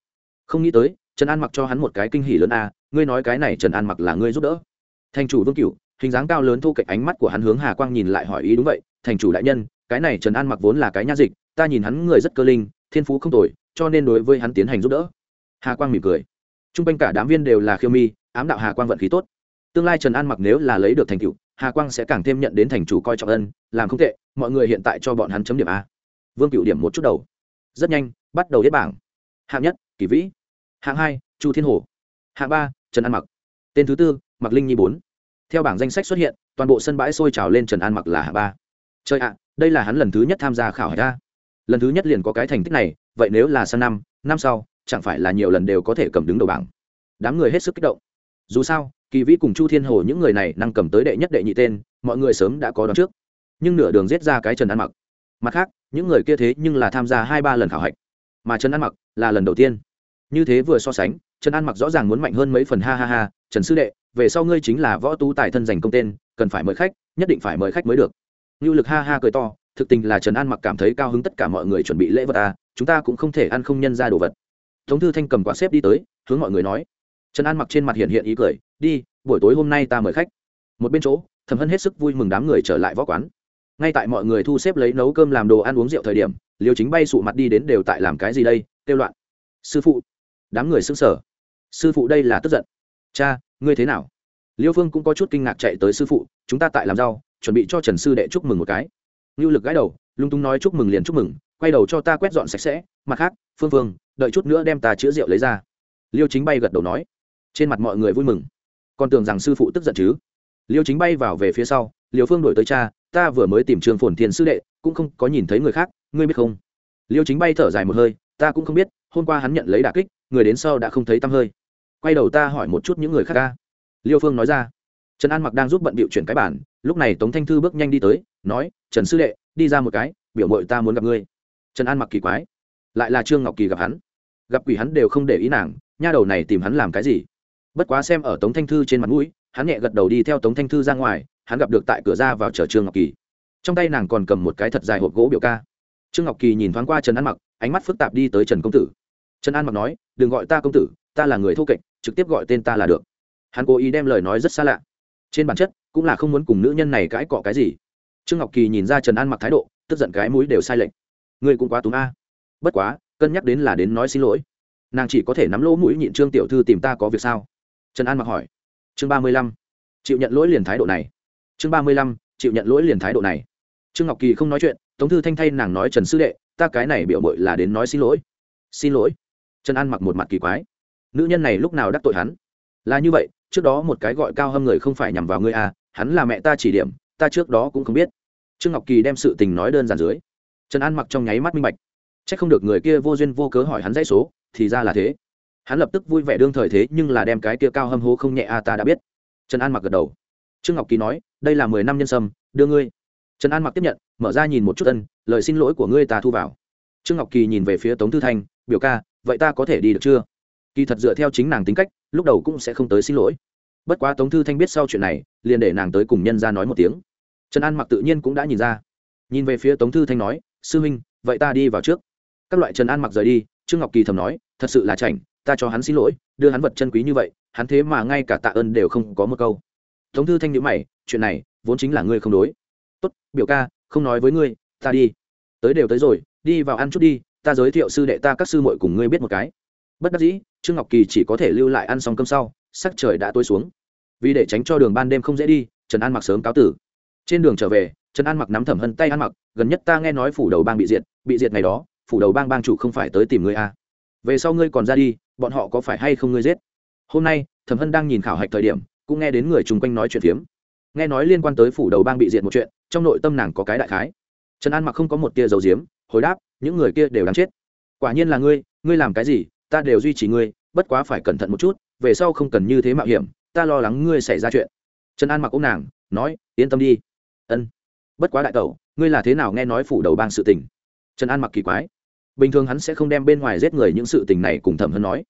Không nghĩ tới, trần an mặc cho hắn một cái kinh hỉ lớn a, ngươi nói cái này trần an mặc là ngươi giúp đỡ. Thành chủ vương cửu, hình dáng cao lớn thu cạnh ánh mắt của hắn hướng hà quang nhìn lại hỏi ý đúng vậy, thành chủ đại nhân, cái này trần an mặc vốn là cái nha dịch, ta nhìn hắn người rất cơ linh, thiên phú không tồi cho nên đối với hắn tiến hành giúp đỡ. Hà quang mỉm cười. T r u n g quanh cả đám viên đều là khiêu mi, ám đạo hà quang vận khí tốt. Tương lai trần an mặc nếu là lấy được thành cựu hà quang sẽ càng thêm nhận đến thành chủ coi trọng ân, làm không tệ, mọi người hiện tại cho bọn hắn chấm điểm a. Vương cựu điểm một chút đầu. Rất nhanh, bắt đầu hết bảng. Hạng nhất kỳ vĩ. Hạng hai, chu thiên hồ. Hạng ba, trần an mặc. Tên thứ tư mặc linh nhi bốn. Theo bảng danh sách xuất hiện, toàn bộ sân bãi sôi trào lên trần an mặc là hạng ba. Chơi ạ, đây là hắn lần thứ nhất tham gia khảo hải ta lần thứ nhất liền có cái thành tích này vậy nếu là sang năm năm sau, chẳng phải là nhiều lần đều có thể cầm đứng đầu bảng. Đám người hết sức kích động. Dù sao, kỳ vĩ cùng chu thiên hồ những người này năng cầm tới đệ nhất đệ nhị tên, mọi người sớm đã có đón trước. Nhưng nửa đường giết ra cái trần ăn mặc. Mặt khác, những người kia thế nhưng là tham gia hai ba lần khảo hạch. Mà trần ăn mặc là lần đầu tiên. Như thế vừa so sánh, trần an mặc rõ ràng muốn mạnh hơn mấy phần ha ha ha, trần sư đệ, về sau ngươi chính là võ tú tài thân giành công tên, cần phải mời khách, nhất định phải mời khách mới được. Ngưu lực ha ha cười to, thực tình là trần an mặc cảm thấy cao hứng tất cả mọi người chuẩn bị lễ vật à chúng ta cũng không thể ăn không nhân ra đồ vật. Tống thư thanh cầm quả xếp đi tới, hướng mọi người nói. Trần an mặc trên mặt hiện hiện ý cười, đi, buổi tối hôm nay ta mời khách. Một bên chỗ thẩm hân hết sức vui mừng đám người trở lại võ quán. Ngay tại mọi người thu xếp lấy nấu cơm làm đồ ăn uống rượu thời điểm liều chính bay sụ mặt đi đến đều tại làm cái gì đây? kêu loạn. Sư phụ. Đám người xưng sở sư phụ đây là tức giận. Cha, ngươi thế nào? Liêu phương cũng có chút kinh ngạc chạy tới sư phụ, chúng ta tại làm rau, chuẩn bị cho trần sư đệ chúc mừng một cái. Ngưu lực gái đầu, lung tung nói chúc mừng liền chúc mừng quay đầu cho ta quét dọn sạch sẽ, mặt khác, phương phương đợi chút nữa đem ta chữa rượu lấy ra. Liêu chính bay gật đầu nói. Trên mặt mọi người vui mừng. Còn tưởng rằng sư phụ tức giận chứ? Liêu chính bay vào về phía sau liều phương đổi tới cha, ta vừa mới tìm trường phồn thiền sư đệ, cũng không có nhìn thấy người khác, ngươi biết không? Liêu chính bay thở dài một hơi, ta cũng không biết, hôm qua hắn nhận lấy đà kích, người đến sau đã không thấy tăm hơi. Quay đầu ta hỏi một chút những người khác ca. Liêu phương nói ra. Trần an mặc đang giúp bận bịu chuyển cái bản, lúc này tống thanh thư bước nhanh đi tới, nói, trần sư đệ, đi ra một cái, biểu mội ta muốn gặp ngươi trần an mặc kỳ quái. Lại là trương ngọc kỳ gặp hắn. Gặp quỷ hắn đều không để ý nàng, nha đầu này tìm hắn làm cái gì? Bất quá xem ở tống thanh thư trên mặt mũi, hắn nhẹ gật đầu đi theo tống thanh thư ra ngoài, hắn gặp được tại cửa ra vào chở trương ngọc kỳ. Trong tay nàng còn cầm một cái thật dài hộp gỗ biểu ca. Trương ngọc kỳ nhìn thoáng qua trần an mặc, ánh mắt phức tạp đi tới trần công tử. Trần an mặc nói, đừng gọi ta công tử, ta là người thô kệch, trực tiếp gọi tên ta là được. Hắn cố ý đem lời nói rất xa lạ. Trên bản chất, cũng là không muốn cùng nữ nhân này cãi cọ cái gì. Trương ngọc kỳ nhìn ra trần an mặc thái độ, tức giận cái mũi đều sai lệch ngươi cũng quá túng a. Bất quá, cân nhắc đến là đến nói xin lỗi. Nàng chỉ có thể nắm lỗ mũi nhịn trương tiểu thư tìm ta có việc sao? Trần an mặc hỏi. Chương ba mươi lăm. Chịu nhận lỗi liền thái độ này. Chương ba mươi lăm. Chịu nhận lỗi liền thái độ này. Trương ngọc kỳ không nói chuyện, tống thư thanh thay nàng nói trần sư đệ, ta cái này biểu mội là đến nói xin lỗi. Xin lỗi. Trần an mặc một mặt kỳ quái. Nữ nhân này lúc nào đắc tội hắn? Là như vậy, trước đó một cái gọi cao hâm người không phải nhằm vào ngươi à hắn là mẹ ta chỉ điểm, ta trước đó cũng không biết. Trương ngọc kỳ đem sự tình nói đơn giản dưới trần an mặc trong nháy mắt minh bạch. C h ắ c không được người kia vô duyên vô cớ hỏi hắn dãy số, thì ra là thế. Hắn lập tức vui vẻ đương thời thế nhưng là đem cái kia cao hâm hố không nhẹ a à ta đã biết. Trần an mặc gật đầu. Trương ngọc kỳ nói, đây là mười năm nhân sâm, đưa ngươi. Trần an mặc tiếp nhận, mở ra nhìn một chút ân, lời xin lỗi của ngươi ta thu vào. Trương ngọc kỳ nhìn về phía tống thư thanh, biểu ca, vậy ta có thể đi được chưa? Kỳ thật dựa theo chính nàng tính cách, lúc đầu cũng sẽ không tới xin lỗi. Bất quá tống thư thanh biết sau chuyện này, liền để nàng tới cùng nhân ra nói một tiếng. Trần an mặc tự nhiên cũng đã nhìn ra. Nhìn về phía tống thư thanh nói sư huynh, vậy ta đi vào trước. Các loại trần an mặc rời đi, trương ngọc kỳ thầm nói, thật sự là chảnh, ta cho hắn xin lỗi, đưa hắn vật chân quý như vậy, hắn thế mà ngay cả tạ ơn đều không có một câu. Tống thư thanh nhữ mày, chuyện này, vốn chính là ngươi không đối. Tốt, biểu ca, không nói với ngươi, ta đi. Tới đều tới rồi, đi vào ăn chút đi, ta giới thiệu sư đệ ta các sư muội cùng ngươi biết một cái. Bất đắc dĩ, trương ngọc kỳ chỉ có thể lưu lại ăn xong cơm sau, sắc trời đã tối xuống. Vì để tránh cho đường ban đêm không dễ đi, trần an mặc sớm cáo tử. Trên đường trở về trần an mặc nắm thẩm hân tay An mặc, gần nhất ta nghe nói phủ đầu bang bị diệt bị diệt ngày đó, phủ đầu bang bang chủ không phải tới tìm ngươi à. về sau ngươi còn ra đi, bọn họ có phải hay không ngươi giết? Hôm nay thẩm hân đang nhìn khảo hạch thời điểm, cũng nghe đến người chung quanh nói chuyện phiếm. Nghe nói liên quan tới phủ đầu bang bị diệt một chuyện, trong nội tâm nàng có cái đại khái. Trần an mặc không có một tia dầu diếm hồi đáp, những người kia đều đáng chết. Quả nhiên là ngươi ngươi làm cái gì, ta đều duy trì ngươi, bất quá phải cẩn thận một chút, về sau không cần như thế mạo hiểm, ta lo lắng ngươi xảy ra chuyện. Trần an mặc ô nàng, nói, yên tâm đi. Ân bất quá đại tẩu, ngươi là thế nào nghe nói phủ đầu bang sự tình? Trần an mặc kỳ quái. Bình thường hắn sẽ không đem bên ngoài giết người những sự tình này cùng thẩm hân nói.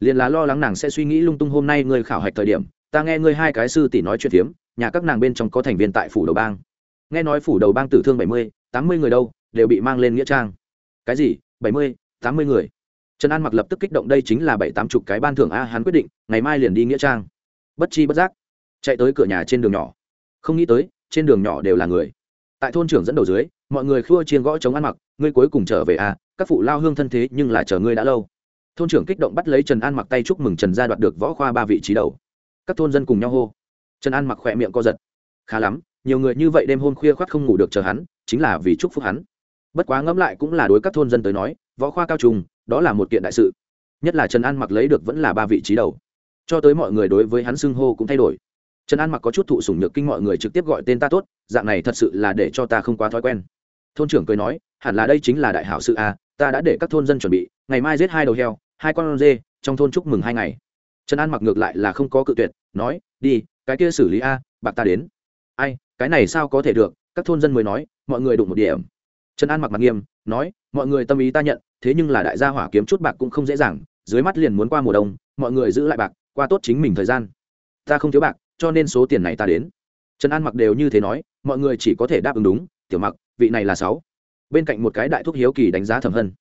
Liền là lo lắng nàng sẽ suy nghĩ lung tung hôm nay ngươi khảo hạch thời điểm, ta nghe ngươi hai cái sư tỷ nói chuyện phiếm, nhà các nàng bên trong có thành viên tại phủ đầu bang. Nghe nói phủ đầu bang tử thương bảy mươi, tám mươi người đâu, đều bị mang lên nghĩa trang. Cái gì? Bảy mươi, tám mươi người? Trần an mặc lập tức kích động, đây chính là bảy tám chục cái ban thưởng a, hắn quyết định, ngày mai liền đi nghĩa trang. Bất chi bất giác, chạy tới cửa nhà trên đường nhỏ. Không nghĩ tới, trên đường nhỏ đều là người tại thôn trưởng dẫn đầu dưới, mọi người khua chiên gõ chống ăn mặc, ngươi cuối cùng trở về à? các phụ lao hương thân thế nhưng là chờ ngươi đã lâu. Thôn trưởng kích động bắt lấy trần an mặc tay chúc mừng trần gia đoạt được võ khoa ba vị trí đầu. Các thôn dân cùng nhau hô. Trần an mặc khỏe miệng co giật. Khá lắm, nhiều người như vậy đêm hôm khuya khoát không ngủ được chờ hắn, chính là vì chúc phúc hắn. Bất quá ngẫm lại cũng là đối các thôn dân tới nói, võ khoa cao trùng, đó là một kiện đại sự. Nhất là trần an mặc lấy được vẫn là ba vị trí đầu. Cho tới mọi người đối với hắn xưng hô cũng thay đổi trần an mặc có chút thụ sủng nhược kinh mọi người trực tiếp gọi tên ta tốt dạng này thật sự là để cho ta không quá thói quen thôn trưởng cười nói hẳn là đây chính là đại hảo sự a ta đã để các thôn dân chuẩn bị ngày mai giết hai đầu heo hai con dê trong thôn chúc mừng hai ngày trần an mặc ngược lại là không có cự tuyệt nói đi cái kia xử lý a bạc ta đến ai cái này sao có thể được các thôn dân mới nói mọi người đụng một điểm trần an mặc mặt nghiêm nói mọi người tâm ý ta nhận thế nhưng là đại gia hỏa kiếm chút bạc cũng không dễ dàng dưới mắt liền muốn qua mùa đông mọi người giữ lại bạc qua tốt chính mình thời gian ta không thiếu bạc cho nên số tiền này ta đến. Trần an mặc đều như thế nói, mọi người chỉ có thể đáp ứng đúng, tiểu mặc, vị này là sáu. Bên cạnh một cái đại thúc hiếu kỳ đánh giá thẩm hân.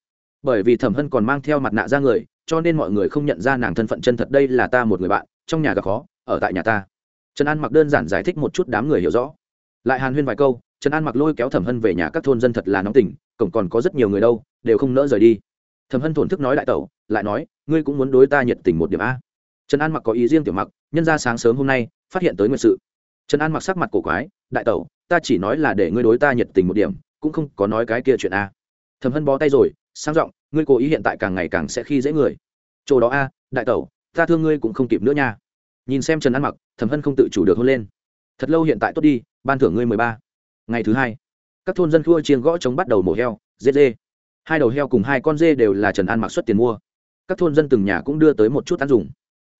Bởi vì thẩm hân còn mang theo mặt nạ ra người, cho nên mọi người không nhận ra nàng thân phận chân thật đây là ta một người bạn, trong nhà gặp khó, ở tại nhà ta. Trần an mặc đơn giản giải thích một chút đám người hiểu rõ. Lại hàn huyên vài câu, trần an mặc lôi kéo thẩm hân về nhà các thôn dân thật là nóng tình, cổng còn có rất nhiều người đâu, đều không nỡ rời đi. Thẩm hân thổn thức nói đại tẩu, lại nói, ngươi cũng muốn đối ta nhiệt tình một điểm a? Trần an mặc có ý riêng tiểu mặc nhân ra sáng sớm hôm nay, phát hiện tới nguyện sự. Trần an mặc sắc mặt cổ quái, đại tẩu, ta chỉ nói là để ngươi đối ta nhiệt tình một điểm, cũng không có nói cái kia chuyện a. Thầm hân bó tay rồi, sang giọng, ngươi cố ý hiện tại càng ngày càng sẽ khi dễ người. Chỗ đó a, đại tẩu, ta thương ngươi cũng không kịp nữa nha. Nhìn xem trần an mặc thầm hân không tự chủ được hôn lên. Thật lâu hiện tại tốt đi, ban thưởng ngươi mười ba. Ngày thứ hai, các thôn dân khua chiên gõ chống bắt đầu mổ heo, dê dê. Hai đầu heo cùng hai con dê đều là trần an mặc xuất tiền mua. Các thôn dân từng nhà cũng đưa tới một chút ăn dùng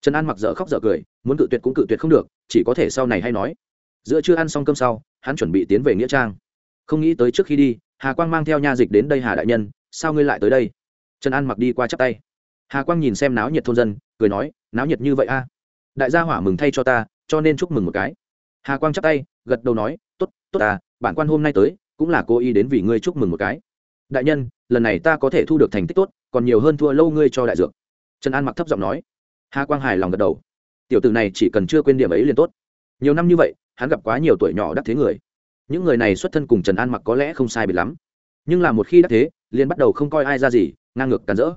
trần an mặc dở khóc dở cười, muốn cự tuyệt cũng cự tuyệt không được, chỉ có thể sau này hay nói. Giữa chưa ăn xong cơm sau, hắn chuẩn bị tiến về nghĩa trang. Không nghĩ tới trước khi đi, hà quang mang theo nha dịch đến đây hà đại nhân, sao ngươi lại tới đây? Trần an mặc đi qua chắp tay. Hà quang nhìn xem náo nhiệt thôn dân, cười nói, náo nhiệt như vậy a đại gia hỏa mừng thay cho ta, cho nên chúc mừng một cái. Hà quang chắp tay, gật đầu nói t ố t tốt à bản quan hôm nay tới, cũng là cố ý đến vì ngươi chúc mừng một cái. Đại nhân, lần này ta có thể thu được thành tích tốt, còn nhiều hơn thua lâu ngươi cho đại dược. Trần an mặc thấp giọng nói hà quang hài lòng gật đầu. Tiểu t ử này chỉ cần chưa quên điểm ấy liền tốt. Nhiều năm như vậy, hắn gặp quá nhiều tuổi nhỏ đắc thế người. Những người này xuất thân cùng trần an mặc có lẽ không sai biệt lắm. Nhưng là một khi đắc thế, liền bắt đầu không coi ai ra gì, ngang ngược càn rỡ.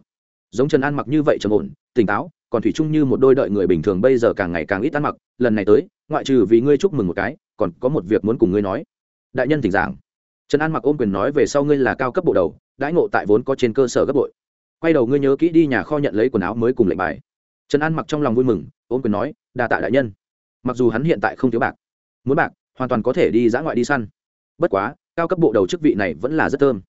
Giống trần an mặc như vậy trầm ổn, tỉnh táo, còn thủy chung như một đôi đợi người bình thường bây giờ càng ngày càng ít ăn mặc, lần này tới, ngoại trừ vì ngươi chúc mừng một cái, còn có một việc muốn cùng ngươi nói. Đại nhân thỉnh giảng. Trần an mặc ôm quyền nói về sau ngươi là cao cấp bộ đầu, đãi ngộ tại vốn có trên cơ sở gấp bội. Quay đầu ngươi nhớ kỹ đi nhà kho nhận lấy quần áo mới cùng lệnh bài trần an mặc trong lòng vui mừng, ôm quyền nói, đa tạ đại nhân. Mặc dù hắn hiện tại không thiếu bạc, muốn bạc, hoàn toàn có thể đi dã ngoại đi săn. Bất quá, cao cấp bộ đầu chức vị này vẫn là rất thơm.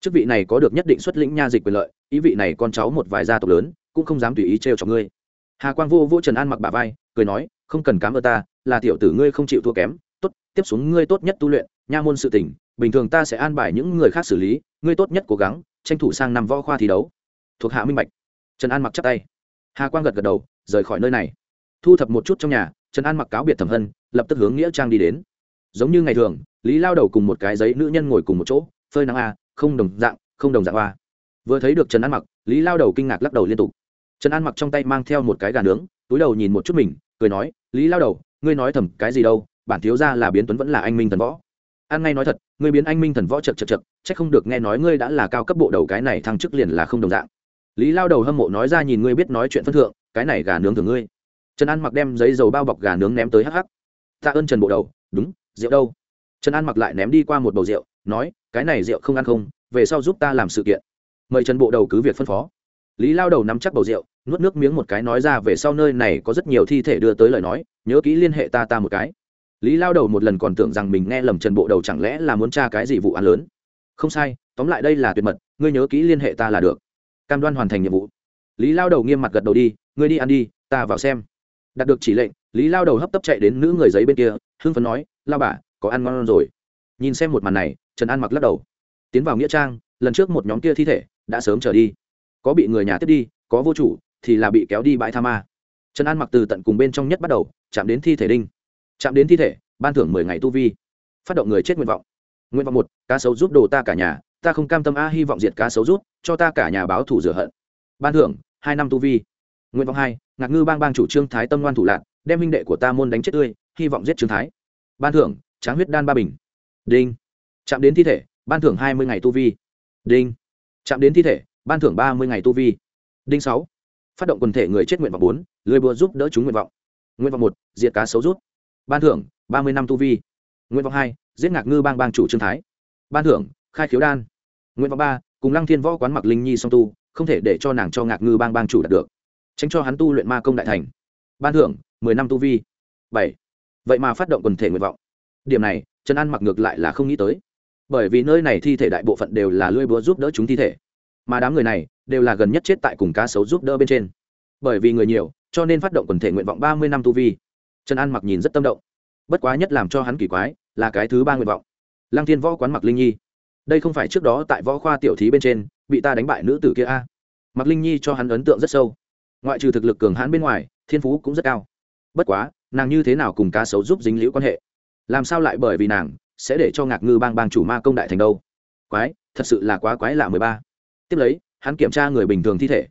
Chức vị này có được nhất định xuất lĩnh nha dịch quyền lợi, ý vị này con cháu một vài gia tộc lớn, cũng không dám tùy ý trêu cho ngươi. Hà quang vô vô trần an mặc bà vai, cười nói, không cần cám ơn ta, là tiểu tử ngươi không chịu thua kém. Tốt, tiếp xuống ngươi tốt nhất tu luyện, nha môn sự tình, bình thường ta sẽ an bài những người khác xử lý, ngươi tốt nhất cố gắng tranh thủ sang năm võ khoa thi đấu. Thuộc hạ minh bạch. Trần an mặc chắp tay hà quang gật gật đầu rời khỏi nơi này thu thập một chút trong nhà trần an mặc cáo biệt thẩm hân lập tức hướng nghĩa trang đi đến giống như ngày thường lý lao đầu cùng một cái giấy nữ nhân ngồi cùng một chỗ phơi nắng a không đồng dạng không đồng dạng a vừa thấy được trần an mặc lý lao đầu kinh ngạc lắc đầu liên tục trần an mặc trong tay mang theo một cái gà nướng túi đầu nhìn một chút mình cười nói lý lao đầu ngươi nói thầm cái gì đâu bản thiếu ra là biến tuấn vẫn là anh minh thần võ an ngay nói thật ngươi biến anh minh thần võ chật chật chật c h ắ c không được nghe nói ngươi đã là cao cấp bộ đầu cái này thăng chức liền là không đồng dạng lý lao đầu hâm mộ nói ra nhìn ngươi biết nói chuyện phân thượng, cái này gà nướng thường ngươi. Trần an mặc đem giấy dầu bao bọc gà nướng ném tới hắc hắc. Tạ ơn trần bộ đầu, đúng, rượu đâu? Trần an mặc lại ném đi qua một bầu rượu, nói, cái này rượu không ăn không, về sau giúp ta làm sự kiện. Mời trần bộ đầu cứ việc phân phó. Lý lao đầu nắm chắc bầu rượu, nuốt nước miếng một cái nói ra về sau nơi này có rất nhiều thi thể đưa tới lời nói, nhớ kỹ liên hệ ta ta một cái. Lý lao đầu một lần còn tưởng rằng mình nghe lầm trần bộ đầu chẳng lẽ là muốn tra cái gì vụ án lớn. Không sai, tóm lại đây là tuyệt mật, ngươi nhớ kỹ liên hệ ta là được cam đoan hoàn thành nhiệm vụ. Lý lao đầu nghiêm mặt gật đầu đi, ngươi đi ăn đi, ta vào xem. Đạt được chỉ lệnh, lý lao đầu hấp tấp chạy đến nữ người giấy bên kia, hưng phấn nói, lao bà, có ăn ngon rồi. Nhìn xem một màn này, trần an mặc lắc đầu. Tiến vào nghĩa trang, lần trước một nhóm kia thi thể đã sớm trở đi. Có bị người nhà tiếp đi, có vô chủ, thì là bị kéo đi bãi tha ma. Trần an mặc từ tận cùng bên trong nhất bắt đầu, chạm đến thi thể đinh. Chạm đến thi thể, ban thưởng mười ngày tu vi. Phát động người chết nguyện vọng. Nguyện vọng một, cá sấu giúp đồ ta cả nhà ta không cam tâm a, hy vọng diệt cá xấu rút, cho ta cả nhà báo thủ rửa hận. Ban thưởng, hai năm tu vi. Nguyện vọng hai, ngạc ngư bang bang chủ trương thái tâm ngoan thủ lạc đem minh đệ của ta môn đánh chết tươi, hy vọng giết trương thái. Ban thưởng, tráng huyết đan ba bình. Đinh. Chạm đến thi thể, ban thưởng hai mươi ngày tu vi. Đinh. Chạm đến thi thể, ban thưởng ba mươi ngày tu vi. Đinh sáu. Phát động quần thể người chết nguyện vọng bốn, lười bùa giúp đỡ chúng nguyện vọng. Nguyện vọng một, diệt cá xấu rút. Ban thưởng, ba mươi năm tu vi. Nguyện vọng hai, giết ngạc ngư bang bang chủ trương thái. Ban thưởng, khai khiếu đan nguyện vọng ba, cùng lăng thiên võ quán mặc linh nhi song tu, không thể để cho nàng cho ngạc ngư bang bang chủ đạt được. Tránh cho hắn tu luyện ma công đại thành. Ban thưởng, mười năm tu vi. Bảy. Vậy mà phát động quần thể nguyện vọng. Điểm này, trần an mặc ngược lại là không nghĩ tới. Bởi vì nơi này thi thể đại bộ phận đều là lưỡi búa giúp đỡ chúng thi thể. Mà đám người này, đều là gần nhất chết tại cùng cá sấu giúp đỡ bên trên. Bởi vì người nhiều, cho nên phát động quần thể nguyện vọng ba mươi năm tu vi. Trần an mặc nhìn rất tâm động. Bất quá nhất làm cho hắn kỳ quái, là cái thứ ba nguyện vọng. Lăng thiên võ quán mặc linh nhi đây không phải trước đó tại võ khoa tiểu thí bên trên, bị ta đánh bại nữ tử kia a. Mặc linh nhi cho hắn ấn tượng rất sâu. Ngoại trừ thực lực cường hãn bên ngoài, thiên phú cũng rất cao. Bất quá, nàng như thế nào cùng cá sấu giúp dính liễu quan hệ? Làm sao lại bởi vì nàng sẽ để cho ngạc ngư bang bang chủ ma công đại thành đâu? Quái, thật sự là quá quái lạ mười ba. Tiếp lấy, hắn kiểm tra người bình thường thi thể.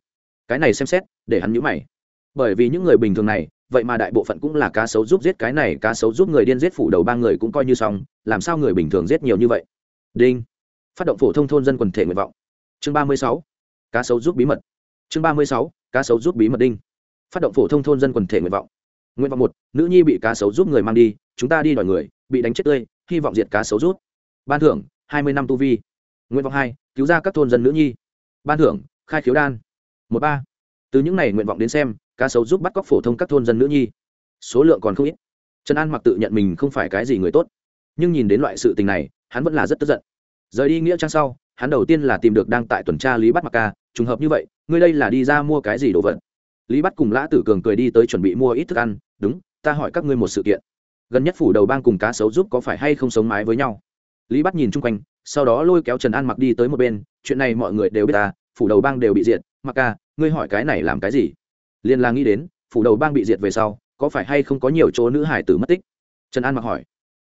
Cái này xem xét, để hắn nhũ mày. Bởi vì những người bình thường này, vậy mà đại bộ phận cũng là cá sấu giúp giết cái này, cá sấu giúp người điên giết phủ đầu ba người cũng coi như xong, làm sao người bình thường giết nhiều như vậy? Đinh phát động phổ thông thôn dân quần thể nguyện vọng. Chương ba mươi sáu, cá sấu giúp bí mật. Chương ba mươi sáu, cá sấu giúp bí mật đinh. Phát động phổ thông thôn dân quần thể nguyện vọng. Nguyện vọng một, nữ nhi bị cá sấu giúp người mang đi, chúng ta đi đòi người, bị đánh chết tươi, hy vọng diệt cá sấu rút. Ban thưởng, hai mươi năm tu vi. Nguyện vọng hai, cứu ra các thôn dân nữ nhi. Ban thưởng, khai khiếu đan. Một ba, từ những n à y nguyện vọng đến xem, cá sấu giúp bắt cóc phổ thông các thôn dân nữ nhi. Số lượng còn không ít. Trần an mặc tự nhận mình không phải cái gì người tốt. Nhưng nhìn đến loại sự tình này, hắn vẫn là rất tức giận rời đi nghĩa trang sau, hắn đầu tiên là tìm được đang tại tuần tra lý bắt mặc ca, trùng hợp như vậy, ngươi đây là đi ra mua cái gì đồ vật? Lý bắt cùng lã tử cường cười đi tới chuẩn bị mua ít thức ăn, đúng, ta hỏi các ngươi một sự kiện. Gần nhất phủ đầu bang cùng cá sấu giúp có phải hay không sống mái với nhau? Lý bắt nhìn chung quanh, sau đó lôi kéo trần an mặc đi tới một bên, chuyện này mọi người đều biết ta, phủ đầu bang đều bị diệt, mặc ca, ngươi hỏi cái này làm cái gì? Liên la nghĩ đến, phủ đầu bang bị diệt về sau, có phải hay không có nhiều chỗ nữ hải tử mất tích? Trần an mặc hỏi.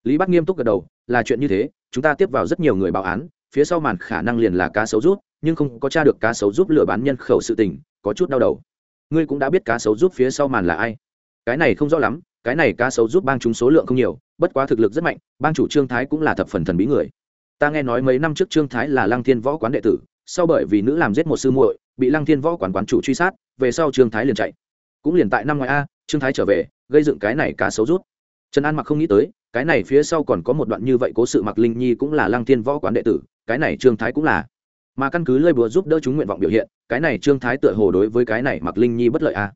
Lý bắt nghiêm túc gật đầu, là chuyện như thế chúng ta tiếp vào rất nhiều người báo án, phía sau màn khả năng liền là cá sấu rút, nhưng không có t r a được cá sấu giúp lừa bán nhân khẩu sự tình, có chút đau đầu. Ngươi cũng đã biết cá sấu giúp phía sau màn là ai. Cái này không rõ lắm, cái này cá sấu giúp bang chúng số lượng không nhiều, bất quá thực lực rất mạnh, bang chủ trương thái cũng là thập phần thần bí người. Ta nghe nói mấy năm trước trương thái là lăng thiên võ quán đệ tử, sau bởi vì nữ làm giết một sư muội, bị lăng thiên võ quán quán chủ truy sát, về sau trương thái liền chạy. Cũng liền tại năm ngoái a, trương thái trở về, gây dựng cái này cá sấu rút. Trần an mặc không nghĩ tới cái này phía sau còn có một đoạn như vậy cố sự mặc linh nhi cũng là lăng thiên võ quán đệ tử, cái này trương thái cũng là. Mà căn cứ lơi búa giúp đỡ chúng nguyện vọng biểu hiện, cái này trương thái tựa hồ đối với cái này mặc linh nhi bất lợi a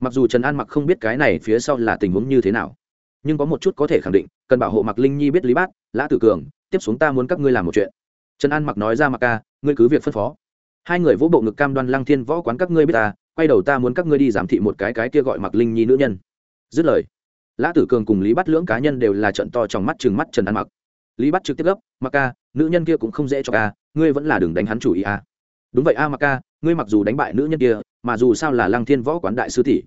mặc dù trần an mặc không biết cái này phía sau là tình huống như thế nào, nhưng có một chút có thể khẳng định, cần bảo hộ mặc linh nhi biết lý bát, lã tử cường, tiếp xuống ta muốn các ngươi làm một chuyện. Trần an mặc nói ra mặc ca, ngươi cứ việc phân phó. Hai người vỗ bộ ngực cam đoan lăng thiên võ quán các ngươi biết ta, quay đầu ta muốn các ngươi đi giám thị một cái cái kia gọi mặc linh nhi nữ nhân. Dứt lời lã tử cường cùng lý bắt lưỡng cá nhân đều là trận to trong mắt chừng mắt trần an mặc. Lý bắt trực tiếp gấp, mặc ca, nữ nhân kia cũng không dễ cho ca, ngươi vẫn là đừng đánh hắn chủ ý a. Đúng vậy a, mặc ca, ngươi mặc dù đánh bại nữ nhân kia, mà dù sao là lăng thiên võ quán đại sư tỷ.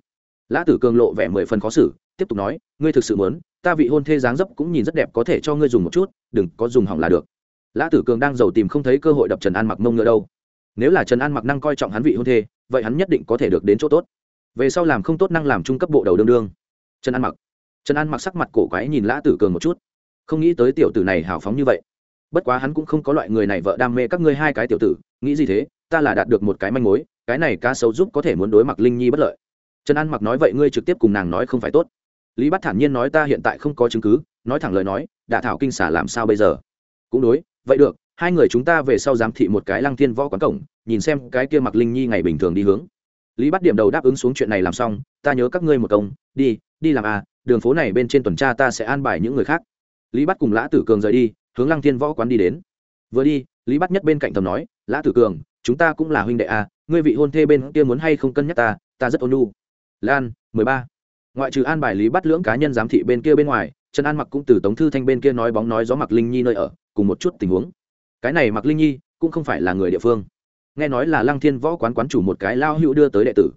Lã tử cường lộ vẻ mười phần khó xử, tiếp tục nói, ngươi thực sự muốn, ta vị hôn thê dáng dấp cũng nhìn rất đẹp có thể cho ngươi dùng một chút, đừng có dùng hỏng là được. Lã tử cường đang giàu tìm không thấy cơ hội đập trần an mặc mông nữa đâu. Nếu là trần an mặc năng coi trọng hắn vị hôn thê, vậy hắn nhất định có thể được đến chỗ tốt. Về sau làm không tốt năng làm trung cấp bộ đầu đương đương. Trần an mặc trần an mặc sắc mặt cổ quái nhìn lã tử cường một chút. Không nghĩ tới tiểu tử này hào phóng như vậy. Bất quá hắn cũng không có loại người này vợ đam mê các ngươi hai cái tiểu tử, nghĩ gì thế, ta là đạt được một cái manh mối, cái này cá sấu giúp có thể muốn đối mặt linh nhi bất lợi. Trần an mặc nói vậy ngươi trực tiếp cùng nàng nói không phải tốt. Lý bắt thản nhiên nói ta hiện tại không có chứng cứ, nói thẳng lời nói, đả thảo kinh xả làm sao bây giờ? Cũng đối, vậy được, hai người chúng ta về sau giám thị một cái lăng thiên võ quán cổng, nhìn xem cái kia mặc linh nhi ngày bình thường đi hướng. Lý bắt điểm đầu đáp ứng xuống chuyện này làm xong, ta nhớ các ngươi một công, đi đi làm à đường phố này bên trên tuần tra ta sẽ an bài những người khác. Lý bắt cùng lã tử cường rời đi, hướng lăng thiên võ quán đi đến. Vừa đi, lý bắt nhất bên cạnh thầm nói, lã tử cường, chúng ta cũng là huynh đệ à ngươi vị hôn thê bên kia muốn hay không cân nhắc ta ta rất ôn nhu. Lan, mười ba. Ngoại trừ an bài lý bắt lưỡng cá nhân giám thị bên kia bên ngoài, trần an mặc cũng từ tống thư thanh bên kia nói bóng nói gió mặc linh nhi nơi ở, cùng một chút tình huống. Cái này mặc linh nhi cũng không phải là người địa phương. Nghe nói là lăng thiên võ quán quán chủ một cái lao hữu đưa tới đệ tử.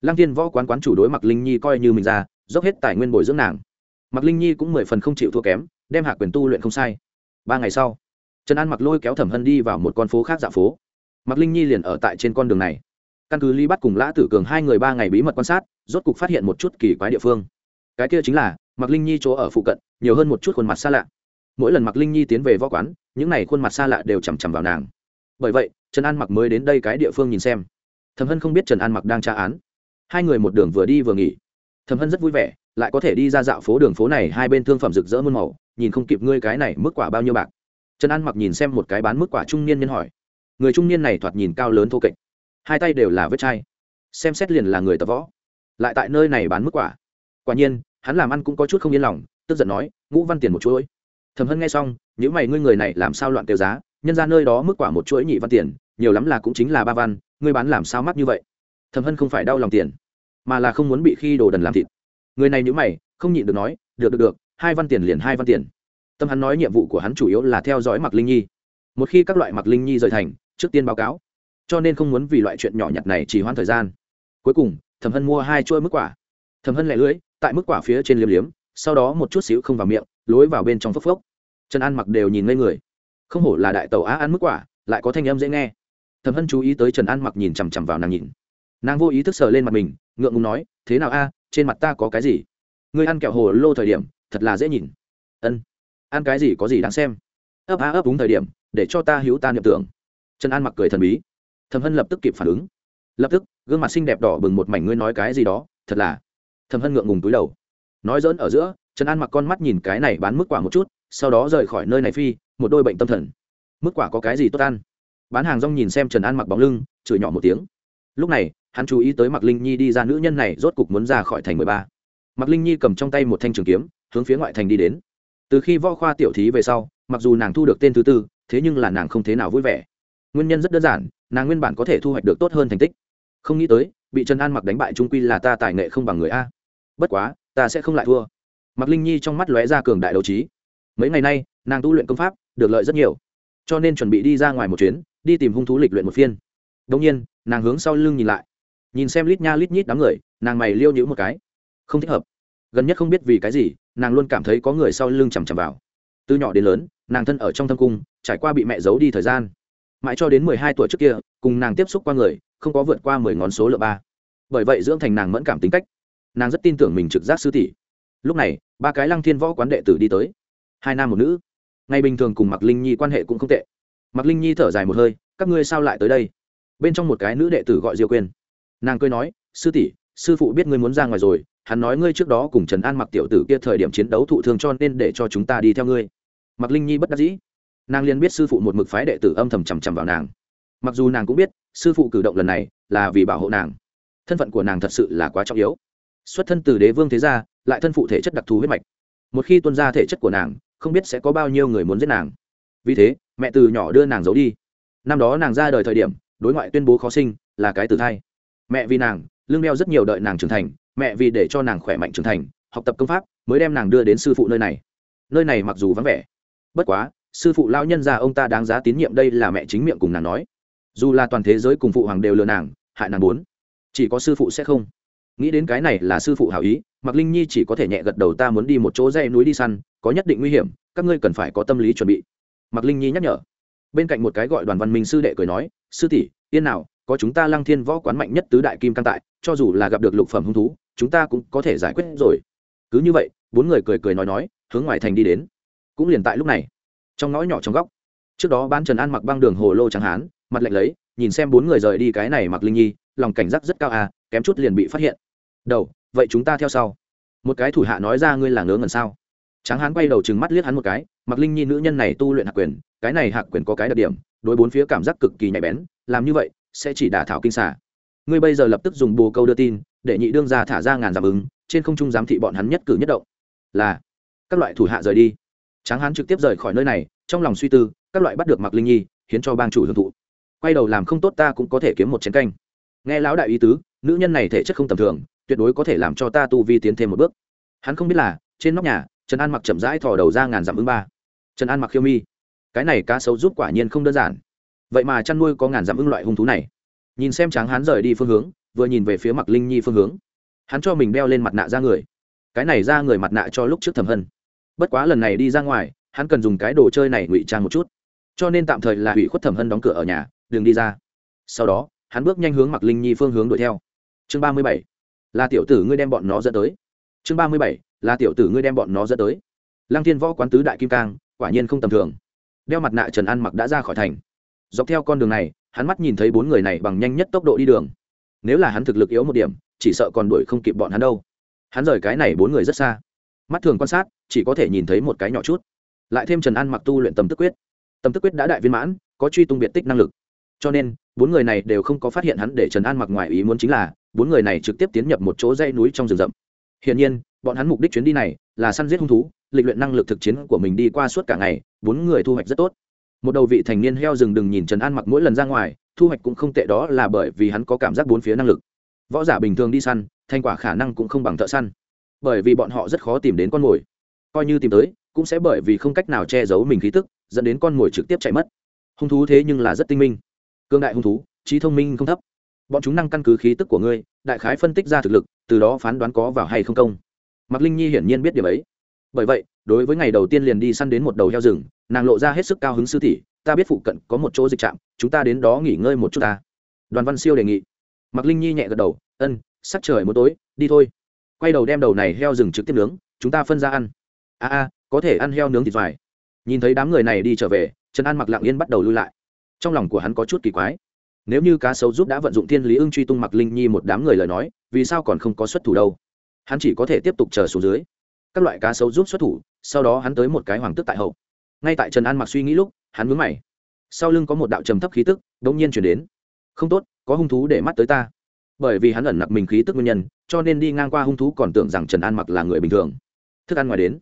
Lăng thiên võ quán quán chủ đối mặc linh nhi coi như mình ra dốc hết tài nguyên bồi dưỡng nàng. Mặc linh nhi cũng mười phần không chịu thua kém, đem hạ quyền tu luyện không sai. Ba ngày sau, trần an mặc lôi kéo thẩm hân đi vào một con phố khác dạ phố. Mặc linh nhi liền ở tại trên con đường này. Căn cứ ly bắt cùng lã tử cường hai người ba ngày bí mật quan sát, rốt cục phát hiện một chút kỳ quái địa phương. Cái kia chính là mặc linh nhi chỗ ở phụ cận, nhiều hơn một chút khuôn mặt xa lạ. Mỗi lần mặc linh nhi tiến về võ quán, những n à y khuôn mặt xa lạ đều chằm chằm vào nàng. Bởi vậy, trần an mặc mới đến đây cái địa phương nhìn xem. Thẩm hân không biết trần an mặc đang tra án. Hai người một đường vừa đi vừa nghỉ thẩm hân rất vui vẻ, lại có thể đi ra dạo phố đường phố này, hai bên thương phẩm rực rỡ muôn màu, nhìn không kịp ngươi cái này mức quả bao nhiêu bạc. Trần an mặc nhìn xem một cái bán mức quả trung niên nhân hỏi. Người trung niên này thoạt nhìn cao lớn thô kệch. Hai tay đều là vết chai. Xem xét liền là người tập võ. Lại tại nơi này bán mức quả. Quả nhiên, hắn làm ăn cũng có chút không yên lòng, tức giận nói, ngũ văn tiền một chuỗi. Thầm hân nghe xong những mày, ngươi người này làm sao loạn tiêu giá? Nhân ra nơi đó mức quả một chuỗi nhị văn tiền, nhiều lắm là cũng chính là ba văn, ngươi bán làm sao mắc như vậy? Thầm hân không phải đau lòng tiền mà là không muốn bị khi đồ đần làm thịt. Người này nhữ mày, không nhịn được nói, được được được, hai văn tiền liền hai văn tiền. Tâm hắn nói nhiệm vụ của hắn chủ yếu là theo dõi mặc linh nhi. Một khi các loại mặc linh nhi rời thành, trước tiên báo cáo. Cho nên không muốn vì loại chuyện nhỏ nhặt này chỉ hoãn thời gian. Cuối cùng, thẩm hân mua hai chuỗi mức quả. Thẩm hân lẻ lưỡi, tại mức quả phía trên liếm liếm, sau đó một chút xíu không vào miệng, lối vào bên trong phốc phốc. Trần an mặc đều nhìn ngây người. Không hổ là đại tàu á ăn mức quả, lại có thanh âm dễ nghe. Thẩm hân chú ý tới trần an mặc nhìn chằm chằm vào nàng nhìn nàng vô ý thức sờ lên mặt mình, ngượng ngùng nói, thế nào a, trên mặt ta có cái gì? Ngươi ăn kẹo hồ lô thời điểm, thật là dễ nhìn. Ân, ăn cái gì có gì đáng xem. Ấp á ấp đúng thời điểm, để cho ta hữu ta niệm tưởng. Trần an mặc cười thần bí. Thẩm hân lập tức kịp phản ứng. Lập tức, gương mặt xinh đẹp đỏ bừng một mảnh, ngươi nói cái gì đó, thật là thẩm hân ngượng ngùng túi đầu. Nói dỡn ở giữa, trần an mặc con mắt nhìn cái này bán mức quả một chút, sau đó rời khỏi nơi này phi, một đôi bệnh tâm thần. Mức quả có cái gì tốt ăn? Bán hàng rong nhìn xem trần an mặc bóng lưng, chửi nhỏ một tiếng. Lúc này hắn chú ý tới mặc linh nhi đi ra, nữ nhân này rốt cục muốn ra khỏi thành mười ba. Mặc linh nhi cầm trong tay một thanh trường kiếm, hướng phía ngoại thành đi đến. Từ khi võ khoa tiểu thí về sau, mặc dù nàng thu được tên thứ tư, thế nhưng là nàng không thế nào vui vẻ. Nguyên nhân rất đơn giản, nàng nguyên bản có thể thu hoạch được tốt hơn thành tích. Không nghĩ tới, bị trần an mặc đánh bại trung quy là ta tài nghệ không bằng người a. Bất quá, ta sẽ không lại thua. Mặc linh nhi trong mắt lóe ra cường đại đấu trí. Mấy ngày nay, nàng tu luyện công pháp, được lợi rất nhiều. Cho nên chuẩn bị đi ra ngoài một chuyến, đi tìm hung thú lịch luyện một phiên. Đông nhiên, nàng hướng sau lưng nhìn lại nhìn xem lít nha lít nhít đám người, nàng mày liêu nhữ một cái. Không thích hợp. Gần nhất không biết vì cái gì, nàng luôn cảm thấy có người sau lưng chằm chằm vào. Từ nhỏ đến lớn, nàng thân ở trong thâm cung, trải qua bị mẹ giấu đi thời gian. Mãi cho đến mười hai tuổi trước kia, cùng nàng tiếp xúc qua người, không có vượt qua mười ngón số lượng ba. Bởi vậy dưỡng thành nàng mẫn cảm tính cách. Nàng rất tin tưởng mình trực giác sư tỷ. Lúc này, ba cái lăng thiên võ quán đệ tử đi tới. Hai nam một nữ. Ngày bình thường cùng mặc linh nhi quan hệ cũng không tệ. Mặc linh nhi thở dài một hơi, các ngươi sao lại tới đây? Bên trong một cái nữ đệ tử gọi diêu quyên nàng cười nói, sư tỷ, sư phụ biết ngươi muốn ra ngoài rồi, hắn nói ngươi trước đó cùng trần an mặc tiểu tử kia thời điểm chiến đấu thụ thương cho nên để cho chúng ta đi theo ngươi. Mặc linh nhi bất đắc dĩ. Nàng liền biết sư phụ một mực phái đệ tử âm thầm chằm chằm vào nàng. Mặc dù nàng cũng biết, sư phụ cử động lần này là vì bảo hộ nàng. Thân phận của nàng thật sự là quá trọng yếu. Xuất thân từ đế vương thế gia, lại thân phụ thể chất đặc thù huyết mạch. Một khi tuân ra thể chất của nàng, không biết sẽ có bao nhiêu người muốn giết nàng. Vì thế, mẹ từ nhỏ đưa nàng giấu đi. Năm đó nàng ra đời thời điểm, đối ngoại tuyên bố khó sinh là cái tử thai mẹ vì nàng, lương đeo rất nhiều đợi nàng trưởng thành, mẹ vì để cho nàng khỏe mạnh trưởng thành, học tập công pháp, mới đem nàng đưa đến sư phụ nơi này. Nơi này mặc dù vắng vẻ, bất quá, sư phụ lao nhân ra ông ta đáng giá tín nhiệm đây là mẹ chính miệng cùng nàng nói. Dù là toàn thế giới cùng phụ hoàng đều lừa nàng, hại nàng muốn chỉ có sư phụ sẽ không. Nghĩ đến cái này là sư phụ hảo ý mặc linh nhi chỉ có thể nhẹ gật đầu ta muốn đi một chỗ dây núi đi săn, có nhất định nguy hiểm, các ngươi cần phải có tâm lý chuẩn bị. Mặc linh nhi nhắc nhở. Bên cạnh một cái gọi đoàn văn minh sư đệ cười nói, sư tỷ, yên nào có chúng ta lăng thiên võ quán mạnh nhất tứ đại kim căn tại, cho dù là gặp được lục phẩm hung thú, chúng ta cũng có thể giải quyết rồi. Cứ như vậy, bốn người cười cười nói nói, hướng ngoài thành đi đến. Cũng liền tại lúc này, trong ngõ nhỏ trong góc, trước đó ban trần an mặc băng đường hồ lô trắng hán, mặt lạnh lấy, nhìn xem bốn người rời đi cái này mặc linh nhi, lòng cảnh giác rất cao à kém chút liền bị phát hiện. Đầu, vậy chúng ta theo sau. Một cái thủ hạ nói ra ngươi là ngớ ngẩn sao? Tráng hán quay đầu chừng mắt liếc hắn một cái, mặc linh nhi nữ nhân này tu luyện hạc quyền, cái này hạc quyền có cái đặc điểm, đối bốn phía cảm giác cực kỳ nhạy bén, làm như vậy sẽ chỉ đả thảo kinh xả ngươi bây giờ lập tức dùng bồ câu đưa tin, để nhị đương ra thả ra ngàn giảm ứng, trên không trung giám thị bọn hắn nhất cử nhất động. Là, các loại thủ hạ rời đi. Tráng hán trực tiếp rời khỏi nơi này, trong lòng suy tư, các loại bắt được mặc linh nhi, hiến cho bang chủ hưởng thụ. Quay đầu làm không tốt ta cũng có thể kiếm một chén canh. Nghe lão đại ý tứ, nữ nhân này thể chất không tầm thường, tuyệt đối có thể làm cho ta tu vi tiến thêm một bước. Hắn không biết là, trên nóc nhà, trần an mặc chậm rãi thò đầu ra ngàn dặm ứng ba. Trần an mặc khiêu mi. Cái này cá sấu giúp quả nhiên không đơn giản vậy mà chăn nuôi có ngàn dặm ưng loại hung thú này. Nhìn xem tráng hắn rời đi phương hướng, vừa nhìn về phía mặc linh nhi phương hướng, hắn cho mình đeo lên mặt nạ ra người. Cái này ra người mặt nạ cho lúc trước thẩm hân bất quá lần này đi ra ngoài, hắn cần dùng cái đồ chơi này ngụy trang một chút. Cho nên tạm thời là hủy khuất thẩm hân đóng cửa ở nhà, đừng đi ra. Sau đó, hắn bước nhanh hướng mặc linh nhi phương hướng đuổi theo. Chương ba mươi bảy, là tiểu tử ngươi đem bọn nó dẫn tới. Chương ba mươi bảy, là tiểu tử ngươi đem bọn nó dẫn tới. Lăng thiên võ quán tứ đại kim cang, quả nhiên không tầm thường. Đeo mặt nạ trần an mặc đã ra khỏi thành dọc theo con đường này, hắn mắt nhìn thấy bốn người này bằng nhanh nhất tốc độ đi đường. Nếu là hắn thực lực yếu một điểm, chỉ sợ còn đuổi không kịp bọn hắn đâu. Hắn rời cái này bốn người rất xa. Mắt thường quan sát, chỉ có thể nhìn thấy một cái nhỏ chút. Lại thêm trần an mặc tu luyện tầm tức quyết. Tầm tức quyết đã đại viên mãn, có truy tung biệt tích năng lực. Cho nên, bốn người này đều không có phát hiện hắn để trần an mặc ngoài ý muốn chính là, bốn người này trực tiếp tiến nhập một chỗ dây núi trong rừng rậm. Hiển nhiên, bọn hắn mục đích chuyến đi này là săn giết hung thú, lịch luyện năng lực thực chiến của mình đi qua suốt cả ngày, bốn người thu hoạch rất tốt một đầu vị thành niên heo rừng đừng nhìn trần an mặc mỗi lần ra ngoài, thu hoạch cũng không tệ đó là bởi vì hắn có cảm giác bốn phía năng lực. Võ giả bình thường đi săn, thành quả khả năng cũng không bằng thợ săn. Bởi vì bọn họ rất khó tìm đến con mồi. Coi như tìm tới, cũng sẽ bởi vì không cách nào che giấu mình khí tức, dẫn đến con mồi trực tiếp chạy mất. Hung thú thế nhưng là rất tinh minh. Cương đại hung thú, trí thông minh không thấp. Bọn chúng năng căn cứ khí tức của ngươi, đại khái phân tích ra thực lực, từ đó phán đoán có vào hay không công. Mạc linh nhi hiển nhiên biết điều ấy. Bởi vậy, đối với ngày đầu tiên liền đi săn đến một đầu heo rừng nàng lộ ra hết sức cao hứng sư tỷ, ta biết phụ cận có một chỗ dịch trạm, chúng ta đến đó nghỉ ngơi một chút ta. Đoàn văn siêu đề nghị. Mạc linh nhi nhẹ gật đầu, ân sắc trời một tối, đi thôi. Quay đầu đem đầu này heo rừng trực tiếp nướng, chúng ta phân ra ăn. A a, có thể ăn heo nướng thịt vải nhìn thấy đám người này đi trở về, trần an mặc lặng yên bắt đầu lui lại. Trong lòng của hắn có chút kỳ quái. Nếu như cá sấu giúp đã vận dụng thiên lý ưng truy tung mặc linh nhi một đám người lời nói, vì sao còn không có xuất thủ đâu? Hắn chỉ có thể tiếp tục chờ xuống dưới. Các loại cá sấu giúp xuất thủ, sau đó hắn tới một cái hoàng tức tại hậu ngay tại trần an mặc suy nghĩ lúc, hắn mướn mày. Sau lưng có một đạo trầm thấp khí tức đ ỗ n g nhiên chuyển đến. Không tốt, có hung thú để mắt tới ta. Bởi vì hắn ẩn nặc mình khí tức nguyên nhân, cho nên đi ngang qua hung thú còn tưởng rằng trần an mặc là người bình thường. Thức ăn ngoài đến.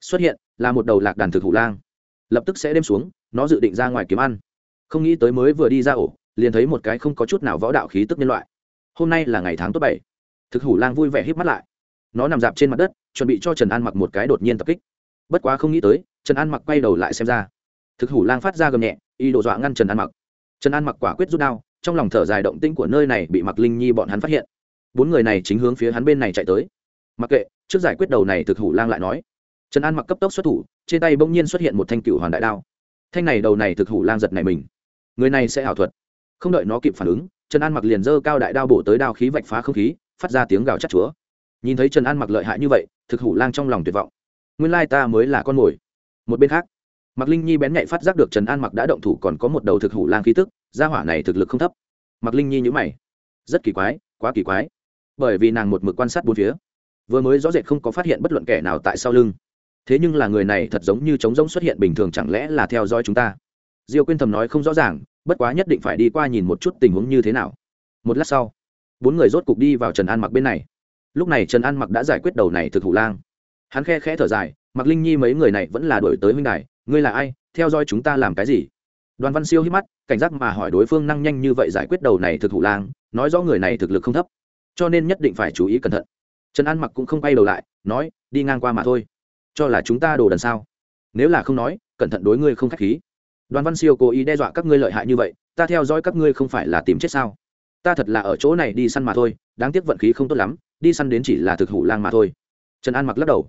Xuất hiện, là một đầu lạc đàn thực hủ lang. Lập tức sẽ đem xuống, nó dự định ra ngoài kiếm ăn. Không nghĩ tới mới vừa đi ra ổ, liền thấy một cái không có chút nào võ đạo khí tức nhân loại. Hôm nay là ngày tháng tốt bảy. Thực hủ lang vui vẻ hít mắt lại. Nó nằm dạp trên mặt đất, chuẩn bị cho trần an mặc một cái đột nhiên tập kích. Bất quá không nghĩ tới trần an mặc quay đầu lại xem ra. Thực hủ lang phát ra gầm nhẹ, y đồ dọa ngăn trần an mặc. Trần an mặc quả quyết rút đao, trong lòng thở dài động tĩnh của nơi này bị mặc linh nhi bọn hắn phát hiện. Bốn người này chính hướng phía hắn bên này chạy tới. Mặc kệ, trước giải quyết đầu này thực hủ lang lại nói. Trần an mặc cấp tốc xuất thủ, trên tay bỗng nhiên xuất hiện một thanh cựu hoàn đại đao. Thanh này đầu này thực hủ lang giật này mình. Người này sẽ ảo thuật. Không đợi nó kịp phản ứng, trần an mặc liền dơ cao đại đao bổ tới đao khí vạch phá không khí, phát ra tiếng gào chắc chúa. Nhìn thấy trần an mặc lợi hại như vậy, thực hủ lang trong lòng tuyệt vọng. Nguyên lai ta mới là con mồi một bên khác mặc linh nhi bén nhạy phát giác được trần an mặc đã động thủ còn có một đầu thực hủ lang khí tức, gia hỏa này thực lực không thấp. Mặc linh nhi nhữ mày. Rất kỳ quái, quá kỳ quái. Bởi vì nàng một mực quan sát bốn phía, vừa mới rõ rệt không có phát hiện bất luận kẻ nào tại sau lưng. Thế nhưng là người này thật giống như trống rỗng xuất hiện bình thường chẳng lẽ là theo dõi chúng ta? Diêu quyên thầm nói không rõ ràng, bất quá nhất định phải đi qua nhìn một chút tình huống như thế nào. Một lát sau, bốn người rốt cục đi vào trần an mặc bên này. Lúc này trần an mặc đã giải quyết đầu này thực hủ lang. Hắn khe khẽ thở dài mặc linh nhi mấy người này vẫn là đổi tới huynh đài, ngươi là ai, theo dõi chúng ta làm cái gì? Đoàn văn siêu hít mắt, cảnh giác mà hỏi đối phương năng nhanh như vậy giải quyết đầu này thực thụ lang, nói rõ người này thực lực không thấp, cho nên nhất định phải chú ý cẩn thận. Trần an mặc cũng không quay đầu lại, nói, đi ngang qua mà thôi. Cho là chúng ta đồ đần sao? Nếu là không nói, cẩn thận đối ngươi không k h á c h khí. Đoàn văn siêu cố ý đe dọa các ngươi lợi hại như vậy, ta theo dõi các ngươi không phải là tìm chết sao? Ta thật là ở chỗ này đi săn mà thôi, đáng tiếc vận khí không tốt lắm, đi săn đến chỉ là thực hủ lang mà thôi. Trần an mặc lắc đầu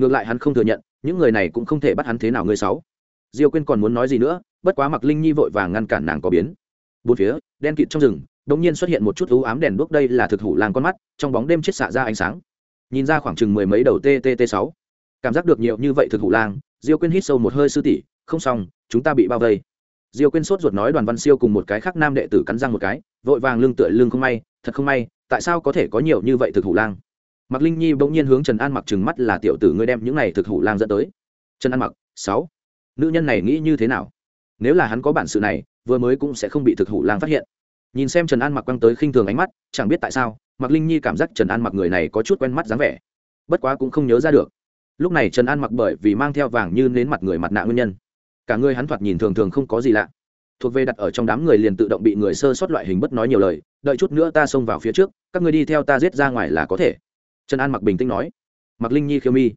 ngược lại hắn không thừa nhận, những người này cũng không thể bắt hắn thế nào ngươi sáu. Diêu quyên còn muốn nói gì nữa, bất quá mặc linh nhi vội vàng ngăn cản nàng có biến. Bốn phía, đen kịt trong rừng đống nhiên xuất hiện một chút u ám đèn đuốc, đây là thực hủ lang con mắt, trong bóng đêm chết xạ ra ánh sáng. Nhìn ra khoảng chừng mười mấy đầu ttt sáu. Cảm giác được nhiều như vậy thực hủ lang diêu quyên hít sâu một hơi sư tỷ, không xong, chúng ta bị bao vây. Diêu quyên sốt ruột nói đoàn văn siêu cùng một cái khác nam đệ tử cắn răng một cái, vội vàng lưng tựa lưng không may, thật không may, tại sao có thể có nhiều như vậy thực hủ lang Mạc linh nhi bỗng nhiên hướng trần an mặc trừng mắt là, tiểu tử ngươi đem những này thực hủ lang dẫn tới. Trần an mặc, sáu, nữ nhân này nghĩ như thế nào? Nếu là hắn có bản sự này, vừa mới cũng sẽ không bị thực hủ lang phát hiện. Nhìn xem trần an mặc quăng tới khinh thường ánh mắt, chẳng biết tại sao, Mạc linh nhi cảm giác trần an mặc người này có chút quen mắt dáng vẻ. Bất quá cũng không nhớ ra được. Lúc này trần an mặc bởi vì mang theo vàng như nến mặt người mặt nạ nguyên nhân, cả người hắn thoạt nhìn thường thường không có gì lạ. Thuộc về đặt ở trong đám người liền tự động bị người sơ sót loại hình bất nói nhiều lời, đợi chút nữa ta xông vào phía trước, các người đi theo ta giết ra ngoài là có thể trần an mặc bình tĩnh nói. Mặc linh nhi khiêu mi.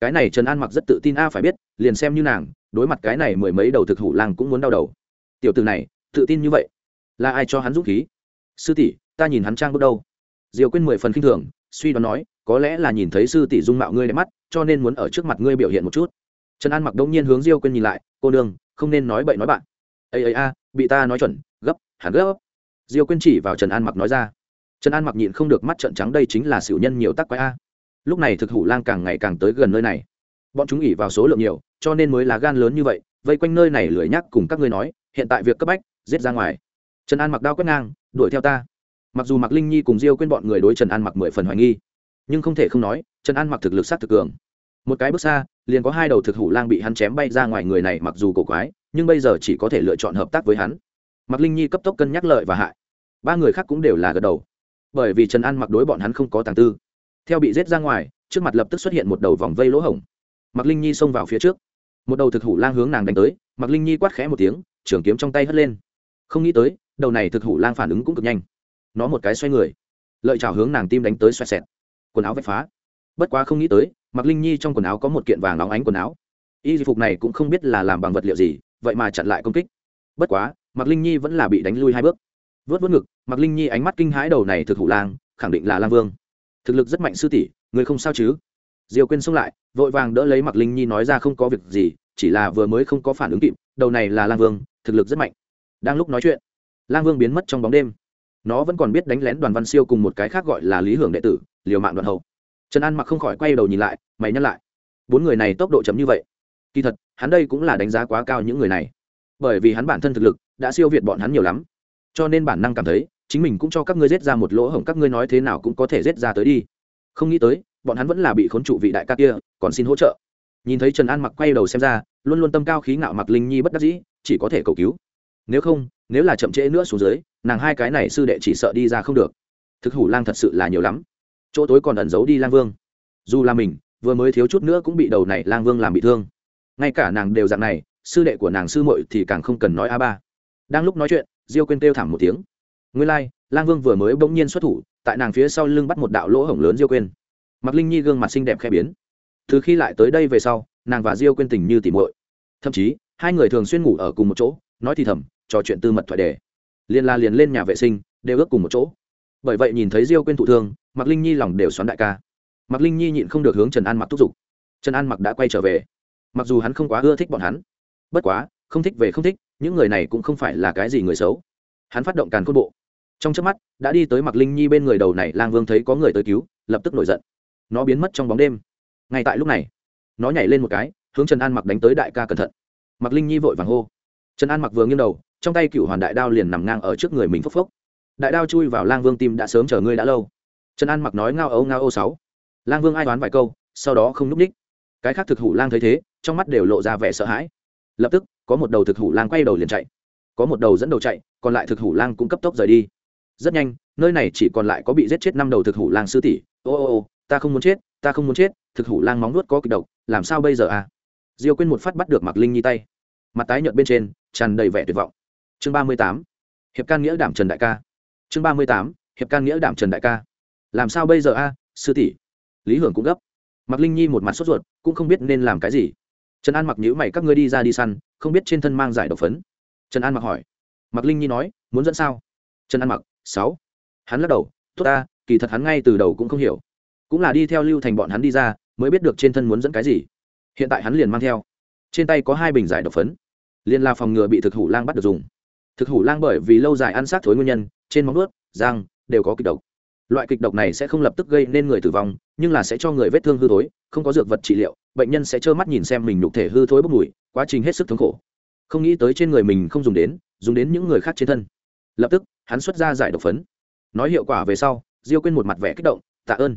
Cái này trần an mặc rất tự tin a, phải biết, liền xem như nàng, đối mặt cái này mười mấy đầu thực hủ lang cũng muốn đau đầu. Tiểu từ này, tự tin như vậy, là ai cho hắn dũng khí? Sư tỷ, ta nhìn hắn trang bước đâu? Diều quên mười phần k i n h thường, suy đoán nói, có lẽ là nhìn thấy sư tỷ dung mạo ngươi đẹp mắt, cho nên muốn ở trước mặt ngươi biểu hiện một chút. Trần an mặc đông nhiên hướng diêu quên nhìn lại, cô đường không nên nói bậy nói bạn. Ây ây a, bị ta nói chuẩn, gấp, hẳn gấp. Diêu quên chỉ vào trần an mặc nói ra trần an mặc nhịn không được mắt trận trắng, đây chính là xỉu nhân nhiều tắc quái a. Lúc này thực hủ lang càng ngày càng tới gần nơi này. Bọn chúng ỉ vào số lượng nhiều, cho nên mới là gan lớn như vậy, vây quanh nơi này lười nhắc cùng các ngươi nói, hiện tại việc cấp bách, giết ra ngoài. Trần an mặc đao quét ngang, đuổi theo ta. Mặc dù mặc linh nhi cùng diêu quên bọn người đối trần an mặc mười phần hoài nghi, nhưng không thể không nói, trần an mặc thực lực sát thực cường. Một cái bước xa, liền có hai đầu thực hủ lang bị hắn chém bay ra ngoài người này mặc dù cổ quái, nhưng bây giờ chỉ có thể lựa chọn hợp tác với hắn. Mặc linh nhi cấp tốc cân nhắc lợi và hại. Ba người khác cũng đều là gật đầu bởi vì trần an mặc đối bọn hắn không có tàng tư. Theo bị rết ra ngoài, trước mặt lập tức xuất hiện một đầu vòng vây lỗ hổng. Mặc linh nhi xông vào phía trước. Một đầu thực hủ lang hướng nàng đánh tới mặc linh nhi quát khẽ một tiếng, trường kiếm trong tay hất lên. Không nghĩ tới, đầu này thực hủ lang phản ứng cũng cực nhanh. Nó một cái xoay người, lợi chào hướng nàng tim đánh tới xoẹt xẹt. Quần áo vạch phá. Bất quá không nghĩ tới mặc linh nhi trong quần áo có một kiện vàng óng ánh quần áo. Y phục này cũng không biết là làm bằng vật liệu gì, vậy mà chặn lại công kích. Bất quá mặc linh nhi vẫn là bị đánh lui hai bước vớt vớt ngực mặc linh nhi ánh mắt kinh hãi đầu này thực hủ lang, khẳng định là lang vương. Thực lực rất mạnh sư tỷ, người không sao chứ? Diều quên xông lại, vội vàng đỡ lấy mặc linh nhi nói ra không có việc gì, chỉ là vừa mới không có phản ứng kịp, đầu này là lang vương, thực lực rất mạnh. Đang lúc nói chuyện, lang vương biến mất trong bóng đêm. Nó vẫn còn biết đánh lén đoàn văn siêu cùng một cái khác gọi là lý hưởng đệ tử, liều mạng đoàn hậu. Trần an mặc không khỏi quay đầu nhìn lại, mày nhắc lại. Bốn người này tốc độ chấm như vậy. Kỳ thật, hắn đây cũng là đánh giá quá cao những người này. Bởi vì hắn bản thân thực lực đã siêu việt bọn hắn nhiều lắm cho nên bản năng cảm thấy, chính mình cũng cho các ngươi giết ra một lỗ hổng, các ngươi nói thế nào cũng có thể giết ra tới đi. Không nghĩ tới, bọn hắn vẫn là bị khốn trụ vị đại ca kia, còn xin hỗ trợ. Nhìn thấy trần an mặc quay đầu xem ra, luôn luôn tâm cao khí ngạo mặc linh nhi bất đắc dĩ, chỉ có thể cầu cứu. Nếu không, nếu là chậm trễ nữa xuống dưới, nàng hai cái này sư đệ chỉ sợ đi ra không được. Thực hủ lang thật sự là nhiều lắm. Chỗ tối còn ẩn giấu đi lang vương. Dù là mình, vừa mới thiếu chút nữa cũng bị đầu này lang vương làm bị thương. Ngay cả nàng đều dạng này, sư đệ của nàng sư muội thì càng không cần nói a ba. Đang lúc nói chuyện diêu quên kêu thảm một tiếng. Nguyên lai、like, lang vương vừa mới bỗng nhiên xuất thủ tại nàng phía sau lưng bắt một đạo lỗ hổng lớn diêu quên mặc linh nhi gương mặt xinh đẹp khẽ biến. Từ khi lại tới đây về sau nàng và diêu quên tình như tỉ muội. Thậm chí hai người thường xuyên ngủ ở cùng một chỗ nói thì thầm trò chuyện tư mật thoại đề. Liền la liền lên nhà vệ sinh đều ước cùng một chỗ. Bởi vậy nhìn thấy diêu quên thụ thương mặc linh nhi lòng đều xoắn đại ca. Mặc linh nhi nhịn không được hướng trần an mặc thúc giục. Trần an mặc đã quay trở về. Mặc dù hắn không quá ưa thích bọn hắn bất quá không thích về không thích những người này cũng không phải là cái gì người xấu. Hắn phát động càn khôn bộ. Trong trước mắt, đã đi tới mặc linh nhi bên người đầu này, lang vương thấy có người tới cứu, lập tức nổi giận. Nó biến mất trong bóng đêm. Ngay tại lúc này, nó nhảy lên một cái, hướng trần an mặc đánh tới đại ca cẩn thận. Mặc linh nhi vội vàng hô. Trần an mặc vừa nghiêng đầu, trong tay cựu hoàn đại đao liền nằm ngang ở trước người mình phốc phốc. Đại đao chui vào lang vương tim đã sớm chờ ngươi đã lâu. Trần an mặc nói ngao ấu ngao ô sáu. Lang vương ai đoán vài câu, sau đó không núp ních. Cái khác thực hủ lang thấy thế, trong mắt đều lộ ra vẻ sợ hãi. Lập tức có một đầu thực hủ lang quay đầu liền chạy, có một đầu dẫn đầu chạy, còn lại thực hủ lang cũng cấp tốc rời đi. Rất nhanh, nơi này chỉ còn lại có bị giết chết năm đầu thực hủ lang sư tỷ. Ô ô ô, ta không muốn chết, ta không muốn chết, thực hủ lang móng nuốt có kịch độc, làm sao bây giờ à? Diêu quên một phát bắt được mặc linh nhi tay. Mặt tái nhợt bên trên, tràn đầy vẻ tuyệt vọng. Chương ba mươi tám, hiệp can nghĩa đảm trần đại ca. Chương ba mươi tám, hiệp can nghĩa đảm trần đại ca. Làm sao bây giờ a sư tỷ? Lý hưởng cũng gấp. Mặc linh nhi một mặt sốt ruột, cũng không biết nên làm cái gì. Trần an mặc nhữ mày, các ngươi đi ra đi săn không biết trên thân mang giải độc phấn. Trần an mặc hỏi. Mặc linh nhi nói, muốn dẫn sao? Trần an mặc, sáu. Hắn lắc đầu, tốt ta, kỳ thật hắn ngay từ đầu cũng không hiểu. Cũng là đi theo lưu thành bọn hắn đi ra, mới biết được trên thân muốn dẫn cái gì. Hiện tại hắn liền mang theo. Trên tay có hai bình giải độc phấn. Liền là phòng ngừa bị thực hủ lang bắt được dùng. Thực hủ lang bởi vì lâu dài ăn sát thối nguyên nhân, trên móng nuốt răng đều có kịch độc loại kịch độc này sẽ không lập tức gây nên người tử vong, nhưng là sẽ cho người vết thương hư thối, không có dược vật trị liệu, bệnh nhân sẽ trơ mắt nhìn xem mình nhục thể hư thối bốc mùi, quá trình hết sức thống khổ. Không nghĩ tới trên người mình không dùng đến dùng đến những người khác trên thân. Lập tức, hắn xuất ra giải độc phấn. Nói hiệu quả về sau, diêu quên một mặt vẻ kích động, tạ ơn.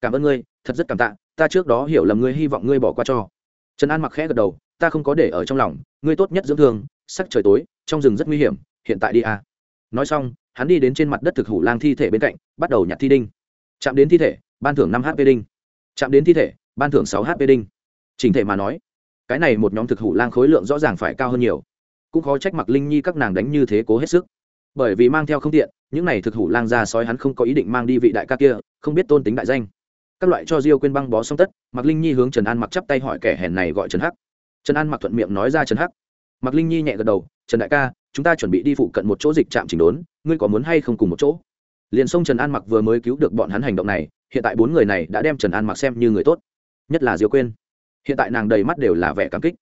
Cảm ơn ngươi, thật rất cảm tạ, ta trước đó hiểu lầm ngươi hy vọng ngươi bỏ qua cho. Trần an mặc khẽ gật đầu, ta không có để ở trong lòng, ngươi tốt nhất dưỡng thương, sắc trời tối, trong rừng rất nguy hiểm, hiện tại đi à? nói xong hắn đi đến trên mặt đất thực hủ lang thi thể bên cạnh, bắt đầu nhặt thi đinh. Chạm đến thi thể, ban thưởng năm hp đinh. Chạm đến thi thể, ban thưởng sáu hp đinh. Chỉnh thể mà nói, cái này một nhóm thực hủ lang khối lượng rõ ràng phải cao hơn nhiều. Cũng khó trách mặc linh nhi các nàng đánh như thế cố hết sức. Bởi vì mang theo không tiện, những này thực hủ lang ra sói hắn không có ý định mang đi vị đại ca kia, không biết tôn tính đại danh. Các loại cho diêu quên băng bó xong tất mặc linh nhi hướng trần an mặc chắp tay hỏi kẻ hèn này gọi trần hắc. Trần an mặc thuận miệng nói ra trần hắc. Mặc linh nhi nhẹ gật đầu, trần đại ca chúng ta chuẩn bị đi phụ cận một chỗ dịch trạm chỉnh đốn, ngươi có muốn hay không cùng một chỗ? Liền sông trần an mặc vừa mới cứu được bọn hắn hành động này, hiện tại bốn người này đã đem trần an mặc xem như người tốt, nhất là diêu quên hiện tại nàng đầy mắt đều là vẻ cảm kích.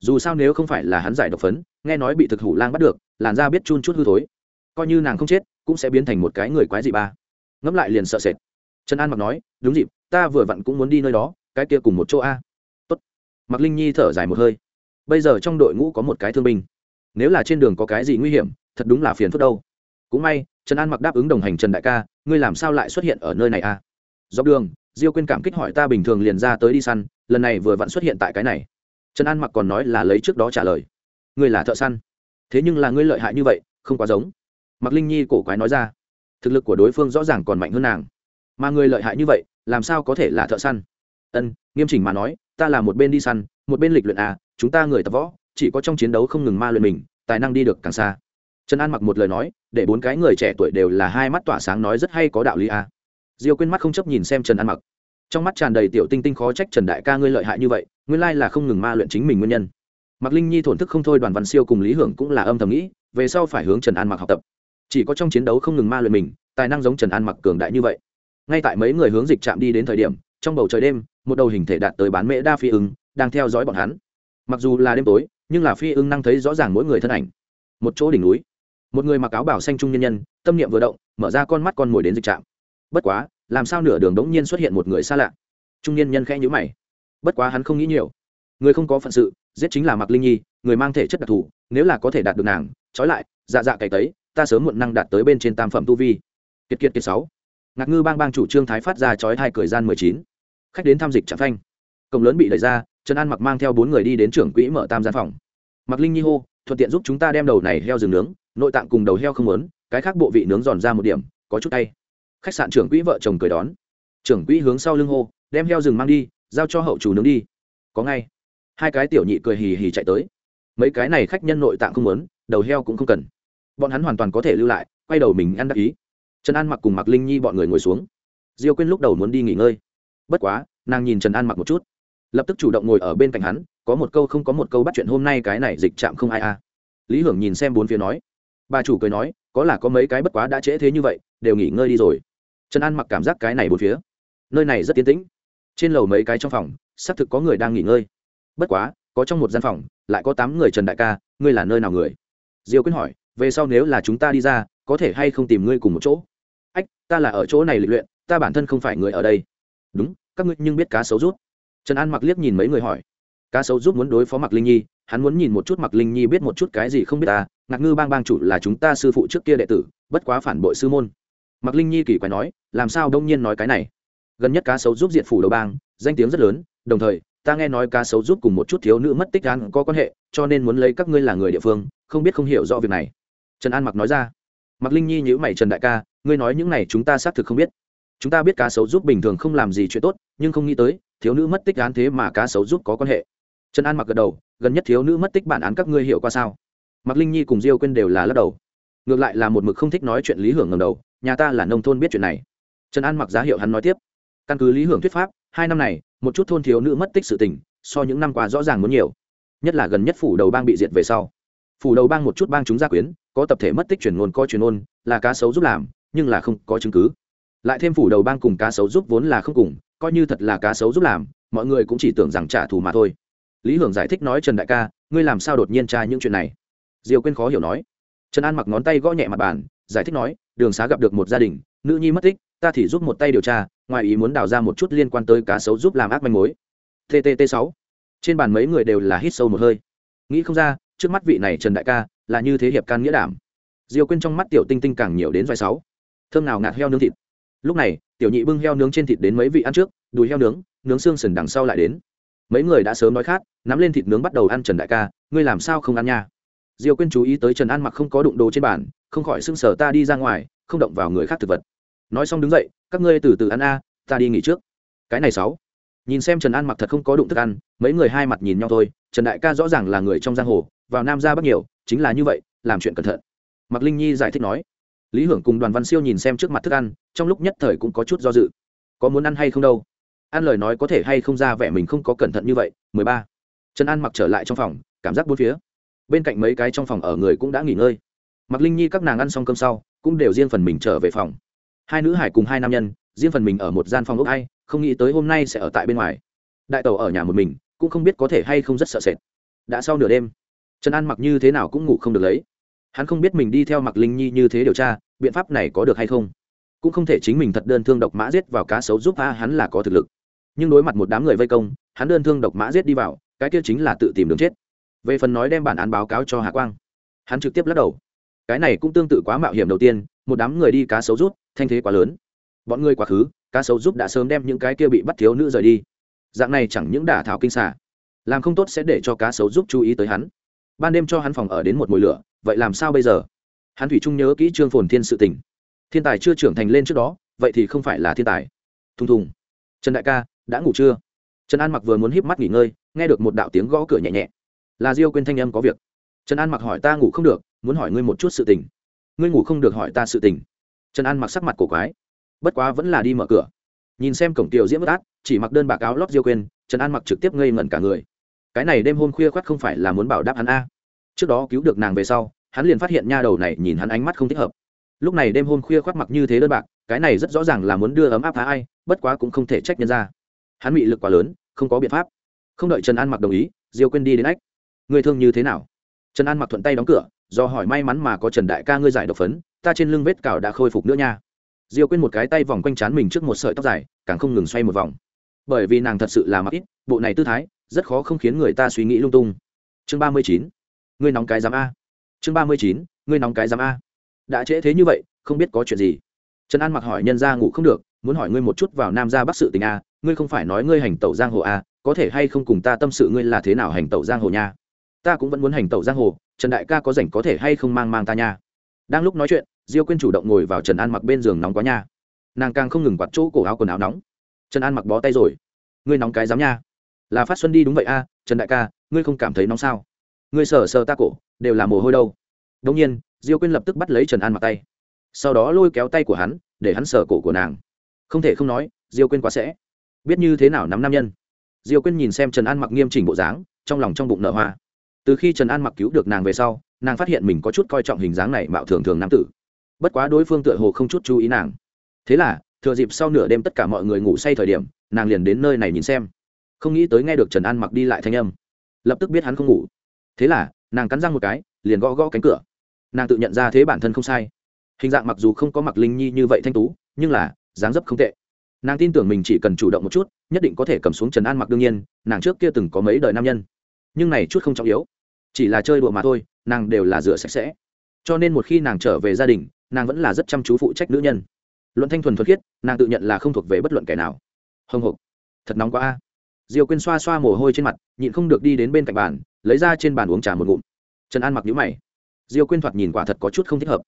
Dù sao nếu không phải là hắn giải độc phấn, nghe nói bị thực hủ lang bắt được, làn da biết chun chút hư thối, coi như nàng không chết, cũng sẽ biến thành một cái người quái dị ba. Ngẫm lại liền sợ sệt. Trần an mặc nói, đúng dịp, ta vừa vặn cũng muốn đi nơi đó, cái kia cùng một chỗ a. Tốt. Mặc linh nhi thở dài một hơi. Bây giờ trong đội ngũ có một cái thương binh nếu là trên đường có cái gì nguy hiểm, thật đúng là phiền phức đâu. Cũng may, trần an mặc đáp ứng đồng hành trần đại ca, ngươi làm sao lại xuất hiện ở nơi này a dọc đường, diêu quên cảm kích hỏi ta bình thường liền ra tới đi săn, lần này vừa vặn xuất hiện tại cái này. Trần an mặc còn nói là lấy trước đó trả lời. Ngươi là thợ săn. Thế nhưng là ngươi lợi hại như vậy, không quá giống. Mặc linh nhi cổ quái nói ra. Thực lực của đối phương rõ ràng còn mạnh hơn nàng. Mà người lợi hại như vậy, làm sao có thể là thợ săn? Ân, nghiêm chỉnh mà nói, ta là một bên đi săn, một bên lịch luyện à chúng ta người tập võ chỉ có trong chiến đấu không ngừng ma luyện mình, tài năng đi được càng xa. Trần an mặc một lời nói, để bốn cái người trẻ tuổi đều là hai mắt tỏa sáng nói rất hay có đạo lý à. diêu quên mắt không chấp nhìn xem trần an mặc. Trong mắt tràn đầy tiểu tinh tinh khó trách trần đại ca ngươi lợi hại như vậy, nguyên lai là không ngừng ma luyện chính mình nguyên nhân. Mặc linh nhi thổn thức không thôi đoàn văn siêu cùng lý hưởng cũng là âm thầm nghĩ, về sau phải hướng trần an mặc học tập. Chỉ có trong chiến đấu không ngừng ma luyện mình, tài năng giống trần an mặc cường đại như vậy. Ngay tại mấy người hướng dịch chạm đi đến thời điểm, trong bầu trời đêm, một đầu hình thể đạt tới bán mễ đa phi ứng đang theo dõi bọn hắn. Mặc dù là đêm tối nhưng là phi ưng năng thấy rõ ràng mỗi người thân ảnh. Một chỗ đỉnh núi, một người mặc áo bảo xanh trung nhân nhân, tâm niệm vừa động, mở ra con mắt con mồi đến dịch trạm. Bất quá, làm sao nửa đường đống nhiên xuất hiện một người xa lạ? Trung nhân nhân khẽ nhữ mày. Bất quá hắn không nghĩ nhiều. Người không có phận sự, giết chính là mặc linh nhi, người mang thể chất đặc thù, nếu là có thể đạt được nàng, trói lại dạ dạ cày tấy, ta sớm muộn năng đạt tới bên trên tam phẩm tu vi. Kiệt kiệt kiệt sáu. Ngạc ngư bang bang chủ trương thái phát ra chói hai cười gian mười chín. Khách đến tham dịch trạm thanh cổng lớn bị đẩy ra, trần an mặc mang theo bốn người đi đến trưởng quỹ mở tam gian phòng. Mặc linh nhi hô, thuận tiện giúp chúng ta đem đầu này heo rừng nướng, nội tạng cùng đầu heo không lớn, cái khác bộ vị nướng giòn ra một điểm, có chút tay. Khách sạn trưởng quỹ vợ chồng cười đón. Trưởng quỹ hướng sau lưng hô, đem heo rừng mang đi, giao cho hậu chủ nướng đi. Có ngay. Hai cái tiểu nhị cười hì hì chạy tới. Mấy cái này khách nhân nội tạng không lớn, đầu heo cũng không cần. Bọn hắn hoàn toàn có thể lưu lại, quay đầu mình ăn đắc ý. Trần an mặc cùng mặc linh nhi bọn người ngồi xuống. Diêu quên lúc đầu muốn đi nghỉ ngơi. Bất quá, nàng nhìn trần an mặc một chút lập tức chủ động ngồi ở bên cạnh hắn, có một câu không có một câu bắt chuyện hôm nay cái này dịch chạm không ai a lý hưởng nhìn xem bốn phía nói, bà chủ cười nói, có là có mấy cái bất quá đã trễ thế như vậy, đều nghỉ ngơi đi rồi. Trần an mặc cảm giác cái này bốn phía, nơi này rất tiến tĩnh. Trên lầu mấy cái trong phòng, xác thực có người đang nghỉ ngơi. Bất quá, có trong một gian phòng, lại có tám người trần đại ca, ngươi là nơi nào người? Diêu quyết hỏi, về sau nếu là chúng ta đi ra, có thể hay không tìm ngươi cùng một chỗ? Ách, ta là ở chỗ này lịch luyện, ta bản thân không phải người ở đây. Đúng, các ngươi nhưng biết cá xấu rút trần an mặc liếc nhìn mấy người hỏi. Cá sấu giúp muốn đối phó mặc linh nhi, hắn muốn nhìn một chút mặc linh nhi biết một chút cái gì không biết ta, ngạc ngư bang bang chủ là chúng ta sư phụ trước kia đệ tử, bất quá phản bội sư môn. Mặc linh nhi kỳ quái nói, làm sao đông nhiên nói cái này? Gần nhất cá sấu giúp diệt phủ đầu bang, danh tiếng rất lớn, đồng thời, ta nghe nói cá sấu giúp cùng một chút thiếu nữ mất tích gan có quan hệ, cho nên muốn lấy các ngươi là người địa phương, không biết không hiểu rõ việc này. Trần an mặc nói ra. Mặc linh nhi nhữ mày trần đại ca, ngươi nói những này chúng ta xác thực không biết. Chúng ta biết cá sấu giúp bình thường không làm gì chuyện tốt, nhưng không nghĩ tới thiếu nữ mất tích án thế mà cá sấu giúp có quan hệ. Trần an mặc gật đầu, gần nhất thiếu nữ mất tích bản án các ngươi hiểu qua sao? Mặc linh nhi cùng diêu quên đều là lắc đầu. Ngược lại là một mực không thích nói chuyện lý hưởng ngầm đầu, nhà ta là nông thôn biết chuyện này. Trần an mặc giá hiệu hắn nói tiếp. Căn cứ lý hưởng thuyết pháp, hai năm này, một chút thôn thiếu nữ mất tích sự tình, so những năm qua rõ ràng muốn nhiều. Nhất là gần nhất phủ đầu bang bị diệt về sau. Phủ đầu bang một chút bang chúng gia quyến, có tập thể mất tích truyền ngôn co truyền ngôn, là cá sấu giúp làm, nhưng là không có chứng cứ. Lại thêm phủ đầu bang cùng cá sấu giúp vốn là không cùng coi như thật là cá sấu giúp làm, mọi người cũng chỉ tưởng rằng trả thù mà thôi. Lý hưởng giải thích nói trần đại ca, ngươi làm sao đột nhiên tra những chuyện này? Diều quên khó hiểu nói. Trần an mặc ngón tay gõ nhẹ mặt bàn, giải thích nói, đường xá gặp được một gia đình, nữ nhi mất tích, ta thì giúp một tay điều tra, ngoài ý muốn đào ra một chút liên quan tới cá sấu giúp làm ác manh mối. Tt sáu. Trên bàn mấy người đều là hít sâu một hơi. Nghĩ không ra, trước mắt vị này trần đại ca, là như thế hiệp can nghĩa đảm. Diều quên trong mắt tiểu tinh tinh càng nhiều đến vài sáu. Thơm nào ngạt heo nướng thịt lúc này, tiểu nhị bưng heo nướng trên thịt đến mấy vị ăn trước, đùi heo nướng nướng xương sần đằng sau lại đến. Mấy người đã sớm nói khát, nắm lên thịt nướng bắt đầu ăn trần đại ca, ngươi làm sao không ăn nha? Diều quên chú ý tới trần ăn mặc không có đụng đồ trên bàn, không khỏi sưng sở ta đi ra ngoài, không động vào người khác thực vật. Nói xong đứng dậy, các ngươi từ từ ăn a, ta đi nghỉ trước. Cái này sáu. Nhìn xem trần an mặc thật không có đụng thức ăn, mấy người hai mặt nhìn nhau thôi, trần đại ca rõ ràng là người trong giang hồ, vào nam ra bắc nhiều, chính là như vậy, làm chuyện cẩn thận. Mạc linh nhi giải thích nói lý hưởng cùng đoàn văn siêu nhìn xem trước mặt thức ăn, trong lúc nhất thời cũng có chút do dự. Có muốn ăn hay không đâu? Ăn lời nói có thể hay không ra vẻ mình không có cẩn thận như vậy. 13. trần an mặc trở lại trong phòng, cảm giác bốn phía. Bên cạnh mấy cái trong phòng ở người cũng đã nghỉ ngơi. Mặc linh nhi các nàng ăn xong cơm sau, cũng đều riêng phần mình trở về phòng. Hai nữ hải cùng hai nam nhân, riêng phần mình ở một gian phòng ốc hay không nghĩ tới hôm nay sẽ ở tại bên ngoài. Đại tàu ở nhà một mình, cũng không biết có thể hay không rất sợ sệt. Đã sau nửa đêm, trần an mặc như thế nào cũng ngủ không được lấy hắn không biết mình đi theo mặc linh nhi như thế điều tra, biện pháp này có được hay không? Cũng không thể chính mình thật đơn thương độc mã giết vào cá sấu giúp a hắn là có thực lực. Nhưng đối mặt một đám người vây công, hắn đơn thương độc mã giết đi vào, cái kia chính là tự tìm đường chết. Về phần nói đem bản án báo cáo cho Hà quang, hắn trực tiếp lắc đầu. Cái này cũng tương tự quá mạo hiểm đầu tiên, một đám người đi cá sấu rút, thanh thế quá lớn. Bọn người quá khứ, cá sấu giúp đã sớm đem những cái kia bị bắt thiếu nữ rời đi. Dạng này chẳng những đả thảo kinh xả làm không tốt sẽ để cho cá sấu giúp chú ý tới hắn ban đêm cho hắn phòng ở đến một mùi lửa, vậy làm sao bây giờ? Hắn thủy trung nhớ kỹ trương phồn thiên sự tình. Thiên tài chưa trưởng thành lên trước đó, vậy thì không phải là thiên tài. Thùng thùng. Trần đại ca, đã ngủ chưa? Trần an mặc vừa muốn híp mắt nghỉ ngơi, nghe được một đạo tiếng gõ cửa nhẹ nhẹ. Là diêu quên thanh âm có việc. Trần an mặc hỏi ta ngủ không được, muốn hỏi ngươi một chút sự tình. Ngươi ngủ không được hỏi ta sự tình. Trần an mặc sắc mặt cổ quái. Bất quá vẫn là đi mở cửa. Nhìn xem cổng tiểu diễm bất át, chỉ mặc đơn bạc áo lót diêu quên trần an mặc trực tiếp ngây ngẩn cả người cái này đêm hôm khuya khoắt không phải là muốn bảo đáp hắn a. Trước đó cứu được nàng về sau, hắn liền phát hiện nha đầu này nhìn hắn ánh mắt không thích hợp. Lúc này đêm hôm khuya khoắt mặc như thế đơn bạc, cái này rất rõ ràng là muốn đưa ấm áp phá ai, bất quá cũng không thể trách nhân ra. Hắn bị lực quá lớn, không có biện pháp. Không đợi trần an mặc đồng ý, diêu quên đi đến ách. Người thương như thế nào? Trần an mặc thuận tay đóng cửa, do hỏi may mắn mà có trần đại ca ngươi giải độc phấn, ta trên lưng vết cào đã khôi phục nữa nha. Diêu quên một cái tay vòng quanh trán mình trước một sợi tóc dài, càng không ngừng xoay một vòng. Bởi vì nàng thật sự là mặc ít, bộ này tư thái rất khó không khiến người ta suy nghĩ lung tung. Chương ba mươi chín, ngươi nóng cái giám a. Chương ba mươi chín, ngươi nóng cái giám a. Đã trễ thế như vậy, không biết có chuyện gì. Trần an mặc hỏi nhân ra ngủ không được, muốn hỏi ngươi một chút vào nam ra bắc sự tình a, ngươi không phải nói ngươi hành tẩu giang hồ a, có thể hay không cùng ta tâm sự ngươi là thế nào hành tẩu giang hồ nha? Ta cũng vẫn muốn hành tẩu giang hồ, trần đại ca có rảnh có thể hay không mang mang ta nha? Đang lúc nói chuyện, diêu quyên chủ động ngồi vào trần an mặc bên giường nóng quá nha. Nàng càng không ngừng quạt chỗ cổ áo quần áo nóng. Trần an mặc bó tay rồi. Ngươi nóng cái dám nha là phát xuân đi đúng vậy a, trần đại ca, ngươi không cảm thấy nóng sao? Ngươi sờ sờ ta cổ, đều là mồ hôi đâu. Đông nhiên, diêu quyên lập tức bắt lấy trần an mặc tay. Sau đó lôi kéo tay của hắn, để hắn sờ cổ của nàng. Không thể không nói, diêu quyên quá sẽ. Biết như thế nào nắm nam nhân? Diêu quyên nhìn xem trần an mặc nghiêm chỉnh bộ dáng, trong lòng trong bụng nợ hoa. Từ khi trần an mặc cứu được nàng về sau, nàng phát hiện mình có chút coi trọng hình dáng này mạo thường thường nam tử. Bất quá đối phương tựa hồ không chút chú ý nàng. Thế là, thừa dịp sau nửa đêm tất cả mọi người ngủ say thời điểm, nàng liền đến nơi này nhìn xem không nghĩ tới nghe được trần an mặc đi lại thanh âm lập tức biết hắn không ngủ thế là nàng cắn răng một cái liền gõ gõ cánh cửa nàng tự nhận ra thế bản thân không sai hình dạng mặc dù không có mặc linh nhi như vậy thanh tú nhưng là dáng dấp không tệ nàng tin tưởng mình chỉ cần chủ động một chút nhất định có thể cầm xuống trần an mặc đương nhiên nàng trước kia từng có mấy đời nam nhân nhưng này chút không trọng yếu chỉ là chơi đùa mà thôi nàng đều là rửa sạch sẽ cho nên một khi nàng trở về gia đình nàng vẫn là rất chăm chú phụ trách nữ nhân luận thanh thuần thuật khiết nàng tự nhận là không thuộc về bất luận kẻ nào hồng hộc thật nóng quá a diều quên xoa xoa mồ hôi trên mặt nhịn không được đi đến bên cạnh bàn lấy ra trên bàn uống trà một ngụm. Trần an mặc nhũ mày. Diêu quyên thoạt nhìn quả thật có chút không thích hợp.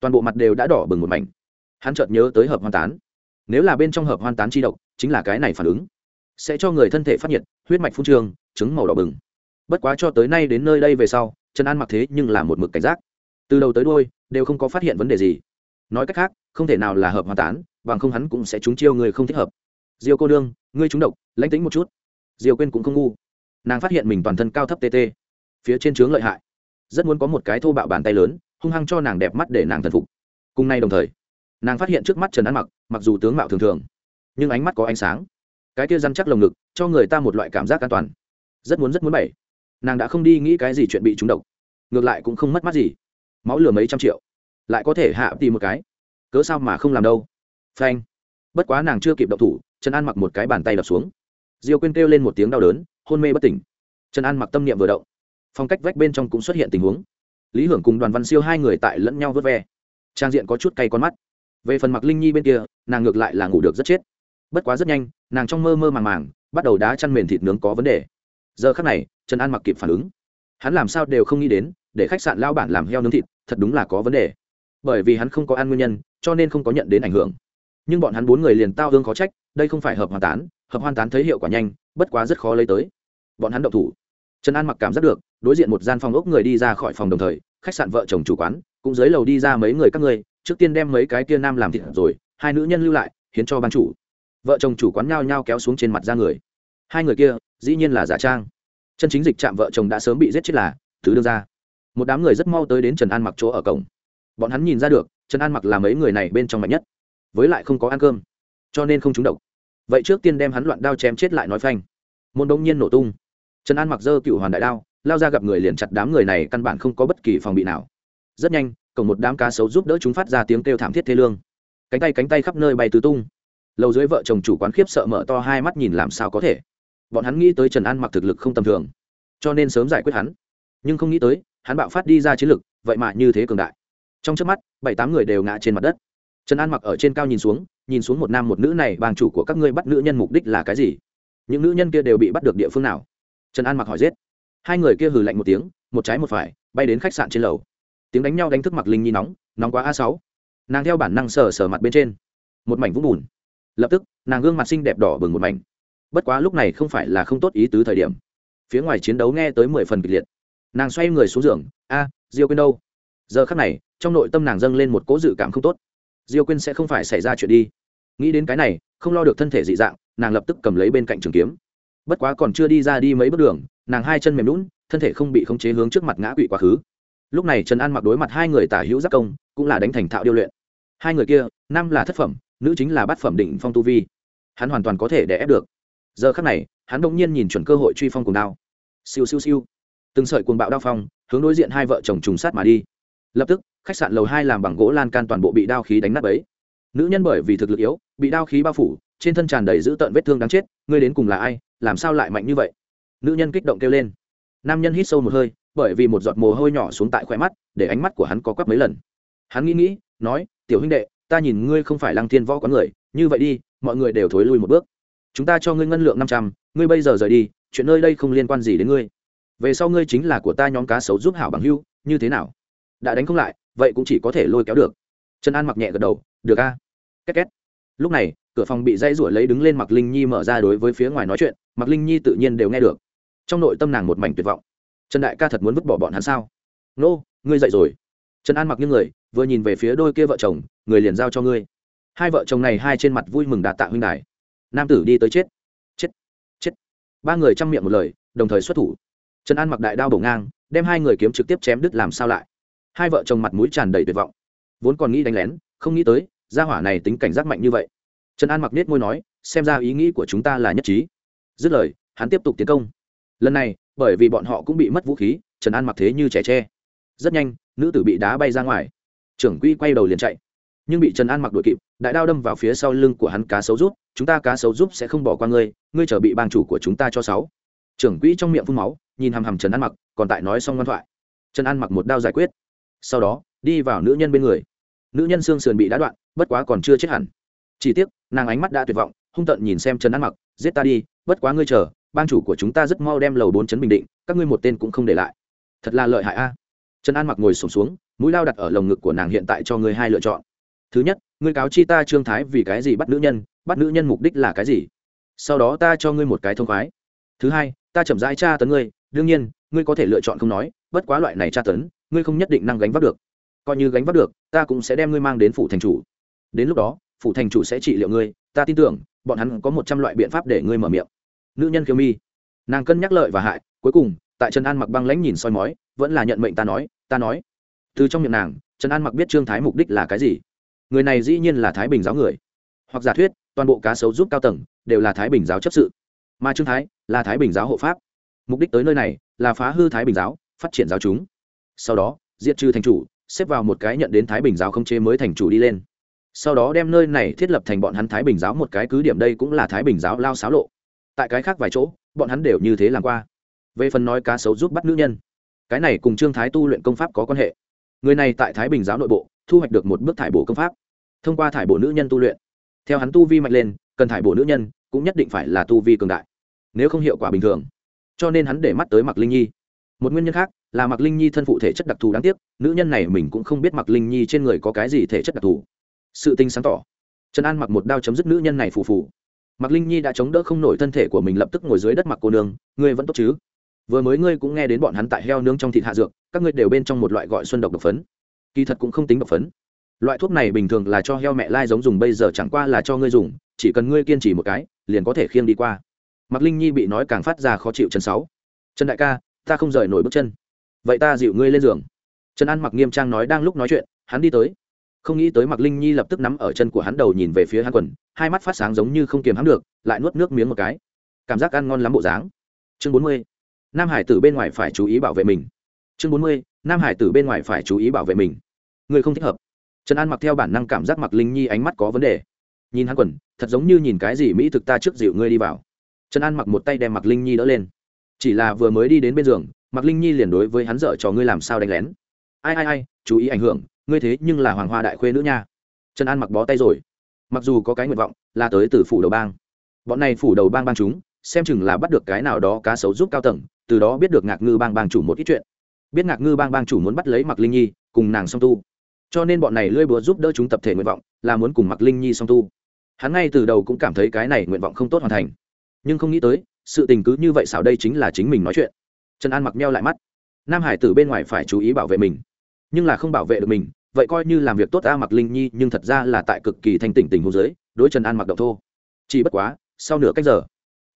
Toàn bộ mặt đều đã đỏ bừng một mảnh. Hắn chợt nhớ tới hợp hoan tán. Nếu là bên trong hợp hoan tán chi độc chính là cái này phản ứng. Sẽ cho người thân thể phát nhiệt huyết mạch phun trường, chứng màu đỏ bừng. Bất quá cho tới nay đến nơi đây về sau trần an mặc thế nhưng là một mực cảnh giác. Từ đầu tới đôi đều không có phát hiện vấn đề gì. Nói cách khác không thể nào là hợp hoàn tán bằng không hắn cũng sẽ trúng chiêu người không thích hợp. Diêu cô đương ngươi trúng độc lãnh tính một chút diêu quên cũng không ngu. Nàng phát hiện mình toàn thân cao thấp tê tê. Phía trên trướng lợi hại. Rất muốn có một cái thô bạo bàn tay lớn hung hăng cho nàng đẹp mắt để nàng thần phục. Cùng nay đồng thời nàng phát hiện trước mắt trần ăn mặc mặc dù tướng mạo thường thường nhưng ánh mắt có ánh sáng. Cái kia răn chắc lồng ngực cho người ta một loại cảm giác an toàn. Rất muốn rất muốn bảy, nàng đã không đi nghĩ cái gì chuyện bị trúng độc. Ngược lại cũng không mất mắt gì. Máu lừa mấy trăm triệu. Lại có thể hạ tìm một cái. Cớ sao mà không làm đâu? Phanh. Bất quá nàng chưa kịp động thủ trần an mặc một cái bàn tay đập xuống diêu quên kêu lên một tiếng đau đớn, hôn mê bất tỉnh. Trần an mặc tâm niệm vừa động. Phong cách vách bên trong cũng xuất hiện tình huống. Lý hưởng cùng đoàn văn siêu hai người tại lẫn nhau vớt ve. Trang diện có chút cay con mắt. Về phần mặc linh nhi bên kia, nàng ngược lại là ngủ được rất chết. Bất quá rất nhanh, nàng trong mơ mơ màng màng, bắt đầu đá chăn mền thịt nướng có vấn đề. Giờ khắc này, trần an mặc kịp phản ứng. Hắn làm sao đều không nghĩ đến, để khách sạn lao bản làm heo nướng thịt, thật đúng là có vấn đề. Bởi vì hắn không có ăn nguyên nhân, cho nên không có nhận đến ảnh hưởng. Nhưng bọn hắn bốn người liền tao hương khó trách, đây không phải hợp hòa tán hợp hoàn tán thấy hiệu quả nhanh, bất quá rất khó lấy tới. Bọn hắn động thủ. Trần an mặc cảm giác được, đối diện một gian phòng ốc người đi ra khỏi phòng đồng thời, khách sạn vợ chồng chủ quán, cũng dưới lầu đi ra mấy người các ngươi, trước tiên đem mấy cái kia nam làm thịt rồi, hai nữ nhân lưu lại, hiến cho ban chủ. Vợ chồng chủ quán nhao nhao kéo xuống trên mặt ra người. Hai người kia, dĩ nhiên là giả trang. Chân chính dịch chạm vợ chồng đã sớm bị giết chết là, thứ đưa ra một đám người rất mau tới đến trần an mặc chỗ ở cổng. Bọn hắn nhìn ra được, trần an mặc là mấy người này bên trong mạnh nhất, với lại không có ăn cơm, cho nên không trúng độc vậy trước tiên đem hắn loạn đao chém chết lại nói phanh. Môn đông nhiên nổ tung. Trần an mặc dơ cựu hoàn đại đao, lao ra gặp người liền chặt đám người này, căn bản không có bất kỳ phòng bị nào. Rất nhanh, cổng một đám cá sấu giúp đỡ chúng phát ra tiếng kêu thảm thiết thê lương. Cánh tay cánh tay khắp nơi bay tứ tung. Lầu dưới vợ chồng chủ quán khiếp sợ mở to hai mắt nhìn làm sao có thể. Bọn hắn nghĩ tới trần an mặc thực lực không tầm thường, cho nên sớm giải quyết hắn. Nhưng không nghĩ tới, hắn bạo phát đi ra chiến lực, vậy mà như thế cường đại. Trong trước mắt, bảy tám người đều ngã trên mặt đất. Trần an mặc ở trên cao nhìn xuống nhìn xuống một nam một nữ này, bang chủ của các ngươi bắt nữ nhân mục đích là cái gì? Những nữ nhân kia đều bị bắt được địa phương nào? Trần an mặc hỏi giết. Hai người kia hừ lạnh một tiếng, một trái một phải, bay đến khách sạn trên lầu. Tiếng đánh nhau đánh thức mặc linh nhi nóng nóng quá a sáu. Nàng theo bản năng sờ sờ mặt bên trên. Một mảnh vũng bùn. Lập tức, nàng gương mặt xinh đẹp đỏ bừng một mảnh. Bất quá lúc này không phải là không tốt ý tứ thời điểm. Phía ngoài chiến đấu nghe tới mười phần kịch liệt. Nàng xoay người xuống giường, a, diêu quên đâu? Giờ khắc này, trong nội tâm nàng dâng lên một cố dự cảm không tốt diêu Quyên sẽ không phải xảy ra chuyện đi. Nghĩ đến cái này, không lo được thân thể dị dạng, nàng lập tức cầm lấy bên cạnh trường kiếm. Bất quá còn chưa đi ra đi mấy bước đường, nàng hai chân mềm lún thân thể không bị khống chế hướng trước mặt ngã quỵ quá khứ. Lúc này trần an mặc đối mặt hai người tả hữu giác công, cũng là đánh thành thạo điêu luyện. Hai người kia, nam là thất phẩm, nữ chính là bát phẩm định phong tu vi. Hắn hoàn toàn có thể để ép được. Giờ khắc này, hắn đông nhiên nhìn chuẩn cơ hội truy phong cùng đao. Siêu siêu siêu. Từng sợi cuồng bạo đao phong, hướng đối diện hai vợ chồng trùng sát mà đi lập tức, khách sạn lầu hai làm bằng gỗ lan can toàn bộ bị đao khí đánh nát ấy nữ nhân bởi vì thực lực yếu, bị đao khí bao phủ, trên thân tràn đầy dữ tợn vết thương đáng chết, ngươi đến cùng là ai, làm sao lại mạnh như vậy? Nữ nhân kích động kêu lên. Nam nhân hít sâu một hơi, bởi vì một giọt mồ hôi nhỏ xuống tại khoe mắt, để ánh mắt của hắn có quắp mấy lần. Hắn nghĩ nghĩ, nói, tiểu huynh đệ, ta nhìn ngươi không phải lăng thiên võ có người, như vậy đi, mọi người đều thối lui một bước. Chúng ta cho ngươi ngân lượng năm trăm, ngươi bây giờ rời đi, chuyện nơi đây không liên quan gì đến ngươi. Về sau ngươi chính là của ta nhóm cá sấu giúp hảo bằng hưu, như thế nào? Đã đánh không lại, vậy cũng chỉ có thể lôi kéo được. Trần an mặc nhẹ gật đầu, được a. Két két. Lúc này, cửa phòng bị dây ruổi lấy đứng lên mặc linh nhi mở ra đối với phía ngoài nói chuyện mặc linh nhi tự nhiên đều nghe được. Trong nội tâm nàng một mảnh tuyệt vọng. Trần đại ca thật muốn vứt bỏ bọn hắn sao? Nô, ngươi dậy rồi. Trần an mặc như người, vừa nhìn về phía đôi kia vợ chồng, người liền giao cho ngươi. Hai vợ chồng này hai trên mặt vui mừng đạt tạ huynh đài. Nam tử đi tới chết. Chết chết. Ba người chăm miệng một lời, đồng thời xuất thủ. Trần an mặc đại đao bổ ngang, đem hai người kiếm trực tiếp chém đứt làm sao lại hai vợ chồng mặt mũi tràn đầy tuyệt vọng. Vốn còn nghĩ đánh lén, không nghĩ tới, gia hỏa này tính cảnh giác mạnh như vậy. Trần an mặc nết môi nói, xem ra ý nghĩ của chúng ta là nhất trí. Dứt lời, hắn tiếp tục tiến công. Lần này, bởi vì bọn họ cũng bị mất vũ khí, trần an mặc thế như trẻ tre. Rất nhanh, nữ tử bị đá bay ra ngoài. Trưởng quỹ quay đầu liền chạy. Nhưng bị trần an mặc đuổi kịp, đại đao đâm vào phía sau lưng của hắn cá sấu rút, chúng ta cá sấu giúp sẽ không bỏ qua ngươi ngươi trở bị bang chủ của chúng ta cho sáu. Trưởng quỹ trong miệng phun máu, nhìn hằm hằm trần an mặc, còn tại nói xong ngoan thoại. Trần an mặc một đao giải quyết sau đó đi vào nữ nhân bên người. Nữ nhân xương sườn bị đá đoạn bất quá còn chưa chết hẳn. Chỉ tiếc nàng ánh mắt đã tuyệt vọng hung tận nhìn xem trần an mặc giết ta đi bất quá ngươi chờ ban chủ của chúng ta rất mau đem lầu bốn chấn bình định các ngươi một tên cũng không để lại. Thật là lợi hại a. Trần an mặc ngồi sổm xuống, xuống mũi lao đặt ở lồng ngực của nàng hiện tại cho ngươi hai lựa chọn. Thứ nhất ngươi cáo chi ta trương thái vì cái gì bắt nữ nhân bắt nữ nhân mục đích là cái gì? Sau đó ta cho ngươi một cái thông khoái. Thứ hai ta chậm rãi tra tấn ngươi đương nhiên ngươi có thể lựa chọn không nói bất quá loại này tra tấn ngươi không nhất định năng gánh vác được. Coi như gánh vác được, ta cũng sẽ đem ngươi mang đến phủ thành chủ. Đến lúc đó, phủ thành chủ sẽ trị liệu ngươi. Ta tin tưởng, bọn hắn có một trăm loại biện pháp để ngươi mở miệng. Nữ nhân kiều mi. Nàng cân nhắc lợi và hại, cuối cùng, tại trần an mặc băng lãnh nhìn soi mói, vẫn là nhận mệnh ta nói ta nói. Từ trong miệng nàng, trần an mặc biết trương thái mục đích là cái gì. Người này dĩ nhiên là thái bình giáo người. Hoặc giả thuyết, toàn bộ cá sấu giúp cao tầng, đều là thái bình giáo chấp sự. Mà trương thái là thái bình giáo hộ pháp. Mục đích tới nơi này, là phá hư thái bình giáo, phát triển giáo chúng sau đó, diệt trừ thành chủ, xếp vào một cái nhận đến thái bình giáo không chế mới thành chủ đi lên. Sau đó đem nơi này thiết lập thành bọn hắn thái bình giáo một cái cứ điểm đây cũng là thái bình giáo lao xáo lộ. Tại cái khác vài chỗ, bọn hắn đều như thế làm qua. Về phần nói cá sấu giúp bắt nữ nhân, cái này cùng trương thái tu luyện công pháp có quan hệ. Người này tại thái bình giáo nội bộ, thu hoạch được một bước thải bổ công pháp. Thông qua thải bổ nữ nhân tu luyện, theo hắn tu vi mạnh lên, cần thải bổ nữ nhân cũng nhất định phải là tu vi cường đại, nếu không hiệu quả bình thường. Cho nên hắn để mắt tới mặc linh nhi. Một nguyên nhân khác là mặc linh nhi thân phụ thể chất đặc thù đáng tiếc, nữ nhân này mình cũng không biết mặc linh nhi trên người có cái gì thể chất đặc thù. Sự tinh sáng tỏ. Trần an mặc một đao chấm dứt nữ nhân này phù phù. Mặc linh nhi đã chống đỡ không nổi thân thể của mình lập tức ngồi dưới đất mặc cô nương, ngươi vẫn tốt chứ? Vừa mới ngươi cũng nghe đến bọn hắn tại heo nướng trong thịt hạ dược, các ngươi đều bên trong một loại gọi xuân độc độc phấn. Kỳ thật cũng không tính độc phấn. Loại thuốc này bình thường là cho heo mẹ lai giống dùng, bây giờ chẳng qua là cho ngươi dùng, chỉ cần ngươi kiên trì một cái, liền có thể khiêng đi qua. Mặc linh nhi bị nói càng phát ra khó chịu chân sáu. Trần đại ca, ta không rời nổi bước chân vậy ta dịu ngươi lên giường. Trần an mặc nghiêm trang nói đang lúc nói chuyện, hắn đi tới. Không nghĩ tới mặc linh nhi lập tức nắm ở chân của hắn đầu nhìn về phía hắn quần, hai mắt phát sáng giống như không kiềm hắn được, lại nuốt nước miếng một cái. Cảm giác ăn ngon lắm bộ dáng. Chương bốn mươi. Nam hải tử bên ngoài phải chú ý bảo vệ mình. Chương bốn mươi. Nam hải tử bên ngoài phải chú ý bảo vệ mình. Người không thích hợp. Trần an mặc theo bản năng cảm giác mặc linh nhi ánh mắt có vấn đề. Nhìn hắn quần, thật giống như nhìn cái gì mỹ thực ta trước dịu ngươi đi vào. Trần an mặc một tay đem mặc linh nhi đỡ lên. Chỉ là vừa mới đi đến bên giường Mạc linh nhi liền đối với hắn dở cho ngươi làm sao đánh lén. Ai ai ai, chú ý ảnh hưởng, ngươi thế nhưng là hoàng hoa đại khuê nữ nha. Trần an mặc bó tay rồi. Mặc dù có cái nguyện vọng là tới từ phủ đầu bang. Bọn này phủ đầu bang bang chúng, xem chừng là bắt được cái nào đó cá sấu giúp cao tầng, từ đó biết được ngạc ngư bang bang chủ một ít chuyện. Biết ngạc ngư bang bang chủ muốn bắt lấy Mạc linh nhi, cùng nàng song tu. Cho nên bọn này lưỡi búa giúp đỡ chúng tập thể nguyện vọng, là muốn cùng Mạc linh nhi song tu. Hắn ngay từ đầu cũng cảm thấy cái này nguyện vọng không tốt hoàn thành. Nhưng không nghĩ tới, sự tình cứ như vậy xảo đây chính là chính mình nói chuyện trần an mặc meo lại mắt nam hải tử bên ngoài phải chú ý bảo vệ mình nhưng là không bảo vệ được mình vậy coi như làm việc tốt a mặc linh nhi nhưng thật ra là tại cực kỳ thanh tỉnh tình hôn giới đối trần an mặc động thô chỉ bất quá sau nửa cách giờ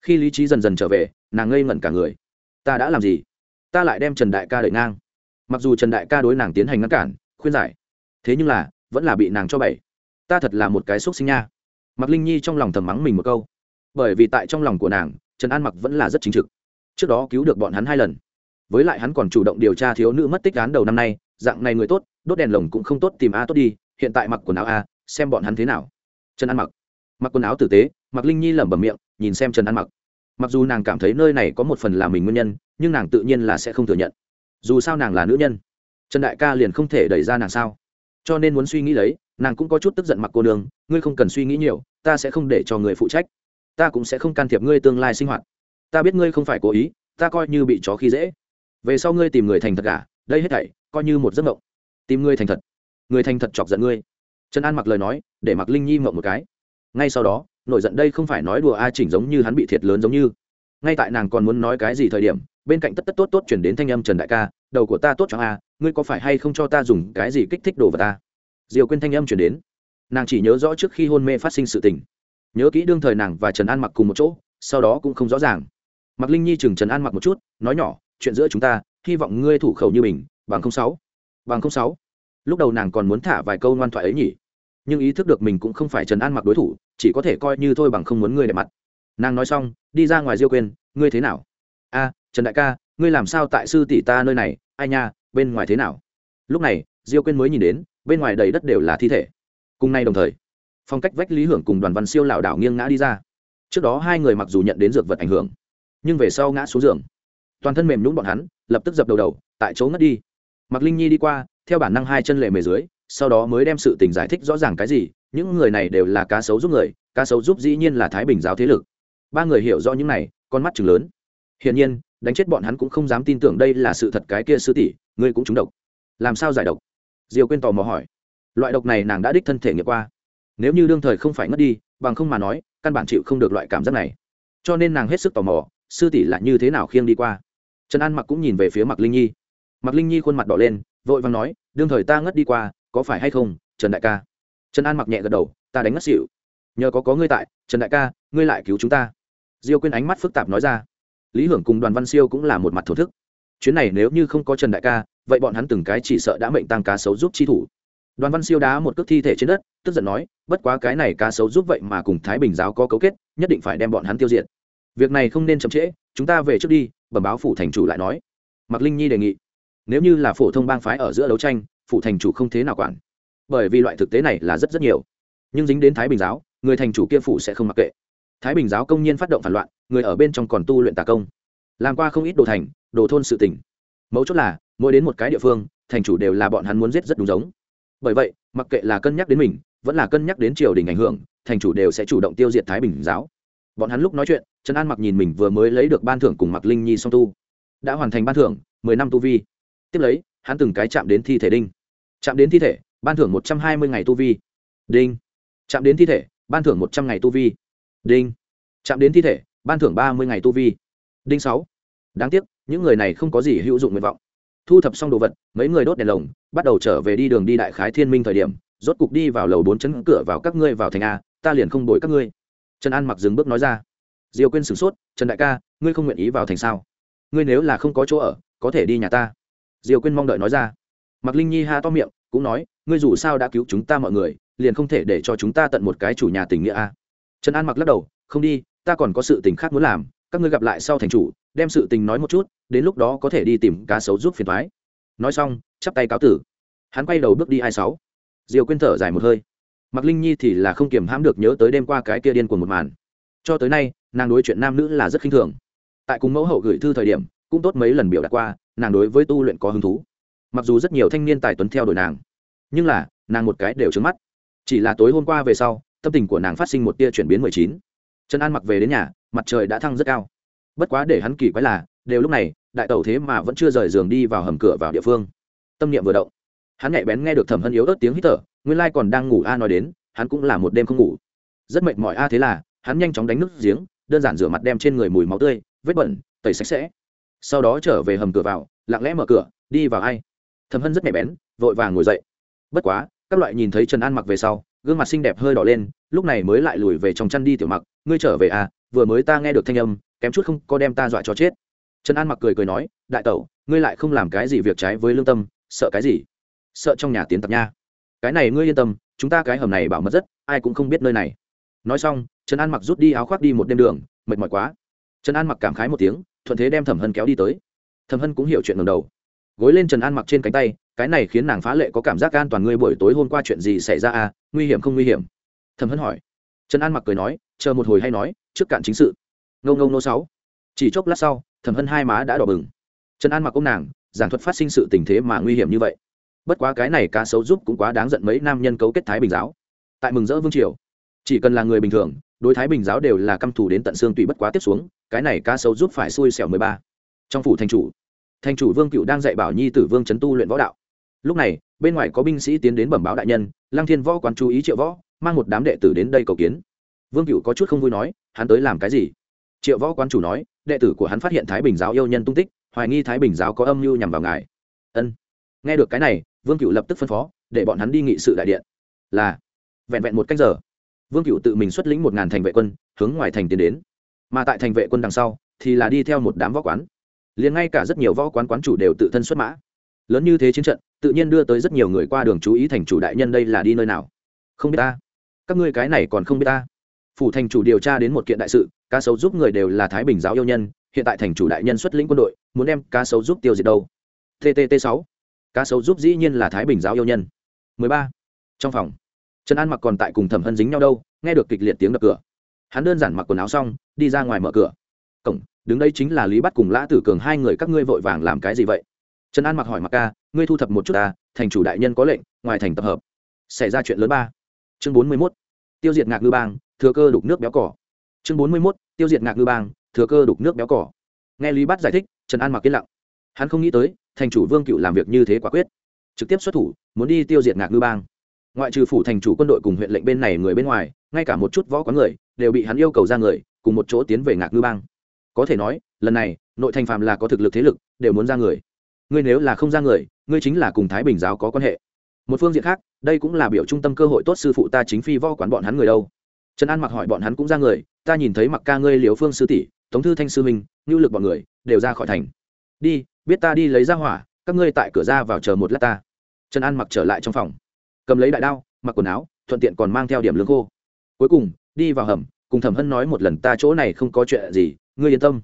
khi lý trí dần dần trở về nàng ngây ngẩn cả người ta đã làm gì ta lại đem trần đại ca đợi ngang mặc dù trần đại ca đối nàng tiến hành ngăn cản khuyên giải thế nhưng là vẫn là bị nàng cho bẩy ta thật là một cái xúc sinh nha mặc linh nhi trong lòng thầm mắng mình một câu bởi vì tại trong lòng của nàng trần an mặc vẫn là rất chính trực trước đó cứu được bọn hắn hai lần. Với lại hắn còn chủ động điều tra thiếu nữ mất tích án đầu năm nay, dạng này người tốt, đốt đèn lồng cũng không tốt tìm a tốt đi, hiện tại mặc quần áo a, xem bọn hắn thế nào. Trần ăn mặc. Mặc quần áo tử tế, mặc linh nhi lẩm bẩm miệng, nhìn xem trần ăn mặc. Mặc dù nàng cảm thấy nơi này có một phần là mình nguyên nhân, nhưng nàng tự nhiên là sẽ không thừa nhận. Dù sao nàng là nữ nhân. Trần đại ca liền không thể đẩy ra nàng sao. Cho nên muốn suy nghĩ lấy, nàng cũng có chút tức giận mặc cô đường ngươi không cần suy nghĩ nhiều, ta sẽ không để cho người phụ trách. Ta cũng sẽ không can thiệp ngươi tương lai sinh hoạt ta biết ngươi không phải cố ý, ta coi như bị chó khi dễ. Về sau ngươi tìm người thành thật cả đây hết thảy, coi như một giấc mộng. Tìm ngươi thành thật. Người thành thật chọc giận ngươi. Trần an mặc lời nói, để mặc linh nhi mộng một cái. Ngay sau đó, nổi giận đây không phải nói đùa a chỉnh giống như hắn bị thiệt lớn giống như. Ngay tại nàng còn muốn nói cái gì thời điểm, bên cạnh tất tất tốt tốt chuyển đến thanh âm trần đại ca, đầu của ta tốt cho a, ngươi có phải hay không cho ta dùng cái gì kích thích đồ vào ta diều quên thanh âm chuyển đến. Nàng chỉ nhớ rõ trước khi hôn mê phát sinh sự tình. Nhớ kỹ đương thời nàng và trần an mặc cùng một chỗ, sau đó cũng không rõ ràng mặc linh nhi chừng trần an mặc một chút, nói nhỏ, chuyện giữa chúng ta, hy vọng ngươi thủ khẩu như mình, bằng không sáu, bằng không sáu. Lúc đầu nàng còn muốn thả vài câu ngoan thoại ấy nhỉ, nhưng ý thức được mình cũng không phải trần an mặc đối thủ, chỉ có thể coi như thôi bằng không muốn ngươi đẹp mặt. Nàng nói xong, đi ra ngoài diêu quên, ngươi thế nào? A, trần đại ca, ngươi làm sao tại sư tỷ ta nơi này? Ai nha, bên ngoài thế nào? Lúc này, diêu quên mới nhìn đến, bên ngoài đầy đất đều là thi thể. Cùng nay đồng thời, phong cách vách lý hưởng cùng đoàn văn siêu lảo đảo nghiêng ngã đi ra. Trước đó hai người mặc dù nhận đến dược vật ảnh hưởng nhưng về sau ngã xuống giường. Toàn thân mềm nhún bọn hắn, lập tức dập đầu đầu, tại chỗ ngất đi. Mặc linh nhi đi qua, theo bản năng hai chân lệ mề dưới, sau đó mới đem sự tình giải thích rõ ràng cái gì, những người này đều là cá sấu giúp người, cá sấu giúp dĩ nhiên là thái bình giáo thế lực. Ba người hiểu rõ những này, con mắt chừng lớn. Hiển nhiên, đánh chết bọn hắn cũng không dám tin tưởng đây là sự thật cái kia sư tỷ, ngươi cũng trúng độc. Làm sao giải độc? Diều quên tò mò hỏi. Loại độc này nàng đã đích thân thể nghiệm qua. Nếu như đương thời không phải ngất đi, bằng không mà nói, căn bản chịu không được loại cảm giác này. Cho nên nàng hết sức tò mò sư tỷ là như thế nào khiêng đi qua? Trần an mặc cũng nhìn về phía mặc linh nhi. Mặc linh nhi khuôn mặt đỏ lên, vội vàng nói, đương thời ta ngất đi qua, có phải hay không, trần đại ca? Trần an mặc nhẹ gật đầu, ta đánh ngất xỉu. Nhờ có có ngươi tại, trần đại ca, ngươi lại cứu chúng ta. Diêu quên ánh mắt phức tạp nói ra. Lý hưởng cùng đoàn văn siêu cũng là một mặt thổ thức. Chuyến này nếu như không có trần đại ca, vậy bọn hắn từng cái chỉ sợ đã mệnh tăng cá sấu giúp chi thủ. Đoàn văn siêu đá một cước thi thể trên đất, tức giận nói, bất quá cái này cá sấu giúp vậy mà cùng thái bình giáo có cấu kết, nhất định phải đem bọn hắn tiêu diệt việc này không nên chậm trễ, chúng ta về trước đi, bẩm báo phủ thành chủ lại nói. Mạc linh nhi đề nghị. Nếu như là phổ thông bang phái ở giữa đấu tranh phụ thành chủ không thế nào quản, bởi vì loại thực tế này là rất rất nhiều. Nhưng dính đến thái bình giáo, người thành chủ kia phụ sẽ không mặc kệ. Thái bình giáo công nhiên phát động phản loạn, người ở bên trong còn tu luyện tà công, làm qua không ít đồ thành, đồ thôn sự tỉnh mấu chốt là, mỗi đến một cái địa phương, thành chủ đều là bọn hắn muốn giết rất đúng giống. Bởi vậy, mặc kệ là cân nhắc đến mình, vẫn là cân nhắc đến triều đình ảnh hưởng, thành chủ đều sẽ chủ động tiêu diệt thái bình giáo bọn hắn lúc nói chuyện, trần an mặc nhìn mình vừa mới lấy được ban thưởng cùng mặc linh nhi song tu, đã hoàn thành ban thưởng, mười năm tu vi. Tiếp lấy, hắn từng cái chạm đến thi thể đinh. Chạm đến thi thể, ban thưởng một trăm hai mươi ngày tu vi. Đinh. Chạm đến thi thể, ban thưởng một trăm ngày tu vi. Đinh. Chạm đến thi thể, ban thưởng ba mươi ngày tu vi. Đinh sáu. Đáng tiếc, những người này không có gì hữu dụng nguyện vọng. Thu thập xong đồ vật, mấy người đốt đèn lồng, bắt đầu trở về đi đường đi đại khái thiên minh thời điểm, rốt cục đi vào lầu bốn chấn cửa vào các ngươi vào thành a, ta liền không đổi các ngươi trần an mặc dừng bước nói ra. Diều quên sửng sốt, trần đại ca, ngươi không nguyện ý vào thành sao? Ngươi nếu là không có chỗ ở, có thể đi nhà ta. Diều quên mong đợi nói ra. Mặc linh nhi ha to miệng, cũng nói, ngươi dù sao đã cứu chúng ta mọi người, liền không thể để cho chúng ta tận một cái chủ nhà tình nghĩa a. Trần an mặc lắc đầu, không đi, ta còn có sự tình khác muốn làm, các ngươi gặp lại sau thành chủ, đem sự tình nói một chút, đến lúc đó có thể đi tìm cá sấu giúp phiền thoái nói xong, chắp tay cáo tử. Hắn quay đầu bước đi hai sáu. Diều quên thở dài một hơi mặc linh nhi thì là không kiềm hãm được nhớ tới đêm qua cái kia điên của một màn. Cho tới nay, nàng đối chuyện nam nữ là rất khinh thường. Tại cùng mẫu hậu gửi thư thời điểm, cũng tốt mấy lần biểu đạt qua, nàng đối với tu luyện có hứng thú. Mặc dù rất nhiều thanh niên tài tuấn theo đuổi nàng, nhưng là, nàng một cái đều trứng mắt. Chỉ là tối hôm qua về sau, tâm tình của nàng phát sinh một tia chuyển biến mười chín. Trần an mặc về đến nhà, mặt trời đã thăng rất cao. Bất quá để hắn kỳ quái là, đều lúc này, đại tẩu thế mà vẫn chưa rời giường đi vào hầm cửa vào địa phương. Tâm niệm vừa động hắn nhạy bén nghe được thẩm hân yếu ớt tiếng hít thở, nguyên lai còn đang ngủ a nói đến, hắn cũng là một đêm không ngủ. Rất mệt mỏi a thế là, hắn nhanh chóng đánh nước giếng, đơn giản rửa mặt đem trên người mùi máu tươi, vết bẩn, tẩy sạch sẽ. Sau đó trở về hầm cửa vào, lặng lẽ mở cửa, đi vào ai. Thẩm hân rất nhạy bén, vội vàng ngồi dậy. Bất quá, các loại nhìn thấy trần an mặc về sau, gương mặt xinh đẹp hơi đỏ lên, lúc này mới lại lùi về trong chăn đi tiểu mặc, ngươi trở về à vừa mới ta nghe được thanh âm, kém chút không có đem ta dọa cho chết. Trần an mặc cười cười nói, đại tẩu, ngươi lại không làm cái gì việc trái với lương tâm, sợ cái gì? Sợ trong nhà tiến tập nha. Cái này ngươi yên tâm, chúng ta cái hầm này bảo mật rất, ai cũng không biết nơi này. Nói xong, trần an mặc rút đi áo khoác đi một đêm đường, mệt mỏi quá. Trần an mặc cảm khái một tiếng, thuận thế đem thẩm hân kéo đi tới. Thẩm hân cũng hiểu chuyện ngầm đầu. Gối lên trần an mặc trên cánh tay, cái này khiến nàng phá lệ có cảm giác an toàn ngươi buổi tối hôm qua chuyện gì xảy ra à nguy hiểm không nguy hiểm? Thẩm hân hỏi. Trần an mặc cười nói, chờ một hồi hay nói, trước cạn chính sự. Ngâu ngâu nô sáu. Chỉ chốc lát sau, thẩm hân hai má đã đỏ bừng. Trần an mặc ông nàng, giảng thuật phát sinh sự tình thế mà nguy hiểm như vậy bất quá cái này cá sấu giúp cũng quá đáng giận mấy nam nhân cấu kết thái bình giáo. Tại mừng rỡ vương triều, chỉ cần là người bình thường, đối thái bình giáo đều là căm thù đến tận xương tùy bất quá tiếp xuống, cái này cá sấu giúp phải xui xẻo mười ba. Trong phủ thành chủ thành chủ vương cựu đang dạy bảo nhi tử vương trấn tu luyện võ đạo. Lúc này, bên ngoài có binh sĩ tiến đến bẩm báo đại nhân, lăng thiên võ quán chú ý triệu võ, mang một đám đệ tử đến đây cầu kiến. Vương cựu có chút không vui nói, hắn tới làm cái gì? Triệu võ quán chủ nói, đệ tử của hắn phát hiện thái bình giáo yêu nhân tung tích, hoài nghi thái bình giáo có âm mưu nhằm vào ngài. Ân. Nghe được cái này vương cựu lập tức phân phó, để bọn hắn đi nghị sự đại điện. Là, vẹn vẹn một cách giờ. Vương cựu tự mình xuất lĩnh một ngàn thành vệ quân, hướng ngoài thành tiến đến. Mà tại thành vệ quân đằng sau, thì là đi theo một đám võ quán. Liền ngay cả rất nhiều võ quán quán chủ đều tự thân xuất mã. Lớn như thế chiến trận, tự nhiên đưa tới rất nhiều người qua đường chú ý thành chủ đại nhân đây là đi nơi nào. Không biết ta. Các ngươi cái này còn không biết ta. Phủ thành chủ điều tra đến một kiện đại sự, cá sấu giúp người đều là thái bình giáo yêu nhân, hiện tại thành chủ đại nhân xuất lĩnh quân đội, muốn đem cá sấu giúp tiêu diệt đâu? Tt sáu cá sấu giúp dĩ nhiên là thái bình giáo yêu nhân 13. trong phòng, trần an mặc còn tại cùng thẩm hân dính nhau đâu, nghe được kịch liệt tiếng đập cửa hắn đơn giản mặc quần áo xong, đi ra ngoài mở cửa cổng, đứng đây chính là lý bắt cùng lã tử cường, hai người các ngươi vội vàng làm cái gì vậy trần an mặc hỏi mặc ca, ngươi thu thập một chút ta, thành chủ đại nhân có lệnh, ngoài thành tập hợp xảy ra chuyện lớn ba chương bốn mươi 41. tiêu diệt ngạc ngư bang, thừa cơ đục nước béo cỏ chương bốn mươi 41. tiêu diệt ngạc ngư bang, thừa cơ đục nước béo cỏ nghe lý bắt giải thích, trần an mặc yên lặng hắn không nghĩ tới thành chủ vương cựu làm việc như thế quả quyết. Trực tiếp xuất thủ, muốn đi tiêu diệt ngạc ngư bang. Ngoại trừ phủ thành chủ quân đội cùng huyện lệnh bên này người bên ngoài, ngay cả một chút võ quán người, đều bị hắn yêu cầu ra người, cùng một chỗ tiến về ngạc ngư bang. Có thể nói, lần này, nội thành phàm là có thực lực thế lực, đều muốn ra người. Ngươi nếu là không ra người, ngươi chính là cùng thái bình giáo có quan hệ. Một phương diện khác, đây cũng là biểu trung tâm cơ hội tốt sư phụ ta chính phi võ quán bọn hắn người đâu. Trần an mặc hỏi bọn hắn cũng ra người, ta nhìn thấy mặc ca ngươi liều phương sư tỷ, tống thư thanh sư minh ngưu lực bọn người, đều ra khỏi thành. Đi biết ta đi lấy ra hỏa, các ngươi tại cửa ra vào chờ một lát ta. Trần an mặc trở lại trong phòng. Cầm lấy đại đao, mặc quần áo, thuận tiện còn mang theo điểm lương khô. Cuối cùng, đi vào hầm, cùng thẩm hân nói một lần ta chỗ này không có chuyện gì, ngươi yên tâm.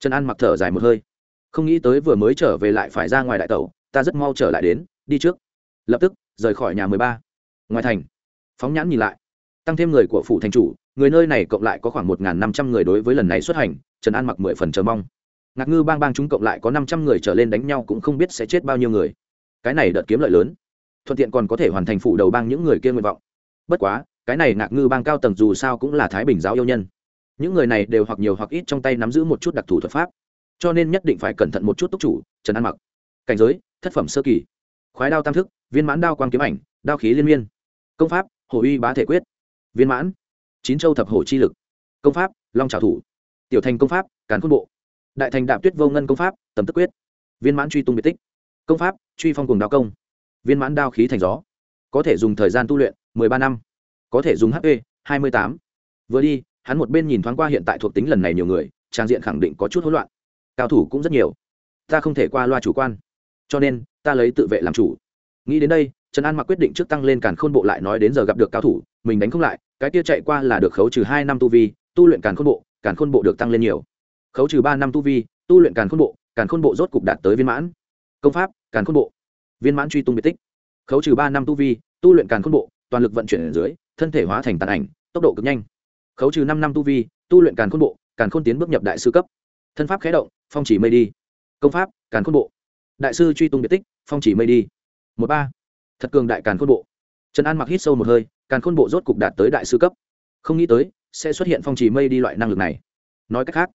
Trần an mặc thở dài một hơi. Không nghĩ tới vừa mới trở về lại phải ra ngoài đại tẩu, ta rất mau trở lại đến, đi trước. Lập tức, rời khỏi nhà mười ba. Ngoài thành, phóng nhãn nhìn lại. Tăng thêm người của phủ thành chủ, người nơi này cộng lại có khoảng một năm trăm người đối với lần này xuất hành, trần an mặc mười phần chờ mong ngạc ngư bang bang chúng cộng lại có năm trăm người trở lên đánh nhau cũng không biết sẽ chết bao nhiêu người. Cái này đợt kiếm lợi lớn. Thuận tiện còn có thể hoàn thành phủ đầu bang những người kia nguyện vọng. Bất quá, cái này ngạc ngư bang cao tầng dù sao cũng là thái bình giáo yêu nhân. Những người này đều hoặc nhiều hoặc ít trong tay nắm giữ một chút đặc thù thuật pháp. Cho nên nhất định phải cẩn thận một chút túc chủ, trần an mặc. Cảnh giới, thất phẩm sơ kỳ. Khoái đao tam thức, viên mãn đao quang kiếm ảnh, đao khí liên miên. Công pháp hồ uy bá thể quyết. Viên mãn, chín châu thập hổ chi lực. Công pháp, long trào thủ. Tiểu thành công pháp, càn khôn bộ đại thành đạp tuyết vô ngân công pháp, tầm tức quyết. Viên mãn truy tung biệt tích. Công pháp, truy phong cùng đao công. Viên mãn đao khí thành gió. Có thể dùng thời gian tu luyện mười ba năm. Có thể dùng hp hai mươi tám. Vừa đi, hắn một bên nhìn thoáng qua hiện tại thuộc tính lần này nhiều người, trang diện khẳng định có chút hỗn loạn. Cao thủ cũng rất nhiều. Ta không thể qua loa chủ quan. Cho nên, ta lấy tự vệ làm chủ. Nghĩ đến đây, trần an mặc quyết định trước tăng lên càn khôn bộ lại nói đến giờ gặp được cao thủ, mình đánh không lại, cái kia chạy qua là được khấu trừ hai năm tu vi, tu luyện càn khôn bộ, càn khôn bộ được tăng lên nhiều khấu trừ ba năm tu vi, tu luyện càn khôn bộ, càn khôn bộ rốt cục đạt tới viên mãn. Công pháp, càn khôn bộ. Viên mãn truy tung biệt tích. Khấu trừ ba năm tu vi, tu luyện càn khôn bộ, toàn lực vận chuyển ở dưới, thân thể hóa thành tàn ảnh, tốc độ cực nhanh. Khấu trừ năm năm tu vi, tu luyện càn khôn bộ, càn khôn tiến bước nhập đại sư cấp. Thân pháp khé động, phong chỉ mây đi. Công pháp, càn khôn bộ. Đại sư truy tung biệt tích, phong chỉ mây đi. Một ba. Thật cường đại càn khôn bộ. Trần an mặc hít sâu một hơi, càn khôn bộ rốt cục đạt tới đại sư cấp. Không nghĩ tới, sẽ xuất hiện phong chỉ mây đi loại năng lực này. Nói cách khác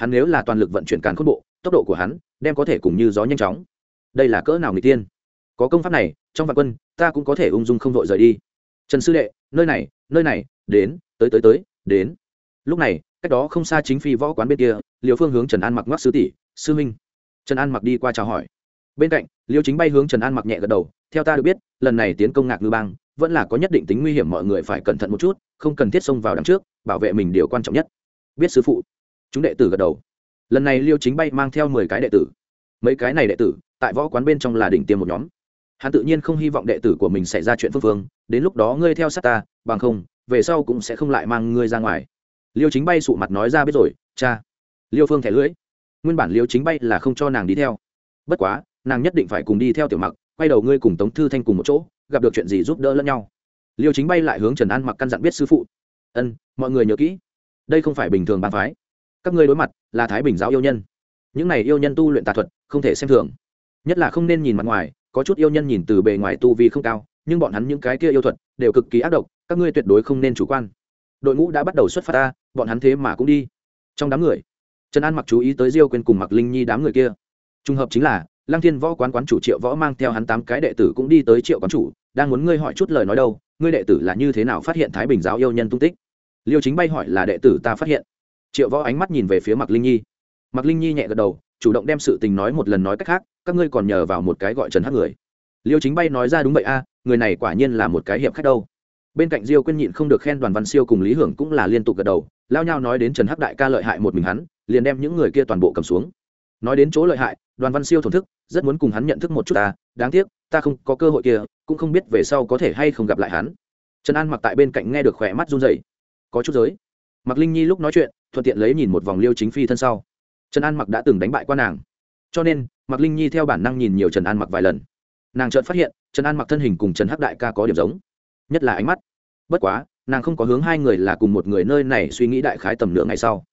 hắn nếu là toàn lực vận chuyển càn khôn bộ, tốc độ của hắn đem có thể cùng như gió nhanh chóng. Đây là cỡ nào người tiên? Có công pháp này, trong vạn quân, ta cũng có thể ung dung không vội rời đi. Trần sư đệ, nơi này nơi này, đến, tới tới tới, đến. Lúc này, cách đó không xa chính phi võ quán bên kia liều phương hướng trần an mặc ngoắc sư tỷ, sư huynh. Trần an mặc đi qua chào hỏi. Bên cạnh, liêu chính bay hướng trần an mặc nhẹ gật đầu, theo ta được biết, lần này tiến công ngạc ngư bang, vẫn là có nhất định tính nguy hiểm mọi người phải cẩn thận một chút, không cần thiết xông vào đằng trước, bảo vệ mình điều quan trọng nhất. Biết sư phụ chúng đệ tử gật đầu. Lần này liêu chính bay mang theo mười cái đệ tử. Mấy cái này đệ tử, tại võ quán bên trong là đỉnh tiêm một nhóm. Hắn tự nhiên không hy vọng đệ tử của mình xảy ra chuyện phương phương, đến lúc đó ngươi theo sát ta, bằng không, về sau cũng sẽ không lại mang ngươi ra ngoài. Liêu chính bay sụ mặt nói ra biết rồi, cha. Liêu phương thẻ lưỡi. Nguyên bản liêu chính bay là không cho nàng đi theo. Bất quá, nàng nhất định phải cùng đi theo tiểu mặc, quay đầu ngươi cùng tống thư thanh cùng một chỗ, gặp được chuyện gì giúp đỡ lẫn nhau. Liêu chính bay lại hướng trần an mặc căn dặn biết sư phụ. Ân, mọi người nhớ kỹ, đây không phải bình thường bàn phái các ngươi đối mặt là thái bình giáo yêu nhân. Những này yêu nhân tu luyện tà thuật, không thể xem thường. Nhất là không nên nhìn mặt ngoài, có chút yêu nhân nhìn từ bề ngoài tu vi không cao, nhưng bọn hắn những cái kia yêu thuật đều cực kỳ ác độc, các ngươi tuyệt đối không nên chủ quan. Đội ngũ đã bắt đầu xuất phát ta, bọn hắn thế mà cũng đi. Trong đám người, trần an mặc chú ý tới diêu quên cùng mặc linh nhi đám người kia. Trùng hợp chính là, lăng thiên võ quán quán chủ triệu võ mang theo hắn tám cái đệ tử cũng đi tới triệu quán chủ, đang muốn ngươi hỏi chút lời nói đâu, ngươi đệ tử là như thế nào phát hiện thái bình giáo yêu nhân tung tích? Liêu chính bay hỏi là đệ tử ta phát hiện triệu võ ánh mắt nhìn về phía mạc linh nhi. Mạc linh nhi nhẹ gật đầu, chủ động đem sự tình nói một lần nói cách khác, các ngươi còn nhờ vào một cái gọi trần hắc người. Liêu chính bay nói ra đúng vậy a, người này quả nhiên là một cái hiệp khách đâu. Bên cạnh diêu quyên nhịn không được khen đoàn văn siêu cùng lý hưởng cũng là liên tục gật đầu, lao nhau nói đến trần hắc đại ca lợi hại một mình hắn, liền đem những người kia toàn bộ cầm xuống. Nói đến chỗ lợi hại, đoàn văn siêu thổn thức, rất muốn cùng hắn nhận thức một chút ta, đáng tiếc, ta không có cơ hội kia, cũng không biết về sau có thể hay không gặp lại hắn. Trần an mặc tại bên cạnh nghe được khỏe mắt run rẩy. Có chút giới. Mặc linh nhi lúc nói chuyện thuận tiện lấy nhìn một vòng liêu chính phi thân sau. Trần an mặc đã từng đánh bại qua nàng. Cho nên mặc linh nhi theo bản năng nhìn nhiều trần an mặc vài lần. Nàng chợt phát hiện, trần an mặc thân hình cùng trần hắc đại ca có điểm giống. Nhất là ánh mắt. Bất quá, nàng không có hướng hai người là cùng một người nơi này suy nghĩ đại khái tầm nửa ngày sau.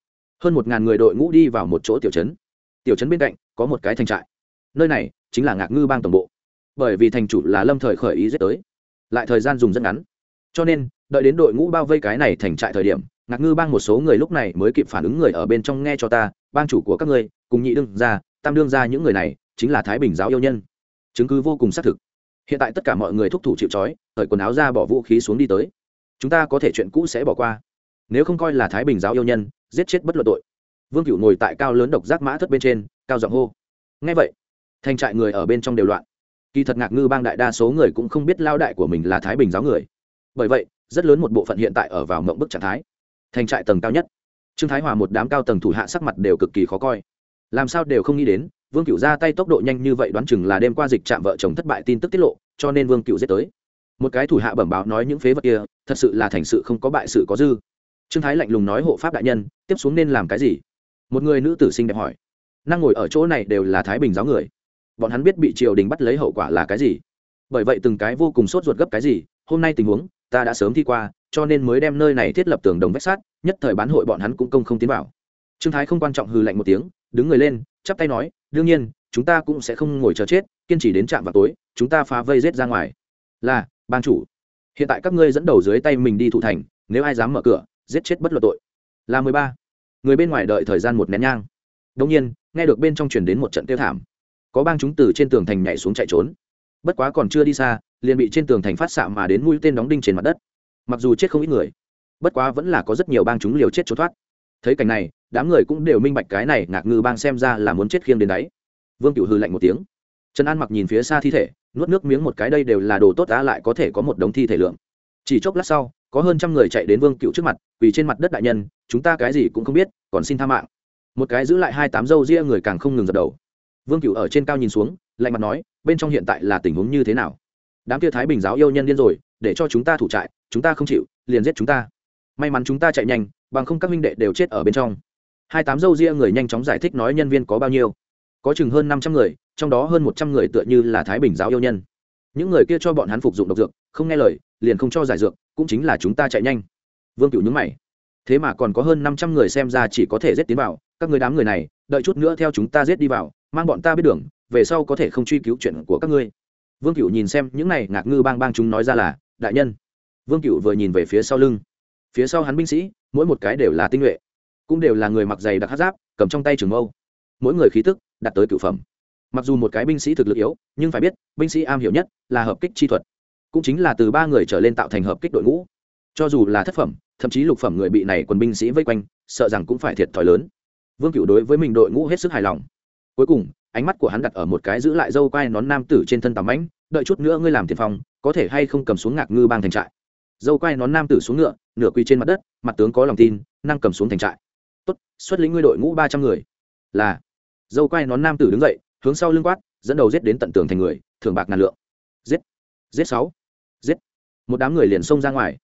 Hơn một ngàn người đội ngũ đi vào một chỗ tiểu trấn. Tiểu trấn bên cạnh, có một cái thành trại. Nơi này chính là ngạc ngư bang tổng bộ. Bởi vì thành chủ là lâm thời khởi ý giết tới. Lại thời gian dùng rất ngắn. Cho nên, đợi đến đội ngũ bao vây cái này thành trại thời điểm ngạc ngư bang một số người lúc này mới kịp phản ứng người ở bên trong nghe cho ta, bang chủ của các ngươi, cùng nhị đương ra tam đương ra những người này, chính là thái bình giáo yêu nhân. Chứng cứ vô cùng xác thực. Hiện tại tất cả mọi người thúc thủ chịu trói, cởi quần áo ra bỏ vũ khí xuống đi tới. Chúng ta có thể chuyện cũ sẽ bỏ qua. Nếu không coi là thái bình giáo yêu nhân, giết chết bất luận tội. Vương cựu ngồi tại cao lớn độc giác mã thất bên trên, cao giọng hô. Ngay vậy, thành trại người ở bên trong đều loạn. Kỳ thật ngạc ngư bang đại đa số người cũng không biết lao đại của mình là thái bình giáo người. Bởi vậy, rất lớn một bộ phận hiện tại ở vào mộng bức trạng thái thành trại tầng cao nhất. Trương thái hòa một đám cao tầng thủ hạ sắc mặt đều cực kỳ khó coi. Làm sao đều không nghĩ đến, vương cựu ra tay tốc độ nhanh như vậy đoán chừng là đêm qua dịch chạm vợ chồng thất bại tin tức tiết lộ, cho nên vương cựu giết tới. Một cái thủ hạ bẩm báo nói những phế vật kia, thật sự là thành sự không có bại sự có dư. Trương thái lạnh lùng nói hộ pháp đại nhân, tiếp xuống nên làm cái gì? Một người nữ tử sinh đẹp hỏi. Năng ngồi ở chỗ này đều là thái bình giáo người. Bọn hắn biết bị triều đình bắt lấy hậu quả là cái gì. Bởi vậy từng cái vô cùng sốt ruột gấp cái gì, hôm nay tình huống, ta đã sớm thi qua cho nên mới đem nơi này thiết lập tường đồng vách sát nhất thời bán hội bọn hắn cũng công không tiến vào. Trương thái không quan trọng hư lạnh một tiếng, đứng người lên, chắp tay nói, đương nhiên, chúng ta cũng sẽ không ngồi chờ chết, kiên trì đến trạm vào tối, chúng ta phá vây rết ra ngoài. Là, ban chủ. Hiện tại các ngươi dẫn đầu dưới tay mình đi thủ thành, nếu ai dám mở cửa, giết chết bất luận tội. Là mười ba. Người bên ngoài đợi thời gian một nén nhang. Đông nhiên, nghe được bên trong chuyển đến một trận tiêu thảm. Có bang chúng từ trên tường thành nhảy xuống chạy trốn. Bất quá còn chưa đi xa, liền bị trên tường thành phát xạ mà đến mũi tên đóng đinh trên mặt đất mặc dù chết không ít người, bất quá vẫn là có rất nhiều bang chúng liều chết trốn thoát. Thấy cảnh này, đám người cũng đều minh bạch cái này ngạc ngư bang xem ra là muốn chết khiêng đến đáy. Vương cựu hư lạnh một tiếng. Trần an mặc nhìn phía xa thi thể, nuốt nước miếng một cái đây đều là đồ tốt đã lại có thể có một đống thi thể lượng. Chỉ chốc lát sau, có hơn trăm người chạy đến vương cựu trước mặt vì trên mặt đất đại nhân, chúng ta cái gì cũng không biết, còn xin tha mạng. Một cái giữ lại hai tám dâu ria người càng không ngừng dập đầu. Vương cựu ở trên cao nhìn xuống, lạnh mặt nói, bên trong hiện tại là tình huống như thế nào? Đám kia thái bình giáo yêu nhân điên rồi để cho chúng ta thủ trại, chúng ta không chịu, liền giết chúng ta. May mắn chúng ta chạy nhanh, bằng không các minh đệ đều chết ở bên trong. Hai tám dâu ria người nhanh chóng giải thích nói nhân viên có bao nhiêu. Có chừng hơn năm trăm người, trong đó hơn một trăm người tựa như là thái bình giáo yêu nhân. Những người kia cho bọn hắn phục dụng độc dược, không nghe lời, liền không cho giải dược, cũng chính là chúng ta chạy nhanh. Vương cựu nhúng mày. Thế mà còn có hơn năm trăm người xem ra chỉ có thể giết tiến vào, các người đám người này, đợi chút nữa theo chúng ta giết đi vào, mang bọn ta biết đường, về sau có thể không truy cứu chuyện của các ngươi. Vương cựu nhìn xem những này ngạc ngư bang bang chúng nói ra là đại nhân. Vương cựu vừa nhìn về phía sau lưng. Phía sau hắn binh sĩ, mỗi một cái đều là tinh nhuệ, cũng đều là người mặc giày đặc hát giáp, cầm trong tay trường mâu. Mỗi người khí tức đạt tới cựu phẩm. Mặc dù một cái binh sĩ thực lực yếu, nhưng phải biết, binh sĩ am hiểu nhất là hợp kích chi thuật, cũng chính là từ ba người trở lên tạo thành hợp kích đội ngũ. Cho dù là thất phẩm, thậm chí lục phẩm người bị này quần binh sĩ vây quanh, sợ rằng cũng phải thiệt thòi lớn. Vương cựu đối với mình đội ngũ hết sức hài lòng. Cuối cùng, ánh mắt của hắn đặt ở một cái giữ lại dâu quai nón nam tử trên thân tàm ánh đợi chút nữa ngươi làm tiền phòng có thể hay không cầm xuống ngạc ngư bang thành trại. Dâu quay nón nam tử xuống ngựa, nửa quỳ trên mặt đất, mặt tướng có lòng tin, năng cầm xuống thành trại. Tốt, xuất lĩnh ngươi đội ngũ ba trăm người. Là. Dâu quay nón nam tử đứng dậy, hướng sau lưng quát, dẫn đầu giết đến tận tường thành người thường bạc ngàn lượng. Giết. Giết sáu. Giết. Một đám người liền xông ra ngoài.